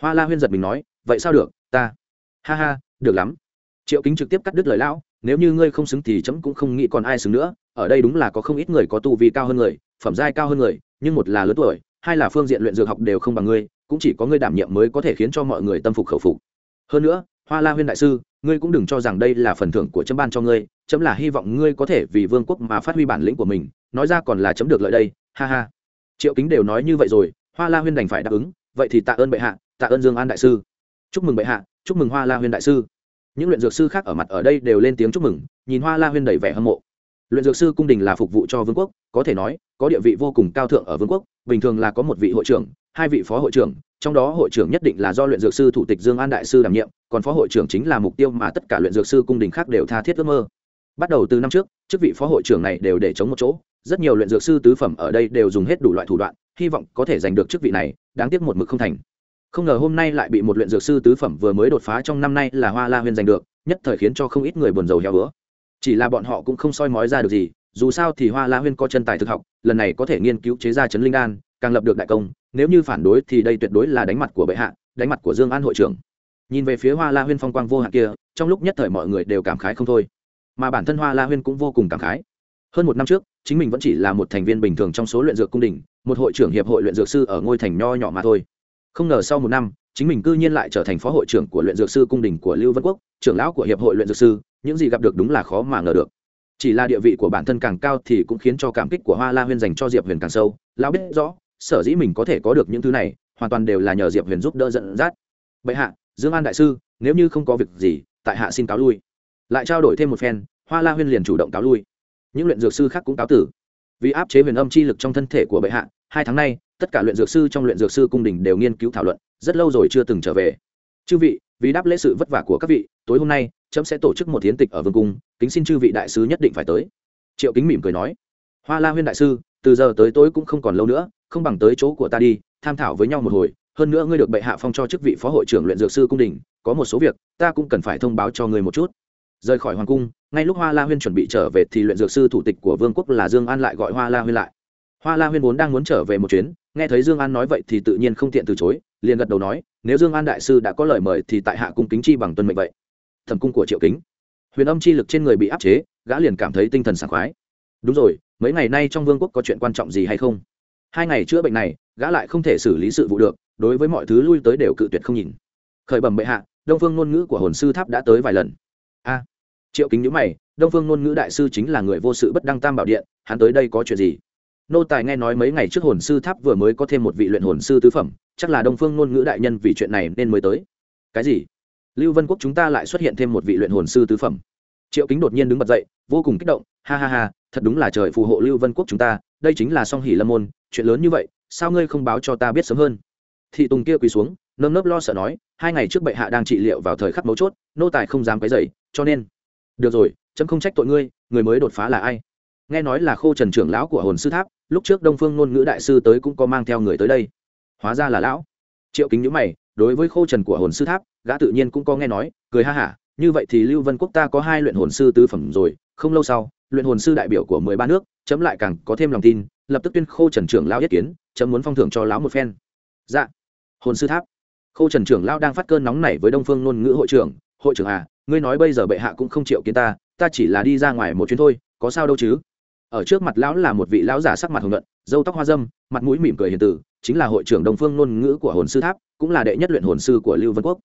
Hoa la huyên giật mình nói, vậy sao được, ta? Ha ha, được lắm. Triệu kính trực tiếp cắt đứt lời lão, nếu như ngươi không xứng thì chấm cũng không nghĩ còn ai xứng nữa, ở đây đúng là có không ít người có tu vi cao hơn người, phẩm giai cao hơn người, nhưng một là lớn tuổi, hai là phương diện luyện dược học đều không bằng ngươi, cũng chỉ có ngươi đảm nhiệm mới có thể khiến cho mọi người tâm phục khẩu phục. Hơn nữa, hoa la huyên đại sư, ngươi cũng đừng cho rằng đây là phần thưởng của chấm ban cho ngươi, chấm là hy vọng ngươi có thể vì vương quốc mà phát huy bản lĩnh của mình, nói ra còn là chấm được lợi đây, ha ha. Triệu kính đều nói như vậy rồi, hoa la huyên đành phải đáp ứng, vậy thì tạ ơn bệ hạ tạ ơn dương an đại sư. Chúc mừng bệ hạ, chúc mừng hoa la huyên đại sư. Những luyện dược sư khác ở mặt ở đây đều lên tiếng chúc mừng, nhìn hoa la huyên đầy vẻ hâm mộ. Luyện dược sư cung đình là phục vụ cho vương quốc, có thể nói, có địa vị vô cùng cao thượng ở vương quốc, bình thường là có một vị hội trưởng, hai vị phó hội trưởng, trong đó hội trưởng nhất định là do luyện dược sư thủ tịch dương an đại sư đảm nhiệm, còn phó hội trưởng chính là mục tiêu mà tất cả luyện dược sư cung đình khác đều tha thiết ước mơ. Bắt đầu từ năm trước, chức vị phó hội trưởng này đều để chống một chỗ, rất nhiều luyện dược sư tứ phẩm ở đây đều dùng hết đủ loại thủ đoạn, hy vọng có thể giành được chức vị này, đáng tiếc một mực không thành không ngờ hôm nay lại bị một luyện dược sư tứ phẩm vừa mới đột phá trong năm nay là hoa la huyên giành được, nhất thời khiến cho không ít người buồn rầu heo hứa. Chỉ là bọn họ cũng không soi mói ra được gì, dù sao thì hoa la huyên có chân tài thực học, lần này có thể nghiên cứu chế ra chấn linh đan, càng lập được đại công, nếu như phản đối thì đây tuyệt đối là đánh mặt của bệ hạ, đánh mặt của dương an hội trưởng. Nhìn về phía hoa la huyên phong quang vô hạn kia, trong lúc nhất thời mọi người đều cảm khái không thôi. Mà bản thân hoa la huyên cũng vô cùng cảm khái. Hơn một năm trước, chính mình vẫn chỉ là một thành viên bình thường trong số luyện dược cung đình, một hội trưởng hiệp hội luyện dược sư ở ngôi thành nho nhỏ mà thôi không ngờ sau một năm, chính mình cư nhiên lại trở thành phó hội trưởng của luyện dược sư cung đình của lưu vân quốc, trưởng lão của hiệp hội luyện dược sư, những gì gặp được đúng là khó mà ngờ được. Chỉ là địa vị của bản thân càng cao thì cũng khiến cho cảm kích của hoa la huyên dành cho diệp huyền càng sâu. Lão biết rõ, sở dĩ mình có thể có được những thứ này, hoàn toàn đều là nhờ diệp huyền giúp đỡ dẫn dắt. Bệ hạ, dương an đại sư, nếu như không có việc gì, tại hạ xin cáo lui. Lại trao đổi thêm một phen, hoa la huyên liền chủ động cáo lui. Những luyện dược sư khác cũng cáo tử. Vì áp chế huyền âm chi lực trong thân thể của bệ hạ hai tháng nay, tất cả luyện dược sư trong luyện dược sư cung đình đều nghiên cứu thảo luận, rất lâu rồi chưa từng trở về. Chư vị, vì đáp lễ sự vất vả của các vị, tối hôm nay trẫm sẽ tổ chức một hiến tịch ở vương cung, kính xin chư vị đại sứ nhất định phải tới. Triệu kính mỉm cười nói. Hoa la huyên đại sư, từ giờ tới tối cũng không còn lâu nữa, không bằng tới chỗ của ta đi, tham thảo với nhau một hồi, hơn nữa ngươi được bệ hạ phong cho chức vị phó hội trưởng luyện dược sư cung đình, có một số việc, ta cũng cần phải thông báo cho ngươi một chút. Rời khỏi hoàng cung, ngay lúc hoa la huyên chuẩn bị trở về thì luyện dược sư thủ tịch của vương quốc là dương an lại gọi hoa la huyên lại hoa la huyên vốn đang muốn trở về một chuyến, nghe thấy dương an nói vậy thì tự nhiên không tiện từ chối, liền gật đầu nói, nếu dương an đại sư đã có lời mời thì tại hạ cung kính chi bằng tuân mệnh vậy. Thẩm cung của triệu kính. Huyền âm chi lực trên người bị áp chế, gã liền cảm thấy tinh thần sảng khoái. Đúng rồi, mấy ngày nay trong vương quốc có chuyện quan trọng gì hay không? Hai ngày chữa bệnh này, gã lại không thể xử lý sự vụ được, đối với mọi thứ lui tới đều cự tuyệt không nhìn. Khởi bẩm bệ hạ, đông phương ngôn ngữ của hồn sư tháp đã tới vài lần. A. Triệu kính nhữ mày, đông phương ngôn ngữ đại sư chính là người vô sự bất đăng tam bảo điện, hắn tới đây có chuyện gì? Nô tài nghe nói mấy ngày trước hồn sư tháp vừa mới có thêm một vị luyện hồn sư tứ phẩm, chắc là đông phương ngôn ngữ đại nhân vì chuyện này nên mới tới. Cái gì? Lưu vân quốc chúng ta lại xuất hiện thêm một vị luyện hồn sư tứ phẩm. Triệu kính đột nhiên đứng bật dậy, vô cùng kích động, ha ha ha, thật đúng là trời phù hộ lưu vân quốc chúng ta, đây chính là song hỷ lâm môn, chuyện lớn như vậy, sao ngươi không báo cho ta biết sớm hơn? Thị tùng kia quỳ xuống, nơm nớp lo sợ nói, hai ngày trước bệ hạ đang trị liệu vào thời khắc mấu chốt, nô tài không dám cái dậy cho nên, được rồi, chấm không trách tội ngươi, người mới đột phá là ai? Nghe nói là khô trần trưởng lão của hồn sư tháp, lúc trước đông phương ngôn ngữ đại sư tới cũng có mang theo người tới đây. Hóa ra là lão. Triệu kính nhữ mày, đối với khô trần của hồn sư tháp, gã tự nhiên cũng có nghe nói, cười ha hả, như vậy thì lưu vân quốc ta có hai luyện hồn sư tứ phẩm rồi, không lâu sau, luyện hồn sư đại biểu của mười ba nước, chấm lại càng có thêm lòng tin, lập tức tuyên khô trần trưởng lão yết kiến, chấm muốn phong thưởng cho lão một phen. Dạ. Hồn sư tháp. Khô trần trưởng lão đang phát cơn nóng nảy với đông phương ngôn ngữ hội trưởng hội trưởng à ngươi nói bây giờ bệ hạ cũng không chịu kiến ta ta chỉ là đi ra ngoài một chuyến thôi, có sao đâu chứ? Ở trước mặt lão là một vị lão giả sắc mặt hồng nhuận dâu tóc hoa dâm, mặt mũi mỉm cười hiền tử chính là hội trưởng đồng phương ngôn ngữ của hồn sư tháp, cũng là đệ nhất luyện hồn sư của lưu vân quốc.